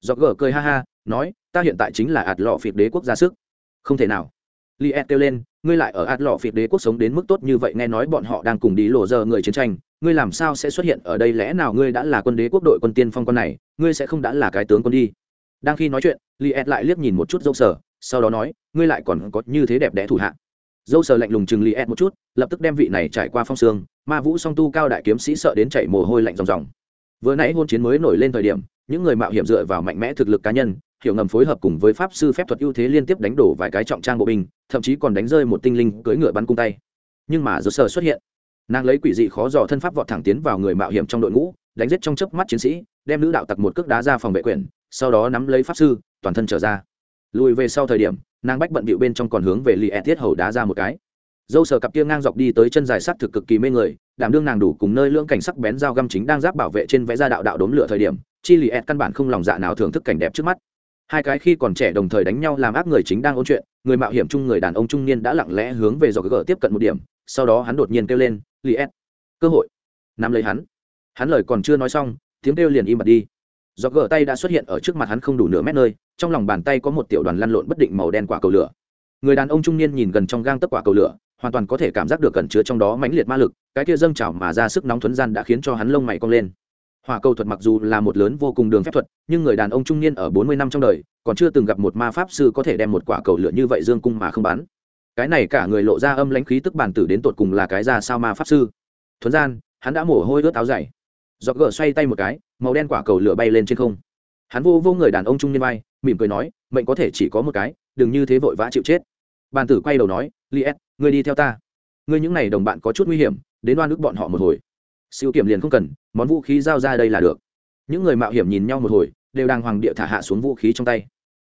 Do gờ cười ha ha, nói, ta hiện tại chính là ạt lọ phịt đế quốc ra sức. Không thể nào. Li ed kêu lên ngươi lại ở ạt lọ phiệt đế quốc sống đến mức tốt như vậy nghe nói bọn họ đang cùng đi lộ giờ người chiến tranh, ngươi làm sao sẽ xuất hiện ở đây? Lẽ nào ngươi đã là quân đế quốc đội quân tiên phong con này, ngươi sẽ không đã là cái tướng quân đi? Đang khi nói chuyện li ed lại liếc nhìn một chút dâu sở, sau đó nói, ngươi lại còn có như thế đẹp đẽ thủ hạ. Dâu sở lạnh lùng chừng li ed một chút, lập tức đem vị này trải qua phong sương ma vũ song tu cao đại kiếm sĩ sợ đến chạy mồ hôi lạnh ròng ròng. Vừa nãy hôn chiến mới nổi lên thời điểm, những người mạo hiểm dựa vào mạnh mẽ thực lực cá nhân hiểu ngầm phối hợp cùng với pháp sư phép thuật ưu thế liên tiếp đánh đổ vài cái trọng trang bộ binh, thậm chí còn đánh rơi một tinh linh cưỡi ngựa bắn cung tay. Nhưng mà dâu sở xuất hiện. Nàng lấy quỷ dị khó dò thân pháp vọt thẳng tiến vào người mạo hiểm trong đội ngũ, đánh giết trong chớp mắt chiến sĩ, đem nữ đạo tặc một cước đá ra phòng vệ quyển sau đó nắm lấy pháp sư, toàn thân trở ra. Lùi về sau thời điểm, nàng bách bận bịu bên trong còn hướng về lì ẹ thiết hầu đá ra một cái. Dâu sờ cặp kia ngang dọc đi tới chân dài sắc thực cực kỳ mê người, đảm đương nàng đủ cùng nơi lưỡng cảnh sắc bén dao găm chính đang giáp bảo vệ trên vẽ ra đạo đạo đốm lửa thời điểm, chi lì ẹ căn bản không lòng dạ nào thưởng thức cảnh đẹp trước mắt hai cái khi còn trẻ đồng thời đánh nhau làm ác người chính đang ôn chuyện, người mạo hiểm chung người đàn ông trung niên đã lặng lẽ hướng về dò gỡ tiếp cận một điểm, sau đó hắn đột nhiên kêu lên li s cơ hội. Nắm lấy hắn. Hắn lời còn chưa nói xong, tiếng kêu liền im bặt đi. Dò gỡ tay đã xuất hiện ở trước mặt hắn không đủ nửa mét nơi, trong lòng bàn tay có một tiểu đoàn lăn lộn bất định màu đen quả cầu lửa. Người đàn ông trung niên nhìn gần trong gang tấc quả cầu lửa, hoàn toàn có thể cảm giác được cẩn chứa trong đó mãnh liệt ma lực, cái kia dâng trào mà ra sức nóng thuấn gian đã khiến cho hắn lông mày cong lên hỏa cầu thuật mặc dù là một lớn vô cùng đường phép thuật, nhưng người đàn ông trung niên ở bốn mươi năm trong đời còn chưa từng gặp một ma pháp sư có thể đem một quả cầu lửa như vậy dương cung mà không bắn. Cái này cả người lộ ra âm lãnh khí tức bản tử đến tột cùng là cái ra sao ma pháp sư. Thuấn gian, hắn đã mổ hôi ướt áo dày. Giọt gỡ xoay tay một cái, màu đen quả cầu lửa bay lên trên không. Hắn vô vô người đàn ông trung niên bay mỉm cười nói, mệnh có thể chỉ có một cái, đừng như thế vội vã chịu chết. Bàn tử quay đầu nói li s ngươi đi theo ta. Ngươi những n à y đồng bạn có chút nguy hiểm, đến đoan ước bọn họ một hồi siêu kiểm liền không cần, món vũ khí giao ra đây là được. Những người mạo hiểm nhìn nhau một hồi, đều đang hoàng địa thả hạ xuống vũ khí trong tay.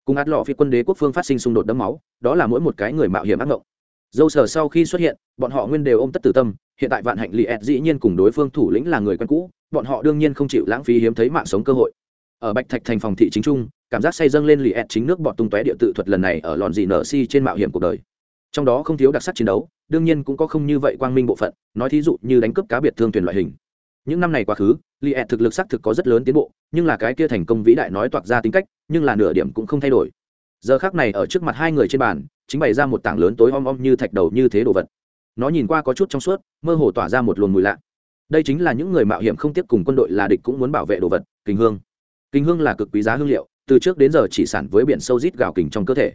Cùng át lọ phi quân đế quốc phương phát sinh xung đột đẫm máu, đó là mỗi một cái người mạo hiểm ác mộng dâu sở sau khi xuất hiện, bọn họ nguyên đều ôm tất tử tâm, hiện tại vạn hạnh lì ẹt dĩ nhiên cùng đối phương thủ lĩnh là người quen cũ, bọn họ đương nhiên không chịu lãng phí hiếm thấy mạng sống cơ hội. Ở bạch thạch thành phòng thị chính trung cảm giác say dâng lên lì ẹt chính nước bọn tung tóe địa tự thuật lần này ở lòn dị nở si trên mạo hiểm cuộc đời trong đó không thiếu đặc sắc chiến đấu, đương nhiên cũng có không như vậy quang minh bộ phận, nói thí dụ như đánh cướp cá biệt thương tuyển loại hình. Những năm này quá khứ li ed thực lực xác thực có rất lớn tiến bộ, nhưng là cái kia thành công vĩ đại nói toạc ra tính cách, nhưng là nửa điểm cũng không thay đổi. Giờ khác này ở trước mặt hai người trên bàn, chính bày ra một tảng lớn tối om om như thạch đầu như thế đồ vật. Nó nhìn qua có chút trong suốt, mơ hồ tỏa ra một luồng mùi lạ. Đây chính là những người mạo hiểm không tiếp cùng quân đội là địch cũng muốn bảo vệ đồ vật, kình hương. Kình hương là cực quý giá hương liệu, từ trước đến giờ chỉ sản với biển sâu rít gạo kình trong cơ thể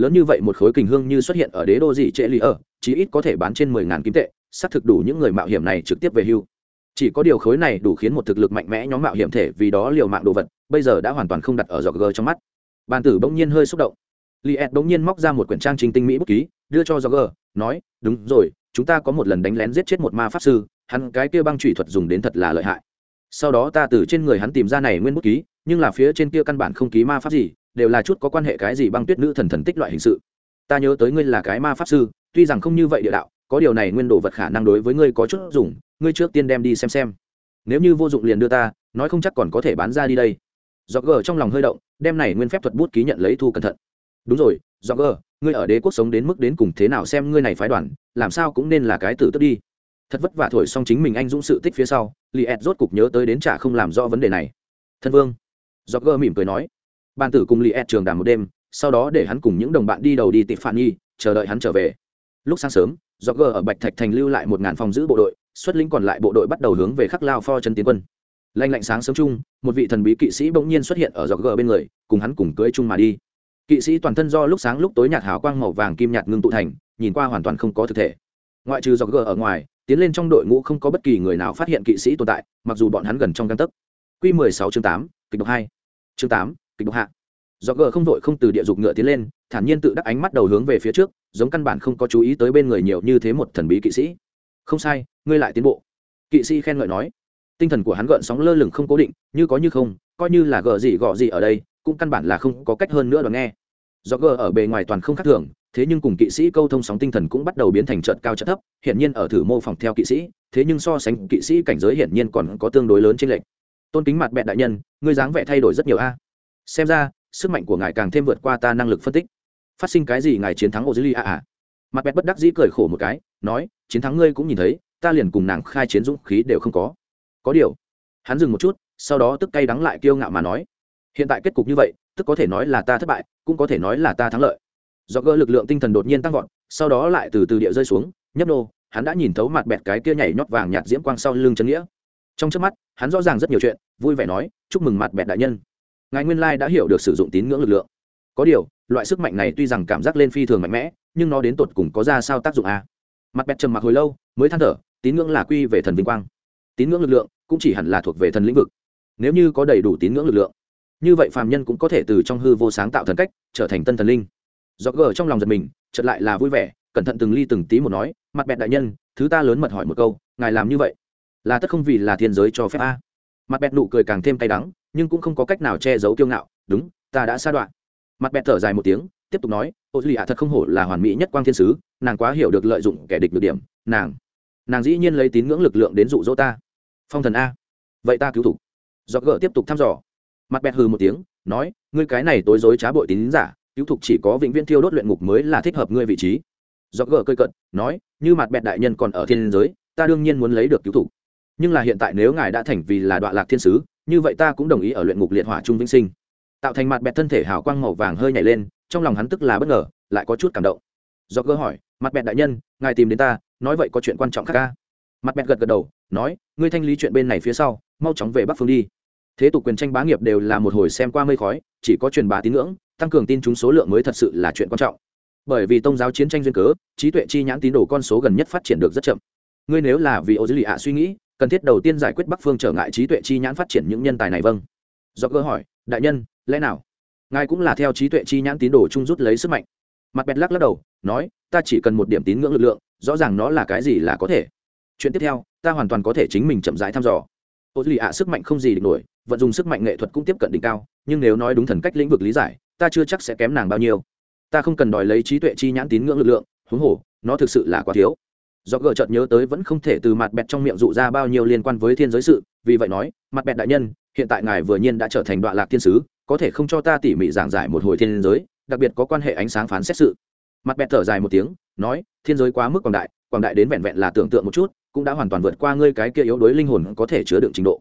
lớn như vậy một khối kình hương như xuất hiện ở đế đô dị trệ lì ở, chí ít có thể bán trên mười ngàn kim tệ, xác thực đủ những người mạo hiểm này trực tiếp về hưu. Chỉ có điều khối này đủ khiến một thực lực mạnh mẽ nhóm mạo hiểm thể vì đó liều mạng đồ vật, bây giờ đã hoàn toàn không đặt ở giọt gờ trong mắt. Bàn tử bỗng nhiên hơi xúc động. Li ed bỗng nhiên móc ra một quyển trang trình tinh mỹ bút ký, đưa cho giọt gờ nói, đúng rồi, chúng ta có một lần đánh lén giết chết một ma pháp sư, hắn cái kia băng trụy thuật dùng đến thật là lợi hại. Sau đó ta từ trên người hắn tìm ra này nguyên bút ký, nhưng là phía trên kia căn bản không ký ma pháp gì đều là chút có quan hệ cái gì băng tuyết nữ thần thần tích loại hình sự. Ta nhớ tới ngươi là cái ma pháp sư, tuy rằng không như vậy địa đạo, có điều này nguyên đồ vật khả năng đối với ngươi có chút dùng, ngươi trước tiên đem đi xem xem. Nếu như vô dụng liền đưa ta, nói không chắc còn có thể bán ra đi đây. Do gờ trong lòng hơi động, đem này nguyên phép thuật bút ký nhận lấy thu cẩn thận. Đúng rồi do gờ, ngươi ở đế quốc sống đến mức đến cùng thế nào xem ngươi này phái đoàn, làm sao cũng nên là cái tử tức đi. Thật vất vả thổi xong chính mình anh dũng sự tích phía sau li ed rốt cục nhớ tới đến trả không làm rõ vấn đề này. Thân vương. Do gờ mỉm cười nói ban tử cùng liệt trường đàm một đêm, sau đó để hắn cùng những đồng bạn đi đầu đi tịp phản nhi chờ đợi hắn trở về. Lúc sáng sớm do g ở bạch thạch thành lưu lại một ngàn phòng giữ bộ đội, xuất lĩnh còn lại bộ đội bắt đầu hướng về khắc lao pho chân tiến quân. Lanh lạnh sáng sớm chung, một vị thần bí kỵ sĩ bỗng nhiên xuất hiện ở dọc gờ bên người, cùng hắn cùng cưỡi chung mà đi. Kỵ sĩ toàn thân do lúc sáng lúc tối nhạt hào quang màu vàng kim nhạt ngưng tụ thành, nhìn qua hoàn toàn không có thực thể. Ngoại trừ dọc gờ ở ngoài, tiến lên trong đội ngũ không có bất kỳ người nào phát hiện kỵ sĩ tồn tại, mặc dù bọn hắn gần trong căn tấc. Q mười sáu chương tám, kịch độc hai. Chương tám kịch độc hạ. Do gờ không vội không từ địa dục ngựa tiến lên, thản nhiên tự đắc ánh mắt đầu hướng về phía trước, giống căn bản không có chú ý tới bên người nhiều như thế một thần bí kỵ sĩ. Không sai, ngươi lại tiến bộ. Kỵ sĩ khen ngợi nói. Tinh thần của hắn gợn sóng lơ lửng không cố định, như có như không, coi như là gờ gì gọ gì ở đây, cũng căn bản là không có cách hơn nữa đoán nghe. Do gờ ở bề ngoài toàn không khác thường, thế nhưng cùng kỵ sĩ câu thông sóng tinh thần cũng bắt đầu biến thành trận cao trận thấp, hiển nhiên ở thử mô phỏng theo kỵ sĩ, thế nhưng so sánh kỵ sĩ cảnh giới hiển nhiên còn có tương đối lớn trên lệch. tôn kính mặt bẹn đại nhân, ngươi dáng vẻ thay đổi rất nhiều a xem ra, sức mạnh của ngài càng thêm vượt qua ta năng lực phân tích. Phát sinh cái gì ngài chiến thắng ô dư ly a à. Mặt bẹt bất đắc dĩ cười khổ một cái, nói, chiến thắng ngươi cũng nhìn thấy, ta liền cùng nàng khai chiến dũng khí đều không có. Có điều, hắn dừng một chút, sau đó tức cay đắng lại kiêu ngạo mà nói, hiện tại kết cục như vậy, tức có thể nói là ta thất bại, cũng có thể nói là ta thắng lợi. Do gỡ lực lượng tinh thần đột nhiên tăng vọt, sau đó lại từ từ địa rơi xuống, nhấp nô, hắn đã nhìn thấu mặt bẹt cái kia nhảy nhót vàng nhạt diễm quang sau lưng chân nghĩa. Trong trước mắt, hắn rõ ràng rất nhiều chuyện, vui vẻ nói, chúc mừng mặt bẹt đại nhân ngài nguyên lai đã hiểu được sử dụng tín ngưỡng lực lượng. Có điều, loại sức mạnh này tuy rằng cảm giác lên phi thường mạnh mẽ, nhưng nó đến tột cùng có ra sao tác dụng a à? mặt bẹt trầm mặc hồi lâu, mới than thở, tín ngưỡng là quy về thần vinh quang. Tín ngưỡng lực lượng cũng chỉ hẳn là thuộc về thần lĩnh vực. Nếu như có đầy đủ tín ngưỡng lực lượng, như vậy phàm nhân cũng có thể từ trong hư vô sáng tạo thần cách, trở thành tân thần linh. Do gờ trong lòng giật mình, chợt lại là vui vẻ, cẩn thận từng ly từng tí một nói, mặt bẹt đại nhân, thứ ta lớn mật hỏi một câu, ngài làm như vậy, là tất không vì là thiên giới cho phép a? Mặt bẹt nụ cười càng thêm cay đắng nhưng cũng không có cách nào che giấu kiêu ngạo, đúng, ta đã xa đoạn. Mặt bẹt thở dài một tiếng, tiếp tục nói, ô duy ạ, thật không hổ là hoàn mỹ nhất quang thiên sứ, nàng quá hiểu được lợi dụng kẻ địch được điểm, nàng nàng dĩ nhiên lấy tín ngưỡng lực lượng đến dụ dỗ ta. Phong thần a. Vậy ta cứu thủ. Do gỡ tiếp tục thăm dò. Mặt bẹt hừ một tiếng, nói, ngươi cái này tối dối trá bội tín giả, cứu thục chỉ có vĩnh viễn thiêu đốt luyện ngục mới là thích hợp ngươi vị trí. Do gỡ cơi cận nói, như mặt bẹt đại nhân còn ở thiên giới, ta đương nhiên muốn lấy được cứu thủ. Nhưng là hiện tại nếu ngài đã thành vì là đoạn lạc thiên sứ như vậy ta cũng đồng ý ở luyện ngục liệt hỏa trung vĩnh sinh. Tạo thành mặt bẹt thân thể hào quang màu vàng hơi nhảy lên, trong lòng hắn tức là bất ngờ, lại có chút cảm động. Do cơ hỏi, mặt bẹt đại nhân, ngài tìm đến ta, nói vậy có chuyện quan trọng khác ca? Mặt bẹt gật gật đầu, nói, ngươi thanh lý chuyện bên này phía sau, mau chóng về bắc phương đi. Thế tục quyền tranh bá nghiệp đều là một hồi xem qua mây khói, chỉ có truyền bá tín ngưỡng, tăng cường tin chúng số lượng mới thật sự là chuyện quan trọng. Bởi vì tôn giáo chiến tranh duyên cớ, trí tuệ chi nhãn tín đồ con số gần nhất phát triển được rất chậm. Ngươi nếu là vì ô dữ lì ạ suy nghĩ cần thiết đầu tiên giải quyết bắc phương trở ngại trí tuệ chi nhãn phát triển những nhân tài này vâng. Do cơ hỏi, đại nhân, lẽ nào ngài cũng là theo trí tuệ chi nhãn tín đồ chung rút lấy sức mạnh? Mặt bẹt lắc lắc đầu, nói, ta chỉ cần một điểm tín ngưỡng lực lượng, rõ ràng nó là cái gì là có thể. Chuyện tiếp theo, ta hoàn toàn có thể chính mình chậm rãi thăm dò. Ô lì ạ, sức mạnh không gì địch nổi, vận dùng sức mạnh nghệ thuật cũng tiếp cận đỉnh cao, nhưng nếu nói đúng thần cách lĩnh vực lý giải, ta chưa chắc sẽ kém nàng bao nhiêu. Ta không cần đòi lấy trí tuệ chi nhãn tín ngưỡng lực lượng, huống hồ, nó thực sự là quá thiếu do gờ chợt nhớ tới vẫn không thể từ mặt bẹt trong miệng dụ ra bao nhiêu liên quan với thiên giới sự, vì vậy nói, mặt bẹt đại nhân, hiện tại ngài vừa nhiên đã trở thành đoạn lạc thiên sứ, có thể không cho ta tỉ mỉ giảng giải một hồi thiên giới, đặc biệt có quan hệ ánh sáng phán xét sự. Mặt bẹt thở dài một tiếng, nói, thiên giới quá mức quảng đại quảng đại đến vẹn vẹn là tưởng tượng một chút, cũng đã hoàn toàn vượt qua ngươi cái kia yếu đuối linh hồn có thể chứa đựng trình độ.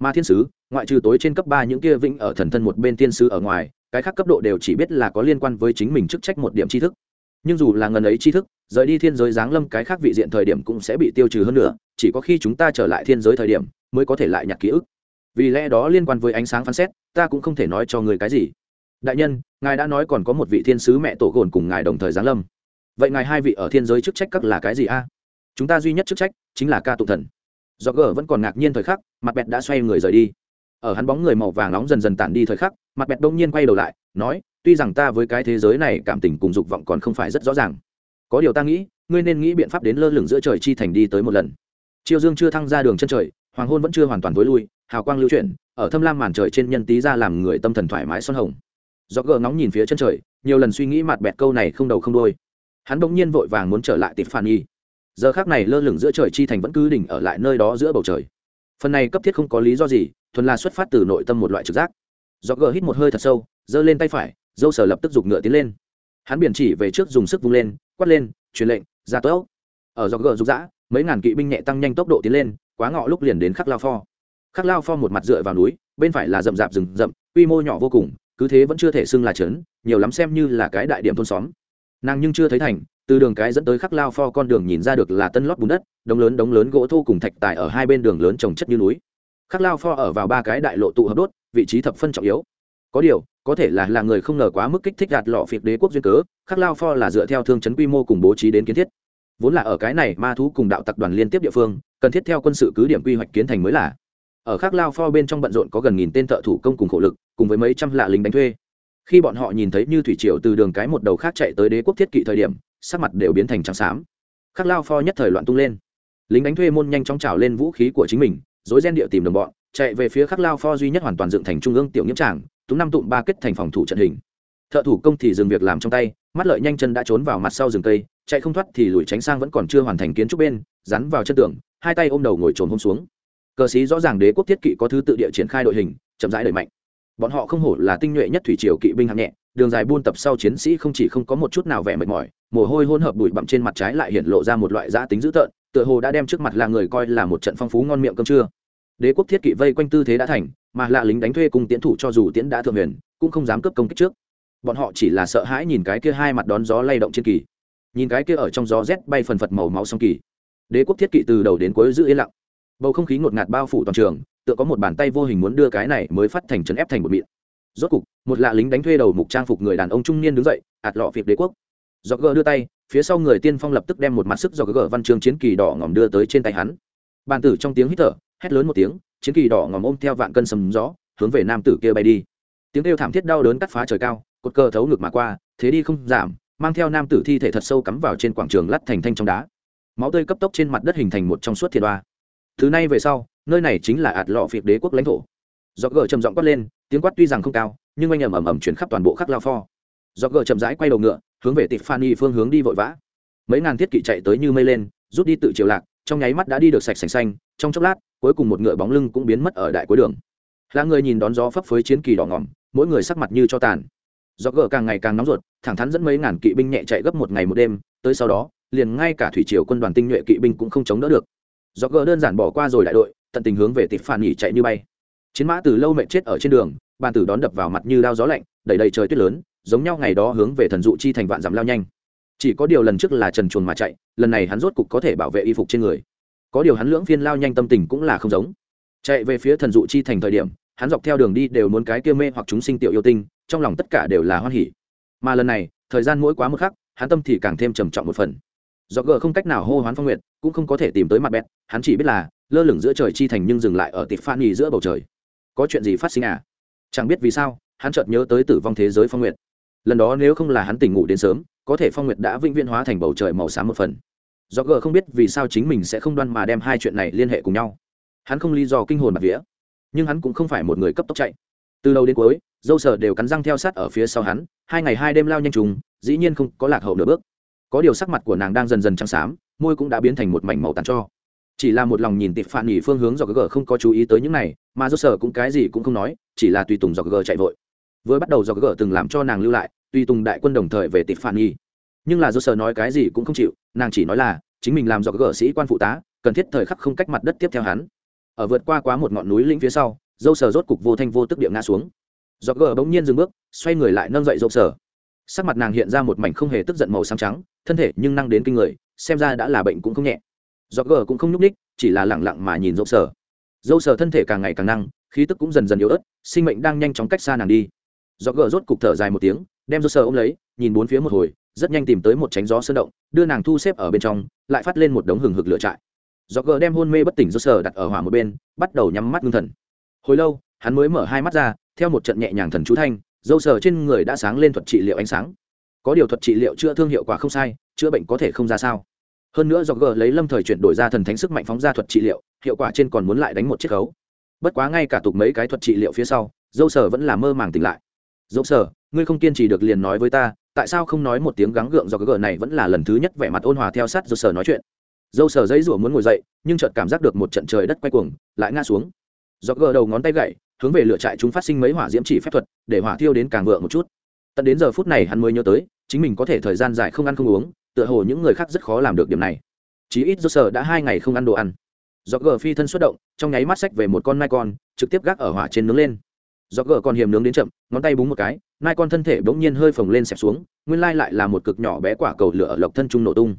Mà thiên sứ, ngoại trừ tối trên cấp ba những kia vĩnh ở thần thân một bên thiên sứ ở ngoài, cái khác cấp độ đều chỉ biết là có liên quan với chính mình chức trách một điểm tri thức nhưng dù là ngần ấy tri thức, rời đi thiên giới giáng lâm cái khác vị diện thời điểm cũng sẽ bị tiêu trừ hơn nữa, chỉ có khi chúng ta trở lại thiên giới thời điểm mới có thể lại nhặt ký ức. Vì lẽ đó liên quan với ánh sáng phán xét, ta cũng không thể nói cho người cái gì. Đại nhân, ngài đã nói còn có một vị thiên sứ mẹ tổ gồn cùng ngài đồng thời giáng lâm. Vậy ngài hai vị ở thiên giới chức trách các là cái gì a? Chúng ta duy nhất chức trách chính là ca tụng thần. Do gờ vẫn còn ngạc nhiên thời khắc, mặt bẹt đã xoay người rời đi. Ở hắn bóng người màu vàng nóng dần dần tản đi thời khắc, mặt bẹt đông nhiên quay đầu lại, nói tuy rằng ta với cái thế giới này cảm tình cùng dục vọng còn không phải rất rõ ràng. Có điều ta nghĩ, ngươi nên nghĩ biện pháp đến lơ lửng giữa trời chi thành đi tới một lần. Chiêu dương chưa thăng ra đường chân trời, hoàng hôn vẫn chưa hoàn toàn tối lui, hào quang lưu chuyển, ở thâm lam màn trời trên nhân tí ra làm người tâm thần thoải mái son hồng. Do gờ ngóng nhìn phía chân trời, nhiều lần suy nghĩ mặt bẹt câu này không đầu không đôi hắn bỗng nhiên vội vàng muốn trở lại tịp phản y giờ khác này lơ lửng giữa trời chi thành vẫn cứ đỉnh ở lại nơi đó giữa bầu trời. Phần này cấp thiết không có lý do gì, thuần là xuất phát từ nội tâm một loại trực giác. Do gờ hít một hơi thật sâu, giơ lên tay phải dâu sở lập tức giục ngựa tiến lên. Hắn biển chỉ về trước dùng sức vung lên, quát lên, truyền lệnh, ra tốc. Ở dọc gờ rục rã mấy ngàn kỵ binh nhẹ tăng nhanh tốc độ tiến lên, quá ngọ lúc liền đến khắc lao pho. Khắc lao pho một mặt dựa vào núi, bên phải là rậm rạp rừng rậm, quy mô nhỏ vô cùng, cứ thế vẫn chưa thể xưng là trấn, nhiều lắm xem như là cái đại điểm thôn xóm. Nàng nhưng chưa thấy thành, từ đường cái dẫn tới khắc lao pho con đường nhìn ra được là tân lót bùn đất, đống lớn đống lớn gỗ thô cùng thạch tài ở hai bên đường lớn trồng chất như núi. Khắc lao pho ở vào ba cái đại lộ tụ hợp đốt, vị trí thập phân trọng yếu. Có điều có thể là là người không ngờ quá mức kích thích gạt lọ phiệt đế quốc duyên cớ, khắc lao pho là dựa theo thương chấn quy mô cùng bố trí đến kiến thiết. Vốn là ở cái này ma thú cùng đạo tặc đoàn liên tiếp địa phương, cần thiết theo quân sự cứ điểm quy hoạch kiến thành mới là. Ở khắc lao pho bên trong bận rộn có gần nghìn tên thợ thủ công cùng khổ lực, cùng với mấy trăm lạ lính đánh thuê. Khi bọn họ nhìn thấy như thủy triều từ đường cái một đầu khác chạy tới đế quốc thiết kỵ thời điểm, sắc mặt đều biến thành trắng xám. Khắc lao pho nhất thời loạn tung lên. Lính đánh thuê môn nhanh chóng trào lên vũ khí của chính mình dối gen địa tìm đồng bọn, chạy về phía khắc lao pho duy nhất hoàn toàn dựng thành trung ương tiểu nhiễm tràng tú năm tụm ba kết thành phòng thủ trận hình. Thợ thủ công thì dừng việc làm trong tay, mắt lợi nhanh chân đã trốn vào mặt sau rừng cây, chạy không thoát thì lùi tránh sang vẫn còn chưa hoàn thành kiến trúc bên rắn vào chân tường, hai tay ôm đầu ngồi trồn hôm xuống. Cờ sĩ rõ ràng đế quốc thiết kỵ có thứ tự địa triển khai đội hình, chậm rãi đẩy mạnh. Bọn họ không hổ là tinh nhuệ nhất thủy triều kỵ binh hạng nhẹ, đường dài buôn tập sau chiến sĩ không chỉ không có một chút nào vẻ mệt mỏi, mồ hôi hôn hợp bụi bặm trên mặt trái lại hiện lộ ra một loại giã tính dữ tợn, tựa hồ đã đem trước mặt là người coi là một trận phong phú ngon miệng cơm trưa. Đế quốc thiết kỵ vây quanh tư thế đã thành mà lạ lính đánh thuê cùng tiến thủ cho dù tiến đã thượng huyền, cũng không dám cướp công kích trước. Bọn họ chỉ là sợ hãi nhìn cái kia hai mặt đón gió lay động trên kỳ. Nhìn cái kia ở trong gió rét bay phần phật màu máu song kỳ. Đế quốc thiết kỵ từ đầu đến cuối giữ yên lặng. Bầu không khí ngột ngạt bao phủ toàn trường, tựa có một bàn tay vô hình muốn đưa cái này mới phát thành trấn ép thành một miệng. Rốt cục, một lạ lính đánh thuê đầu mục trang phục người đàn ông trung niên đứng dậy, ạt lọ việc đế quốc. Do gờ đưa tay, phía sau người tiên phong lập tức đem một mặt sức do gờ văn chương chiến kỳ đỏ ngòm đưa tới trên tay hắn. Bàn tử trong tiếng hít thở, hét lớn một tiếng chiến kỳ đỏ ngòm ôm theo vạn cân sầm gió, hướng về nam tử kia bay đi. Tiếng kêu thảm thiết đau đớn cắt phá trời cao, cột cờ thấu ngực mà qua, thế đi không giảm, mang theo nam tử thi thể thật sâu cắm vào trên quảng trường lắt thành thanh trong đá. Máu tươi cấp tốc trên mặt đất hình thành một trong suốt thiệt đoa thứ này về sau, nơi này chính là ạt lọ phiệt đế quốc lãnh thổ. Do gờ trầm giọng quát lên, tiếng quát tuy rằng không cao, nhưng anh ầm ầm ầm chuyển khắp toàn bộ khắc lao pho. Do gờ chậm rãi quay đầu ngựa, hướng về tịp phan y phương hướng đi vội vã. Mấy ngàn thiết kỵ chạy tới như mây lên, rút đi tự chiều lạc trong nháy mắt đã đi được sạch sành xanh, trong chốc lát, cuối cùng một ngựa bóng lưng cũng biến mất ở đại cuối đường. Là người nhìn đón gió phấp phới chiến kỳ đỏ ngỏm, mỗi người sắc mặt như cho tàn. Do gỡ càng ngày càng nóng ruột, thẳng thắn dẫn mấy ngàn kỵ binh nhẹ chạy gấp một ngày một đêm, tới sau đó, liền ngay cả thủy triều quân đoàn tinh nhuệ kỵ binh cũng không chống đỡ được. Do gỡ đơn giản bỏ qua rồi đại đội, tận tình hướng về tịp phản nghỉ chạy như bay. Chiến mã từ lâu mẹ chết ở trên đường, bàn tử đón đập vào mặt như đao gió lạnh đẩy đầy trời tuyết lớn, giống nhau ngày đó hướng về thần dụ chi thành vạn dặm lao nhanh chỉ có điều lần trước là trần chuồn mà chạy, lần này hắn rốt cục có thể bảo vệ y phục trên người. Có điều hắn lưỡng phiên lao nhanh tâm tình cũng là không giống. Chạy về phía thần dụ chi thành thời điểm, hắn dọc theo đường đi đều muốn cái kia mê hoặc chúng sinh tiểu yêu tinh, trong lòng tất cả đều là hoan hỉ. Mà lần này, thời gian mỗi quá một khắc, hắn tâm thì càng thêm trầm trọng một phần. Do gờ không cách nào hô hoán phong nguyện cũng không có thể tìm tới mặt bẹt, hắn chỉ biết là, lơ lửng giữa trời chi thành nhưng dừng lại ở tịp phan nghỉ giữa bầu trời. Có chuyện gì phát sinh à? Chẳng biết vì sao, hắn chợt nhớ tới tử vong thế giới phong nguyện lần đó nếu không là hắn tỉnh ngủ đến sớm, có thể phong nguyệt đã vĩnh viễn hóa thành bầu trời màu xám một phần. Do gờ không biết vì sao chính mình sẽ không đoan mà đem hai chuyện này liên hệ cùng nhau. Hắn không lý do kinh hồn bạc vía, nhưng hắn cũng không phải một người cấp tốc chạy. Từ đầu đến cuối, dâu sở đều cắn răng theo sát ở phía sau hắn, hai ngày hai đêm lao nhanh trùng, dĩ nhiên không có lạc hậu nửa bước. Có điều sắc mặt của nàng đang dần dần trắng xám, môi cũng đã biến thành một mảnh màu tàn cho. Chỉ là một lòng nhìn tịp phản nghỉ phương hướng do gờ không có chú ý tới những này, mà dâu sở cũng cái gì cũng không nói, chỉ là tùy tùng do gờ chạy vội vừa bắt đầu do gỡ từng làm cho nàng lưu lại tuy tùng đại quân đồng thời về tịp phản nghi, nhưng là do sợ nói cái gì cũng không chịu nàng chỉ nói là chính mình làm do gỡ sĩ quan phụ tá cần thiết thời khắc không cách mặt đất tiếp theo hắn. Ở vượt qua quá một ngọn núi lĩnh phía sau dâu sờ rốt cục vô thanh vô tức địa ngã xuống. Do gỡ bỗng nhiên dừng bước xoay người lại nâng dậy dâu sờ. Sắc mặt nàng hiện ra một mảnh không hề tức giận màu xám trắng thân thể nhưng năng đến kinh người xem ra đã là bệnh cũng không nhẹ. Do gờ cũng không nhúc ních chỉ là lẳng lặng mà nhìn dâu sờ, dâu sờ thân thể càng ngày càng năng khí tức cũng dần dần yếu ớt sinh mệnh đang nhanh chóng cách xa nàng đi do gờ rốt cục thở dài một tiếng, đem do sơ ôm lấy, nhìn bốn phía một hồi, rất nhanh tìm tới một tránh gió sơn động, đưa nàng thu xếp ở bên trong, lại phát lên một đống hừng hực lửa trại. Do gờ đem hôn mê bất tỉnh do sơ đặt ở hỏa một bên, bắt đầu nhắm mắt ngưng thần. Hồi lâu, hắn mới mở hai mắt ra, theo một trận nhẹ nhàng thần chú thanh dâu sờ trên người đã sáng lên thuật trị liệu ánh sáng. Có điều thuật trị liệu chữa thương hiệu quả không sai, chữa bệnh có thể không ra sao. Hơn nữa do g lấy lâm thời chuyển đổi ra thần thánh sức mạnh phóng ra thuật trị liệu, hiệu quả trên còn muốn lại đánh một chiếc khấu bất quá ngay cả tục mấy cái thuật trị liệu phía sau dâu sở vẫn là mơ màng tỉnh lại dẫu sở, ngươi không kiên trì được liền nói với ta, tại sao không nói một tiếng gắng gượng do cái gờ này vẫn là lần thứ nhất vẻ mặt ôn hòa theo sát dẫu sở nói chuyện. Dẫu sở dãy rủa muốn ngồi dậy, nhưng chợt cảm giác được một trận trời đất quay cuồng, lại ngã xuống. Do gờ đầu ngón tay gậy, hướng về lửa trại chúng phát sinh mấy hỏa diễm chỉ phép thuật, để hỏa thiêu đến càng vượng một chút. Tận đến giờ phút này hắn mới nhớ tới, chính mình có thể thời gian dài không ăn không uống, tựa hồ những người khác rất khó làm được điểm này. Chí ít do sở đã hai ngày không ăn đồ ăn. Do gờ phi thân xuất động, trong nháy mắt sách về một con nai con, trực tiếp gác ở hỏa trên nướng lên do gờ còn hiểm nướng đến chậm, ngón tay búng một cái, nai con thân thể bỗng nhiên hơi phồng lên xẹp xuống, nguyên lai lại là một cực nhỏ bé quả cầu lửa ở lộc thân trung nổ tung.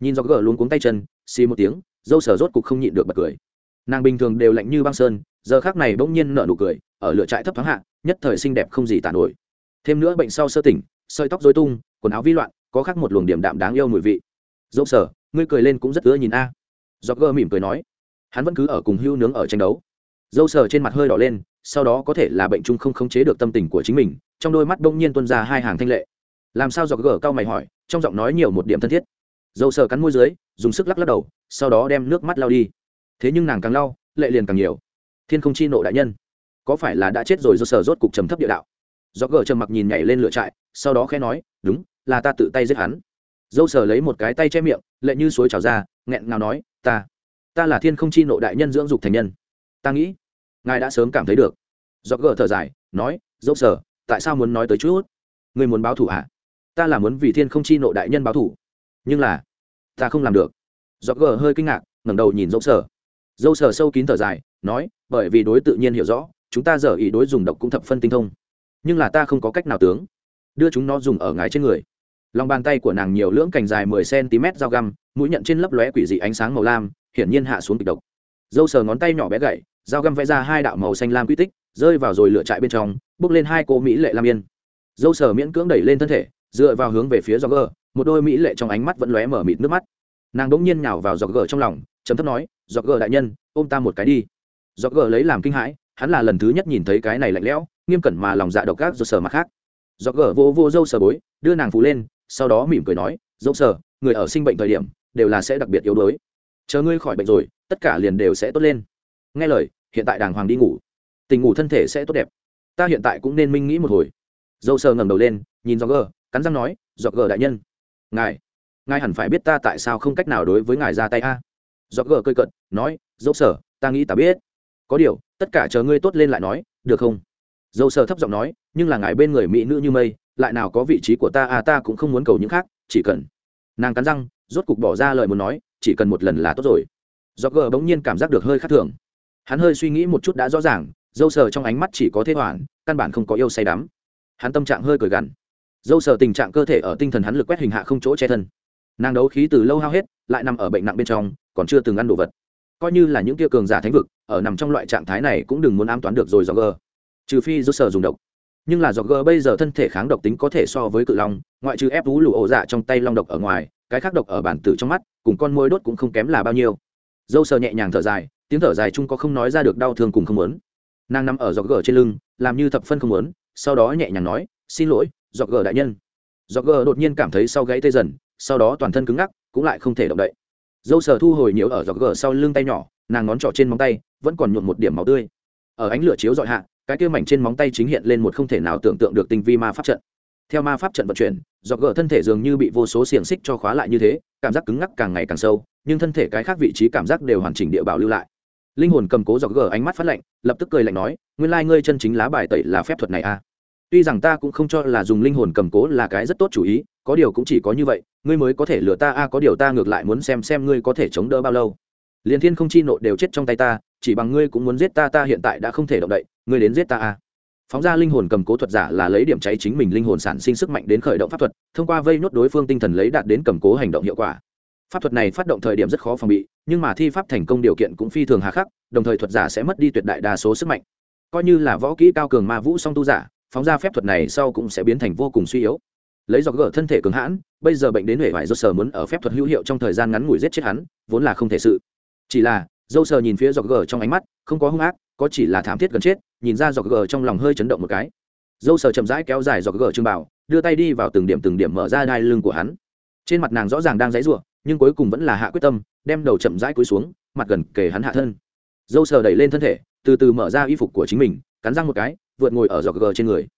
Nhìn do gờ luôn cuống tay chân, xì một tiếng, dâu sở rốt cục không nhịn được bật cười. Nàng bình thường đều lạnh như băng sơn, giờ khác này bỗng nhiên nở nụ cười, ở lửa trại thấp thoáng hạ, nhất thời xinh đẹp không gì tàn nổi. Thêm nữa bệnh sau sơ tỉnh, sợi tóc dối tung, quần áo vi loạn, có khác một luồng điểm đạm đáng yêu mùi vị. Dâu sở ngươi cười lên cũng rất ưa nhìn a. À. do gờ mỉm cười nói, hắn vẫn cứ ở cùng hưu nướng ở tranh đấu. Dâu sở trên mặt hơi đỏ lên sau đó có thể là bệnh chung không khống chế được tâm tình của chính mình, trong đôi mắt đông nhiên tuân ra hai hàng thanh lệ. Làm sao do gờ cao mày hỏi, trong giọng nói nhiều một điểm thân thiết. Dâu sờ cắn môi dưới, dùng sức lắc lắc đầu, sau đó đem nước mắt lao đi. Thế nhưng nàng càng lau, lệ liền càng nhiều. Thiên không chi nộ đại nhân, có phải là đã chết rồi do sờ rốt cục trầm thấp địa đạo? Do gờ trầm mặc nhìn nhảy lên lửa trại, sau đó khẽ nói, đúng, là ta tự tay giết hắn. Dâu sờ lấy một cái tay che miệng, lệ như suối trào ra, nghẹn ngào nói, ta ta là thiên không chi nộ đại nhân dưỡng dục thành nhân. Ta nghĩ ngài đã sớm cảm thấy được. Do gờ thở dài, nói, dốc sở tại sao muốn nói tới chút? Người muốn báo thủ à? ta là muốn vì thiên không chi nộ đại nhân báo thủ nhưng là, ta không làm được. Do gờ hơi kinh ngạc, ngẩng đầu nhìn dốc sở dâu sở sâu kín thở dài, nói, bởi vì đối tự nhiên hiểu rõ, chúng ta giờ ý đối dùng độc cũng thập phân tinh thông. Nhưng là ta không có cách nào tướng. Đưa chúng nó dùng ở ngái trên người. Lòng bàn tay của nàng nhiều lưỡng cành dài mười cm dao găm, mũi nhận trên lấp lóe quỷ dị ánh sáng màu lam, hiển nhiên hạ xuống kịch độc. Dâu sờ ngón tay nhỏ bé gậy dao găm vẽ ra hai đạo màu xanh lam quy tích, rơi vào rồi lửa trại bên trong, bước lên hai cô mỹ lệ lam yên. Dâu sờ miễn cưỡng đẩy lên thân thể, dựa vào hướng về phía gió gờ một đôi mỹ lệ trong ánh mắt vẫn lóe mở mịt nước mắt. Nàng đ ỗ n g nhiên nhào vào giọt gờ trong lòng chấm thấp nói Giọt gờ đại nhân, ôm ta một cái đi. Giọt gờ lấy làm kinh hãi, hắn là lần thứ nhất nhìn thấy cái này lạnh lẽo, nghiêm cẩn mà lòng dạ độc ác do sờ mặt khác. Giọt gờ vô vô dâu sờ bối, đưa nàng phú lên, sau đó mỉm cười nói, dâu sờ, người ở sinh bệnh thời điểm, đều là sẽ đặc biệt yếu đuối. Chờ ngươi khỏi bệnh rồi, tất cả liền đều sẽ tốt lên nghe lời, hiện tại đàng hoàng đi ngủ. Tình ngủ thân thể sẽ tốt đẹp. Ta hiện tại cũng nên minh nghĩ một hồi. Dâu sờ ngẩng đầu lên, nhìn do gờ, cắn răng nói do gờ đại nhân. Ngài ngài hẳn phải biết ta tại sao không cách nào đối với ngài ra tay a? Do gờ cơi cận nói, dâu sờ, ta nghĩ ta biết. Có điều, tất cả chờ ngươi tốt lên lại nói, được không? Dâu sờ thấp giọng nói, nhưng là ngài bên người mỹ nữ như mây, lại nào có vị trí của ta à ta cũng không muốn cầu những khác, chỉ cần. Nàng cắn răng, rốt cục bỏ ra lời muốn nói, chỉ cần một lần là tốt rồi. Do gờ bỗng nhiên cảm giác được hơi khác thường hắn hơi suy nghĩ một chút đã rõ ràng, dâu sờ trong ánh mắt chỉ có thế hoàn căn bản không có yêu say đắm. Hắn tâm trạng hơi cười gằn. Dâu sờ tình trạng cơ thể ở tinh thần hắn lực quét hình hạ không chỗ che thân. Nàng đấu khí từ lâu hao hết, lại nằm ở bệnh nặng bên trong, còn chưa từng ăn đồ vật. Coi như là những kia cường giả thánh vực, ở nằm trong loại trạng thái này cũng đừng muốn ám toán được rồi do gờ. Trừ phi dâu sờ dùng độc. Nhưng là do gờ bây giờ thân thể kháng độc tính có thể so với cự long, ngoại trừ ép vú lụ ổ dạ trong tay long độc ở ngoài, cái khác độc ở bản tử trong mắt, cùng con môi đốt cũng không kém là bao nhiêu. Dâu sờ nhẹ nhàng thở dài tiếng thở dài chung có không nói ra được đau thương cùng không muốn. Nàng nằm ở dọc gờ trên lưng, làm như thập phân không muốn, sau đó nhẹ nhàng nói, xin lỗi dọc gờ đại nhân. Dọc gờ đột nhiên cảm thấy sau gãy tê dần, sau đó toàn thân cứng ngắc, cũng lại không thể động đậy. Dâu sờ thu hồi nhiều ở dọc gờ sau lưng tay nhỏ, nàng ngón trỏ trên móng tay, vẫn còn nhuộm một điểm máu tươi. Ở ánh lửa chiếu dọi hạ, cái kia mảnh trên móng tay chính hiện lên một không thể nào tưởng tượng được tinh vi ma pháp trận. Theo ma pháp trận vận chuyển dọc gờ thân thể dường như bị vô số xiềng xích cho khóa lại như thế, cảm giác cứng ngắc càng ngày càng sâu, nhưng thân thể cái khác vị trí cảm giác đều hoàn chỉnh địa bảo lưu lại linh hồn cầm cố dọc gờ ánh mắt phát lạnh, lập tức cười lạnh nói, nguyên lai ngươi chân chính lá bài tẩy là phép thuật này à? Tuy rằng ta cũng không cho là dùng linh hồn cầm cố là cái rất tốt chủ ý, có điều cũng chỉ có như vậy, ngươi mới có thể lừa ta a có điều ta ngược lại muốn xem xem ngươi có thể chống đỡ bao lâu. Liền thiên không chi nộ đều chết trong tay ta, chỉ bằng ngươi cũng muốn giết ta ta hiện tại đã không thể động đậy, ngươi đến giết ta a phóng ra linh hồn cầm cố thuật giả là lấy điểm cháy chính mình linh hồn sản sinh sức mạnh đến khởi động pháp thuật, thông qua vây nốt đối phương tinh thần lấy đạt đến cầm cố hành động hiệu quả. Pháp thuật này phát động thời điểm rất khó phòng bị nhưng mà thi pháp thành công điều kiện cũng phi thường hà khắc, đồng thời thuật giả sẽ mất đi tuyệt đại đa số sức mạnh. Coi như là võ kỹ cao cường ma vũ song tu giả, phóng ra phép thuật này sau cũng sẽ biến thành vô cùng suy yếu. Lấy dọc gỡ thân thể cường hãn, bây giờ bệnh đến huệ vải do sờ muốn ở phép thuật hữu hiệu trong thời gian ngắn ngủi giết chết hắn, vốn là không thể sự. Chỉ là, dâu sờ nhìn phía dọc gờ trong ánh mắt, không có hung ác, có chỉ là thảm thiết gần chết, nhìn ra dọc gờ trong lòng hơi chấn động một cái. Dâu sờ chậm rãi kéo dài dọc gờ trưng bảo đưa tay đi vào từng điểm từng điểm mở ra đai lưng của hắn. Trên mặt nàng rõ ràng đang dãy ruộng nhưng cuối cùng vẫn là hạ quyết tâm đem đầu chậm rãi cúi xuống, mặt gần kề hắn hạ thân. Dâu sờ đẩy lên thân thể, từ từ mở ra y phục của chính mình, cắn răng một cái, vượt ngồi ở giọt gờ trên người.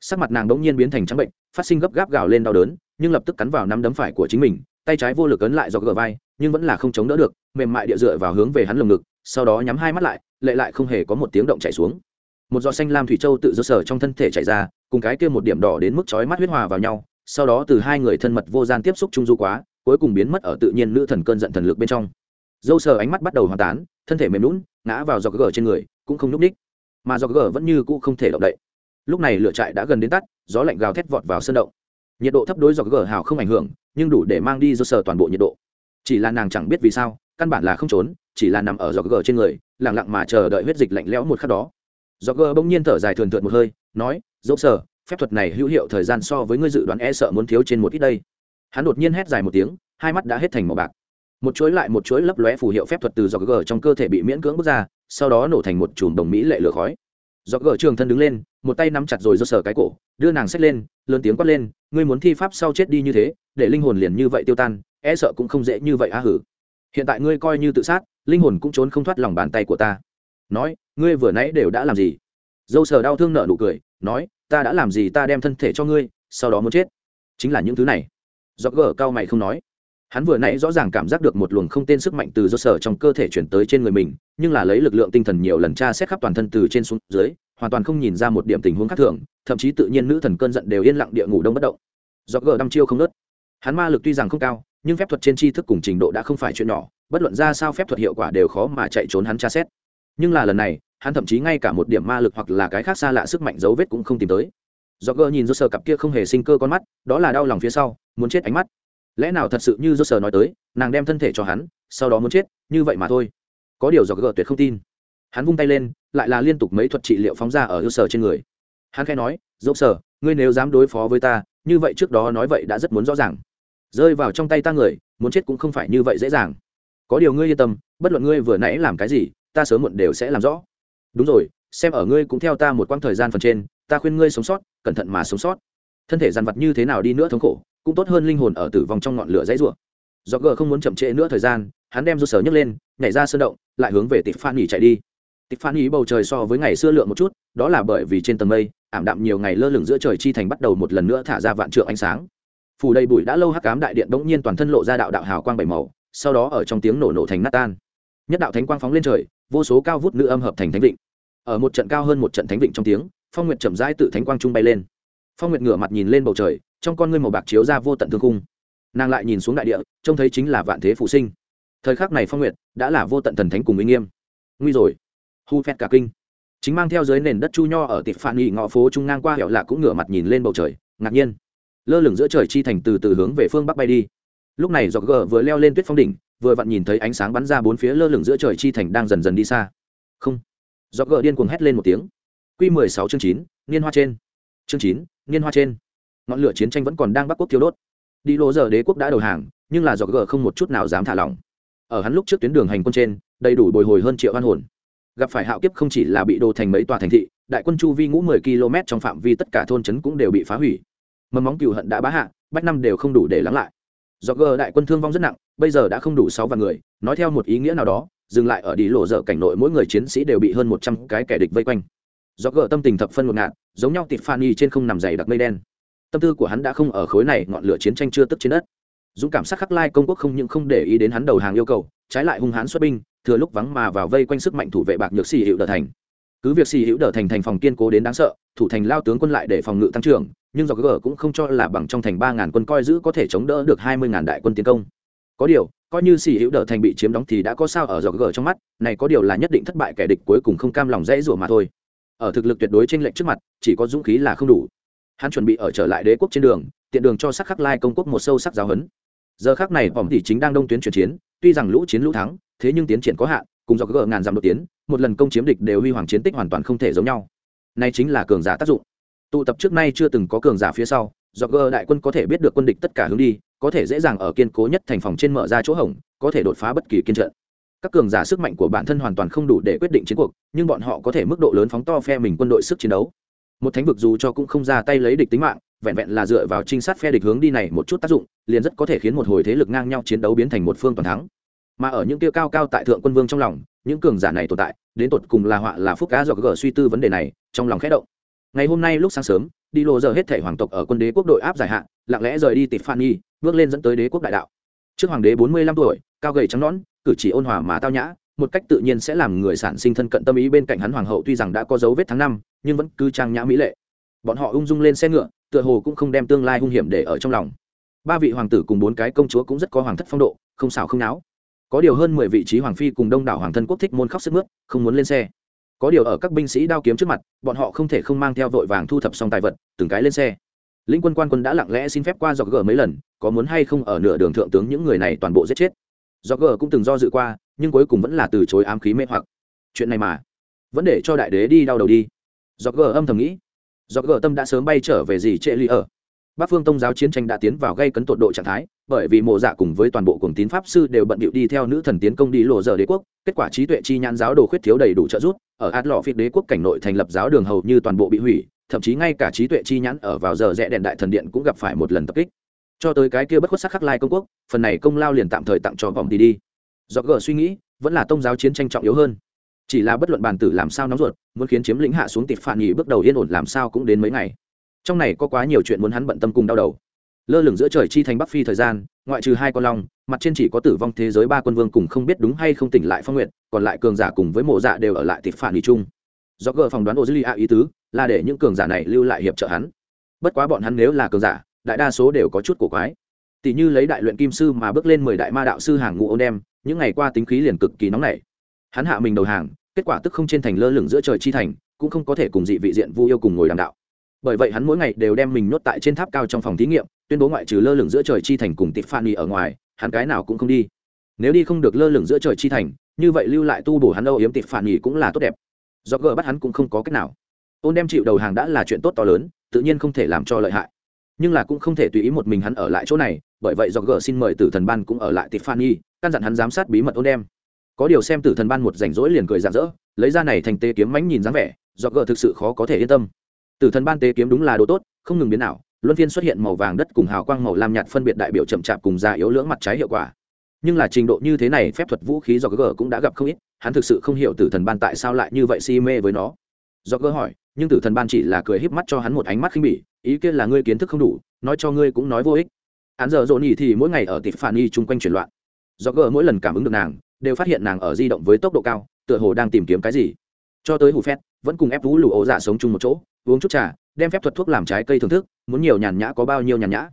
Sắc mặt nàng đ ỗ n g nhiên biến thành trắng bệnh, phát sinh gấp gáp gào lên đau đớn, nhưng lập tức cắn vào năm đấm phải của chính mình, tay trái vô lực ấn lại giọt gờ vai, nhưng vẫn là không chống đỡ được, mềm mại địa dựa vào hướng về hắn lồng ngực, sau đó nhắm hai mắt lại, lệ lại không hề có một tiếng động chảy xuống. Một giọt xanh lam thủy châu tự do sở trong thân thể chảy ra, cùng cái kia một điểm đỏ đến mức chói mắt huyết hòa vào nhau, sau đó từ hai người thân mật vô gian tiếp xúc chung du quá cuối cùng biến mất ở tự nhiên nữ thần cơn giận thần lực bên trong. Dâu sờ ánh mắt bắt đầu hoàn tán, thân thể mềm lún ngã vào dọc gờ trên người, cũng không n ú c ních mà dọc gờ vẫn như cũ không thể động đậy. Lúc này lửa trại đã gần đến tắt, gió lạnh gào thét vọt vào sân động. Nhiệt độ thấp đối dọc gờ hào không ảnh hưởng, nhưng đủ để mang đi dâu sờ toàn bộ nhiệt độ. Chỉ là nàng chẳng biết vì sao, căn bản là không trốn, chỉ là nằm ở dọc gờ trên người lẳng lặng mà chờ đợi huyết dịch lạnh lẽo một khắc đó. Dọc gờ bỗng nhiên thở dài thường thượt một hơi, nói, dâu sờ, phép thuật này hữu hiệu thời gian so với ngươi dự đoán e sợ muốn thiếu trên một ít đây hắn đột nhiên hét dài một tiếng, hai mắt đã hết thành màu bạc. Một chuỗi lại một chuỗi lấp lóe phù hiệu phép thuật từ dọc gờ trong cơ thể bị miễn cưỡng bước ra, sau đó nổ thành một chùm đồng mỹ lệ lửa khói. Dọc gờ trường thân đứng lên, một tay nắm chặt rồi do sờ cái cổ, đưa nàng xách lên, lớn tiếng quát lên, ngươi muốn thi pháp sau chết đi như thế, để linh hồn liền như vậy tiêu tan e sợ cũng không dễ như vậy á hử. Hiện tại ngươi coi như tự sát, linh hồn cũng trốn không thoát lòng bàn tay của ta. Nói, ngươi vừa nãy đều đã làm gì? Dâu sờ đau thương nợ nụ cười, nói, ta đã làm gì ta đem thân thể cho ngươi, sau đó muốn chết. Chính là những thứ này do gờ cao mày không nói. Hắn vừa nãy rõ ràng cảm giác được một luồng không tên sức mạnh từ do sở trong cơ thể chuyển tới trên người mình, nhưng là lấy lực lượng tinh thần nhiều lần tra xét khắp toàn thân từ trên xuống dưới, hoàn toàn không nhìn ra một điểm tình huống khác thường, thậm chí tự nhiên nữ thần cơn giận đều yên lặng địa ngủ đông bất động. Do gờ đăm chiêu không nớt hắn ma lực tuy rằng không cao, nhưng phép thuật trên tri thức cùng trình độ đã không phải chuyện nhỏ, bất luận ra sao phép thuật hiệu quả đều khó mà chạy trốn hắn tra xét. Nhưng là lần này, hắn thậm chí ngay cả một điểm ma lực hoặc là cái khác xa lạ sức mạnh dấu vết cũng không tìm tới. Do gờ nhìn do sờ cặp kia không hề sinh cơ con mắt, đó là đau lòng phía sau muốn chết ánh mắt. Lẽ nào thật sự như do sờ nói tới, nàng đem thân thể cho hắn, sau đó muốn chết, như vậy mà thôi. Có điều do gờ tuyệt không tin. Hắn vung tay lên, lại là liên tục mấy thuật trị liệu phóng ra ở do sờ trên người. Hắn khai nói dẫu sờ ngươi nếu dám đối phó với ta, như vậy trước đó nói vậy đã rất muốn rõ ràng. Rơi vào trong tay ta người, muốn chết cũng không phải như vậy dễ dàng. Có điều ngươi yên tâm, bất luận ngươi vừa nãy làm cái gì, ta sớm muộn đều sẽ làm rõ. Đúng rồi, xem ở ngươi cũng theo ta một quãng thời gian phần trên, ta khuyên ngươi sống sót, cẩn thận mà sống sót. Thân thể dằn vặt như thế nào đi nữa thống khổ cũng tốt hơn linh hồn ở tử vong trong ngọn lửa dãy rủa. Do gờ không muốn chậm trễ nữa thời gian, hắn đem do sở nhấc lên, nhảy ra sơn động, lại hướng về tịch phan nghỉ chạy đi. Tịch phan nghỉ bầu trời so với ngày xưa lượng một chút, đó là bởi vì trên tầng mây, ảm đạm nhiều ngày lơ lửng giữa trời chi thành bắt đầu một lần nữa thả ra vạn trượng ánh sáng. Phủ đầy bụi đã lâu hắc ám đại điện bỗng nhiên toàn thân lộ ra đạo đạo hào quang bảy màu, sau đó ở trong tiếng nổ nổ thành nát tan. Nhất đạo thánh quang phóng lên trời, vô số cao vút nữ âm hợp thành thánh vịnh. Ở một trận cao hơn một trận thánh vịnh trong tiếng, phong nguyệt chậm rãi tự thánh quang trung bay lên. Phong nguyệt ngửa mặt nhìn lên bầu trời trong con ngươi màu bạc chiếu ra vô tận thương cung nàng lại nhìn xuống đại địa, trông thấy chính là vạn thế phụ sinh. Thời khắc này phong nguyệt đã là vô tận thần thánh cùng uy nghiêm. Nguy rồi. Hu phét cả kinh. Chính mang theo dưới nền đất chu nho ở tịp phản nghị ngõ phố trung ngang qua hẻo lạ cũng ngửa mặt nhìn lên bầu trời, ngạc nhiên. Lơ lửng giữa trời chi thành từ từ hướng về phương bắc bay đi. Lúc này dọc gờ vừa leo lên tuyết phong đỉnh, vừa vặn nhìn thấy ánh sáng bắn ra bốn phía lơ lửng giữa trời chi thành đang dần dần đi xa. Không. Dọc gờ điên cuồng hét lên một tiếng. Q mười sáu chương chín, niên hoa trên. Chương chín, niên hoa trên ngọn lửa chiến tranh vẫn còn đang bắc quốc thiếu đốt. Đi Lỗ giờ đế quốc đã đầu hàng, nhưng là do g không một chút nào dám thả lỏng. Ở hắn lúc trước tuyến đường hành quân trên, đầy đủ bồi hồi hơn triệu hoan hồn. Gặp phải hạo kiếp không chỉ là bị đồ thành mấy tòa thành thị, đại quân chu vi ngũ mười km trong phạm vi tất cả thôn trấn cũng đều bị phá hủy. Mầm móng cựu hận đã bá hạ, bách năm đều không đủ để lắng lại. Do g đại quân thương vong rất nặng, bây giờ đã không đủ sáu vạn người, nói theo một ý nghĩa nào đó, dừng lại ở đi lộ dở cảnh nội mỗi người chiến sĩ đều bị hơn một trăm cái kẻ địch vây quanh. Do g tâm tình thập phân một ngạn giống nhau tịt phan y trên không nằm dày đặc mây đen tâm tư của hắn đã không ở khối này, ngọn lửa chiến tranh chưa tức trên đất. Dũng cảm sát khắc lai công quốc không những không để ý đến hắn đầu hàng yêu cầu, trái lại hung hãn xuất binh, thừa lúc vắng mà vào vây quanh sức mạnh thủ vệ bạc nhược xì hữu đờ thành. Cứ việc xì hữu đờ thành thành phòng kiên cố đến đáng sợ, thủ thành lao tướng quân lại để phòng ngự tăng trưởng, nhưng do gờ cũng không cho là bằng trong thành ba ngàn quân coi giữ có thể chống đỡ được hai mươi ngàn đại quân tiến công. Có điều, coi như xì hữu đờ thành bị chiếm đóng thì đã có sao ở do gờ trong mắt, này có điều là nhất định thất bại kẻ địch cuối cùng không cam lòng dễ rủa mà thôi. Ở thực lực tuyệt đối trên lệnh trước mặt, chỉ có dũng khí là không đủ hắn chuẩn bị ở trở lại đế quốc trên đường, tiện đường cho sắc khắc lai công quốc một sâu sắc giáo hấn giờ khác này vòng tỷ chính đang đông tuyến chuyển chiến, tuy rằng lũ chiến lũ thắng, thế nhưng tiến triển có hạn, cùng do gỡ ngàn dặm đột tiến, một lần công chiếm địch đều huy hoàng chiến tích hoàn toàn không thể giống nhau. Này chính là cường giả tác dụng. Tụ tập trước nay chưa từng có cường giả phía sau do gỡ đại quân có thể biết được quân địch tất cả hướng đi, có thể dễ dàng ở kiên cố nhất thành phòng trên mở ra chỗ hổng, có thể đột phá bất kỳ kiên trận. Các cường giả sức mạnh của bản thân hoàn toàn không đủ để quyết định chiến cuộc, nhưng bọn họ có thể mức độ lớn phóng to phe mình quân đội sức chiến đấu một thánh vực dù cho cũng không ra tay lấy địch tính mạng, vẹn vẹn là dựa vào trinh sát phe địch hướng đi này một chút tác dụng, liền rất có thể khiến một hồi thế lực ngang nhau chiến đấu biến thành một phương toàn thắng. Mà ở những tiêu cao cao tại thượng quân vương trong lòng, những cường giả này tồn tại, đến tột cùng là họa là phúc cá do gờ suy tư vấn đề này, trong lòng khẽ động. Ngày hôm nay lúc sáng sớm, đi lộ giờ hết thể hoàng tộc ở quân đế quốc đội áp giải hạn lặng lẽ rời đi tịp phan nhi bước lên dẫn tới đế quốc đại đạo. Trước hoàng đế bốn mươi lăm tuổi, cao gầy trắng nõn, cử chỉ ôn hòa mà tao nhã một cách tự nhiên sẽ làm người sản sinh thân cận tâm ý bên cạnh hắn hoàng hậu tuy rằng đã có dấu vết tháng năm, nhưng vẫn cứ trang nhã mỹ lệ. Bọn họ ung dung lên xe ngựa, tựa hồ cũng không đem tương lai hung hiểm để ở trong lòng. Ba vị hoàng tử cùng bốn cái công chúa cũng rất có hoàng thất phong độ, không xảo không náo. Có điều hơn mười vị trí hoàng phi cùng đông đảo hoàng thân quốc thích môn khóc sức mướt, không muốn lên xe. Có điều ở các binh sĩ đao kiếm trước mặt, bọn họ không thể không mang theo vội vàng thu thập xong tài vật, từng cái lên xe. Lĩnh quân quan quân đã lặng lẽ xin phép qua dọc gờ mấy lần, có muốn hay không ở nửa đường thượng tướng những người này toàn bộ giết chết. Dọc gờ cũng từng do dự qua nhưng cuối cùng vẫn là từ chối ám khí mê hoặc. Chuyện này mà, vẫn để cho đại đế đi đau đầu đi. Dọc gờ âm thầm nghĩ, dọc gờ tâm đã sớm bay trở về gì trệ ly ở. Bắc phương tông giáo chiến tranh đã tiến vào gây cấn tột độ trạng thái, bởi vì mộ dạ cùng với toàn bộ cùng tín pháp sư đều bận bịu đi theo nữ thần tiến công đi lộ giờ đế quốc, kết quả trí tuệ chi nhãn giáo đồ khuyết thiếu đầy đủ trợ giúp, ở át lọ phiệt đế quốc cảnh nội thành lập giáo đường hầu như toàn bộ bị hủy, thậm chí ngay cả trí tuệ chi nhãn ở vào giờ rẽ đèn đại thần điện cũng gặp phải một lần tập kích. Cho tới cái kia bất khuất sắc khắc lai công quốc, phần này công lao liền tạm thời tặng cho vòng đi đi do gờ suy nghĩ, vẫn là tông giáo chiến tranh trọng yếu hơn. Chỉ là bất luận bàn tử làm sao nóng ruột, muốn khiến chiếm lĩnh hạ xuống tịp phản nghỉ bước đầu yên ổn làm sao cũng đến mấy ngày. Trong này có quá nhiều chuyện muốn hắn bận tâm cùng đau đầu. Lơ lửng giữa trời chi thành bắc phi thời gian, ngoại trừ hai con long, mặt trên chỉ có tử vong thế giới ba quân vương cùng không biết đúng hay không tỉnh lại phong nguyện còn lại cường giả cùng với mộ dạ đều ở lại tịp phản nghỉ chung. Do gờ phỏng đoán ô dư ý tứ, là để những cường giả này lưu lại hiệp trợ hắn. Bất quá bọn hắn nếu là cường giả, đại đa số đều có chút cổ quái. Tỷ như lấy đại luyện kim sư mà bước lên mười đại ma đạo sư hàng ngũ ôn đem những ngày qua tính khí liền cực kỳ nóng nảy. Hắn hạ mình đầu hàng, kết quả tức không trên thành lơ lửng giữa trời chi thành, cũng không có thể cùng dị vị diện vu yêu cùng ngồi đàm đạo. Bởi vậy hắn mỗi ngày đều đem mình nhốt tại trên tháp cao trong phòng thí nghiệm, tuyên bố ngoại trừ lơ lửng giữa trời chi thành cùng tịp phan ở ngoài, hắn cái nào cũng không đi. Nếu đi không được lơ lửng giữa trời chi thành, như vậy lưu lại tu bổ hắn âu yếm tịp phản nghỉ cũng là tốt đẹp. Do gờ bắt hắn cũng không có cách nào. Ôn đem chịu đầu hàng đã là chuyện tốt to lớn, tự nhiên không thể làm cho lợi hại. Nhưng là cũng không thể tùy ý một mình hắn ở lại chỗ này, bởi vậy do gờ xin mời tử thần ban cũng ở lại tịp phan nghi căn dặn hắn giám sát bí mật ôn đem có điều xem tử thần ban một rảnh rỗi liền cười rạng rỡ, lấy ra này thành tê kiếm mánh nhìn dáng vẻ, do gờ thực sự khó có thể yên tâm. Tử thần ban tê kiếm đúng là đồ tốt, không ngừng biến nào luân phiên xuất hiện màu vàng đất cùng hào quang màu lam nhạt phân biệt đại biểu chậm chạp cùng già yếu lưỡng mặt trái hiệu quả. Nhưng là trình độ như thế này, phép thuật vũ khí do gờ cũng đã gặp không ít, hắn thực sự không hiểu tử thần ban tại sao lại như vậy si mê với nó. Do gờ hỏi, nhưng tử thần ban chỉ là cười híp mắt cho hắn một ánh mắt khinh bỉ, ý kiến là ngươi kiến thức không đủ, nói cho ngươi cũng nói vô ích. Hắn giờ dồn nhỉ thì mỗi ngày ở tịp phản y chung quanh chuyển loạn do gờ mỗi lần cảm ứng được nàng, đều phát hiện nàng ở di động với tốc độ cao, tựa hồ đang tìm kiếm cái gì. Cho tới hù phét, vẫn cùng ép vũ lù ổ giả sống chung một chỗ, uống chút trà, đem phép thuật thuốc làm trái cây thưởng thức, muốn nhiều nhàn nhã có bao nhiêu nhàn nhã.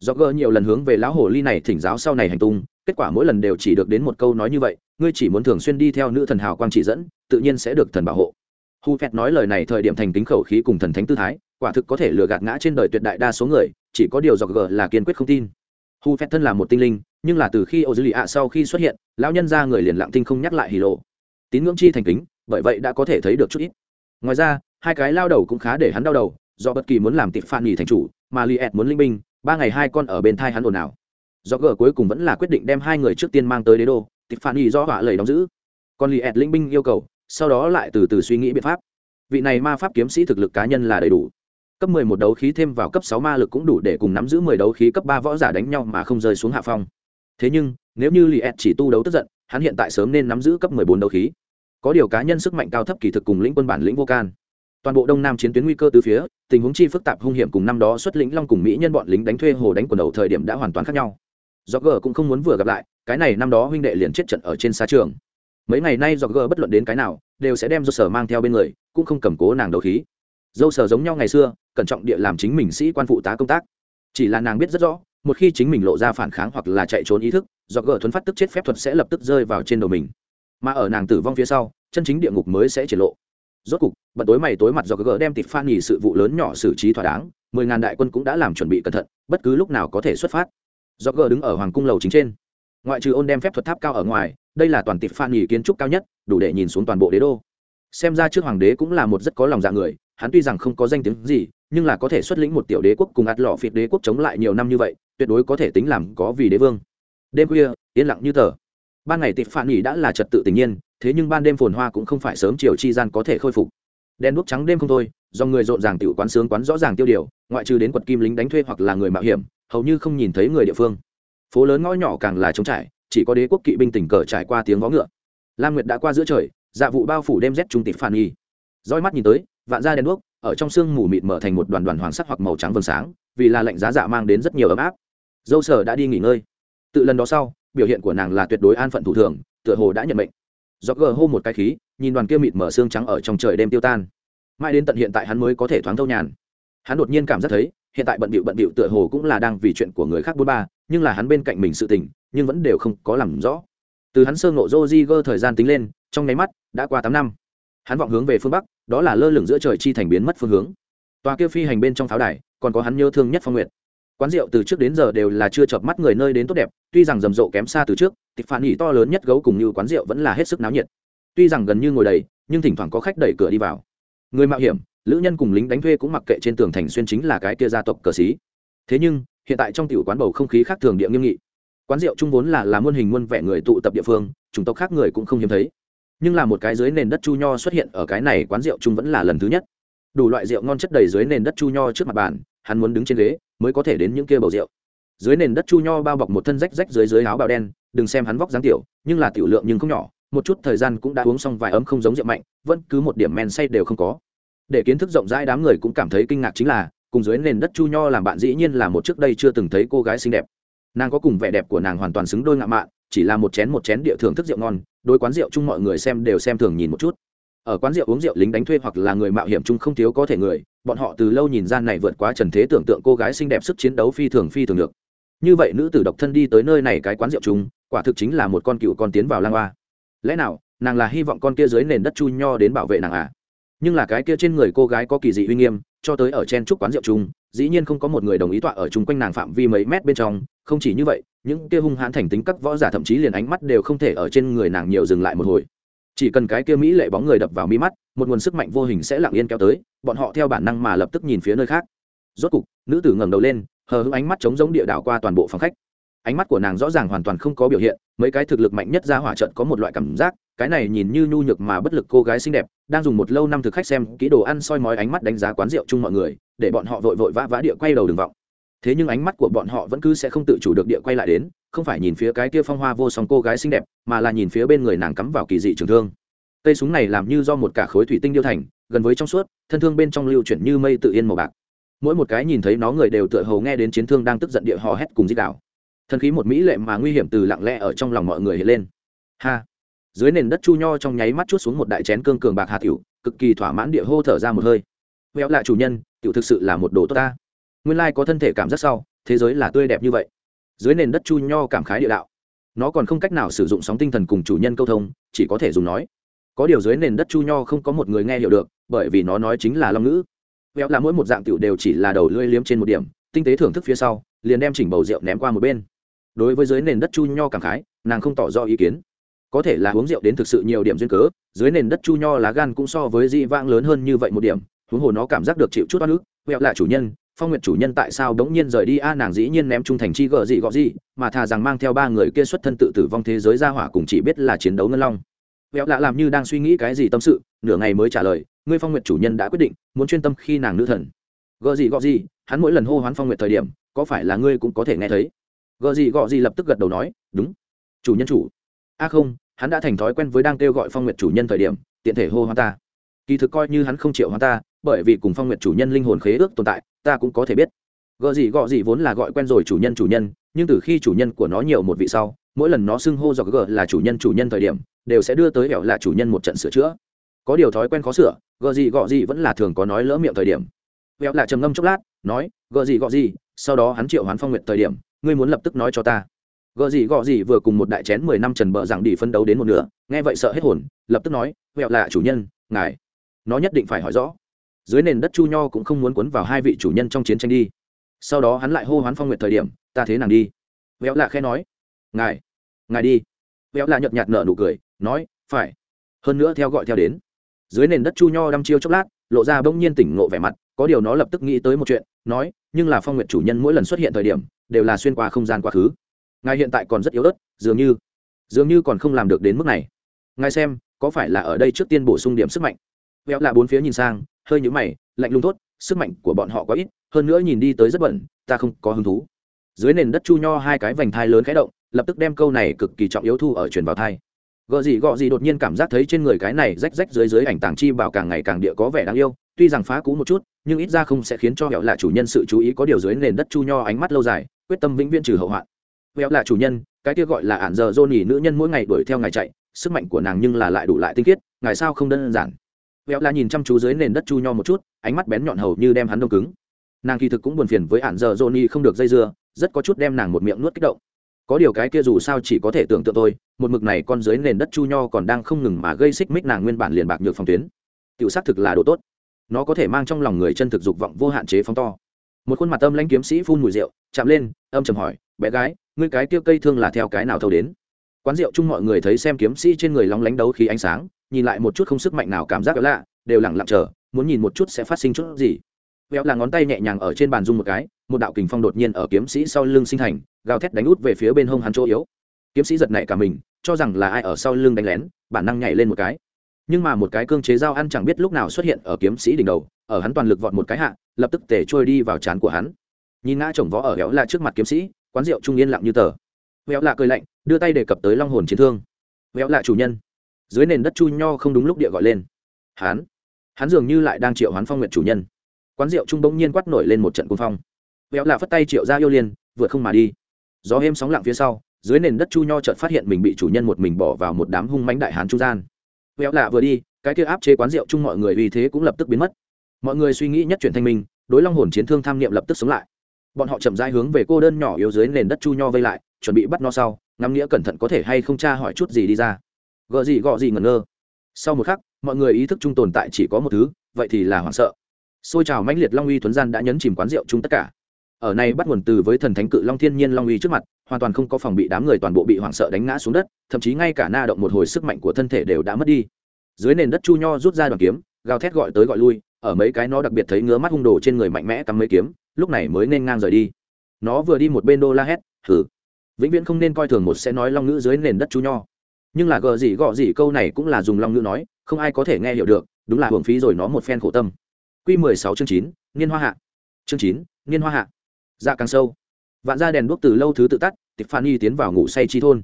Do gờ nhiều lần hướng về lão hồ ly này thỉnh giáo sau này hành tung, kết quả mỗi lần đều chỉ được đến một câu nói như vậy, ngươi chỉ muốn thường xuyên đi theo nữ thần hào quang chỉ dẫn, tự nhiên sẽ được thần bảo hộ. Hu phét nói lời này thời điểm thành tính khẩu khí cùng thần thánh tư thái, quả thực có thể lừa gạt ngã trên đời tuyệt đại đa số người, chỉ có điều do gờ là kiên quyết không tin. Hu phét thân là một tinh linh nhưng là từ khi ô dư lì ạ sau khi xuất hiện, lão nhân ra người liền lặng tinh không nhắc lại hì lộ. Tín ngưỡng chi thành kính, bởi vậy đã có thể thấy được chút ít. Ngoài ra, hai cái lao đầu cũng khá để hắn đau đầu, do bất kỳ muốn làm tịp phan nghỉ thành chủ, mà li ed muốn linh binh, ba ngày hai con ở bên thai hắn ồn ào. Do gờ cuối cùng vẫn là quyết định đem hai người trước tiên mang tới đế đô tịp phan nghỉ do họa lầy đóng giữ. Còn li ed linh binh yêu cầu, sau đó lại từ từ suy nghĩ biện pháp. Vị này ma pháp kiếm sĩ thực lực cá nhân là đầy đủ. Cấp mười một đấu khí thêm vào cấp sáu ma lực cũng đủ để cùng nắm giữ mười đấu khí cấp ba võ giả đánh nhau mà không rơi xuống hạ phong thế nhưng, nếu như li ed chỉ tu đấu tức giận, hắn hiện tại sớm nên nắm giữ cấp mười bốn đấu khí. Có điều cá nhân sức mạnh cao thấp kỳ thực cùng lĩnh quân bản lĩnh vô can. Toàn bộ đông nam chiến tuyến nguy cơ từ phía, tình huống chi phức tạp hung hiểm cùng năm đó xuất lĩnh long cùng mỹ nhân bọn lính đánh thuê hồ đánh quần đầu thời điểm đã hoàn toàn khác nhau. Do g cũng không muốn vừa gặp lại, cái này năm đó huynh đệ liền chết trận ở trên xa trường. Mấy ngày nay do g bất luận đến cái nào, đều sẽ đem do sở mang theo bên người, cũng không cầm cố nàng đấu khí. Dâu sở giống nhau ngày xưa, cẩn trọng địa làm chính mình sĩ quan phụ tá công tác. Chỉ là nàng biết rất rõ một khi chính mình lộ ra phản kháng hoặc là chạy trốn ý thức, do gờ thuấn phát tức chết phép thuật sẽ lập tức rơi vào trên đầu mình. Mà ở nàng tử vong phía sau, chân chính địa ngục mới sẽ triển lộ. Rốt cục, bận tối mày tối mặt do gờ đem tịt phan nghỉ sự vụ lớn nhỏ xử trí thỏa đáng, mười ngàn đại quân cũng đã làm chuẩn bị cẩn thận, bất cứ lúc nào có thể xuất phát. Do gờ đứng ở hoàng cung lầu chính trên. Ngoại trừ ôn đem phép thuật tháp cao ở ngoài, đây là toàn tịt phan nghỉ kiến trúc cao nhất, đủ để nhìn xuống toàn bộ đế đô. Xem ra trước hoàng đế cũng là một rất có lòng dạ người, hắn tuy rằng không có danh tiếng gì, nhưng là có thể xuất lĩnh một tiểu đế quốc cùng ạt lọ phiệt đế quốc chống lại nhiều năm như vậy tuyệt đối có thể tính làm có vì đế vương. Đêm khuya, yên lặng như tờ. Ban ngày tịp phản nghỉ đã là trật tự tình nhiên, thế nhưng ban đêm phồn hoa cũng không phải sớm chiều chi gian có thể khôi phục. Đen đuốc trắng đêm không thôi, do người rộn ràng tiểu quán sướng quán rõ ràng tiêu điều, ngoại trừ đến quật kim lính đánh thuê hoặc là người mạo hiểm, hầu như không nhìn thấy người địa phương. Phố lớn ngõ nhỏ càng là trống trải, chỉ có đế quốc kỵ binh tỉnh cờ trải qua tiếng vó ngựa. Lam nguyệt đã qua giữa trời dạ vụ bao phủ đêm rét trung tịp phản nghỉ. Roi mắt nhìn tới, vạn ra đèn đuốc, ở trong sương mù mịt mở thành một đoàn đoàn hoàng sắc hoặc màu trắng vầng sáng, vì là lệnh giá dạ mang đến rất nhiều ấm áp dâu sở đã đi nghỉ ngơi. Tự lần đó sau, biểu hiện của nàng là tuyệt đối an phận thủ thường, tựa hồ đã nhận mệnh. Do gờ hô một cái khí, nhìn đoàn kia mịt mở xương trắng ở trong trời đêm tiêu tan. Mãi đến tận hiện tại hắn mới có thể thoáng thâu nhàn. Hắn đột nhiên cảm giác thấy, hiện tại bận bịu bận bịu tựa hồ cũng là đang vì chuyện của người khác bốn ba, nhưng là hắn bên cạnh mình sự tình, nhưng vẫn đều không có làm rõ. Từ hắn sơ ngộ Roziger thời gian tính lên, trong nháy mắt, đã qua tám năm. Hắn vọng hướng về phương bắc, đó là lơ lửng giữa trời chi thành biến mất phương hướng. Tòa kia phi hành bên trong pháo đài, còn có hắn nhớ thương nhất phong nguyệt quán rượu từ trước đến giờ đều là chưa chợp mắt người nơi đến tốt đẹp, tuy rằng rầm rộ kém xa từ trước tịch phản nghỉ to lớn nhất gấu cùng như quán rượu vẫn là hết sức náo nhiệt. Tuy rằng gần như ngồi đầy, nhưng thỉnh thoảng có khách đẩy cửa đi vào. Người mạo hiểm, lữ nhân cùng lính đánh thuê cũng mặc kệ trên tường thành xuyên chính là cái kia gia tộc cờ xí. Thế nhưng, hiện tại trong tiểu quán bầu không khí khác thường địa nghiêm nghị. Quán rượu chung vốn là là muôn hình muôn vẻ người tụ tập địa phương, chủng tộc khác người cũng không hiếm thấy. Nhưng là một cái dưới nền đất chu nho xuất hiện ở cái này quán rượu chung vẫn là lần thứ nhất. Đủ loại rượu ngon chất đầy dưới nền đất chu nho trước mặt bàn, hắn muốn đứng trên ghế mới có thể đến những kia bầu rượu. Dưới nền đất chu nho bao bọc một thân rách rách dưới dưới áo bào đen, đừng xem hắn vóc dáng tiểu, nhưng là tiểu lượng nhưng không nhỏ, một chút thời gian cũng đã uống xong vài ấm không giống rượu mạnh, vẫn cứ một điểm men say đều không có. Để kiến thức rộng rãi đám người cũng cảm thấy kinh ngạc chính là, cùng dưới nền đất chu nho làm bạn dĩ nhiên là một trước đây chưa từng thấy cô gái xinh đẹp. Nàng có cùng vẻ đẹp của nàng hoàn toàn xứng đôi ngạo mạn, chỉ là một chén một chén địa thưởng thức rượu ngon đôi quán rượu chung mọi người xem đều xem thường nhìn một chút ở quán rượu uống rượu lính đánh thuê hoặc là người mạo hiểm chung không thiếu có thể người, bọn họ từ lâu nhìn gian này vượt quá trần thế tưởng tượng cô gái xinh đẹp sức chiến đấu phi thường phi thường được. Như vậy nữ tử độc thân đi tới nơi này cái quán rượu chung, quả thực chính là một con cựu con tiến vào lang hoa. Lẽ nào, nàng là hy vọng con kia dưới nền đất chu nho đến bảo vệ nàng à? Nhưng là cái kia trên người cô gái có kỳ dị uy nghiêm, cho tới ở trên trúc quán rượu chung, dĩ nhiên không có một người đồng ý tọa ở chung quanh nàng phạm vi mấy mét bên trong, không chỉ như vậy, những kia hung hãn thành tính các võ giả thậm chí liền ánh mắt đều không thể ở trên người nàng nhiều dừng lại một hồi chỉ cần cái kia mỹ lệ bóng người đập vào mi mắt, một nguồn sức mạnh vô hình sẽ lặng yên kéo tới, bọn họ theo bản năng mà lập tức nhìn phía nơi khác. Rốt cục, nữ tử ngẩng đầu lên, hờ hững ánh mắt trống giống địa đảo qua toàn bộ phòng khách. Ánh mắt của nàng rõ ràng hoàn toàn không có biểu hiện, mấy cái thực lực mạnh nhất ra hỏa trận có một loại cảm giác, cái này nhìn như nhu nhược mà bất lực cô gái xinh đẹp, đang dùng một lâu năm thực khách xem kỹ đồ ăn soi mói ánh mắt đánh giá quán rượu chung mọi người, để bọn họ vội vội vã vã địa quay đầu đường vọng thế nhưng ánh mắt của bọn họ vẫn cứ sẽ không tự chủ được địa quay lại đến, không phải nhìn phía cái kia phong hoa vô song cô gái xinh đẹp, mà là nhìn phía bên người nàng cắm vào kỳ dị trường thương. Cây súng này làm như do một cả khối thủy tinh điêu thành, gần với trong suốt, thân thương bên trong lưu chuyển như mây tự yên màu bạc. Mỗi một cái nhìn thấy nó người đều tựa hầu nghe đến chiến thương đang tức giận địa hò hét cùng dích đạo thần khí một mỹ lệ mà nguy hiểm từ lặng lẽ ở trong lòng mọi người hiện lên. Ha! Dưới nền đất chu nho trong nháy mắt chút xuống một đại chén cương cường bạc hà tiểu, cực kỳ thỏa mãn địa hô thở ra một hơi. Véo lại chủ nhân, tiểu thực sự là một đồ tốt ta nguyên lai có thân thể cảm giác sau, thế giới là tươi đẹp như vậy. Dưới nền đất chu nho cảm khái địa đạo. Nó còn không cách nào sử dụng sóng tinh thần cùng chủ nhân câu thông, chỉ có thể dùng nói. Có điều dưới nền đất chu nho không có một người nghe hiểu được, bởi vì nó nói chính là long ngữ. Véo là mỗi một dạng tiểu đều chỉ là đầu lưỡi liếm trên một điểm, tinh tế thưởng thức phía sau, liền đem chỉnh bầu rượu ném qua một bên. Đối với dưới nền đất chu nho cảm khái, nàng không tỏ rõ ý kiến. Có thể là uống rượu đến thực sự nhiều điểm duyên cớ, dưới nền đất chu nho lá gan cũng so với dị vãng lớn hơn như vậy một điểm, huống hồ nó cảm giác được chịu chút oan ức, vẹo là chủ nhân phong nguyện chủ nhân tại sao đống nhiên rời đi? A, nàng dĩ nhiên ném trung thành chi gờ gì gọ gì, mà thà rằng mang theo ba người kia xuất thân tự tử vong thế giới ra hỏa cùng chỉ biết là chiến đấu ngân long. Vẹo lạ làm như đang suy nghĩ cái gì tâm sự, nửa ngày mới trả lời, ngươi phong nguyện chủ nhân đã quyết định, muốn chuyên tâm khi nàng nữ thần. Gợ gì gọ gì, hắn mỗi lần hô hoán phong nguyện thời điểm, có phải là ngươi cũng có thể nghe thấy? Gợ gì gọ gì lập tức gật đầu nói, đúng. Chủ nhân chủ. A không, hắn đã thành thói quen với đang kêu gọi phong nguyện chủ nhân thời điểm, tiện thể hô hoán ta kỳ thực coi như hắn không chịu hóa ta, bởi vì cùng phong nguyệt chủ nhân linh hồn khế ước tồn tại, ta cũng có thể biết. Gợ gì gọ gì vốn là gọi quen rồi chủ nhân chủ nhân, nhưng từ khi chủ nhân của nó nhiều một vị sau, mỗi lần nó xưng hô do gợ là chủ nhân chủ nhân thời điểm, đều sẽ đưa tới hẻo là chủ nhân một trận sửa chữa. Có điều thói quen khó sửa gợ gì gọ gì vẫn là thường có nói lỡ miệng thời điểm. Hẻo là trầm ngâm chốc lát, nói gợ gì gọ gì, sau đó hắn triệu hoán phong nguyệt thời điểm, ngươi muốn lập tức nói cho ta. Gợ gì gọ gì vừa cùng một đại chén mười năm trần bợ rằng đi phân đấu đến một nửa, nghe vậy sợ hết hồn, lập tức nói, hẻo là chủ nhân, ngài nó nhất định phải hỏi rõ. Dưới nền đất chu nho cũng không muốn cuốn vào hai vị chủ nhân trong chiến tranh đi. Sau đó hắn lại hô hoán phong nguyệt thời điểm, ta thế nàng đi. Véo lạ khe nói, ngài ngài đi. Véo lạ nhợt nhạt nở nụ cười, nói, phải. Hơn nữa theo gọi theo đến, dưới nền đất chu nho đăm chiêu chốc lát, lộ ra bỗng nhiên tỉnh ngộ vẻ mặt, có điều nó lập tức nghĩ tới một chuyện, nói, nhưng là phong nguyệt chủ nhân mỗi lần xuất hiện thời điểm, đều là xuyên qua không gian quá khứ. Ngài hiện tại còn rất yếu ớt, dường như dường như còn không làm được đến mức này. Ngài xem, có phải là ở đây trước tiên bổ sung điểm sức mạnh? Véo lạ bốn phía nhìn sang, hơi nhũ mày, lạnh lùng thốt, sức mạnh của bọn họ quá ít, hơn nữa nhìn đi tới rất bẩn, ta không có hứng thú. Dưới nền đất chu nho hai cái vành thai lớn khẽ động, lập tức đem câu này cực kỳ trọng yếu thu ở truyền vào thai. Gợ gì gọ gì đột nhiên cảm giác thấy trên người cái này rách rách dưới dưới ảnh tàng chi bảo càng ngày càng địa có vẻ đáng yêu, tuy rằng phá cũ một chút, nhưng ít ra không sẽ khiến cho hẹo là chủ nhân sự chú ý có điều dưới nền đất chu nho ánh mắt lâu dài, quyết tâm vĩnh viễn trừ hậu hoạn. Hẹo là chủ nhân, cái kia gọi là ản giờ dô nhỉ nữ nhân mỗi ngày đuổi theo ngài chạy, sức mạnh của nàng nhưng là lại đủ lại tinh khiết, ngài sao không đơn giản? Hẹo là nhìn chăm chú dưới nền đất chu nho một chút, ánh mắt bén nhọn hầu như đem hắn đông cứng. Nàng kỳ thực cũng buồn phiền với ản giờ Johnny không được dây dưa, rất có chút đem nàng một miệng nuốt kích động. Có điều cái kia dù sao chỉ có thể tưởng tượng tôi một mực này con dưới nền đất chu nho còn đang không ngừng mà gây xích mích nàng nguyên bản liền bạc nhược phòng tuyến. Tiểu xác thực là đồ tốt. Nó có thể mang trong lòng người chân thực dục vọng vô hạn chế phóng to. Một khuôn mặt âm lãnh kiếm sĩ phun mùi rượu, chạm lên, âm trầm hỏi, bé gái, ngươi cái kia cây thương là theo cái nào thâu đến? Quán rượu chung mọi người thấy xem kiếm sĩ trên người lóng lánh đấu khí ánh sáng nhìn lại một chút không sức mạnh nào cảm giác lạ, đều lẳng lặng chờ, muốn nhìn một chút sẽ phát sinh chút gì. Véo là ngón tay nhẹ nhàng ở trên bàn dung một cái, một đạo kình phong đột nhiên ở kiếm sĩ sau lưng sinh thành, gào thét đánh út về phía bên hông hắn chỗ yếu. Kiếm sĩ giật nảy cả mình, cho rằng là ai ở sau lưng đánh lén, bản năng nhảy lên một cái. Nhưng mà một cái cương chế dao ăn chẳng biết lúc nào xuất hiện ở kiếm sĩ đỉnh đầu, ở hắn toàn lực vọt một cái hạ, lập tức tể trôi đi vào trán của hắn. Nhìn ngã chồng võ ở héo là trước mặt kiếm sĩ, quán rượu trung yên lặng như tờ. Véo là cười lạnh, đưa tay đề cập tới long hồn chiến thương. Véo là chủ nhân dưới nền đất chu nho không đúng lúc địa gọi lên. Hắn hắn dường như lại đang triệu hoán phong nguyện chủ nhân. Quán rượu trung bỗng nhiên quát nổi lên một trận cung phong. Véo lạ phất tay triệu ra yêu liên, vượt không mà đi. Gió êm sóng lặng phía sau, dưới nền đất chu nho chợt phát hiện mình bị chủ nhân một mình bỏ vào một đám hung mánh đại hán trung gian. Véo lạ vừa đi, cái kia áp chế quán rượu chung mọi người vì thế cũng lập tức biến mất. Mọi người suy nghĩ nhất chuyển thanh minh, đối long hồn chiến thương tham niệm lập tức sống lại. Bọn họ chậm rãi hướng về cô đơn nhỏ yếu dưới nền đất chu nho vây lại, chuẩn bị bắt nó sau, ngắm nghĩa cẩn thận có thể hay không tra hỏi chút gì đi ra gợ gì gọ gì ngẩn ngơ. Sau một khắc, mọi người ý thức chung tồn tại chỉ có một thứ, vậy thì là hoảng sợ. Xôi trào mãnh liệt long uy thuấn gian đã nhấn chìm quán rượu chung tất cả. Ở này bắt nguồn từ với thần thánh cự long thiên nhiên long uy trước mặt, hoàn toàn không có phòng bị đám người toàn bộ bị hoảng sợ đánh ngã xuống đất, thậm chí ngay cả na động một hồi sức mạnh của thân thể đều đã mất đi. Dưới nền đất chu nho rút ra đoàn kiếm, gào thét gọi tới gọi lui, ở mấy cái nó đặc biệt thấy ngứa mắt hung đồ trên người mạnh mẽ cắm mấy kiếm, lúc này mới nên ngang rời đi. Nó vừa đi một bên đô la hét thử vĩnh viễn không nên coi thường một sẽ nói long ngữ dưới nền đất chu nho nhưng là gờ gì gọ gì câu này cũng là dùng long ngữ nói không ai có thể nghe hiểu được đúng là hưởng phí rồi nó một phen khổ tâm Quy 16 chương chín niên hoa hạ. Chương chín niên hoa hạ. Dạ càng sâu. Vạn gia đèn đuốc từ lâu thứ tự tắt, tiệp phan y tiến vào ngủ say chi thôn.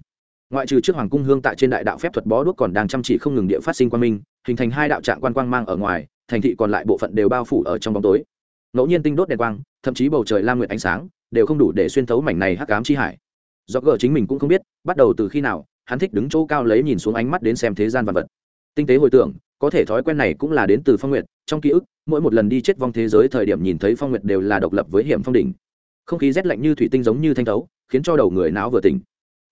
Ngoại trừ trước hoàng cung hương tại trên đại đạo phép thuật bó đuốc còn đang chăm chỉ không ngừng địa phát sinh quang minh, hình thành hai đạo trạng quan quang mang ở ngoài, thành thị còn lại bộ phận đều bao phủ ở trong bóng tối. Ngẫu nhiên tinh đốt đèn quang, thậm chí bầu trời la nguyệt ánh sáng, đều không đủ để xuyên thấu mảnh này hắc ám chi hải. Do gờ chính mình cũng không biết, bắt đầu từ khi nào, hắn thích đứng chỗ cao lấy nhìn xuống ánh mắt đến xem thế gian vật vật. Tinh tế hồi tưởng, có thể thói quen này cũng là đến từ phong nguyệt, trong ký ức, mỗi một lần đi chết vong thế giới thời điểm nhìn thấy phong nguyệt đều là độc lập với hiểm phong đỉnh. Không khí rét lạnh như thủy tinh giống như thanh thấu khiến cho đầu người não vừa tỉnh.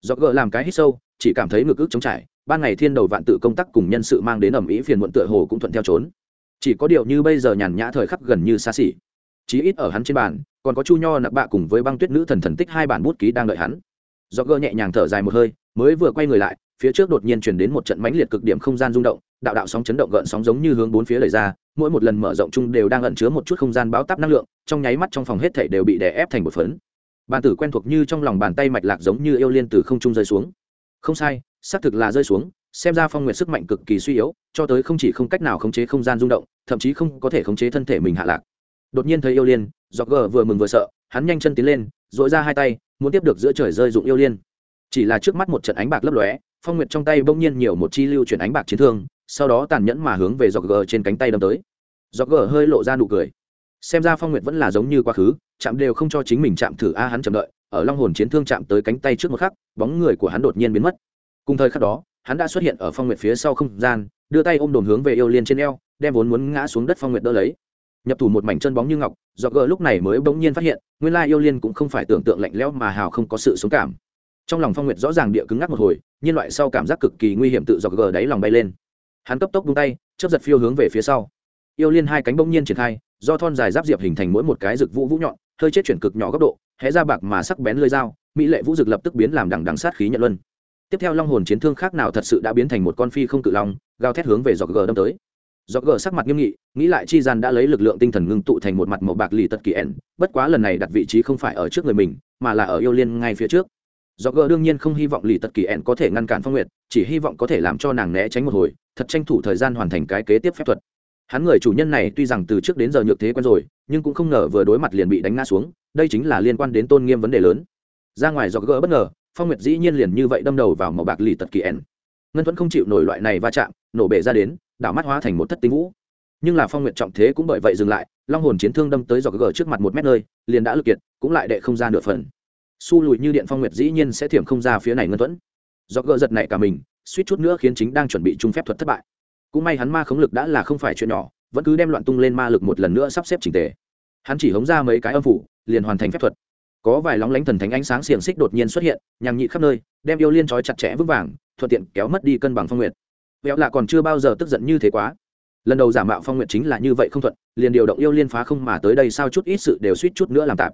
Do gỡ làm cái hít sâu chỉ cảm thấy ngực ức chống trải ban ngày thiên đầu vạn tự công tác cùng nhân sự mang đến ẩm ý phiền muộn tựa hồ cũng thuận theo trốn. Chỉ có điều như bây giờ nhàn nhã thời khắc gần như xa xỉ. Chí ít ở hắn trên bàn còn có chu nho nặc bạ cùng với băng tuyết nữ thần thần tích hai bản bút ký đang đợi hắn do gỡ nhẹ nhàng thở dài một hơi, mới vừa quay người lại, phía trước đột nhiên chuyển đến một trận mãnh liệt cực điểm không gian rung động, đạo đạo sóng chấn động gợn sóng giống như hướng bốn phía lời ra, mỗi một lần mở rộng chung đều đang ẩn chứa một chút không gian báo táp năng lượng, trong nháy mắt trong phòng hết thảy đều bị đè ép thành một phấn. Bàn tử quen thuộc như trong lòng bàn tay mạch lạc giống như yêu liên từ không trung rơi xuống. Không sai, xác thực là rơi xuống, xem ra phong nguyệt sức mạnh cực kỳ suy yếu, cho tới không chỉ không cách nào khống chế không gian rung động, thậm chí không có thể khống chế thân thể mình hạ lạc. Đột nhiên thấy yêu liên, do gờ vừa mừng vừa sợ, hắn nhanh chân tiến lên dội ra hai tay muốn tiếp được giữa trời rơi dụng yêu liên. Chỉ là trước mắt một trận ánh bạc lấp lóe, phong nguyệt trong tay bỗng nhiên nhiều một chi lưu chuyển ánh bạc chiến thương, sau đó tàn nhẫn mà hướng về dọc gờ trên cánh tay đâm tới. Dọc gờ hơi lộ ra nụ cười. Xem ra phong nguyệt vẫn là giống như quá khứ, chạm đều không cho chính mình chạm thử a hắn chậm đợi, ở long hồn chiến thương chạm tới cánh tay trước một khắc, bóng người của hắn đột nhiên biến mất. Cùng thời khắc đó, hắn đã xuất hiện ở phong nguyệt phía sau không gian, đưa tay ôm đồn hướng về yêu liên trên eo, đem vốn muốn ngã xuống đất phong nguyệt đỡ lấy. Nhập thủ một mảnh chân bóng như ngọc do gờ lúc này mới bỗng nhiên phát hiện nguyên lai yêu liên cũng không phải tưởng tượng lạnh lẽo mà hào không có sự sống cảm. Trong lòng phong nguyệt rõ ràng địa cứng ngắc một hồi nhiên loại sau cảm giác cực kỳ nguy hiểm tự dọc gờ đáy lòng bay lên. Hắn cấp tốc bung tay chấp giật phiêu hướng về phía sau. Yêu liên hai cánh bỗng nhiên triển khai, do thon dài giáp diệp hình thành mỗi một cái rực vũ vũ nhọn, hơi chết chuyển cực nhỏ góc độ, hé ra bạc mà sắc bén lơi dao, mỹ lệ vũ rực lập tức biến làm đằng đằng sát khí nhận luân. Tiếp theo long hồn chiến thương khác nào thật sự đã biến thành một con phi không cự long, gào thét hướng về dọc gờ đâm tới dọc gờ sắc mặt nghiêm nghị, nghĩ lại chi gian đã lấy lực lượng tinh thần ngưng tụ thành một mặt màu bạc lì tật kỳ ẻn, bất quá lần này đặt vị trí không phải ở trước người mình, mà là ở yêu liên ngay phía trước. Do gờ đương nhiên không hy vọng lì tật kỳ ẹn có thể ngăn cản phong nguyệt, chỉ hy vọng có thể làm cho nàng né tránh một hồi, thật tranh thủ thời gian hoàn thành cái kế tiếp phép thuật. Hắn người chủ nhân này tuy rằng từ trước đến giờ nhược thế quen rồi, nhưng cũng không ngờ vừa đối mặt liền bị đánh ngã xuống, đây chính là liên quan đến tôn nghiêm vấn đề lớn. Ra ngoài do gỡ bất ngờ, phong nguyệt dĩ nhiên liền như vậy đâm đầu vào màu bạc lì tật kỳ ẹn ngân thuẫn không chịu nổi loại này va chạm, nổ bể ra đến đảo mắt hóa thành một thất tinh vũ. Nhưng là phong nguyệt trọng thế cũng bởi vậy dừng lại, long hồn chiến thương đâm tới dọc gờ trước mặt một mét nơi, liền đã lực kiệt, cũng lại đệ không ra nửa phần. Su lùi như điện phong nguyệt dĩ nhiên sẽ thiểm không ra phía này ngân thuẫn. Do gờ giật này cả mình, suýt chút nữa khiến chính đang chuẩn bị chung phép thuật thất bại. Cũng may hắn ma khống lực đã là không phải chuyện nhỏ, vẫn cứ đem loạn tung lên ma lực một lần nữa sắp xếp chỉnh tề. Hắn chỉ hống ra mấy cái âm phủ, liền hoàn thành phép thuật. Có vài lóng lánh thần thánh ánh sáng xiềng xích đột nhiên xuất hiện, nhằng nhị khắp nơi, đem yêu liên trói chặt chẽ vững vàng, thuận tiện kéo mất đi cân bằng phong nguyệt vẹo lạ còn chưa bao giờ tức giận như thế quá. Lần đầu giả mạo phong nguyệt chính là như vậy không thuận, liền điều động yêu liên phá không mà tới đây sao chút ít sự đều suýt chút nữa làm tạp.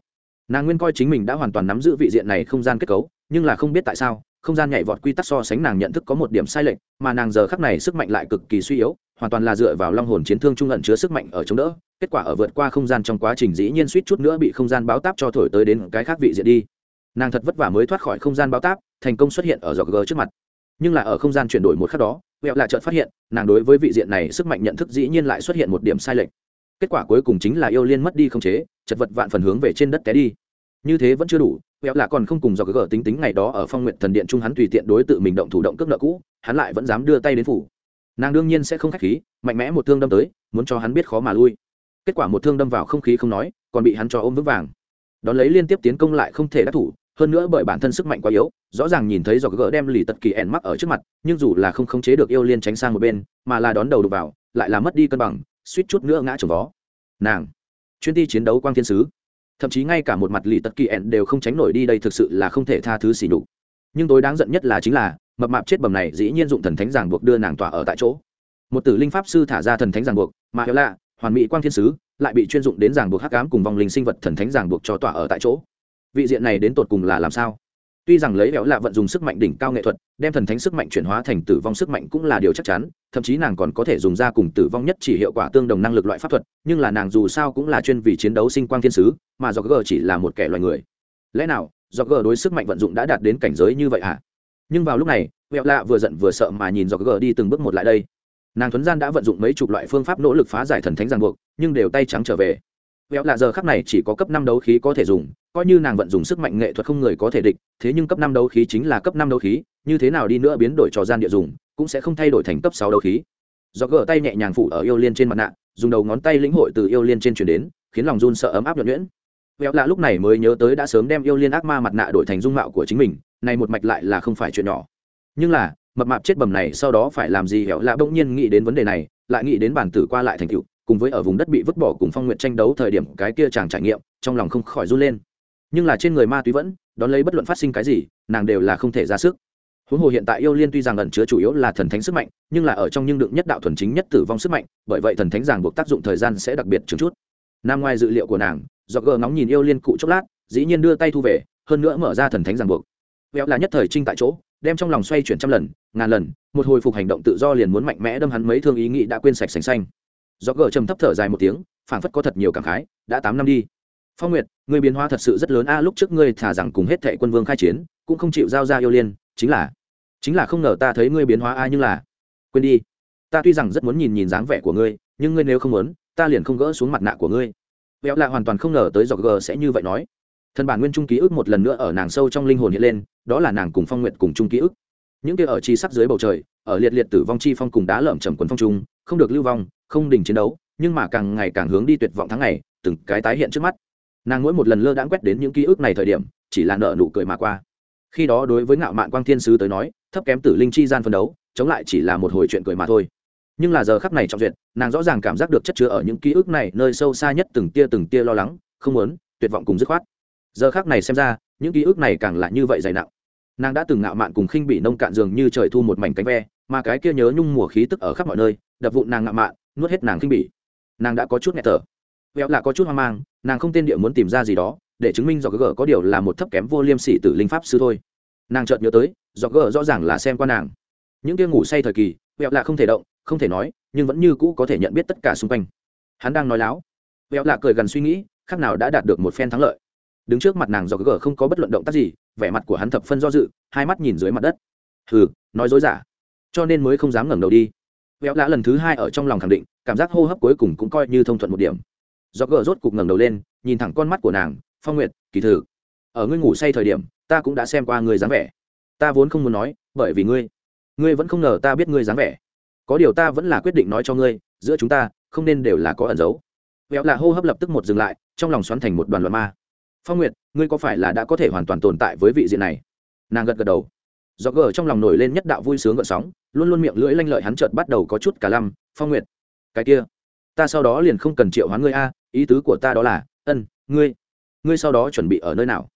Nàng nguyên coi chính mình đã hoàn toàn nắm giữ vị diện này không gian kết cấu, nhưng là không biết tại sao, không gian nhảy vọt quy tắc so sánh nàng nhận thức có một điểm sai lệch, mà nàng giờ khắc này sức mạnh lại cực kỳ suy yếu, hoàn toàn là dựa vào long hồn chiến thương trung ẩn chứa sức mạnh ở chống đỡ, kết quả ở vượt qua không gian trong quá trình dĩ nhiên suýt chút nữa bị không gian báo táp cho thổi tới đến cái khác vị diện đi. Nàng thật vất vả mới thoát khỏi không gian báo táp, thành công xuất hiện ở giọt gờ trước mặt. Nhưng là ở không gian chuyển đổi một khắc đó vẹo lại chợt phát hiện, nàng đối với vị diện này sức mạnh nhận thức dĩ nhiên lại xuất hiện một điểm sai lệch. Kết quả cuối cùng chính là yêu liên mất đi không chế, chật vật vạn phần hướng về trên đất té đi. Như thế vẫn chưa đủ vẹo lạ còn không cùng do gỡ tính tính ngày đó ở phong nguyện thần điện trung hắn tùy tiện đối tự mình động thủ động cước nợ cũ, hắn lại vẫn dám đưa tay đến phủ. Nàng đương nhiên sẽ không k h á c h khí, mạnh mẽ một thương đâm tới, muốn cho hắn biết khó mà lui. Kết quả một thương đâm vào không khí không nói, còn bị hắn cho ôm vững vàng. Đón lấy liên tiếp tiến công lại không thể đắc thủ hơn nữa bởi bản thân sức mạnh quá yếu, rõ ràng nhìn thấy do gỡ đem lì tật kỳ ẻn mắc ở trước mặt, nhưng dù là không khống chế được yêu liên tránh sang một bên, mà là đón đầu đục vào, lại là mất đi cân bằng, suýt chút nữa ngã trồng vó. Nàng, chuyên ti chiến đấu quang thiên sứ. Thậm chí ngay cả một mặt lì tật kỳ ẹn đều không tránh nổi đi đây thực sự là không thể tha thứ xỉ đục nhưng tối đáng giận nhất là chính là, mập mạp chết bầm này dĩ nhiên dụng thần thánh giảng buộc đưa nàng tỏa ở tại chỗ. Một tử linh pháp sư thả ra thần thánh giảng buộc, mà hiểu lạ, hoàn mỹ quang thiên sứ lại bị chuyên dụng đến giảng buộc hắc ám cùng vòng linh sinh vật thần thánh giảng buộc cho tỏa ở tại chỗ vị diện này đến tột cùng là làm sao? Tuy rằng lấy béo lạ vận dùng sức mạnh đỉnh cao nghệ thuật, đem thần thánh sức mạnh chuyển hóa thành tử vong sức mạnh cũng là điều chắc chắn, thậm chí nàng còn có thể dùng ra cùng tử vong nhất chỉ hiệu quả tương đồng năng lực loại pháp thuật, nhưng là nàng dù sao cũng là chuyên vì chiến đấu sinh quang thiên sứ, mà do g chỉ là một kẻ loài người. Lẽ nào do g đối sức mạnh vận dụng đã đạt đến cảnh giới như vậy hả? Nhưng vào lúc này, béo lạ vừa giận vừa sợ mà nhìn do g đi từng bước một lại đây. Nàng thuấn gian đã vận dụng mấy chục loại phương pháp nỗ lực phá giải thần thánh ràng buộc, nhưng đều tay trắng trở về véo lạ giờ khắc này chỉ có cấp năm đấu khí có thể dùng, coi như nàng vận dùng sức mạnh nghệ thuật không người có thể địch, thế nhưng cấp năm đấu khí chính là cấp năm đấu khí, như thế nào đi nữa biến đổi trò gian địa dùng, cũng sẽ không thay đổi thành cấp sáu đấu khí. Do gỡ tay nhẹ nhàng phủ ở yêu liên trên mặt nạ, dùng đầu ngón tay lĩnh hội từ yêu liên trên chuyển đến, khiến lòng run sợ ấm áp nhuận nhuyễn. Véo lạ lúc này mới nhớ tới đã sớm đem yêu liên ác ma mặt nạ đổi thành dung mạo của chính mình, này một mạch lại là không phải chuyện nhỏ. Nhưng là, mập mạp chết bầm này sau đó phải làm gì? Hẻo lạ bỗng nhiên nghĩ đến vấn đề này, lại nghĩ đến bản tử qua lại thành tựu cùng với ở vùng đất bị vứt bỏ cùng phong nguyện tranh đấu thời điểm cái kia chàng trải nghiệm, trong lòng không khỏi run lên. Nhưng là trên người ma túy vẫn, đón lấy bất luận phát sinh cái gì, nàng đều là không thể ra sức. Huống hồ hiện tại yêu liên tuy rằng ẩn chứa chủ yếu là thần thánh sức mạnh, nhưng là ở trong nhưng đựng nhất đạo thuần chính nhất tử vong sức mạnh, bởi vậy thần thánh ràng buộc tác dụng thời gian sẽ đặc biệt chừng chút. Nam ngoài dự liệu của nàng do gờ ngóng nhìn yêu liên cụ chốc lát, dĩ nhiên đưa tay thu về, hơn nữa mở ra thần thánh ràng buộc. Véo là nhất thời trinh tại chỗ, đem trong lòng xoay chuyển trăm lần, ngàn lần, một hồi phục hành động tự do liền muốn mạnh mẽ đâm hắn mấy thương ý nghĩ đã quên sạch sành xanh do gờ trầm thấp thở dài một tiếng, phảng phất có thật nhiều cảm khái, đã tám năm đi. Phong nguyệt, người biến hóa thật sự rất lớn a, lúc trước ngươi thả rằng cùng hết thệ quân vương khai chiến, cũng không chịu giao ra yêu liên, chính là chính là không ngờ ta thấy ngươi biến hóa a, nhưng là, quên đi. Ta tuy rằng rất muốn nhìn nhìn dáng vẻ của ngươi, nhưng ngươi nếu không muốn, ta liền không gỡ xuống mặt nạ của ngươi. Béo lạ hoàn toàn không ngờ tới dọc gờ sẽ như vậy nói. Thần bản nguyên trung ký ức một lần nữa ở nàng sâu trong linh hồn hiện lên, đó là nàng cùng phong nguyệt cùng chung ký ức những kia ở chi sắc dưới bầu trời, ở liệt liệt tử vong chi phong cùng đá lởm chầm quần phong trung, không được lưu vong, không đình chiến đấu, nhưng mà càng ngày càng hướng đi tuyệt vọng tháng ngày, từng cái tái hiện trước mắt. Nàng mỗi một lần lơ đãng quét đến những ký ức này thời điểm, chỉ là nợ nụ cười mà qua. Khi đó đối với ngạo mạn quang thiên sứ tới nói, thấp kém tử linh chi gian phân đấu, chống lại chỉ là một hồi chuyện cười mà thôi. Nhưng là giờ khắc này trong duyệt, nàng rõ ràng cảm giác được chất chứa ở những ký ức này nơi sâu xa nhất từng tia từng tia lo lắng, không muốn, tuyệt vọng cùng dứt khoát. Giờ khắc này xem ra, những ký ức này càng là như vậy dày nặng nàng đã từng ngạo mạn cùng khinh bị nông cạn dường như trời thu một mảnh cánh ve, mà cái kia nhớ nhung mùa khí tức ở khắp mọi nơi, đập vụn nàng ngạo mạn, nuốt hết nàng khinh bỉ. Nàng đã có chút nghẹt thở. Vẹo là có chút hoang mang, nàng không tên địa muốn tìm ra gì đó, để chứng minh do gờ có điều là một thấp kém vô liêm sỉ từ linh pháp sư thôi. Nàng chợt nhớ tới do gờ rõ ràng là xem qua nàng. Những kia ngủ say thời kỳ, vẹo là không thể động, không thể nói, nhưng vẫn như cũ có thể nhận biết tất cả xung quanh. Hắn đang nói láo. Vẹo là cười gần suy nghĩ, khác nào đã đạt được một phen thắng lợi. Đứng trước mặt nàng do gờ không có bất luận động tác gì vẻ mặt của hắn thập phân do dự, hai mắt nhìn dưới mặt đất. Hừ, nói dối giả. Cho nên mới không dám ngẩng đầu đi. Véo lã lần thứ hai ở trong lòng khẳng định, cảm giác hô hấp cuối cùng cũng coi như thông thuận một điểm. Do gờ rốt cục ngẩng đầu lên, nhìn thẳng con mắt của nàng, phong nguyệt, kỳ thử. Ở ngươi ngủ say thời điểm, ta cũng đã xem qua ngươi dáng vẻ. Ta vốn không muốn nói, bởi vì ngươi ngươi vẫn không ngờ ta biết ngươi dáng vẻ. Có điều ta vẫn là quyết định nói cho ngươi, giữa chúng ta, không nên đều là có ẩn giấu véo là hô hấp lập tức một dừng lại, trong lòng xoắn thành một đoàn loạn ma phong nguyệt, ngươi có phải là đã có thể hoàn toàn tồn tại với vị diện này? Nàng gật gật đầu. Do gờ trong lòng nổi lên nhất đạo vui sướng gợn sóng, luôn luôn miệng lưỡi lanh lợi hắn chợt bắt đầu có chút cả lăm. Phong nguyệt, cái kia, ta sau đó liền không cần triệu hoán ngươi a, ý tứ của ta đó là, ân, ngươi ngươi sau đó chuẩn bị ở nơi nào?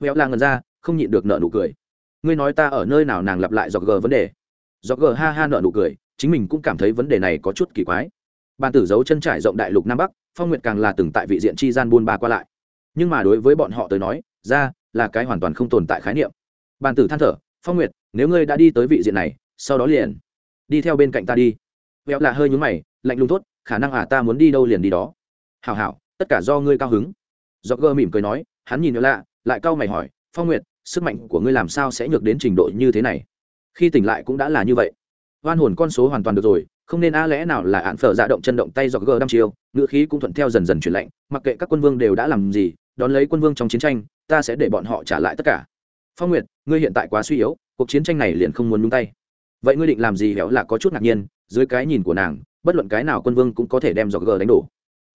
Véo la ngần ra, không nhịn được nợ nụ cười. Ngươi nói ta ở nơi nào nàng lặp lại do gờ vấn đề. Do gờ ha ha nợ nụ cười, chính mình cũng cảm thấy vấn đề này có chút kỳ quái. Bàn tử giấu chân trải rộng đại lục nam bắc, phong nguyệt càng là từng tại vị diện chi gian buôn ba qua lại nhưng mà đối với bọn họ tới nói, ra là cái hoàn toàn không tồn tại khái niệm. Bàn tử than thở, phong nguyệt, nếu ngươi đã đi tới vị diện này, sau đó liền đi theo bên cạnh ta đi. Vẹo là hơi nhúng mày, lạnh lùng tốt, khả năng à ta muốn đi đâu liền đi đó. Hảo hảo, tất cả do ngươi cao hứng. Do gơ mỉm cười nói, hắn nhìn nữa lạ, lại cau mày hỏi, phong nguyệt, sức mạnh của ngươi làm sao sẽ nhược đến trình độ như thế này? Khi tỉnh lại cũng đã là như vậy. Oan hồn con số hoàn toàn được rồi, không nên a lẽ nào là ạn phở dạ động chân động tay do gờ đăm chiêu, ngữ khí cũng thuận theo dần dần chuyển lạnh, mặc kệ các quân vương đều đã làm gì đón lấy quân vương trong chiến tranh, ta sẽ để bọn họ trả lại tất cả. Phong nguyệt, ngươi hiện tại quá suy yếu, cuộc chiến tranh này liền không muốn nhung tay. Vậy ngươi định làm gì héo là có chút ngạc nhiên, dưới cái nhìn của nàng, bất luận cái nào quân vương cũng có thể đem dọc gờ đánh đổ.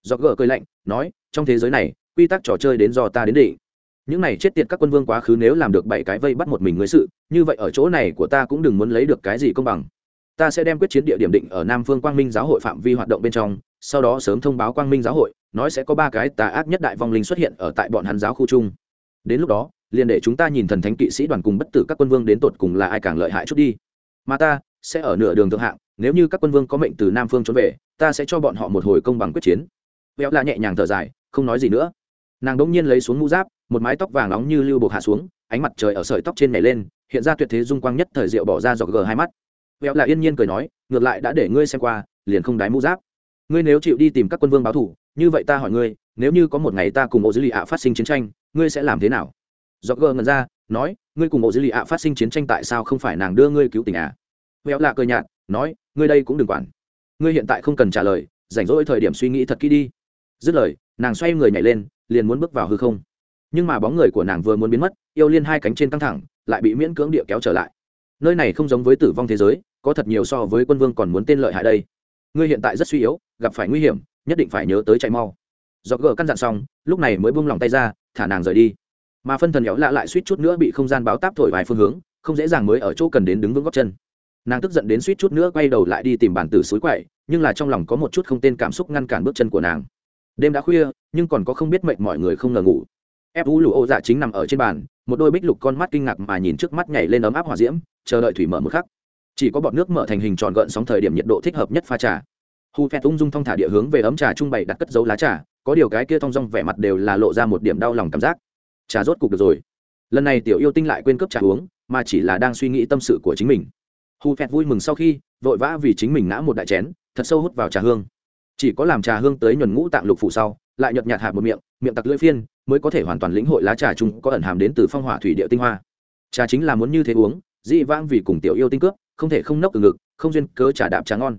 Dọc gờ cười lạnh, nói, trong thế giới này, quy tắc trò chơi đến do ta đến định. Những này chết tiệt các quân vương quá khứ nếu làm được bảy cái vây bắt một mình ngươi sự, như vậy ở chỗ này của ta cũng đừng muốn lấy được cái gì công bằng. Ta sẽ đem quyết chiến địa điểm định ở nam phương quang minh giáo hội phạm vi hoạt động bên trong sau đó sớm thông báo quang minh giáo hội, nói sẽ có ba cái tà ác nhất đại vong linh xuất hiện ở tại bọn hắn giáo khu chung. Đến lúc đó, liền để chúng ta nhìn thần thánh kỵ sĩ đoàn cùng bất tử các quân vương đến tột cùng là ai càng lợi hại chút đi. Mà ta sẽ ở nửa đường thượng hạng, nếu như các quân vương có mệnh từ nam phương trốn về, ta sẽ cho bọn họ một hồi công bằng quyết chiến. Véo la nhẹ nhàng thở dài, không nói gì nữa. Nàng đ ỗ n g nhiên lấy xuống mũ giáp, một mái tóc vàng nóng như lưu buộc hạ xuống, ánh mặt trời ở sợi tóc trên nhảy lên, hiện ra tuyệt thế dung quang nhất thời diệu bỏ ra dọc gờ hai mắt. Véo là yên nhiên cười nói, ngược lại đã để ngươi xem qua, liền không đái mũ giáp ngươi nếu chịu đi tìm các quân vương báo thủ, như vậy ta hỏi ngươi, nếu như có một ngày ta cùng ô dữ lì ạ phát sinh chiến tranh, ngươi sẽ làm thế nào? Do gờ ngần ra, nói, ngươi cùng bộ dữ lì ạ phát sinh chiến tranh tại sao không phải nàng đưa ngươi cứu tình ạ? À? véo lạ cười nhạt, nói, ngươi đây cũng đừng quản. Ngươi hiện tại không cần trả lời, rảnh rỗi thời điểm suy nghĩ thật kỹ đi. Dứt lời, nàng xoay người nhảy lên, liền muốn bước vào hư không. Nhưng mà bóng người của nàng vừa muốn biến mất, yêu liên hai cánh trên căng thẳng, lại bị miễn cưỡng địa kéo trở lại. Nơi này không giống với tử vong thế giới, có thật nhiều so với quân vương còn muốn tên lợi hại đây ngươi hiện tại rất suy yếu, gặp phải nguy hiểm, nhất định phải nhớ tới chạy mau. Do gờ căn dặn xong, lúc này mới buông lòng tay ra, thả nàng rời đi. Mà phân thần éo lạ lại suýt chút nữa bị không gian báo táp thổi vài phương hướng, không dễ dàng mới ở chỗ cần đến đứng vững góc chân. Nàng tức giận đến suýt chút nữa quay đầu lại đi tìm bản tử suối quậy, nhưng là trong lòng có một chút không tên cảm xúc ngăn cản bước chân của nàng. Đêm đã khuya, nhưng còn có không biết mệnh mọi người không ngờ ngủ. Ép vũ lụ ô dạ chính nằm ở trên bàn, một đôi bích lục con mắt kinh ngạc mà nhìn trước mắt nhảy lên ấm áp hỏa diễm, chờ đợi thủy mở một khắc chỉ có bọt nước mở thành hình tròn gợn sóng thời điểm nhiệt độ thích hợp nhất pha trà. Hu phét ung dung thong thả địa hướng về ấm trà trung bày đặt cất dấu lá trà, có điều cái kia thong dong vẻ mặt đều là lộ ra một điểm đau lòng cảm giác. Trà rốt cục được rồi. Lần này tiểu yêu tinh lại quên cướp trà uống, mà chỉ là đang suy nghĩ tâm sự của chính mình. Hu phẹt vui mừng sau khi, vội vã vì chính mình ngã một đại chén, thật sâu hút vào trà hương. Chỉ có làm trà hương tới nhuần ngũ tạng lục phủ sau, lại nhợt nhạt hạt một miệng miệng tặc lưỡi phiên, mới có thể hoàn toàn lĩnh hội lá trà chung có ẩn hàm đến từ phong hỏa thủy địa tinh hoa. Trà chính là muốn như thế uống, dị vãng vì cùng tiểu yêu tinh cướp không thể không nốc từ ngực, không duyên cớ trả đạp trà ngon.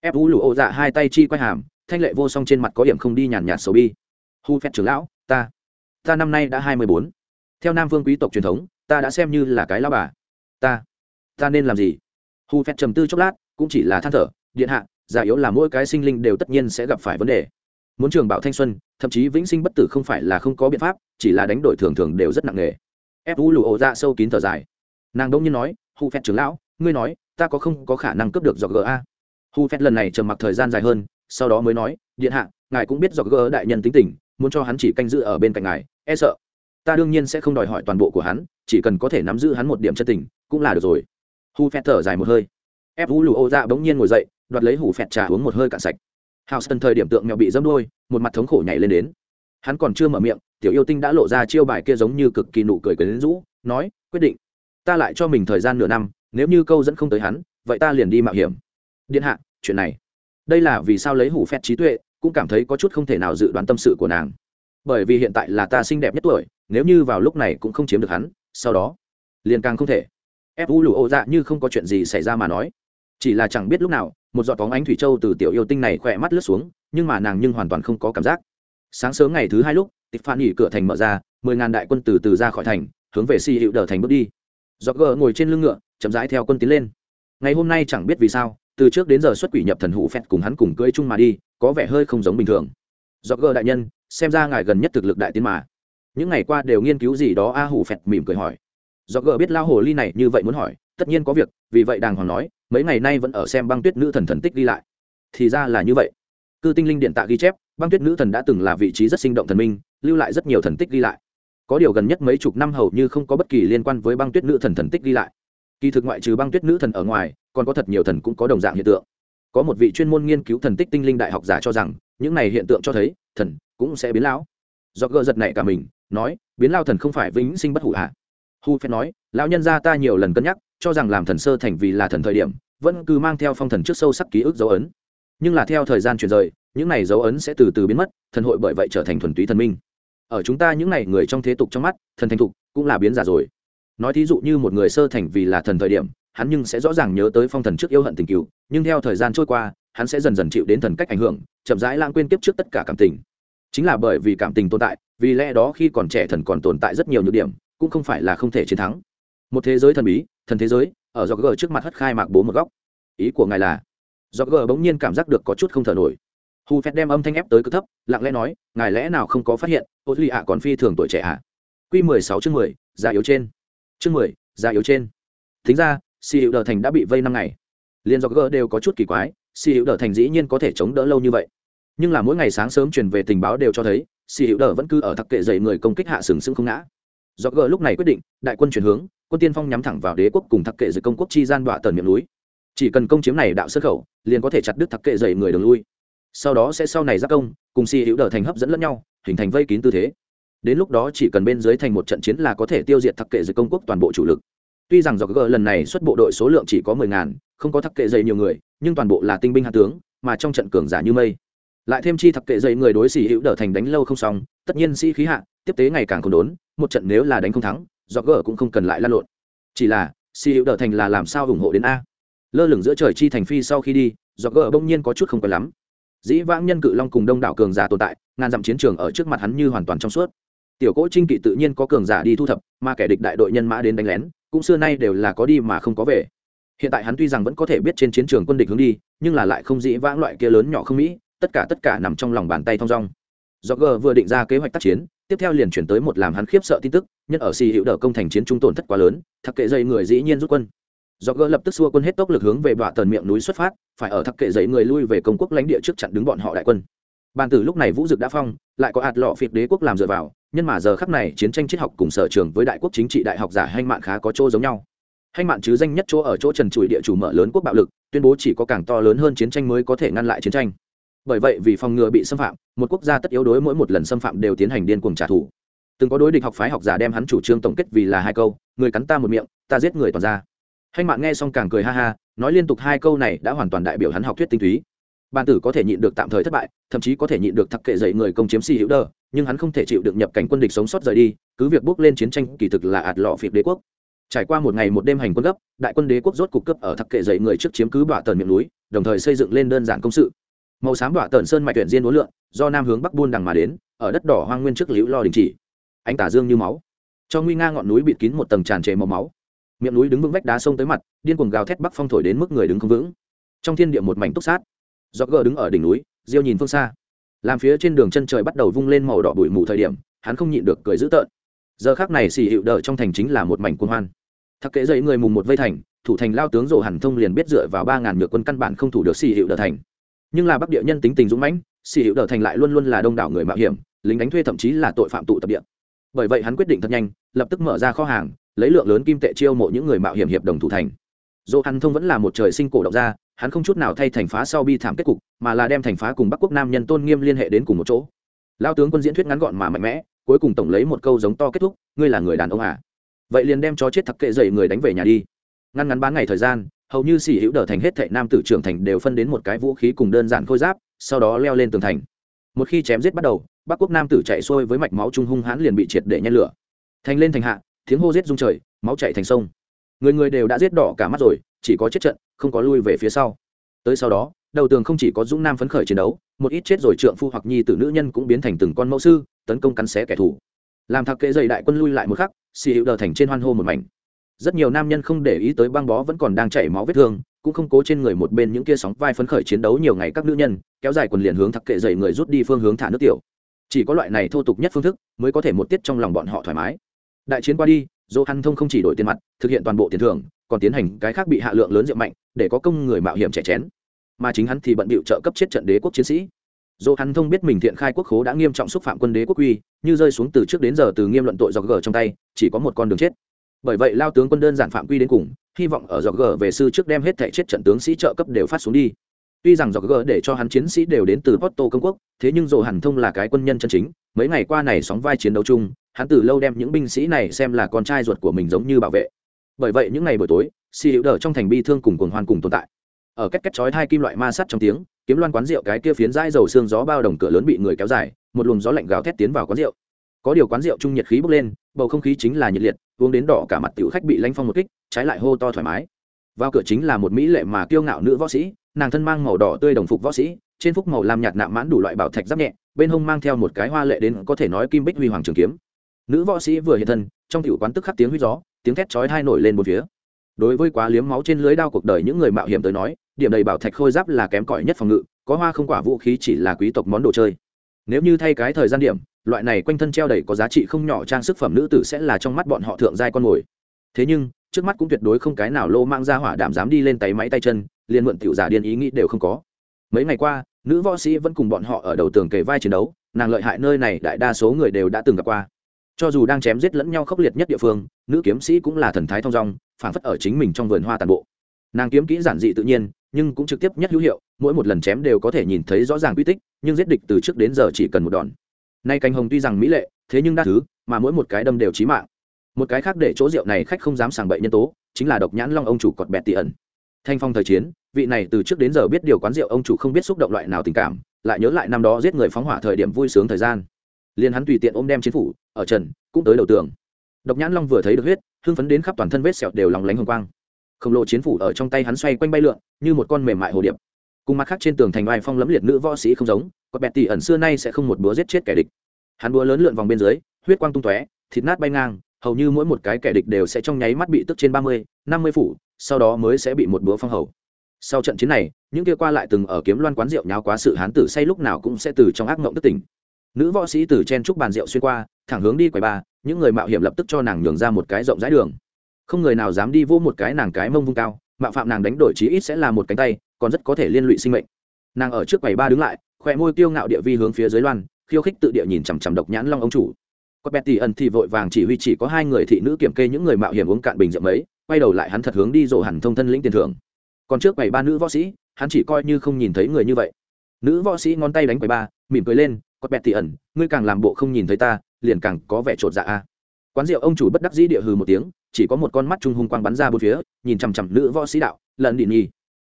Ép vũ lụ ô dạ hai tay chi quay hàm, thanh lệ vô song trên mặt có điểm không đi nhàn nhạt sầu bi. Hu phép trưởng lão, ta ta năm nay đã hai mươi bốn. Theo nam vương quý tộc truyền thống, ta đã xem như là cái lao bà. Ta ta nên làm gì? Hu phép trầm tư chốc lát, cũng chỉ là than thở, điện hạ giả yếu là mỗi cái sinh linh đều tất nhiên sẽ gặp phải vấn đề. Muốn trường bảo thanh xuân, thậm chí vĩnh sinh bất tử không phải là không có biện pháp, chỉ là đánh đổi thường thường đều rất nặng nề. Ép u lụ ổ dạ sâu kín thở dài. Nàng đông như nói, hu phép trưởng lão ngươi nói, ta có không có khả năng cướp được dọc ga hu phét lần này trầm mặc thời gian dài hơn, sau đó mới nói, điện hạ, ngài cũng biết dọc ga đại nhân tính tình, muốn cho hắn chỉ canh giữ ở bên cạnh ngài e sợ. Ta đương nhiên sẽ không đòi hỏi toàn bộ của hắn, chỉ cần có thể nắm giữ hắn một điểm chân tình, cũng là được rồi. Hu phét thở dài một hơi. Ép vũ lụ ô dạ bỗng nhiên ngồi dậy, đoạt lấy hủ phẹt trà uống một hơi cạn sạch. Houston thời điểm tượng mèo bị dâm đôi một mặt thống khổ nhảy lên đến. Hắn còn chưa mở miệng, tiểu yêu tinh đã lộ ra chiêu bài kia giống như cực kỳ nụ cười quyến rũ, nói, quyết định, ta lại cho mình thời gian nửa năm nếu như câu dẫn không tới hắn, vậy ta liền đi mạo hiểm. Điện hạ, chuyện này. Đây là vì sao lấy hủ phét trí tuệ, cũng cảm thấy có chút không thể nào dự đoán tâm sự của nàng. Bởi vì hiện tại là ta xinh đẹp nhất tuổi, nếu như vào lúc này cũng không chiếm được hắn, sau đó, liền càng không thể. Ép u lù ô dạ như không có chuyện gì xảy ra mà nói. Chỉ là chẳng biết lúc nào, một giọt bóng ánh thủy châu từ tiểu yêu tinh này khỏe mắt lướt xuống, nhưng mà nàng nhưng hoàn toàn không có cảm giác. Sáng sớm ngày thứ hai lúc, tịch phan nghỉ cửa thành mở ra, mười ngàn đại quân từ từ ra khỏi thành, hướng về si hiệu đờ thành bước đi. Giọt gờ ngồi trên lưng ngựa chậm rãi theo quân tiến lên. Ngày hôm nay chẳng biết vì sao, từ trước đến giờ xuất quỷ nhập thần hủ phét cùng hắn cùng cưỡi chung mà đi, có vẻ hơi không giống bình thường. Do gờ đại nhân, xem ra ngài gần nhất thực lực đại tiến mà. Những ngày qua đều nghiên cứu gì đó, a hủ phẹt mỉm cười hỏi. Do gờ biết lao hồ ly này như vậy muốn hỏi, tất nhiên có việc, vì vậy đàng hoàng nói, mấy ngày nay vẫn ở xem băng tuyết nữ thần thần tích đi lại. Thì ra là như vậy. Cư tinh linh điện tạ ghi chép, băng tuyết nữ thần đã từng là vị trí rất sinh động thần minh, lưu lại rất nhiều thần tích ghi lại. Có điều gần nhất mấy chục năm hầu như không có bất kỳ liên quan với băng tuyết nữ thần thần tích ghi lại kỳ thực ngoại trừ băng tuyết nữ thần ở ngoài, còn có thật nhiều thần cũng có đồng dạng hiện tượng. Có một vị chuyên môn nghiên cứu thần tích tinh linh đại học giả cho rằng, những này hiện tượng cho thấy, thần cũng sẽ biến lão. Do gợ giật này cả mình, nói, biến lao thần không phải vĩnh sinh bất hủ hạ hu phen nói, lão nhân gia ta nhiều lần cân nhắc, cho rằng làm thần sơ thành vì là thần thời điểm, vẫn cứ mang theo phong thần trước sâu sắc ký ức dấu ấn. Nhưng là theo thời gian chuyển rời, những này dấu ấn sẽ từ từ biến mất, thần hội bởi vậy trở thành thuần túy thần minh. Ở chúng ta những này người trong thế tục trong mắt, thần thành thục cũng là biến giả rồi nói thí dụ như một người sơ thành vì là thần thời điểm, hắn nhưng sẽ rõ ràng nhớ tới phong thần trước yêu hận tình cựu nhưng theo thời gian trôi qua, hắn sẽ dần dần chịu đến thần cách ảnh hưởng, chậm rãi lãng quên kiếp trước tất cả cảm tình. Chính là bởi vì cảm tình tồn tại, vì lẽ đó khi còn trẻ thần còn tồn tại rất nhiều nhược điểm, cũng không phải là không thể chiến thắng. Một thế giới thần bí, thần thế giới, ở do g trước mặt hất khai mạc bố một góc. Ý của ngài là? Do g bỗng nhiên cảm giác được có chút không thở nổi. Hu phép đem âm thanh ép tới cực thấp, lặng lẽ nói, ngài lẽ nào không có phát hiện, ô duy ạ còn phi thường tuổi trẻ ạ à? q mười sáu chương mười, già yếu trên chương mười già yếu trên. Thính ra si hữu đờ thành đã bị vây năm ngày. Liên do g đều có chút kỳ quái si hữu đờ thành dĩ nhiên có thể chống đỡ lâu như vậy. Nhưng là mỗi ngày sáng sớm truyền về tình báo đều cho thấy si hữu đờ vẫn cứ ở thặc kệ dậy người công kích hạ sừng sững không ngã. Do g lúc này quyết định, đại quân chuyển hướng, quân tiên phong nhắm thẳng vào đế quốc cùng thặc kệ dày công quốc chi gian đọa tần miệng núi. Chỉ cần công chiếm này đạo xuất khẩu, liền có thể chặt đứt thặc kệ dậy người đường lui. Sau đó sẽ sau này giác công, cùng si hữu đờ thành hấp dẫn lẫn nhau, hình thành vây kín tư thế đến lúc đó chỉ cần bên dưới thành một trận chiến là có thể tiêu diệt thắc kệ dậy công quốc toàn bộ chủ lực. Tuy rằng do g lần này xuất bộ đội số lượng chỉ có mười ngàn, không có thắc kệ dậy nhiều người, nhưng toàn bộ là tinh binh hạ tướng, mà trong trận cường giả như mây. Lại thêm chi thắc kệ dậy người đối xỉ hữu đỡ thành đánh lâu không xong, tất nhiên sĩ khí hạ, tiếp tế ngày càng không đốn, một trận nếu là đánh không thắng do gờ cũng không cần lại lăn lộn. Chỉ là, xỉ hữu đỡ thành là làm sao ủng hộ đến a? Lơ lửng giữa trời chi thành phi sau khi đi do gờ bỗng nhiên có chút không quen lắm. Dĩ vãng nhân cự long cùng đông đảo cường giả tồn tại, ngàn dặm chiến trường ở trước mặt hắn như hoàn toàn trong suốt tiểu cỗ trinh kỵ tự nhiên có cường giả đi thu thập, mà kẻ địch đại đội nhân mã đến đánh lén, cũng xưa nay đều là có đi mà không có về. Hiện tại hắn tuy rằng vẫn có thể biết trên chiến trường quân địch hướng đi, nhưng là lại không dĩ vãng loại kia lớn nhỏ không mỹ, tất cả tất cả nằm trong lòng bàn tay thong dong. Do g vừa định ra kế hoạch tác chiến, tiếp theo liền chuyển tới một làm hắn khiếp sợ tin tức, nhân ở xì hữu đờ công thành chiến trung tổn thất quá lớn, thặc kệ dây người dĩ nhiên rút quân. Do g lập tức xua quân hết tốc lực hướng về đoạn tần miệng núi xuất phát, phải ở thặc kệ dây người lui về công quốc lãnh địa trước chặn đứng bọn họ đại quân. Bàn tử lúc này vũ dực đã phong, lại có ạt lọ phiệt đế quốc làm dựa vào nhân mà giờ khắc này chiến tranh triết học cùng sở trường với đại quốc chính trị đại học giả hanh mạn khá có chỗ giống nhau. Hanh mạn chứ danh nhất chỗ ở chỗ trần trụi địa chủ mở lớn quốc bạo lực, tuyên bố chỉ có càng to lớn hơn chiến tranh mới có thể ngăn lại chiến tranh. Bởi vậy vì phòng ngừa bị xâm phạm, một quốc gia tất yếu đối mỗi một lần xâm phạm đều tiến hành điên cuồng trả thù. Từng có đối địch học phái học giả đem hắn chủ trương tổng kết vì là hai câu, người cắn ta một miệng, ta giết người toàn ra. Hanh mạn nghe xong càng cười ha ha, nói liên tục hai câu này đã hoàn toàn đại biểu hắn học thuyết tinh túy. Bàn tử có thể nhịn được tạm thời thất bại, thậm chí có thể nhịn được thặc kệ dậy người công chiếm si hữu đờ nhưng hắn không thể chịu được nhập cảnh quân địch sống sót rời đi, cứ việc bước lên chiến tranh kỳ thực là ạt lọ phiệt đế quốc. Trải qua một ngày một đêm hành quân gấp, đại quân đế quốc rốt cục cấp ở thặc kệ dậy người trước chiếm cứ bọa tần miệng núi, đồng thời xây dựng lên đơn giản công sự. Màu xám bọa tần sơn mạch tuyển diên đối lượng, do nam hướng bắc buôn đằng mà đến, ở đất đỏ hoang nguyên trước liễu lo đình chỉ. Anh tả dương như máu. Cho nguy nga ngọn núi bịt kín một tầng tràn trề màu máu. Miệng núi đứng vững vách đá sông tới mặt, điên cuồng gào thét bắc phong thổi đến mức người đứng không vững. Trong thiên địa một mảnh túc sát. Do gờ đứng ở đỉnh núi, diêu nhìn phương xa làm phía trên đường chân trời bắt đầu vung lên màu đỏ bụi mù thời điểm, hắn không nhịn được cười dữ tợn. Giờ khác này xì hiệu đờ trong thành chính là một mảnh quân hoan. Thắc kệ dậy người mùng một vây thành, thủ thành lao tướng rồ hẳn thông liền biết dựa vào ba ngàn nhược quân căn bản không thủ được xì hiệu đờ thành. Nhưng là bắc địa nhân tính tình dũng mãnh, xì hiệu đờ thành lại luôn luôn là đông đảo người mạo hiểm, lính đánh thuê thậm chí là tội phạm tụ tập địa. Bởi vậy hắn quyết định thật nhanh, lập tức mở ra kho hàng, lấy lượng lớn kim tệ chiêu mộ những người mạo hiểm hiệp đồng thủ thành. Dỗ hẳn thông vẫn là một trời sinh cổ động ra hắn không chút nào thay thành phá sau bi thảm kết cục, mà là đem thành phá cùng bắc quốc nam nhân tôn nghiêm liên hệ đến cùng một chỗ. Lao tướng quân diễn thuyết ngắn gọn mà mạnh mẽ, cuối cùng tổng lấy một câu giống to kết thúc, ngươi là người đàn ông à? Vậy liền đem cho chết thặc kệ dậy người đánh về nhà đi. Ngăn ngắn bán ngày thời gian, hầu như xỉ hữu đờ thành hết thệ nam tử trưởng thành đều phân đến một cái vũ khí cùng đơn giản khôi giáp, sau đó leo lên tường thành. Một khi chém giết bắt đầu, bắc quốc nam tử chạy xuôi với mạch máu trung hung hãn liền bị triệt để nhen lửa. Thành lên thành hạ, tiếng hô giết rung trời, máu chạy thành sông. Người người đều đã giết đỏ cả mắt rồi chỉ có chết trận, không có lui về phía sau. Tới sau đó, đầu tường không chỉ có dũng nam phấn khởi chiến đấu, một ít chết rồi trượng phu hoặc nhi tử nữ nhân cũng biến thành từng con mẫu sư, tấn công cắn xé kẻ thù. Làm thạc kệ dày đại quân lui lại một khắc, xì hữu đờ thành trên hoan hô một mảnh. Rất nhiều nam nhân không để ý tới băng bó vẫn còn đang chảy máu vết thương, cũng không cố trên người một bên những kia sóng vai phấn khởi chiến đấu nhiều ngày các nữ nhân, kéo dài quần liền hướng thạc kệ dày người rút đi phương hướng thả nước tiểu. Chỉ có loại này thô tục nhất phương thức mới có thể một tiết trong lòng bọn họ thoải mái. Đại chiến qua đi, dỗ hăn thông không chỉ đổi tiền mặt, thực hiện toàn bộ tiền thưởng còn tiến hành cái khác bị hạ lượng lớn rượu mạnh, để có công người mạo hiểm trẻ chén. Mà chính hắn thì bận bịu trợ cấp chết trận đế quốc chiến sĩ. Dù hắn thông biết mình thiện khai quốc khố đã nghiêm trọng xúc phạm quân đế quốc uy, như rơi xuống từ trước đến giờ từ nghiêm luận tội do gờ trong tay, chỉ có một con đường chết. Bởi vậy lao tướng quân đơn giản phạm quy đến cùng, hy vọng ở dọc gờ về sư trước đem hết thể chết trận tướng sĩ trợ cấp đều phát xuống đi. Tuy rằng dọc gờ để cho hắn chiến sĩ đều đến từ porto công quốc, thế nhưng Dù hẳn thông là cái quân nhân chân chính, mấy ngày qua này sóng vai chiến đấu chung, hắn từ lâu đem những binh sĩ này xem là con trai ruột của mình giống như bảo vệ bởi vậy những ngày buổi tối, xì hữu đờ trong thành bi thương cùng cuồng hoan cùng tồn tại. Ở cách cách chói hai kim loại ma sắt trong tiếng, kiếm loan quán rượu cái kia phiến dãi dầu xương gió bao đồng cửa lớn bị người kéo dài, một luồng gió lạnh gào thét tiến vào quán rượu. Có điều quán rượu trung nhiệt khí bốc lên, bầu không khí chính là nhiệt liệt, uống đến đỏ cả mặt tiểu khách bị lanh phong một kích, trái lại hô to thoải mái. Vào cửa chính là một mỹ lệ mà kiêu ngạo nữ võ sĩ, nàng thân mang màu đỏ tươi đồng phục võ sĩ, trên phúc màu làm nhạt nạm mãn đủ loại bảo thạch giáp nhẹ, bên hông mang theo một cái hoa lệ đến có thể nói kim bích huy hoàng trường kiếm. Nữ võ sĩ vừa hiện thân, trong tiểu quán tức khắc tiếng huy gió tiếng thét chói hai nổi lên một phía. Đối với quá liếm máu trên lưới đao cuộc đời những người mạo hiểm tới nói, điểm đầy bảo thạch khôi giáp là kém cỏi nhất phòng ngự, có hoa không quả vũ khí chỉ là quý tộc món đồ chơi. Nếu như thay cái thời gian điểm, loại này quanh thân treo đầy có giá trị không nhỏ trang sức phẩm nữ tử sẽ là trong mắt bọn họ thượng giai con mồi. Thế nhưng, trước mắt cũng tuyệt đối không cái nào lô mang ra hỏa đảm dám đi lên tay máy tay chân, liền mượn tiểu giả điên ý nghĩ đều không có. Mấy ngày qua, nữ võ sĩ vẫn cùng bọn họ ở đầu tường kề vai chiến đấu, nàng lợi hại nơi này đại đa số người đều đã từng gặp qua cho dù đang chém giết lẫn nhau khốc liệt nhất địa phương, nữ kiếm sĩ cũng là thần thái thong dong phảng phất ở chính mình trong vườn hoa tàn bộ. Nàng kiếm kỹ giản dị tự nhiên, nhưng cũng trực tiếp nhất hữu hiệu, mỗi một lần chém đều có thể nhìn thấy rõ ràng quy tích, nhưng giết địch từ trước đến giờ chỉ cần một đòn. Nay canh hồng tuy rằng mỹ lệ, thế nhưng đa thứ, mà mỗi một cái đâm đều chí mạng. Một cái khác để chỗ rượu này khách không dám sàng bậy nhân tố, chính là độc nhãn long ông chủ cọt bẹt tỉ ẩn. Thanh phong thời chiến, vị này từ trước đến giờ biết điều quán rượu ông chủ không biết xúc động loại nào tình cảm, lại nhớ lại năm đó giết người phóng hỏa thời điểm vui sướng thời gian. Liền hắn tùy tiện ôm đem chiến phủ ở trần, cũng tới đầu tường. Độc nhãn long vừa thấy được huyết, hưng phấn đến khắp toàn thân vết sẹo đều lòng lánh hồng quang. Khổng lồ chiến phủ ở trong tay hắn xoay quanh bay lượn, như một con mềm mại hồ điệp. Cùng mặt khác trên tường thành vai phong lẫm liệt nữ võ sĩ không giống, có bẹt tỉ ẩn xưa nay sẽ không một búa giết chết kẻ địch. Hắn búa lớn lượn vòng bên dưới, huyết quang tung tóe, thịt nát bay ngang, hầu như mỗi một cái kẻ địch đều sẽ trong nháy mắt bị tức trên ba mươi, năm mươi phủ, sau đó mới sẽ bị một búa phong hầu. Sau trận chiến này, những kia qua lại từng ở kiếm loan quán rượu nháo quá sự hán tử say lúc nào cũng sẽ từ trong ác mộng tức tỉnh nữ võ sĩ từ chen trúc bàn rượu xuyên qua, thẳng hướng đi quầy ba những người mạo hiểm lập tức cho nàng nhường ra một cái rộng rãi đường. Không người nào dám đi vô một cái nàng cái mông vung cao, mạo phạm nàng đánh đổi chí ít sẽ là một cánh tay, còn rất có thể liên lụy sinh mệnh. Nàng ở trước quầy ba đứng lại khỏe môi kiêu ngạo địa vi hướng phía dưới loan, khiêu khích tự địa nhìn chằm chằm độc nhãn long ông chủ. Có tỷ ẩn thì vội vàng chỉ huy chỉ có hai người thị nữ kiểm kê những người mạo hiểm uống cạn bình rượu mấy, quay đầu lại hắn thật hướng đi rổ hẳn thông thân lĩnh tiền thưởng. Còn trước quầy ba nữ võ sĩ, hắn chỉ coi như không nhìn thấy người như vậy. Nữ võ sĩ ngón tay đánh quầy ba mỉm cười lên Quặt bẹt thì ẩn, ngươi càng làm bộ không nhìn thấy ta, liền càng có vẻ trột dạ a. Quán rượu ông chủ bất đắc dĩ địa hừ một tiếng, chỉ có một con mắt trung hung quang bắn ra bốn phía, nhìn chằm chằm nữ võ sĩ đạo lần đi nhi,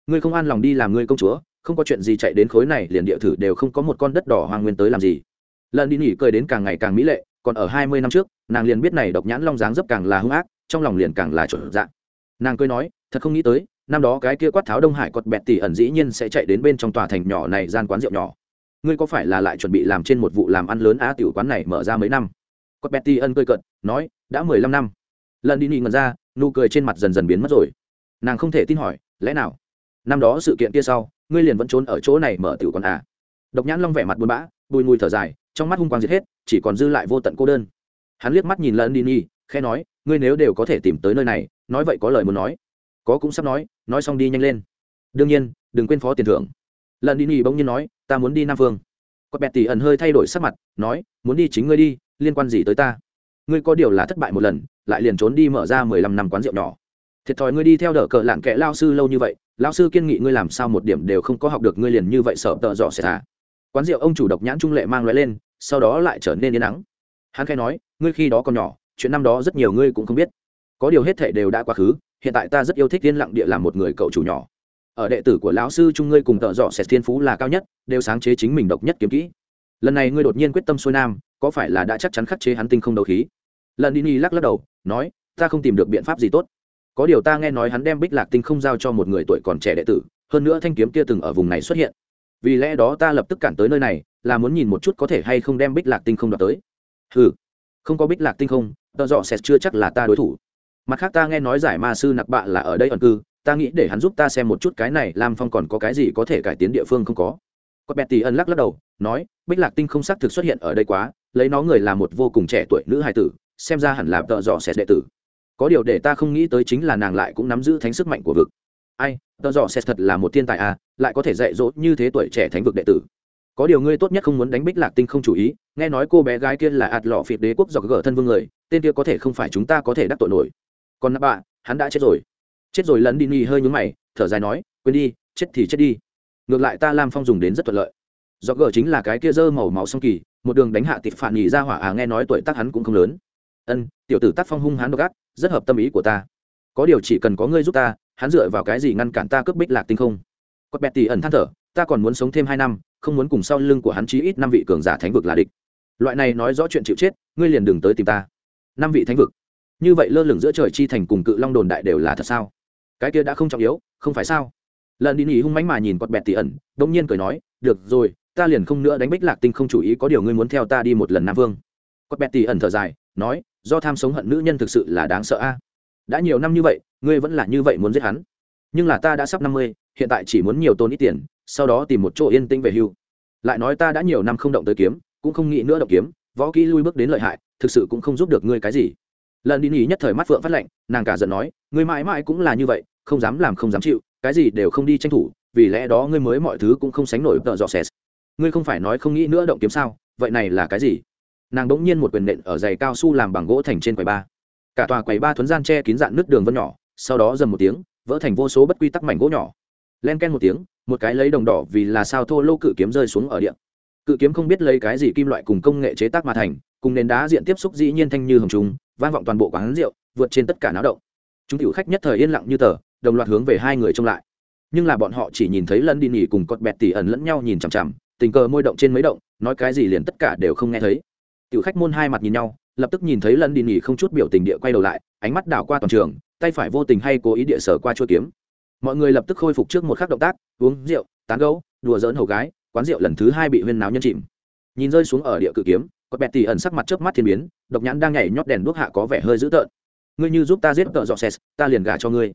ngươi không an lòng đi làm ngươi công chúa, không có chuyện gì chạy đến khối này liền địa thử đều không có một con đất đỏ hoàng nguyên tới làm gì. Lần đi nhi cười đến càng ngày càng mỹ lệ, còn ở hai mươi năm trước, nàng liền biết này độc nhãn long dáng dấp càng là hung ác, trong lòng liền càng là trộn dạng nàng cười nói, thật không nghĩ tới, năm đó cái kia quát tháo đông hải cọt bẹt tỉ ẩn dĩ nhiên sẽ chạy đến bên trong tòa thành nhỏ này gian quán rượu nhỏ ngươi có phải là lại chuẩn bị làm trên một vụ làm ăn lớn á tiểu quán này mở ra mấy năm? Cọt Betty ân cười cận nói, đã mười lăm năm. Lần đi nị ngần ra, nụ cười trên mặt dần dần biến mất rồi. Nàng không thể tin hỏi, lẽ nào? Năm đó sự kiện kia sau, ngươi liền vẫn trốn ở chỗ này mở tiểu Quán à? Độc nhãn long vẻ mặt buồn bã, bùi mùi thở dài, trong mắt hung quang diệt hết, chỉ còn dư lại vô tận cô đơn. Hắn liếc mắt nhìn Lần đi nhi khe nói, ngươi nếu đều có thể tìm tới nơi này, nói vậy có lời muốn nói. Có cũng sắp nói nói xong đi nhanh lên. Đương nhiên, đừng quên phó tiền thưởng lần đi nghỉ bỗng nhiên nói, ta muốn đi nam phương. Có bẹt tỷ ẩn hơi thay đổi sắc mặt, nói, muốn đi chính ngươi đi, liên quan gì tới ta? Ngươi có điều là thất bại một lần, lại liền trốn đi mở ra mười lăm năm quán rượu nhỏ. Thiệt thòi ngươi đi theo đỡ cờ lạng kẽ lao sư lâu như vậy, lao sư kiên nghị ngươi làm sao một điểm đều không có học được ngươi liền như vậy sợ tợ dọ xẻ thả quán rượu ông chủ độc nhãn trung lệ mang loại lên, sau đó lại trở nên yên nắng hắn khai nói, ngươi khi đó còn nhỏ, chuyện năm đó rất nhiều ngươi cũng không biết. Có điều hết thể đều đã quá khứ, hiện tại ta rất yêu thích yên lặng địa làm một người cậu chủ nhỏ ở đệ tử của lão sư trung ngươi cùng tợ dọ sẽ thiên phú là cao nhất, đều sáng chế chính mình độc nhất kiếm kỹ. Lần này ngươi đột nhiên quyết tâm xuôi nam, có phải là đã chắc chắn khắc chế hắn tinh không đấu khí? Lần đi ni lắc lắc đầu, nói, ta không tìm được biện pháp gì tốt. Có điều ta nghe nói hắn đem bích lạc tinh không giao cho một người tuổi còn trẻ đệ tử, hơn nữa thanh kiếm kia từng ở vùng này xuất hiện. Vì lẽ đó ta lập tức cản tới nơi này, là muốn nhìn một chút có thể hay không đem bích lạc tinh không đoạt tới. Ừ không có bích lạc tinh không, tợ dọ sẽ chưa chắc là ta đối thủ. Mặt khác ta nghe nói giải ma sư nặc bạ là ở đây ẩn cư ta nghĩ để hắn giúp ta xem một chút cái này, lam phong còn có cái gì có thể cải tiến địa phương không có. Có bẹt tỷ ân lắc lắc đầu, nói, bích lạc tinh không xác thực xuất hiện ở đây quá, lấy nó người là một vô cùng trẻ tuổi nữ hài tử, xem ra hẳn là tợ dò xét đệ tử. Có điều để ta không nghĩ tới chính là nàng lại cũng nắm giữ thánh sức mạnh của vực. Ai, tợ dò xét thật là một thiên tài à lại có thể dạy dỗ như thế tuổi trẻ thánh vực đệ tử. Có điều ngươi tốt nhất không muốn đánh bích lạc tinh không chủ ý, nghe nói cô bé gái kia là ạt lọ phịt đế quốc dọc gỡ thân vương người, tên kia có thể không phải chúng ta có thể đắc tội nổi. Còn nắp bạ, hắn đã chết rồi chết rồi lẫn đi nghi hơi nhúng mày, thở dài nói, quên đi, chết thì chết đi. Ngược lại ta lam phong dùng đến rất thuận lợi. Do gờ chính là cái kia dơ màu máu song kỳ, một đường đánh hạ tịp phản nhì ra hỏa à nghe nói tuổi tác hắn cũng không lớn. Ân, tiểu tử tác phong hung hắn độc ác, rất hợp tâm ý của ta. Có điều chỉ cần có ngươi giúp ta, hắn dựa vào cái gì ngăn cản ta cướp bích lạc tinh không? Có bẹt tỉ ẩn than thở, ta còn muốn sống thêm hai năm, không muốn cùng sau lưng của hắn chí ít năm vị cường giả thánh vực là địch. Loại này nói rõ chuyện chịu chết, ngươi liền đừng tới tìm ta. Năm vị thánh vực. Như vậy lơ lửng giữa trời chi thành cùng cự long đồn đại đều là thật sao? Cái kia đã không trọng yếu, không phải sao? Lần đi nghỉ hung mánh mà nhìn quật bẹt tỉ ẩn đông nhiên cười nói, được rồi, ta liền không nữa đánh bích lạc tinh không chủ ý, có điều ngươi muốn theo ta đi một lần nam vương. Quật bẹt tỉ ẩn thở dài, nói, do tham sống hận nữ nhân thực sự là đáng sợ a. Đã nhiều năm như vậy, ngươi vẫn là như vậy muốn giết hắn. Nhưng là ta đã sắp năm mươi, hiện tại chỉ muốn nhiều tôn ít tiền, sau đó tìm một chỗ yên tĩnh về hưu. Lại nói ta đã nhiều năm không động tới kiếm, cũng không nghĩ nữa động kiếm, võ kỹ lui bước đến lợi hại, thực sự cũng không giúp được ngươi cái gì lần đi nghỉ nhất thời mắt phượng phát lệnh nàng cả giận nói, ngươi mãi mãi cũng là như vậy, không dám làm không dám chịu, cái gì đều không đi tranh thủ, vì lẽ đó ngươi mới mọi thứ cũng không sánh nổi tợ dọ xẻ ngươi không phải nói không nghĩ nữa động kiếm sao, vậy này là cái gì? Nàng bỗng nhiên một quyền nện ở giày cao su làm bằng gỗ thành trên quầy ba. Cả tòa quầy ba thuấn gian che kín dạn nước đường vân nhỏ, sau đó dầm một tiếng, vỡ thành vô số bất quy tắc mảnh gỗ nhỏ. Len ken một tiếng, một cái lấy đồng đỏ vì là sao thô lô cự kiếm rơi xuống ở điện cự kiếm không biết lấy cái gì kim loại cùng công nghệ chế tác mà thành, cùng nền đá diện tiếp xúc dĩ nhiên thanh như hồng trùng vang vọng toàn bộ quán rượu, vượt trên tất cả náo động. Chúng tiểu khách nhất thời yên lặng như tờ, đồng loạt hướng về hai người trông lại. Nhưng là bọn họ chỉ nhìn thấy lân đi nghỉ cùng cọt bẹt tỉ ẩn lẫn nhau nhìn chằm chằm, tình cờ môi động trên mấy động, nói cái gì liền tất cả đều không nghe thấy. Tiểu khách môn hai mặt nhìn nhau, lập tức nhìn thấy lân đi nghỉ không chút biểu tình địa quay đầu lại, ánh mắt đảo qua toàn trường, tay phải vô tình hay cố ý địa sở qua chuôi kiếm. Mọi người lập tức khôi phục trước một khắc động tác, uống rượu, tán gấu đùa dỡn hầu gái, quán rượu lần thứ hai bị huyên náo nhân chìm. Nhìn rơi xuống ở địa cự kiếm có bẹt tỉ ẩn sắc mặt chớp mắt thiên biến, độc nhãn đang nhảy nhót đèn đuốc hạ có vẻ hơi dữ tợn. Ngươi như giúp ta giết tợ dọ xét ta liền gả cho ngươi.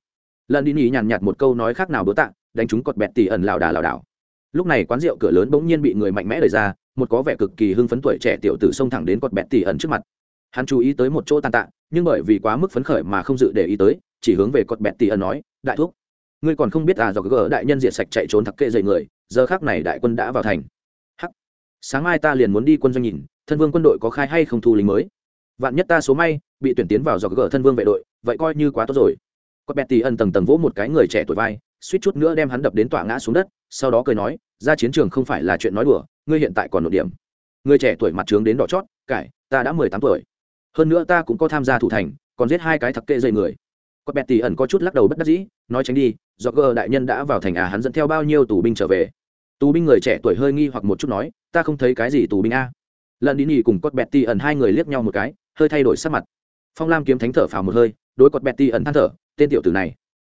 Lần đi nhỉ nhàn nhạt một câu nói khác nào bữa tạ, đánh chúng cọt bẹt tỉ ẩn lảo đà lảo đảo. Lúc này quán rượu cửa lớn bỗng nhiên bị người mạnh mẽ đẩy ra, một có vẻ cực kỳ hưng phấn tuổi trẻ tiểu tử xông thẳng đến cọt bẹt tỉ ẩn trước mặt. Hắn chú ý tới một chỗ tàn tạ, nhưng bởi vì quá mức phấn khởi mà không dự để ý tới, chỉ hướng về cọt bẹt tỉ ẩn nói, đại thúc, ngươi còn không biết à do gỡ đại nhân diệt sạch chạy trốn thặc kệ dậy người, giờ khác này đại quân đã vào thành. Hắc. Sáng mai ta liền muốn đi quân doanh nhìn thân vương quân đội có khai hay không thu lính mới? Vạn nhất ta số may, bị tuyển tiến vào do gỡ thân vương vệ đội, vậy coi như quá tốt rồi. Có bẹt tì ân tầng tầng vỗ một cái người trẻ tuổi vai, suýt chút nữa đem hắn đập đến tọa ngã xuống đất, sau đó cười nói, ra chiến trường không phải là chuyện nói đùa, ngươi hiện tại còn nội điểm. Người trẻ tuổi mặt trướng đến đỏ chót, cải, ta đã mười tám tuổi. Hơn nữa ta cũng có tham gia thủ thành, còn giết hai cái thặc kệ dây người. Có bẹt tì ẩn có chút lắc đầu bất đắc dĩ, nói tránh đi do gờ đại nhân đã vào thành à hắn dẫn theo bao nhiêu tù binh trở về? Tù binh người trẻ tuổi hơi nghi hoặc một chút nói, ta không thấy cái gì tù binh a lần đi nhì cùng cốt bẹt ti ẩn hai người liếc nhau một cái, hơi thay đổi sắc mặt. Phong lam kiếm thánh thở phào một hơi, đối cốt bẹt ti ẩn than thở, tên tiểu tử này,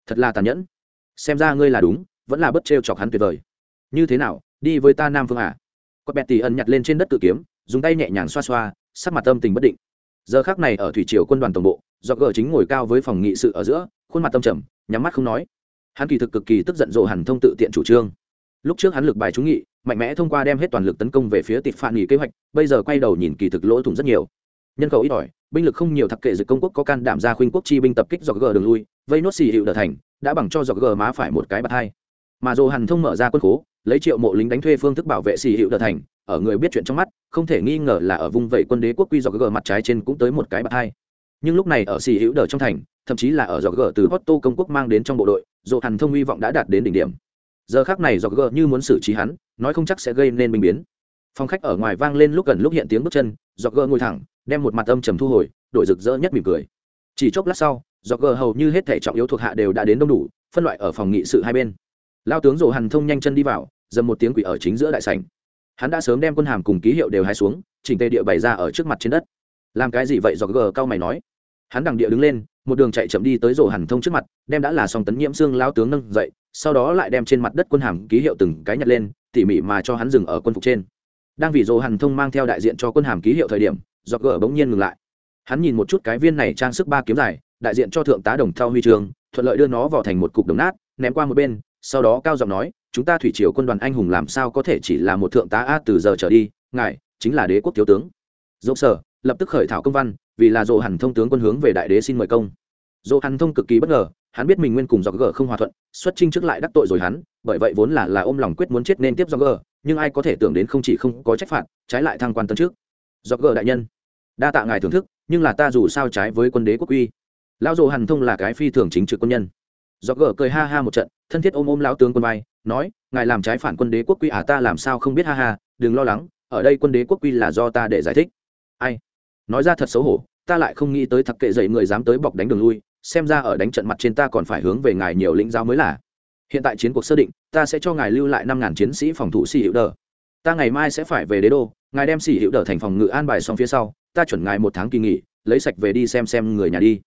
thật là tàn nhẫn. Xem ra ngươi là đúng, vẫn là bất trêu chọc hắn tuyệt vời. Như thế nào, đi với ta nam phương à? Cốt bẹt ti ẩn nhặt lên trên đất tự kiếm, dùng tay nhẹ nhàng xoa xoa, sắc mặt tâm tình bất định. Giờ khác này ở thủy triều quân đoàn tổng bộ, do gờ chính ngồi cao với phòng nghị sự ở giữa, khuôn mặt tâm trầm, nhắm mắt không nói. Hắn kỳ thực cực kỳ tức giận dỗ hẳn thông tự tiện chủ trương lúc trước hắn lực bài trúng nghị, mạnh mẽ thông qua đem hết toàn lực tấn công về phía tịp phản nghỉ kế hoạch, bây giờ quay đầu nhìn kỳ thực lỗ thủng rất nhiều. Nhân khẩu ít ỏi, binh lực không nhiều thặc kệ dự công quốc có can đảm ra khuynh quốc chi binh tập kích dọc gờ đường lui, vây nốt xì hiệu đờ thành, đã bằng cho dọc gờ má phải một cái bạt hai. Mà dồ hàn thông mở ra quân khố, lấy triệu mộ lính đánh thuê phương thức bảo vệ xì hiệu đờ thành, ở người biết chuyện trong mắt, không thể nghi ngờ là ở vùng vẫy quân đế quốc quy dọc gờ mặt trái trên cũng tới một cái bạt hai. Nhưng lúc này ở xì hữu đờ trong thành, thậm chí là ở dọc gờ từ hotto công quốc mang đến trong bộ đội dồ hàn thông hy vọng đã đạt đến đỉnh điểm giờ khác này do gờ như muốn xử trí hắn, nói không chắc sẽ gây nên bình biến. Phong khách ở ngoài vang lên lúc gần lúc hiện tiếng bước chân, do gờ ngồi thẳng, đem một mặt âm trầm thu hồi, đổi rực rỡ nhất mỉm cười. Chỉ chốc lát sau, do gờ hầu như hết thể trọng yếu thuộc hạ đều đã đến đông đủ, phân loại ở phòng nghị sự hai bên. Lao tướng rổ hằn thông nhanh chân đi vào, dầm một tiếng quỷ ở chính giữa đại sảnh. Hắn đã sớm đem quân hàm cùng ký hiệu đều hai xuống, chỉnh tề địa bày ra ở trước mặt trên đất. Làm cái gì vậy? Do gờ cao mày nói. Hắn đằng địa đứng lên một đường chạy chậm đi tới rổ hàn thông trước mặt, đem đã là song tấn nhiễm xương lao tướng nâng dậy, sau đó lại đem trên mặt đất quân hàm ký hiệu từng cái nhặt lên, tỉ mỉ mà cho hắn dừng ở quân phục trên. Đang vì rổ hàn thông mang theo đại diện cho quân hàm ký hiệu thời điểm dọc gỡ bỗng nhiên ngừng lại. Hắn nhìn một chút cái viên này trang sức ba kiếm dài, đại diện cho thượng tá đồng thao huy trường, thuận lợi đưa nó vào thành một cục đồng nát, ném qua một bên, sau đó cao giọng nói, chúng ta thủy triều quân đoàn anh hùng làm sao có thể chỉ là một thượng tá a từ giờ trở đi, ngài chính là đế quốc thiếu tướng. Dỗ sở lập tức khởi thảo công văn vì là dỗ hẳn thông tướng quân hướng về đại đế xin mời công. Dỗ hẳn thông cực kỳ bất ngờ, hắn biết mình nguyên cùng do gờ không hòa thuận, xuất trinh trước lại đắc tội rồi hắn, bởi vậy vốn là là ôm lòng quyết muốn chết nên tiếp do gờ, nhưng ai có thể tưởng đến không chỉ không có trách phạt, trái lại thăng quan tân trước. Do gờ đại nhân, đa tạ ngài thưởng thức, nhưng là ta dù sao trái với quân đế quốc uy lão dỗ hẳn thông là cái phi thường chính trực quân nhân. Do gờ cười ha ha một trận, thân thiết ôm ôm lão tướng quân vai, nói, ngài làm trái phản quân đế quốc quy à ta làm sao không biết ha ha, đừng lo lắng, ở đây quân đế quốc quy là do ta để giải thích. Ai? Nói ra thật xấu hổ, ta lại không nghĩ tới thật kệ dậy người dám tới bọc đánh đường lui, xem ra ở đánh trận mặt trên ta còn phải hướng về ngài nhiều lĩnh giáo mới là. Hiện tại chiến cuộc sơ định, ta sẽ cho ngài lưu lại năm ngàn chiến sĩ phòng thủ xì hữu đờ. Ta ngày mai sẽ phải về đế đô, ngài đem xì hữu đờ thành phòng ngự an bài xong phía sau, ta chuẩn ngài một tháng kỳ nghỉ, lấy sạch về đi xem xem người nhà đi.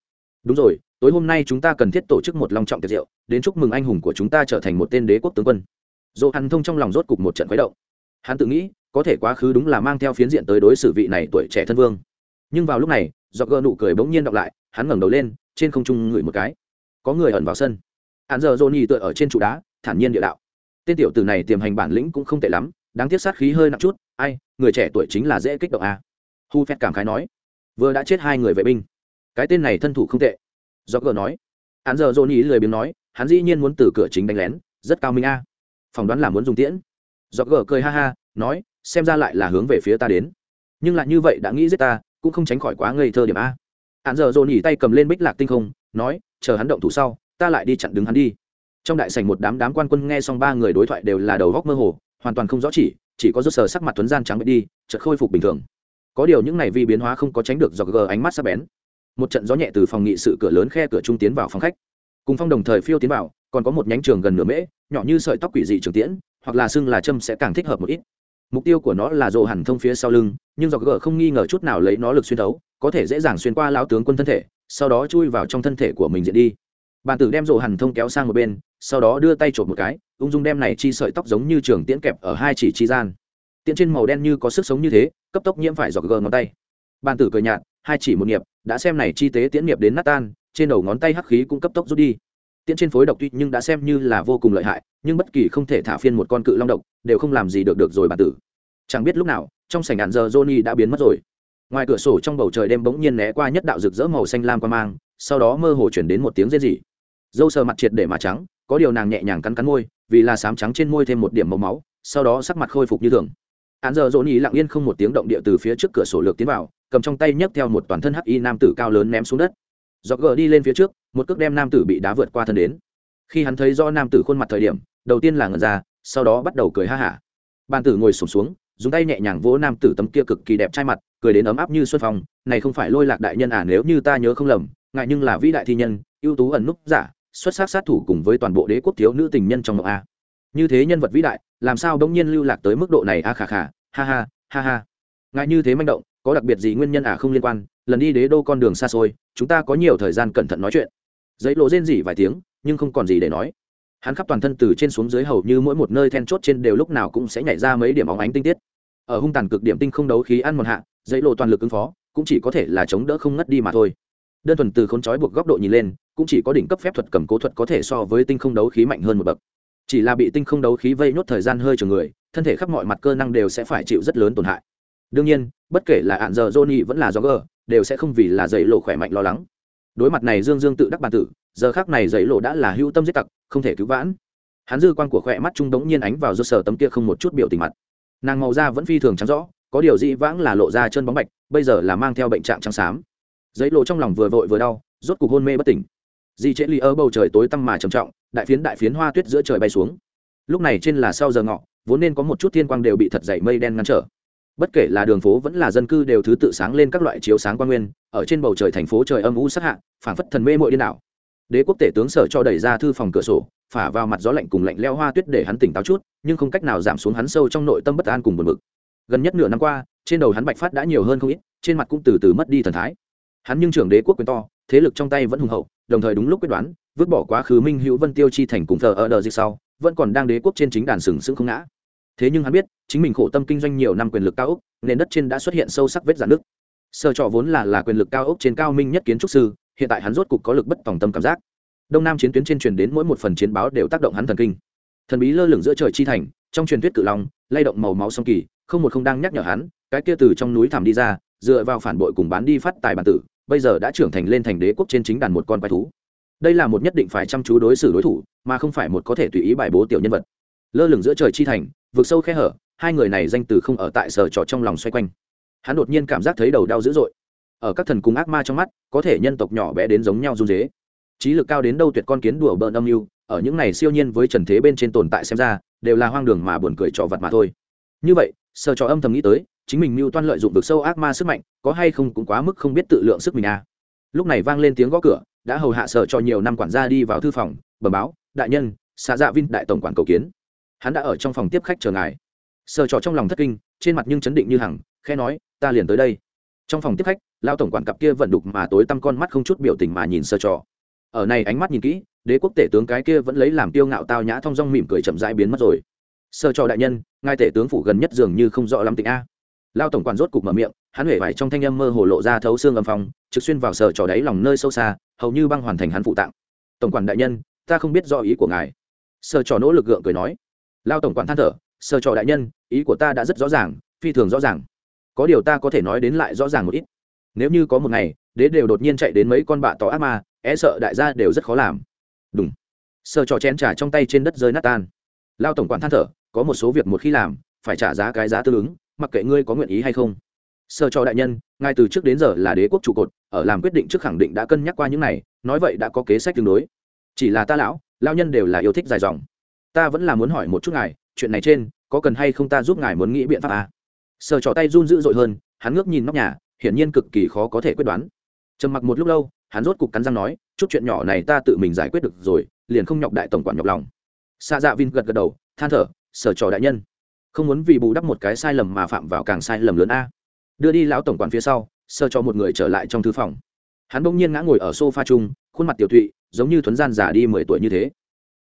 Đúng rồi, tối hôm nay chúng ta cần thiết tổ chức một long trọng tiệc rượu, đến chúc mừng anh hùng của chúng ta trở thành một tên đế quốc tướng quân. Dỗ hắn thông trong lòng rốt cục một trận khuấy động. Hắn tự nghĩ, có thể quá khứ đúng là mang theo phiến diện tới đối xử vị này tuổi trẻ thân vương nhưng vào lúc này do gỡ nụ cười bỗng nhiên đọc lại, hắn ngẩng đầu lên, trên không trung ngửi một cái. Có người ẩn vào sân. Hắn giờ dồn nhì tựa ở trên trụ đá, thản nhiên địa đạo. Tên tiểu tử này tiềm hành bản lĩnh cũng không tệ lắm, đáng tiếc sát khí hơi nặng chút, ai, người trẻ tuổi chính là dễ kích động à. hu phét cảm khái nói. Vừa đã chết hai người vệ binh. Cái tên này thân thủ không tệ. Do gỡ nói. Hắn giờ dồn nhì lười biếng nói, hắn dĩ nhiên muốn từ cửa chính đánh lén, rất cao minh a. Phỏng đoán là muốn dùng tiễn. Do gỡ cười ha ha, nói, xem ra lại là hướng về phía ta đến. Nhưng lại như vậy đã nghĩ giết ta cũng không tránh khỏi quá ngây thơ điểm a. Hắn giờ dồn nhỉ tay cầm lên bích lạc tinh không, nói, chờ hắn động thủ sau, ta lại đi chặn đứng hắn đi. Trong đại sảnh một đám đám quan quân nghe xong ba người đối thoại đều là đầu góc mơ hồ, hoàn toàn không rõ chỉ chỉ có rốt sờ sắc mặt tuấn gian trắng bệch đi, chợt khôi phục bình thường. Có điều những này vi biến hóa không có tránh được do gờ ánh mắt sắc bén. Một trận gió nhẹ từ phòng nghị sự cửa lớn khe cửa trung tiến vào phòng khách. Cùng phong đồng thời phiêu tiến vào, còn có một nhánh trường gần nửa mễ, nhỏ như sợi tóc quỷ dị trường tiễn, hoặc là xưng là châm sẽ càng thích hợp một ít mục tiêu của nó là rộ hẳn thông phía sau lưng, nhưng dọc gờ không nghi ngờ chút nào lấy nó lực xuyên thấu, có thể dễ dàng xuyên qua lão tướng quân thân thể, sau đó chui vào trong thân thể của mình diện đi. Bàn tử đem rộ hẳn thông kéo sang một bên, sau đó đưa tay trộm một cái, ung dung đem này chi sợi tóc giống như trường tiễn kẹp ở hai chỉ chi gian. Tiễn trên màu đen như có sức sống như thế, cấp tốc nhiễm phải dọc gờ ngón tay. Bàn tử cười nhạt, hai chỉ một nghiệp, đã xem này chi tế tiễn nghiệp đến nát tan, trên đầu ngón tay hắc khí cũng cấp tốc rút đi tiễn trên phối độc tuy nhưng đã xem như là vô cùng lợi hại, nhưng bất kỳ không thể thả phiên một con cự long độc đều không làm gì được được rồi bản tử. Chẳng biết lúc nào, trong sảnh ngàn giờ johnny đã biến mất rồi. Ngoài cửa sổ trong bầu trời đêm bỗng nhiên né qua nhất đạo rực rỡ màu xanh lam qua mang, sau đó mơ hồ chuyển đến một tiếng rên rỉ. Dâu sờ mặt triệt để mà trắng, có điều nàng nhẹ nhàng cắn cắn môi, vì là sám trắng trên môi thêm một điểm màu máu, sau đó sắc mặt khôi phục như thường. Hắn giờ dỗ nhì lặng yên không một tiếng động địa từ phía trước cửa sổ lược tiến vào, cầm trong tay nhấc theo một toàn thân hắc y nam tử cao lớn ném xuống đất. Giọt gờ đi lên phía trước một cước đem nam tử bị đá vượt qua thân đến. Khi hắn thấy do nam tử khuôn mặt thời điểm đầu tiên là ngần ra sau đó bắt đầu cười ha hả. Bàn tử ngồi sụp xuống, xuống dùng tay nhẹ nhàng vỗ nam tử tấm kia cực kỳ đẹp trai mặt cười đến ấm áp như xuân phong này không phải lôi lạc đại nhân à nếu như ta nhớ không lầm ngại nhưng là vĩ đại thi nhân ưu tú ẩn núp giả xuất sắc sát thủ cùng với toàn bộ đế quốc thiếu nữ tình nhân trong ngọc a. Như thế nhân vật vĩ đại làm sao bỗng nhiên lưu lạc tới mức độ này a khả khả ha ha ha ha. Ngại như thế manh động có đặc biệt gì nguyên nhân à không liên quan lần đi đế đô con đường xa xôi chúng ta có nhiều thời gian cẩn thận nói chuyện giấy lộ rên rỉ vài tiếng, nhưng không còn gì để nói. Hắn khắp toàn thân từ trên xuống dưới hầu như mỗi một nơi then chốt trên đều lúc nào cũng sẽ nhảy ra mấy điểm óng ánh tinh tiết. Ở hung tàn cực điểm tinh không đấu khí ăn một hạ, giấy lộ toàn lực ứng phó, cũng chỉ có thể là chống đỡ không ngất đi mà thôi. Đơn thuần từ khốn trói buộc góc độ nhìn lên, cũng chỉ có đỉnh cấp phép thuật cầm cố thuật có thể so với tinh không đấu khí mạnh hơn một bậc. Chỉ là bị tinh không đấu khí vây nhốt thời gian hơi trường người, thân thể khắp mọi mặt cơ năng đều sẽ phải chịu rất lớn tổn hại. Đương nhiên, bất kể là ạn giờ johnny vẫn là do gờ đều sẽ không vì là dậy lộ khỏe mạnh lo lắng đối mặt này dương dương tự đắc bàn tử, giờ khác này dãy lộ đã là hữu tâm giết tặc, không thể cứu vãn. Hắn dư quan của khỏe mắt trung đống nhiên ánh vào do sở tấm kia không một chút biểu tình mặt. Nàng màu da vẫn phi thường trắng rõ, có điều dị vãng là lộ ra chân bóng bạch, bây giờ là mang theo bệnh trạng trắng xám. Dãy lộ trong lòng vừa vội vừa đau, rốt cục hôn mê bất tỉnh. Di trễ ly ơ bầu trời tối tăm mà trầm trọng, đại phiến đại phiến hoa tuyết giữa trời bay xuống. Lúc này trên là sau giờ ngọ, vốn nên có một chút thiên quang đều bị thật dày mây đen ngăn trở bất kể là đường phố vẫn là dân cư đều thứ tự sáng lên các loại chiếu sáng quan nguyên, ở trên bầu trời thành phố trời âm u sát hạ, phảng phất thần mê mội điên đảo. Đế quốc tể tướng sở cho đẩy ra thư phòng cửa sổ, phả vào mặt gió lạnh cùng lạnh leo hoa tuyết để hắn tỉnh táo chút, nhưng không cách nào giảm xuống hắn sâu trong nội tâm bất an cùng buồn bực. Gần nhất nửa năm qua, trên đầu hắn bạch phát đã nhiều hơn không ít, trên mặt cũng từ từ mất đi thần thái. Hắn nhưng trưởng đế quốc quyền to, thế lực trong tay vẫn hùng hậu, đồng thời đúng lúc quyết đoán, vứt bỏ quá khứ minh hữu vân tiêu chi thành cùng thờ ở đờ dịch sau, vẫn còn đang đế quốc trên chính đàn sừng sững không ngã thế nhưng hắn biết, chính mình khổ tâm kinh doanh nhiều năm quyền lực cao ốc nên đất trên đã xuất hiện sâu sắc vết dạn nước sơ trọ vốn là là quyền lực cao ốc trên cao minh nhất kiến trúc sư, hiện tại hắn rốt cục có lực bất tòng tâm cảm giác. Đông nam chiến tuyến trên truyền đến mỗi một phần chiến báo đều tác động hắn thần kinh. Thần bí lơ lửng giữa trời chi thành, trong truyền thuyết cự long, lay động màu máu sông kỳ, không một không đang nhắc nhở hắn, cái kia từ trong núi thẳm đi ra, dựa vào phản bội cùng bán đi phát tài bản tử, bây giờ đã trưởng thành lên thành đế quốc trên chính đàn một con quái thú. Đây là một nhất định phải chăm chú đối xử đối thủ, mà không phải một có thể tùy ý bài bố tiểu nhân vật. Lơ lửng giữa trời chi thành vượt sâu khe hở, hai người này danh từ không ở tại sở trọ trong lòng xoay quanh. Hắn đột nhiên cảm giác thấy đầu đau dữ dội. Ở các thần cung ác ma trong mắt, có thể nhân tộc nhỏ bé đến giống nhau run dế trí lực cao đến đâu tuyệt con kiến đùa bợn âm mưu, ở những này siêu nhiên với trần thế bên trên tồn tại xem ra, đều là hoang đường mà buồn cười trò vật mà thôi. Như vậy, sở trọ âm thầm nghĩ tới, chính mình mưu toan lợi dụng vực sâu ác ma sức mạnh, có hay không cũng quá mức không biết tự lượng sức mình à. Lúc này vang lên tiếng gõ cửa, đã hầu hạ sở cho nhiều năm quản gia đi vào thư phòng, bẩm báo, đại nhân, xã dạ vin, đại tổng quản cầu kiến hắn đã ở trong phòng tiếp khách chờ ngài. Sở trò trong lòng thất kinh, trên mặt nhưng chấn định như hằng khe nói, ta liền tới đây. Trong phòng tiếp khách lao tổng quản cặp kia vận đục mà tối tăm con mắt không chút biểu tình mà nhìn sơ trò ở này ánh mắt nhìn kỹ, đế quốc tể tướng cái kia vẫn lấy làm tiêu ngạo tao nhã thong dong mỉm cười chậm rãi biến mất rồi. Sơ trò đại nhân, ngài tể tướng phủ gần nhất dường như không rõ lắm tình a. Lao tổng quản rốt cục mở miệng, hắn huệ vải trong thanh âm mơ hồ lộ ra thấu xương âm phong, trực xuyên vào sở trò đáy lòng nơi sâu xa, hầu như băng hoàn thành hắn phụ tạng. Tổng quản đại nhân, ta không biết do ý của ngài. Sơ trò nỗ lực gượng cười nói lao tổng quản than thở sở trò đại nhân, ý của ta đã rất rõ ràng, phi thường rõ ràng. Có điều ta có thể nói đến lại rõ ràng một ít. Nếu như có một ngày, đế đều đột nhiên chạy đến mấy con bạ tỏ ác ma é sợ đại gia đều rất khó làm. Đúng sở trò chén trà trong tay trên đất rơi nát tan. Lao tổng quản than thở, có một số việc một khi làm, phải trả giá cái giá tương ứng, mặc kệ ngươi có nguyện ý hay không. Sơ trọ đại nhân, ngay từ trước đến giờ là đế quốc trụ cột, ở làm quyết định trước khẳng định đã cân nhắc qua những này, nói vậy đã có kế sách tương đối. Chỉ là ta lão lao nhân đều là yêu thích dài dòng ta vẫn là muốn hỏi một chút ngài, chuyện này trên, có cần hay không ta giúp ngài muốn nghĩ biện pháp à? sờ trỏ tay run dữ dội hơn, hắn ngước nhìn nóc nhà, hiển nhiên cực kỳ khó có thể quyết đoán. Trầm mặc một lúc lâu, hắn rốt cục cắn răng nói, chút chuyện nhỏ này ta tự mình giải quyết được rồi, liền không nhọc đại tổng quản nhọc lòng. Xa dạ vin gật gật đầu, than thở, sở trò đại nhân, không muốn vì bù đắp một cái sai lầm mà phạm vào càng sai lầm lớn a. Đưa đi lão tổng quản phía sau sơ cho một người trở lại trong thư phòng. Hắn bỗng nhiên ngã ngồi ở sofa chung, khuôn mặt tiểu thụy, giống như thuấn gian già đi mười tuổi như thế.